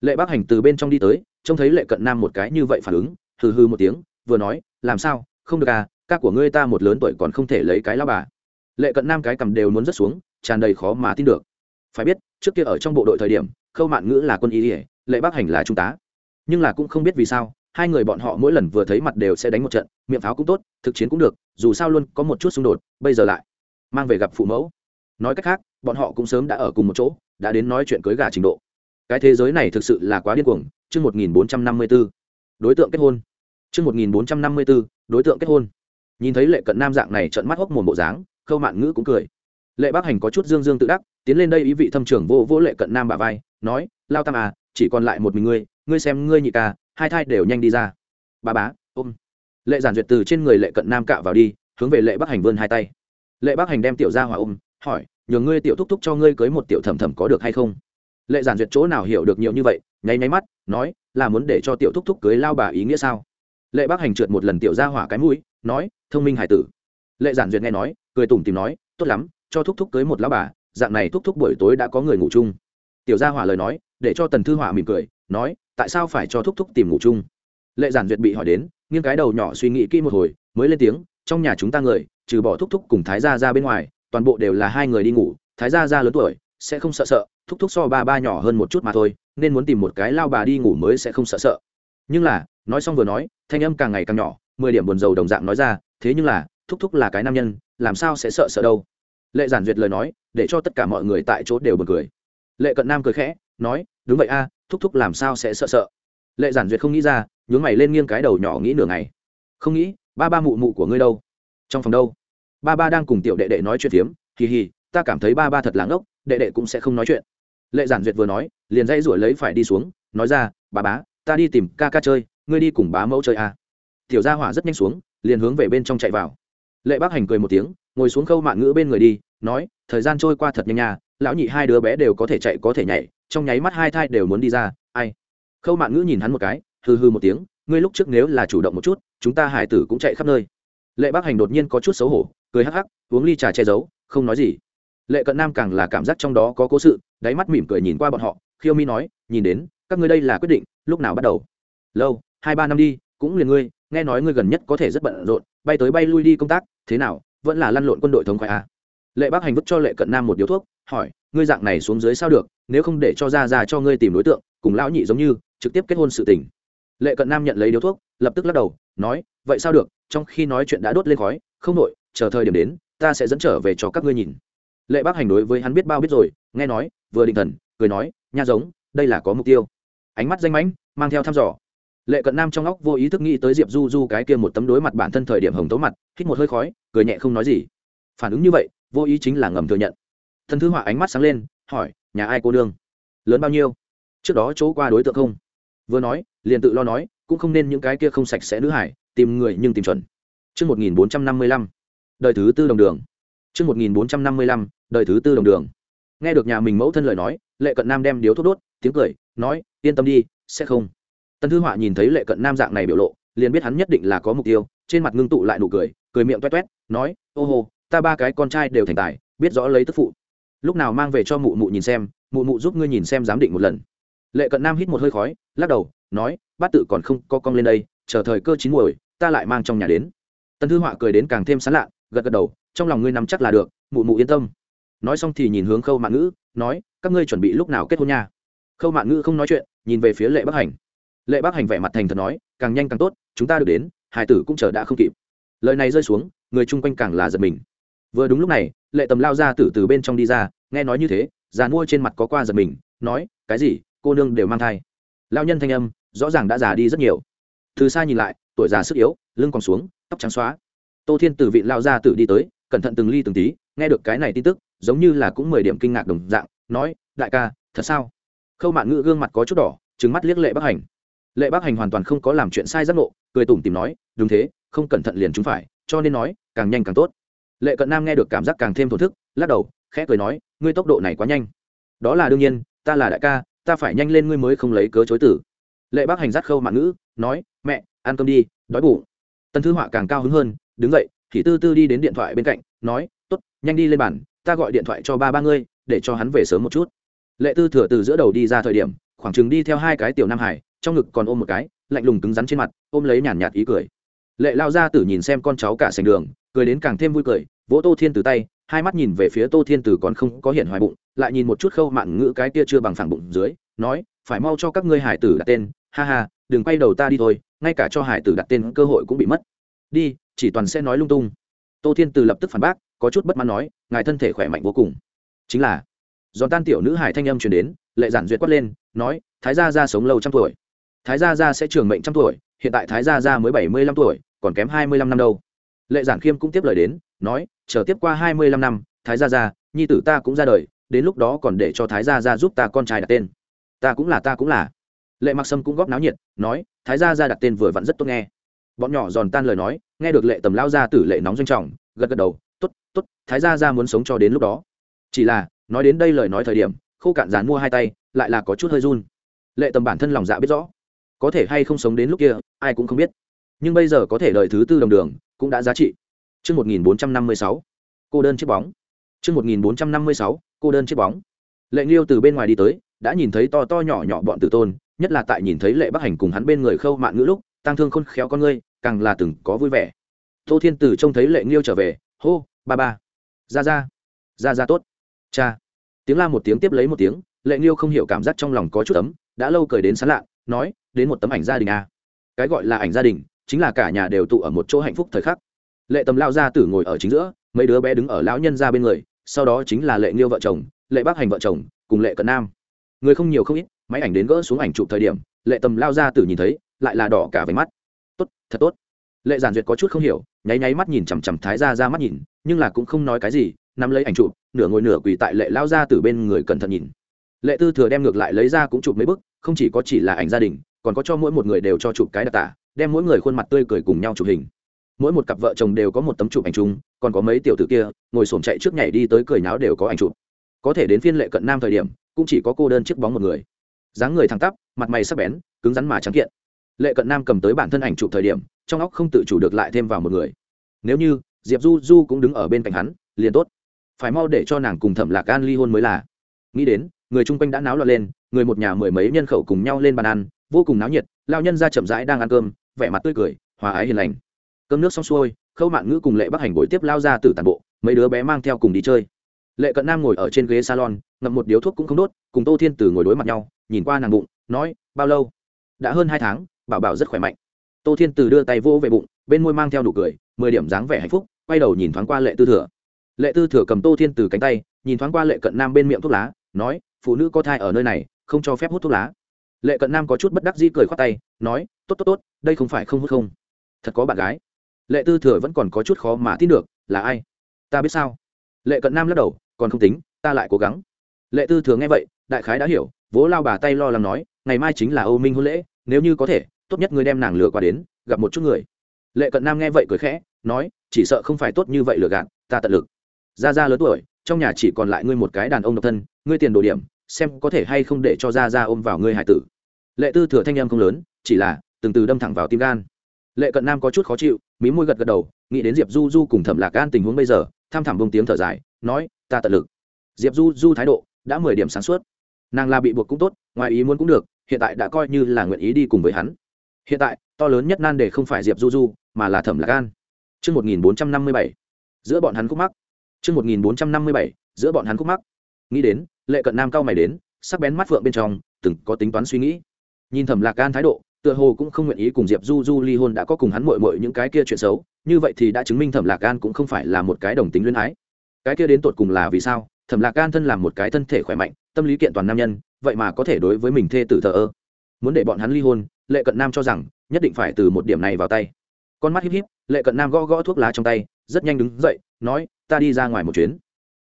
Lệ bác hành từ bên trong đi tới trông thấy lệ cận nam một cái như vậy phản ứng, hừ hừ một tiếng, vừa nói, làm sao? Không được à ca của ngươi ta một lớn tuổi còn không thể lấy cái lao bà. Lệ cận nam cái cầm đều muốn rớt xuống, tràn đầy khó mà tin được. Phải biết, trước kia ở trong bộ đội thời điểm, khâu mạn ngữ là quân y ỉa lệ bác hành là trung tá. Nhưng là cũng không biết vì sao, hai người bọn họ mỗi lần vừa thấy mặt đều sẽ đánh một trận, miệng pháo cũng tốt, thực chiến cũng được, dù sao luôn có một chút xung đột, bây giờ lại mang về gặp phụ mẫu. Nói cách khác, bọn họ cũng sớm đã ở cùng một chỗ, đã đến nói chuyện cưới gà trình độ. Cái thế giới này thực sự là quá điên cuồng chương một nghìn bốn trăm năm mươi b ố đối tượng kết hôn. Chương một nghìn bốn trăm năm mươi b ố đối tượng kết hôn. Nhìn thấy lệ cận nam dạng này trợn mắt hốc mồm bộ dáng, khâu mạn ngữ cũng cười. Lệ bác hành có chút dương dương tự đắc, tiến lên đây ý vị thâm trưởng vô vô lệ cận nam bà vai, nói, lao tam à chỉ còn lại một mình ngươi ngươi xem ngươi nhị ca, hai thai đều nhanh đi ra. Bà bá, ôm. Lệ giản duyệt từ trên người lệ cận nam cạo vào đi, hướng về lệ bắc hành vươn hai tay. Lệ bắc hành đem tiểu gia hỏa ôm, hỏi, nhờ ngươi tiểu thúc thúc cho ngươi cưới một tiểu thẩm thẩm có được hay không? Lệ giản duyệt chỗ nào hiểu được nhiều như vậy nháy nháy mắt, nói, là muốn để cho tiểu thúc thúc cưới lao bà ý nghĩa sao? Lệ bác hành trượt một lần tiểu ra hỏa cái mũi, nói, thông minh hải tử. Lệ giản duyệt nghe nói, cười tủm tìm nói, tốt lắm, cho thúc thúc cưới một lão bà, dạng này thúc thúc buổi tối đã có người ngủ chung. Tiểu gia hỏa lời nói, để cho tần thư hỏa mỉm cười, nói, tại sao phải cho thúc thúc tìm ngủ chung? Lệ giản duyệt bị hỏi đến, nghiêng cái đầu nhỏ suy nghĩ kỹ một hồi, mới lên tiếng, trong nhà chúng ta người, trừ bỏ thúc thúc cùng thái gia ra bên ngoài, toàn bộ đều là hai người đi ngủ, thái gia ra lớn tuổi sẽ không sợ sợ, thúc thúc so ba ba nhỏ hơn một chút mà thôi, nên muốn tìm một cái lao bà đi ngủ mới sẽ không sợ sợ. Nhưng là, nói xong vừa nói, thanh âm càng ngày càng nhỏ, mười điểm buồn rầu đồng dạng nói ra, thế nhưng là, thúc thúc là cái nam nhân, làm sao sẽ sợ sợ đâu? Lệ giản duyệt lời nói, để cho tất cả mọi người tại chỗ đều bật cười. Lệ cận nam cười khẽ, nói, đúng vậy a, thúc thúc làm sao sẽ sợ sợ? Lệ giản duyệt không nghĩ ra, nhướng mày lên nghiêng cái đầu nhỏ nghĩ nửa ngày. Không nghĩ, ba ba mụ mụ của ngươi đâu? Trong phòng đâu? Ba ba đang cùng tiểu đệ đệ nói chuyện phiếm, hì hì, ta cảm thấy ba ba thật láng ốc đệ đệ cũng sẽ không nói chuyện. Lệ giản duyệt vừa nói, liền dây ruổi lấy phải đi xuống, nói ra, bà bá, ta đi tìm ca ca chơi, ngươi đi cùng bá mẫu chơi à. tiểu gia hỏa rất nhanh xuống, liền hướng về bên trong chạy vào. Lệ bác hành cười một tiếng, ngồi xuống khâu mạng ngữ bên người đi, nói, thời gian trôi qua thật nhanh nhà lão nhị hai đứa bé đều có thể chạy có thể nhảy, trong nháy mắt hai thai đều muốn đi ra, ai? Khâu mạng ngữ nhìn hắn một cái, hừ hừ một tiếng, ngươi lúc trước nếu là chủ động một chút, chúng ta hải tử cũng chạy khắp nơi. Lệ bác hành đột nhiên có chút xấu hổ, cười hắc hắc, uống ly trà che giấu, không nói gì lệ cận nam càng là cảm giác trong đó có cố sự, đáy mắt mỉm cười nhìn qua bọn họ, khiêu mi nói, nhìn đến, các ngươi đây là quyết định, lúc nào bắt đầu? Lâu, hai ba năm đi, cũng liền ngươi, nghe nói ngươi gần nhất có thể rất bận rộn, bay tới bay lui đi công tác, thế nào, vẫn là lăn lộn quân đội thống khoái à. lệ bác hành vứt cho lệ cận nam một điếu thuốc, hỏi, ngươi dạng này xuống dưới sao được, nếu không để cho ra ra cho ngươi tìm đối tượng, cùng lão nhị giống như, trực tiếp kết hôn sự tình. Lệ cận nam nhận lấy điếu thuốc, lập tức lắc đầu, nói, vậy sao được, trong khi nói chuyện đã đốt lên khói, không nội chờ thời điểm đến, ta sẽ dẫn trở về cho các ngươi nhìn lệ bác hành đối với hắn biết bao biết rồi nghe nói vừa định thần cười nói nha giống đây là có mục tiêu. Ánh mắt danh mãnh mang theo thăm dò. Lệ cận nam trong óc vô ý thức nghĩ tới diệp du du cái kia một tấm đối mặt bản thân thời điểm hồng tấu mặt hít một hơi khói cười nhẹ không nói gì. Phản ứng như vậy vô ý chính là ngầm thừa nhận. Thân thứ họa ánh mắt sáng lên hỏi nhà ai cô đương lớn bao nhiêu? Trước đó chỗ qua đối tượng không? Vừa nói liền tự lo nói cũng không nên những cái kia không sạch sẽ nữ hải tìm người nhưng tìm chuẩn. Trước 1455, đời thứ tư đồng đường. Trước 1455, đời thứ tư đồng đường. Nghe được nhà mình mẫu thân lời nói, Lệ Cận Nam đem điếu thuốc đốt, tiếng cười, nói, yên tâm đi, sẽ không. Tân Thư Họa nhìn thấy Lệ Cận Nam dạng này biểu lộ, liền biết hắn nhất định là có mục tiêu, trên mặt ngưng tụ lại nụ cười, cười miệng toét toét, nói, ô hô, ta ba cái con trai đều thành tài, biết rõ lấy tức phụ. Lúc nào mang về cho mụ mụ nhìn xem, mụ mụ giúp ngươi nhìn xem giám định một lần. Lệ Cận Nam hít một hơi khói, lắc đầu, nói, bát tự còn không có cong lên đây, chờ thời cơ chín muồi, ta lại mang trong nhà đến. Tân Thư Họa cười đến càng thêm sán lạ, gật gật đầu, trong lòng ngươi nắm chắc là được, mụ mụ yên tâm. Nói xong thì nhìn hướng khâu mạng ngữ nói các ngươi chuẩn bị lúc nào kết hôn nha? Khâu mạng ngữ không nói chuyện nhìn về phía lệ bắc hành. Lệ bắc hành vẻ mặt thành thật nói càng nhanh càng tốt chúng ta được đến hải tử cũng chờ đã không kịp. Lời này rơi xuống người chung quanh càng là giật mình. Vừa đúng lúc này lệ tầm lao ra tử từ bên trong đi ra nghe nói như thế già mua trên mặt có qua giật mình nói cái gì? Cô nương đều mang thai. Lao nhân thanh âm rõ ràng đã già đi rất nhiều. Từ xa nhìn lại tuổi già sức yếu lưng còn xuống tóc trắng xóa tô thiên từ vị lao ra tử đi tới, cẩn thận từng ly từng tí, nghe được cái này tin tức, giống như là cũng mười điểm kinh ngạc đồng dạng, nói, đại ca, thật sao? Khâu mạn ngữ gương mặt có chút đỏ trứng mắt liếc lệ bắc hành. Lệ bắc hành hoàn toàn không có làm chuyện sai giác ngộ, cười tủm tìm nói, đúng thế, không cẩn thận liền chúng phải, cho nên nói, càng nhanh càng tốt. Lệ cận nam nghe được cảm giác càng thêm thổn thức, lắc đầu, khẽ cười nói, ngươi tốc độ này quá nhanh. Đó là đương nhiên, ta là đại ca, ta phải nhanh lên ngươi mới không lấy cớ chối tử. Lệ bác hành dắt khâu mạn ngữ, nói, mẹ, ăn cơm đi, đói bụng. Tân thư họa càng cao hứng hơn đứng dậy. Thì tư tư đi đến điện thoại bên cạnh, nói t ố t nhanh đi lên bàn, ta gọi điện thoại cho ba ba ngươi, để cho hắn về sớm một chút. Lệ tư thừa từ giữa đầu đi ra thời điểm, khoảng chừng đi theo hai cái tiểu nam hải, trong ngực còn ôm một cái, lạnh lùng cứng rắn trên mặt, ôm lấy nhàn nhạt ý cười. Lệ lao ra tử nhìn xem con cháu cả sành đường, cười đến càng thêm vui cười, vỗ tô thiên từ tay, hai mắt nhìn về phía tô thiên từ còn không có hiện hoài bụng, lại nhìn một chút khâu mạng ngữ cái kia chưa bằng phẳng bụng dưới, nói, phải mau cho các ngươi hải tử đặt tên, ha ha, đừng quay đầu ta đi thôi, ngay cả cho hải tử đặt tên cơ hội cũng bị mất. Đi chỉ toàn sẽ nói lung tung. Tô thiên từ lập tức phản bác, có chút bất mãn nói, ngài thân thể khỏe mạnh vô cùng. Chính là, giòn tan tiểu nữ hải thanh âm truyền đến, lệ giản duyệt quát lên, nói, thái gia gia sống lâu trăm tuổi. Thái gia gia sẽ trường mệnh trăm tuổi, hiện tại thái gia gia mới bảy mươi lăm tuổi, còn kém hai mươi lăm năm đâu. Lệ giản khiêm cũng tiếp lời đến, nói, chờ tiếp qua hai mươi lăm năm, thái gia gia, nhi tử ta cũng ra đời, đến lúc đó còn để cho thái gia gia giúp ta con trai đặt tên. Ta cũng là, ta cũng là. Lệ mặc sâm cũng góp náo nhiệt, nói, thái gia gia đặt tên vừa vặn rất tốt nghe bọn nhỏ giòn tan lời nói nghe được lệ tầm lao ra tử lệ nóng doanh trọng gật gật đầu t ố t t ố t thái gia ra muốn sống cho đến lúc đó chỉ là nói đến đây lời nói thời điểm khô cạn dán mua hai tay lại là có chút hơi run lệ tầm bản thân lòng dạ biết rõ có thể hay không sống đến lúc kia ai cũng không biết nhưng bây giờ có thể đợi thứ tư đồng đường cũng đã giá trị Trước 1456, cô đơn chiếc bóng. Trước 1456, cô đơn chiếc bóng. Lệ Nghiêu từ bên ngoài đi tới, đã nhìn thấy to to nhỏ nhỏ bọn tử tôn, nhất là tại nhìn thấy Lệ Bắc Hành cùng hắn bên người khâu mạn ngữ lúc, tăng thương khôn khéo con ngươi, càng là từng có vui vẻ. Tô thiên tử trông thấy lệ nghiêu trở về hô ba ba. Ra ra. Ra ra tốt. Cha. Tiếng la một tiếng tiếp lấy một tiếng lệ nghiêu không hiểu cảm giác trong lòng có chút ấm đã lâu cười đến sán lạ nói đến một tấm ảnh gia đình a à. cái gọi là ảnh gia đình chính là cả nhà đều tụ ở một chỗ hạnh phúc thời khắc. Lệ tầm lao gia tử ngồi ở chính giữa mấy đứa bé đứng ở lão nhân ra bên người sau đó chính là lệ nghiêu vợ chồng lệ bác hành vợ chồng cùng lệ cận nam. Người không nhiều không ít máy ảnh đến gỡ xuống ảnh chụp thời điểm lệ tầm lao gia tử nhìn thấy lại là đỏ cả váy mắt. Tốt, thật tốt. Lệ giản duyệt có chút không hiểu, nháy nháy mắt nhìn chằm chằm thái ra ra mắt nhìn, nhưng là cũng không nói cái gì, nắm lấy ảnh chụp, nửa ngồi nửa quỳ tại lệ lao ra từ bên người cẩn thận nhìn. Lệ tư thừa đem ngược lại lấy ra cũng chụp mấy bức, không chỉ có chỉ là ảnh gia đình, còn có cho mỗi một người đều cho chụp cái đặc tả, đem mỗi người khuôn mặt tươi cười cùng nhau chụp hình. Mỗi một cặp vợ chồng đều có một tấm chụp ảnh chung, còn có mấy tiểu tử kia, ngồi sổm chạy trước nhảy đi tới cười náo đều có ảnh chụp. Có thể đến phiên lệ cận nam thời điểm, cũng chỉ có cô đơn chiếc bóng một người. Dáng người thẳng tắp, mặt mày sắc bén, cứng rắn mà trắng kiện lệ cận nam cầm tới bản thân ảnh chụp thời điểm, trong óc không tự chủ được lại thêm vào một người. Nếu như, diệp du du cũng đứng ở bên cạnh hắn, liền tốt. Phải mau để cho nàng cùng thẩm lạc an ly hôn mới là. Nghĩ đến, người chung quanh đã náo loạn lên, người một nhà mười mấy nhân khẩu cùng nhau lên bàn ăn, vô cùng náo nhiệt lao nhân ra chậm rãi đang ăn cơm, vẻ mặt tươi cười, hòa ái hiền lành. Cơm nước xong xuôi, khâu mạn ngữ cùng lệ bắc hành buổi tiếp lao ra từ tàn bộ, mấy đứa bé mang theo cùng đi chơi. Lệ cận nam ngồi ở trên ghế salon, ngậm một điếu thuốc cũng không đốt, cùng tô thiên tử ngồi đối mặt nhau, nhìn qua nàng bụng, nói, bao lâu? Đã hơn hai tháng bảo bảo rất khỏe mạnh. Tô thiên từ đưa tay vỗ về bụng, bên môi mang theo nụ cười, mười điểm dáng vẻ hạnh phúc, quay đầu nhìn thoáng qua lệ tư thừa. Lệ tư thừa cầm tô thiên từ cánh tay, nhìn thoáng qua lệ cận nam bên miệng thuốc lá, nói, phụ nữ có thai ở nơi này, không cho phép hút thuốc lá. Lệ cận nam có chút bất đắc dĩ cười khoát tay, nói, tốt tốt tốt, đây không phải không hút không. Thật có bạn gái. Lệ tư thừa vẫn còn có chút khó mà tin được, là ai? Ta biết sao? Lệ cận nam lắc đầu, còn không tính, ta lại cố gắng. Lệ tư thừa nghe vậy, đại khái đã hiểu, vỗ lao bà tay lo lắng nói, ngày mai chính là âu minh hôn lễ, nếu như có thể tốt nhất ngươi đem nàng lừa qua đến, gặp một chút người. Lệ cận nam nghe vậy cười khẽ, nói, chỉ sợ không phải tốt như vậy lừa gạt, ta tận lực. Ra ra lớn tuổi, trong nhà chỉ còn lại ngươi một cái đàn ông độc thân, ngươi tiền đồ điểm, xem có thể hay không để cho ra ra ôm vào ngươi hải tử. Lệ tư thừa thanh em không lớn, chỉ là, từng từ đâm thẳng vào tim gan. Lệ cận nam có chút khó chịu, mí môi gật gật đầu, nghĩ đến diệp du du cùng thẩm lạc gan tình huống bây giờ, tham thẳm bông tiếng thở dài, nói, ta tận lực. Diệp du du thái độ, đã mười điểm sáng suốt. Nàng là bị buộc cũng tốt, ngoài ý muốn cũng được, hiện tại đã coi như là nguyện ý đi cùng với hắn hiện tại to lớn nhất nan đề không phải diệp du du mà là thẩm lạc gan mươi 1457, giữa bọn hắn khúc mắc. Trước 1457, giữa bọn hắn khúc mắc. Nghĩ đến, lệ cận nam cao mày đến, sắc bén mắt phượng bên trong, từng có tính toán suy nghĩ. Nhìn thẩm lạc gan thái độ, tựa hồ cũng không nguyện ý cùng diệp du du ly hôn đã có cùng hắn mội mội những cái kia chuyện xấu. Như vậy thì đã chứng minh thẩm lạc gan cũng không phải là một cái đồng tính luyến ái. Cái kia đến tột cùng là vì sao? Thẩm lạc gan thân làm một cái thân thể khỏe mạnh tâm lý kiện toàn nam nhân vậy mà có thể đối với mình thê tử thờ ơ muốn để bọn hắn ly hôn, lệ cận nam cho rằng, nhất định phải từ một điểm này vào tay. Con mắt híp híp, lệ cận nam gõ gõ thuốc lá trong tay, rất nhanh đứng dậy, nói, ta đi ra ngoài một chuyến.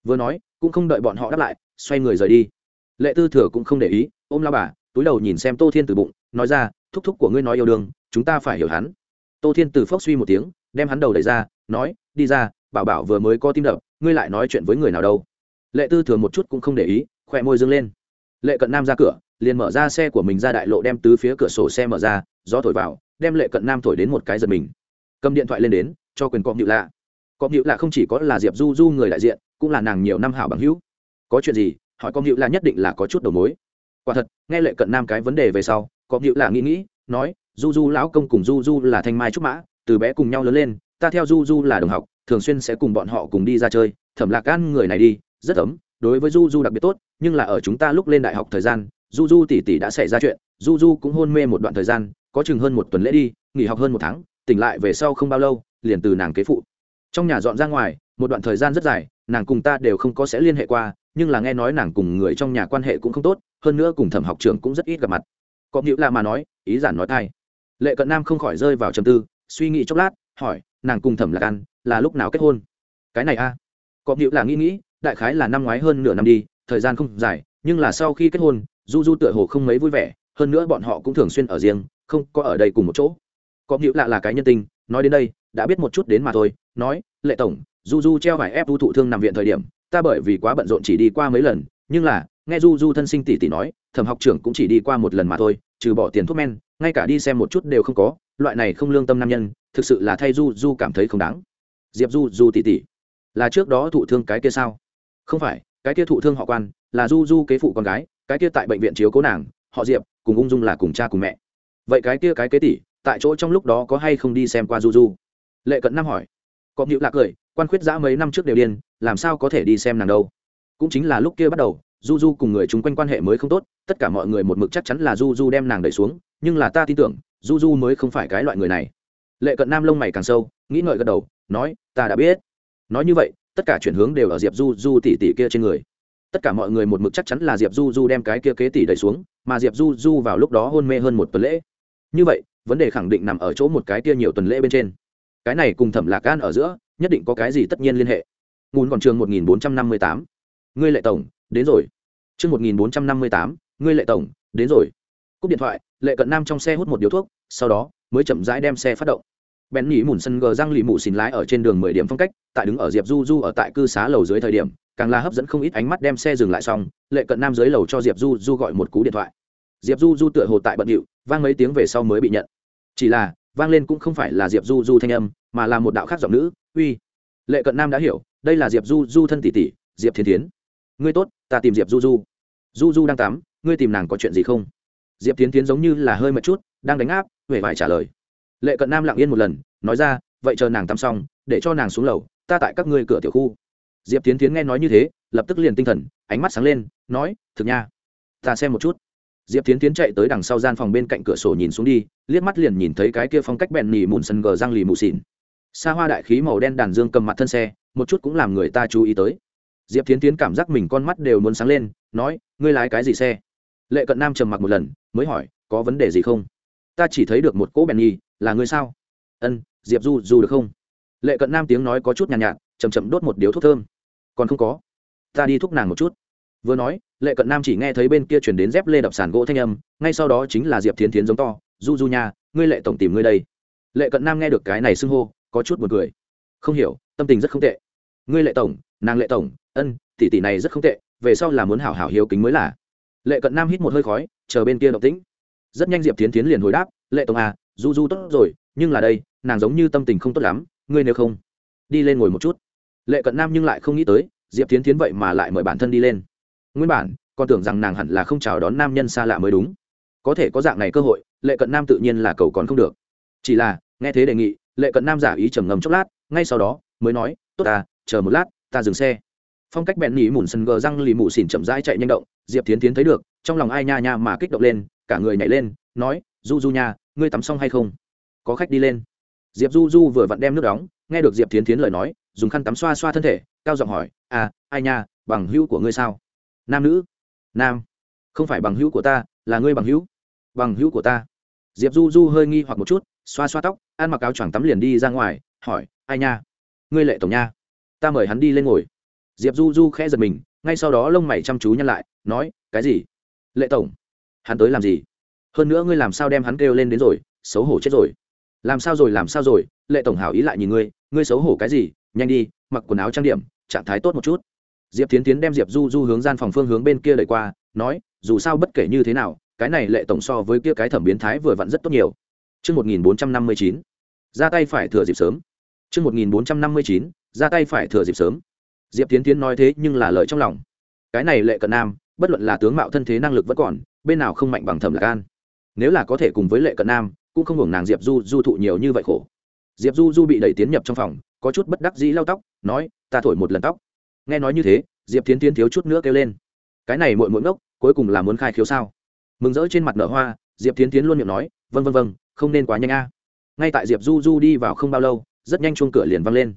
Vừa nói, cũng không đợi bọn họ đáp lại, xoay người rời đi. Lệ tư thừa cũng không để ý, ôm lao bà, túi đầu nhìn xem tô thiên từ bụng, nói ra, thúc thúc của ngươi nói yêu đương, chúng ta phải hiểu hắn. Tô thiên từ phốc suy một tiếng, đem hắn đầu đẩy ra, nói, đi ra, bảo bảo vừa mới có tim đập, ngươi lại nói chuyện với người nào đâu. Lệ tư thừa một chút cũng không để ý khỏe môi dâng lên. Lệ cận nam ra cửa liền mở ra xe của mình ra đại lộ đem tứ phía cửa sổ xe mở ra, gió thổi vào, đem lệ cận nam thổi đến một cái giật mình. Cầm điện thoại lên đến, cho quyền cọp nhự lạ. Cọp nhự lạ không chỉ có là diệp du du người đại diện, cũng là nàng nhiều năm hảo bằng hữu. Có chuyện gì, hỏi cọp nhự lạ nhất định là có chút đầu mối. Quả thật, nghe lệ cận nam cái vấn đề về sau, cọp nhự lạ nghĩ nghĩ, nói, du du lão công cùng du du là thanh mai trúc mã, từ bé cùng nhau lớn lên, ta theo du du là đồng học, thường xuyên sẽ cùng bọn họ cùng đi ra chơi, thẩm lạc gan người này đi, rất ấm, đối với du du đặc biệt tốt, nhưng là ở chúng ta lúc lên đại học thời gian du du tỷ tỷ đã xảy ra chuyện du du cũng hôn mê một đoạn thời gian, có chừng hơn một tuần lễ đi, nghỉ học hơn một tháng, tỉnh lại về sau không bao lâu, liền từ nàng kế phụ. Trong nhà dọn ra ngoài, một đoạn thời gian rất dài, nàng cùng ta đều không có sẽ liên hệ qua, nhưng là nghe nói nàng cùng người trong nhà quan hệ cũng không tốt, hơn nữa cùng thẩm học trường cũng rất ít gặp mặt. Có nghĩa là mà nói, ý giản nói thay lệ cận nam không khỏi rơi vào trầm tư, suy nghĩ chốc lát, hỏi, nàng cùng thẩm lạc ăn, là lúc nào kết hôn? Cái này a. À? có nghĩa là nghĩ nghĩ, đại khái là năm ngoái hơn nửa năm đi, thời gian không dài, nhưng là sau khi kết hôn du du tựa hồ không mấy vui vẻ, hơn nữa bọn họ cũng thường xuyên ở riêng, không có ở đây cùng một chỗ. Có nghĩa lạ là cái nhân tình, nói đến đây, đã biết một chút đến mà thôi, nói, lệ tổng, du du treo vải ép du thụ thương nằm viện thời điểm, ta bởi vì quá bận rộn chỉ đi qua mấy lần, nhưng là, nghe du du thân sinh tỷ tỷ nói, thẩm học trưởng cũng chỉ đi qua một lần mà thôi, trừ bỏ tiền thuốc men, ngay cả đi xem một chút đều không có, loại này không lương tâm nam nhân, thực sự là thay du du cảm thấy không đáng. Diệp du du tỷ tỷ, là trước đó thụ thương cái kia sao? Không phải, cái kia thụ thương họ quan, là du du kế phụ con gái cái kia tại bệnh viện chiếu cố nàng, họ diệp, cùng ung dung là cùng cha cùng mẹ. Vậy cái kia cái kế tỷ, tại chỗ trong lúc đó có hay không đi xem qua du du? Lệ cận nam hỏi. Có nhịu lạc cười, quan khuyết giã mấy năm trước đều điên, làm sao có thể đi xem nàng đâu? Cũng chính là lúc kia bắt đầu, du du cùng người chung quanh quan hệ mới không tốt, tất cả mọi người một mực chắc chắn là du du đem nàng đẩy xuống, nhưng là ta tin tưởng, du du mới không phải cái loại người này. Lệ cận nam lông mày càng sâu, nghĩ ngợi gật đầu, nói, ta đã biết. Nói như vậy, tất cả chuyển hướng đều ở diệp du du tỷ tỷ kia trên người tất cả mọi người một mực chắc chắn là diệp du du đem cái kia kế tỷ đẩy xuống, mà diệp du du vào lúc đó hôn mê hơn một tuần lễ. Như vậy, vấn đề khẳng định nằm ở chỗ một cái kia nhiều tuần lễ bên trên. Cái này cùng thẩm lạc gan ở giữa, nhất định có cái gì tất nhiên liên hệ. Ngùn còn trường một nghìn bốn trăm năm mươi tám. Ngươi lệ tổng, đến rồi. Chương một nghìn bốn trăm năm mươi tám, ngươi lệ tổng, đến rồi. Cúp điện thoại, lệ cận nam trong xe hút một điếu thuốc, sau đó, mới chậm rãi đem xe phát động. Bèn nhỉ mùn sân gờ răng lì mù xìn lái ở trên đường mười điểm phong cách, tại đứng ở diệp du du ở tại cư xá lầu dưới thời điểm càng là hấp dẫn không ít ánh mắt đem xe dừng lại xong, lệ cận nam dưới lầu cho diệp du du gọi một cú điện thoại. Diệp du du tựa hồ tại bận điệu, vang mấy tiếng về sau mới bị nhận. Chỉ là, vang lên cũng không phải là diệp du du thanh âm, mà là một đạo khác giọng nữ, uy. Lệ cận nam đã hiểu, đây là diệp du du thân tỷ tỷ, diệp thiên tiến ngươi tốt, ta tìm diệp du du. Du du đang tắm, ngươi tìm nàng có chuyện gì không? Diệp tiến tiến giống như là hơi mệt chút, đang đánh áp huệ vải trả lời. Lệ cận nam lặng yên một lần, nói ra, vậy chờ nàng tắm xong, để cho nàng xuống lầu, ta tại các ngươi cửa tiểu khu diệp tiến tiến nghe nói như thế lập tức liền tinh thần ánh mắt sáng lên nói thực nha ta xem một chút. Diệp tiến tiến chạy tới đằng sau gian phòng bên cạnh cửa sổ nhìn xuống đi liếc mắt liền nhìn thấy cái kia phong cách bẹn nỉ mùn sân gờ răng lì mù xỉn xa hoa đại khí màu đen đàn dương cầm mặt thân xe một chút cũng làm người ta chú ý tới. Diệp tiến tiến cảm giác mình con mắt đều muốn sáng lên nói ngươi lái cái gì xe? Lệ cận nam trầm mặc một lần mới hỏi có vấn đề gì không? Ta chỉ thấy được một cỗ bèn nhi là ngươi sao? Ân diệp du du được không? Lệ cận nam tiếng nói có chút nhàn nhạt, nhạt chầm chậm đốt một điếu thuốc thơm còn không có. Ta đi thúc nàng một chút. Vừa nói, lệ cận nam chỉ nghe thấy bên kia chuyển đến dép lê đập sàn gỗ thanh âm, ngay sau đó chính là diệp thiến thiến giống to, du du nha, ngươi lệ tổng tìm ngươi đây. Lệ cận nam nghe được cái này xưng hô, có chút buồn cười. Không hiểu, tâm tình rất không tệ. Ngươi lệ tổng, nàng lệ tổng, ân, tỷ tỷ này rất không tệ, về sau là muốn hảo hảo hiếu kính mới là. Lệ cận nam hít một hơi khói, chờ bên kia động tĩnh. Rất nhanh diệp tiến tiến liền hồi đáp, lệ tổng à du du tốt rồi, nhưng là đây, nàng giống như tâm tình không tốt lắm, ngươi nếu không, đi lên ngồi một chút lệ cận nam nhưng lại không nghĩ tới, diệp tiến tiến vậy mà lại mời bản thân đi lên. Nguyên bản, còn tưởng rằng nàng hẳn là không chào đón nam nhân xa lạ mới đúng. Có thể có dạng này cơ hội, lệ cận nam tự nhiên là cầu còn không được. Chỉ là, nghe thế đề nghị, lệ cận nam giả ý trầm ngầm chốc lát, ngay sau đó, mới nói, tốt ta, chờ một lát, ta dừng xe. Phong cách bẹn nỉ mùn sân gờ răng lì mù xỉn chậm rãi chạy nhanh động, diệp tiến tiến thấy được, trong lòng ai nha nha mà kích động lên, cả người nhảy lên, nói, du du nha, ngươi tắm xong hay không? Có khách đi lên. Diệp du du vừa vặn đem nước đóng, nghe được diệp tiến tiến lời nói dùng khăn tắm xoa xoa thân thể, cao giọng hỏi à ai nha, bằng hữu của ngươi sao? Nam nữ. Nam. Không phải bằng hữu của ta, là ngươi bằng hữu. Bằng hữu của ta. Diệp du du hơi nghi hoặc một chút, xoa xoa tóc, ăn mặc áo choàng tắm liền đi ra ngoài, hỏi, ai nha? Ngươi lệ tổng nha. Ta mời hắn đi lên ngồi. Diệp du du khẽ giật mình, ngay sau đó lông mày chăm chú nhăn lại, nói, cái gì? Lệ tổng, hắn tới làm gì? Hơn nữa ngươi làm sao đem hắn kêu lên đến rồi, xấu hổ chết rồi. Làm sao rồi, làm sao rồi? Lệ tổng hảo ý lại nhìn ngươi ngươi xấu hổ cái gì? Nhanh đi mặc quần áo trang điểm trạng thái tốt một chút diệp tiến tiến đem diệp du du hướng gian phòng phương hướng bên kia đẩy qua nói dù sao bất kể như thế nào cái này lệ tổng so với kia cái thẩm biến thái vừa vặn rất tốt nhiều Trước 1459, ra tay phải thừa dịp sớm. Trước 1459, ra tay phải thừa dịp sớm. Diệp Tiến Tiến nói thế nhưng là lời trong lòng. Cái này lệ cận nam, bất luận là tướng mạo thân thế năng lực vẫn còn, bên nào không mạnh bằng thẩm lạc an. Nếu là có thể cùng với lệ cận nam, cũng không hưởng nàng Diệp Du Du thụ nhiều như vậy khổ. Diệp Du Du bị đẩy tiến nhập trong phòng, có chút bất đắc dĩ lau tóc, nói, ta thổi một lần tóc. Nghe nói như thế, Diệp Tiến Tiến thiếu chút nữa kêu lên. Cái này muội muội ngốc, cuối cùng là muốn khai khiếu sao? Mừng rỡ trên mặt nở hoa, Diệp Tiến Tiến luôn miệng nói, vâng vâng vâng, không nên quá nhanh a ngay tại diệp du du đi vào không bao lâu rất nhanh chuông cửa liền văng lên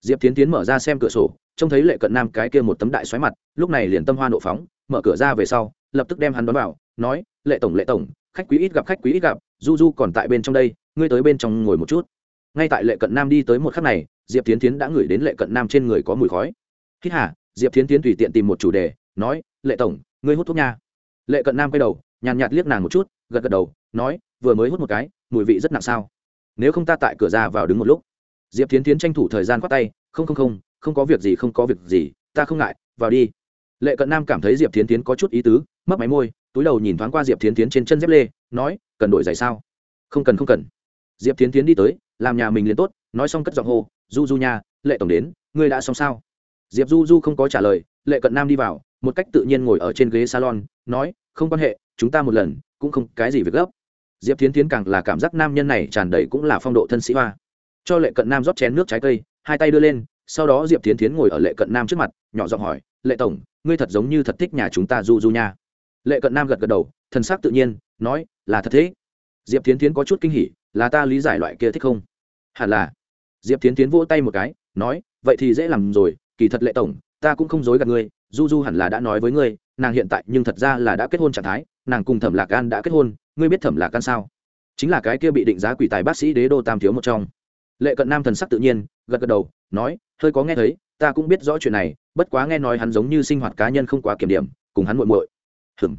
diệp tiến tiến mở ra xem cửa sổ trông thấy lệ cận nam cái kia một tấm đại xoáy mặt lúc này liền tâm hoa nộ phóng mở cửa ra về sau lập tức đem hắn đón vào nói lệ tổng lệ tổng khách quý ít gặp khách quý ít gặp du du còn tại bên trong đây ngươi tới bên trong ngồi một chút ngay tại lệ cận nam đi tới một khắc này, diệp tiến tiến đã ngửi đến lệ cận nam trên người có mùi khói. Hít hả diệp tiến tiến tùy tiện tìm một chủ đề, nói, lệ tổng, ngươi hút thuốc nha. Lệ cận nam quay đầu, nhàn nhạt liếc nàng một chút, gật gật đầu, nói, vừa mới hút một cái, mùi vị rất nặng sao? Nếu không ta tại cửa ra vào đứng một lúc. Diệp tiến tiến tranh thủ thời gian khoát tay, không không không không có việc gì, không có việc gì, ta không ngại, vào đi. Lệ cận nam cảm thấy diệp tiến tiến có chút ý tứ mất máy môi, túi đầu nhìn thoáng qua diệp tiến tiến trên chân dép lê, nói, cần đổi giày sao? Không cần không cần. Diệp tiến tiến đi tới làm nhà mình liền tốt, nói xong cất giọng hô du du nha, lệ tổng đến, ngươi đã xong sao? Diệp du du không có trả lời, lệ cận nam đi vào, một cách tự nhiên ngồi ở trên ghế salon, nói, không quan hệ, chúng ta một lần, cũng không cái gì việc gấp. Diệp tiến tiến càng là cảm giác nam nhân này tràn đầy cũng là phong độ thân sĩ hoa. Cho lệ cận nam rót chén nước trái cây, hai tay đưa lên, sau đó diệp tiến tiến ngồi ở lệ cận nam trước mặt, nhỏ giọng hỏi, lệ tổng, ngươi thật giống như thật thích nhà chúng ta du du nha? Lệ cận nam gật gật đầu thân xác tự nhiên, nói, là thật thế. Diệp tiến tiến có chút kinh hỉ là ta lý giải loại kia thích không? Hẳn là. Diệp tiến tiến vỗ tay một cái, nói, vậy thì dễ làm rồi, kỳ thật lệ tổng, ta cũng không dối gạt ngươi, du du hẳn là đã nói với ngươi, nàng hiện tại nhưng thật ra là đã kết hôn trạng thái, nàng cùng thẩm lạc gan đã kết hôn, ngươi biết thẩm lạc gan sao? Chính là cái kia bị định giá quỷ tài bác sĩ đế đô tam thiếu một trong. Lệ cận nam thần sắc tự nhiên, gật gật đầu, nói, hơi có nghe thấy, ta cũng biết rõ chuyện này, bất quá nghe nói hắn giống như sinh hoạt cá nhân không quá kiểm điểm, cùng hắn muộn muội. Hừm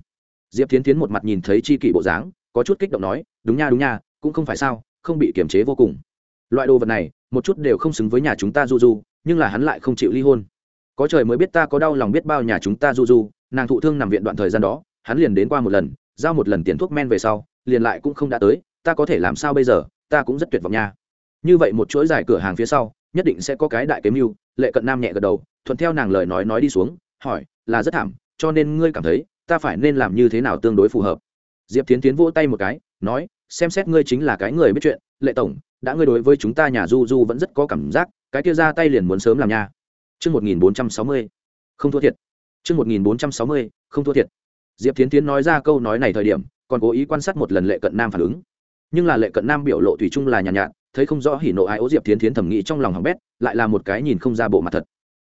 diệp tiến tiến một mặt nhìn thấy chi kỷ bộ dáng, có chút kích động nói, đúng nha đúng nha cũng không phải sao, không bị kiềm chế vô cùng. Loại đồ vật này, một chút đều không xứng với nhà chúng ta du du, nhưng là hắn lại không chịu ly hôn. Có trời mới biết ta có đau lòng biết bao nhà chúng ta du du, nàng thụ thương nằm viện đoạn thời gian đó, hắn liền đến qua một lần, giao một lần tiền thuốc men về sau, liền lại cũng không đã tới, ta có thể làm sao bây giờ, ta cũng rất tuyệt vọng nha. Như vậy một chuỗi dài cửa hàng phía sau, nhất định sẽ có cái đại kế mưu, lệ cận nam nhẹ gật đầu, thuận theo nàng lời nói nói đi xuống, hỏi, là rất thảm, cho nên ngươi cảm thấy, ta phải nên làm như thế nào tương đối phù hợp? Diệp tiến tiến vỗ tay một cái, nói xem xét ngươi chính là cái người biết chuyện lệ tổng đã ngươi đối với chúng ta nhà du du vẫn rất có cảm giác cái kia ra tay liền muốn sớm làm nha Trước 1460, không thua thiệt. Trước 1460, không thua thiệt. diệp tiến tiến nói ra câu nói này thời điểm còn cố ý quan sát một lần lệ cận nam phản ứng nhưng là lệ cận nam biểu lộ thủy chung là nhàn nhạt, nhạt thấy không rõ hỉ nộ ai ố diệp tiến tiến thầm nghĩ trong lòng hỏng bét lại là một cái nhìn không ra bộ mặt thật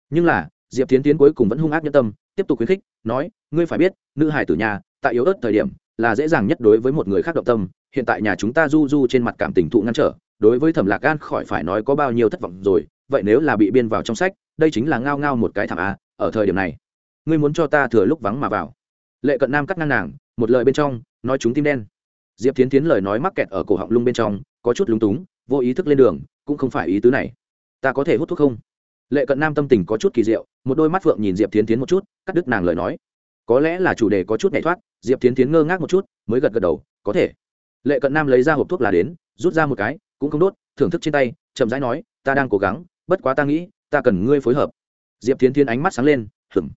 nhưng là diệp tiến tiến cuối cùng vẫn hung ác nhân tâm tiếp tục khuyến khích nói ngươi phải biết nữ hải tử nhà tại yếu ớt thời điểm là dễ dàng nhất đối với một người khác động tâm hiện tại nhà chúng ta du du trên mặt cảm tình thụ ngăn trở, đối với thẩm lạc gan khỏi phải nói có bao nhiêu thất vọng rồi, vậy nếu là bị biên vào trong sách, đây chính là ngao ngao một cái thảm a, ở thời điểm này, ngươi muốn cho ta thừa lúc vắng mà vào. Lệ cận nam cắt ngang nàng, một lời bên trong, nói chúng tim đen. Diệp tiến tiến lời nói mắc kẹt ở cổ họng lung bên trong, có chút lúng túng, vô ý thức lên đường, cũng không phải ý tứ này. Ta có thể hút thuốc không? Lệ cận nam tâm tình có chút kỳ diệu, một đôi mắt phượng nhìn diệp tiến tiến một chút, cắt đứt nàng lời nói. Có lẽ là chủ đề có chút nhảy thoát, diệp tiến tiến ngơ ngác một chút, mới gật gật đầu, có thể lệ cận nam lấy ra hộp thuốc là đến, rút ra một cái, cũng không đốt, thưởng thức trên tay, chậm rãi nói, ta đang cố gắng, bất quá ta nghĩ, ta cần ngươi phối hợp. Diệp tiến tiến ánh mắt sáng lên hửng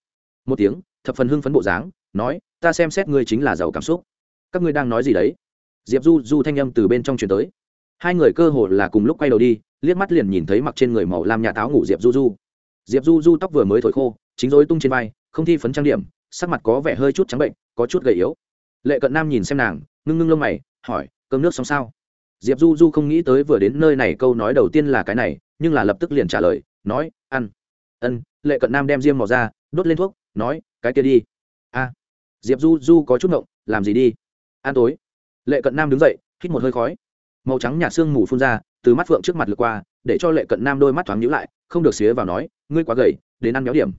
một tiếng, thập phần hưng phấn bộ dáng, nói, ta xem xét ngươi chính là giàu cảm xúc. Các ngươi đang nói gì đấy? Diệp du du thanh âm từ bên trong truyền tới. Hai người cơ hồ là cùng lúc quay đầu đi, liếc mắt liền nhìn thấy mặc trên người màu lam nhà táo ngủ diệp du du. Diệp du du tóc vừa mới thổi khô, chính rối tung trên vai, không thi phấn trang điểm, sắc mặt có vẻ hơi chút trắng bệnh, có chút gầy yếu. Lệ cận nam nhìn xem nàng, ngưng ngưng lông mày hỏi, cơm nước xong sao? Diệp du du không nghĩ tới vừa đến nơi này câu nói đầu tiên là cái này, nhưng là lập tức liền trả lời, nói, ăn. Ân, lệ cận nam đem diêm màu ra, đốt lên thuốc, nói, cái kia đi. A. Diệp du du có chút ngộng, làm gì đi? Ăn tối. Lệ cận nam đứng dậy, hít một hơi khói. Màu trắng nhạt xương mù phun ra, từ mắt phượng trước mặt lượt qua, để cho lệ cận nam đôi mắt thoáng nhữ lại, không được xía vào nói, ngươi quá gầy, đến ăn méo điểm.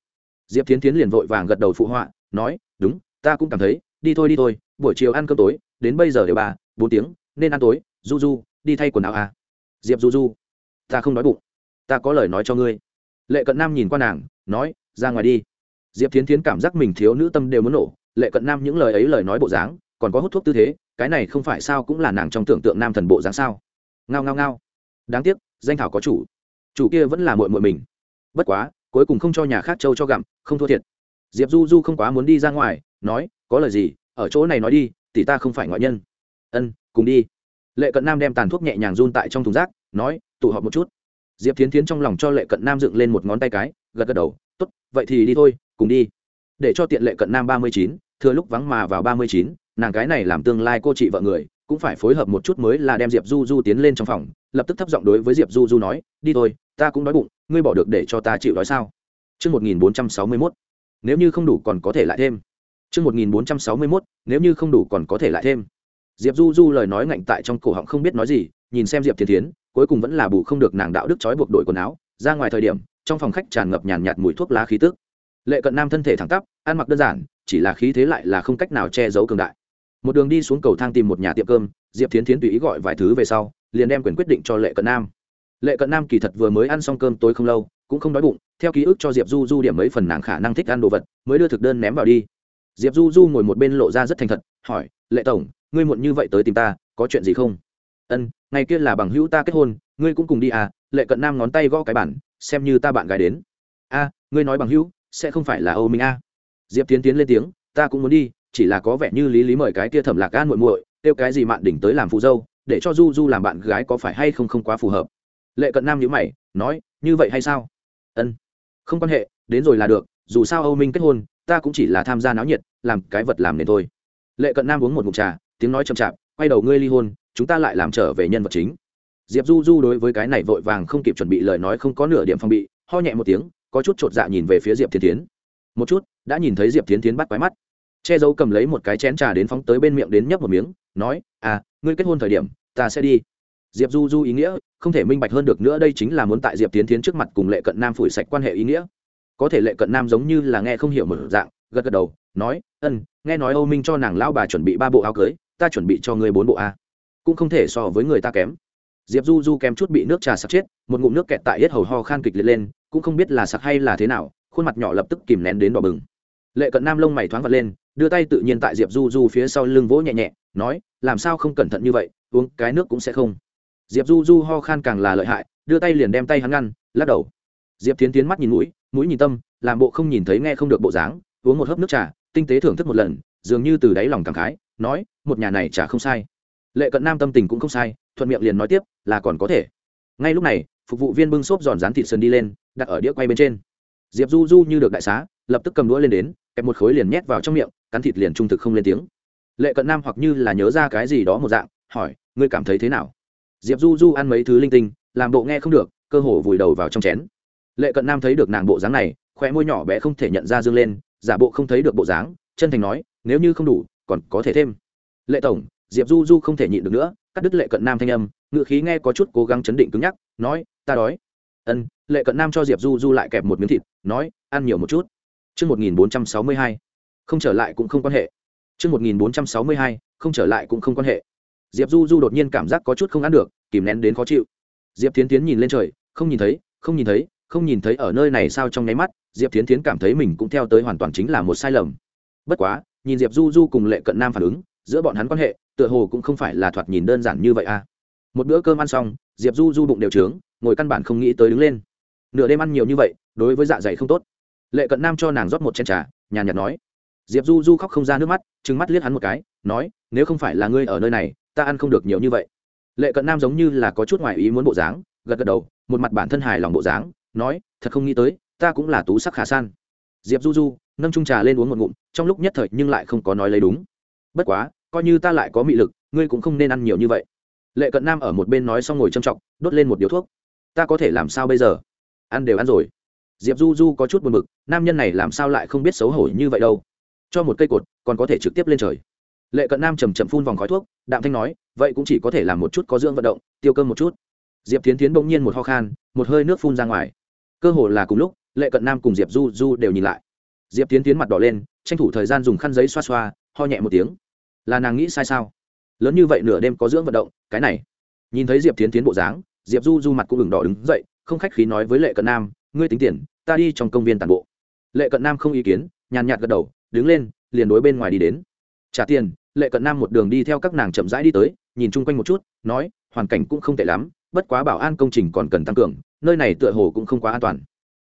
Diệp tiến tiến liền vội vàng gật đầu phụ họa, nói, đúng, ta cũng cảm thấy, đi thôi đi thôi, buổi chiều ăn cơm tối, đến bây giờ đều bà bốn tiếng, nên ăn tối, du du, đi thay quần áo à? Diệp du du, ta không nói bụng, ta có lời nói cho ngươi. Lệ cận nam nhìn qua nàng, nói, ra ngoài đi. Diệp tiến tiến cảm giác mình thiếu nữ tâm đều muốn nổ. Lệ cận nam những lời ấy lời nói bộ dáng, còn có hút thuốc tư thế, cái này không phải sao cũng là nàng trong tưởng tượng nam thần bộ dáng sao? Ngao ngao ngao. Đáng tiếc, danh thảo có chủ. Chủ kia vẫn là mội mội mình. Bất quá, cuối cùng không cho nhà khác châu cho gặm, không thua thiệt. Diệp du du không quá muốn đi ra ngoài, nói, có lời gì, ở chỗ này nói đi, tỷ ta không phải ngoại nhân ân cùng đi. Lệ cận nam đem tàn thuốc nhẹ nhàng run tại trong thùng rác nói tụ họp một chút. Diệp tiến tiến trong lòng cho lệ cận nam dựng lên một ngón tay cái gật gật đầu t ố t vậy thì đi thôi cùng đi. Để cho tiện lệ cận nam ba mươi chín thừa lúc vắng mà vào ba mươi chín nàng cái này làm tương lai cô chị vợ người cũng phải phối hợp một chút mới là đem diệp du du tiến lên trong phòng lập tức thấp giọng đối với diệp du du nói đi thôi ta cũng đói bụng ngươi bỏ được để cho ta chịu đói sao? Trước 1461, nếu như không đủ còn có thể lại thêm. Trước 1461, nếu như không đủ còn có thể lại thêm. Diệp Du Du lời nói ngạnh tại trong cổ họng không biết nói gì, nhìn xem Diệp Thiên Thiến, cuối cùng vẫn là bù không được nàng đạo đức trói buộc đội quần áo, ra ngoài thời điểm, trong phòng khách tràn ngập nhàn nhạt mùi thuốc lá khí tức. Lệ Cận Nam thân thể thẳng tắp, ăn mặc đơn giản, chỉ là khí thế lại là không cách nào che giấu cường đại. Một đường đi xuống cầu thang tìm một nhà tiệm cơm diệp thiến thiến tùy ý gọi vài thứ về sau liền đem quyền quyết định cho lệ cận nam. Lệ cận nam kỳ thật vừa mới ăn xong cơm tối không lâu cũng không đói bụng theo ký ức cho diệp du du điểm mấy phần nàng khả năng thích ăn đồ vật mới đưa thực đơn ném vào đi. Diệp du du ngồi một bên lộ ra rất thành thật hỏi lệ tổng ngươi muộn như vậy tới tìm ta, có chuyện gì không? Ân, ngày kia là bằng hữu ta kết hôn, ngươi cũng cùng đi à lệ cận nam ngón tay gõ cái bản, xem như ta bạn gái đến. A, ngươi nói bằng hữu, sẽ không phải là âu minh a. Diệp tiến tiến lên tiếng, ta cũng muốn đi, chỉ là có vẻ như lý lý mời cái kia thẩm lạc gan muội muội, kêu cái gì mạn đỉnh tới làm phụ dâu, để cho du du làm bạn gái có phải hay không không quá phù hợp. Lệ cận nam nhữ mày, nói, như vậy hay sao? Ân, không quan hệ, đến rồi là được, dù sao âu minh kết hôn, ta cũng chỉ là tham gia náo nhiệt, làm cái vật làm nên thôi. Lệ cận nam uống một mục trà tiếng nói chậm chạp, quay đầu ngươi ly hôn, chúng ta lại làm trở về nhân vật chính. Diệp du du đối với cái này vội vàng không kịp chuẩn bị lời nói không có nửa điểm phong bị, ho nhẹ một tiếng, có chút chột dạ nhìn về phía diệp thiên tiến một chút, đã nhìn thấy diệp thiên tiến bắt quái mắt. Che giấu cầm lấy một cái chén trà đến phóng tới bên miệng đến nhấp một miếng, nói à ngươi kết hôn thời điểm, ta sẽ đi. Diệp du du ý nghĩa, không thể minh bạch hơn được nữa đây chính là muốn tại diệp tiến tiến trước mặt cùng lệ cận nam phủi sạch quan hệ ý nghĩa. Có thể lệ cận nam giống như là nghe không hiểu một dạng, gật gật đầu, nói ân nghe nói âu minh cho nàng lão bà chuẩn bị ba bộ áo cưới ta chuẩn bị cho ngươi bốn bộ a. Cũng không thể so với người ta kém. Diệp du du kém chút bị nước trà sặc chết, một ngụm nước kẹt tại hết hầu ho khan kịch liệt lên, cũng không biết là sặc hay là thế nào, khuôn mặt nhỏ lập tức kìm nén đến đỏ bừng. Lệ cận nam lông mày thoáng vật lên, đưa tay tự nhiên tại diệp du du phía sau lưng vỗ nhẹ nhẹ, nói, làm sao không cẩn thận như vậy, uống cái nước cũng sẽ không. Diệp du du ho khan càng là lợi hại, đưa tay liền đem tay hắn ngăn, lắc đầu. Diệp tiến tiến mắt nhìn mũi mũi nhìn tâm, làm bộ không nhìn thấy nghe không được bộ dáng, uống một hớp nước trà, tinh tế thưởng thức một lần, dường như từ đáy lòng cảm khái nói, một nhà này chả không sai. Lệ cận nam tâm tình cũng không sai, thuận miệng liền nói tiếp, là còn có thể. Ngay lúc này, phục vụ viên bưng xốp giòn rán thịt sơn đi lên, đặt ở đĩa quay bên trên. Diệp du du như được đại xá, lập tức cầm đũa lên đến, kẹp một khối liền nhét vào trong miệng, cắn thịt liền trung thực không lên tiếng. Lệ cận nam hoặc như là nhớ ra cái gì đó một dạng, hỏi, ngươi cảm thấy thế nào? Diệp du du ăn mấy thứ linh tinh, làm bộ nghe không được, cơ hồ vùi đầu vào trong chén. Lệ cận nam thấy được nàng bộ dáng này khoe môi nhỏ bé không thể nhận ra dương lên, giả bộ không thấy được bộ dáng, chân thành nói, nếu như không đủ còn có thể thêm lệ tổng diệp du du không thể nhịn được nữa cắt đứt lệ cận nam thanh âm ngự khí nghe có chút cố gắng chấn định cứng nhắc nói ta đói ân lệ cận nam cho diệp du du lại kẹp một miếng thịt nói ăn nhiều một chút Trước 1462, không trở lại cũng không quan hệ. Trước 1462, không trở lại cũng không quan hệ. Diệp Du Du đột nhiên cảm giác có chút không ăn được, kìm nén đến khó chịu. Diệp Thiến Thiến nhìn lên trời, không nhìn thấy, không nhìn thấy, không nhìn thấy ở nơi này sao trong nháy mắt, Diệp Thiến Thiến cảm thấy mình cũng theo tới hoàn toàn chính là một sai lầm. Bất quá, nhìn Diệp Du Du cùng Lệ Cận Nam phản ứng, giữa bọn hắn quan hệ, tựa hồ cũng không phải là thoạt nhìn đơn giản như vậy a. À. Một bữa cơm ăn xong, Diệp Du Du bụng đều trướng, ngồi căn bản không nghĩ tới đứng lên. Nửa đêm ăn nhiều như vậy, đối với dạ dày không tốt. Lệ Cận Nam cho nàng rót một chén trà, nhàn nhạt nói diệp du du khóc không ra nước mắt trừng mắt liếc hắn một cái nói nếu không phải là ngươi ở nơi này ta ăn không được nhiều như vậy lệ cận nam giống như là có chút ngoại ý muốn bộ dáng gật gật đầu một mặt bản thân hài lòng bộ dáng nói thật không nghĩ tới ta cũng là tú sắc khả san diệp du du nâng trung trà lên uống một ngụm, trong lúc nhất thời nhưng lại không có nói lấy đúng. Bất quá, coi như ta lại có mị lực, ngươi cũng không nên ăn nhiều như vậy. Lệ cận nam ở một bên nói xong ngồi trầm trọng, đốt lên một điếu thuốc. Ta có thể làm sao bây giờ? Ăn đều ăn rồi. Diệp du du có chút buồn b ự c nam nhân này làm sao lại không biết xấu hổ như vậy đâu. Cho một cây cột, còn có thể trực tiếp lên trời. Lệ cận nam chầm chậm phun vòng khói thuốc, đạm thanh nói, vậy cũng chỉ có thể làm một chút có dưỡng vận động, tiêu cơm một chút. Diệp tiến tiến bỗng nhiên một ho khan, một hơi nước phun ra ngoài. Cơ hồ là cùng lúc, lệ cận nam cùng diệp du du đều nhìn lại diệp tiến tiến mặt đỏ lên, tranh thủ thời gian dùng khăn giấy xoa xoa, ho nhẹ một tiếng. Là nàng nghĩ sai sao? Lớn như vậy nửa đêm có dưỡng vận động, cái này. Nhìn thấy diệp tiến tiến bộ dáng, diệp du du mặt cũng ửng đỏ đứng dậy, không khách khí nói với lệ cận nam, ngươi tính tiền, ta đi trong công viên tàn bộ. Lệ cận nam không ý kiến, nhàn nhạt gật đầu, đứng lên, liền đối bên ngoài đi đến. Trả tiền. Lệ cận nam một đường đi theo các nàng chậm rãi đi tới, nhìn chung quanh một chút, nói, hoàn cảnh cũng không tệ lắm, bất quá bảo an công trình còn cần tăng cường, nơi này tựa hồ cũng không quá an toàn.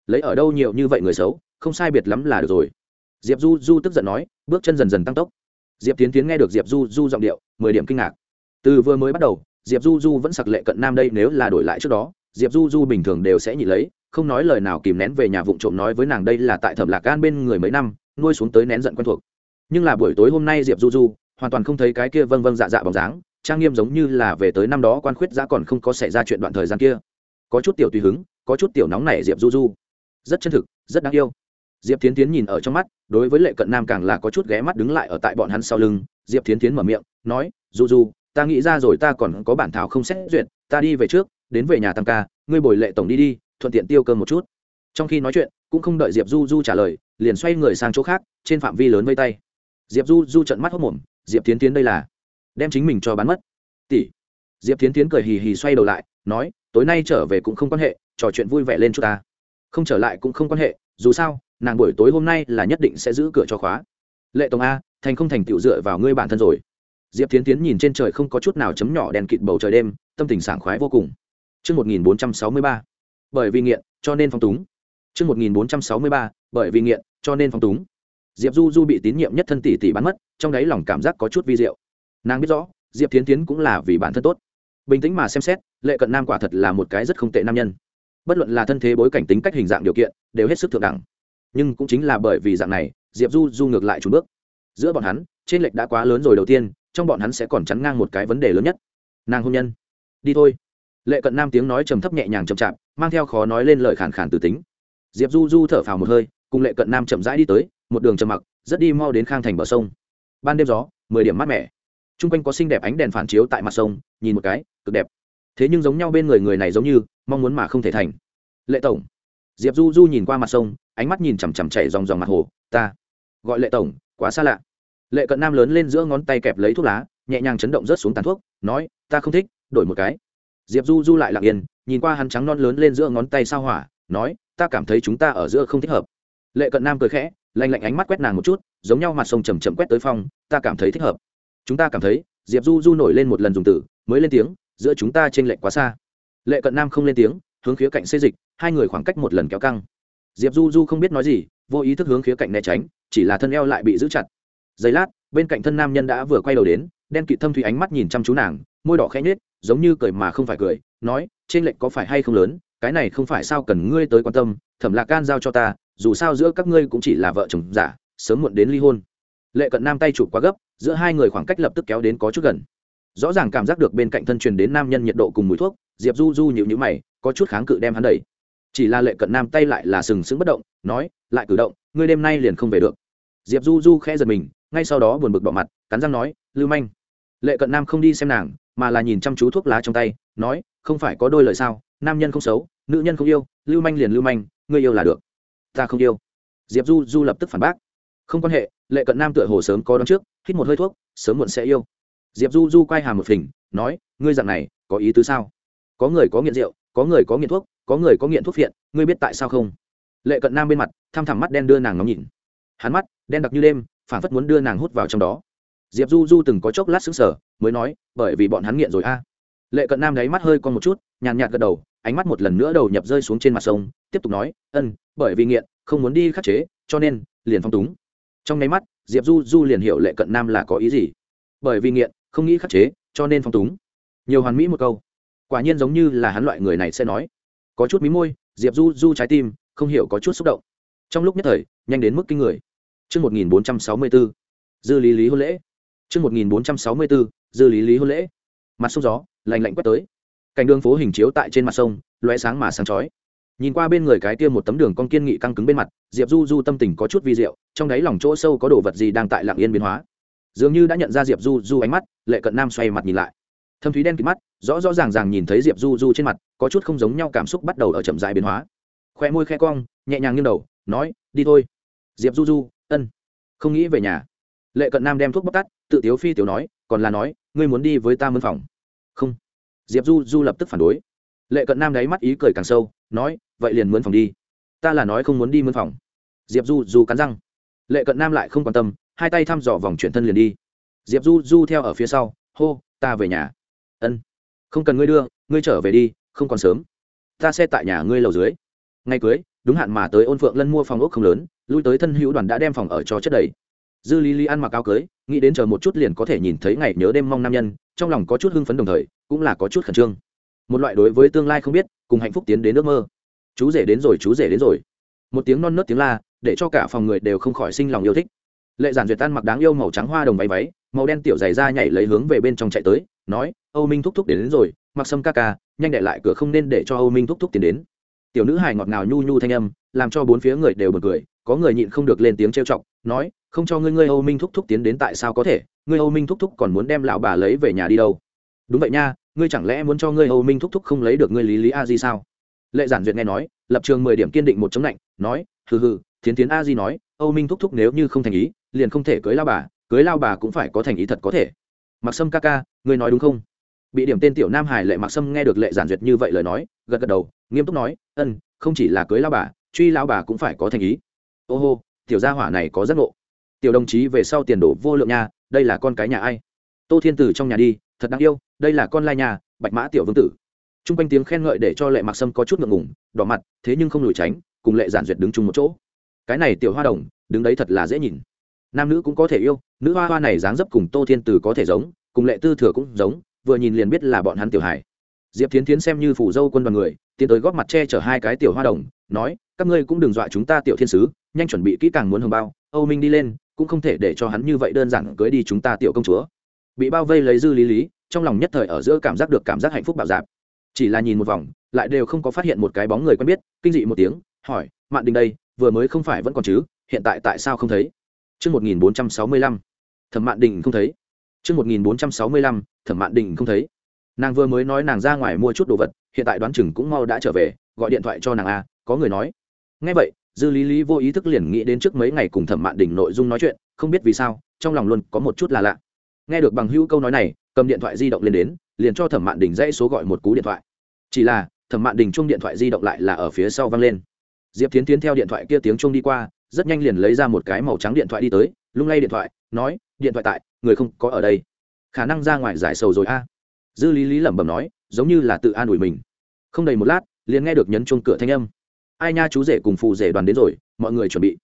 Lấy ở đâu nhiều như vậy người xấu? Không sai biệt lắm là được rồi. Diệp du du tức giận nói, bước chân dần dần tăng tốc. Diệp tiến tiến nghe được diệp du du giọng điệu, mười điểm kinh ngạc. Từ vừa mới bắt đầu, diệp du du vẫn sặc lệ cận nam đây nếu là đổi lại trước đó, diệp du du bình thường đều sẽ nhị lấy, không nói lời nào kìm nén về nhà vụng trộm nói với nàng đây là tại thẩm lạc gan bên người mấy năm, nuôi xuống tới nén giận quen thuộc. Nhưng là buổi tối hôm nay diệp du du, hoàn toàn không thấy cái kia vâng vâng dạ dạ bóng dáng, trang nghiêm giống như là về tới năm đó quan khuyết giã còn không có xảy ra chuyện đoạn thời gian kia. Có chút tiểu tùy hứng, có chút tiểu nóng này diệp du du. Rất chân thực, rất đáng yêu diệp tiến tiến nhìn ở trong mắt, đối với lệ cận nam càng là có chút ghé mắt đứng lại ở tại bọn hắn sau lưng. Diệp tiến tiến mở miệng, nói du du ta nghĩ ra rồi ta còn có bản thảo không xét duyệt, ta đi về trước, đến về nhà tam ca, ngươi bồi lệ tổng đi đi, thuận tiện tiêu cơm một chút. Trong khi nói chuyện, cũng không đợi diệp du du trả lời, liền xoay người sang chỗ khác, trên phạm vi lớn vây tay. Diệp du du trận mắt hốc mồm, diệp tiến tiến đây là đem chính mình cho bán mất. Tỷ. Diệp tiến tiến cười hì hì xoay đầu lại, nói, tối nay trở về cũng không quan hệ, trò chuyện vui vẻ lên cho ta. Không trở lại cũng không quan hệ, dù sao nàng buổi tối hôm nay là nhất định sẽ giữ cửa cho khóa. Lệ tổng a thành không thành tựu dựa vào ngươi bản thân rồi. Diệp tiến tiến nhìn trên trời không có chút nào chấm nhỏ đèn kịt bầu trời đêm tâm tình sảng khoái vô cùng. Trước 1463, bởi vì nghiện cho nên phong túng. Trước 1463, bởi vì nghiện cho nên phong túng. Diệp du du bị tín nhiệm nhất thân tỷ tỷ bắn mất trong đấy lòng cảm giác có chút vi diệu. Nàng biết rõ diệp tiến tiến cũng là vì bản thân tốt. Bình tĩnh mà xem xét lệ cận nam quả thật là một cái rất không tệ nam nhân. Bất luận là thân thế bối cảnh tính cách hình dạng điều kiện đều hết sức thượng đẳng nhưng cũng chính là bởi vì dạng này, diệp du du ngược lại trùn bước. Giữa bọn hắn, trên lệch đã quá lớn rồi đầu tiên, trong bọn hắn sẽ còn chắn ngang một cái vấn đề lớn nhất. Nàng hôn nhân. Đi thôi. Lệ cận nam tiếng nói trầm thấp nhẹ nhàng chậm chạp, mang theo khó nói lên lời khàn khàn từ tính. Diệp du du thở phào một hơi, cùng lệ cận nam chậm rãi đi tới, một đường trầm mặc, rất đi mau đến khang thành bờ sông. Ban đêm gió, mười điểm mát mẻ. T r u n g quanh có xinh đẹp ánh đèn phản chiếu tại mặt sông, nhìn một cái, cực đẹp. Thế nhưng giống nhau bên người người này giống như, mong muốn mà không thể thành. Lệ tổng diệp du du nhìn qua mặt sông, ánh mắt nhìn chằm chằm chảy dòng dòng mặt hồ. Ta gọi lệ tổng, quá xa lạ. Lệ cận nam lớn lên giữa ngón tay kẹp lấy thuốc lá, nhẹ nhàng chấn động rớt xuống tàn thuốc, nói, ta không thích, đổi một cái. Diệp du du lại lặng yên, nhìn qua hắn trắng non lớn lên giữa ngón tay sao hỏa, nói, ta cảm thấy chúng ta ở giữa không thích hợp. Lệ cận nam cười khẽ, lạnh lạnh ánh mắt quét nàng một chút, giống nhau mặt sông chầm chậm quét tới phong, ta cảm thấy thích hợp. Chúng ta cảm thấy, diệp du du nổi lên một lần dùng từ, mới lên tiếng, giữa chúng ta t r ê n lệch quá xa. Lệ cận nam không lên tiếng hướng khía cạnh xê dịch, hai người khoảng cách một lần kéo căng. Diệp du du không biết nói gì, vô ý thức hướng khía cạnh né tránh, chỉ là thân eo lại bị giữ chặt. Giây lát, bên cạnh thân nam nhân đã vừa quay đầu đến, đen kịt thâm thủy ánh mắt nhìn chăm chú nàng, môi đỏ khẽ nhết giống như cười mà không phải cười, nói, trên lệnh có phải hay không lớn, cái này không phải sao cần ngươi tới quan tâm, thẩm lạc can giao cho ta, dù sao giữa các ngươi cũng chỉ là vợ chồng giả, sớm muộn đến ly hôn. Lệ cận nam tay chụp quá gấp, giữa hai người khoảng cách lập tức kéo đến có chút gần rõ ràng cảm giác được bên cạnh thân truyền đến nam nhân nhiệt độ cùng mùi thuốc, diệp du du nhịu nhữ mày, có chút kháng cự đem hắn đẩy. Chỉ là lệ cận nam tay lại là sừng sững bất động, nói, lại cử động, ngươi đêm nay liền không về được. Diệp du du khẽ giật mình, ngay sau đó buồn bực bỏ mặt, cắn răng nói, lưu manh. Lệ cận nam không đi xem nàng, mà là nhìn chăm chú thuốc lá trong tay, nói, không phải có đôi lời sao, nam nhân không xấu, nữ nhân không yêu, lưu manh liền lưu manh, ngươi yêu là được. Ta không yêu. Diệp du du lập tức phản bác. Không quan hệ, lệ cận nam tựa hồ sớm có đón trước, hít một hơi thuốc, sớm muộn sẽ yêu diệp du du quay hàm một phình, nói, ngươi dặn này, có ý tứ sao? Có người có nghiện rượu, có người có nghiện thuốc, có người có nghiện thuốc phiện, ngươi biết tại sao không? Lệ cận nam bên mặt, thăm thẳm mắt đen đưa nàng ngóng nhìn. Hắn mắt, đen đặc như đêm phản phất muốn đưa nàng hút vào trong đó. Diệp du du từng có chốc lát xứng sở mới nói, bởi vì bọn hắn nghiện rồi a. Lệ cận nam đáy mắt hơi con một chút, nhàn nhạt gật đầu, ánh mắt một lần nữa đầu nhập rơi xuống trên mặt sông, tiếp tục nói, ân, bởi vì nghiện, không muốn đi khắc chế, cho nên liền phong túng. Trong nháy mắt, diệp du du liền hiểu lệ cận nam là có ý gì. Bởi vì nghiện không nghĩ khắc chế cho nên phong túng nhiều hoàn mỹ một câu quả nhiên giống như là hắn loại người này sẽ nói có chút mí môi diệp du du trái tim không hiểu có chút xúc động trong lúc nhất thời nhanh đến mức kinh người Trước 1464, dư lý lý hôn lễ. Trước 1464, dư lý lý hôn lễ. Mặt sông gió, lạnh lạnh quét tới. Cảnh đường phố hình chiếu tại trên mặt sông, lóe sáng mà sáng chói. Nhìn qua bên người cái kia một tấm đường con kiên nghị căng cứng bên mặt, Diệp Du Du tâm tình có chút vi diệu, trong đáy lòng chỗ sâu có đồ vật gì đang tại lặng yên biến hóa. Dường như đã nhận ra Diệp Du Du ánh mắt, Lệ Cận Nam xoay mặt nhìn lại. Thâm thúy đen kịt mắt, rõ rõ ràng ràng nhìn thấy Diệp Du Du trên mặt, có chút không giống nhau cảm xúc bắt đầu ở chậm rãi biến hóa. Khoe môi khẽ cong, nhẹ nhàng nghiêng đầu, nói, "Đi thôi." Diệp Du Du, ân, không nghĩ về nhà lệ cận nam đem thuốc bóc tắt tự tiếu phi tiểu nói còn là nói ngươi muốn đi với ta mân phòng không diệp du du lập tức phản đối lệ cận nam đáy mắt ý cười càng sâu nói vậy liền mướn phòng đi ta là nói không muốn đi mướn phòng diệp du du cắn răng lệ cận nam lại không quan tâm hai tay thăm dò vòng chuyển thân liền đi. Diệp du du theo ở phía sau, hô, ta về nhà. Ân, không cần ngươi đưa, ngươi trở về đi, không còn sớm. Ta xe tại nhà ngươi lầu dưới. Ngay cưới, đúng hạn mà tới ôn phượng lân mua phòng ốc không lớn, lui tới thân hữu đoàn đã đem phòng ở cho chất đầy. Dư lý lý ăn mặc áo cưới, nghĩ đến chờ một chút liền có thể nhìn thấy ngày nhớ đêm mong nam nhân, trong lòng có chút hưng phấn đồng thời, cũng là có chút khẩn trương. Một loại đối với tương lai không biết, cùng hạnh phúc tiến đến ước mơ. Chú rể đến rồi, chú rể đến rồi. Một tiếng non nớt tiếng la, để cho cả phòng người đều không khỏi sinh lòng yêu thích lệ giản duyệt tan mặc đáng yêu màu trắng hoa đồng váy váy màu đen tiểu dày ra nhảy lấy hướng về bên trong chạy tới nói âu minh thúc thúc đến, đến rồi mặc sâm ca ca nhanh để lại cửa không nên để cho âu minh thúc thúc tiến đến. Tiểu nữ hài ngọt ngào nhu nhu thanh âm làm cho bốn phía người đều bật cười có người nhịn không được lên tiếng trêu chọc nói không cho ngươi ngươi âu minh thúc thúc tiến đến tại sao có thể? Ngươi âu minh thúc thúc còn muốn đem lão bà lấy về nhà đi đâu? Đúng vậy nha ngươi chẳng lẽ muốn cho ngươi âu minh thúc thúc không lấy được ngươi lý lý a di sao? Lệ giản duyệt nghe nói lập trường mười điểm kiên định một chống lạnh nói hừ hừ thiến tiến a di nói, âu minh thúc thúc nếu như không thành ý, liền không thể cưới lao bà, cưới lao bà cũng phải có thành ý thật có thể. Mặc sâm ca ca, ngươi nói đúng không? Bị điểm tên tiểu nam hải lệ mặc sâm nghe được lệ giản duyệt như vậy lời nói, gật gật đầu, nghiêm túc nói ân không chỉ là cưới lao bà, truy lao bà cũng phải có thành ý. Ô hô, tiểu gia hỏa này có rất ngộ. Tiểu đồng chí về sau tiền đổ vô lượng nha, đây là con cái nhà ai? Tô thiên tử trong nhà đi, thật đáng yêu, đây là con lai nhà, bạch mã tiểu vương tử. T r u n g quanh tiếng khen ngợi để cho lệ mặc sâm có chút ngượng ngủng đỏ mặt, thế nhưng không lùi tránh, cùng lệ giản duyệt đứng chung một chỗ cái này tiểu hoa đồng, đứng đấy thật là dễ nhìn. Nam nữ cũng có thể yêu, nữ hoa hoa này dáng dấp cùng tô thiên tử có thể giống, cùng lệ tư thừa cũng giống, vừa nhìn liền biết là bọn hắn tiểu hải diệp tiến tiến xem như phủ dâu quân đoàn người, tiến tới góp mặt che chở hai cái tiểu hoa đồng, nói, các ngươi cũng đừng dọa chúng ta tiểu thiên sứ, nhanh chuẩn bị kỹ càng muốn hồng bao, âu minh đi lên, cũng không thể để cho hắn như vậy đơn giản cưới đi chúng ta tiểu công chúa. Bị bao vây lấy dư lý lý, trong lòng nhất thời ở giữa cảm giác được cảm giác hạnh phúc bạo dạp. Chỉ là nhìn một vòng, lại đều không có phát hiện một cái bóng người quen biết, kinh dị một tiếng, hỏi, mạn đình đây vừa mới không phải vẫn còn chứ hiện tại tại sao không thấy chương 1465, thẩm mạn đình không thấy. chương 1465, thẩm mạn đình không thấy. Nàng vừa mới nói nàng ra ngoài mua chút đồ vật, hiện tại đoán chừng cũng mau đã trở về, gọi điện thoại cho nàng a, có người nói. Nghe vậy, dư lý lý vô ý thức liền nghĩ đến trước mấy ngày cùng thẩm mạn đình nội dung nói chuyện không biết vì sao trong lòng luôn có một chút là lạ nghe được bằng hữu câu nói này cầm điện thoại di động lên đến liền cho thẩm mạn đình dãy số gọi một cú điện thoại chỉ là thẩm mạn đình chung điện thoại di động lại là ở phía sau văng lên diệp tiến tiến theo điện thoại kia tiếng chung đi qua, rất nhanh liền lấy ra một cái màu trắng điện thoại đi tới, lung lay điện thoại, nói, điện thoại tại, người không có ở đây. Khả năng ra ngoài giải sầu rồi a. Dư lý lý lẩm bẩm nói, giống như là tự an ủi mình. Không đầy một lát, liền nghe được nhấn chuông cửa thanh âm. Ai nha, chú rể cùng phù rể đoàn đến rồi, mọi người chuẩn bị.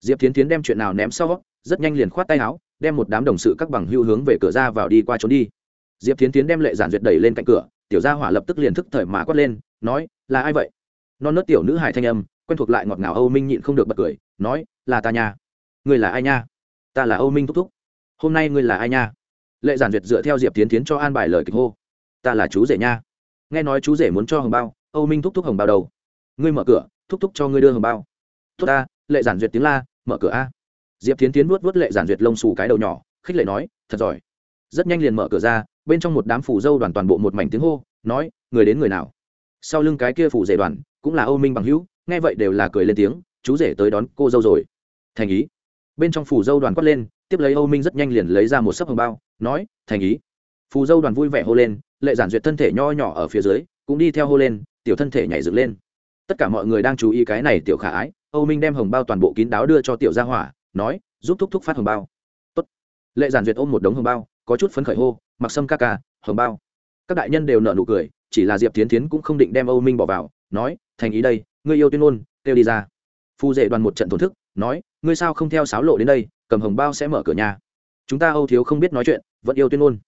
Diệp tiến tiến đem chuyện nào ném sau, rất nhanh liền khoát tay áo, đem một đám đồng sự các bằng hữu hướng về cửa ra vào đi qua trốn đi. Diệp tiến tiến đem lệ giản duyệt đẩy lên cạnh cửa, tiểu gia hỏa lập tức liền thức thời mà quát lên, nói, là ai vậy? Non nớt tiểu nữ hài thanh âm quen thuộc lại ngọt ngào âu minh nhịn không được bật cười, nói, là ta nha. Người là ai nha? Ta là âu minh thúc thúc. Hôm nay ngươi là ai nha? Lệ giản duyệt dựa theo diệp tiến tiến cho an bài lời kịch hô. Ta là chú rể nha. Nghe nói chú rể muốn cho hồng bao, âu minh thúc thúc hồng bao đầu. Ngươi mở cửa, thúc thúc cho ngươi đưa hồng bao. Tốt ta, lệ giản duyệt tiếng la, mở cửa a. Diệp tiến tiến vuốt vuốt lệ giản duyệt lông xù cái đầu nhỏ, khích lệ nói, thật giỏi. Rất nhanh liền mở cửa ra, bên trong một đám phủ dâu đoàn toàn bộ một mảnh tiếng hô, nói, người đến người nào? Sau lưng cái kia phủ rể đoàn, cũng là âu minh bằng hữu nghe vậy đều là cười lên tiếng, chú rể tới đón cô dâu rồi. Thành ý. Bên trong phủ dâu đoàn quát lên, tiếp lấy âu minh rất nhanh liền lấy ra một sấp hồng bao, nói, thành ý. Phù dâu đoàn vui vẻ hô lên, lệ giản duyệt thân thể nho nhỏ ở phía dưới, cũng đi theo hô lên, tiểu thân thể nhảy dựng lên. Tất cả mọi người đang chú ý cái này tiểu khả ái, âu minh đem hồng bao toàn bộ kín đáo đưa cho tiểu gia hỏa, nói, giúp thúc thúc phát hồng bao. Tốt. lệ giản duyệt ôm một đống hồng bao, có chút phấn khởi hô, mặc sâm ca ca, hồng bao. Các đại nhân đều nợ nụ cười, chỉ là diệp tiến tiến cũng không định đem âu minh bỏ vào, nói, thành ý đây ngươi yêu tuyên ôn kêu đi ra. Phu dệ đoàn một trận thổn thức, nói, ngươi sao không theo sáo lộ đến đây, cầm hồng bao sẽ mở cửa nhà. Chúng ta âu thiếu không biết nói chuyện, vẫn yêu tuyên ôn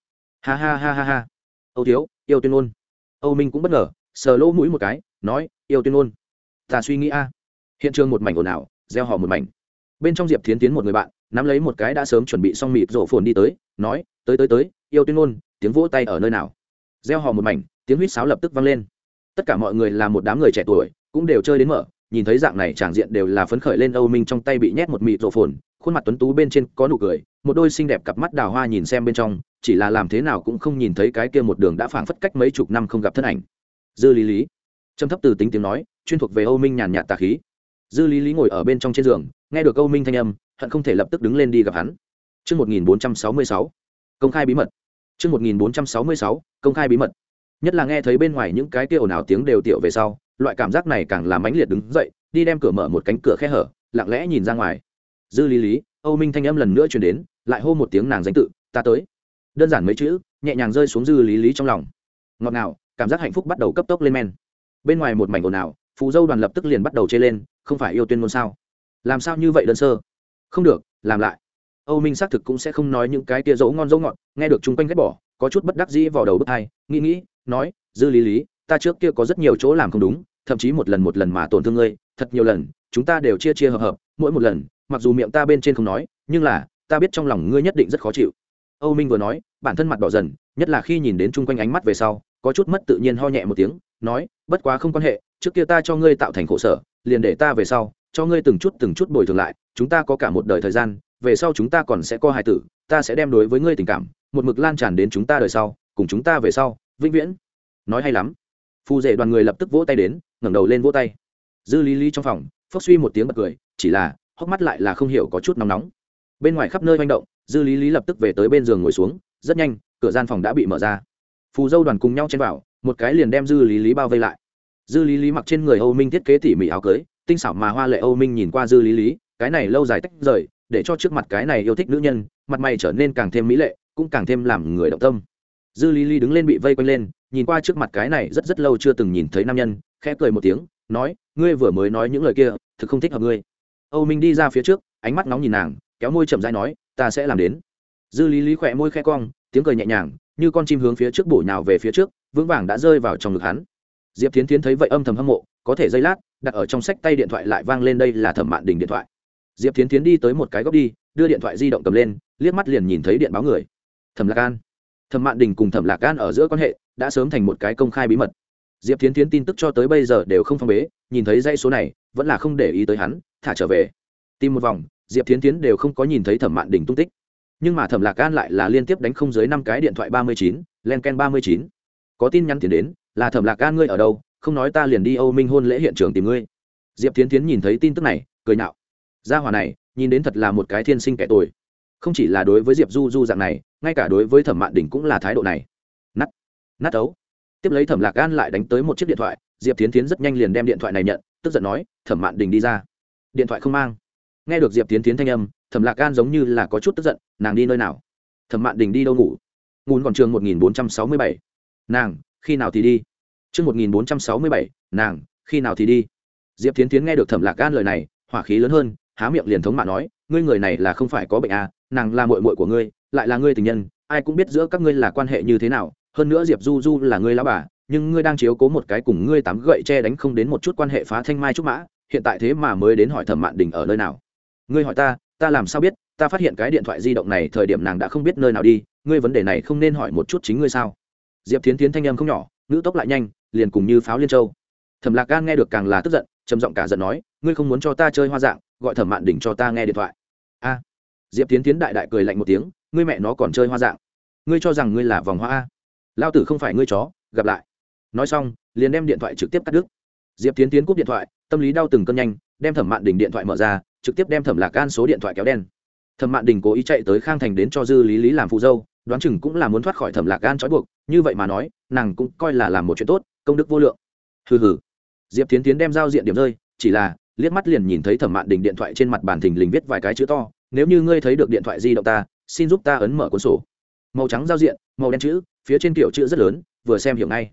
ha ha ha ha ha. Âu thiếu, yêu tuyên ôn âu minh cũng bất ngờ, sờ lỗ mũi một cái, nói, yêu tuyên ôn ta suy nghĩ a. Hiện trường một mảnh ồn ào, gieo họ một mảnh. Bên trong diệp thiến tiến một người bạn, nắm lấy một cái đã sớm chuẩn bị xong mịt rổ phồn đi tới, nói, tới tới tới, yêu tuyên ôn tiếng vỗ tay ở nơi nào? Gieo họ một mảnh, tiếng huýt sáo lập tức vang lên tất cả mọi người là một đám người trẻ tuổi cũng đều chơi đến mở nhìn thấy dạng này tràng diện đều là phấn khởi lên âu minh trong tay bị nhét một mịt rổ phồn khuôn mặt tuấn tú bên trên có nụ cười một đôi xinh đẹp cặp mắt đào hoa nhìn xem bên trong chỉ là làm thế nào cũng không nhìn thấy cái kia một đường đã phảng phất cách mấy chục năm không gặp thân ảnh. Dư lý lý. Trầm thấp từ tính tiếng nói chuyên thuộc về âu minh nhàn nhạt tà khí. Dư lý lý ngồi ở bên trong trên giường nghe được âu minh thanh âm hận không thể lập tức đứng lên đi gặp hắn. Trước 1466, công khai bí mật. Trước 1466, công khai bí mật. Nhất là nghe thấy bên ngoài những cái kia ồn ào tiếng đều tiểu về sau, loại cảm giác này càng làm mãnh liệt đứng dậy, đi đem cửa mở một cánh cửa khe hở, lặng lẽ nhìn ra ngoài. Dư Lý Lý, Âu Minh thanh âm lần nữa truyền đến, lại hô một tiếng nàng danh tự, ta tới. Đơn giản mấy chữ, nhẹ nhàng rơi xuống Dư Lý Lý trong lòng. Ngọt ngào, cảm giác hạnh phúc bắt đầu cấp tốc lên men. Bên ngoài một mảnh ồn ào, phù dâu đoàn lập tức liền bắt đầu chê lên, không phải yêu tuyên ngôn sao? Làm sao như vậy đơn sơ? Không được, làm lại âu minh xác thực cũng sẽ không nói những cái tia dấu ngon dấu ngọt nghe được chung quanh ghét bỏ có chút bất đắc dĩ vào đầu bức hai nghĩ nghĩ nói, dư lý lý, ta trước kia có rất nhiều chỗ làm không đúng, thậm chí một lần một lần mà tổn thương ngươi, thật nhiều lần, chúng ta đều chia chia hợp hợp, mỗi một lần, mặc dù miệng ta bên trên không nói, nhưng là, ta biết trong lòng ngươi nhất định rất khó chịu. Âu minh vừa nói, bản thân mặt đỏ dần, nhất là khi nhìn đến chung quanh ánh mắt về sau, có chút mất tự nhiên ho nhẹ một tiếng, nói, bất quá không quan hệ, trước kia ta cho ngươi tạo thành khổ sở, liền để ta về sau, cho ngươi từng chút từng chút bồi thường lại, chúng ta có cả một đời thời gian, về sau chúng ta còn sẽ có hài tử, ta sẽ đem đối với ngươi tình cảm, một mực lan tràn đến chúng ta đời sau, cùng chúng ta về sau vĩnh viễn. Nói hay lắm. Phù rể đoàn người lập tức vỗ tay đến, ngẩng đầu lên vỗ tay. Dư lý lý trong phòng phốc suy một tiếng bật cười, chỉ là, hốc mắt lại là không hiểu có chút nóng nóng. Bên ngoài khắp nơi manh động, dư lý lý lập tức về tới bên giường ngồi xuống, rất nhanh, cửa gian phòng đã bị mở ra. Phù dâu đoàn cùng nhau chen vào, một cái liền đem dư lý lý bao vây lại. Dư lý lý mặc trên người âu minh thiết kế tỉ mỉ áo cưới, tinh xảo mà hoa lệ âu minh nhìn qua dư lý lý, cái này lâu dài tách rời, để cho trước mặt cái này yêu thích nữ nhân, mặt mày trở nên càng thêm mỹ lệ, cũng càng thêm làm người động tâm dư lý lý đứng lên bị vây quanh lên, nhìn qua trước mặt cái này rất rất lâu chưa từng nhìn thấy nam nhân, khẽ cười một tiếng, nói, ngươi vừa mới nói những lời kia, thực không thích hợp ngươi. Âu minh đi ra phía trước, ánh mắt nóng nhìn nàng, kéo môi chậm dai nói, ta sẽ làm đến. Dư lý lý khỏe môi khẽ cong, tiếng cười nhẹ nhàng, như con chim hướng phía trước bổ nhào về phía trước, vững vàng đã rơi vào trong ngực hắn. Diệp tiến tiến thấy vậy âm thầm hâm mộ, có thể giây lát, đặt ở trong sách tay điện thoại lại vang lên đây là thẩm mạn đình điện thoại. Diệp tiến tiến đi tới một cái góc đi, đưa điện thoại di động cầm lên, liếc mắt liền nhìn thấy điện báo người. Thẩm lạc an thẩm mạn đình cùng thẩm lạc gan ở giữa quan hệ đã sớm thành một cái công khai bí mật. Diệp tiến tiến tin tức cho tới bây giờ đều không phong bế, nhìn thấy dãy số này, vẫn là không để ý tới hắn, thả trở về. Tìm một vòng, diệp tiến tiến đều không có nhìn thấy thẩm mạn đình tung tích. Nhưng mà thẩm lạc gan lại là liên tiếp đánh không dưới năm cái điện thoại ba mươi chín len ken ba mươi chín. Có tin nhắn tiền đến, là thẩm lạc gan ngươi ở đâu? Không nói ta liền đi âu minh hôn lễ hiện trường tìm ngươi. Diệp tiến tiến nhìn thấy tin tức này, cười nạo. gia hòa này, nhìn đến thật là một cái thiên sinh kẻ tồi không chỉ là đối với diệp du du dạng này ngay cả đối với thẩm mạn Đình cũng là thái độ này nắt nát ấu. tiếp lấy thẩm lạc gan lại đánh tới một chiếc điện thoại, diệp tiến tiến rất nhanh liền đem điện thoại này nhận, tức giận nói, thẩm mạn đình đi ra. điện thoại không mang. nghe được diệp tiến tiến thanh âm, thẩm lạc gan giống như là có chút tức giận, nàng đi nơi nào? thẩm mạn đình đi đâu ngủ? ngủ còn trường một nghìn bốn trăm sáu mươi bảy. nàng, khi nào thì đi? chương một nghìn bốn trăm sáu mươi bảy, nàng, khi nào thì đi? diệp tiến tiến nghe được thẩm lạc gan lời này, hỏa khí lớn hơn, há miệng liền thống mạ nói ngươi người này là không phải có bệnh à nàng là mội mội của ngươi, lại là ngươi tình nhân, ai cũng biết giữa các ngươi là quan hệ như thế nào, hơn nữa diệp du du là ngươi lao bà, nhưng ngươi đang chiếu cố một cái cùng ngươi tắm gậy che đánh không đến một chút quan hệ phá thanh mai trúc mã, hiện tại thế mà mới đến hỏi thẩm mạn đình ở nơi nào. Ngươi hỏi ta ta làm sao biết, ta phát hiện cái điện thoại di động này thời điểm nàng đã không biết nơi nào đi, ngươi vấn đề này không nên hỏi một chút chính ngươi sao. Diệp Thiến tiến thanh âm không nhỏ, ngữ tốc lại nhanh, liền cùng như pháo liên châu. Thẩm lạc gan nghe được càng là tức giận, trầm giọng cả giận nói, ngươi không muốn cho ta chơi hoa dạng gọi thẩm mạn đỉnh cho ta nghe điện thoại. A. Diệp tiến tiến đại đại cười lạnh một tiếng, ngươi mẹ nó còn chơi hoa dạng. Ngươi cho rằng ngươi là vòng hoa a. Lao tử không phải ngươi chó, gặp lại. Nói xong, liền đem điện thoại trực tiếp cắt đứt. Diệp tiến tiến cúp điện thoại, tâm lý đau từng cơn nhanh, đem thẩm mạn đình điện thoại mở ra, trực tiếp đem thẩm lạc gan số điện thoại kéo đen. Thẩm mạn đình cố ý chạy tới khang thành đến cho dư lý lý làm phụ dâu, đoán chừng cũng là muốn thoát khỏi thẩm lạc gan trói buộc, như vậy mà nói, nàng cũng coi là làm một chuyện tốt, công đức vô lượng. Hừ hừ. Diệp tiến tiến đem giao diện điểm rơi, chỉ là liếc mắt liền nhìn thấy thẩm mạn đình điện thoại trên mặt bàn thình lình viết vài cái chữ to, nếu như ngươi thấy được điện thoại di động ta, xin giúp ta ấn mở cuốn sổ. Màu trắng giao diện, màu đen chữ, phía trên kiểu chữ rất lớn, vừa xem hiểu ngay.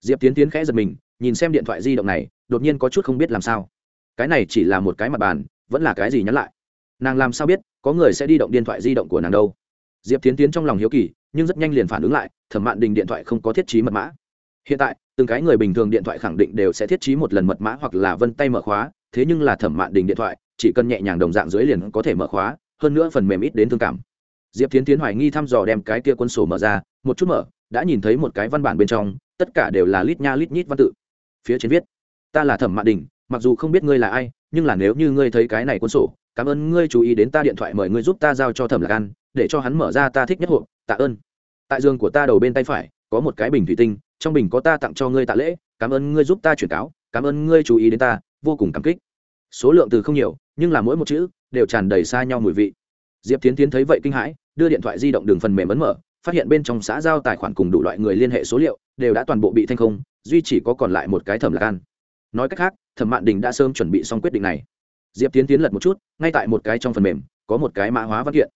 Diệp tiến tiến khẽ giật mình, nhìn xem điện thoại di động này, đột nhiên có chút không biết làm sao. Cái này chỉ là một cái mặt bàn, vẫn là cái gì nhắn lại? Nàng làm sao biết, có người sẽ đi động điện thoại di động của nàng đâu? Diệp tiến tiến trong lòng hiếu kỳ, nhưng rất nhanh liền phản ứng lại, thẩm mạn đình điện thoại không có thiết trí mật mã. Hiện tại, từng cái người bình thường điện thoại khẳng định đều sẽ thiết trí một lần mật mã hoặc là vân tay mở khóa thế nhưng là thẩm mạn đình điện thoại, chỉ cần nhẹ nhàng đồng dạng dưới liền có thể mở khóa, hơn nữa phần mềm ít đến thương cảm. Diệp tiến tiến hoài nghi thăm dò đem cái kia quân sổ mở ra, một chút mở, đã nhìn thấy một cái văn bản bên trong, tất cả đều là lít nha lít nhít văn tự. Phía trên viết, ta là thẩm mạn đình, mặc dù không biết ngươi là ai, nhưng là nếu như ngươi thấy cái này cuốn sổ, cảm ơn ngươi chú ý đến ta điện thoại mời ngươi giúp ta giao cho thẩm lạc an, để cho hắn mở ra ta thích nhất hộ tạ ơn. Tại giường của ta đầu bên tay phải, có một cái bình thủy tinh, trong bình có ta tặng cho ngươi tạ lễ, cảm ơn ngươi giúp ta chuyển cáo, cảm ơn ngươi chú ý đến ta vô cùng cảm kích. Số lượng từ không nhiều, nhưng là mỗi một chữ đều tràn đầy xa nhau mùi vị. Diệp tiến tiến thấy vậy kinh hãi, đưa điện thoại di động đường phần mềm ấn mở, phát hiện bên trong xã giao tài khoản cùng đủ loại người liên hệ số liệu đều đã toàn bộ bị thanh không, duy chỉ có còn lại một cái thẩm lạc an. Nói cách khác, thẩm mạn đình đã sớm chuẩn bị xong quyết định này. Diệp tiến tiến lật một chút, ngay tại một cái trong phần mềm, có một cái mã hóa văn kiện.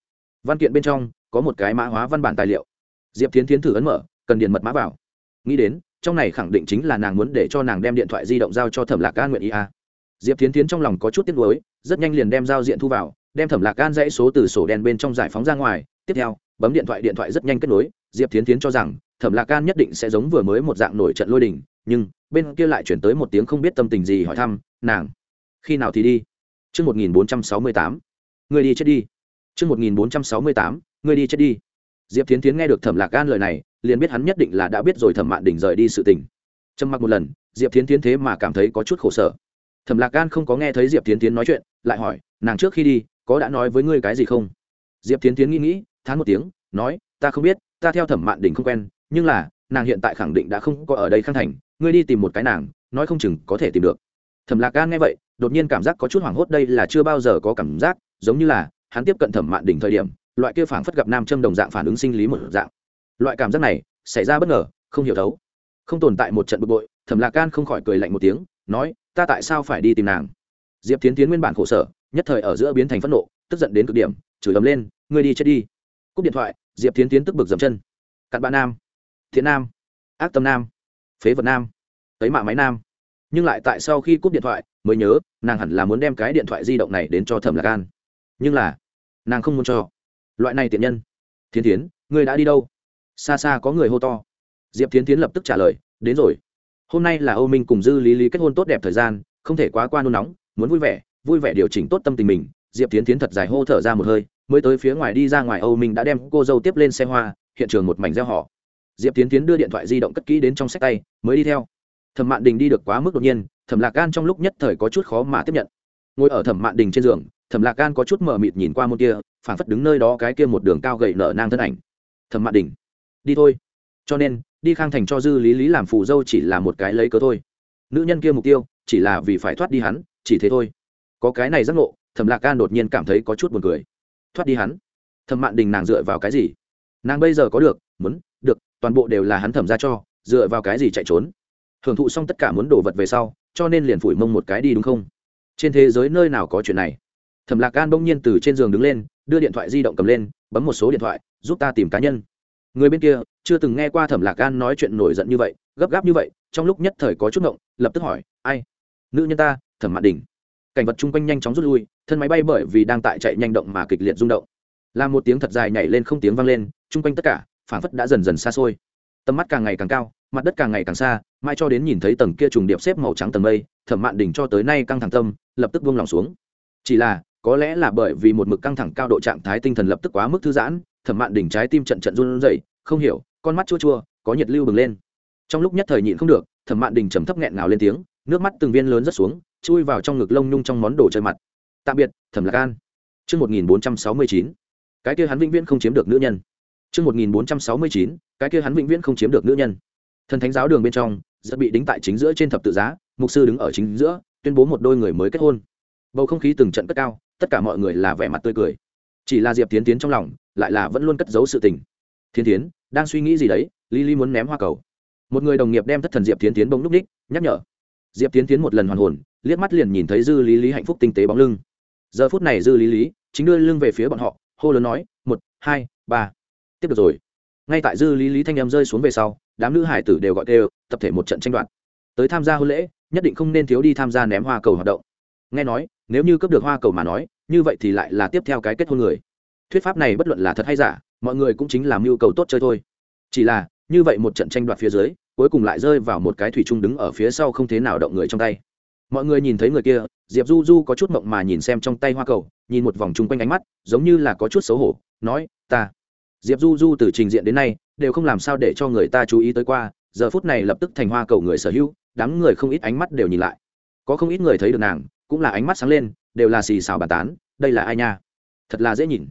Văn kiện bên trong có một cái mã hóa văn bản tài liệu. Diệp tiến tiến thử ấn mở, cần điền mật mã vào. Nghĩ đến, trong này khẳng định chính là nàng muốn để cho nàng đem điện thoại di động giao cho thẩm lạc an nguyện ý a diệp tiến tiến trong lòng có chút tiếc nuối rất nhanh liền đem giao diện thu vào đem thẩm lạc gan dãy số từ sổ đen bên trong giải phóng ra ngoài tiếp theo bấm điện thoại điện thoại rất nhanh kết nối diệp tiến tiến cho rằng thẩm lạc gan nhất định sẽ giống vừa mới một dạng nổi trận lôi đình nhưng bên kia lại chuyển tới một tiếng không biết tâm tình gì hỏi thăm nàng khi nào thì đi Trước 1468, người đi chết đi. Trước 1468, người đi chết đi. Diệp Thiến Thiến nghe được Thẩm Lạc Gan lời này, liền biết hắn nhất định là đã biết rồi Thẩm Mạn Đình rời đi sự tình. Trầm mặc một lần, Diệp Thiến Thiến thế mà cảm thấy có chút khổ sở. Thẩm Lạc Gan không có nghe thấy Diệp Thiến Thiến nói chuyện, lại hỏi, nàng trước khi đi, có đã nói với ngươi cái gì không? Diệp Thiến Thiến nghĩ nghĩ, thán một tiếng, nói, ta không biết, ta theo Thẩm Mạn Đình không quen, nhưng là, nàng hiện tại khẳng định đã không có ở đây khang thành, ngươi đi tìm một cái nàng, nói không chừng có thể tìm được. Thẩm Lạc Gan nghe vậy, đột nhiên cảm giác có chút hoảng hốt đây là chưa bao giờ có cảm giác giống như là hắn tiếp cận thẩm mạn đỉnh thời điểm loại kia phảng phất gặp nam châm đồng dạng phản ứng sinh lý một dạng loại cảm giác này xảy ra bất ngờ không hiểu thấu không tồn tại một trận bực bội thẩm lạc Gan không khỏi cười lạnh một tiếng nói ta tại sao phải đi tìm nàng? Diệp tiến tiến nguyên bản khổ sở, nhất thời ở giữa biến thành phẫn nộ, tức giận đến cực điểm, chửi ấm lên, ngươi đi chết đi. Cúp điện thoại, diệp tiến tiến tức bực dầm chân. Cặn bạn nam, thiện nam, ác tâm nam, phế vật nam, tấy mạ máy nam. Nhưng lại tại sau khi cúp điện thoại, mới nhớ, nàng hẳn là muốn đem cái điện thoại di động này đến cho thẩm lạc an. Nhưng là, nàng không muốn cho. Loại này tiện nhân. Thiên tiến ngươi đã đi đâu? Xa xa có người hô to. Diệp tiến tiến lập tức trả lời, đến rồi hôm nay là âu minh cùng dư lý lý kết hôn tốt đẹp thời gian, không thể quá qua nôn nóng, muốn vui vẻ vui vẻ điều chỉnh tốt tâm tình mình. Diệp tiến tiến thật dài hô thở ra một hơi, mới tới phía ngoài đi ra ngoài, âu minh đã đem cô dâu tiếp lên xe hoa, hiện trường một mảnh gieo họ diệp tiến tiến đưa điện thoại di động cất kỹ đến trong sách tay, mới đi theo. Thẩm mạn đình đi được quá mức đột nhiên, thẩm lạc gan trong lúc nhất thời có chút khó mà tiếp nhận. Ngồi ở thẩm mạn đình trên giường, thẩm lạc gan có chút mờ mịt nhìn qua môn kia phản phất đứng nơi đó cái kia một đường cao gậy nở nang thân ảnh. Thẩm mạn đình, đi thôi. Cho nên đi khang thành cho dư lý lý làm phù dâu chỉ là một cái lấy cớ thôi. Nữ nhân kia mục tiêu, chỉ là vì phải thoát đi hắn, chỉ thế thôi. Có cái này giác ngộ, thẩm lạc gan đột nhiên cảm thấy có chút buồn cười. Thoát đi hắn? Thẩm mạn đình nàng dựa vào cái gì? Nàng bây giờ có được, muốn, được, toàn bộ đều là hắn thẩm ra cho, dựa vào cái gì chạy trốn? Hưởng thụ xong tất cả muốn đổ vật về sau, cho nên liền phủi mông một cái đi đúng không? Trên thế giới nơi nào có chuyện này? Thẩm lạc gan bỗng nhiên từ trên giường đứng lên, đưa điện thoại di động cầm lên, bấm một số điện thoại, giúp ta tìm cá nhân người bên kia chưa từng nghe qua thẩm lạc gan nói chuyện nổi giận như vậy, gấp gáp như vậy, trong lúc nhất thời có chút ngộng, lập tức hỏi, ai? Nữ nhân ta, thẩm mạn đình. Cảnh vật chung quanh nhanh chóng rút lui, thân máy bay bởi vì đang tại chạy nhanh động mà kịch liệt rung động. Là một tiếng thật dài nhảy lên không tiếng vang lên, chung quanh tất cả phản phất đã dần dần xa xôi. Tầm mắt càng ngày càng cao, mặt đất càng ngày càng xa, mai cho đến nhìn thấy tầng kia trùng điệp xếp màu trắng tầng mây, thẩm mạn đỉnh cho tới nay căng thẳng tâm, lập tức buông lòng xuống. Chỉ là, có lẽ là bởi vì một mực căng thẳng cao độ trạng thái tinh thần lập tức quá mức thư giãn thẩm mạn đỉnh trái tim trận trận run rẩy, không hiểu, con mắt chua chua, có nhiệt lưu bừng lên. Trong lúc nhất thời nhịn không được, thẩm mạn đình trầm thấp nghẹn ngào lên tiếng, nước mắt từng viên lớn rất xuống, chui vào trong ngực lông nhung trong món đồ chơi mặt. Tạm biệt, thẩm lạc an. Chương một nghìn bốn trăm sáu mươi chín. Cái kia hắn vĩnh viễn không chiếm được nữ nhân. Chương một nghìn bốn trăm sáu mươi chín. Cái kia hắn vĩnh viễn không chiếm được nữ nhân. Thần thánh giáo đường bên trong, rất bị đính tại chính giữa trên thập tự giá, mục sư đứng ở chính giữa, tuyên bố một đôi người mới kết hôn. Bầu không khí từng trận cất cao, tất cả mọi người là vẻ mặt tươi cười. Chỉ là diệp tiến tiến trong lòng lại là vẫn luôn cất giấu sự tình. Thiên tiến đang suy nghĩ gì đấy? Lily muốn ném hoa cầu. Một người đồng nghiệp đem thất thần diệp tiến tiến bỗng núp ních nhắc nhở. Diệp tiến tiến một lần hoàn hồn, liếc mắt liền nhìn thấy dư lý lý hạnh phúc tinh tế bóng lưng. Giờ phút này dư lý lý chính đưa lưng về phía bọn họ, hô lớn nói, một, hai, ba. Tiếp được rồi. Ngay tại dư lý lý thanh em rơi xuống về sau, đám nữ hải tử đều gọi đều tập thể một trận tranh đoạt. Tới tham gia hôn lễ, nhất định không nên thiếu đi tham gia ném hoa cầu hoạt động. Nghe nói, nếu như cấp được hoa cầu mà nói, như vậy thì lại là tiếp theo cái kết hôn người thuyết pháp này bất luận là thật hay giả, mọi người cũng chính làm nhu cầu tốt chơi thôi. Chỉ là, như vậy một trận tranh đoạt phía dưới, cuối cùng lại rơi vào một cái thủy chung đứng ở phía sau không thế nào động người trong tay. Mọi người nhìn thấy người kia, diệp du du có chút mộng mà nhìn xem trong tay hoa cầu, nhìn một vòng chung quanh ánh mắt, giống như là có chút xấu hổ, nói, ta. Diệp du du từ trình diện đến nay, đều không làm sao để cho người ta chú ý tới qua, giờ phút này lập tức thành hoa cầu người sở hữu, đám người không ít ánh mắt đều nhìn lại. Có không ít người thấy được nàng, cũng là ánh mắt sáng lên, đều là xì xào bàn tán, đây là ai nha? Thật là dễ nhìn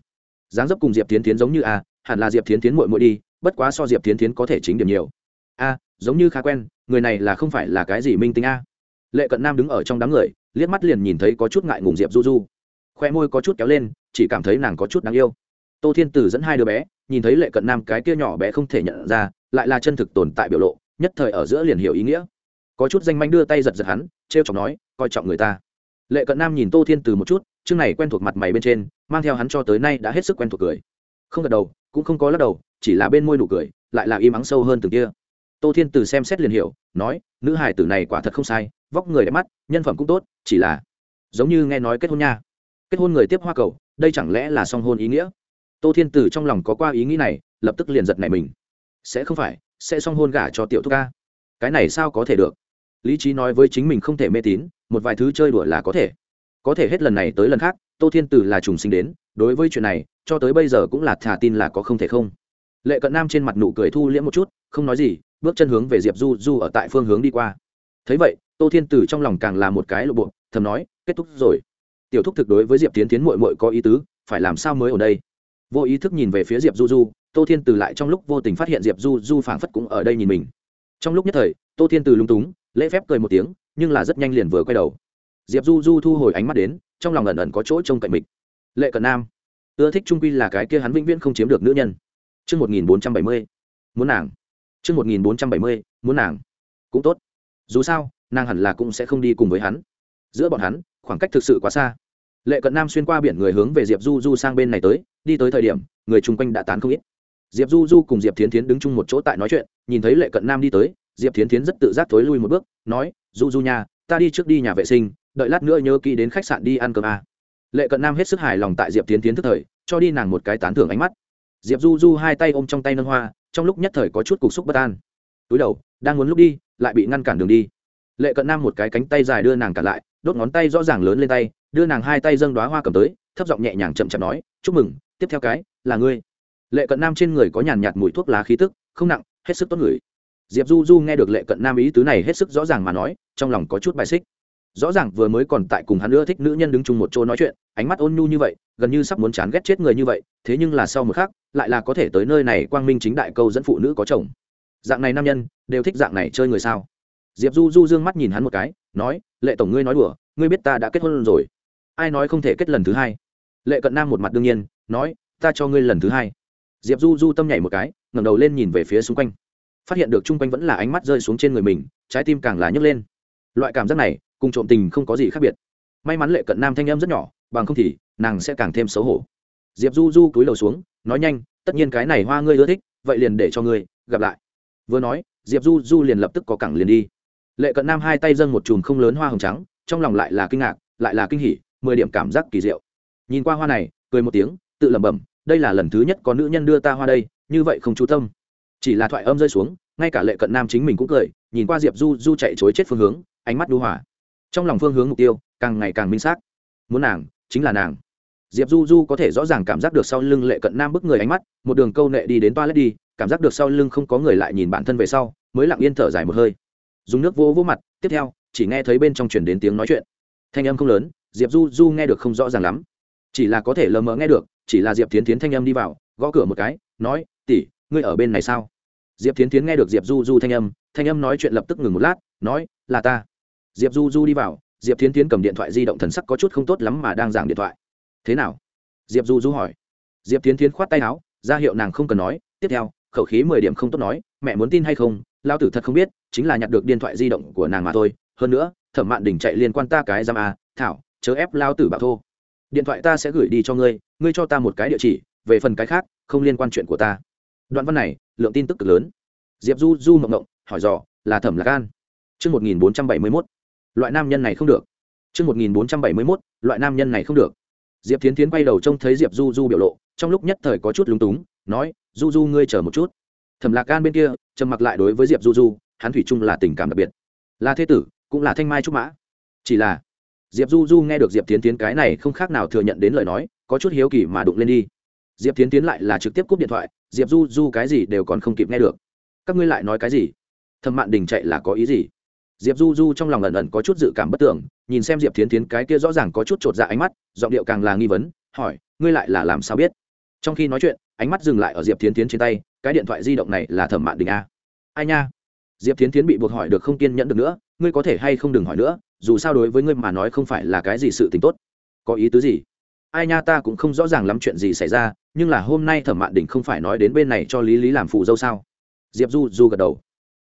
dáng dấp cùng diệp tiến tiến giống như a, hẳn là diệp tiến tiến mội mội đi, bất quá so diệp tiến tiến có thể chính điểm nhiều. A, giống như khá quen, người này là không phải là cái gì minh tính a. Lệ cận nam đứng ở trong đám người, liếc mắt liền nhìn thấy có chút ngại ngùng diệp du du. Khoe môi có chút kéo lên, chỉ cảm thấy nàng có chút đáng yêu. Tô thiên tử dẫn hai đứa bé, nhìn thấy lệ cận nam cái kia nhỏ bé không thể nhận ra, lại là chân thực tồn tại biểu lộ, nhất thời ở giữa liền hiểu ý nghĩa. Có chút danh manh đưa tay giật giật hắn t r e o chọc nói, coi trọng người ta lệ cận nam nhìn tô thiên từ một chút, chương này quen thuộc mặt mày bên trên, mang theo hắn cho tới nay đã hết sức quen thuộc cười. Không gật đầu, cũng không có lắc đầu, chỉ là bên môi nụ cười, lại là im ắng sâu hơn từng kia. Tô thiên từ xem xét liền hiểu, nói, nữ hải tử này quả thật không sai, vóc người đẹp mắt, nhân phẩm cũng tốt, chỉ là giống như nghe nói kết hôn nha. Kết hôn người tiếp hoa cầu, đây chẳng lẽ là song hôn ý nghĩa? Tô thiên từ trong lòng có qua ý nghĩ này, lập tức liền giật này mình. Sẽ không phải, sẽ song hôn gả cho tiểu thúc ca. Cái này sao có thể được? Lý trí nói với chính mình không thể mê tín một vài thứ chơi đùa là có thể. Có thể hết lần này tới lần khác, tô thiên từ là trùng sinh đến, đối với chuyện này, cho tới bây giờ cũng là thả tin là có không thể không. Lệ cận nam trên mặt nụ cười thu liễm một chút, không nói gì, bước chân hướng về diệp du du ở tại phương hướng đi qua. Thấy vậy, tô thiên từ trong lòng càng là một cái lộ bộ, thầm nói, kết thúc rồi. Tiểu thúc thực đối với diệp tiến tiến mội mội có ý tứ, phải làm sao mới ở đây? Vô ý thức nhìn về phía diệp du du, tô thiên từ lại trong lúc vô tình phát hiện diệp du du phảng phất cũng ở đây nhìn mình. Trong lúc nhất thời, tô thiên từ lung túng, lễ phép cười một tiếng nhưng là rất nhanh liền vừa quay đầu. Diệp du du thu hồi ánh mắt đến, trong lòng ẩn ẩn có chỗ trông cạnh mình lệ cận nam, ưa thích trung quy là cái kia hắn vĩnh viễn không chiếm được nữ nhân. Chương một nghìn bốn trăm bảy mươi, muốn nàng. Chương một nghìn bốn trăm bảy mươi, muốn nàng. Cũng tốt. Dù sao, nàng hẳn là cũng sẽ không đi cùng với hắn. Giữa bọn hắn, khoảng cách thực sự quá xa. Lệ cận nam xuyên qua biển người hướng về diệp du du sang bên này tới, đi tới thời điểm, người chung quanh đã tán không ít. Diệp du du cùng diệp thiến thiến đứng chung một chỗ tại nói chuyện, nhìn thấy lệ cận nam đi tới, diệp thiến thiến rất tự giác thối lui một bước, nói du du nha ta đi trước đi nhà vệ sinh, đợi lát nữa nhớ kỹ đến khách sạn đi ăn cơm à. lệ cận nam hết sức hài lòng tại diệp Tiến Tiến thức thời, cho đi nàng một cái tán thưởng ánh mắt. Diệp du du hai tay ôm trong tay nâng hoa, trong lúc nhất thời có chút cục xúc bất an. Túi đầu, đang muốn lúc đi, lại bị ngăn cản đường đi. Lệ cận nam một cái cánh tay dài đưa nàng cản lại, đốt ngón tay rõ ràng lớn lên tay, đưa nàng hai tay dâng đoá hoa cầm tới, thấp giọng nhẹ nhàng chậm chậm nói, chúc mừng, tiếp theo cái là ngươi. Lệ cận nam trên người có nhàn nhạt mùi thuốc lá khí tức, không nặng, hết sức tốt người diệp du du nghe được lệ cận nam ý tứ này hết sức rõ ràng mà nói, trong lòng có chút bài xích. Rõ ràng vừa mới còn tại cùng hắn ưa thích nữ nhân đứng chung một chỗ nói chuyện, ánh mắt ôn nhu như vậy, gần như sắp muốn chán ghét chết người như vậy, thế nhưng là sau một khác lại là có thể tới nơi này quang minh chính đại câu dẫn phụ nữ có chồng. Dạng này nam nhân, đều thích dạng này chơi người sao? Diệp du du d ư ơ n g mắt nhìn hắn một cái, nói, lệ tổng ngươi nói đùa, ngươi biết ta đã kết hôn rồi. Ai nói không thể kết lần thứ hai? Lệ cận nam một mặt đương nhiên, nói, ta cho ngươi lần thứ hai. Diệp du du tâm nhảy một cái, ngẩng đầu lên nhìn về phía xung quanh phát hiện được chung quanh vẫn là ánh mắt rơi xuống trên người mình, trái tim càng là nhấc lên. Loại cảm giác này, cùng trộm tình không có gì khác biệt. May mắn lệ cận nam thanh em rất nhỏ, bằng không thì nàng sẽ càng thêm xấu hổ. Diệp du du cúi đầu xuống, nói nhanh, tất nhiên cái này hoa ngươi ưa thích, vậy liền để cho ngươi, gặp lại. Vừa nói, diệp du du liền lập tức có cẳng liền đi. Lệ cận nam hai tay dâng một chùm không lớn hoa hồng trắng, trong lòng lại là kinh ngạc, lại là kinh hỉ, mười điểm cảm giác kỳ diệu. Nhìn qua hoa này, cười một tiếng, tự lẩm bẩm, đây là lần thứ nhất có nữ nhân đưa ta hoa đây, như vậy không chú tâm chỉ là thoại âm rơi xuống, ngay cả lệ cận nam chính mình cũng cười, nhìn qua diệp du du chạy chối chết phương hướng, ánh mắt đu hỏa trong lòng phương hướng mục tiêu càng ngày càng minh xác. Muốn nàng, chính là nàng. Diệp du du có thể rõ ràng cảm giác được sau lưng lệ cận nam bức người ánh mắt, một đường câu nệ đi đến toa lết đi, cảm giác được sau lưng không có người lại nhìn bản thân về sau, mới lặng yên thở dài một hơi. Dùng nước vô vô mặt, tiếp theo, chỉ nghe thấy bên trong chuyển đến tiếng nói chuyện. Thanh âm không lớn, diệp du du nghe được không rõ ràng lắm. Chỉ là có thể lờ mờ nghe được, chỉ là diệp tiến tiến thanh âm đi vào, gõ cửa một cái, nói tỉ ngươi ở bên này sao? Diệp tiến tiến nghe được diệp du du thanh âm thanh âm nói chuyện lập tức ngừng một lát, nói, là ta. Diệp du du đi vào, diệp tiến tiến cầm điện thoại di động thần sắc có chút không tốt lắm mà đang giảng điện thoại. Thế nào? Diệp du du hỏi. Diệp tiến tiến khoát tay áo, ra hiệu nàng không cần nói, tiếp theo, khẩu khí mười điểm không tốt nói, mẹ muốn tin hay không, lao tử thật không biết, chính là nhặt được điện thoại di động của nàng mà thôi, hơn nữa, thẩm mạn đình chạy liên quan ta cái giam à? thảo, chớ ép lao tử bạo thô. Điện thoại ta sẽ gửi đi cho ngươi ngươi cho ta một cái địa chỉ, về phần cái khác, không liên quan chuyện của ta đoạn văn này lượng tin tức cực lớn diệp du du mộng mộng hỏi dò là thẩm lạc an Trước 1471, loại nam nhân này không được. Trước 1471, loại nam nhân này không được. Diệp Thiến Thiến quay đầu trông thấy Diệp Du Du biểu lộ, trong lúc nhất thời có chút lúng túng, nói, "Du Du ngươi chờ một chút." Thẩm Lạc Gan bên kia, trầm mặc lại đối với Diệp Du Du, hắn thủy chung là tình cảm đặc biệt. Là thế tử, cũng là thanh mai trúc mã. Chỉ là, Diệp Du Du nghe được Diệp Thiến Thiến cái này không khác nào thừa nhận đến lời nói, có chút hiếu kỳ mà đụng lên đi. Diệp Tiến Tiến lại là trực tiếp cúp điện thoại, Diệp Du Du cái gì đều còn không kịp nghe được. Các ngươi lại nói cái gì? Thẩm Mạn Đình chạy là có ý gì? diệp du du trong lòng ẩn ẩn có chút dự cảm bất tưởng nhìn xem diệp Tiến tiến cái kia rõ ràng có chút chột dạ ánh mắt giọng điệu càng là nghi vấn hỏi ngươi lại là làm sao biết trong khi nói chuyện ánh mắt dừng lại ở diệp Tiến tiến trên tay cái điện thoại di động này là thẩm mạn đình a ai nha diệp Tiến tiến bị buộc hỏi được không kiên nhẫn được nữa ngươi có thể hay không đừng hỏi nữa dù sao đối với ngươi mà nói không phải là cái gì sự t ì n h tốt có ý tứ gì ai nha ta cũng không rõ ràng lắm chuyện gì xảy ra, nhưng là hôm nay thẩm mạn đình không phải nói đến bên này cho lý lý làm phụ dâu sao? Diệp du du gật đầu.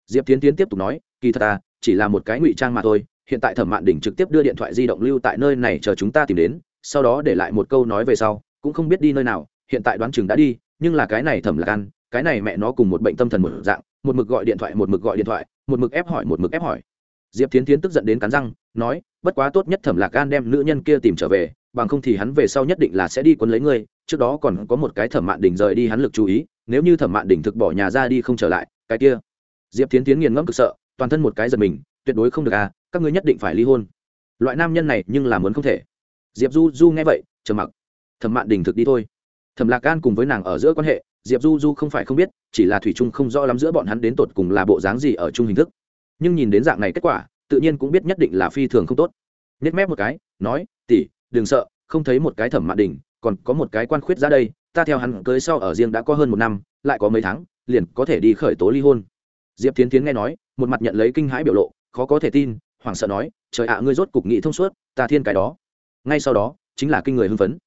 Diệp tiến tiến tiếp tục nói, kỳ thật ta chỉ là một cái ngụy trang mà thôi, hiện tại thẩm mạn đỉnh trực tiếp đưa điện thoại di động lưu tại nơi này chờ chúng ta tìm đến, sau đó để lại một câu nói về sau, cũng không biết đi nơi nào, hiện tại đoán chừng đã đi, nhưng là cái này thẩm lạc ăn cái này mẹ nó cùng một bệnh tâm thần một dạng, một mực gọi điện thoại, một mực gọi điện thoại, một mực ép hỏi, một mực ép hỏi. Diệp tiến tiến tức giận đến cắn răng, nói, bất quá tốt nhất thẩm lạc gan đem nữ nhân kia tìm trở về bằng không thì hắn về sau nhất định là sẽ đi quấn lấy ngươi, trước đó còn có một cái thẩm mạn đỉnh rời đi hắn lực chú ý, nếu như thẩm mạn đỉnh thực bỏ nhà ra đi không trở lại, cái kia. Diệp tiến tiến nghiền ngẫm cực sợ, toàn thân một cái giật mình, tuyệt đối không được à các ngươi nhất định phải ly hôn. Loại nam nhân này nhưng làm muốn không thể. Diệp du du nghe vậy, trầm mặc. Thẩm mạn đình thực đi thôi. Thẩm lạc gan cùng với nàng ở giữa quan hệ, diệp du du không phải không biết, chỉ là thủy trung không rõ lắm giữa bọn hắn đến tột cùng là bộ dáng gì ở chung hình thức. Nhưng nhìn đến dạng này kết quả, tự nhiên cũng biết nhất định là phi thường không tốt. Nhét mép một cái, nói tỉ đừng sợ, không thấy một cái thẩm mạn đình còn có một cái quan khuyết ra đây, ta theo hắn cưới sau ở riêng đã có hơn một năm, lại có mấy tháng, liền có thể đi khởi tố ly hôn. Diệp tiến tiến nghe nói, một mặt nhận lấy kinh hãi biểu lộ, khó có thể tin, hoảng sợ nói, trời ạ à, ngươi rốt cục nghị thông suốt, ta thiên cái đó. Ngay sau đó, chính là kinh người hưng phấn.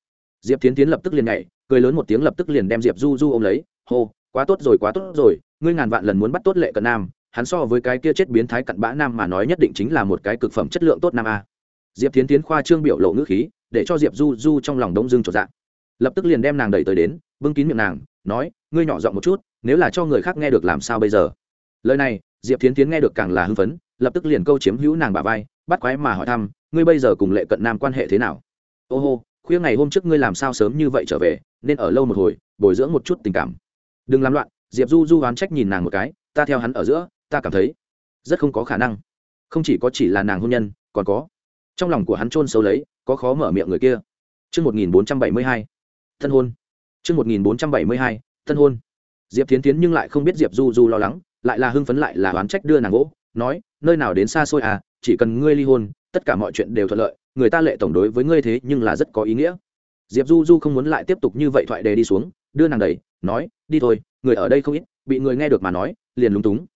Diệp tiến tiến lập tức liền nhảy, cười lớn một tiếng lập tức liền đem diệp du du ôm lấy, hô, quá tốt rồi, quá tốt rồi, ngươi ngàn vạn lần muốn bắt tốt lệ cận nam, hắn so với cái kia chết biến thái cặn bã nam mà nói nhất định chính là một cái cực phẩm chất lượng tốt nam a. Diệp tiến tiến khoa trương biểu lộ ngữ khí để cho diệp du du trong lòng đống dưng trột dạng lập tức liền đem nàng đẩy tới đến, bưng kín miệng nàng, nói, ngươi nhỏ giọng một chút, nếu là cho người khác nghe được làm sao bây giờ? Lời này, diệp tiến tiến nghe được càng là hưng phấn, lập tức liền câu chiếm hữu nàng bà vai, bắt quái mà hỏi thăm, ngươi bây giờ cùng lệ cận nam quan hệ thế nào? Ô hô, khuya ngày hôm trước ngươi làm sao sớm như vậy trở về, nên ở lâu một hồi, bồi dưỡng một chút tình cảm. Đừng làm loạn. Diệp du du oán trách nhìn nàng một cái, ta theo hắn ở giữa, ta cảm thấy rất không có khả năng. Không chỉ có chỉ là nàng hôn nhân, còn có. Trong lòng của hắn trôn sâu lấy có khó mở miệng người kia Trước 1472, thân hôn. Trước 1472, thân hôn. Diệp Thiến Thiến nhưng lại không biết Diệp Du Du lo lắng, lại là hưng phấn lại là oán trách đưa nàng gỗ, nói nơi nào đến xa xôi à chỉ cần ngươi ly hôn tất cả mọi chuyện đều thuận lợi người ta lệ tổng đối với ngươi thế nhưng là rất có ý nghĩa diệp du du không muốn lại tiếp tục như vậy thoại đề đi xuống đưa nàng đẩy nói đi thôi người ở đây không ít bị người nghe được mà nói liền lúng túng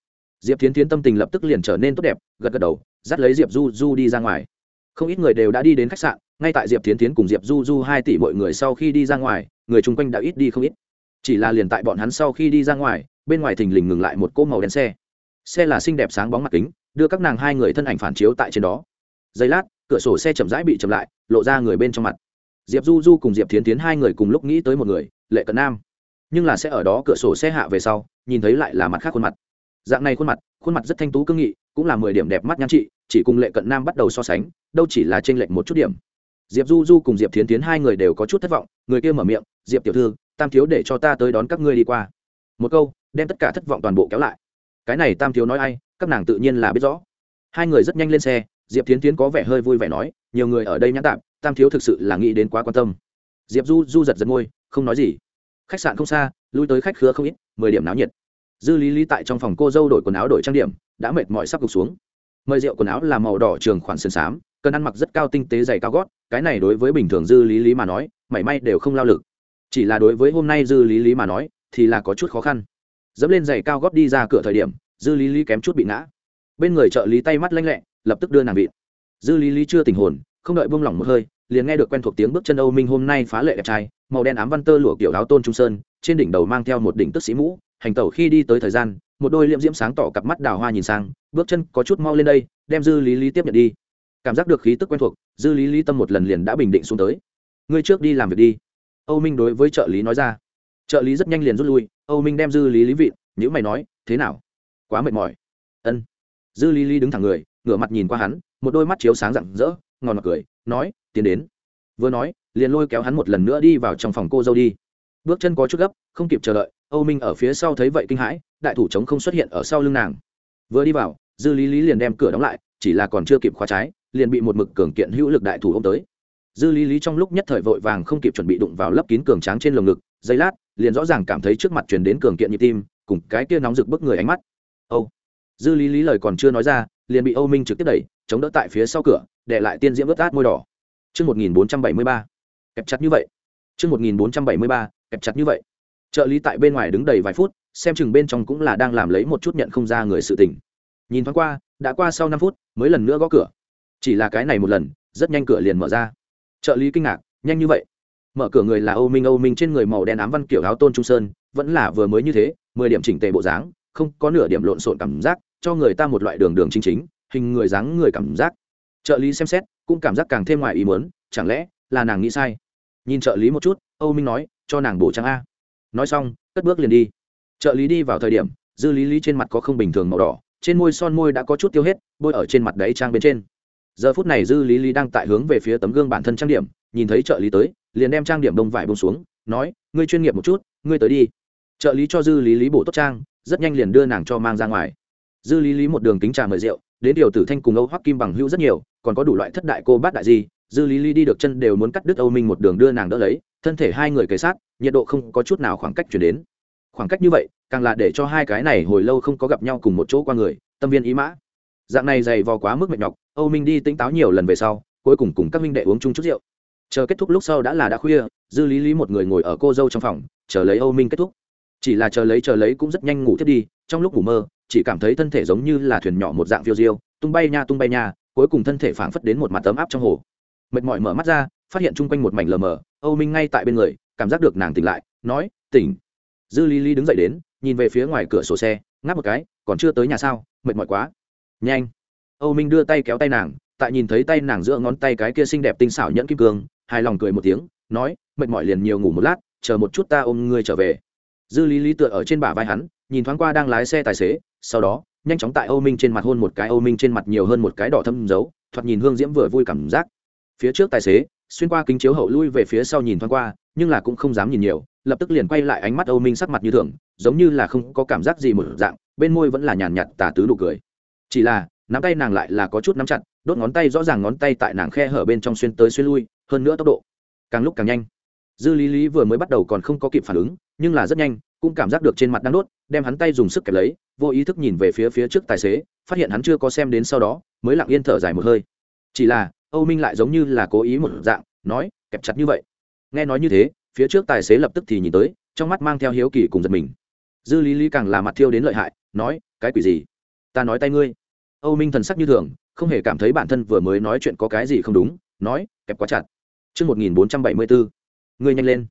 diệp Thiến Thiến tâm tình lập tức liền trở nên tốt đẹp gật gật đầu dắt lấy diệp du du đi ra ngoài không ít người đều đã đi đến khách sạn, ngay tại diệp tiến tiến cùng diệp du du hai tỷ mọi người sau khi đi ra ngoài, người chung quanh đã ít đi không ít. Chỉ là liền tại bọn hắn sau khi đi ra ngoài, bên ngoài thình lình ngừng lại một cỗ màu đen xe. Xe là xinh đẹp sáng bóng mặt kính, đưa các nàng hai người thân ảnh phản chiếu tại trên đó. Giây lát, cửa sổ xe chậm rãi bị chậm lại, lộ ra người bên trong mặt. Diệp du du cùng diệp thiến tiến hai người cùng lúc nghĩ tới một người, lệ cận nam. Nhưng là sẽ ở đó cửa sổ xe hạ về sau, nhìn thấy lại là mặt khác khuôn mặt. Dạng này khuôn mặt khuôn mặt rất thanh tú cương nghị, cũng là mười điểm đẹp mắt nhan trị, chỉ cùng lệ cận nam bắt đầu so sánh đâu chỉ là t lệnh lệch một chút điểm. Diệp du du cùng diệp thiến tiến hai người đều có chút thất vọng, người kia mở miệng, diệp tiểu thư, tam thiếu để cho ta tới đón các ngươi đi qua. Một câu, đem tất cả thất vọng toàn bộ kéo lại. Cái này tam thiếu nói ai, các nàng tự nhiên là biết rõ. Hai người rất nhanh lên xe, diệp Thiến tiến có vẻ hơi vui vẻ nói, nhiều người ở đây nhãn tạm, tam thiếu thực sự là nghĩ đến quá quan tâm. Diệp du du giật giật môi, không nói gì. Khách sạn không xa, lui tới khách khứa không ít, mười điểm náo nhiệt. Dư lý lý tại trong phòng cô dâu đổi quần áo đổi trang điểm, đã mệt mỏi sắp gục xuống. Mời rượu quần áo là màu đỏ trường khoản sơn xám cần ăn mặc rất cao tinh tế dày cao gót, cái này đối với bình thường dư lý lý mà nói, mảy may đều không lao lực. Chỉ là đối với hôm nay dư lý lý mà nói, thì là có chút khó khăn. Dẫm lên giày cao gót đi ra cửa thời điểm, dư lý lý kém chút bị ngã. Bên người trợ lý tay mắt lanh lẹ, lập tức đưa nàng vịt. Dư lý lý chưa tình hồn, không đợi buông lỏng một hơi, liền nghe được quen thuộc tiếng bước chân âu minh hôm nay phá lệ đẹp trai, màu đen ám văn tơ lụa kiểu áo tôn trung sơn, trên đỉnh đầu mang theo một đỉnh tức sĩ mũ, hành tẩu khi đi tới thời gian, một đôi liệm diễm sáng tỏ cặp mắt đào hoa nhìn sang, bước chân có chút mau lên đây, đem dư lý lý tiếp nhận đi cảm giác được khí tức quen thuộc, dư lý lý tâm một lần liền đã bình định xuống tới. Ngươi trước đi làm việc đi. Âu minh đối với trợ lý nói ra. Trợ lý rất nhanh liền rút lui, âu minh đem dư lý lý vịn nhữ mày nói, thế nào? Quá mệt mỏi. Ân. Dư lý lý đứng thẳng người, ngửa mặt nhìn qua hắn, một đôi mắt chiếu sáng rạng rỡ ngon mặt cười, nói, tiến đến. Vừa nói, liền lôi kéo hắn một lần nữa đi vào trong phòng cô dâu đi. Bước chân có chút gấp, không kịp chờ đợi, âu minh ở phía sau thấy vậy kinh hãi, đại thủ trống không xuất hiện ở sau lưng nàng. Vừa đi vào, dư lý lý liền đem cửa đóng lại, chỉ là còn chưa kịp khóa trái liền bị một mực cường kiện hữu lực đại thủ ô m tới dư lý lý trong lúc nhất thời vội vàng không kịp chuẩn bị đụng vào lấp kín cường tráng trên lồng ngực giây lát liền rõ ràng cảm thấy trước mặt chuyển đến cường kiện nhịp tim cùng cái kia nóng rực bức người ánh mắt âu dư lý lý lời còn chưa nói ra liền bị âu minh trực tiếp đẩy chống đỡ tại phía sau cửa để lại tiên diễm ướt át môi đỏ Trước 1473, kẹp chặt như vậy. Trước 1473, kẹp chặt như vậy. Trợ lý tại bên ngoài đứng đầy vài phút, xem chừng bên trong cũng là đang làm lấy một chút nhận không ra người sự tình. Nhìn thoáng qua, đã qua sau năm phút, mới lần nữa gõ cửa. Chỉ là cái này một lần, rất nhanh cửa liền mở ra. Trợ lý kinh ngạc, nhanh như vậy. Mở cửa người là Âu Minh Âu Minh trên người màu đen ám văn kiểu áo tôn trung sơn, vẫn là vừa mới như thế, mười điểm chỉnh tề bộ dáng, không có nửa điểm lộn xộn cảm giác, cho người ta một loại đường đường chính chính, hình người dáng người cảm giác. Trợ lý xem xét, cũng cảm giác càng thêm ngoài ý muốn, chẳng lẽ là nàng nghĩ sai? Nhìn trợ lý một chút, Âu Minh nói, cho nàng bổ trang a. Nói xong, cất bước liền đi. Trợ lý đi vào thời điểm, dư lý lý trên mặt có không bình thường màu đỏ, trên môi son môi đã có chút tiêu hết, bôi ở trên mặt đấy trang bên trên. Giờ phút này dư lý lý đang tại hướng về phía tấm gương bản thân trang điểm, nhìn thấy trợ lý tới, liền đem trang điểm đông vải bông xuống, nói, ngươi chuyên nghiệp một chút, ngươi tới đi. Trợ lý cho dư lý lý bổ tốt trang, rất nhanh liền đưa nàng cho mang ra ngoài. Dư lý lý một đường kính trà mời rượu đến điều tử thanh cùng âu hoắc kim bằng hữu rất nhiều còn có đủ loại thất đại cô bát đại gì dư lý lý đi được chân đều muốn cắt đứt âu minh một đường đưa nàng đỡ lấy thân thể hai người kề sát nhiệt độ không có chút nào khoảng cách chuyển đến. Khoảng cách như vậy càng là để cho hai cái này hồi lâu không có gặp nhau cùng một chỗ qua người tâm viên ý mã. Dạng này dày vò quá mức mệt nhọc âu minh đi tỉnh táo nhiều lần về sau, cuối cùng cùng các minh đệ uống chung chút rượu. Chờ kết thúc lúc sau đã là đã khuya, dư lý lý một người ngồi ở cô dâu trong phòng, chờ lấy âu minh kết thúc. Chỉ là chờ lấy chờ lấy cũng rất nhanh ngủ thiết đi, trong lúc ngủ mơ, chỉ cảm thấy thân thể giống như là thuyền nhỏ một dạng phiêu diêu, tung bay nha, tung bay nha, cuối cùng thân thể phảng phất đến một mặt tấm áp trong hồ. Mệt mỏi mở mắt ra, phát hiện chung quanh một mảnh lờ mờ, âu minh ngay tại bên người, cảm giác được nàng tỉnh lại, nói, tỉnh. Dư lý lý đứng dậy đến, nhìn về phía ngoài cửa sổ xe, ngáp một cái, còn chưa tới nhà sao? Mệt mỏi quá. Nhanh âu minh đưa tay kéo tay nàng, tại nhìn thấy tay nàng giữa ngón tay cái kia xinh đẹp tinh xảo nhẫn kim cương, hài lòng cười một tiếng, nói, mệt mỏi liền nhiều ngủ một lát, chờ một chút ta ôm ngươi trở về. Dư lý lý tựa ở trên bả vai hắn, nhìn thoáng qua đang lái xe tài xế, sau đó, nhanh chóng tại âu minh trên mặt hôn một cái, âu minh trên mặt nhiều hơn một cái đỏ thâm dấu, thoạt nhìn hương diễm vừa vui cảm giác. Phía trước tài xế, xuyên qua kính chiếu hậu lui về phía sau nhìn thoáng qua, nhưng là cũng không dám nhìn nhiều, lập tức liền quay lại ánh mắt âu minh sắc mặt như thường, giống như là không có cảm giác gì một dạng, bên môi vẫn là nhàn nhạt tà tứ nụ cười. Chỉ là nắm tay nàng lại là có chút nắm chặt, đốt ngón tay rõ ràng ngón tay tại nàng khe hở bên trong xuyên tới xuyên lui, hơn nữa tốc độ càng lúc càng nhanh. Dư lý lý vừa mới bắt đầu còn không có kịp phản ứng, nhưng là rất nhanh, cũng cảm giác được trên mặt đang đốt, đem hắn tay dùng sức kẹp lấy, vô ý thức nhìn về phía phía trước tài xế, phát hiện hắn chưa có xem đến sau đó, mới lặng yên thở dài một hơi. Chỉ là, âu minh lại giống như là cố ý một dạng, nói, kẹp chặt như vậy. Nghe nói như thế, phía trước tài xế lập tức thì nhìn tới, trong mắt mang theo hiếu kỳ cùng giật mình. Dư lý lý càng là mặt thiêu đến lợi hại, nói, cái quỷ gì? Ta nói tay ngươi âu minh thần sắc như thường không hề cảm thấy bản thân vừa mới nói chuyện có cái gì không đúng nói kẹp quá chặt Trước 1474, ngươi nhanh lên.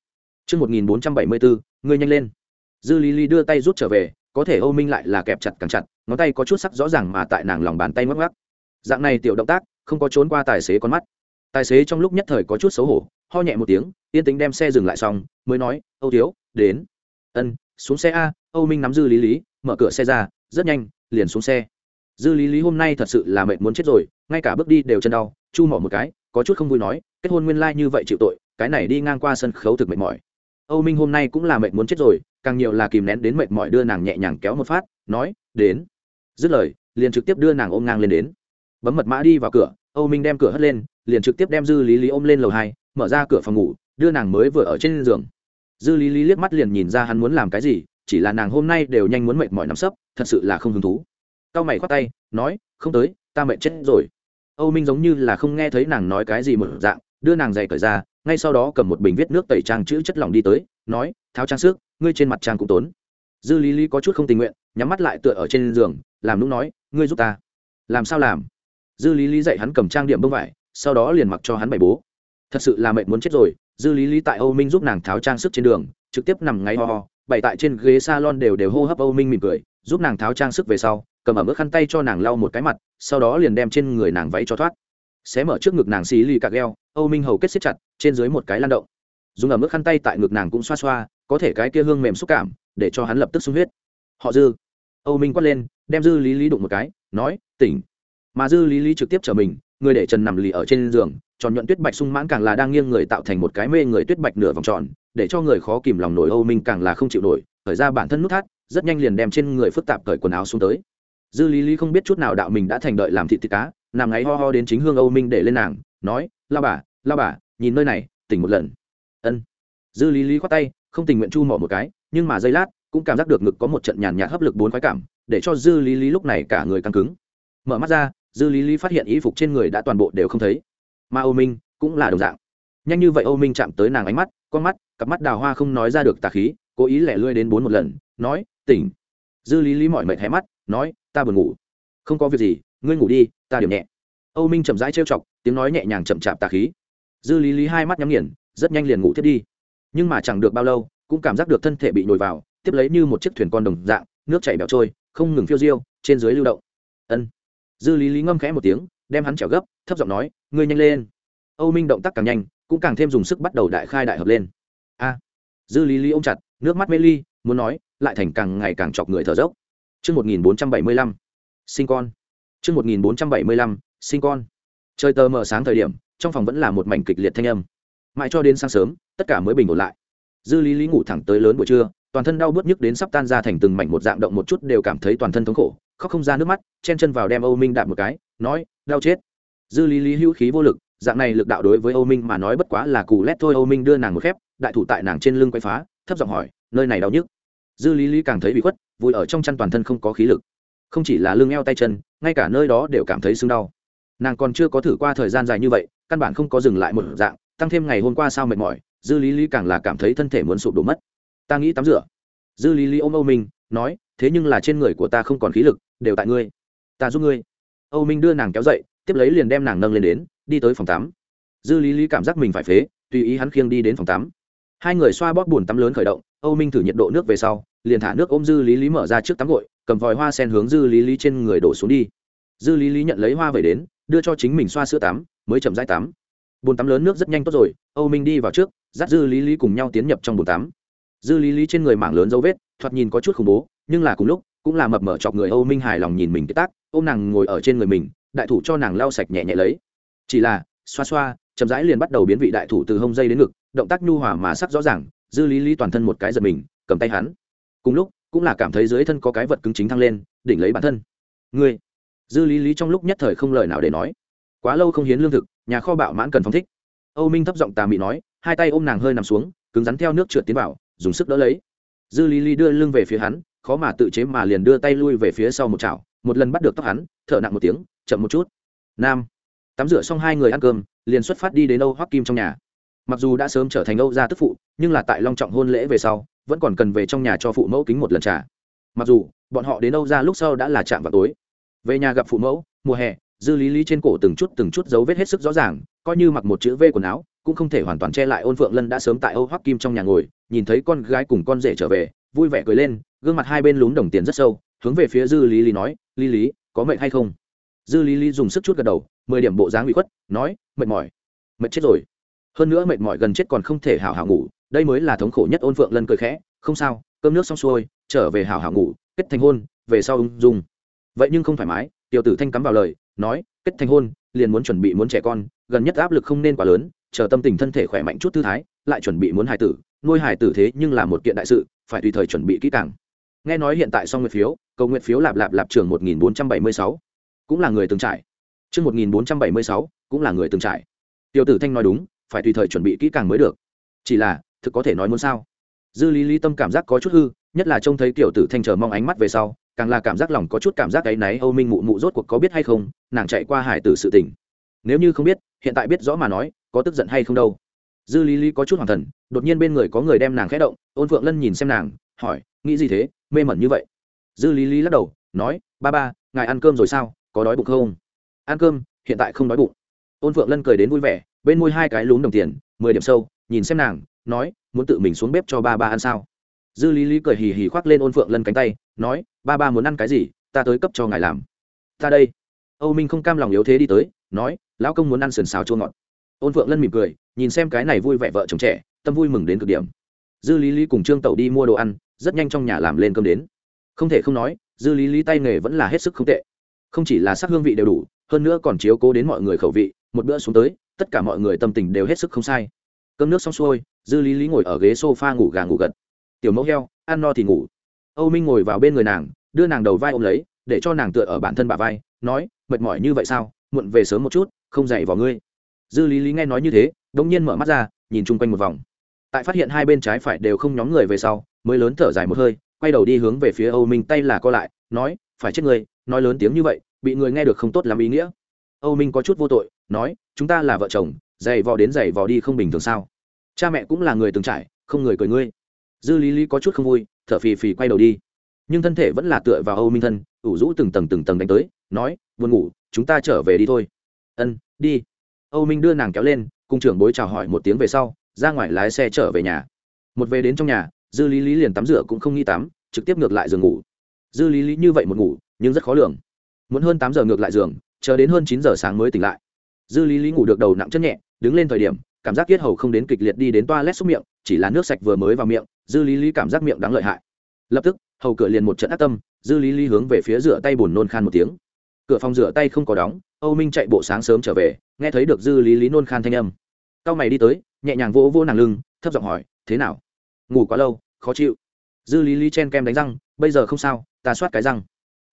Trước 1474, ngươi nhanh lên. Dư Lý Lý đưa tay rút trở về, có thể Âu Minh lại là kẹp chặt càng chặt, ngón tay có chút sắc rõ ràng mà tại nàng lòng bàn tay ngoắc ngoắc. Dạng này tiểu động tác, không có trốn qua tài xế con mắt. Tài xế trong lúc nhất thời có chút xấu hổ, ho nhẹ một tiếng, yên tĩnh đem xe dừng lại xong, mới nói, "Âu thiếu, đến." "Ân, xuống xe a." Âu Minh nắm Dư Lý Lý, mở cửa xe ra, rất nhanh, liền xuống xe. Dư Lý Lý hôm nay thật sự là mệt muốn chết rồi, ngay cả bước đi đều chân đau, chu mỏ một cái, có chút không vui nói, kết hôn nguyên lai like như vậy chịu tội, cái này đi ngang qua sân khấu thực mệt mỏi. Âu minh hôm nay cũng là mệt muốn chết rồi càng nhiều là kìm nén đến mệt mỏi đưa nàng nhẹ nhàng kéo một phát nói đến. Dứt lời liền trực tiếp đưa nàng ôm ngang lên đến. Bấm mật mã đi vào cửa âu minh đem cửa hất lên liền trực tiếp đem dư lý lý ôm lên lầu hai mở ra cửa phòng ngủ đưa nàng mới vừa ở trên giường. Dư lý lý liếc mắt liền nhìn ra hắn muốn làm cái gì chỉ là nàng hôm nay đều nhanh muốn mệt mỏi nắm sấp thật sự là không hứng thú cao mày khoát tay, nói, không tới, ta mệt chết rồi. Âu minh giống như là không nghe thấy nàng nói cái gì một dạng, đưa nàng giày cởi ra, ngay sau đó cầm một bình viết nước tẩy trang chữ chất lỏng đi tới, nói, tháo trang sức, ngươi trên mặt trang cũng tốn. Dư lý lý có chút không tình nguyện, nhắm mắt lại tựa ở trên giường, làm lúc nói, ngươi giúp ta. Làm sao làm? Dư lý lý dạy hắn cầm trang điểm bông vải, sau đó liền mặc cho hắn bày bố. Thật sự là mệt muốn chết rồi. Dư lý lý tại âu minh giúp nàng tháo trang sức trên đường, trực tiếp nằm ngáy ho ho, bày tại trên ghế salon đều đều hô hấp âu minh mỉm cười, giúp nàng tháo trang sức về sau cầm ở mức khăn tay cho nàng lau một cái mặt, sau đó liền đem trên người nàng váy cho thoát. Xé mở trước ngực nàng xì lì cạc gheo, âu minh hầu kết xếp chặt, trên dưới một cái lan động. Dùng ở mức khăn tay tại ngực nàng cũng xoa xoa, có thể cái kia hương mềm xúc cảm, để cho hắn lập tức sung huyết. Họ dư. Âu minh quát lên, đem dư lý lý đụng một cái, nói, tỉnh. Mà dư lý lý trực tiếp trở mình, người để trần nằm lì ở trên giường, tròn nhuận tuyết bạch sung mãn càng là đang nghiêng người tạo thành một cái mê người tuyết bạch nửa vòng tròn, để cho người khó kìm lòng nổi âu minh càng là không chịu nổi, khởi ra bản thân nút thắt, rất nhanh liền đem trên người phức tạp cởi quần áo xuống tới dư lý lý không biết chút nào đạo mình đã thành đợi làm thịt thịt cá, nằm ngáy ho ho đến chính hương âu minh để lên nàng, nói, lao bà lao bà, nhìn nơi này, tỉnh một lần. Ân. Dư lý lý khoát tay, không tình nguyện chu mỏ một cái, nhưng mà giây lát, cũng cảm giác được ngực có một trận nhàn nhạt hấp lực bốn khoái cảm, để cho dư lý lý lúc này cả người căng cứng. Mở mắt ra, dư lý lý phát hiện y phục trên người đã toàn bộ đều không thấy. Mà âu minh cũng là đồng dạng. Nhanh như vậy âu minh chạm tới nàng ánh mắt, con mắt, cặp mắt đào hoa không nói ra được tà khí, cố ý lẻ lươi đến bốn một lần, nói, tỉnh. Dư lý lý mỏi mệt hé mắt nói, ta buồn ngủ. Không có việc gì, ngươi ngủ đi, ta điểm nhẹ. Âu minh chậm rãi trêu chọc, tiếng nói nhẹ nhàng chậm chạp tà khí. Dư lý lý hai mắt nhắm nghiền, rất nhanh liền ngủ thiết đi. Nhưng mà chẳng được bao lâu, cũng cảm giác được thân thể bị nhồi vào, tiếp lấy như một chiếc thuyền con đồng dạng, nước chảy bẹo trôi, không ngừng phiêu diêu, trên dưới lưu động. Ân. Dư lý lý ngâm khẽ một tiếng, đem hắn trèo gấp, thấp giọng nói, ngươi nhanh lên. Âu minh động tác càng nhanh, cũng càng thêm dùng sức bắt đầu đại khai đại hợp lên. A. Dư lý lý ôm chặt, nước mắt mê ly, muốn nói, lại thành càng ngày càng chọc người thở dốc. Trước 1475, sinh con. Trước 1475, sinh con. Trời tờ mờ sáng thời điểm, trong phòng vẫn là một mảnh kịch liệt thanh âm. Mãi cho đến sáng sớm, tất cả mới bình ổn lại. Dư Lý Lý ngủ thẳng tới lớn buổi trưa, toàn thân đau bứt nhức đến sắp tan ra thành từng mảnh một dạng động một chút đều cảm thấy toàn thân thống khổ, khóc không ra nước mắt, chen chân vào đem Âu Minh đạp một cái, nói, đau chết. Dư Lý Lý hữu khí vô lực, dạng này lực đạo đối với Âu Minh mà nói bất quá là cù lét thôi, Âu Minh đưa nàng một khép, đại thủ tại nàng trên lưng quay phá, thấp giọng hỏi, nơi này đau nhức. Dư Lý Lý càng thấy bị khuất, vui ở trong chăn toàn thân không có khí lực. Không chỉ là lưng eo tay chân, ngay cả nơi đó đều cảm thấy sưng đau. Nàng còn chưa có thử qua thời gian dài như vậy, căn bản không có dừng lại một dạng, tăng thêm ngày hôm qua sao mệt mỏi, dư lý lý càng là cảm thấy thân thể muốn sụp đổ mất. Ta nghĩ tắm rửa. Dư lý lý ôm âu minh, nói, thế nhưng là trên người của ta không còn khí lực, đều tại ngươi. Ta giúp ngươi. Âu minh đưa nàng kéo dậy, tiếp lấy liền đem nàng nâng lên đến, đi tới phòng tắm. Dư lý lý cảm giác mình phải phế, tùy ý hắn khiêng đi đến phòng tắm. Hai người xoa bóp bùn tắm lớn khởi động, âu minh thử nhiệt độ nước về sau liền thả nước ôm dư lý lý mở ra trước tắm gội, cầm vòi hoa sen hướng dư lý lý trên người đổ xuống đi. Dư lý lý nhận lấy hoa về đến, đưa cho chính mình xoa sữa tắm, mới chậm rãi tắm. Bồn tắm lớn nước rất nhanh tốt rồi, âu minh đi vào trước, dắt dư lý lý cùng nhau tiến nhập trong bồn tắm. Dư lý lý trên người mảng lớn dấu vết, thoạt nhìn có chút khủng bố, nhưng là cùng lúc, cũng là mập mở chọc người âu minh hài lòng nhìn mình cái tác ô m nàng ngồi ở trên người mình, đại thủ cho nàng lau sạch nhẹ nhẹ lấy. Chỉ là, xoa xoa, chậm rãi liền bắt đầu biến vị đại thủ từ hông dây đến ngực, động tác nhu hòa mà sắc rõ ràng, dư lý lý toàn thân một cái giật mình, cầm tay hắn cùng lúc, cũng là cảm thấy dưới thân có cái vật cứng chính thăng lên, đỉnh lấy bản thân. Ngươi, dư lý lý trong lúc nhất thời không lời nào để nói. Quá lâu không hiến lương thực, nhà kho bạo mãn cần phong thích. Âu minh thấp giọng tà mị nói, hai tay ôm nàng hơi nằm xuống, cứng rắn theo nước trượt tiến vào, dùng sức đỡ lấy. Dư lý lý đưa lưng về phía hắn, khó mà tự chế mà liền đưa tay lui về phía sau một chảo, một lần bắt được tóc hắn, thở nặng một tiếng, chậm một chút. Nam, tắm rửa xong hai người ăn cơm, liền xuất phát đi đến âu hoắc kim trong nhà. Mặc dù đã sớm trở thành âu gia tức phụ, nhưng là tại long trọng hôn lễ về sau vẫn còn cần về trong nhà cho phụ mẫu kính một lần trả mặc dù, bọn họ đến âu ra lúc sau đã là chạm vào tối. Về nhà gặp phụ mẫu, mùa hè, dư lý lý trên cổ từng chút từng chút dấu vết hết sức rõ ràng, coi như mặc một chữ v quần áo, cũng không thể hoàn toàn che lại ôn phượng lân đã sớm tại âu hoắc kim trong nhà ngồi, nhìn thấy con gái cùng con rể trở về, vui vẻ cười lên, gương mặt hai bên lún đồng tiền rất sâu, hướng về phía dư lý lý nói, lý lý, có mệt hay không? Dư lý lý dùng sức chút gật đầu, mười điểm bộ dáng bị khuất, nói, mệt mỏi, mệt chết rồi. Hơn nữa mệt mỏi gần chết còn không thể hào hào ngủ đây mới là thống khổ nhất ôn phượng lân cười khẽ, không sao, cơm nước xong xuôi, trở về hào hào ngủ, kết thành hôn, về sau ung dung. Vậy nhưng không thoải mái, tiểu tử thanh cắm vào lời, nói, kết thành hôn, liền muốn chuẩn bị muốn trẻ con, gần nhất áp lực không nên quá lớn, chờ tâm tình thân thể khỏe mạnh chút thư thái, lại chuẩn bị muốn hài tử, nuôi hài tử thế nhưng là một kiện đại sự, phải tùy thời chuẩn bị kỹ càng. Nghe nói hiện tại xong nguyện phiếu, cầu nguyện phiếu lạp lạp lạp trường một nghìn bốn trăm bảy mươi sáu, cũng là người từng trải. Chương một nghìn bốn trăm bảy mươi sáu, cũng là người từng trải. Tiểu tử thanh nói đúng, phải tùy thời chuẩn bị kỹ càng mới được. Chỉ là thực có thể nói muốn sao? Dư lý lý tâm cảm giác có chút hư, nhất là trông thấy tiểu tử thanh chờ mong ánh mắt về sau, càng là cảm giác lòng có chút cảm giác cái náy, âu minh mụ mụ rốt cuộc có biết hay không, nàng chạy qua hải tử sự tình. Nếu như không biết, hiện tại biết rõ mà nói, có tức giận hay không đâu. Dư lý lý có chút hoàng thần, đột nhiên bên người có người đem nàng khẽ động, ôn phượng lân nhìn xem nàng, hỏi, nghĩ gì thế? Mê mẩn như vậy? Dư lý lý lắc đầu, nói, ba ba, ngài ăn cơm rồi sao? Có đói bụng không? Ăn cơm, hiện tại không đói bụng. Ôn phượng lân cười đến vui vẻ, bên môi hai cái lún đồng tiền, mười điểm sâu, nhìn xem nàng nói, muốn tự mình xuống bếp cho ba ba ăn sao? Dư lý lý cười hì hì khoác lên ôn phượng lân cánh tay, nói, ba ba muốn ăn cái gì, ta tới cấp cho ngài làm. Ta đây. Âu minh không cam lòng yếu thế đi tới, nói, lão công muốn ăn sườn xào chua ngọt. Ôn phượng lân mỉm cười, nhìn xem cái này vui vẻ vợ chồng trẻ, tâm vui mừng đến cực điểm. Dư lý lý cùng trương tẩu đi mua đồ ăn, rất nhanh trong nhà làm lên cơm đến. Không thể không nói, dư lý lý tay nghề vẫn là hết sức không tệ. Không chỉ là sắc hương vị đều đủ, hơn nữa còn chiếu cố đến mọi người khẩu vị, một bữa xuống tới, tất cả mọi người tâm tình đều hết sức không sai cơm nước xong xuôi, dư lý lý ngồi ở ghế s o f a ngủ gà ngủ gật. Tiểu mẫu heo, ăn no thì ngủ. Âu minh ngồi vào bên người nàng, đưa nàng đầu vai ôm lấy, để cho nàng tựa ở bản thân bà vai, nói, mệt mỏi như vậy sao? Muộn về sớm một chút, không dậy vào ngươi. Dư lý lý nghe nói như thế đ ỗ n g nhiên mở mắt ra, nhìn chung quanh một vòng. Tại phát hiện hai bên trái phải đều không nhóm người về sau, mới lớn thở dài một hơi, quay đầu đi hướng về phía âu minh tay là co lại, nói, phải chết người, nói lớn tiếng như vậy, bị người nghe được không tốt làm ý nghĩa. Âu minh có chút vô tội, nói, chúng ta là vợ chồng giày vò đến giày vò đi không bình thường sao? Cha mẹ cũng là người từng trải, không người cười ngươi. Dư lý lý có chút không vui, thở phì phì quay đầu đi. Nhưng thân thể vẫn là tựa vào âu minh thân, ủ rũ từng tầng từng tầng đánh tới, nói, buồn ngủ, chúng ta trở về đi thôi. Ân, đi. Âu minh đưa nàng kéo lên, cùng trưởng bối chào hỏi một tiếng về sau, ra ngoài lái xe trở về nhà. Một về đến trong nhà, dư lý lý liền tắm rửa cũng không nghĩ tắm, trực tiếp ngược lại giường ngủ. Dư lý lý như vậy một ngủ, nhưng rất khó lường. Muốn hơn tám giờ ngược lại giường, chờ đến hơn chín giờ sáng mới tỉnh lại. Dư lý lý ngủ được đầu nặng chân nhẹ đứng lên thời điểm, cảm giác kiết hầu không đến kịch liệt đi đến toa lét xúc miệng, chỉ là nước sạch vừa mới vào miệng, dư lý lý cảm giác miệng đáng lợi hại. Lập tức, hầu cửa liền một trận ác tâm, dư lý lý hướng về phía rửa tay bùn nôn khan một tiếng. Cửa phòng rửa tay không có đóng, âu minh chạy bộ sáng sớm trở về, nghe thấy được dư lý lý nôn khan thanh âm. Cao mày đi tới, nhẹ nhàng vỗ vỗ nàng lưng, thấp giọng hỏi, thế nào? Ngủ quá lâu, khó chịu? Dư lý lý chen kem đánh răng, bây giờ không sao, ta soát cái răng.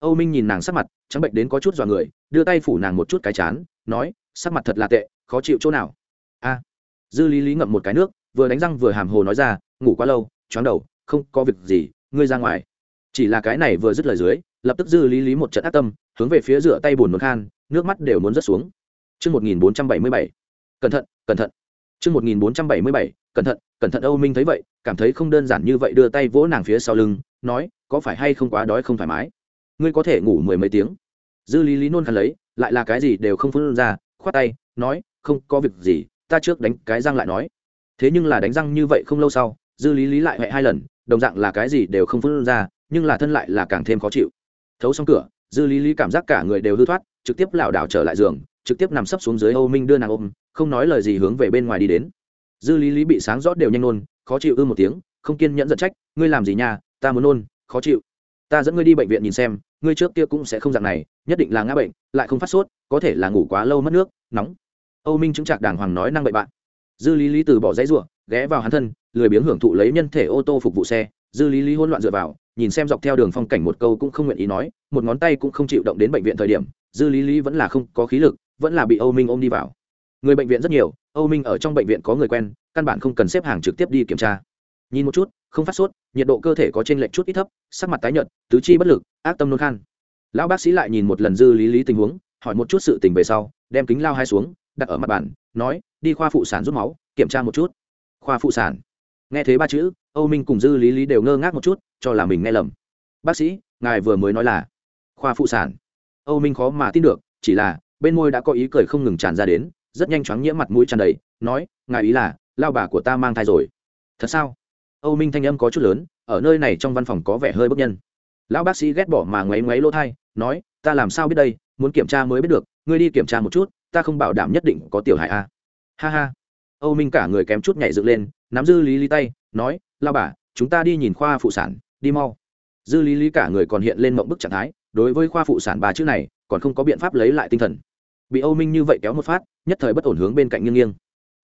Âu minh nhìn nàng sắc mặt, trắng bệnh đến có chút dọa người, đưa tay phủ nàng một chút cái chán, nói, sắc mặt thật là tệ, khó chịu chỗ nào? A dư lý lý ngậm một cái nước vừa đánh răng vừa hàm hồ nói ra ngủ quá lâu chóng đầu không có việc gì ngươi ra ngoài chỉ là cái này vừa dứt lời dưới lập tức dư lý lý một trận ác tâm hướng về phía rửa tay buồn nôn khan nước mắt đều muốn rớt xuống Chương 1477. Cẩn thận, cẩn thận. Chương 1477. Cẩn thận, cẩn thận Âu Minh thấy vậy, cảm thấy không đơn giản như vậy đưa tay vỗ nàng phía sau lưng, nói, có phải hay không quá đói không thoải mái? Ngươi có thể ngủ mười mấy tiếng. Dư Lý Lý nôn khăn lấy, lại là cái gì đều không phun ra, khoát tay, nói, không có việc gì, ta trước đánh cái răng lại nói. Thế nhưng là đánh răng như vậy không lâu sau, Dư Lý Lý lại hệ hai lần, đồng dạng là cái gì đều không phân ra, nhưng là thân lại là càng thêm khó chịu. Thấu xong cửa, Dư Lý Lý cảm giác cả người đều hư thoát, trực tiếp lảo đảo trở lại giường trực tiếp nằm sấp xuống dưới âu minh đưa nàng ôm không nói lời gì hướng về bên ngoài đi đến dư lý lý bị sáng rõ đều nhanh nôn khó chịu ư một tiếng không kiên nhẫn giận trách ngươi làm gì nha ta muốn nôn khó chịu ta dẫn ngươi đi bệnh viện nhìn xem ngươi trước kia cũng sẽ không dạng này nhất định là ngã bệnh lại không phát sốt có thể là ngủ quá lâu mất nước nóng âu minh chứng trạc đàng hoàng nói năng bậy bạn. Dư lý lý từ bỏ giấy ruộng ghé vào hắn thân, lười biếng hưởng thụ lấy nhân thể ô tô phục vụ xe. Dư lý lý hỗn loạn dựa vào, nhìn xem dọc theo đường phong cảnh một câu cũng không nguyện ý nói, một ngón tay cũng không chịu động đến bệnh viện thời điểm, dư lý lý vẫn là không có khí lực, vẫn là bị âu minh ôm đi vào. Người bệnh viện rất nhiều, âu minh ở trong bệnh viện có người quen, căn bản không cần xếp hàng trực tiếp đi kiểm tra. Nhìn một chút, không phát sốt, nhiệt độ cơ thể có trên lệch chút ít thấp, sắc mặt tái nhợt, tứ chi bất lực, ác tâm nôn khan. Lão bác sĩ lại nhìn một lần dư lý lý tình huống, hỏi một chút sự tình về sau, đem kính lao hai xuống đặt ở mặt bàn, nói, đi khoa phụ sản rút máu, kiểm tra một chút. Khoa phụ sản? Nghe thấy ba chữ, âu minh cùng dư lý lý đều ngơ ngác một chút, cho là mình nghe lầm. Bác sĩ, ngài vừa mới nói là khoa phụ sản. Âu minh khó mà tin được, chỉ là bên môi đã có ý cười không ngừng tràn ra đến, rất nhanh chóng nhiễm mặt mũi tràn đầy, nói, ngài ý là, lao bà của ta mang thai rồi. Thật sao? Âu minh thanh âm có chút lớn, ở nơi này trong văn phòng có vẻ hơi bức nhân. Lão bác sĩ ghét bỏ mà ngoáy ngoáy lỗ thai, nói, ta làm sao biết đây, muốn kiểm tra mới biết được, ngươi đi kiểm tra một chút ta không bảo đảm nhất định có tiểu hại a. À. ha ha. Âu minh cả người kém chút nhảy dựng lên, nắm dư lý lý tay, nói, lao bà, chúng ta đi nhìn khoa phụ sản, đi mau. Dư lý lý cả người còn hiện lên mộng bức trạng thái, đối với khoa phụ sản ba chữ này, còn không có biện pháp lấy lại tinh thần. Bị âu minh như vậy kéo một phát, nhất thời bất ổn hướng bên cạnh nghiêng nghiêng.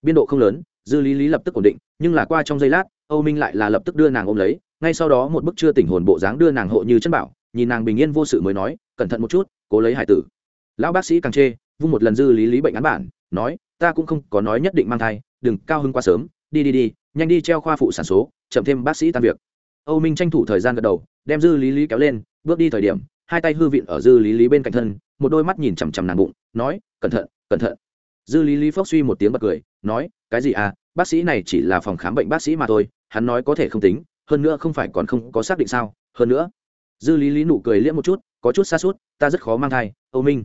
Biên độ không lớn, dư lý lý lập tức ổn định, nhưng là qua trong giây lát, âu minh lại là lập tức đưa nàng ôm lấy, ngay sau đó một bức chưa tỉnh hồn bộ dáng đưa nàng hộ như chân bảo, nhìn nàng bình yên vô sự mới nói, cẩn thận một chút, cố lấy hải tử. Lão bác sĩ càng chê vung một lần dư lý lý bệnh án bản, nói, ta cũng không có nói nhất định mang thai, đừng cao hưng quá sớm, đi đi đi, nhanh đi treo khoa phụ sản số, chậm thêm bác sĩ tan việc. Âu minh tranh thủ thời gian gật đầu, đem dư lý lý kéo lên, bước đi thời điểm, hai tay hư vịn ở dư lý lý bên cạnh thân, một đôi mắt nhìn chằm chằm nàng bụng, nói, cẩn thận cẩn thận. Dư lý lý phốc suy một tiếng bật cười, nói, cái gì à bác sĩ này chỉ là phòng khám bệnh bác sĩ mà thôi, hắn nói có thể không tính, hơn nữa không phải còn không có xác định sao, hơn nữa. Dư lý lý nụ cười liễm một chút, có chút xa suốt ta rất khó mang thai, âu minh.